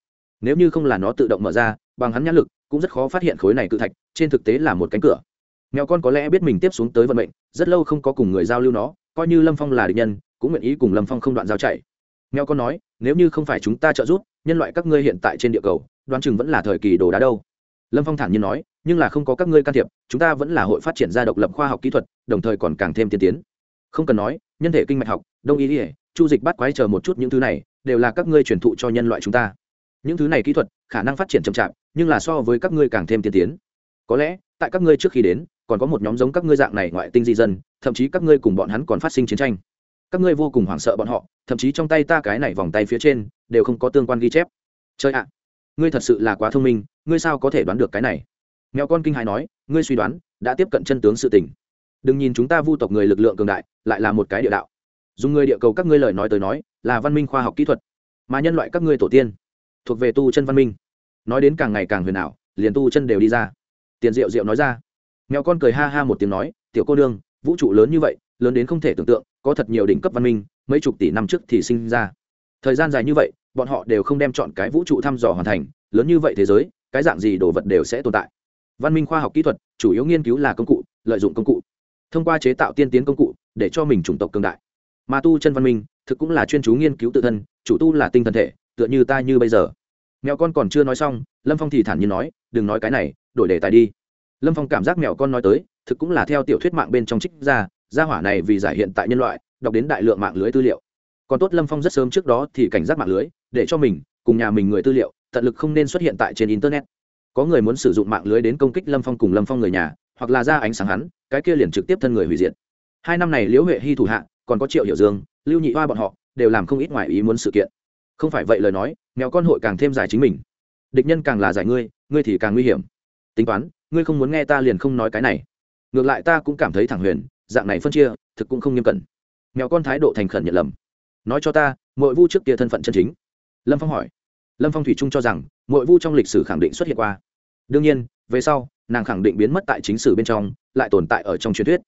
Nếu như không là nó tự động mở ra, bằng hắn nhãn lực, cũng rất khó phát hiện khối này cự thạch, trên thực tế là một cánh cửa. Mèo con có lẽ biết mình tiếp xuống tới vận mệnh, rất lâu không có cùng người giao lưu nó, coi như lâm phong là địch nhân, cũng nguyện ý cùng lâm phong không đoạn giao chạy. Mèo con nói, nếu như không phải chúng ta trợ giúp, nhân loại các ngươi hiện tại trên địa cầu, đoán chừng vẫn là thời kỳ đồ đá đâu lâm phong thản nhiên nói, nhưng là không có các ngươi can thiệp, chúng ta vẫn là hội phát triển ra độc lập khoa học kỹ thuật, đồng thời còn càng thêm tiên tiến. Không cần nói, nhân thể kinh mạch học, đông y ỉa chu dịch bắt quái chờ một chút những thứ này, đều là các ngươi truyền thụ cho nhân loại chúng ta. Những thứ này kỹ thuật, khả năng phát triển chậm chạp, nhưng là so với các ngươi càng thêm tiên tiến. Có lẽ, tại các ngươi trước khi đến, còn có một nhóm giống các ngươi dạng này ngoại tinh di dân, thậm chí các ngươi cùng bọn hắn còn phát sinh chiến tranh. Các ngươi vô cùng hoảng sợ bọn họ, thậm chí trong tay ta cái này vòng tay phía trên, đều không có tương quan ghi chép. Chơi ạ ngươi thật sự là quá thông minh, ngươi sao có thể đoán được cái này? Mèo con kinh hài nói, ngươi suy đoán, đã tiếp cận chân tướng sự tình. Đừng nhìn chúng ta vu tộc người lực lượng cường đại, lại là một cái địa đạo. Dùng người địa cầu các ngươi lời nói tới nói, là văn minh khoa học kỹ thuật, mà nhân loại các ngươi tổ tiên, thuộc về tu chân văn minh. Nói đến càng ngày càng huyền ảo, liền tu chân đều đi ra. Tiền diệu diệu nói ra. Mèo con cười ha ha một tiếng nói, tiểu cô đương vũ trụ lớn như vậy, lớn đến không thể tưởng tượng, có thật nhiều đỉnh cấp văn minh, mấy chục tỷ năm trước thì sinh ra. Thời gian dài như vậy bọn họ đều không đem chọn cái vũ trụ thăm dò hoàn thành, lớn như vậy thế giới, cái dạng gì đồ vật đều sẽ tồn tại. Văn minh khoa học kỹ thuật, chủ yếu nghiên cứu là công cụ, lợi dụng công cụ. Thông qua chế tạo tiên tiến công cụ, để cho mình chủng tộc cường đại. Mà tu chân văn minh, thực cũng là chuyên chú nghiên cứu tự thân, chủ tu là tinh thần thể, tựa như ta như bây giờ. Mèo con còn chưa nói xong, lâm phong thì thản nhiên nói, đừng nói cái này, đổi đề tài đi. Lâm phong cảm giác mèo con nói tới, thực cũng là theo tiểu thuyết mạng bên trong trích ra, gia hỏa này vì giải hiện tại nhân loại, đọc đến đại lượng mạng lưới tư liệu. Còn tốt lâm phong rất sớm trước đó thì cảnh giác mạng lưới để cho mình, cùng nhà mình người tư liệu, tận lực không nên xuất hiện tại trên internet. Có người muốn sử dụng mạng lưới đến công kích lâm phong cùng lâm phong người nhà, hoặc là ra ánh sáng hắn, cái kia liền trực tiếp thân người hủy diệt. Hai năm này liễu huệ hy thủ hạ, còn có triệu hiểu dương, lưu nhị hoa bọn họ, đều làm không ít ngoài ý muốn sự kiện. Không phải vậy lời nói, mèo con hội càng thêm giải chính mình. Địch nhân càng là giải ngươi ngươi thì càng nguy hiểm. Tính toán, ngươi không muốn nghe ta liền không nói cái này. Ngược lại ta cũng cảm thấy thẳng huyền, dạng này phân chia, thực cũng không nghiêm cẩn. Mèo con thái độ thành khẩn nhận lầm. Nói cho ta mỗi vu trước kia thân phận chân chính lâm phong hỏi. Lâm phong thủy trung cho rằng mỗi vu trong lịch sử khẳng định xuất hiện qua. Đương nhiên, về sau, nàng khẳng định biến mất tại chính sử bên trong, lại tồn tại ở trong truyền thuyết.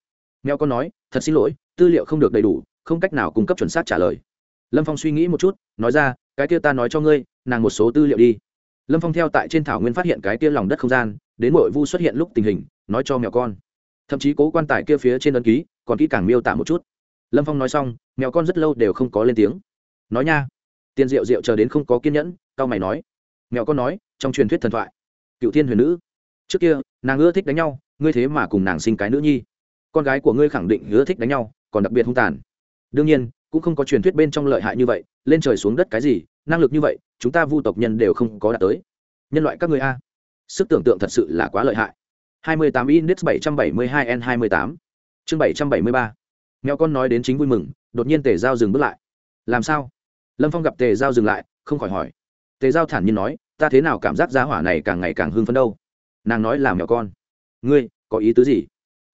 Mèo con nói, thật xin lỗi, tư liệu không được đầy đủ, không cách nào cung cấp chuẩn xác trả lời. Lâm phong suy nghĩ một chút, nói ra, cái kia ta nói cho ngươi, nàng một số tư liệu đi. Lâm phong theo tại trên thảo nguyên phát hiện cái kia lòng đất không gian, đến mội vu xuất hiện lúc tình hình, nói cho mèo con. Thậm chí cố quan tài kia phía trên ấn ký, còn kỹ càng miêu tả một chút. Lâm phong nói xong, mèo con rất lâu đều không có lên tiếng. Nói nha. Tiên rượu rượu chờ đến không có kiên nhẫn, cao mày nói. Mẹo con nói, trong truyền thuyết thần thoại, cựu thiên huyền nữ. Trước kia, nàng ưa thích đánh nhau, ngươi thế mà cùng nàng sinh cái nữ nhi. Con gái của ngươi khẳng định ưa thích đánh nhau, còn đặc biệt hung tàn. Đương nhiên, cũng không có truyền thuyết bên trong lợi hại như vậy, lên trời xuống đất cái gì, năng lực như vậy, chúng ta vu tộc nhân đều không có đạt tới. Nhân loại các người a, sức tưởng tượng thật sự là quá lợi hại. 28 index 772 n 28 chương 773 mèo con nói đến chính vui mừng, đột nhiên tề giao dừng bước lại. Làm sao? Lâm phong gặp tề giao dừng lại, không khỏi hỏi. Tề giao thản nhiên nói, ta thế nào cảm giác giá hỏa này càng ngày càng hưng phấn đâu? Nàng nói là mèo con. Ngươi, có ý tứ gì?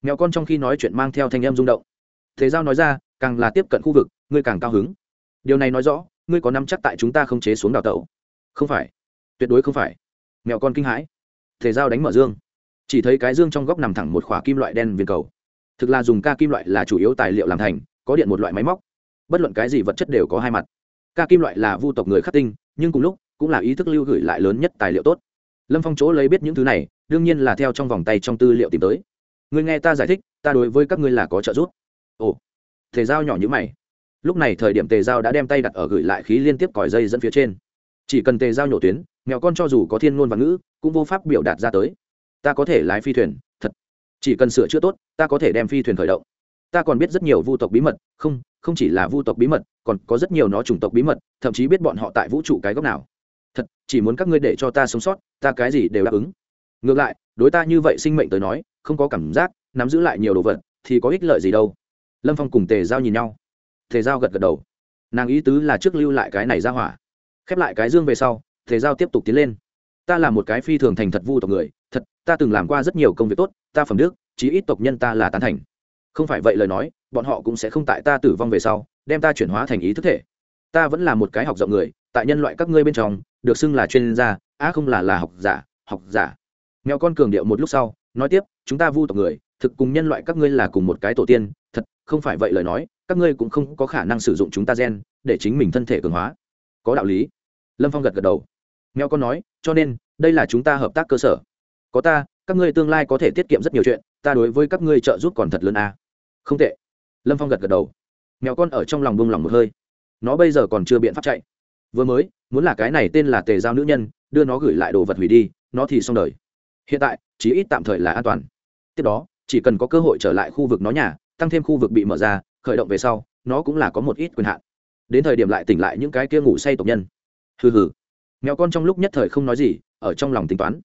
Mèo con trong khi nói chuyện mang theo thanh em rung động. Tề giao nói ra, càng là tiếp cận khu vực, ngươi càng cao hứng. Điều này nói rõ, ngươi có nắm chắc tại chúng ta không chế xuống đào tẩu. Không phải. Tuyệt đối không phải. Mèo con kinh hãi. Thể giao đánh mở dương. Chỉ thấy cái dương trong góc nằm thẳng một khỏa kim loại đen viên cầu. Thực là dùng ca kim loại là chủ yếu tài liệu làm thành, có điện một loại máy móc. Bất luận cái gì vật chất đều có hai mặt ca kim loại là vu tộc người khắc tinh, nhưng cùng lúc, cũng là ý thức lưu gửi lại lớn nhất tài liệu tốt. Lâm phong chỗ lấy biết những thứ này, đương nhiên là theo trong vòng tay trong tư liệu tìm tới. Người nghe ta giải thích, ta đối với các ngươi là có trợ giúp. Ồ thể giao nhỏ như mày. Lúc này thời điểm tề giao đã đem tay đặt ở gửi lại khí liên tiếp còi dây dẫn phía trên. Chỉ cần tề giao nhổ tuyến, mèo con cho dù có thiên ngôn và ngữ, cũng vô pháp biểu đạt ra tới. Ta có thể lái phi thuyền, thật. Chỉ cần sửa chữa tốt, ta có thể đem phi thuyền khởi động ta còn biết rất nhiều vu tộc bí mật, không không chỉ là vu tộc bí mật, còn có rất nhiều nó chủng tộc bí mật, thậm chí biết bọn họ tại vũ trụ cái góc nào. Thật, chỉ muốn các ngươi để cho ta sống sót, ta cái gì đều đáp ứng. Ngược lại, đối ta như vậy sinh mệnh tới nói, không có cảm giác, nắm giữ lại nhiều đồ vật, thì có ích lợi gì đâu. Lâm phong cùng tề giao nhìn nhau. Tề giao gật gật đầu. Nàng ý tứ là trước lưu lại cái này ra hỏa. Khép lại cái dương về sau, tề giao tiếp tục tiến lên. Ta là một cái phi thường thành thật vu tộc người, thật, ta từng làm qua rất nhiều công việc tốt, ta phẩm đức, chí ít tộc nhân ta là tán thành không phải vậy lời nói, bọn họ cũng sẽ không tại ta tử vong về sau, đem ta chuyển hóa thành ý thức thể. Ta vẫn là một cái học rộng người, tại nhân loại các ngươi bên trong, được xưng là chuyên gia, á không là là học giả học giả. Mèo con cường điệu một lúc sau, nói tiếp, chúng ta vu tộc người, thực cùng nhân loại các ngươi là cùng một cái tổ tiên, thật, không phải vậy lời nói, các ngươi cũng không có khả năng sử dụng chúng ta gen, để chính mình thân thể cường hóa. Có đạo lý. Lâm phong gật gật đầu. Mèo con nói, cho nên, đây là chúng ta hợp tác cơ sở. Có ta, các ngươi tương lai có thể tiết kiệm rất nhiều chuyện, ta đối với các ngươi trợ giúp còn thật lớn à không tệ. Lâm phong gật gật đầu. Mèo con ở trong lòng bông lòng một hơi. Nó bây giờ còn chưa biện pháp chạy. Vừa mới, muốn là cái này tên là tề giao nữ nhân, đưa nó gửi lại đồ vật hủy đi, nó thì xong đời. Hiện tại chỉ ít tạm thời là an toàn. Tiếp đó, chỉ cần có cơ hội trở lại khu vực nó nhà, tăng thêm khu vực bị mở ra, khởi động về sau, nó cũng là có một ít quyền hạn. Đến thời điểm lại tỉnh lại những cái kia ngủ say tộc nhân. Hừ hừ. Mèo con trong lúc nhất thời không nói gì, ở trong lòng tính toán.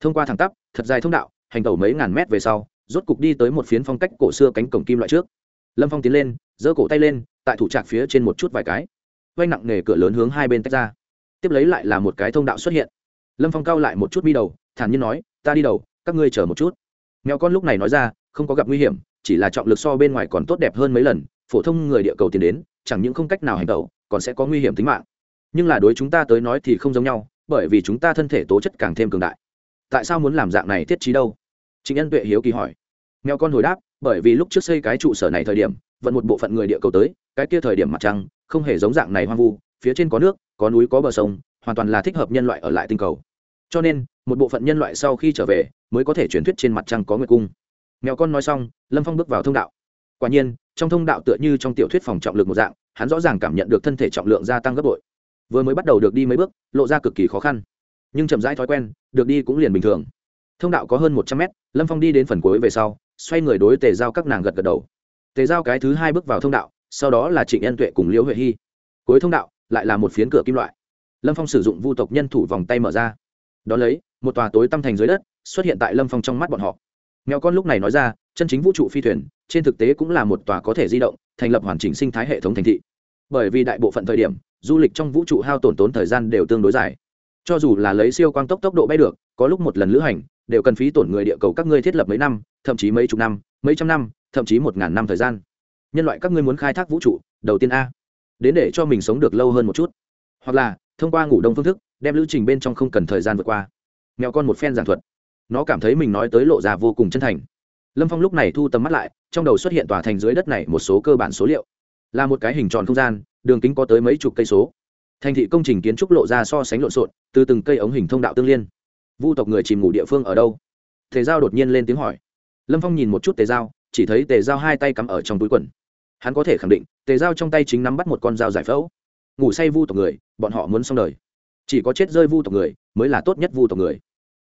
Thông qua thẳng tắp, thật dài thông đạo, hành tẩu mấy ngàn mét về sau rốt cục đi tới một phiến phong cách cổ xưa cánh cổng kim loại trước. Lâm phong tiến lên, giơ cổ tay lên, tại thủ trạc phía trên một chút vài cái. Vay nặng nề cửa lớn hướng hai bên tách ra. Tiếp lấy lại là một cái thông đạo xuất hiện. Lâm phong cao lại một chút mi đầu, thản nhiên nói, ta đi đầu, các ngươi chờ một chút. Mèo con lúc này nói ra, không có gặp nguy hiểm, chỉ là trọng lực so bên ngoài còn tốt đẹp hơn mấy lần, phổ thông người địa cầu tiến đến, chẳng những không cách nào hành tẩu, còn sẽ có nguy hiểm tính mạng. Nhưng là đối chúng ta tới nói thì không giống nhau, bởi vì chúng ta thân thể tố chất càng thêm cường đại. Tại sao muốn làm dạng này thiết trí đâu? Trịnh nhân tuệ hiếu kỳ hỏi. Mèo con hồi đáp, bởi vì lúc trước xây cái trụ sở này thời điểm vận một bộ phận người địa cầu tới, cái kia thời điểm mặt trăng, không hề giống dạng này hoang vu, phía trên có nước, có núi, có bờ sông, hoàn toàn là thích hợp nhân loại ở lại tinh cầu. Cho nên, một bộ phận nhân loại sau khi trở về, mới có thể truyền thuyết trên mặt trăng có nguyệt cung. Mèo con nói xong, lâm phong bước vào thông đạo. Quả nhiên, trong thông đạo tựa như trong tiểu thuyết phòng trọng lực một dạng, hắn rõ ràng cảm nhận được thân thể trọng lượng gia tăng gấp bội. Vừa mới bắt đầu được đi mấy bước, lộ ra cực kỳ khó khăn. Nhưng chậm rãi thói quen, được đi cũng liền bình thường. Thông đạo có hơn một trăm mét lâm phong đi đến phần cuối về sau, xoay người đối tề giao các nàng gật gật đầu. Tề giao cái thứ hai bước vào thông đạo, sau đó là trịnh nhân tuệ cùng liễu huệ hy. Cuối thông đạo, lại là một phiến cửa kim loại. Lâm phong sử dụng vu tộc nhân thủ vòng tay mở ra. Đ ó lấy, một tòa tối tăm thành dưới đất xuất hiện tại lâm phong trong mắt bọn họ. Nghèo con lúc này nói ra, chân chính vũ trụ phi thuyền, trên thực tế cũng là một tòa có thể di động, thành lập hoàn chỉnh sinh thái hệ thống thành thị. Bởi vì đại bộ phận thời điểm, du lịch trong vũ trụ hao tổn tốn thời gian đều tương đối dài. Cho dù là lấy siêu quang tốc tốc độ bay được, có lúc một lần lữ hành đều cần phí tổn người địa cầu các ngươi thiết lập mấy năm, thậm chí mấy chục năm, mấy trăm năm, thậm chí một ngàn năm thời gian. Nhân loại các ngươi muốn khai thác vũ trụ, đầu tiên a. Đến để cho mình sống được lâu hơn một chút. Hoặc là, thông qua ngủ đông phương thức, đem lưu trình bên trong không cần thời gian vượt qua. Mèo con một phen giảng thuật. Nó cảm thấy mình nói tới lộ ra vô cùng chân thành. Lâm phong lúc này thu tầm mắt lại, trong đầu xuất hiện tòa thành dưới đất này một số cơ bản số liệu. Là một cái hình tròn không gian, đường kính có tới mấy chục cây số. Thành thị công trình kiến trúc lộ ra so sánh lộn xộn, từ từng cây ống hình thông đạo tương liên vu tộc người chìm ngủ địa phương ở đâu? Tề giao đột nhiên lên tiếng hỏi. Lâm phong nhìn một chút tề giao, chỉ thấy tề giao hai tay cắm ở trong túi quần. Hắn có thể khẳng định, tề giao trong tay chính nắm bắt một con dao giải phẫu. Ngủ say vu tộc người, bọn họ muốn xong đời. Chỉ có chết rơi vu tộc người, mới là tốt nhất vu tộc người.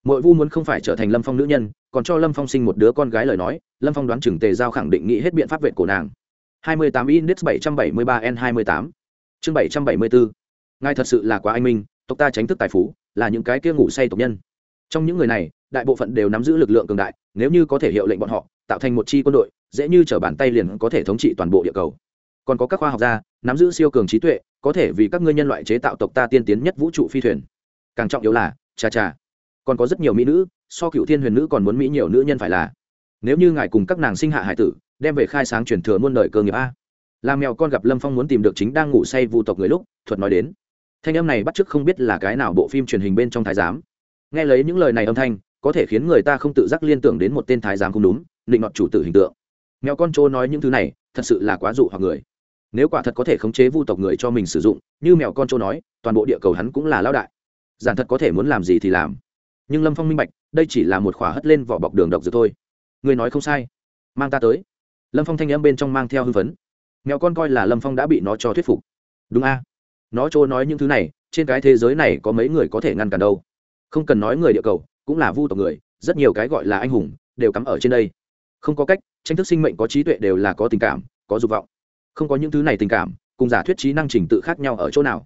Mỗi vu muốn không phải trở thành lâm phong nữ nhân, còn cho lâm phong sinh một đứa con gái lời nói, lâm phong đoán chừng tề giao khẳng định nghĩ hết biện pháp vệ cổ nàng. 28 index 773 n 28 chương 774 ngài thật sự là quá anh minh, tộc ta tránh thức tài phú, là những cái kia ngủ say tộc nhân trong những người này, đại bộ phận đều nắm giữ lực lượng cường đại, nếu như có thể hiệu lệnh bọn họ, tạo thành một chi quân đội, dễ như t bàn tay liền có thể thống trị toàn bộ địa cầu. Còn có các khoa học gia, nắm giữ siêu cường trí tuệ, có thể vì các ngươi nhân loại chế tạo tộc ta tiên tiến nhất vũ trụ phi thuyền. Càng trọng yếu là, cha cha, còn có rất nhiều mỹ nữ, so cựu thiên huyền nữ còn muốn mỹ nhiều nữ nhân phải là. Nếu như ngài cùng các nàng sinh hạ hải tử, đem về khai sáng truyền thừa muôn đời cơ nghiệp a. Làm mèo con gặp lâm phong muốn tìm được chính đang ngủ say vu tộc người lúc, thuật nói đến. Thanh âm này bắt chước không biết là cái nào bộ phim truyền hình bên trong thái giám nghe lấy những lời này âm thanh, có thể khiến người ta không tự giác liên tưởng đến một tên thái giám không đúng, định nọt chủ tử hình tượng. Mèo con trô nói những thứ này, thật sự là quá dụ hoặc người. Nếu quả thật có thể khống chế vu tộc người cho mình sử dụng, như mèo con trô nói, toàn bộ địa cầu hắn cũng là lao đại. Giản thật có thể muốn làm gì thì làm. Nhưng lâm phong minh bạch, đây chỉ là một khỏa hất lên vỏ bọc đường độc dược thôi. Người nói không sai. Mang ta tới. Lâm phong thanh âm bên trong mang theo hưng phấn. Mèo con coi là lâm phong đã bị nó cho thuyết phục. Đúng a. Nó trôi nói những thứ này, trên cái thế giới này có mấy người có thể ngăn cản đâu? Không cần nói người địa cầu, cũng là vu tộc người, rất nhiều cái gọi là anh hùng, đều cắm ở trên đây. Không có cách, tranh thức sinh mệnh có trí tuệ đều là có tình cảm, có dục vọng. Không có những thứ này tình cảm, cùng giả thuyết trí năng trình tự khác nhau ở chỗ nào.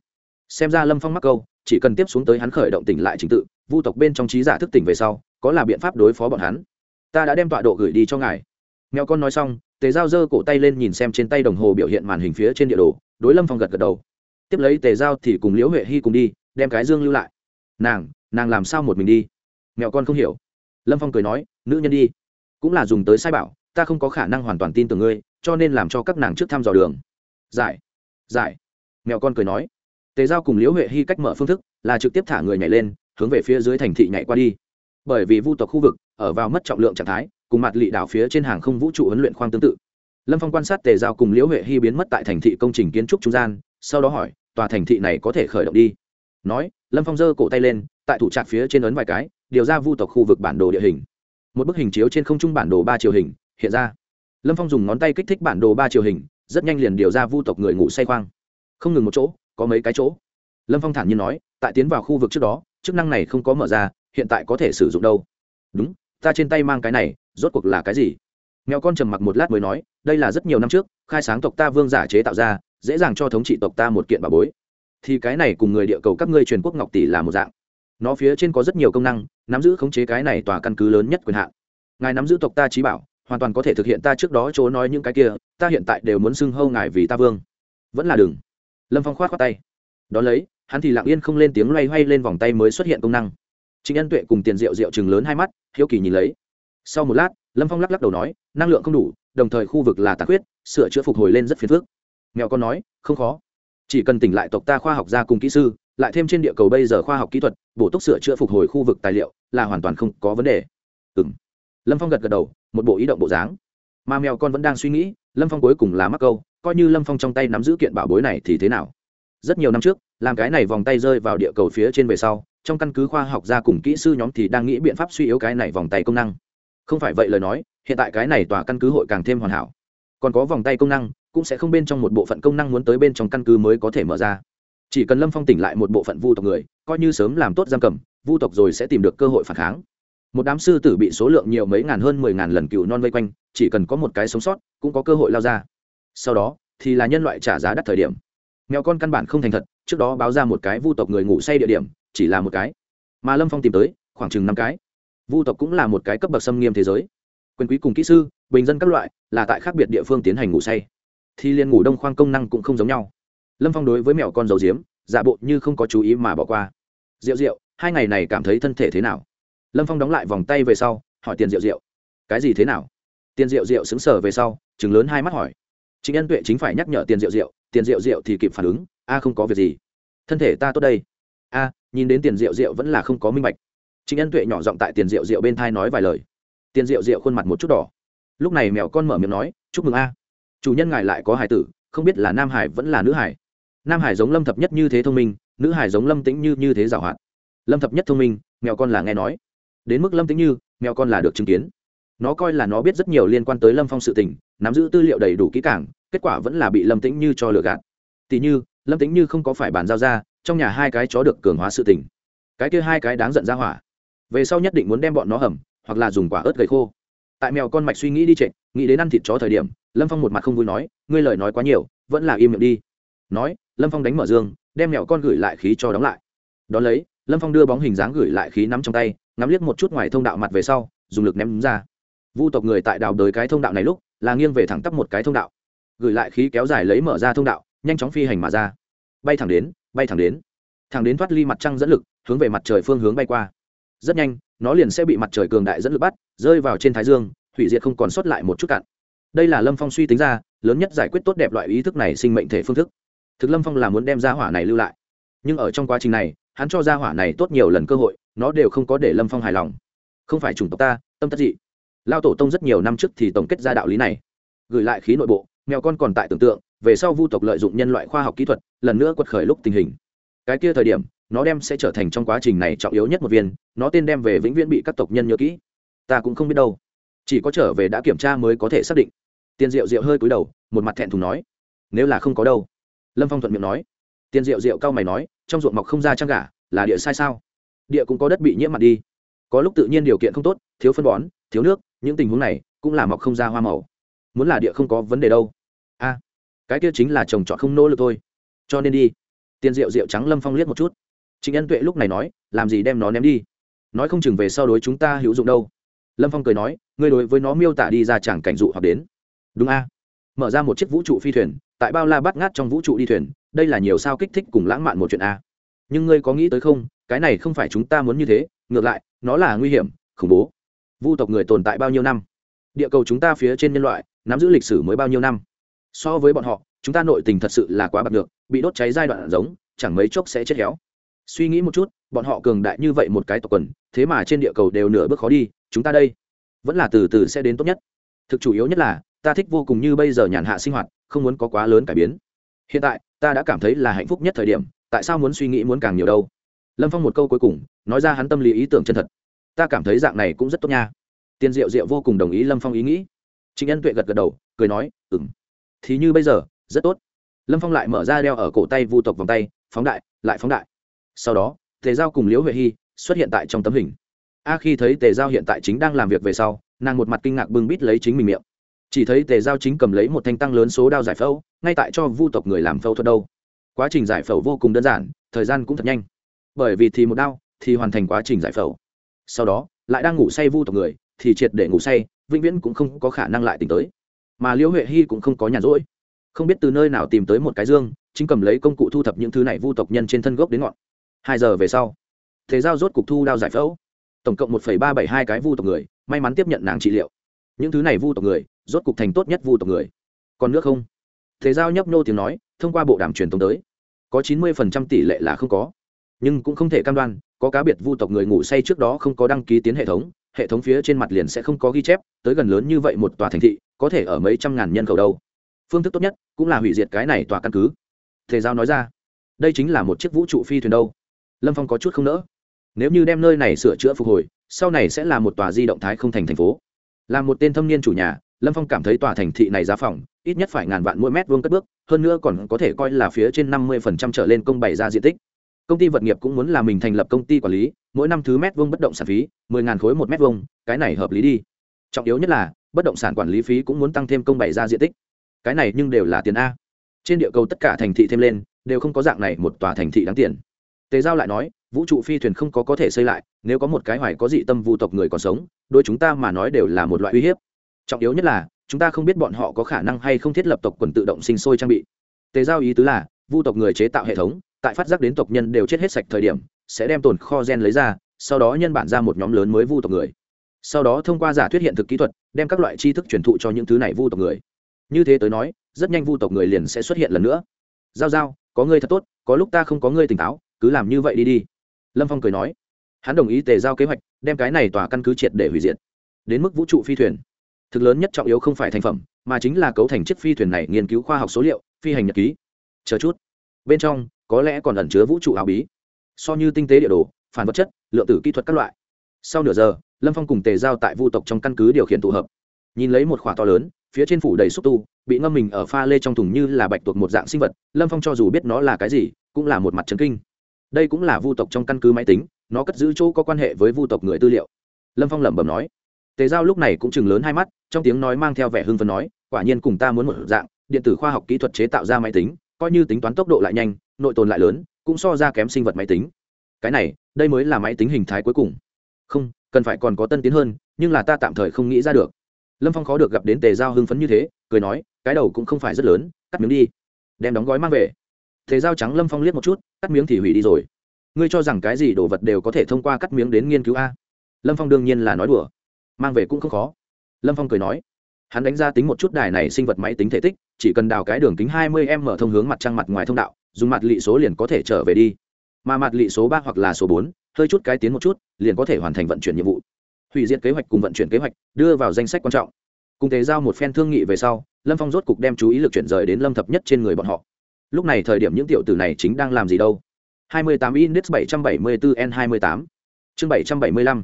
Xem ra lâm phong mắc câu, chỉ cần tiếp xuống tới hắn khởi động tỉnh lại trình tự, vu tộc bên trong trí giả thức tỉnh về sau, có là biện pháp đối phó bọn hắn. Ta đã đem tọa độ gửi đi cho ngài. Mèo con nói xong, tề giao giơ cổ tay lên nhìn xem trên tay đồng hồ biểu hiện màn hình phía trên địa đồ, đối lâm phong gật gật đầu. Tiếp lấy tề giao thì cùng liễu huệ hy cùng đi, đem cái dương lưu lại. Nàng nàng làm sao một mình đi? Mẹo con không hiểu. Lâm phong cười nói, nữ nhân đi, cũng là dùng tới sai bảo, ta không có khả năng hoàn toàn tin tưởng ngươi, cho nên làm cho các nàng trước thăm dò đường. Giải giải. Mẹo con cười nói. Tề giao cùng liễu huệ hy cách mở phương thức là trực tiếp thả người nhảy lên, hướng về phía dưới thành thị nhảy qua đi. Bởi vì vu tộc khu vực ở vào mất trọng lượng trạng thái, cùng mặt lị đảo phía trên hàng không vũ trụ huấn luyện khoang tương tự. Lâm phong quan sát tề giao cùng liễu huệ hy biến mất tại thành thị công trình kiến trúc trung gian, sau đó hỏi, tòa thành thị này có thể khởi động đi? Nói, lâm phong giơ cổ tay lên tại thủ trạc phía trên ấn vài cái, điều ra vu tộc khu vực bản đồ địa hình. Một bức hình chiếu trên không trung bản đồ ba chiều hình, hiện ra. Lâm phong dùng ngón tay kích thích bản đồ ba chiều hình, rất nhanh liền điều ra vu tộc người ngủ say khoang. Không ngừng một chỗ, có mấy cái chỗ. Lâm phong thản nhiên nói, tại tiến vào khu vực trước đó, chức năng này không có mở ra, hiện tại có thể sử dụng đâu. Đúng, ta trên tay mang cái này, rốt cuộc là cái gì? Nghèo con trầm mặc một lát mới nói, đây là rất nhiều năm trước, khai sáng tộc ta vương giả chế tạo ra, dễ dàng cho thống trị tộc ta một kiện bà bối. Thì cái này cùng người địa cầu các ngươi truyền quốc ngọc tỷ là một dạng nó phía trên có rất nhiều công năng, nắm giữ khống chế cái này tòa căn cứ lớn nhất quyền hạn. Ngài nắm giữ tộc ta trí bảo, hoàn toàn có thể thực hiện ta trước đó chỗ nói những cái kia, ta hiện tại đều muốn xưng hâu ngài vì ta vương. Vẫn là đừng. Lâm phong khoát khoát tay. Đón lấy, hắn thì lặng yên không lên tiếng loay hoay lên vòng tay mới xuất hiện công năng. Chính ân tuệ cùng tiền rượu rượu chừng lớn hai mắt, hiếu kỳ nhìn lấy. Sau một lát, lâm phong lắc lắc đầu nói, năng lượng không đủ, đồng thời khu vực là tạc huyết sửa chữa phục hồi lên rất phiền phức. Nghèo con nói, không khó. Chỉ cần tỉnh lại tộc ta khoa học gia cùng kỹ sư lại thêm trên địa cầu bây giờ khoa học kỹ thuật, bổ túc sửa chữa phục hồi khu vực tài liệu là hoàn toàn không có vấn đề. Ừ m lâm phong gật gật đầu, một bộ ý động bộ dáng. Mà mèo con vẫn đang suy nghĩ, lâm phong cuối cùng là mắc câu, coi như lâm phong trong tay nắm giữ kiện bảo bối này thì thế nào? Rất nhiều năm trước, làm cái này vòng tay rơi vào địa cầu phía trên về sau, trong căn cứ khoa học gia cùng kỹ sư nhóm thì đang nghĩ biện pháp suy yếu cái này vòng tay công năng. Không phải vậy lời nói, hiện tại cái này tòa căn cứ hội càng thêm hoàn hảo. Còn có vòng tay công năng, cũng sẽ không bên trong một bộ phận công năng muốn tới bên trong căn cứ mới có thể mở ra chỉ cần lâm phong tỉnh lại một bộ phận vu tộc người, coi như sớm làm tốt giam cầm, vu tộc rồi sẽ tìm được cơ hội phản kháng. Một đám sư tử bị số lượng nhiều mấy ngàn hơn mười ngàn lần cựu non vây quanh, chỉ cần có một cái sống sót, cũng có cơ hội lao ra. Sau đó, thì là nhân loại trả giá đắt thời điểm. Mèo con căn bản không thành thật, trước đó báo ra một cái vu tộc người ngủ say địa điểm, chỉ là một cái. Mà lâm phong tìm tới, khoảng chừng năm cái. Vu tộc cũng là một cái cấp bậc xâm nghiêm thế giới. Quyền quý cùng kỹ sư, bình dân các loại, là tại khác biệt địa phương tiến hành ngủ say. Thì liên ngủ đông khoang công năng cũng không giống nhau lâm phong đối với mèo con dầu diếm giả bộ như không có chú ý mà bỏ qua. Rượu rượu hai ngày này cảm thấy thân thể thế nào? Lâm phong đóng lại vòng tay về sau, hỏi tiền rượu rượu cái gì thế nào? Tiền rượu rượu xứng sở về sau chừng lớn hai mắt hỏi. Chính nhân tuệ chính phải nhắc nhở tiền rượu rượu tiền rượu rượu thì kịp phản ứng, a không có việc gì. Thân thể ta tốt đây. A, nhìn đến tiền rượu rượu vẫn là không có minh bạch. Chính nhân tuệ nhỏ giọng tại tiền rượu rượu bên thai nói vài lời. Tiền rượu rượu khuôn mặt một chút đỏ. Lúc này mèo con mở miệng nói, chúc mừng a. Chủ nhân ngài lại có hải tử, không biết là nam hải vẫn là nữ hải nam hải giống lâm thập nhất như thế thông minh, nữ hải giống lâm tĩnh như như thế giảo hoạt lâm thập nhất thông minh mèo con là nghe nói. Đến mức lâm tĩnh như mèo con là được chứng kiến. Nó coi là nó biết rất nhiều liên quan tới lâm phong sự tình, nắm giữ tư liệu đầy đủ kỹ càng, kết quả vẫn là bị lâm tĩnh như cho lừa gạt. Tỉ như, lâm tĩnh như không có phải bàn giao ra, trong nhà hai cái chó được cường hóa sự tình. Cái kia hai cái đáng giận ra hỏa. Về sau nhất định muốn đem bọn nó hầm, hoặc là dùng quả ớt gầy khô. Tại mèo con mạch suy nghĩ đi trệ, nghĩ đến ăn thịt chó thời điểm, lâm phong một mặt không vui nói, ngươi lời nói quá nhiều, vẫn là im miệng đi nói, lâm phong đánh mở dương, đem mèo con gửi lại khí cho đóng lại. Đón lấy, lâm phong đưa bóng hình dáng gửi lại khí nắm trong tay, ngắm liếc một chút ngoài thông đạo mặt về sau, dùng lực ném ra. Vu tộc người tại đào đới cái thông đạo này lúc, là nghiêng về thẳng tắp một cái thông đạo. Gửi lại khí kéo dài lấy mở ra thông đạo, nhanh chóng phi hành mà ra. Bay thẳng đến, bay thẳng đến. Thẳng đến thoát ly mặt trăng dẫn lực, hướng về mặt trời phương hướng bay qua. Rất nhanh, nó liền sẽ bị mặt trời cường đại dẫn lực bắt, rơi vào trên thái dương, hủy diệt không còn sót lại một chút cạn. Đây là lâm phong suy tính ra, lớn nhất giải quyết tốt đẹp loại ý thức này sinh mệnh thể phương thức thực lâm phong là muốn đem ra hỏa này lưu lại nhưng ở trong quá trình này hắn cho ra hỏa này tốt nhiều lần cơ hội nó đều không có để lâm phong hài lòng không phải chủng tộc ta tâm tất dị lao tổ tông rất nhiều năm trước thì tổng kết ra đạo lý này gửi lại khí nội bộ mèo con còn tại tưởng tượng về sau vu tộc lợi dụng nhân loại khoa học kỹ thuật lần nữa quật khởi lúc tình hình cái kia thời điểm nó đem sẽ trở thành trong quá trình này trọng yếu nhất một viên nó tên đem về vĩnh viễn bị các tộc nhân nhớ kỹ ta cũng không biết đâu chỉ có trở về đã kiểm tra mới có thể xác định tiền diệu diệu hơi cúi đầu một mặt thẹn thùng nói nếu là không có đâu lâm phong thuận miệng nói tiền diệu diệu cao mày nói trong ruộng mọc không ra trang gà, là địa sai sao? địa cũng có đất bị nhiễm mặn đi. có lúc tự nhiên điều kiện không tốt, thiếu phân bón, thiếu nước, những tình huống này cũng là mọc không ra hoa màu. muốn là địa không có vấn đề đâu. a, cái kia chính là trồng trọt không nỗ lực thôi. cho nên đi. tiền rượu rượu trắng lâm phong liếc một chút. trịnh ân tuệ lúc này nói, làm gì đem nó ném đi? nói không chừng về sau đối chúng ta hữu dụng đâu. lâm phong cười nói, ngươi đối với nó miêu tả đi ra chẳng cảnh dụ hoặc đến. đúng a. mở ra một chiếc vũ trụ phi thuyền tại bao la bắt ngát trong vũ trụ đi thuyền, đây là nhiều sao kích thích cùng lãng mạn một chuyện a. Nhưng ngươi có nghĩ tới không, cái này không phải chúng ta muốn như thế, ngược lại, nó là nguy hiểm, khủng bố. Vu tộc người tồn tại bao nhiêu năm? Địa cầu chúng ta phía trên nhân loại, nắm giữ lịch sử mới bao nhiêu năm? So với bọn họ, chúng ta nội tình thật sự là quá bạc được bị đốt cháy giai đoạn giống, chẳng mấy chốc sẽ chết héo. Suy nghĩ một chút, bọn họ cường đại như vậy một cái tộc quần, thế mà trên địa cầu đều nửa bước khó đi, chúng ta đây vẫn là từ từ sẽ đến tốt nhất. Thực chủ yếu nhất là ta thích vô cùng như bây giờ nhàn hạ sinh hoạt, không muốn có quá lớn cải biến. Hiện tại, ta đã cảm thấy là hạnh phúc nhất thời điểm, tại sao muốn suy nghĩ muốn càng nhiều đâu? Lâm phong một câu cuối cùng, nói ra hắn tâm lý ý tưởng chân thật. Ta cảm thấy dạng này cũng rất tốt nha. Tiên diệu diệu vô cùng đồng ý lâm phong ý nghĩ. Trịnh nhân tuệ gật gật đầu, cười nói ừng thì như bây giờ, rất tốt. Lâm phong lại mở ra đeo ở cổ tay vu tộc vòng tay, phóng đại, lại phóng đại. Sau đó, tề giao cùng liễu huệ hy xuất hiện tại trong tấm hình. A khi thấy tề giao hiện tại chính đang làm việc về sau, nàng một mặt kinh ngạc bưng bít lấy chính mình miệng chỉ thấy tề giao chính cầm lấy một thanh tăng lớn số đao giải phẫu, ngay tại cho vu tộc người làm phẫu thuật đâu. Quá trình giải phẫu vô cùng đơn giản, thời gian cũng thật nhanh. Bởi vì thì một đao, thì hoàn thành quá trình giải phẫu. Sau đó, lại đang ngủ say vu tộc người, thì triệt để ngủ say, vĩnh viễn cũng không có khả năng lại tỉnh tới. Mà liễu huệ hy cũng không có nhàn rỗi. Không biết từ nơi nào tìm tới một cái dương, chính cầm lấy công cụ thu thập những thứ này vu tộc nhân trên thân gốc đến ngọn. Hai giờ về sau thế giao rốt cục thu đao giải phẫu. Tổng cộng một ba bảy hai cái vu tộc người, may mắn tiếp nhận nàng trị liệu. Những thứ này vu tộc người rốt cục thành tốt nhất vu tộc người. Còn nước không? Thế giao nhấp nô tiếng nói, thông qua bộ đàm truyền tống tới, có chín mươi tỷ lệ là không có. Nhưng cũng không thể cam đoan, có cá biệt vu tộc người ngủ say trước đó không có đăng ký tiến hệ thống hệ thống phía trên mặt liền sẽ không có ghi chép, tới gần lớn như vậy một tòa thành thị, có thể ở mấy trăm ngàn nhân khẩu đâu. Phương thức tốt nhất cũng là hủy diệt cái này tòa căn cứ. Thể giao nói ra, đây chính là một chiếc vũ trụ phi thuyền đâu. Lâm phong có chút không nỡ. Nếu như đem nơi này sửa chữa phục hồi, sau này sẽ là một tòa di động thái không thành thành phố. Là một tên thâm niên chủ nhà lâm phong cảm thấy tòa thành thị này giá phòng, ít nhất phải ngàn vạn mỗi mét vuông cất bước, hơn nữa còn có thể coi là phía trên năm mươi phần trăm trở lên công bày ra diện tích. Công ty vật nghiệp cũng muốn là mình thành lập công ty quản lý, mỗi năm thứ mét vuông bất động sản phí, mười ngàn khối một mét vuông, cái này hợp lý đi. Trọng yếu nhất là, bất động sản quản lý phí cũng muốn tăng thêm công bày ra diện tích. Cái này nhưng đều là tiền a. Trên địa cầu tất cả thành thị thêm lên, đều không có dạng này một tòa thành thị đáng tiền. Tề giao lại nói, vũ trụ phi thuyền không có có thể xây lại, nếu có một cái hoài có dị tâm vu tộc người còn sống đôi chúng ta mà nói đều là một loại uy hiếp trọng yếu nhất là, chúng ta không biết bọn họ có khả năng hay không thiết lập tộc quần tự động sinh sôi trang bị. Tề giao ý tứ là, vu tộc người chế tạo hệ thống, tại phát giác đến tộc nhân đều chết hết sạch thời điểm, sẽ đem tồn kho gen lấy ra, sau đó nhân bản ra một nhóm lớn mới vu tộc người. Sau đó thông qua giả thuyết hiện thực kỹ thuật, đem các loại tri thức truyền thụ cho những thứ này vu tộc người. Như thế tới nói, rất nhanh vu tộc người liền sẽ xuất hiện lần nữa. Giao giao, có ngươi thật tốt, có lúc ta không có ngươi tỉnh táo, cứ làm như vậy đi đi. Lâm phong cười nói. Hắn đồng ý tề giao kế hoạch, đem cái này tòa căn cứ triệt để hủy diệt. Đến mức vũ trụ phi thuyền thực lớn nhất trọng yếu không phải thành phẩm, mà chính là cấu thành chiếc phi thuyền này nghiên cứu khoa học số liệu, phi hành nhật ký. Chờ chút. Bên trong, có lẽ còn ẩn chứa vũ trụ áo bí. So như tinh tế địa đồ, phản vật chất, lượng tử kỹ thuật các loại. Sau nửa giờ, lâm phong cùng tề giao tại vu tộc trong căn cứ điều khiển tụ hợp. Nhìn lấy một khỏa to lớn, phía trên phủ đầy xúc tu, bị ngâm mình ở pha lê trong thùng như là bạch tuộc một dạng sinh vật, lâm phong cho dù biết nó là cái gì, cũng là một mặt trấn kinh. Đây cũng là vu tộc trong căn cứ máy tính, nó cất giữ chỗ có quan hệ với vu tộc người tư liệu. Lâm phong lẩm bẩm nói tề giao lúc này cũng chừng lớn hai mắt, trong tiếng nói mang theo vẻ hưng phấn nói, quả nhiên cùng ta muốn một dạng, điện tử khoa học kỹ thuật chế tạo ra máy tính, coi như tính toán tốc độ lại nhanh, nội tồn lại lớn, cũng so ra kém sinh vật máy tính. Cái này, đây mới là máy tính hình thái cuối cùng. Không, cần phải còn có tân tiến hơn, nhưng là ta tạm thời không nghĩ ra được. Lâm phong khó được gặp đến tề giao hưng phấn như thế, cười nói, cái đầu cũng không phải rất lớn, cắt miếng đi. Đem đóng gói mang về. Tề giao trắng lâm phong liếc một chút, cắt miếng thì hủy đi rồi. Ngươi cho rằng cái gì đồ vật đều có thể thông qua cắt miếng đến nghiên cứu a? Lâm phong đương nhiên là nói đùa mang về cũng không khó. Lâm phong cười nói, hắn đánh giá tính một chút đài này sinh vật máy tính thể tích, chỉ cần đào cái đường kính hai mươi m thông hướng mặt trăng mặt ngoài thông đạo, dùng mặt lị số liền có thể trở về đi. Mà mặt lị số ba hoặc là số bốn, hơi chút cái tiến một chút, liền có thể hoàn thành vận chuyển nhiệm vụ. Hủy diệt kế hoạch cùng vận chuyển kế hoạch, đưa vào danh sách quan trọng. Cùng tế giao một phen thương nghị về sau, lâm phong rốt cục đem chú ý lực chuyển rời đến lâm thập nhất trên người bọn họ. Lúc này thời điểm những tiểu tử này chính đang làm gì đâu? 28 index 774 n 28 chương 775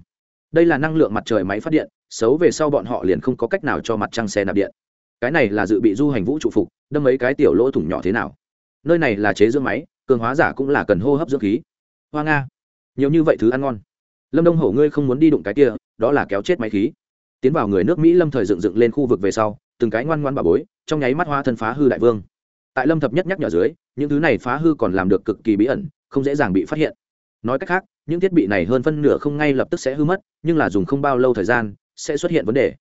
đây là năng lượng mặt trời máy phát điện, xấu về sau bọn họ liền không có cách nào cho mặt trăng xe nạp điện. Cái này là dự bị du hành vũ trụ phục, đâm mấy cái tiểu lỗ thủng nhỏ thế nào? Nơi này là chế dưỡng máy, cường hóa giả cũng là cần hô hấp dưỡng khí. Hoa nga, nhiều như vậy thứ ăn ngon. Lâm đông hổ, ngươi không muốn đi đụng cái kia, đó là kéo chết máy khí. Tiến vào người nước mỹ lâm thời dựng dựng lên khu vực về sau, từng cái ngoan ngoan bà bối, trong nháy mắt hoa thân phá hư đại vương. Tại lâm thập nhất nhắc nhở dưới, những thứ này phá hư còn làm được cực kỳ bí ẩn, không dễ dàng bị phát hiện nói cách khác, những thiết bị này hơn phân nửa không ngay lập tức sẽ hư mất, nhưng là dùng không bao lâu thời gian, sẽ xuất hiện vấn đề.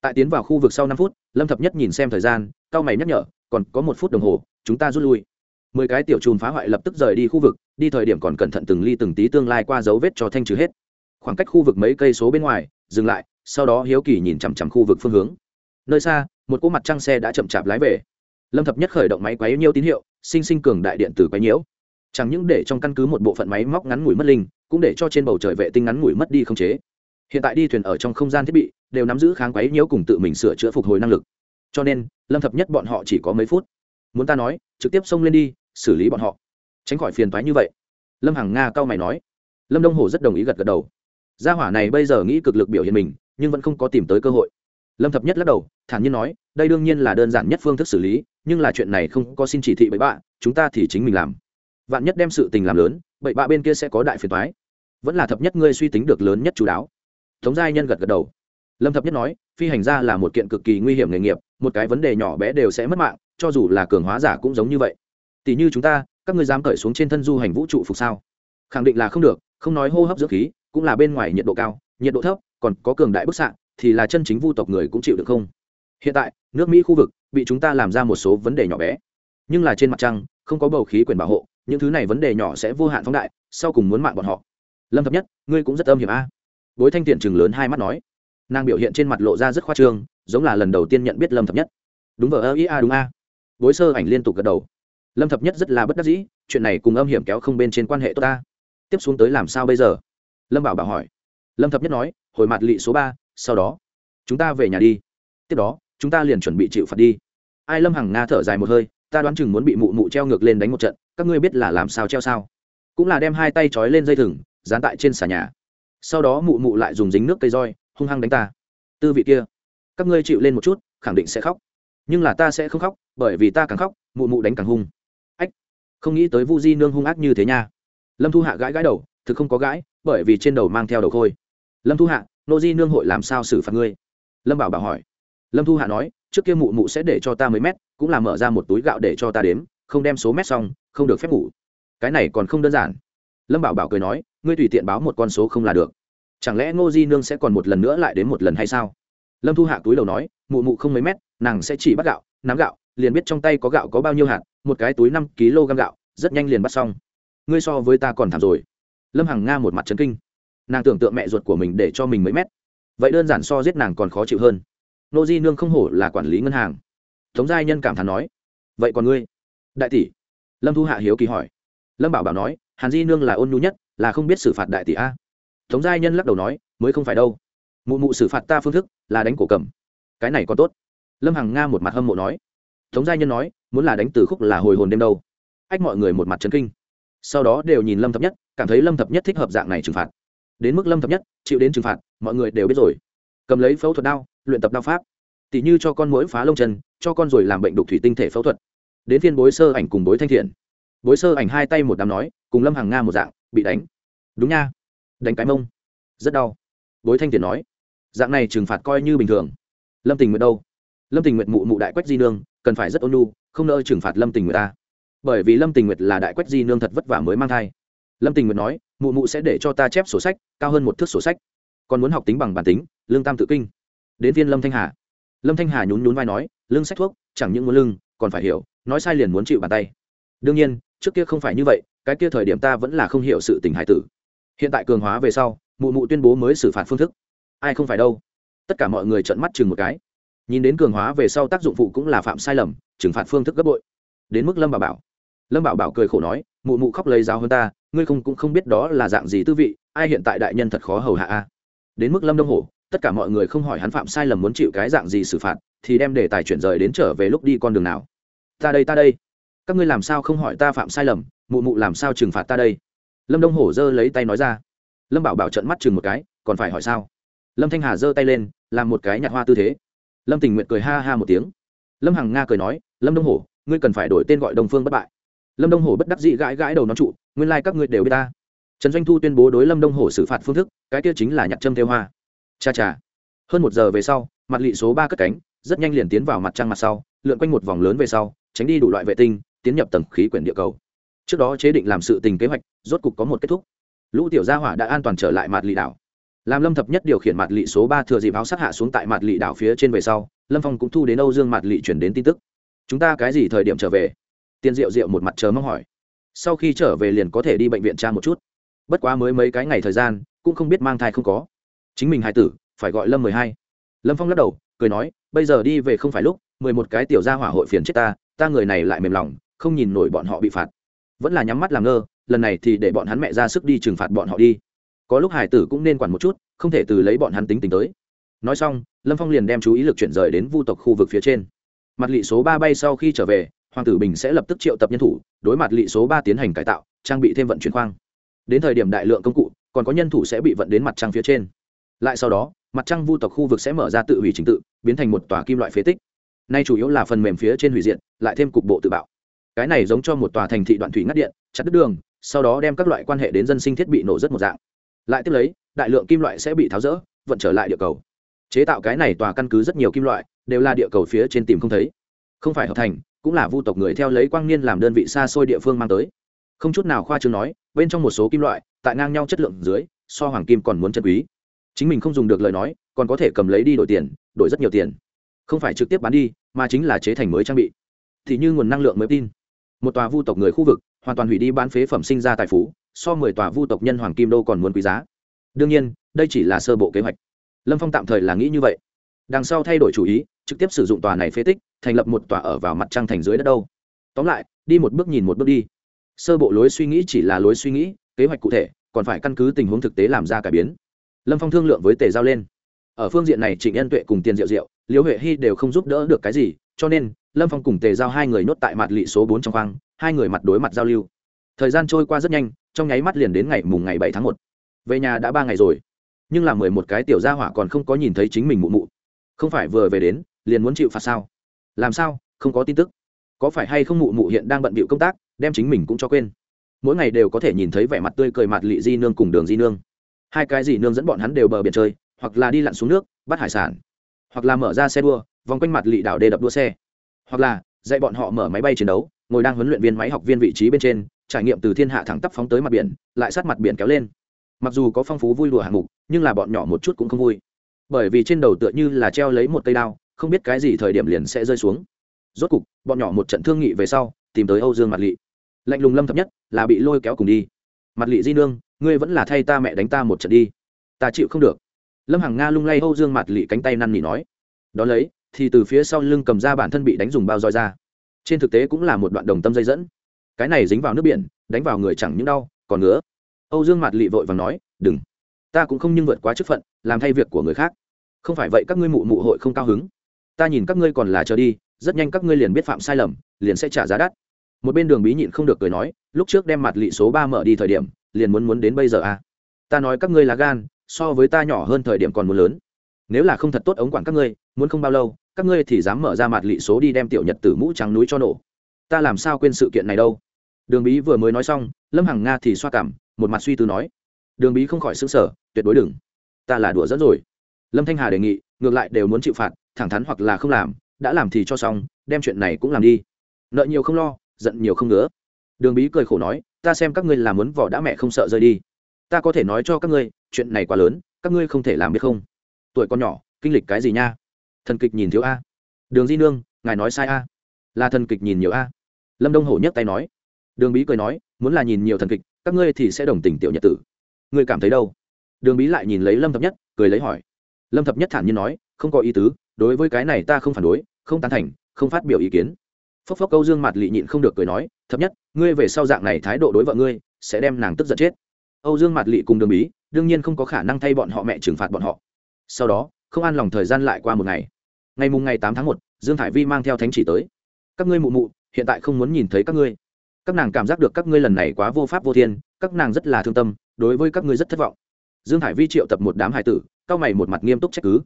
Tại tiến vào khu vực sau năm phút, lâm thập nhất nhìn xem thời gian, cao mày nhắc nhở, còn có một phút đồng hồ, chúng ta rút lui. Mười cái tiểu chùm phá hoại lập tức rời đi khu vực, đi thời điểm còn cẩn thận từng ly từng tí tương lai qua dấu vết cho thanh trừ hết. Khoảng cách khu vực mấy cây số bên ngoài, dừng lại, sau đó hiếu kỳ nhìn chằm chằm khu vực phương hướng. Nơi xa, một cỗ mặt trăng xe đã chậm chạp lái về. Lâm thập nhất khởi động máy quấy nhiêu tín hiệu, sinh sinh cường đại điện tử quấy nhiễu chẳng những để trong căn cứ một bộ phận máy móc ngắn ngủi mất linh, cũng để cho trên bầu trời vệ tinh ngắn ngủi mất đi không chế. Hiện tại đi thuyền ở trong không gian thiết bị, đều nắm giữ kháng quấy nhiễu cùng tự mình sửa chữa phục hồi năng lực. Cho nên, lâm thập nhất bọn họ chỉ có mấy phút. Muốn ta nói, trực tiếp xông lên đi, xử lý bọn họ. Tránh khỏi phiền toái như vậy. Lâm hằng nga cao mày nói. Lâm đông hồ rất đồng ý gật gật đầu. Gia hỏa này bây giờ nghĩ cực lực biểu hiện mình, nhưng vẫn không có tìm tới cơ hội. Lâm thập nhất lắc đầu, thản nhiên nói, đây đương nhiên là đơn giản nhất phương thức xử lý, nhưng là chuyện này không có xin chỉ thị bậy bạ, chúng ta thì chính mình làm vạn nhất đem sự tình làm lớn, bậy bạ bên kia sẽ có đại phiền thoái vẫn là thập nhất ngươi suy tính được lớn nhất chú đáo. Tống giai nhân gật gật đầu. Lâm thập nhất nói, phi hành gia là một kiện cực kỳ nguy hiểm nghề nghiệp, một cái vấn đề nhỏ bé đều sẽ mất mạng, cho dù là cường hóa giả cũng giống như vậy. Tỷ như chúng ta, các ngươi dám cởi xuống trên thân du hành vũ trụ phục sao? Khẳng định là không được, không nói hô hấp dưỡng khí, cũng là bên ngoài nhiệt độ cao, nhiệt độ thấp, còn có cường đại bức xạ, thì là chân chính vu tộc người cũng chịu được không? Hiện tại, nước mỹ khu vực, bị chúng ta làm ra một số vấn đề nhỏ bé. Nhưng là trên mặt trăng, không có bầu khí quyển bảo hộ những thứ này vấn đề nhỏ sẽ vô hạn phóng đại, sau cùng muốn mạng bọn họ. Lâm thập nhất, ngươi cũng rất âm hiểm a. Bối thanh tiện chừng lớn hai mắt nói. Nàng biểu hiện trên mặt lộ ra rất khoa trương, giống là lần đầu tiên nhận biết lâm thập nhất. Đúng vờ ơ, ý a, đúng a. Bối sơ ảnh liên tục gật đầu. Lâm thập nhất rất là bất đắc dĩ, chuyện này cùng âm hiểm kéo không bên trên quan hệ tốt ta. Tiếp xuống tới làm sao bây giờ? Lâm bảo bảo hỏi. Lâm thập nhất nói, hồi mặt lị số ba, sau đó, chúng ta về nhà đi. Tiếp đó, chúng ta liền chuẩn bị chịu phạt đi. Ai lâm hằng nga thở dài một hơi ta đoán chừng muốn bị mụ mụ treo ngược lên đánh một trận, các ngươi biết là làm sao treo sao? Cũng là đem hai tay trói lên dây thừng, dán tại trên xà nhà. Sau đó mụ mụ lại dùng dính nước cây roi, hung hăng đánh ta. Tư vị kia, các ngươi chịu lên một chút, khẳng định sẽ khóc. Nhưng là ta sẽ không khóc, bởi vì ta càng khóc, mụ mụ đánh càng hung. Ách, không nghĩ tới vu di nương hung ác như thế nha. Lâm thu hạ gãi gãi đầu, thực không có gãi, bởi vì trên đầu mang theo đầu khôi. Lâm thu hạ, nô di nương hội làm sao xử phạt ngươi? Lâm bảo bảo hỏi. Lâm thu hạ nói trước kia mụ mụ sẽ để cho ta mấy mét, cũng là mở ra một túi gạo để cho ta đếm, không đem số mét xong, không được phép ngủ. Cái này còn không đơn giản. Lâm bảo bảo cười nói, ngươi tùy tiện báo một con số không là được. Chẳng lẽ ngô di nương sẽ còn một lần nữa lại đến một lần hay sao? Lâm thu hạ túi đầu nói, mụ mụ không mấy mét, nàng sẽ chỉ bắt gạo, nắm gạo, liền biết trong tay có gạo có bao nhiêu hạt, một cái túi năm kg gạo, rất nhanh liền bắt xong. Ngươi so với ta còn thảm rồi. Lâm hằng nga một mặt trấn kinh. Nàng tưởng tượng mẹ ruột của mình để cho mình mấy mét. Vậy đơn giản so giết nàng còn khó chịu hơn nô di nương không hổ là quản lý ngân hàng. Tống giai nhân cảm thán nói, vậy còn ngươi? Đại tỷ. Lâm thu hạ hiếu kỳ hỏi. Lâm bảo bảo nói, hàn di nương là ôn nhu nhất, là không biết xử phạt đại tỷ a. Tống giai nhân lắc đầu nói, mới không phải đâu. Mụ mụ xử phạt ta phương thức là đánh cổ cầm. Cái này còn tốt. Lâm hằng nga một mặt hâm mộ nói. Tống giai nhân nói, muốn là đánh từ khúc là hồi hồn đêm đâu. Ách mọi người một mặt trấn kinh. Sau đó đều nhìn lâm thập nhất, cảm thấy lâm thập nhất thích hợp dạng này trừng phạt. Đến mức lâm thập nhất, chịu đến trừng phạt, mọi người đều biết rồi cầm lấy phẫu thuật đao, luyện tập đao pháp. Tỷ như cho con mũi phá lông chân, cho con rồi làm bệnh đục thủy tinh thể phẫu thuật. Đến phiên bối sơ ảnh cùng bối thanh thiện. Bối sơ ảnh hai tay một đám nói, cùng lâm hàng nga một dạng, bị đánh. Đúng nha. Đánh cái mông. Rất đau. Bối thanh thiện nói, dạng này trừng phạt coi như bình thường. Lâm tình nguyện đâu? Lâm tình nguyện mụ mụ đại quách di nương, cần phải rất ôn nhu, không nỡ trừng phạt lâm tình nguyện ta. Bởi vì lâm tình nguyện là đại quách di nương thật vất vả mới mang thai. Lâm tình nguyện nói, mụ mụ sẽ để cho ta chép sổ sách, cao hơn một thước sổ sách. Còn muốn học tính bằng bản tính lương tam tự kinh. Đến viên lâm thanh hà. Lâm thanh hà nhún nhún vai nói lương sách thuốc, chẳng những muốn lưng, còn phải hiểu, nói sai liền muốn chịu bàn tay. Đương nhiên, trước kia không phải như vậy, cái kia thời điểm ta vẫn là không hiểu sự tình hải tử. Hiện tại cường hóa về sau, mụ mụ tuyên bố mới xử phạt phương thức. Ai không phải đâu. Tất cả mọi người trợn mắt chừng một cái. Nhìn đến cường hóa về sau tác dụng phụ cũng là phạm sai lầm, trừng phạt phương thức gấp bội. Đến mức lâm bà bảo. Lâm bảo bảo cười khổ nói, mụ mụ khóc lấy giáo hơn ta, ngươi không cũng không biết đó là dạng gì tư vị, ai hiện tại đại nhân thật khó hầu hạ a. Đến mức lâm đông hổ tất cả mọi người không hỏi hắn phạm sai lầm muốn chịu cái dạng gì xử phạt, thì đem đề tài chuyển rời đến trở về lúc đi con đường nào. Ta đây ta đây. Các ngươi làm sao không hỏi ta phạm sai lầm, mụ mụ làm sao trừng phạt ta đây? Lâm đông hổ giơ lấy tay nói ra. Lâm bảo bảo trận mắt chừng một cái, còn phải hỏi sao? Lâm thanh hà giơ tay lên, làm một cái nhặt hoa tư thế. Lâm tình nguyện cười ha ha một tiếng. Lâm hằng nga cười nói, lâm đông hổ, ngươi cần phải đổi tên gọi đồng phương bất bại. Lâm đông hổ bất đắc dĩ gãi gãi đầu nó trụ, nguyên lai、like、các ngươi đều biết ta. Trần doanh thu tuyên bố đối lâm đông hổ xử phạt phương thức, cái kia chính là nhặt châm theo hoa cha cha. Hơn một giờ về sau, mặt lị số ba cất cánh, rất nhanh liền tiến vào mặt trăng mặt sau, lượn quanh một vòng lớn về sau, tránh đi đủ loại vệ tinh, tiến nhập tầng khí quyển địa cầu. Trước đó chế định làm sự tình kế hoạch, rốt cục có một kết thúc. Lũ tiểu gia hỏa đã an toàn trở lại mặt lị đảo. Làm lâm thập nhất điều khiển mặt lị số ba thừa dịp áo sát hạ xuống tại mặt lị đảo phía trên về sau, lâm phong cũng thu đến âu dương mặt lị chuyển đến tin tức. Chúng ta cái gì thời điểm trở về? Tiên diệu diệu một mặt chờ mong hỏi. Sau khi trở về liền có thể đi bệnh viện tra một chút. Bất quá mới mấy cái ngày thời gian, cũng không biết mang thai không có chính mình hài tử, phải gọi lâm mười hai. Lâm phong lắc đầu, cười nói, bây giờ đi về không phải lúc, mười một cái tiểu gia hỏa hội phiền chết ta ta người này lại mềm lòng, không nhìn nổi bọn họ bị phạt. Vẫn là nhắm mắt làm ngơ, lần này thì để bọn hắn mẹ ra sức đi trừng phạt bọn họ đi. Có lúc hải tử cũng nên quản một chút, không thể từ lấy bọn hắn tính tính tới. Nói xong, lâm phong liền đem chú ý lực chuyển rời đến vu tộc khu vực phía trên. Mặt lị số ba bay sau khi trở về, hoàng tử bình sẽ lập tức triệu tập nhân thủ, đối mặt lị số ba tiến hành cải tạo, trang bị thêm vận chuyển khoang. Đến thời điểm đại lượng công cụ, còn có nhân thủ sẽ bị vận đến mặt trăng phía trên lại sau đó, mặt trăng vu tộc khu vực sẽ mở ra tự hủy trình tự, biến thành một tòa kim loại phế tích. Nay chủ yếu là phần mềm phía trên hủy diện lại thêm cục bộ tự bạo. Cái này giống cho một tòa thành thị đoạn thủy ngắt điện, chặt đứt đường, sau đó đem các loại quan hệ đến dân sinh thiết bị nổ rất một dạng. Lại tiếp lấy, đại lượng kim loại sẽ bị tháo rỡ, vận trở lại địa cầu. Chế tạo cái này tòa căn cứ rất nhiều kim loại, đều là địa cầu phía trên tìm không thấy. Không phải hợp thành, cũng là vu tộc người theo lấy quang niên làm đơn vị xa xôi địa phương mang tới. Không chút nào khoa chứ nói, bên trong một số kim loại, tại ngang nhau chất lượng dưới, so hoàng kim còn muốn chân quý chính mình không dùng được lời nói, còn có thể cầm lấy đi đổi tiền, đổi rất nhiều tiền. Không phải trực tiếp bán đi, mà chính là chế thành mới trang bị. Thì như nguồn năng lượng mới tin. Một tòa vu tộc người khu vực, hoàn toàn hủy đi bán phế phẩm sinh ra tài phú, so mười tòa vu tộc nhân hoàng kim đô còn muốn quý giá. Đương nhiên, đây chỉ là sơ bộ kế hoạch. Lâm phong tạm thời là nghĩ như vậy. Đằng sau thay đổi chủ ý, trực tiếp sử dụng tòa này phế tích, thành lập một tòa ở vào mặt trăng thành dưới đất đâu. Tóm lại, đi một bước nhìn một bước đi. Sơ bộ lối suy nghĩ chỉ là lối suy nghĩ, kế hoạch cụ thể, còn phải căn cứ tình huống thực tế làm ra cải biến lâm phong thương lượng với tề giao lên. Ở phương diện này trịnh ân tuệ cùng tiền diệu diệu, liễu huệ hy đều không giúp đỡ được cái gì, cho nên lâm phong cùng tề giao hai người nhốt tại mặt lị số bốn trong khoang, hai người mặt đối mặt giao lưu. Thời gian trôi qua rất nhanh, trong nháy mắt liền đến ngày mùng ngày bảy tháng một. Về nhà đã ba ngày rồi, nhưng là mười một cái tiểu gia hỏa còn không có nhìn thấy chính mình mụ mụ. Không phải vừa về đến, liền muốn chịu phạt sao? Làm sao? Không có tin tức. Có phải hay không mụ mụ hiện đang bận bịu công tác, đem chính mình cũng cho quên? Mỗi ngày đều có thể nhìn thấy vẻ mặt tươi cười mặt lị di nương cùng đường di nương hai cái gì nương dẫn bọn hắn đều bờ biển chơi, hoặc là đi lặn xuống nước, bắt hải sản, hoặc là mở ra xe đua, vòng quanh mặt lị đảo đê đập đua xe, hoặc là dạy bọn họ mở máy bay chiến đấu, ngồi đang huấn luyện viên máy học viên vị trí bên trên, trải nghiệm từ thiên hạ thẳng tắp phóng tới mặt biển, lại sát mặt biển kéo lên. Mặc dù có phong phú vui đùa hạng mục, nhưng là bọn nhỏ một chút cũng không vui. Bởi vì trên đầu tựa như là treo lấy một cây đao, không biết cái gì thời điểm liền sẽ rơi xuống. Rốt cục, bọn nhỏ một trận thương nghị về sau, tìm tới âu dương mặt lị. Lạnh lùng lâm thấp nhất, là bị lôi kéo cùng đi mặt lị di nương, ngươi vẫn là thay ta mẹ đánh ta một trận đi. Ta chịu không được. Lâm hằng nga lung lay âu dương mặt lị cánh tay năn nỉ nói. Đón lấy, thì từ phía sau lưng cầm ra bản thân bị đánh dùng bao roi ra. Trên thực tế cũng là một đoạn đồng tâm dây dẫn. Cái này dính vào nước biển, đánh vào người chẳng những đau, còn ngứa. Âu dương mặt lị vội và nói, đừng. Ta cũng không nhưng vượt quá chức phận, làm thay việc của người khác. Không phải vậy các ngươi mụ mụ hội không cao hứng. Ta nhìn các ngươi còn là chờ đi, rất nhanh các ngươi liền biết phạm sai lầm, liền sẽ trả giá đắt một bên đường bí nhịn không được cười nói, lúc trước đem mặt lị số ba mở đi thời điểm, liền muốn muốn đến bây giờ à? Ta nói các ngươi là gan, so với ta nhỏ hơn thời điểm còn muốn lớn. Nếu là không thật tốt ống quản các ngươi, muốn không bao lâu, các ngươi thì dám mở ra mặt lị số đi đem tiểu nhật tử mũ trắng núi cho nổ. Ta làm sao quên sự kiện này đâu? Đường bí vừa mới nói xong, lâm hằng nga thì xoa cảm, một mặt suy tư nói, đường bí không khỏi xứng sở tuyệt đối đừng. Ta là đùa dẫn rồi. Lâm thanh hà đề nghị, ngược lại đều muốn chịu phạt, thẳng thắn hoặc là không làm, đã làm thì cho xong, đem chuyện này cũng làm đi. Nợ nhiều không lo giận nhiều không ngứa. Đường bí cười khổ nói, ta xem các ngươi làm muốn vỏ đã mẹ không sợ rơi đi. Ta có thể nói cho các ngươi, chuyện này quá lớn, các ngươi không thể làm biết không? Tuổi con nhỏ, kinh lịch cái gì nha? Thần kịch nhìn thiếu a. Đường di nương, ngài nói sai a. Là thần kịch nhìn nhiều a. Lâm đông hổ nhấc tay nói. Đường bí cười nói, muốn là nhìn nhiều thần kịch, các ngươi thì sẽ đồng tình tiểu nhật tử. Ngươi cảm thấy đâu? Đường bí lại nhìn lấy lâm thập nhất, cười lấy hỏi. Lâm thập nhất thản nhiên nói, không có ý tứ, đối với cái này ta không phản đối, không tán thành, không phát biểu ý kiến phốc phốc câu dương mặt lị nhịn không được cười nói thấp nhất, ngươi về sau dạng này thái độ đối vợ ngươi, sẽ đem nàng tức giận chết. Âu dương mặt lị cùng đường bí, đương nhiên không có khả năng thay bọn họ mẹ trừng phạt bọn họ. Sau đó, không an lòng thời gian lại qua một ngày. Ngày mùng ngày tám tháng một, dương thải vi mang theo thánh chỉ tới. Các ngươi mụ mụ, hiện tại không muốn nhìn thấy các ngươi. Các nàng cảm giác được các ngươi lần này quá vô pháp vô thiên, các nàng rất là thương tâm, đối với các ngươi rất thất vọng. Dương thải vi triệu tập một đám hải tử, cao mày một mặt nghiêm túc trách cứ.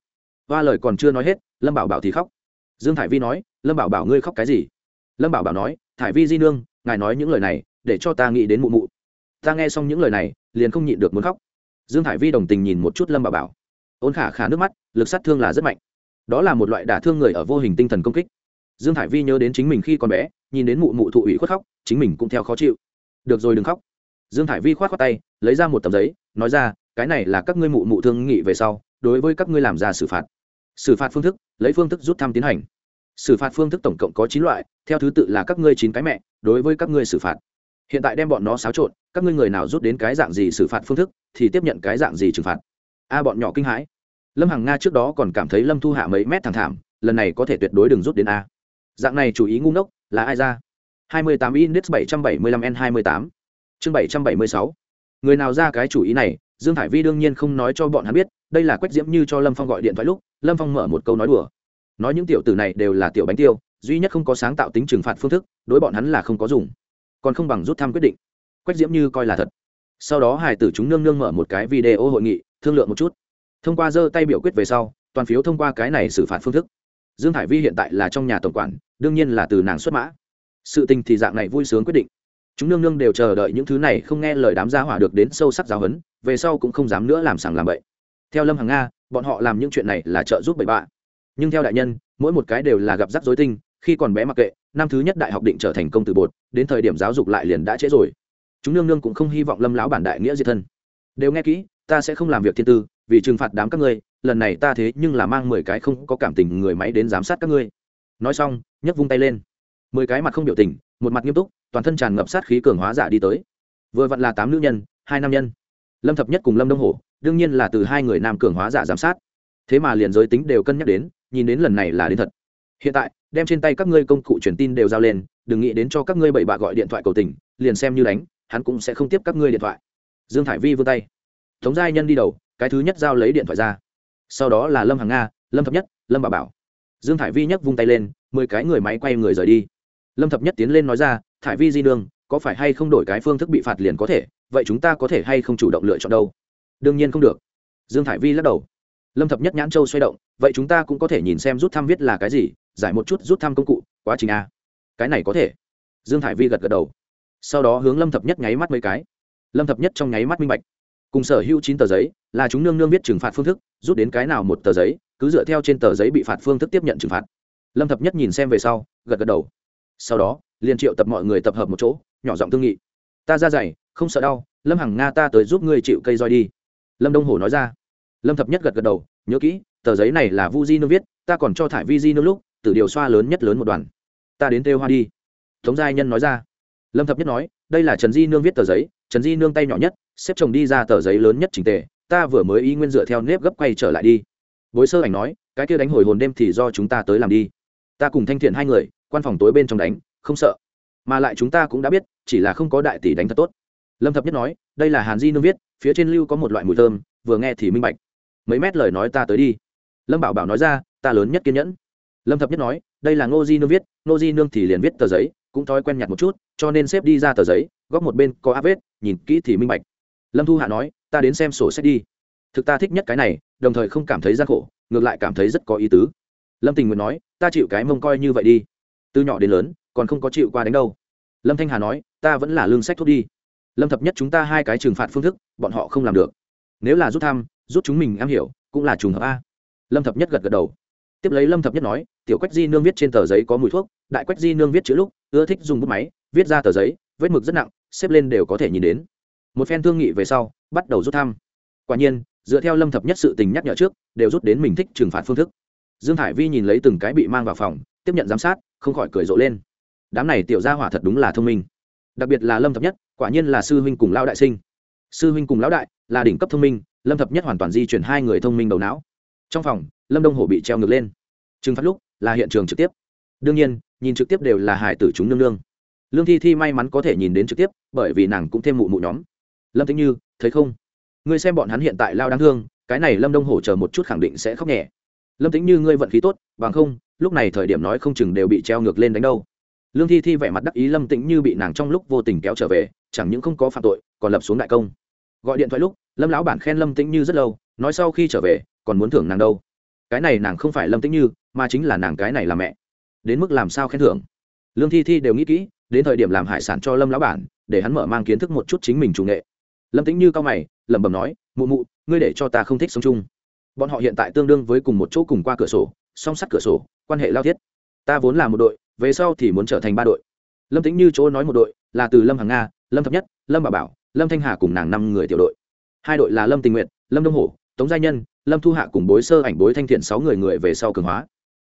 Và lời còn chưa nói hết, lâm bảo bảo thì khóc. Dương thải vi nói, lâm bảo bảo ngươi khóc cái gì? Lâm bảo bảo nói, thải vi di nương, ngài nói những lời này, để cho ta nghĩ đến mụ mụ. Ta nghe xong những lời này, liền không nhịn được muốn khóc. Dương thải vi đồng tình nhìn một chút lâm bảo bảo. Ôn khả khả nước mắt, lực sát thương là rất mạnh. Đó là một loại đả thương người ở vô hình tinh thần công kích. Dương thải vi nhớ đến chính mình khi còn bé, nhìn đến mụ mụ thụ ủy khuất khóc, chính mình cũng theo khó chịu. Được rồi, đừng khóc. Dương thải vi k h o á t khoác tay, lấy ra một tấm giấy, nói ra, cái này là các ngươi mụ mụ thương nghị về sau, đối với các ngươi làm ra xử phạt. Xử phạt phương thức, lấy phương thức rút thăm tiến hành xử phạt phương thức tổng cộng có chín loại, theo thứ tự là các ngươi chín cái mẹ, đối với các ngươi xử phạt. Hiện tại đem bọn nó xáo trộn, các ngươi người nào rút đến cái dạng gì xử phạt phương thức, thì tiếp nhận cái dạng gì trừng phạt. A, bọn nhỏ kinh hãi. Lâm hằng nga trước đó còn cảm thấy lâm thu hạ mấy mét thẳng thảm, lần này có thể tuyệt đối đừng rút đến a. Dạng này chủ ý ngu ngốc, là ai ra? 28 index 775 n 28 chương 776 người nào ra cái chủ ý này, dương thải vi đương nhiên không nói cho bọn hắn biết, đây là quách diễm như cho lâm phong gọi điện thoại lúc, lâm phong mở một câu nói đùa nói những tiểu tử này đều là tiểu bánh tiêu, duy nhất không có sáng tạo tính trừng phạt phương thức, đối bọn hắn là không có dùng. Còn không bằng rút thăm quyết định. Quách diễm như coi là thật. Sau đó hải tử chúng nương nương mở một cái video hội nghị, thương lượng một chút. Thông qua giơ tay biểu quyết về sau, toàn phiếu thông qua cái này xử phạt phương thức. Dương hải vi hiện tại là trong nhà tổng quản, đương nhiên là từ nàng xuất mã. Sự tình thì dạng này vui sướng quyết định. Chúng nương nương đều chờ đợi những thứ này không nghe lời đám gia hỏa được đến sâu sắc giáo huấn, về sau cũng không dám nữa làm sàng làm bậy. Theo lâm hằng nga, bọn họ làm những chuyện này là trợ giúp bậy bạ nhưng theo đại nhân, mỗi một cái đều là gặp rắc rối tinh, khi còn bé mặc kệ, năm thứ nhất đại học định trở thành công từ bột, đến thời điểm giáo dục lại liền đã trễ rồi. Chúng nương nương cũng không hy vọng lâm lão bản đại nghĩa diệt thân. Đều nghe kỹ, ta sẽ không làm việc thiên tư, vì trừng phạt đám các ngươi, lần này ta thế nhưng là mang mười cái không có cảm tình người máy đến giám sát các ngươi. Nói xong, nhấc vung tay lên. Mười cái mặt không biểu tình, một mặt nghiêm túc, toàn thân tràn ngập sát khí cường hóa giả đi tới. Vừa vặn là tám nữ nhân, hai nam nhân. Lâm thập nhất cùng lâm đông hổ, đương nhiên là từ hai người nam cường hóa giả giám sát. Thế mà liền giới tính đều cân nhắc đến nhìn đến lần này là đến thật. Hiện tại, đem trên tay các ngươi công cụ truyền tin đều giao lên, đừng nghĩ đến cho các ngươi bậy bạ gọi điện thoại cầu tình, liền xem như đánh, hắn cũng sẽ không tiếp các ngươi điện thoại. Dương thải vi vươn tay. Tống giai nhân đi đầu, cái thứ nhất giao lấy điện thoại ra. Sau đó là lâm hàng nga, lâm thập nhất, lâm bà bảo. Dương thải vi nhấc vung tay lên, mười cái người máy quay người rời đi. Lâm thập nhất tiến lên nói ra, thải vi di nương có phải hay không đổi cái phương thức bị phạt liền có thể, vậy chúng ta có thể hay không chủ động lựa chọn đâu? Đương nhiên không được. Dương thải vi lắc đầu lâm thập nhất nhãn châu xoay động, vậy chúng ta cũng có thể nhìn xem rút thăm viết là cái gì, giải một chút rút thăm công cụ, quá trình a. Cái này có thể. Dương thải vi gật gật đầu. Sau đó hướng lâm thập nhất nháy mắt mấy cái. Lâm thập nhất trong nháy mắt minh bạch. Cùng sở hữu chín tờ giấy, là chúng nương nương viết trừng phạt phương thức, rút đến cái nào một tờ giấy, cứ dựa theo trên tờ giấy bị phạt phương thức tiếp nhận trừng phạt. Lâm thập nhất nhìn xem về sau, gật gật đầu. Sau đó, liền triệu tập mọi người tập hợp một chỗ, nhỏ giọng thương nghị. Ta ra dày không sợ đau, lâm hằng nga ta tới giúp ngươi chịu cây roi đi. Lâm đông hổ nói ra lâm thập nhất gật gật đầu, nhớ kỹ, tờ giấy này là vu di nương viết, ta còn cho thải vi di nương lúc, từ điều xoa lớn nhất lớn một đoàn ta đến têu hoa đi. Tống giai nhân nói ra. Lâm thập nhất nói, đây là trần di nương viết tờ giấy, trần di nương tay nhỏ nhất, xếp chồng đi ra tờ giấy lớn nhất trình tề, ta vừa mới y nguyên dựa theo nếp gấp quay trở lại đi. Bối sơ ảnh nói, cái kia đánh hồi hồn đêm thì do chúng ta tới làm đi. Ta cùng thanh thiện hai người, quan phòng tối bên trong đánh, không sợ. Mà lại chúng ta cũng đã biết, chỉ là không có đại tỷ đánh thật tốt. Lâm thập nhất nói, đây là hàn di nương viết, phía trên lưu có một loại mùi thơm, vừa nghe thì minh bạch mấy mét lời nói ta tới đi. Lâm bảo bảo nói ra, ta lớn nhất kiên nhẫn. Lâm thập nhất nói, đây là ngô di nương viết, ngô di nương thì liền viết tờ giấy, cũng thói quen nhặt một chút, cho nên xếp đi ra tờ giấy góp một bên có áp vết, nhìn kỹ thì minh bạch. Lâm thu hạ nói, ta đến xem sổ sách đi. Thực ta thích nhất cái này, đồng thời không cảm thấy gian khổ, ngược lại cảm thấy rất có ý tứ. Lâm tình nguyện nói, ta chịu cái mông coi như vậy đi. Từ nhỏ đến lớn, còn không có chịu qua đánh đâu. Lâm thanh hà nói, ta vẫn là lương sách thuốc đi. Lâm thập nhất chúng ta hai cái trừng phạt phương thức, bọn họ không làm được. Nếu là rút thăm rút chúng mình am hiểu, cũng là trùng hợp a. Lâm thập nhất gật gật đầu. Tiếp lấy lâm thập nhất nói, tiểu quách di nương viết trên tờ giấy có mùi thuốc, đại quách di nương viết chữ lúc, ưa thích dùng bút máy, viết ra tờ giấy, vết mực rất nặng, xếp lên đều có thể nhìn đến. Một phen thương nghị về sau, bắt đầu rút thăm. Quả nhiên, dựa theo lâm thập nhất sự tình nhắc nhở trước, đều rút đến mình thích trừng phạt phương thức. Dương hải vi nhìn lấy từng cái bị mang vào phòng, tiếp nhận giám sát, không khỏi cười rộ lên. Đám này tiểu gia hỏa thật đúng là thông minh. Đặc biệt là lâm thập nhất, quả nhiên là sư huynh cùng lão đại sinh. Sư huynh cùng lão đại là đỉnh cấp thông minh lâm thập nhất hoàn toàn di chuyển hai người thông minh đầu não. Trong phòng, lâm đông hổ bị treo ngược lên. Trừng phát lúc là hiện trường trực tiếp. Đương nhiên, nhìn trực tiếp đều là hải tử chúng nương nương. Lương thi thi may mắn có thể nhìn đến trực tiếp, bởi vì nàng cũng thêm mụ mụ nhóm. Lâm tĩnh như, thấy không? Ngươi xem bọn hắn hiện tại lao đáng thương, cái này lâm đông hổ chờ một chút khẳng định sẽ khóc nhẹ. Lâm tĩnh như, ngươi vận khí tốt, bằng không, lúc này thời điểm nói không chừng đều bị treo ngược lên đánh đâu. Lương thi thi vẻ mặt đắc ý lâm tĩnh như bị nàng trong lúc vô tình kéo trở về, chẳng những không có phạm tội, còn lập xuống đại công gọi điện thoại lúc, lâm lão bản khen lâm tĩnh như rất lâu, nói sau khi trở về, còn muốn thưởng nàng đâu. Cái này nàng không phải lâm tĩnh như, mà chính là nàng cái này là mẹ. Đến mức làm sao khen thưởng? Lương thi thi đều nghĩ kỹ, đến thời điểm làm hải sản cho lâm lão bản, để hắn mở mang kiến thức một chút chính mình chủ nghệ. Lâm tĩnh như cao mày, lẩm bẩm nói, mụ mụ, ngươi để cho ta không thích sống chung. Bọn họ hiện tại tương đương với cùng một chỗ cùng qua cửa sổ, song sắt cửa sổ, quan hệ lao thiết. Ta vốn là một đội, về sau thì muốn trở thành ba đội. Lâm tĩnh như chỗ nói một đội, là từ lâm hàng nga, lâm thập nhất, lâm bà bảo lâm thanh hà cùng nàng năm người tiểu đội. Hai đội là lâm tình nguyện lâm đông hổ, tống gia nhân, lâm thu hạ cùng bối sơ ảnh bối thanh thiện sáu người người về sau cường hóa.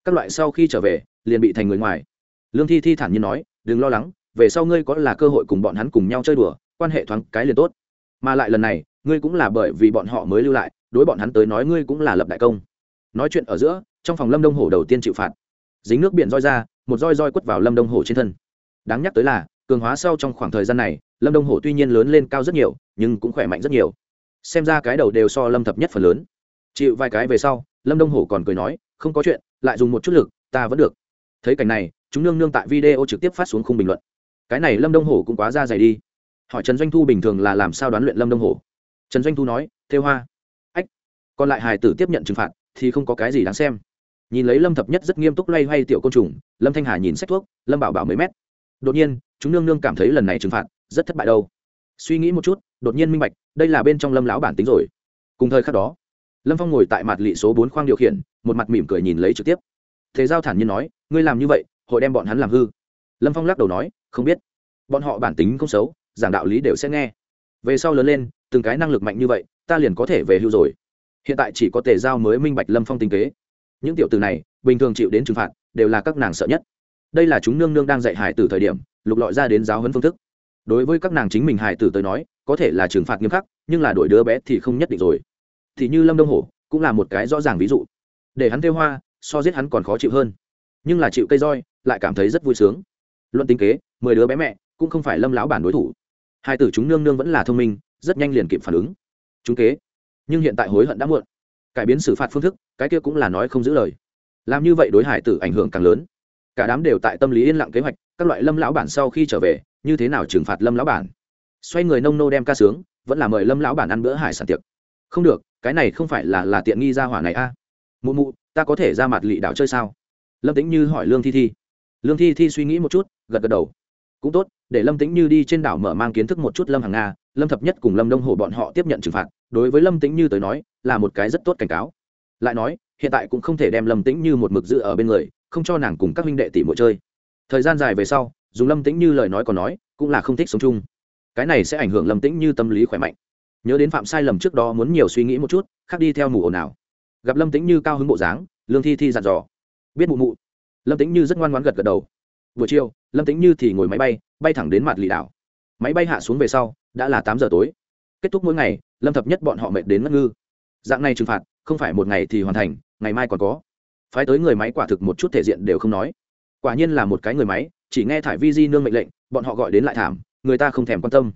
Các loại sau khi trở về, liền bị thành người ngoài. Lương thi thi thản nhiên nói, đừng lo lắng, về sau ngươi có là cơ hội cùng bọn hắn cùng nhau chơi đùa, quan hệ thoáng cái liền tốt. Mà lại lần này, ngươi cũng là bởi vì bọn họ mới lưu lại, đối bọn hắn tới nói ngươi cũng là lập đại công. Nói chuyện ở giữa, trong phòng lâm đông hổ đầu tiên chịu phạt. Dính nước biển roi ra, một roi roi quất vào lâm đông hổ trên thân. Đáng nhắc tới là cường hóa sau trong khoảng thời gian này, lâm đông hổ tuy nhiên lớn lên cao rất nhiều, nhưng cũng khỏe mạnh rất nhiều. Xem ra cái đầu đều so lâm thập nhất phần lớn. Chịu vài cái về sau, lâm đông hổ còn cười nói, không có chuyện, lại dùng một chút lực, ta vẫn được. Thấy cảnh này, chúng nương nương tại video trực tiếp phát xuống khung bình luận. Cái này lâm đông hổ cũng quá ra dày đi. Hỏi trần doanh thu bình thường là làm sao đoán luyện lâm đông hổ? Trần doanh thu nói, thêu hoa. Ách, còn lại hài tử tiếp nhận trừng phạt, thì không có cái gì đáng xem. Nhìn lấy lâm thập nhất rất nghiêm túc loay hoay tiểu côn trùng, lâm thanh hà nhìn sách thuốc, lâm bảo bảo mấy mét. Đột nhiên chúng nương nương cảm thấy lần này trừng phạt rất thất bại đâu. Suy nghĩ một chút, đột nhiên minh bạch, đây là bên trong lâm lão bản tính rồi. Cùng thời khắc đó, lâm phong ngồi tại mặt lị số bốn khoang điều khiển, một mặt mỉm cười nhìn lấy trực tiếp. Thế giao thản nhiên nói, ngươi làm như vậy, hội đem bọn hắn làm hư. Lâm phong lắc đầu nói, không biết. Bọn họ bản tính không xấu, giảng đạo lý đều sẽ nghe. Về sau lớn lên, từng cái năng lực mạnh như vậy, ta liền có thể về hưu rồi. Hiện tại chỉ có tề giao mới minh bạch lâm phong tinh kế. Những tiểu từ này, bình thường chịu đến trừng phạt, đều là các nàng sợ nhất. Đây là chúng nương nương đang dạy hải từ thời điểm lục lọi ra đến giáo huấn phương thức. Đối với các nàng chính mình hải tử tới nói, có thể là trừng phạt nghiêm khắc, nhưng là đổi đứa bé thì không nhất định rồi. Thì như lâm đông hổ, cũng là một cái rõ ràng ví dụ. Để hắn theo hoa, so giết hắn còn khó chịu hơn. Nhưng là chịu cây roi, lại cảm thấy rất vui sướng. Luận tính kế, mười đứa bé mẹ, cũng không phải lâm lão bản đối thủ. Hai tử chúng nương nương vẫn là thông minh, rất nhanh liền kịp phản ứng. Chúng kế. Nhưng hiện tại hối hận đã muộn. Cải biến xử phạt phương thức, cái kia cũng là nói không giữ lời. Làm như vậy đối hải tử ảnh hưởng càng lớn. Cả đám đều tại tâm lý yên lặng kế hoạch các loại lâm lão bản sau khi trở về, như thế nào trừng phạt lâm lão bản? Xoay người nông nô đem ca sướng, vẫn là mời lâm lão bản ăn bữa hải sản tiệc. Không được, cái này không phải là là tiện nghi ra hỏa này a. À? mụ mụ, ta có thể ra mặt lị đảo chơi sao? Lâm tính như hỏi lương thi thi. Lương thi thi suy nghĩ một chút, gật gật đầu. Cũng tốt, để lâm tính như đi trên đảo mở mang kiến thức một chút lâm hàng nga, lâm thập nhất cùng lâm đông hồ bọn họ tiếp nhận trừng phạt. Đối với lâm tính như tới nói, là một cái rất tốt cảnh cáo. Lại nói, hiện tại cũng không thể đem lâm tính như một mực dự ở bên người, không cho nàng cùng các huynh đệ tỷ muội chơi thời gian dài về sau, dùng lâm tĩnh như lời nói còn nói, cũng là không thích sống chung. Cái này sẽ ảnh hưởng lâm tĩnh như tâm lý khỏe mạnh. Nhớ đến phạm sai lầm trước đó muốn nhiều suy nghĩ một chút, khác đi theo mù ồn nào gặp lâm tĩnh như cao hứng bộ dáng, lương thi thi dặn dò. Biết mụ mụ. Lâm tĩnh như rất ngoan ngoãn gật gật đầu. Buổi chiều, lâm tĩnh như thì ngồi máy bay bay thẳng đến mặt lì đảo. Máy bay hạ xuống về sau, đã là tám giờ tối. Kết thúc mỗi ngày, lâm thập nhất bọn họ mệt đến ngất ngư. Dạng này trừng phạt, không phải một ngày thì hoàn thành, ngày mai còn có. Phái tới người máy quả thực một chút thể diện đều không nói quả nhiên là một cái người máy, chỉ nghe thải vi di nương mệnh lệnh, bọn họ gọi đến lại thảm, người ta không thèm quan tâm.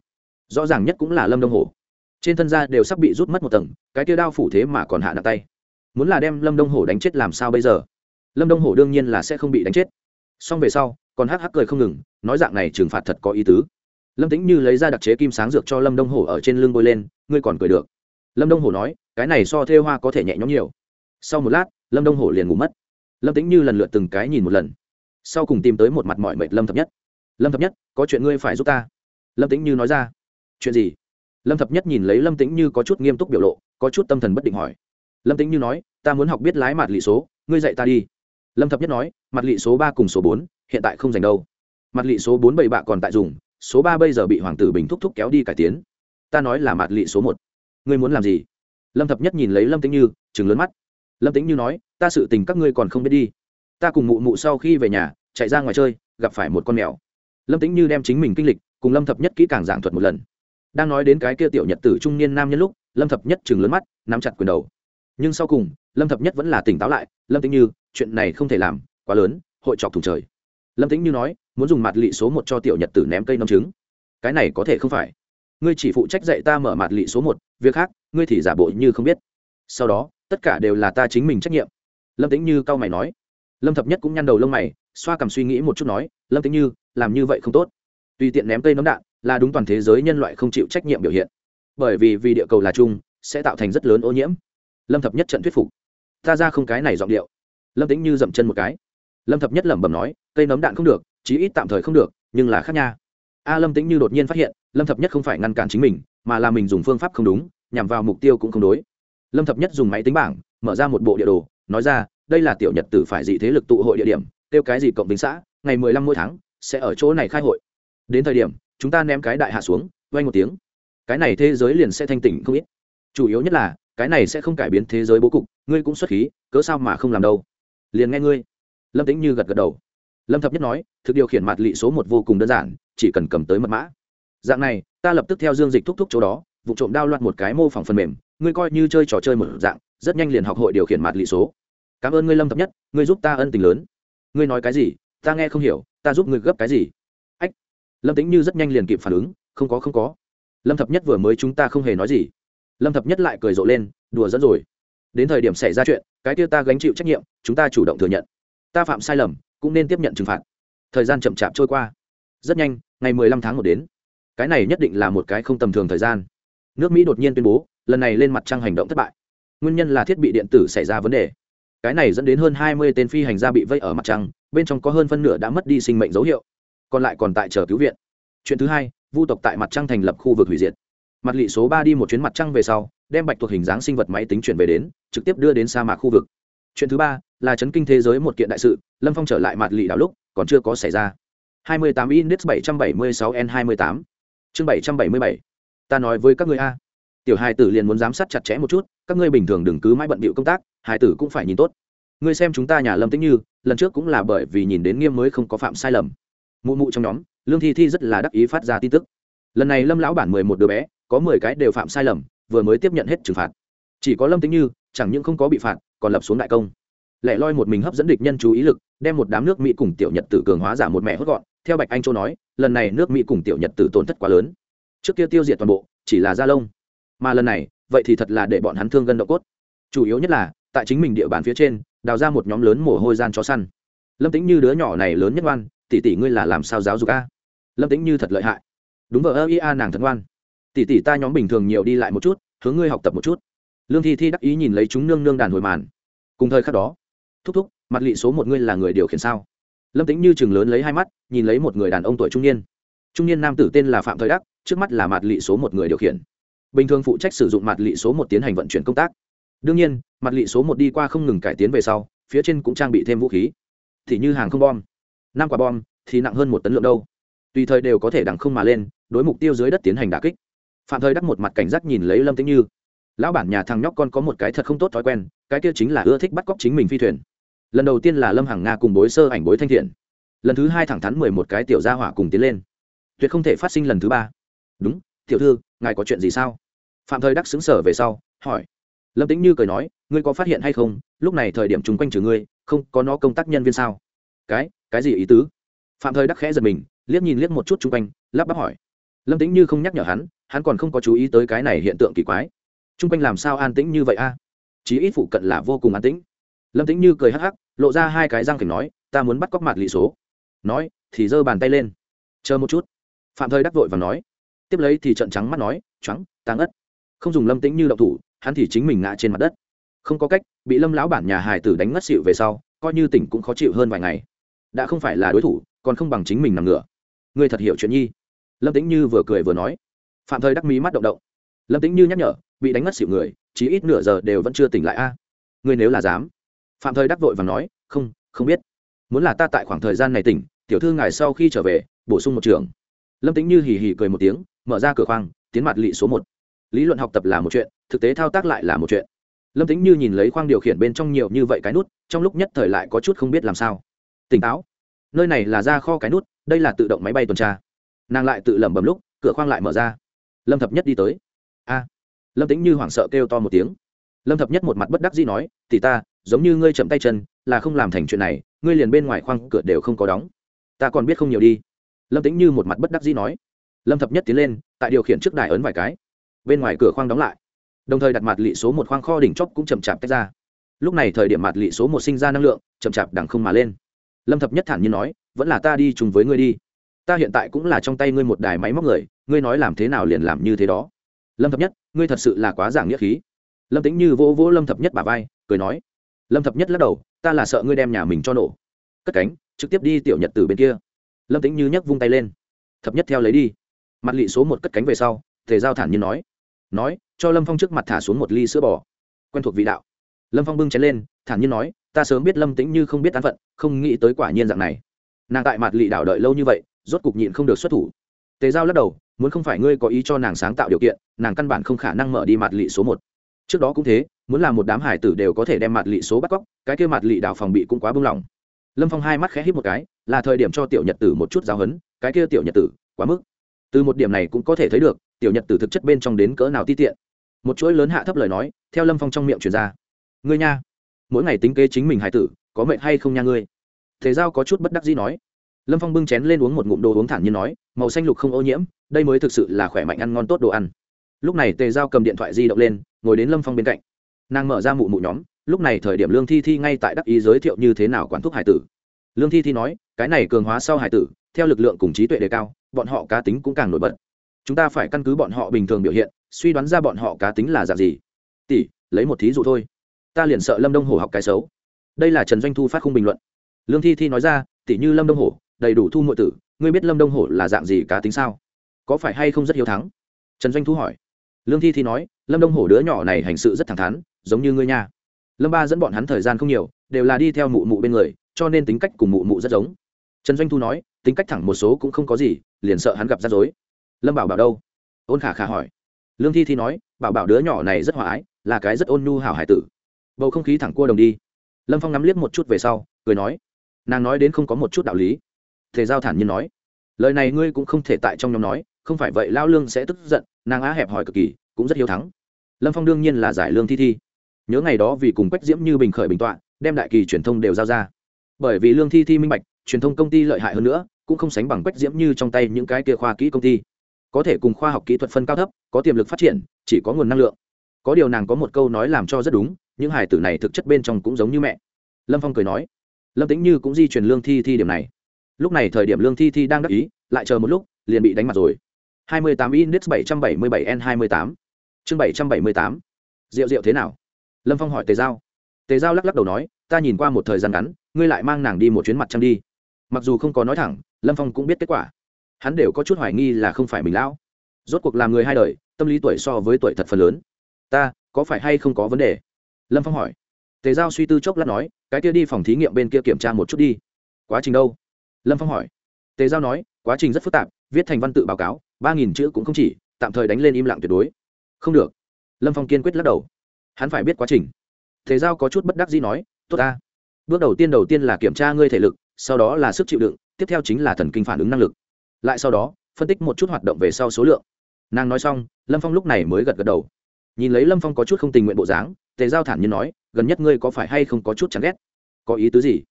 Rõ ràng nhất cũng là lâm đông hổ trên thân da đều sắp bị rút mất một tầng, cái kia đao phủ thế mà còn hạ nặng tay. Muốn là đem lâm đông hổ đánh chết làm sao bây giờ? Lâm đông hổ đương nhiên là sẽ không bị đánh chết. Xong về sau, còn hắc hắc cười không ngừng, nói dạng này trừng phạt thật có ý tứ. Lâm tính như lấy ra đặc chế kim sáng dược cho lâm đông hổ ở trên lưng bôi lên, ngươi còn cười được. Lâm đông hổ nói, cái này so thêu hoa có thể nhẹ nhõm nhiều. Sau một lát, lâm đông hổ liền ngủ mất. Lâm tính như lần lượt từng cái nhìn một lần sau cùng tìm tới một mặt mọi mệt lâm thập nhất. Lâm thập nhất, có chuyện ngươi phải giúp ta. Lâm tĩnh như nói ra. Chuyện gì? Lâm thập nhất nhìn lấy lâm tĩnh như có chút nghiêm túc biểu lộ, có chút tâm thần bất định hỏi. Lâm tĩnh như nói, ta muốn học biết lái mặt lị số, ngươi dạy ta đi. Lâm thập nhất nói mặt lị số ba cùng số bốn, hiện tại không dành đâu. Mặt lị số bốn bảy bạ còn tại dùng, số ba bây giờ bị hoàng tử bình thúc thúc kéo đi cải tiến. Ta nói là mặt lị số một. Ngươi muốn làm gì? Lâm thập nhất nhìn lấy lâm tĩnh như chừng lớn mắt. Lâm tĩnh như nói, ta sự tình các ngươi còn không biết đi ta cùng mụ mụ sau khi về nhà, chạy ra ngoài chơi, gặp phải một con mèo. Lâm tính như đem chính mình kinh lịch, cùng lâm thập nhất kỹ càng giảng thuật một lần. Đang nói đến cái kia tiểu nhật tử trung niên nam nhân lúc, lâm thập nhất chừng lớn mắt, nắm chặt quyền đầu. Nhưng sau cùng, lâm thập nhất vẫn là tỉnh táo lại, lâm tính như, chuyện này không thể làm, quá lớn, hội chọc thùng trời. Lâm tính như nói, muốn dùng mặt lị số một cho tiểu nhật tử ném cây nấm trứng. Cái này có thể không phải. Ngươi chỉ phụ trách dạy ta mở mặt lị số một, việc khác, ngươi thì giả bộ như không biết. Sau đó, tất cả đều là ta chính mình trách nhiệm. Lâm tính như cau mày nói lâm thập nhất cũng nhăn đầu lông mày, xoa cầm suy nghĩ một chút nói, lâm tính như, làm như vậy không tốt. Tùy tiện ném cây nấm đạn là đúng toàn thế giới nhân loại không chịu trách nhiệm biểu hiện. Bởi vì vì địa cầu là chung, sẽ tạo thành rất lớn ô nhiễm. Lâm thập nhất trận thuyết phục. Ta ra không cái này giọng điệu. Lâm tính như dậm chân một cái. Lâm thập nhất lẩm bẩm nói, cây nấm đạn không được, chí ít tạm thời không được, nhưng là khác nha. A lâm tính như đột nhiên phát hiện, lâm thập nhất không phải ngăn cản chính mình, mà là mình dùng phương pháp không đúng, nhằm vào mục tiêu cũng không đối. Lâm thập nhất dùng máy tính bảng, mở ra một bộ địa đồ, nói ra đây là tiểu nhật tử phải dị thế lực tụ hội địa điểm tiêu cái gì cộng tính xã, ngày mười lăm mỗi tháng, sẽ ở chỗ này khai hội. Đến thời điểm, chúng ta ném cái đại hạ xuống vay một tiếng. Cái này thế giới liền sẽ thanh tỉnh không ít. Chủ yếu nhất là, cái này sẽ không cải biến thế giới bố cục, ngươi cũng xuất khí, cớ sao mà không làm đâu? Liền nghe ngươi. Lâm tính như gật gật đầu. Lâm thập nhất nói, thực điều khiển mặt lị số một vô cùng đơn giản, chỉ cần cầm tới mật mã. Dạng này, ta lập tức theo dương dịch thúc thúc chỗ đó, vụ trộm đao loạt một cái mô phỏng phần mềm, ngươi coi như chơi trò chơi một dạng, rất nhanh liền học hội điều khiển mặt lị số cảm ơn ngươi lâm thập nhất, ngươi giúp ta ân tình lớn. Ngươi nói cái gì, ta nghe không hiểu, ta giúp ngươi gấp cái gì? Ách, lâm tính như rất nhanh liền kịp phản ứng, không có không có. Lâm thập nhất vừa mới chúng ta không hề nói gì. Lâm thập nhất lại cười rộ lên, đùa dẫn rồi. Đến thời điểm xảy ra chuyện, cái kia ta gánh chịu trách nhiệm, chúng ta chủ động thừa nhận. Ta phạm sai lầm, cũng nên tiếp nhận trừng phạt. Thời gian chậm chạp trôi qua. Rất nhanh, ngày mười lăm tháng một đến. Cái này nhất định là một cái không tầm thường thời gian. Nước mỹ đột nhiên tuyên bố, lần này lên mặt trăng hành động thất bại. Nguyên nhân là thiết bị điện tử xảy ra vấn đề cái này dẫn đến hơn hai mươi tên phi hành gia bị vây ở mặt trăng, bên trong có hơn phân nửa đã mất đi sinh mệnh dấu hiệu, còn lại còn tại chờ cứu viện. Chuyện thứ hai, vu tộc tại mặt trăng thành lập khu vực hủy diệt. Mặt lị số ba đi một chuyến mặt trăng về sau, đem bạch thuộc hình dáng sinh vật máy tính chuyển về đến, trực tiếp đưa đến sa mạc khu vực. Chuyện thứ ba, là chấn kinh thế giới một kiện đại sự, lâm phong trở lại mặt lị đảo lúc, còn chưa có xảy ra. 28 index 776 n 28 chương 777 ta nói với các người a tiểu hai tử liền muốn giám sát chặt chẽ một chút, các ngươi bình thường đừng cứ mãi bận bịu công tác, hai tử cũng phải nhìn tốt. Ngươi xem chúng ta nhà lâm tĩnh như, lần trước cũng là bởi vì nhìn đến nghiêm mới không có phạm sai lầm. Mụ mụ trong nhóm, lương thi thi rất là đắc ý phát ra tin tức. Lần này lâm lão bản mười một đứa bé, có mười cái đều phạm sai lầm, vừa mới tiếp nhận hết trừng phạt. Chỉ có lâm tĩnh như, chẳng những không có bị phạt, còn lập xuống đại công. Lẻ loi một mình hấp dẫn địch nhân chú ý lực, đem một đám nước mỹ cùng tiểu nhật tử cường hóa giả một mẹ hốt gọn. Theo bạch anh châu nói, lần này nước mỹ cùng tiểu nhật tử tổn thất quá lớn. Trước kia tiêu diệt toàn bộ, chỉ là da lông mà lần này, vậy thì thật là để bọn hắn thương gân độ cốt. Chủ yếu nhất là, tại chính mình địa bàn phía trên, đào ra một nhóm lớn mồ hôi gian chó săn. Lâm tính như đứa nhỏ này lớn nhất oan tỷ tỷ ngươi là làm sao giáo dục a? Lâm tính như thật lợi hại. Đúng vợ ơ ia nàng thật ngoan. Tỷ tỷ ta nhóm bình thường nhiều đi lại một chút, hướng ngươi học tập một chút. Lương thi thi đắc ý nhìn lấy chúng nương nương đàn hồi màn. Cùng thời khắc đó, thúc thúc, mặt lị số một ngươi là người điều khiển sao? Lâm tính như chừng lớn lấy hai mắt, nhìn lấy một người đàn ông tuổi trung niên. Trung niên nam tử tên là phạm thời đắc, trước mắt là mặt lị số một người điều khiển bình thường phụ trách sử dụng mặt lị số một tiến hành vận chuyển công tác. Đương nhiên, mặt lị số một đi qua không ngừng cải tiến về sau, phía trên cũng trang bị thêm vũ khí. Thì như hàng không bom. Năm quả bom thì nặng hơn một tấn lượng đâu. Tùy thời đều có thể đằng không mà lên, đối mục tiêu dưới đất tiến hành đà kích. Phạm thời đắc một mặt cảnh giác nhìn lấy lâm tĩnh như. Lão bản nhà thằng nhóc con có một cái thật không tốt thói quen, cái kia chính là ưa thích bắt cóc chính mình phi thuyền. Lần đầu tiên là lâm hàng nga cùng bối sơ ảnh bối thanh thiện. Lần thứ hai thẳng thắn mười một cái tiểu gia hỏa cùng tiến lên. Tuyệt không thể phát sinh lần thứ ba. Đúng tiểu thư, ngài có chuyện gì sao? Phạm thời đắc xứng sở về sau, hỏi. Lâm tĩnh như cười nói, ngươi có phát hiện hay không? Lúc này thời điểm chung quanh trừ ngươi, không có nó công tác nhân viên sao? Cái cái gì ý tứ? Phạm thời đắc khẽ giật mình, liếc nhìn liếc một chút chung quanh, lắp bắp hỏi. Lâm tĩnh như không nhắc nhở hắn hắn còn không có chú ý tới cái này hiện tượng kỳ quái. Chung quanh làm sao an tĩnh như vậy a? Chí ít phụ cận là vô cùng an tĩnh. Lâm tĩnh như cười hắc hắc, lộ ra hai cái răng khỉnh nói, ta muốn bắt cóc mặt lị số. Nói, thì giơ bàn tay lên. Chờ một chút. Phạm thời đắc vội và nói tiếp lấy thì trận trắng mắt nói trắng tàng ất không dùng lâm tĩnh như động thủ, hắn thì chính mình ngã trên mặt đất. Không có cách, bị lâm lão bản nhà hải tử đánh ngất xịu về sau, coi như tỉnh cũng khó chịu hơn vài ngày. Đã không phải là đối thủ, còn không bằng chính mình nằm ngửa. Ngươi thật hiểu chuyện nhi. Lâm tĩnh như vừa cười vừa nói. Phạm thời đắc mí mắt động động. Lâm tĩnh như nhắc nhở, bị đánh ngất xịu người chỉ ít nửa giờ đều vẫn chưa tỉnh lại a. Ngươi nếu là dám. Phạm thời đắc vội và nói, không không biết. Muốn là ta tại khoảng thời gian này tỉnh, tiểu thư ngài sau khi trở về, bổ sung một trường. Lâm tĩnh như hì hì cười một tiếng mở ra cửa khoang, tiến mặt lị số một. Lý luận học tập là một chuyện, thực tế thao tác lại là một chuyện. Lâm tĩnh như nhìn lấy khoang điều khiển bên trong nhiều như vậy cái nút, trong lúc nhất thời lại có chút không biết làm sao. Tỉnh táo. Nơi này là ra kho cái nút, đây là tự động máy bay tuần tra. Nàng lại tự lẩm bẩm lúc, cửa khoang lại mở ra. Lâm thập nhất đi tới. A. Lâm tĩnh như hoảng sợ kêu to một tiếng. Lâm thập nhất một mặt bất đắc dĩ nói thì ta, giống như ngươi chậm tay chân, là không làm thành chuyện này, ngươi liền bên ngoài khoang cửa đều không có đóng. Ta còn biết không nhiều đi. Lâm tĩnh như một mặt bất đắc dĩ nói lâm thập nhất tiến lên, tại điều khiển trước đài ấn vài cái. Bên ngoài cửa khoang đóng lại. Đồng thời đặt mặt lị số một khoang kho đỉnh chóp cũng chậm chạp tách ra. Lúc này thời điểm mặt lị số một sinh ra năng lượng, chậm chạp đằng không mà lên. Lâm thập nhất thản nhiên nói, vẫn là ta đi chung với ngươi đi. Ta hiện tại cũng là trong tay ngươi một đài máy móc người, ngươi nói làm thế nào liền làm như thế đó. Lâm thập nhất, ngươi thật sự là quá giảng nghĩa khí. Lâm tính như vỗ vỗ lâm thập nhất bà vai, cười nói, lâm thập nhất lắc đầu, ta là sợ ngươi đem nhà mình cho nổ. Cất cánh, trực tiếp đi tiểu nhật từ bên kia. Lâm tính như nhấc vung tay lên. Thập nhất theo lấy đi mặt lị số một cất cánh về sau, tề giao thản nhiên nói nói, cho lâm phong trước mặt thả xuống một ly sữa bò. Quen thuộc vị đạo. Lâm phong bưng chén lên, thản nhiên nói, ta sớm biết lâm tĩnh như không biết tán phận, không nghĩ tới quả nhiên dạng này. Nàng tại mặt lị đảo đợi lâu như vậy, rốt cục nhịn không được xuất thủ. Tề giao lắc đầu, muốn không phải ngươi có ý cho nàng sáng tạo điều kiện, nàng căn bản không khả năng mở đi mặt lị số một. Trước đó cũng thế, muốn làm một đám hải tử đều có thể đem mặt lị số bắt cóc, cái kia mặt lị đảo phòng bị cũng quá bưng lòng. lâm phong hai mắt khẽ hít một cái, là thời điểm cho tiểu nhật tử một chút giáo hấn cái kia tiểu nhật tử, quá mức từ một điểm này cũng có thể thấy được, tiểu nhật tử thực chất bên trong đến cỡ nào ti tiện. Một chuỗi lớn hạ thấp lời nói, theo lâm phong trong miệng truyền ra. Ngươi nha, mỗi ngày tính kế chính mình hải tử, có mệnh hay không nha ngươi? Thế giao có chút bất đắc dĩ nói. Lâm phong bưng chén lên uống một ngụm đồ uống thản như nói, màu xanh lục không ô nhiễm, đây mới thực sự là khỏe mạnh ăn ngon tốt đồ ăn. Lúc này tề giao cầm điện thoại di động lên, ngồi đến lâm phong bên cạnh. Nàng mở ra mụ mụ nhóm, lúc này thời điểm lương thi thi ngay tại đắc ý giới thiệu như thế nào quán thuốc hải tử. Lương thi thi nói, cái này cường hóa sau hải tử theo lực lượng cùng trí tuệ đề cao, bọn họ cá tính cũng càng nổi bật. Chúng ta phải căn cứ bọn họ bình thường biểu hiện, suy đoán ra bọn họ cá tính là dạng gì. Tỷ, lấy một thí dụ thôi. Ta liền sợ lâm đông hổ học cái xấu. Đây là trần doanh thu phát khung bình luận. Lương thi thi nói ra, tỷ như lâm đông hổ, đầy đủ thu nội tử, ngươi biết lâm đông hổ là dạng gì cá tính sao? Có phải hay không rất hiếu thắng? Trần doanh thu hỏi. Lương thi thi nói, lâm đông hổ đứa nhỏ này hành sự rất thẳng thắn, giống như ngươi nha. Lâm ba dẫn bọn hắn thời gian không nhiều, đều là đi theo mụ mụ bên người, cho nên tính cách cùng mụ mụ rất giống. Trần doanh thu nói tính cách thẳng một số cũng không có gì, liền sợ hắn gặp rắc rối. Lâm bảo bảo đâu? Ôn khả khả hỏi. Lương thi thi nói, bảo bảo đứa nhỏ này rất hòa ái, là cái rất ôn nhu hảo hải tử. Bầu không khí thẳng cua đồng đi. Lâm phong ngắm liếc một chút về sau, cười nói. Nàng nói đến không có một chút đạo lý. Thể giao thản nhiên nói. Lời này ngươi cũng không thể tại trong nhóm nói, không phải vậy lao lương sẽ tức giận, nàng á hẹp hỏi cực kỳ, cũng rất hiếu thắng. Lâm phong đương nhiên là giải lương thi thi. Nhớ ngày đó vì cùng quách diễm như bình khởi bình tọa, đem đại kỳ truyền thông đều giao ra. Bởi vì lương thi thi minh bạch truyền thông công ty lợi hại hơn nữa, cũng không sánh bằng quách diễm như trong tay những cái kia khoa kỹ công ty. Có thể cùng khoa học kỹ thuật phân cao thấp, có tiềm lực phát triển, chỉ có nguồn năng lượng. Có điều nàng có một câu nói làm cho rất đúng, những hải tử này thực chất bên trong cũng giống như mẹ. Lâm phong cười nói, lâm tĩnh như cũng di chuyển lương thi thi điểm này. Lúc này thời điểm lương thi thi đang đắc ý, lại chờ một lúc, liền bị đánh mặt rồi. 28 index 777 n 28 chương 778 rượu rượu thế nào? Lâm phong hỏi tề giao. Tề giao lắc lắc đầu nói, ta nhìn qua một thời gian ngắn, ngươi lại mang nàng đi một chuyến mặt trăng đi mặc dù không có nói thẳng, lâm phong cũng biết kết quả. Hắn đều có chút hoài nghi là không phải mình lão. Rốt cuộc làm người hai đời, tâm lý tuổi so với tuổi thật phần lớn. Ta, có phải hay không có vấn đề? Lâm phong hỏi. Tề giao suy tư chốc lát nói, cái kia đi phòng thí nghiệm bên kia kiểm tra một chút đi. Quá trình đâu? Lâm phong hỏi. Tề giao nói, quá trình rất phức tạp, viết thành văn tự báo cáo, ba nghìn chữ cũng không chỉ, tạm thời đánh lên im lặng tuyệt đối. Không được. Lâm phong kiên quyết lắc đầu. Hắn phải biết quá trình. Tề giao có chút bất đắc dĩ nói, tốt ta. Bước đầu tiên đầu tiên là kiểm tra ngươi thể lực sau đó là sức chịu đựng, tiếp theo chính là thần kinh phản ứng năng lực. Lại sau đó, phân tích một chút hoạt động về sau số lượng. Nàng nói xong, lâm phong lúc này mới gật gật đầu. Nhìn lấy lâm phong có chút không tình nguyện bộ dáng, tề giao thản nhiên nói, gần nhất ngươi có phải hay không có chút chán ghét? Có ý tứ gì?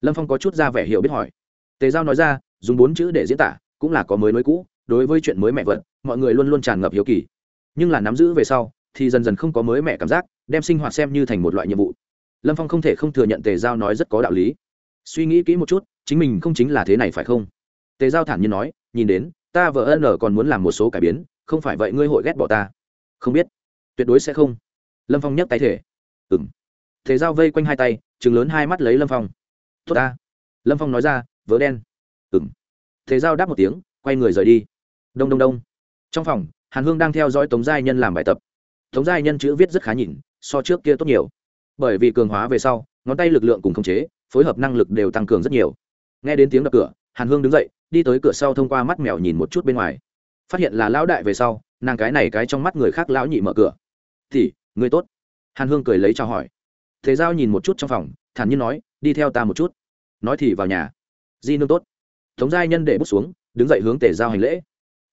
Lâm phong có chút ra vẻ hiểu biết hỏi. Tề giao nói ra, dùng bốn chữ để diễn tả, cũng là có mới nối cũ, đối với chuyện mới mẹ vật, mọi người luôn luôn tràn ngập hiếu kỳ. Nhưng là nắm giữ về sau, thì dần dần không có mới mẹ cảm giác, đem sinh hoạt xem như thành một loại nhiệm vụ. Lâm phong không thể không thừa nhận tề giao nói rất có đạo lý suy nghĩ kỹ một chút, chính mình không chính là thế này phải không? Tề giao thản nhiên nói, nhìn đến, ta vợ ân ở còn muốn làm một số cải biến, không phải vậy ngươi hội ghét bỏ ta. Không biết. Tuyệt đối sẽ không. Lâm phong nhấc tay thể. Ừ m tề giao vây quanh hai tay chừng lớn hai mắt lấy lâm phong. Tốt ta. Lâm phong nói ra, vớ đen. Ừ m tề giao đáp một tiếng, quay người rời đi. Đông đông đông. Trong phòng, hàn hương đang theo dõi tống giai nhân làm bài tập. Tống giai nhân chữ viết rất khá nhìn, so trước kia tốt nhiều. Bởi vì cường hóa về sau, ngón tay lực lượng cùng khống chế phối hợp năng lực đều tăng cường rất nhiều. Nghe đến tiếng đập cửa, hàn hương đứng dậy, đi tới cửa sau thông qua mắt mèo nhìn một chút bên ngoài. Phát hiện là lão đại về sau, nàng cái này cái trong mắt người khác lão nhị mở cửa. Thì người tốt. Hàn hương cười lấy chào hỏi. Thế giao nhìn một chút trong phòng, thản nhiên nói, đi theo ta một chút. Nói thì vào nhà. Di nương tốt. Tống giai nhân để bút xuống, đứng dậy hướng tề giao hành lễ.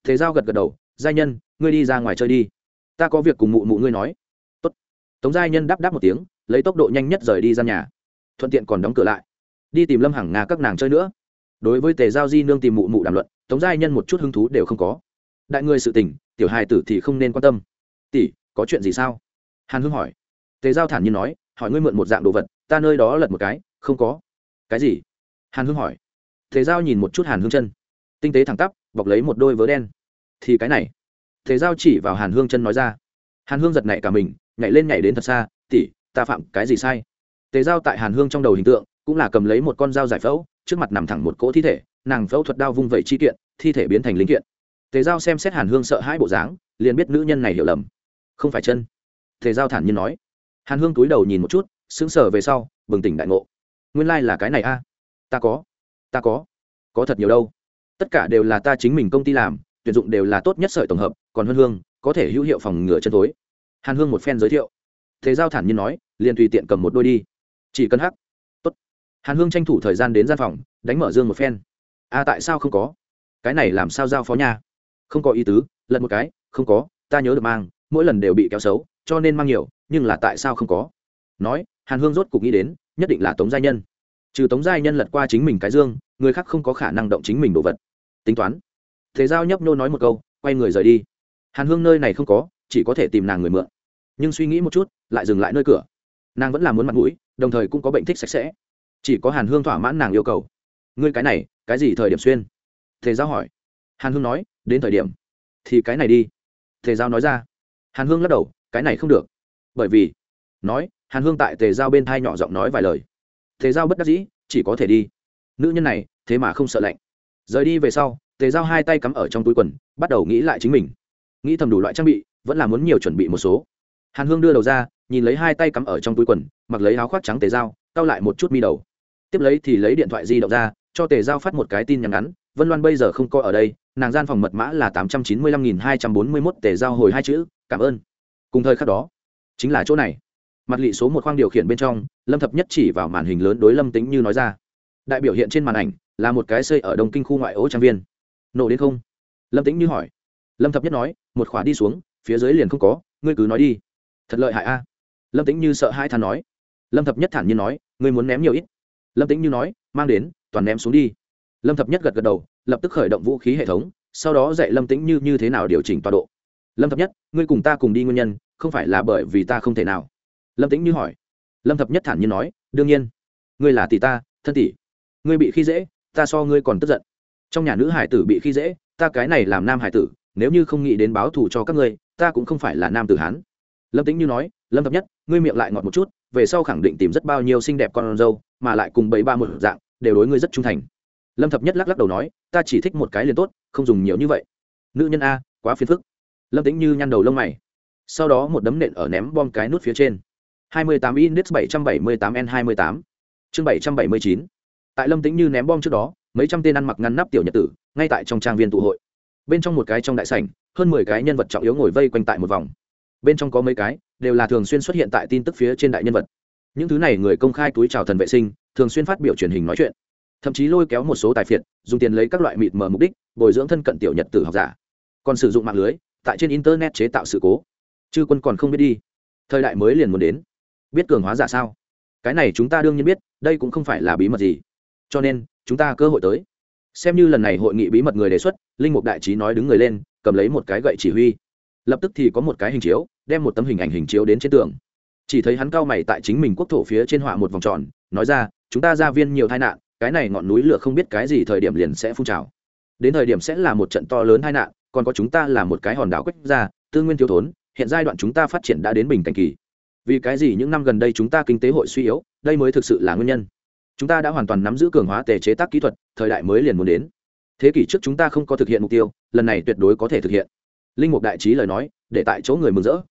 Thế giao gật gật đầu giai nhân, ngươi đi ra ngoài chơi đi. Ta có việc cùng mụ mụ ngươi nói. Tốt. Tống giai nhân đáp đáp một tiếng, lấy tốc độ nhanh nhất rời đi ra nhà thuận tiện còn đóng cửa lại. Đi tìm lâm hằng nga các nàng chơi nữa. Đối với tề giao di nương tìm mụ mụ đàm luận, tống giai nhân một chút hứng thú đều không có. Đại người sự tình, tiểu hài tử thì không nên quan tâm. Tỷ, có chuyện gì sao? Hàn hương hỏi. Tề giao thản nhiên nói, hỏi ngươi mượn một dạng đồ vật, ta nơi đó lật một cái, không có. Cái gì? Hàn hương hỏi. Tề giao nhìn một chút hàn hương chân. Tinh tế thẳng tắp, bọc lấy một đôi vớ đen. Thì cái này. Tề giao chỉ vào hàn hương chân nói ra. Hàn hương giật nảy cả mình, nhảy lên nhảy đến thật xa. Tỷ, ta phạm cái gì sai? Tề dao tại hàn hương trong đầu hình tượng, cũng là cầm lấy một con dao giải phẫu, trước mặt nằm thẳng một cỗ thi thể, nàng phẫu thuật đao vung vẩy chi kiện, thi thể biến thành linh kiện. Tề dao xem xét hàn hương sợ hãi bộ dáng, liền biết nữ nhân này hiểu lầm. Không phải chân. Tề dao thản nhiên nói. Hàn hương túi đầu nhìn một chút, sững sờ về sau, bừng tỉnh đại ngộ. Nguyên lai、like、là cái này a. Ta có. Ta có. Có thật nhiều đâu. Tất cả đều là ta chính mình công ty làm, tuyển dụng đều là tốt nhất sợi tổng hợp, còn hơn hương, có thể hữu hiệu phòng ngừa chân tối hàn hương một phen giới thiệu. Thế giao thản nhiên nói, liền tùy tiện cầm một đôi đi chỉ cần hắc. Tốt. hàn hương tranh thủ thời gian đến gian phòng, đánh mở dương một phen. A tại sao không có? Cái này làm sao giao phó nha? Không có ý tứ lần một cái, không có, ta nhớ được mang, mỗi lần đều bị kéo xấu, cho nên mang nhiều, nhưng là tại sao không có? Nói, hàn hương rốt cục nghĩ đến, nhất định là tống giai nhân. Trừ tống giai nhân lật qua chính mình cái dương, người khác không có khả năng động chính mình đồ vật. Tính toán. Thế giao nhấp nô nói một câu, quay người rời đi. Hàn hương nơi này không có, chỉ có thể tìm nàng người mượn. Nhưng suy nghĩ một chút, lại dừng lại nơi cửa nàng vẫn là muốn mặt mũi, đồng thời cũng có bệnh thích sạch sẽ. Chỉ có hàn hương thỏa mãn nàng yêu cầu. Ngươi cái này, cái gì thời điểm xuyên? Thề giao hỏi. Hàn hương nói, đến thời điểm. Thì cái này đi. Thề giao nói ra. Hàn hương lắc đầu, cái này không được. Bởi vì, nói, hàn hương tại tề giao bên thai nhỏ giọng nói vài lời. Tề giao bất đắc dĩ, chỉ có thể đi. Nữ nhân này, thế mà không sợ lạnh. Rời đi về sau tề giao hai tay cắm ở trong túi quần, bắt đầu nghĩ lại chính mình. Nghĩ thầm đủ loại trang bị, vẫn là muốn nhiều chuẩn bị một số hàn hương đưa đầu ra, nhìn lấy hai tay cắm ở trong túi quần, mặc lấy áo khoác trắng tề dao, cau lại một chút mi đầu. Tiếp lấy thì lấy điện thoại di động ra, cho tề giao phát một cái tin nhắn ngắn, vân loan bây giờ không coi ở đây, nàng gian phòng mật mã là tám trăm chín mươi lăm nghìn hai trăm bốn mươi mốt tề giao hồi hai chữ, cảm ơn. Cùng thời khắc đó, chính là chỗ này. Mặt lị số một khoang điều khiển bên trong, lâm thập nhất chỉ vào màn hình lớn đối lâm tính như nói ra. Đại biểu hiện trên màn ảnh là một cái xây ở đông kinh khu ngoại ô trang viên. Nổ đến không? Lâm tính như hỏi. Lâm thập nhất nói, một khóa đi xuống, phía dưới liền không có, ngươi cứ nói đi thật lợi hại a. Lâm tính như sợ hai thằng nói. Lâm thập nhất thản nhiên nói, ngươi muốn ném nhiều ít. Lâm tính như nói, mang đến, toàn ném xuống đi. Lâm thập nhất gật gật đầu, lập tức khởi động vũ khí hệ thống, sau đó dạy lâm tính như như thế nào điều chỉnh tọa độ. Lâm thập nhất, ngươi cùng ta cùng đi nguyên nhân, không phải là bởi vì ta không thể nào. Lâm tính như hỏi. Lâm thập nhất thản nhiên nói, đương nhiên. Ngươi là tỷ ta, thân tỷ. Ngươi bị khi dễ, ta so ngươi còn tức giận. Trong nhà nữ hải tử bị khi dễ, ta cái này làm nam hải tử, nếu như không nghĩ đến báo thù cho các ngươi, ta cũng không phải là nam tử hán lâm tính như nói, lâm thập nhất, ngươi miệng lại ngọt một chút, về sau khẳng định tìm rất bao nhiêu xinh đẹp con dâu, mà lại cùng bảy ba một dạng, đều đối ngươi rất trung thành. Lâm thập nhất lắc lắc đầu nói, ta chỉ thích một cái liền tốt, không dùng nhiều như vậy. Nữ nhân a, quá phiền phức. Lâm tính như nhăn đầu lông mày. Sau đó một đấm nện ở ném bom cái nút phía trên. 28 index 778 n 28 chương 779 tại lâm tĩnh như ném bom trước đó, mấy trăm tên ăn mặc ngăn nắp tiểu nhật tử, ngay tại trong trang viên tụ hội. Bên trong một cái trong đại sảnh, hơn mười cái nhân vật trọng yếu ngồi vây quanh tại một vòng bên trong có mấy cái, đều là thường xuyên xuất hiện tại tin tức phía trên đại nhân vật. Những thứ này người công khai túi chào thần vệ sinh, thường xuyên phát biểu truyền hình nói chuyện. Thậm chí lôi kéo một số tài phiệt, dùng tiền lấy các loại mịt mờ mục đích, bồi dưỡng thân cận tiểu nhật tử học giả. Còn sử dụng mạng lưới, tại trên internet chế tạo sự cố. Chư quân còn không biết đi. Thời đại mới liền muốn đến. Biết cường hóa giả sao? Cái này chúng ta đương nhiên biết, đây cũng không phải là bí mật gì. Cho nên, chúng ta cơ hội tới. Xem như lần này hội nghị bí mật người đề xuất, linh mục đại trí nói đứng người lên, cầm lấy một cái gậy chỉ huy. Lập tức thì có một cái hình chiếu đem một tấm hình ảnh hình chiếu đến trên tường. Chỉ thấy hắn cao mày tại chính mình quốc thổ phía trên họa một vòng tròn, nói ra, chúng ta ra viên nhiều tai nạn, cái này ngọn núi lửa không biết cái gì thời điểm liền sẽ phun trào. Đến thời điểm sẽ là một trận to lớn tai nạn, còn có chúng ta là một cái hòn đảo quách ra tư nguyên thiếu thốn, hiện giai đoạn chúng ta phát triển đã đến bình cảnh kỳ. Vì cái gì những năm gần đây chúng ta kinh tế hội suy yếu, đây mới thực sự là nguyên nhân. Chúng ta đã hoàn toàn nắm giữ cường hóa tề chế tác kỹ thuật, thời đại mới liền muốn đến. Thế kỷ trước chúng ta không có thực hiện mục tiêu, lần này tuyệt đối có thể thực hiện. Linh mục đại trí lời nói, để tại chỗ người mừng rỡ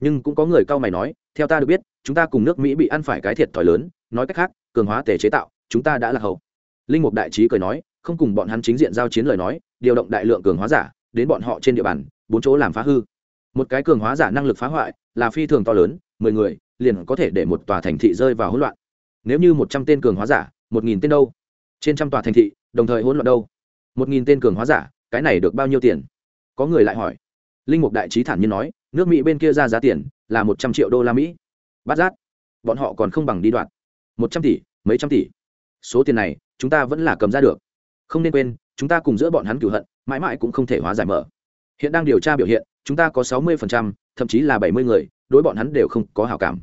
nhưng cũng có người cao mày nói, theo ta được biết, chúng ta cùng nước mỹ bị ăn phải cái thiệt thòi lớn, nói cách khác, cường hóa tề chế tạo, chúng ta đã là hậu. Linh mục đại trí cười nói, không cùng bọn hắn chính diện giao chiến lời nói, điều động đại lượng cường hóa giả, đến bọn họ trên địa bàn, bốn chỗ làm phá hư. Một cái cường hóa giả năng lực phá hoại, là phi thường to lớn, mười người, liền có thể để một tòa thành thị rơi vào hỗn loạn. Nếu như một trăm tên cường hóa giả, một nghìn tên đâu? Trên trăm tòa thành thị, đồng thời hỗn loạn đâu? Một nghìn tên cường hóa giả, cái này được bao nhiêu tiền? Có người lại hỏi. Linh mục đại trí thản nhiên nói nước mỹ bên kia ra giá tiền là một trăm triệu đô la mỹ. Bát giác, bọn họ còn không bằng đi đoạn một trăm tỷ, mấy trăm tỷ. Số tiền này, chúng ta vẫn là cầm ra được. Không nên quên, chúng ta cùng giữa bọn hắn cửu hận, mãi mãi cũng không thể hóa giải mở. Hiện đang điều tra biểu hiện, chúng ta có sáu mươi thậm chí là bảy mươi người, đối bọn hắn đều không có hảo cảm.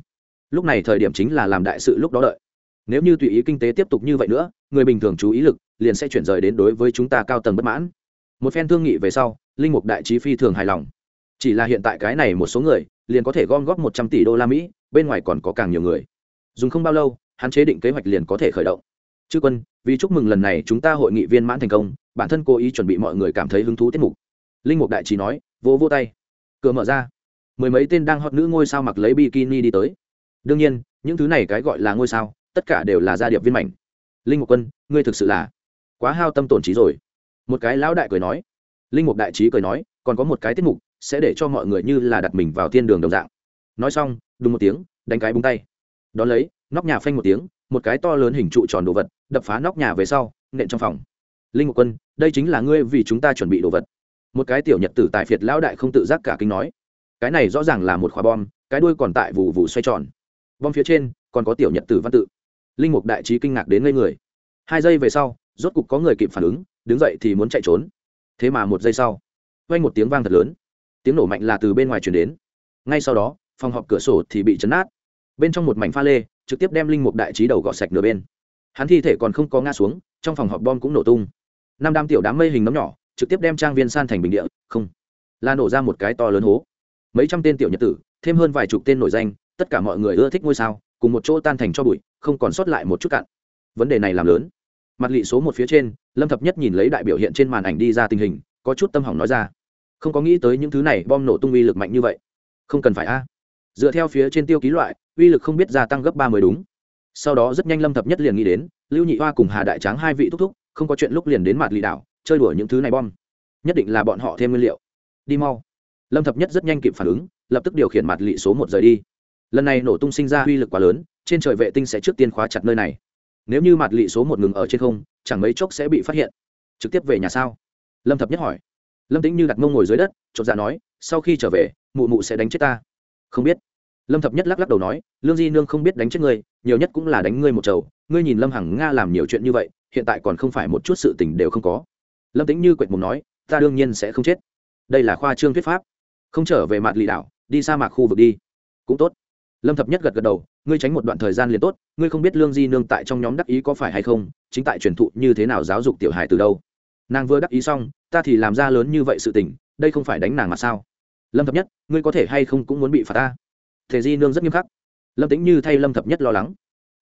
Lúc này thời điểm chính là làm đại sự lúc đó đợi. Nếu như tùy ý kinh tế tiếp tục như vậy nữa, người bình thường chú ý lực liền sẽ chuyển rời đến đối với chúng ta cao tầng bất mãn. Một phen thương nghị về sau, linh mục đại trí phi thường hài lòng chỉ là hiện tại cái này một số người, liền có thể gom góp một trăm tỷ đô la mỹ, bên ngoài còn có càng nhiều người. Dùng không bao lâu, hắn chế định kế hoạch liền có thể khởi động. Chư quân, vì chúc mừng lần này chúng ta hội nghị viên mãn thành công, bản thân cố ý chuẩn bị mọi người cảm thấy hứng thú tiết mục. Linh mục đại trí nói vô vô tay. Cửa mở ra. Mười mấy tên đang hot nữ ngôi sao mặc lấy bikini đi tới. Đương nhiên, những thứ này cái gọi là ngôi sao, tất cả đều là gia điệp viên mảnh linh mục quân, ngươi thực sự là quá hao tâm tổn trí rồi. Một cái lão đại cười nói. Linh mục đại trí cười nói, còn có một cái tiết mục sẽ để cho mọi người như là đặt mình vào thiên đường đồng dạng. Nói xong đúng một tiếng, đánh cái búng tay. Đón lấy, nóc nhà phanh một tiếng, một cái to lớn hình trụ tròn đồ vật, đập phá nóc nhà về sau, nện trong phòng. Linh mục quân, đây chính là ngươi vì chúng ta chuẩn bị đồ vật. Một cái tiểu nhật tử tại phiệt lão đại không tự giác cả kinh nói. Cái này rõ ràng là một khóa bom, cái đuôi còn tại vụ vụ xoay tròn. Bom phía trên, còn có tiểu nhật tử văn tự. Linh mục đại trí kinh ngạc đến ngây người. Hai giây về sau, rốt cục có người kịp phản ứng, đứng dậy thì muốn chạy trốn. Thế mà một giây sau, vang một tiếng vang thật lớn tiếng nổ mạnh là từ bên ngoài chuyển đến. Ngay sau đó, phòng họp cửa sổ thì bị chấn nát. Bên trong một mảnh pha lê, trực tiếp đem linh mục đại trí đầu gọt sạch nửa bên. Hắn thi thể còn không có ngã xuống, trong phòng họp bom cũng nổ tung. Năm đám tiểu đám mây hình nấm nhỏ, trực tiếp đem trang viên san thành bình địa, không, là nổ ra một cái to lớn hố. Mấy trăm tên tiểu nhật tử, thêm hơn vài chục tên nổi danh, tất cả mọi người ưa thích ngôi sao, cùng một chỗ tan thành cho bụi, không còn sót lại một chút cạn. Vấn đề này làm lớn. Mặt lị số một phía trên, lâm thập nhất nhìn lấy đại biểu hiện trên màn ảnh đi ra tình hình, có chút tâm hỏng nói ra không có nghĩ tới những thứ này bom nổ tung uy lực mạnh như vậy. Không cần phải a. Dựa theo phía trên tiêu ký loại, uy lực không biết gia tăng gấp ba mươi đúng. Sau đó rất nhanh lâm thập nhất liền nghĩ đến, lưu nhị hoa cùng hà đại tráng hai vị thúc thúc, không có chuyện lúc liền đến mặt lì đảo, chơi đùa những thứ này bom. Nhất định là bọn họ thêm nguyên liệu. Đi mau. Lâm thập nhất rất nhanh kịp phản ứng, lập tức điều khiển mặt lị số một rời đi. Lần này nổ tung sinh ra uy lực quá lớn, trên trời vệ tinh sẽ trước tiên khóa chặt nơi này. Nếu như mặt lị số một ngừng ở trên không, chẳng mấy chốc sẽ bị phát hiện. Trực tiếp về nhà sao? Lâm thập nhất hỏi lâm tĩnh như đặt mông ngồi dưới đất, chột dạ nói, sau khi trở về, mụ mụ sẽ đánh chết ta. Không biết. Lâm thập nhất lắc lắc đầu nói, lương di nương không biết đánh chết ngươi, nhiều nhất cũng là đánh ngươi một chầu. Ngươi nhìn lâm hằng nga làm nhiều chuyện như vậy, hiện tại còn không phải một chút sự tình đều không có. Lâm tĩnh như quệt mùng nói, ta đương nhiên sẽ không chết. Đây là khoa trương thuyết pháp. Không trở về mặt lì đảo, đi sa mạc khu vực đi. Cũng tốt. Lâm thập nhất gật gật đầu, ngươi tránh một đoạn thời gian liền tốt, ngươi không biết lương di nương tại trong nhóm đắc ý có phải hay không, chính tại truyền thụ như thế nào giáo dục tiểu hài từ đâu. Nàng vừa đắc ý xong ta thì làm ra lớn như vậy sự tình, đây không phải đánh nàng mà sao? Lâm thập nhất, ngươi có thể hay không cũng muốn bị phạt ta? Thể di nương rất nghiêm khắc. Lâm tính như thay lâm thập nhất lo lắng.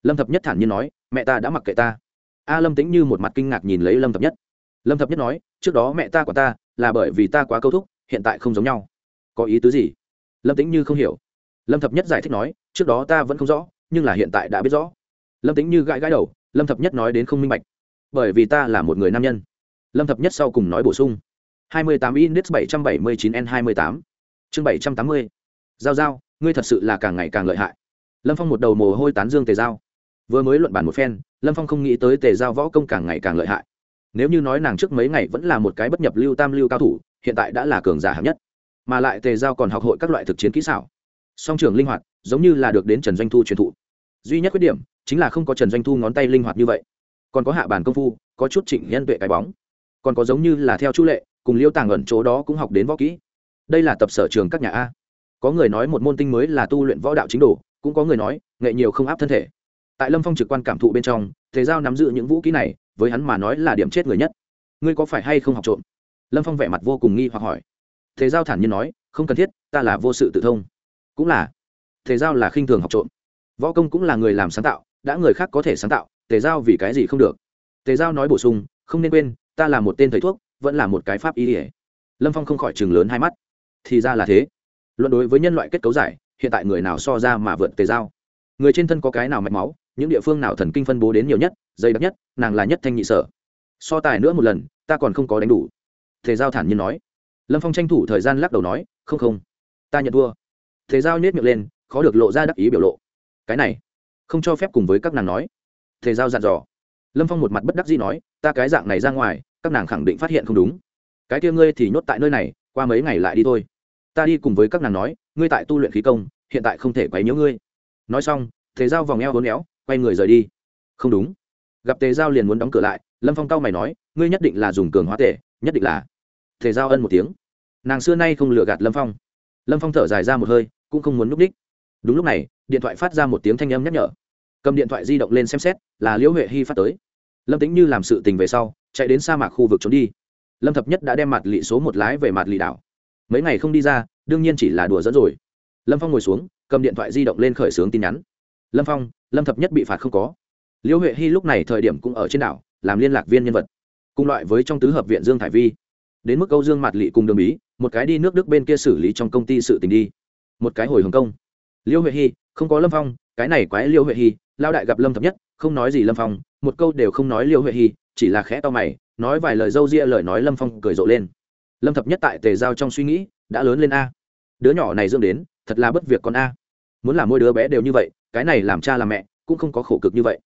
Lâm thập nhất thản nhiên nói, mẹ ta đã mặc kệ ta. A lâm tính như một mặt kinh ngạc nhìn lấy lâm thập nhất. Lâm thập nhất nói, trước đó mẹ ta của ta là bởi vì ta quá câu thúc, hiện tại không giống nhau. Có ý tứ gì? Lâm tính như không hiểu. Lâm thập nhất giải thích nói, trước đó ta vẫn không rõ, nhưng là hiện tại đã biết rõ. Lâm tính như gãi gãi đầu, lâm thập nhất nói đến không minh bạch. Bởi vì ta là một người nam nhân lâm thập nhất sau cùng nói bổ sung. 28 index 779 n 28 chương 780 giao giao, ngươi thật sự là càng ngày càng lợi hại. Lâm phong một đầu mồ hôi tán dương tề giao. Vừa mới luận bản một phen, lâm phong không nghĩ tới tề giao võ công càng ngày càng lợi hại. Nếu như nói nàng trước mấy ngày vẫn là một cái bất nhập lưu tam lưu cao thủ, hiện tại đã là cường giả hạng nhất. Mà lại tề giao còn học hội các loại thực chiến kỹ xảo. Song trường linh hoạt, giống như là được đến trần doanh thu truyền thụ. Duy nhất khuyết điểm chính là không có trần doanh thu ngón tay linh hoạt như vậy. Còn có hạ bản công phu, có chút chỉnh nhân tuệ cái bóng còn có giống như là theo chu lệ, cùng liêu tàng ẩn chỗ đó cũng học đến võ kỹ. Đây là tập sở trường các nhà a. Có người nói một môn tinh mới là tu luyện võ đạo chính đồ, cũng có người nói, nghệ nhiều không áp thân thể. Tại lâm phong trực quan cảm thụ bên trong thế giao nắm giữ những vũ kỹ này, với hắn mà nói là điểm chết người nhất. Ngươi có phải hay không học trộm? Lâm phong vẻ mặt vô cùng nghi hoặc hỏi. Thế giao thản nhiên nói, không cần thiết, ta là vô sự tự thông. Cũng là. Thế giao là khinh thường học trộm. Võ công cũng là người làm sáng tạo, đã người khác có thể sáng tạo, tề giao vì cái gì không được? Tề giao nói bổ sung, không nên quên ta là một tên thầy thuốc, vẫn là một cái pháp y ỉa lâm phong không khỏi chừng lớn hai mắt. Thì ra là thế. Luận đối với nhân loại kết cấu giải, hiện tại người nào so ra mà vượt tề giao? Người trên thân có cái nào mạch máu, những địa phương nào thần kinh phân bố đến nhiều nhất, dày đặc nhất, nàng là nhất thanh nhị sở. So tài nữa một lần, ta còn không có đánh đủ. Tề giao thản nhiên nói. Lâm phong tranh thủ thời gian lắc đầu nói, không không, ta nhận thua. Thế giao nhét miệng lên, khó được lộ ra đắc ý biểu lộ. Cái này, không cho phép cùng với các nàng nói. Thế giao dặn dò. Lâm phong một mặt bất đắc dĩ nói ta cái dạng này ra ngoài, các nàng khẳng định phát hiện không đúng. Cái kia ngươi thì nhốt tại nơi này, qua mấy ngày lại đi thôi. Ta đi cùng với các nàng nói, ngươi tại tu luyện khí công, hiện tại không thể quấy nhiễu ngươi. Nói xong thế giao vòng eo hốn éo, quay người rời đi. Không đúng. Gặp tề giao liền muốn đóng cửa lại, lâm phong cao mày nói, ngươi nhất định là dùng cường hóa tể, nhất định là. Tề giao ân một tiếng. Nàng xưa nay không lừa gạt lâm phong. Lâm phong thở dài ra một hơi, cũng không muốn núp đích. Đúng lúc này, điện thoại phát ra một tiếng thanh âm nhắc nhở. Cầm điện thoại di động lên xem xét, là liễu huệ hy phát tới lâm tính như làm sự tình về sau, chạy đến sa mạc khu vực trốn đi. Lâm thập nhất đã đem mặt lị số một lái về mặt lị đảo. Mấy ngày không đi ra, đương nhiên chỉ là đùa dẫn rồi. Lâm phong ngồi xuống, cầm điện thoại di động lên khởi xướng tin nhắn. Lâm phong, lâm thập nhất bị phạt không có. Liễu huệ hy lúc này thời điểm cũng ở trên đảo, làm liên lạc viên nhân vật. Cùng loại với trong tứ hợp viện dương thải vi. Đến mức câu dương mặt lị cùng đường bí, một cái đi nước đức bên kia xử lý trong công ty sự tình đi. Một cái hồi hồng công liêu huệ hy, không có lâm phong, cái này quái liêu huệ hy lao đại gặp lâm thập nhất, không nói gì lâm phong một câu đều không nói liêu huệ hy, chỉ là khẽ to mày, nói vài lời dâu ria lời nói lâm phong cười rộ lên. Lâm thập nhất tại tề giao trong suy nghĩ, đã lớn lên a. Đứa nhỏ này dưỡng đến, thật là bất việc con a. Muốn làm mỗi đứa bé đều như vậy, cái này làm cha làm mẹ, cũng không có khổ cực như vậy.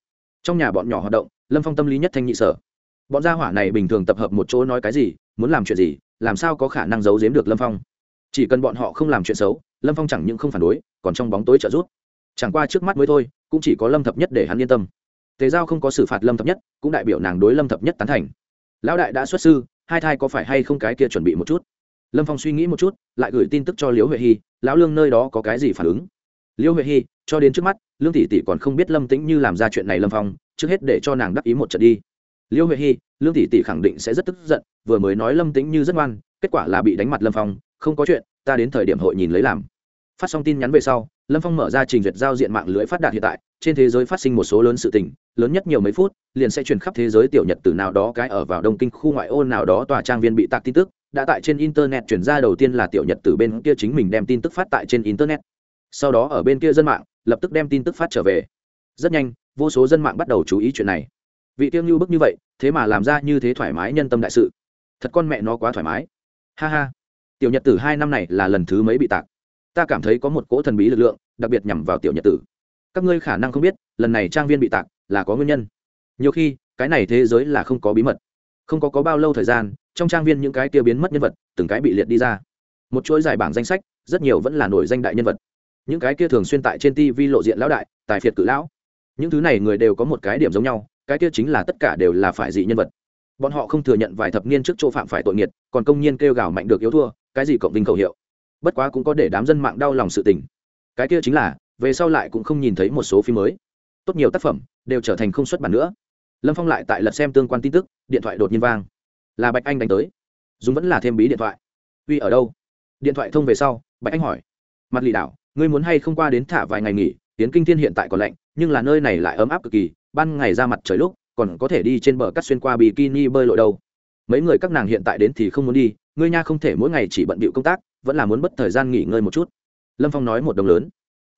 Trong nhà bọn nhỏ hoạt động, lâm phong tâm lý nhất thanh nhị sở. Bọn gia hỏa này bình thường tập hợp một chỗ nói cái gì, muốn làm chuyện gì, làm sao có khả năng giấu giếm được lâm phong? Chỉ cần bọn họ không làm chuyện xấu, lâm phong chẳng những không phản đối, còn trong bóng tối trợ giúp. Chẳng qua trước mắt mới thôi, cũng chỉ có lâm thập nhất để hắn yên tâm tề giao không có xử phạt lâm thập nhất, cũng đại biểu nàng đối lâm thập nhất tán thành. Lão đại đã xuất sư, hai thai có phải hay không cái kia chuẩn bị một chút? Lâm phong suy nghĩ một chút, lại gửi tin tức cho liễu huệ hy, lão lương nơi đó có cái gì phản ứng? Liễu huệ hy, cho đến trước mắt, lương tỷ tỷ còn không biết lâm tĩnh như làm ra chuyện này lâm phong, trước hết để cho nàng đắc ý một trận đi. Liễu huệ hy, lương tỷ tỷ khẳng định sẽ rất tức giận, vừa mới nói lâm tĩnh như rất ngoan, kết quả là bị đánh mặt lâm phong, không có chuyện, ta đến thời điểm hội nhìn lấy làm phát xong tin nhắn về sau, lâm phong mở ra trình duyệt giao diện mạng lưới phát đạt hiện tại, trên thế giới phát sinh một số lớn sự tình, lớn nhất nhiều mấy phút, liền sẽ truyền khắp thế giới tiểu nhật từ nào đó cái ở vào đông kinh khu ngoại ô nào đó tòa trang viên bị tạc tin tức, đã tại trên internet chuyển ra đầu tiên là tiểu nhật từ bên kia chính mình đem tin tức phát tại trên internet. Sau đó ở bên kia dân mạng, lập tức đem tin tức phát trở về. Rất nhanh, vô số dân mạng bắt đầu chú ý chuyện này. Vị tiêu như bức như vậy, thế mà làm ra như thế thoải mái nhân tâm đại sự. Thật con mẹ nó quá thoải mái. Ha ha. Tiểu nhật tử hai năm này là lần thứ mấy bị tạc? Ta cảm thấy có một cỗ thần bí lực lượng, đặc biệt nhằm vào tiểu nhật tử. Các ngươi khả năng không biết, lần này trang viên bị tạc là có nguyên nhân. Nhiều khi, cái này thế giới là không có bí mật. Không có có bao lâu thời gian, trong trang viên những cái tiêu biến mất nhân vật, từng cái bị liệt đi ra. Một chuỗi dài bảng danh sách, rất nhiều vẫn là nổi danh đại nhân vật. Những cái kia thường xuyên tại trên tv lộ diện lão đại, tài phiệt cự lão. Những thứ này người đều có một cái điểm giống nhau, cái kia chính là tất cả đều là phải dị nhân vật. Bọn họ không thừa nhận vài thập niên trước chỗ phạm phải tội nghiệt, còn công nhiên kêu gào mạnh được yếu thua, cái gì cộng vinh khẩu hiệu bất quá cũng có để đám dân mạng đau lòng sự tình. Cái kia chính là, về sau lại cũng không nhìn thấy một số phim mới. Tốt nhiều tác phẩm, đều trở thành không xuất bản nữa. Lâm phong lại tại lật xem tương quan tin tức, điện thoại đột nhiên vang. Là bạch anh đánh tới. Dùng vẫn là thêm bí điện thoại. Uy ở đâu? Điện thoại thông về sau, bạch anh hỏi. Mặt lì đảo, ngươi muốn hay không qua đến thả vài ngày nghỉ? Tiến kinh thiên hiện tại còn lạnh, nhưng là nơi này lại ấm áp cực kỳ. Ban ngày ra mặt trời lúc, còn có thể đi trên bờ cắt xuyên qua bikini bơi lội đâu. Mấy người các nàng hiện tại đến thì không muốn đi ngươi nha không thể mỗi ngày chỉ bận bịu công tác, vẫn là muốn mất thời gian nghỉ ngơi một chút. Lâm phong nói một đồng lớn.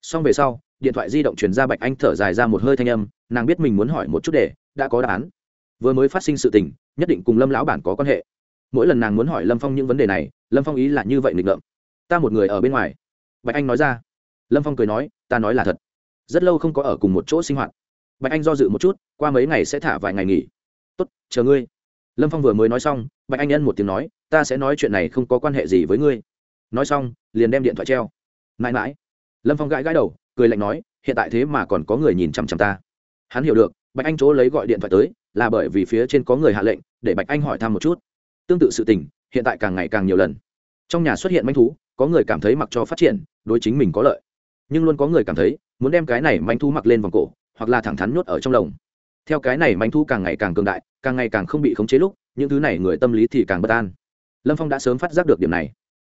Xong về sau, điện thoại di động truyền ra bạch anh thở dài ra một hơi thanh âm, nàng biết mình muốn hỏi một chút để, đã có đáp án. Vừa mới phát sinh sự tình, nhất định cùng lâm lão bản có quan hệ. Mỗi lần nàng muốn hỏi lâm phong những vấn đề này, lâm phong ý là như vậy nghịch ngợm. Ta một người ở bên ngoài. Bạch anh nói ra. Lâm phong cười nói, ta nói là thật. Rất lâu không có ở cùng một chỗ sinh hoạt. Bạch anh do dự một chút, qua mấy ngày sẽ thả vài ngày nghỉ. Tốt, chờ ngươi lâm phong vừa mới nói xong, bạch anh ân một tiếng nói, ta sẽ nói chuyện này không có quan hệ gì với ngươi. Nói xong, liền đem điện thoại treo. Mãi mãi, lâm phong gãi gãi đầu, cười lạnh nói, hiện tại thế mà còn có người nhìn chằm chằm ta. Hắn hiểu được, bạch anh chỗ lấy gọi điện thoại tới, là bởi vì phía trên có người hạ lệnh, để bạch anh hỏi thăm một chút. Tương tự sự tình, hiện tại càng ngày càng nhiều lần. Trong nhà xuất hiện manh thú, có người cảm thấy mặc cho phát triển, đối chính mình có lợi. Nhưng luôn có người cảm thấy, muốn đem cái này manh thú mặc lên vòng cổ, hoặc là thẳng thắn nhốt ở trong lồng theo cái này manh thu càng ngày càng cường đại, càng ngày càng không bị khống chế lúc, những thứ này người tâm lý thì càng bất an. Lâm phong đã sớm phát giác được điểm này.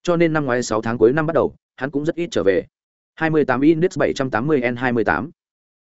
Cho nên năm ngoái sáu tháng cuối năm bắt đầu, hắn cũng rất ít trở về. 28 index 780 n 28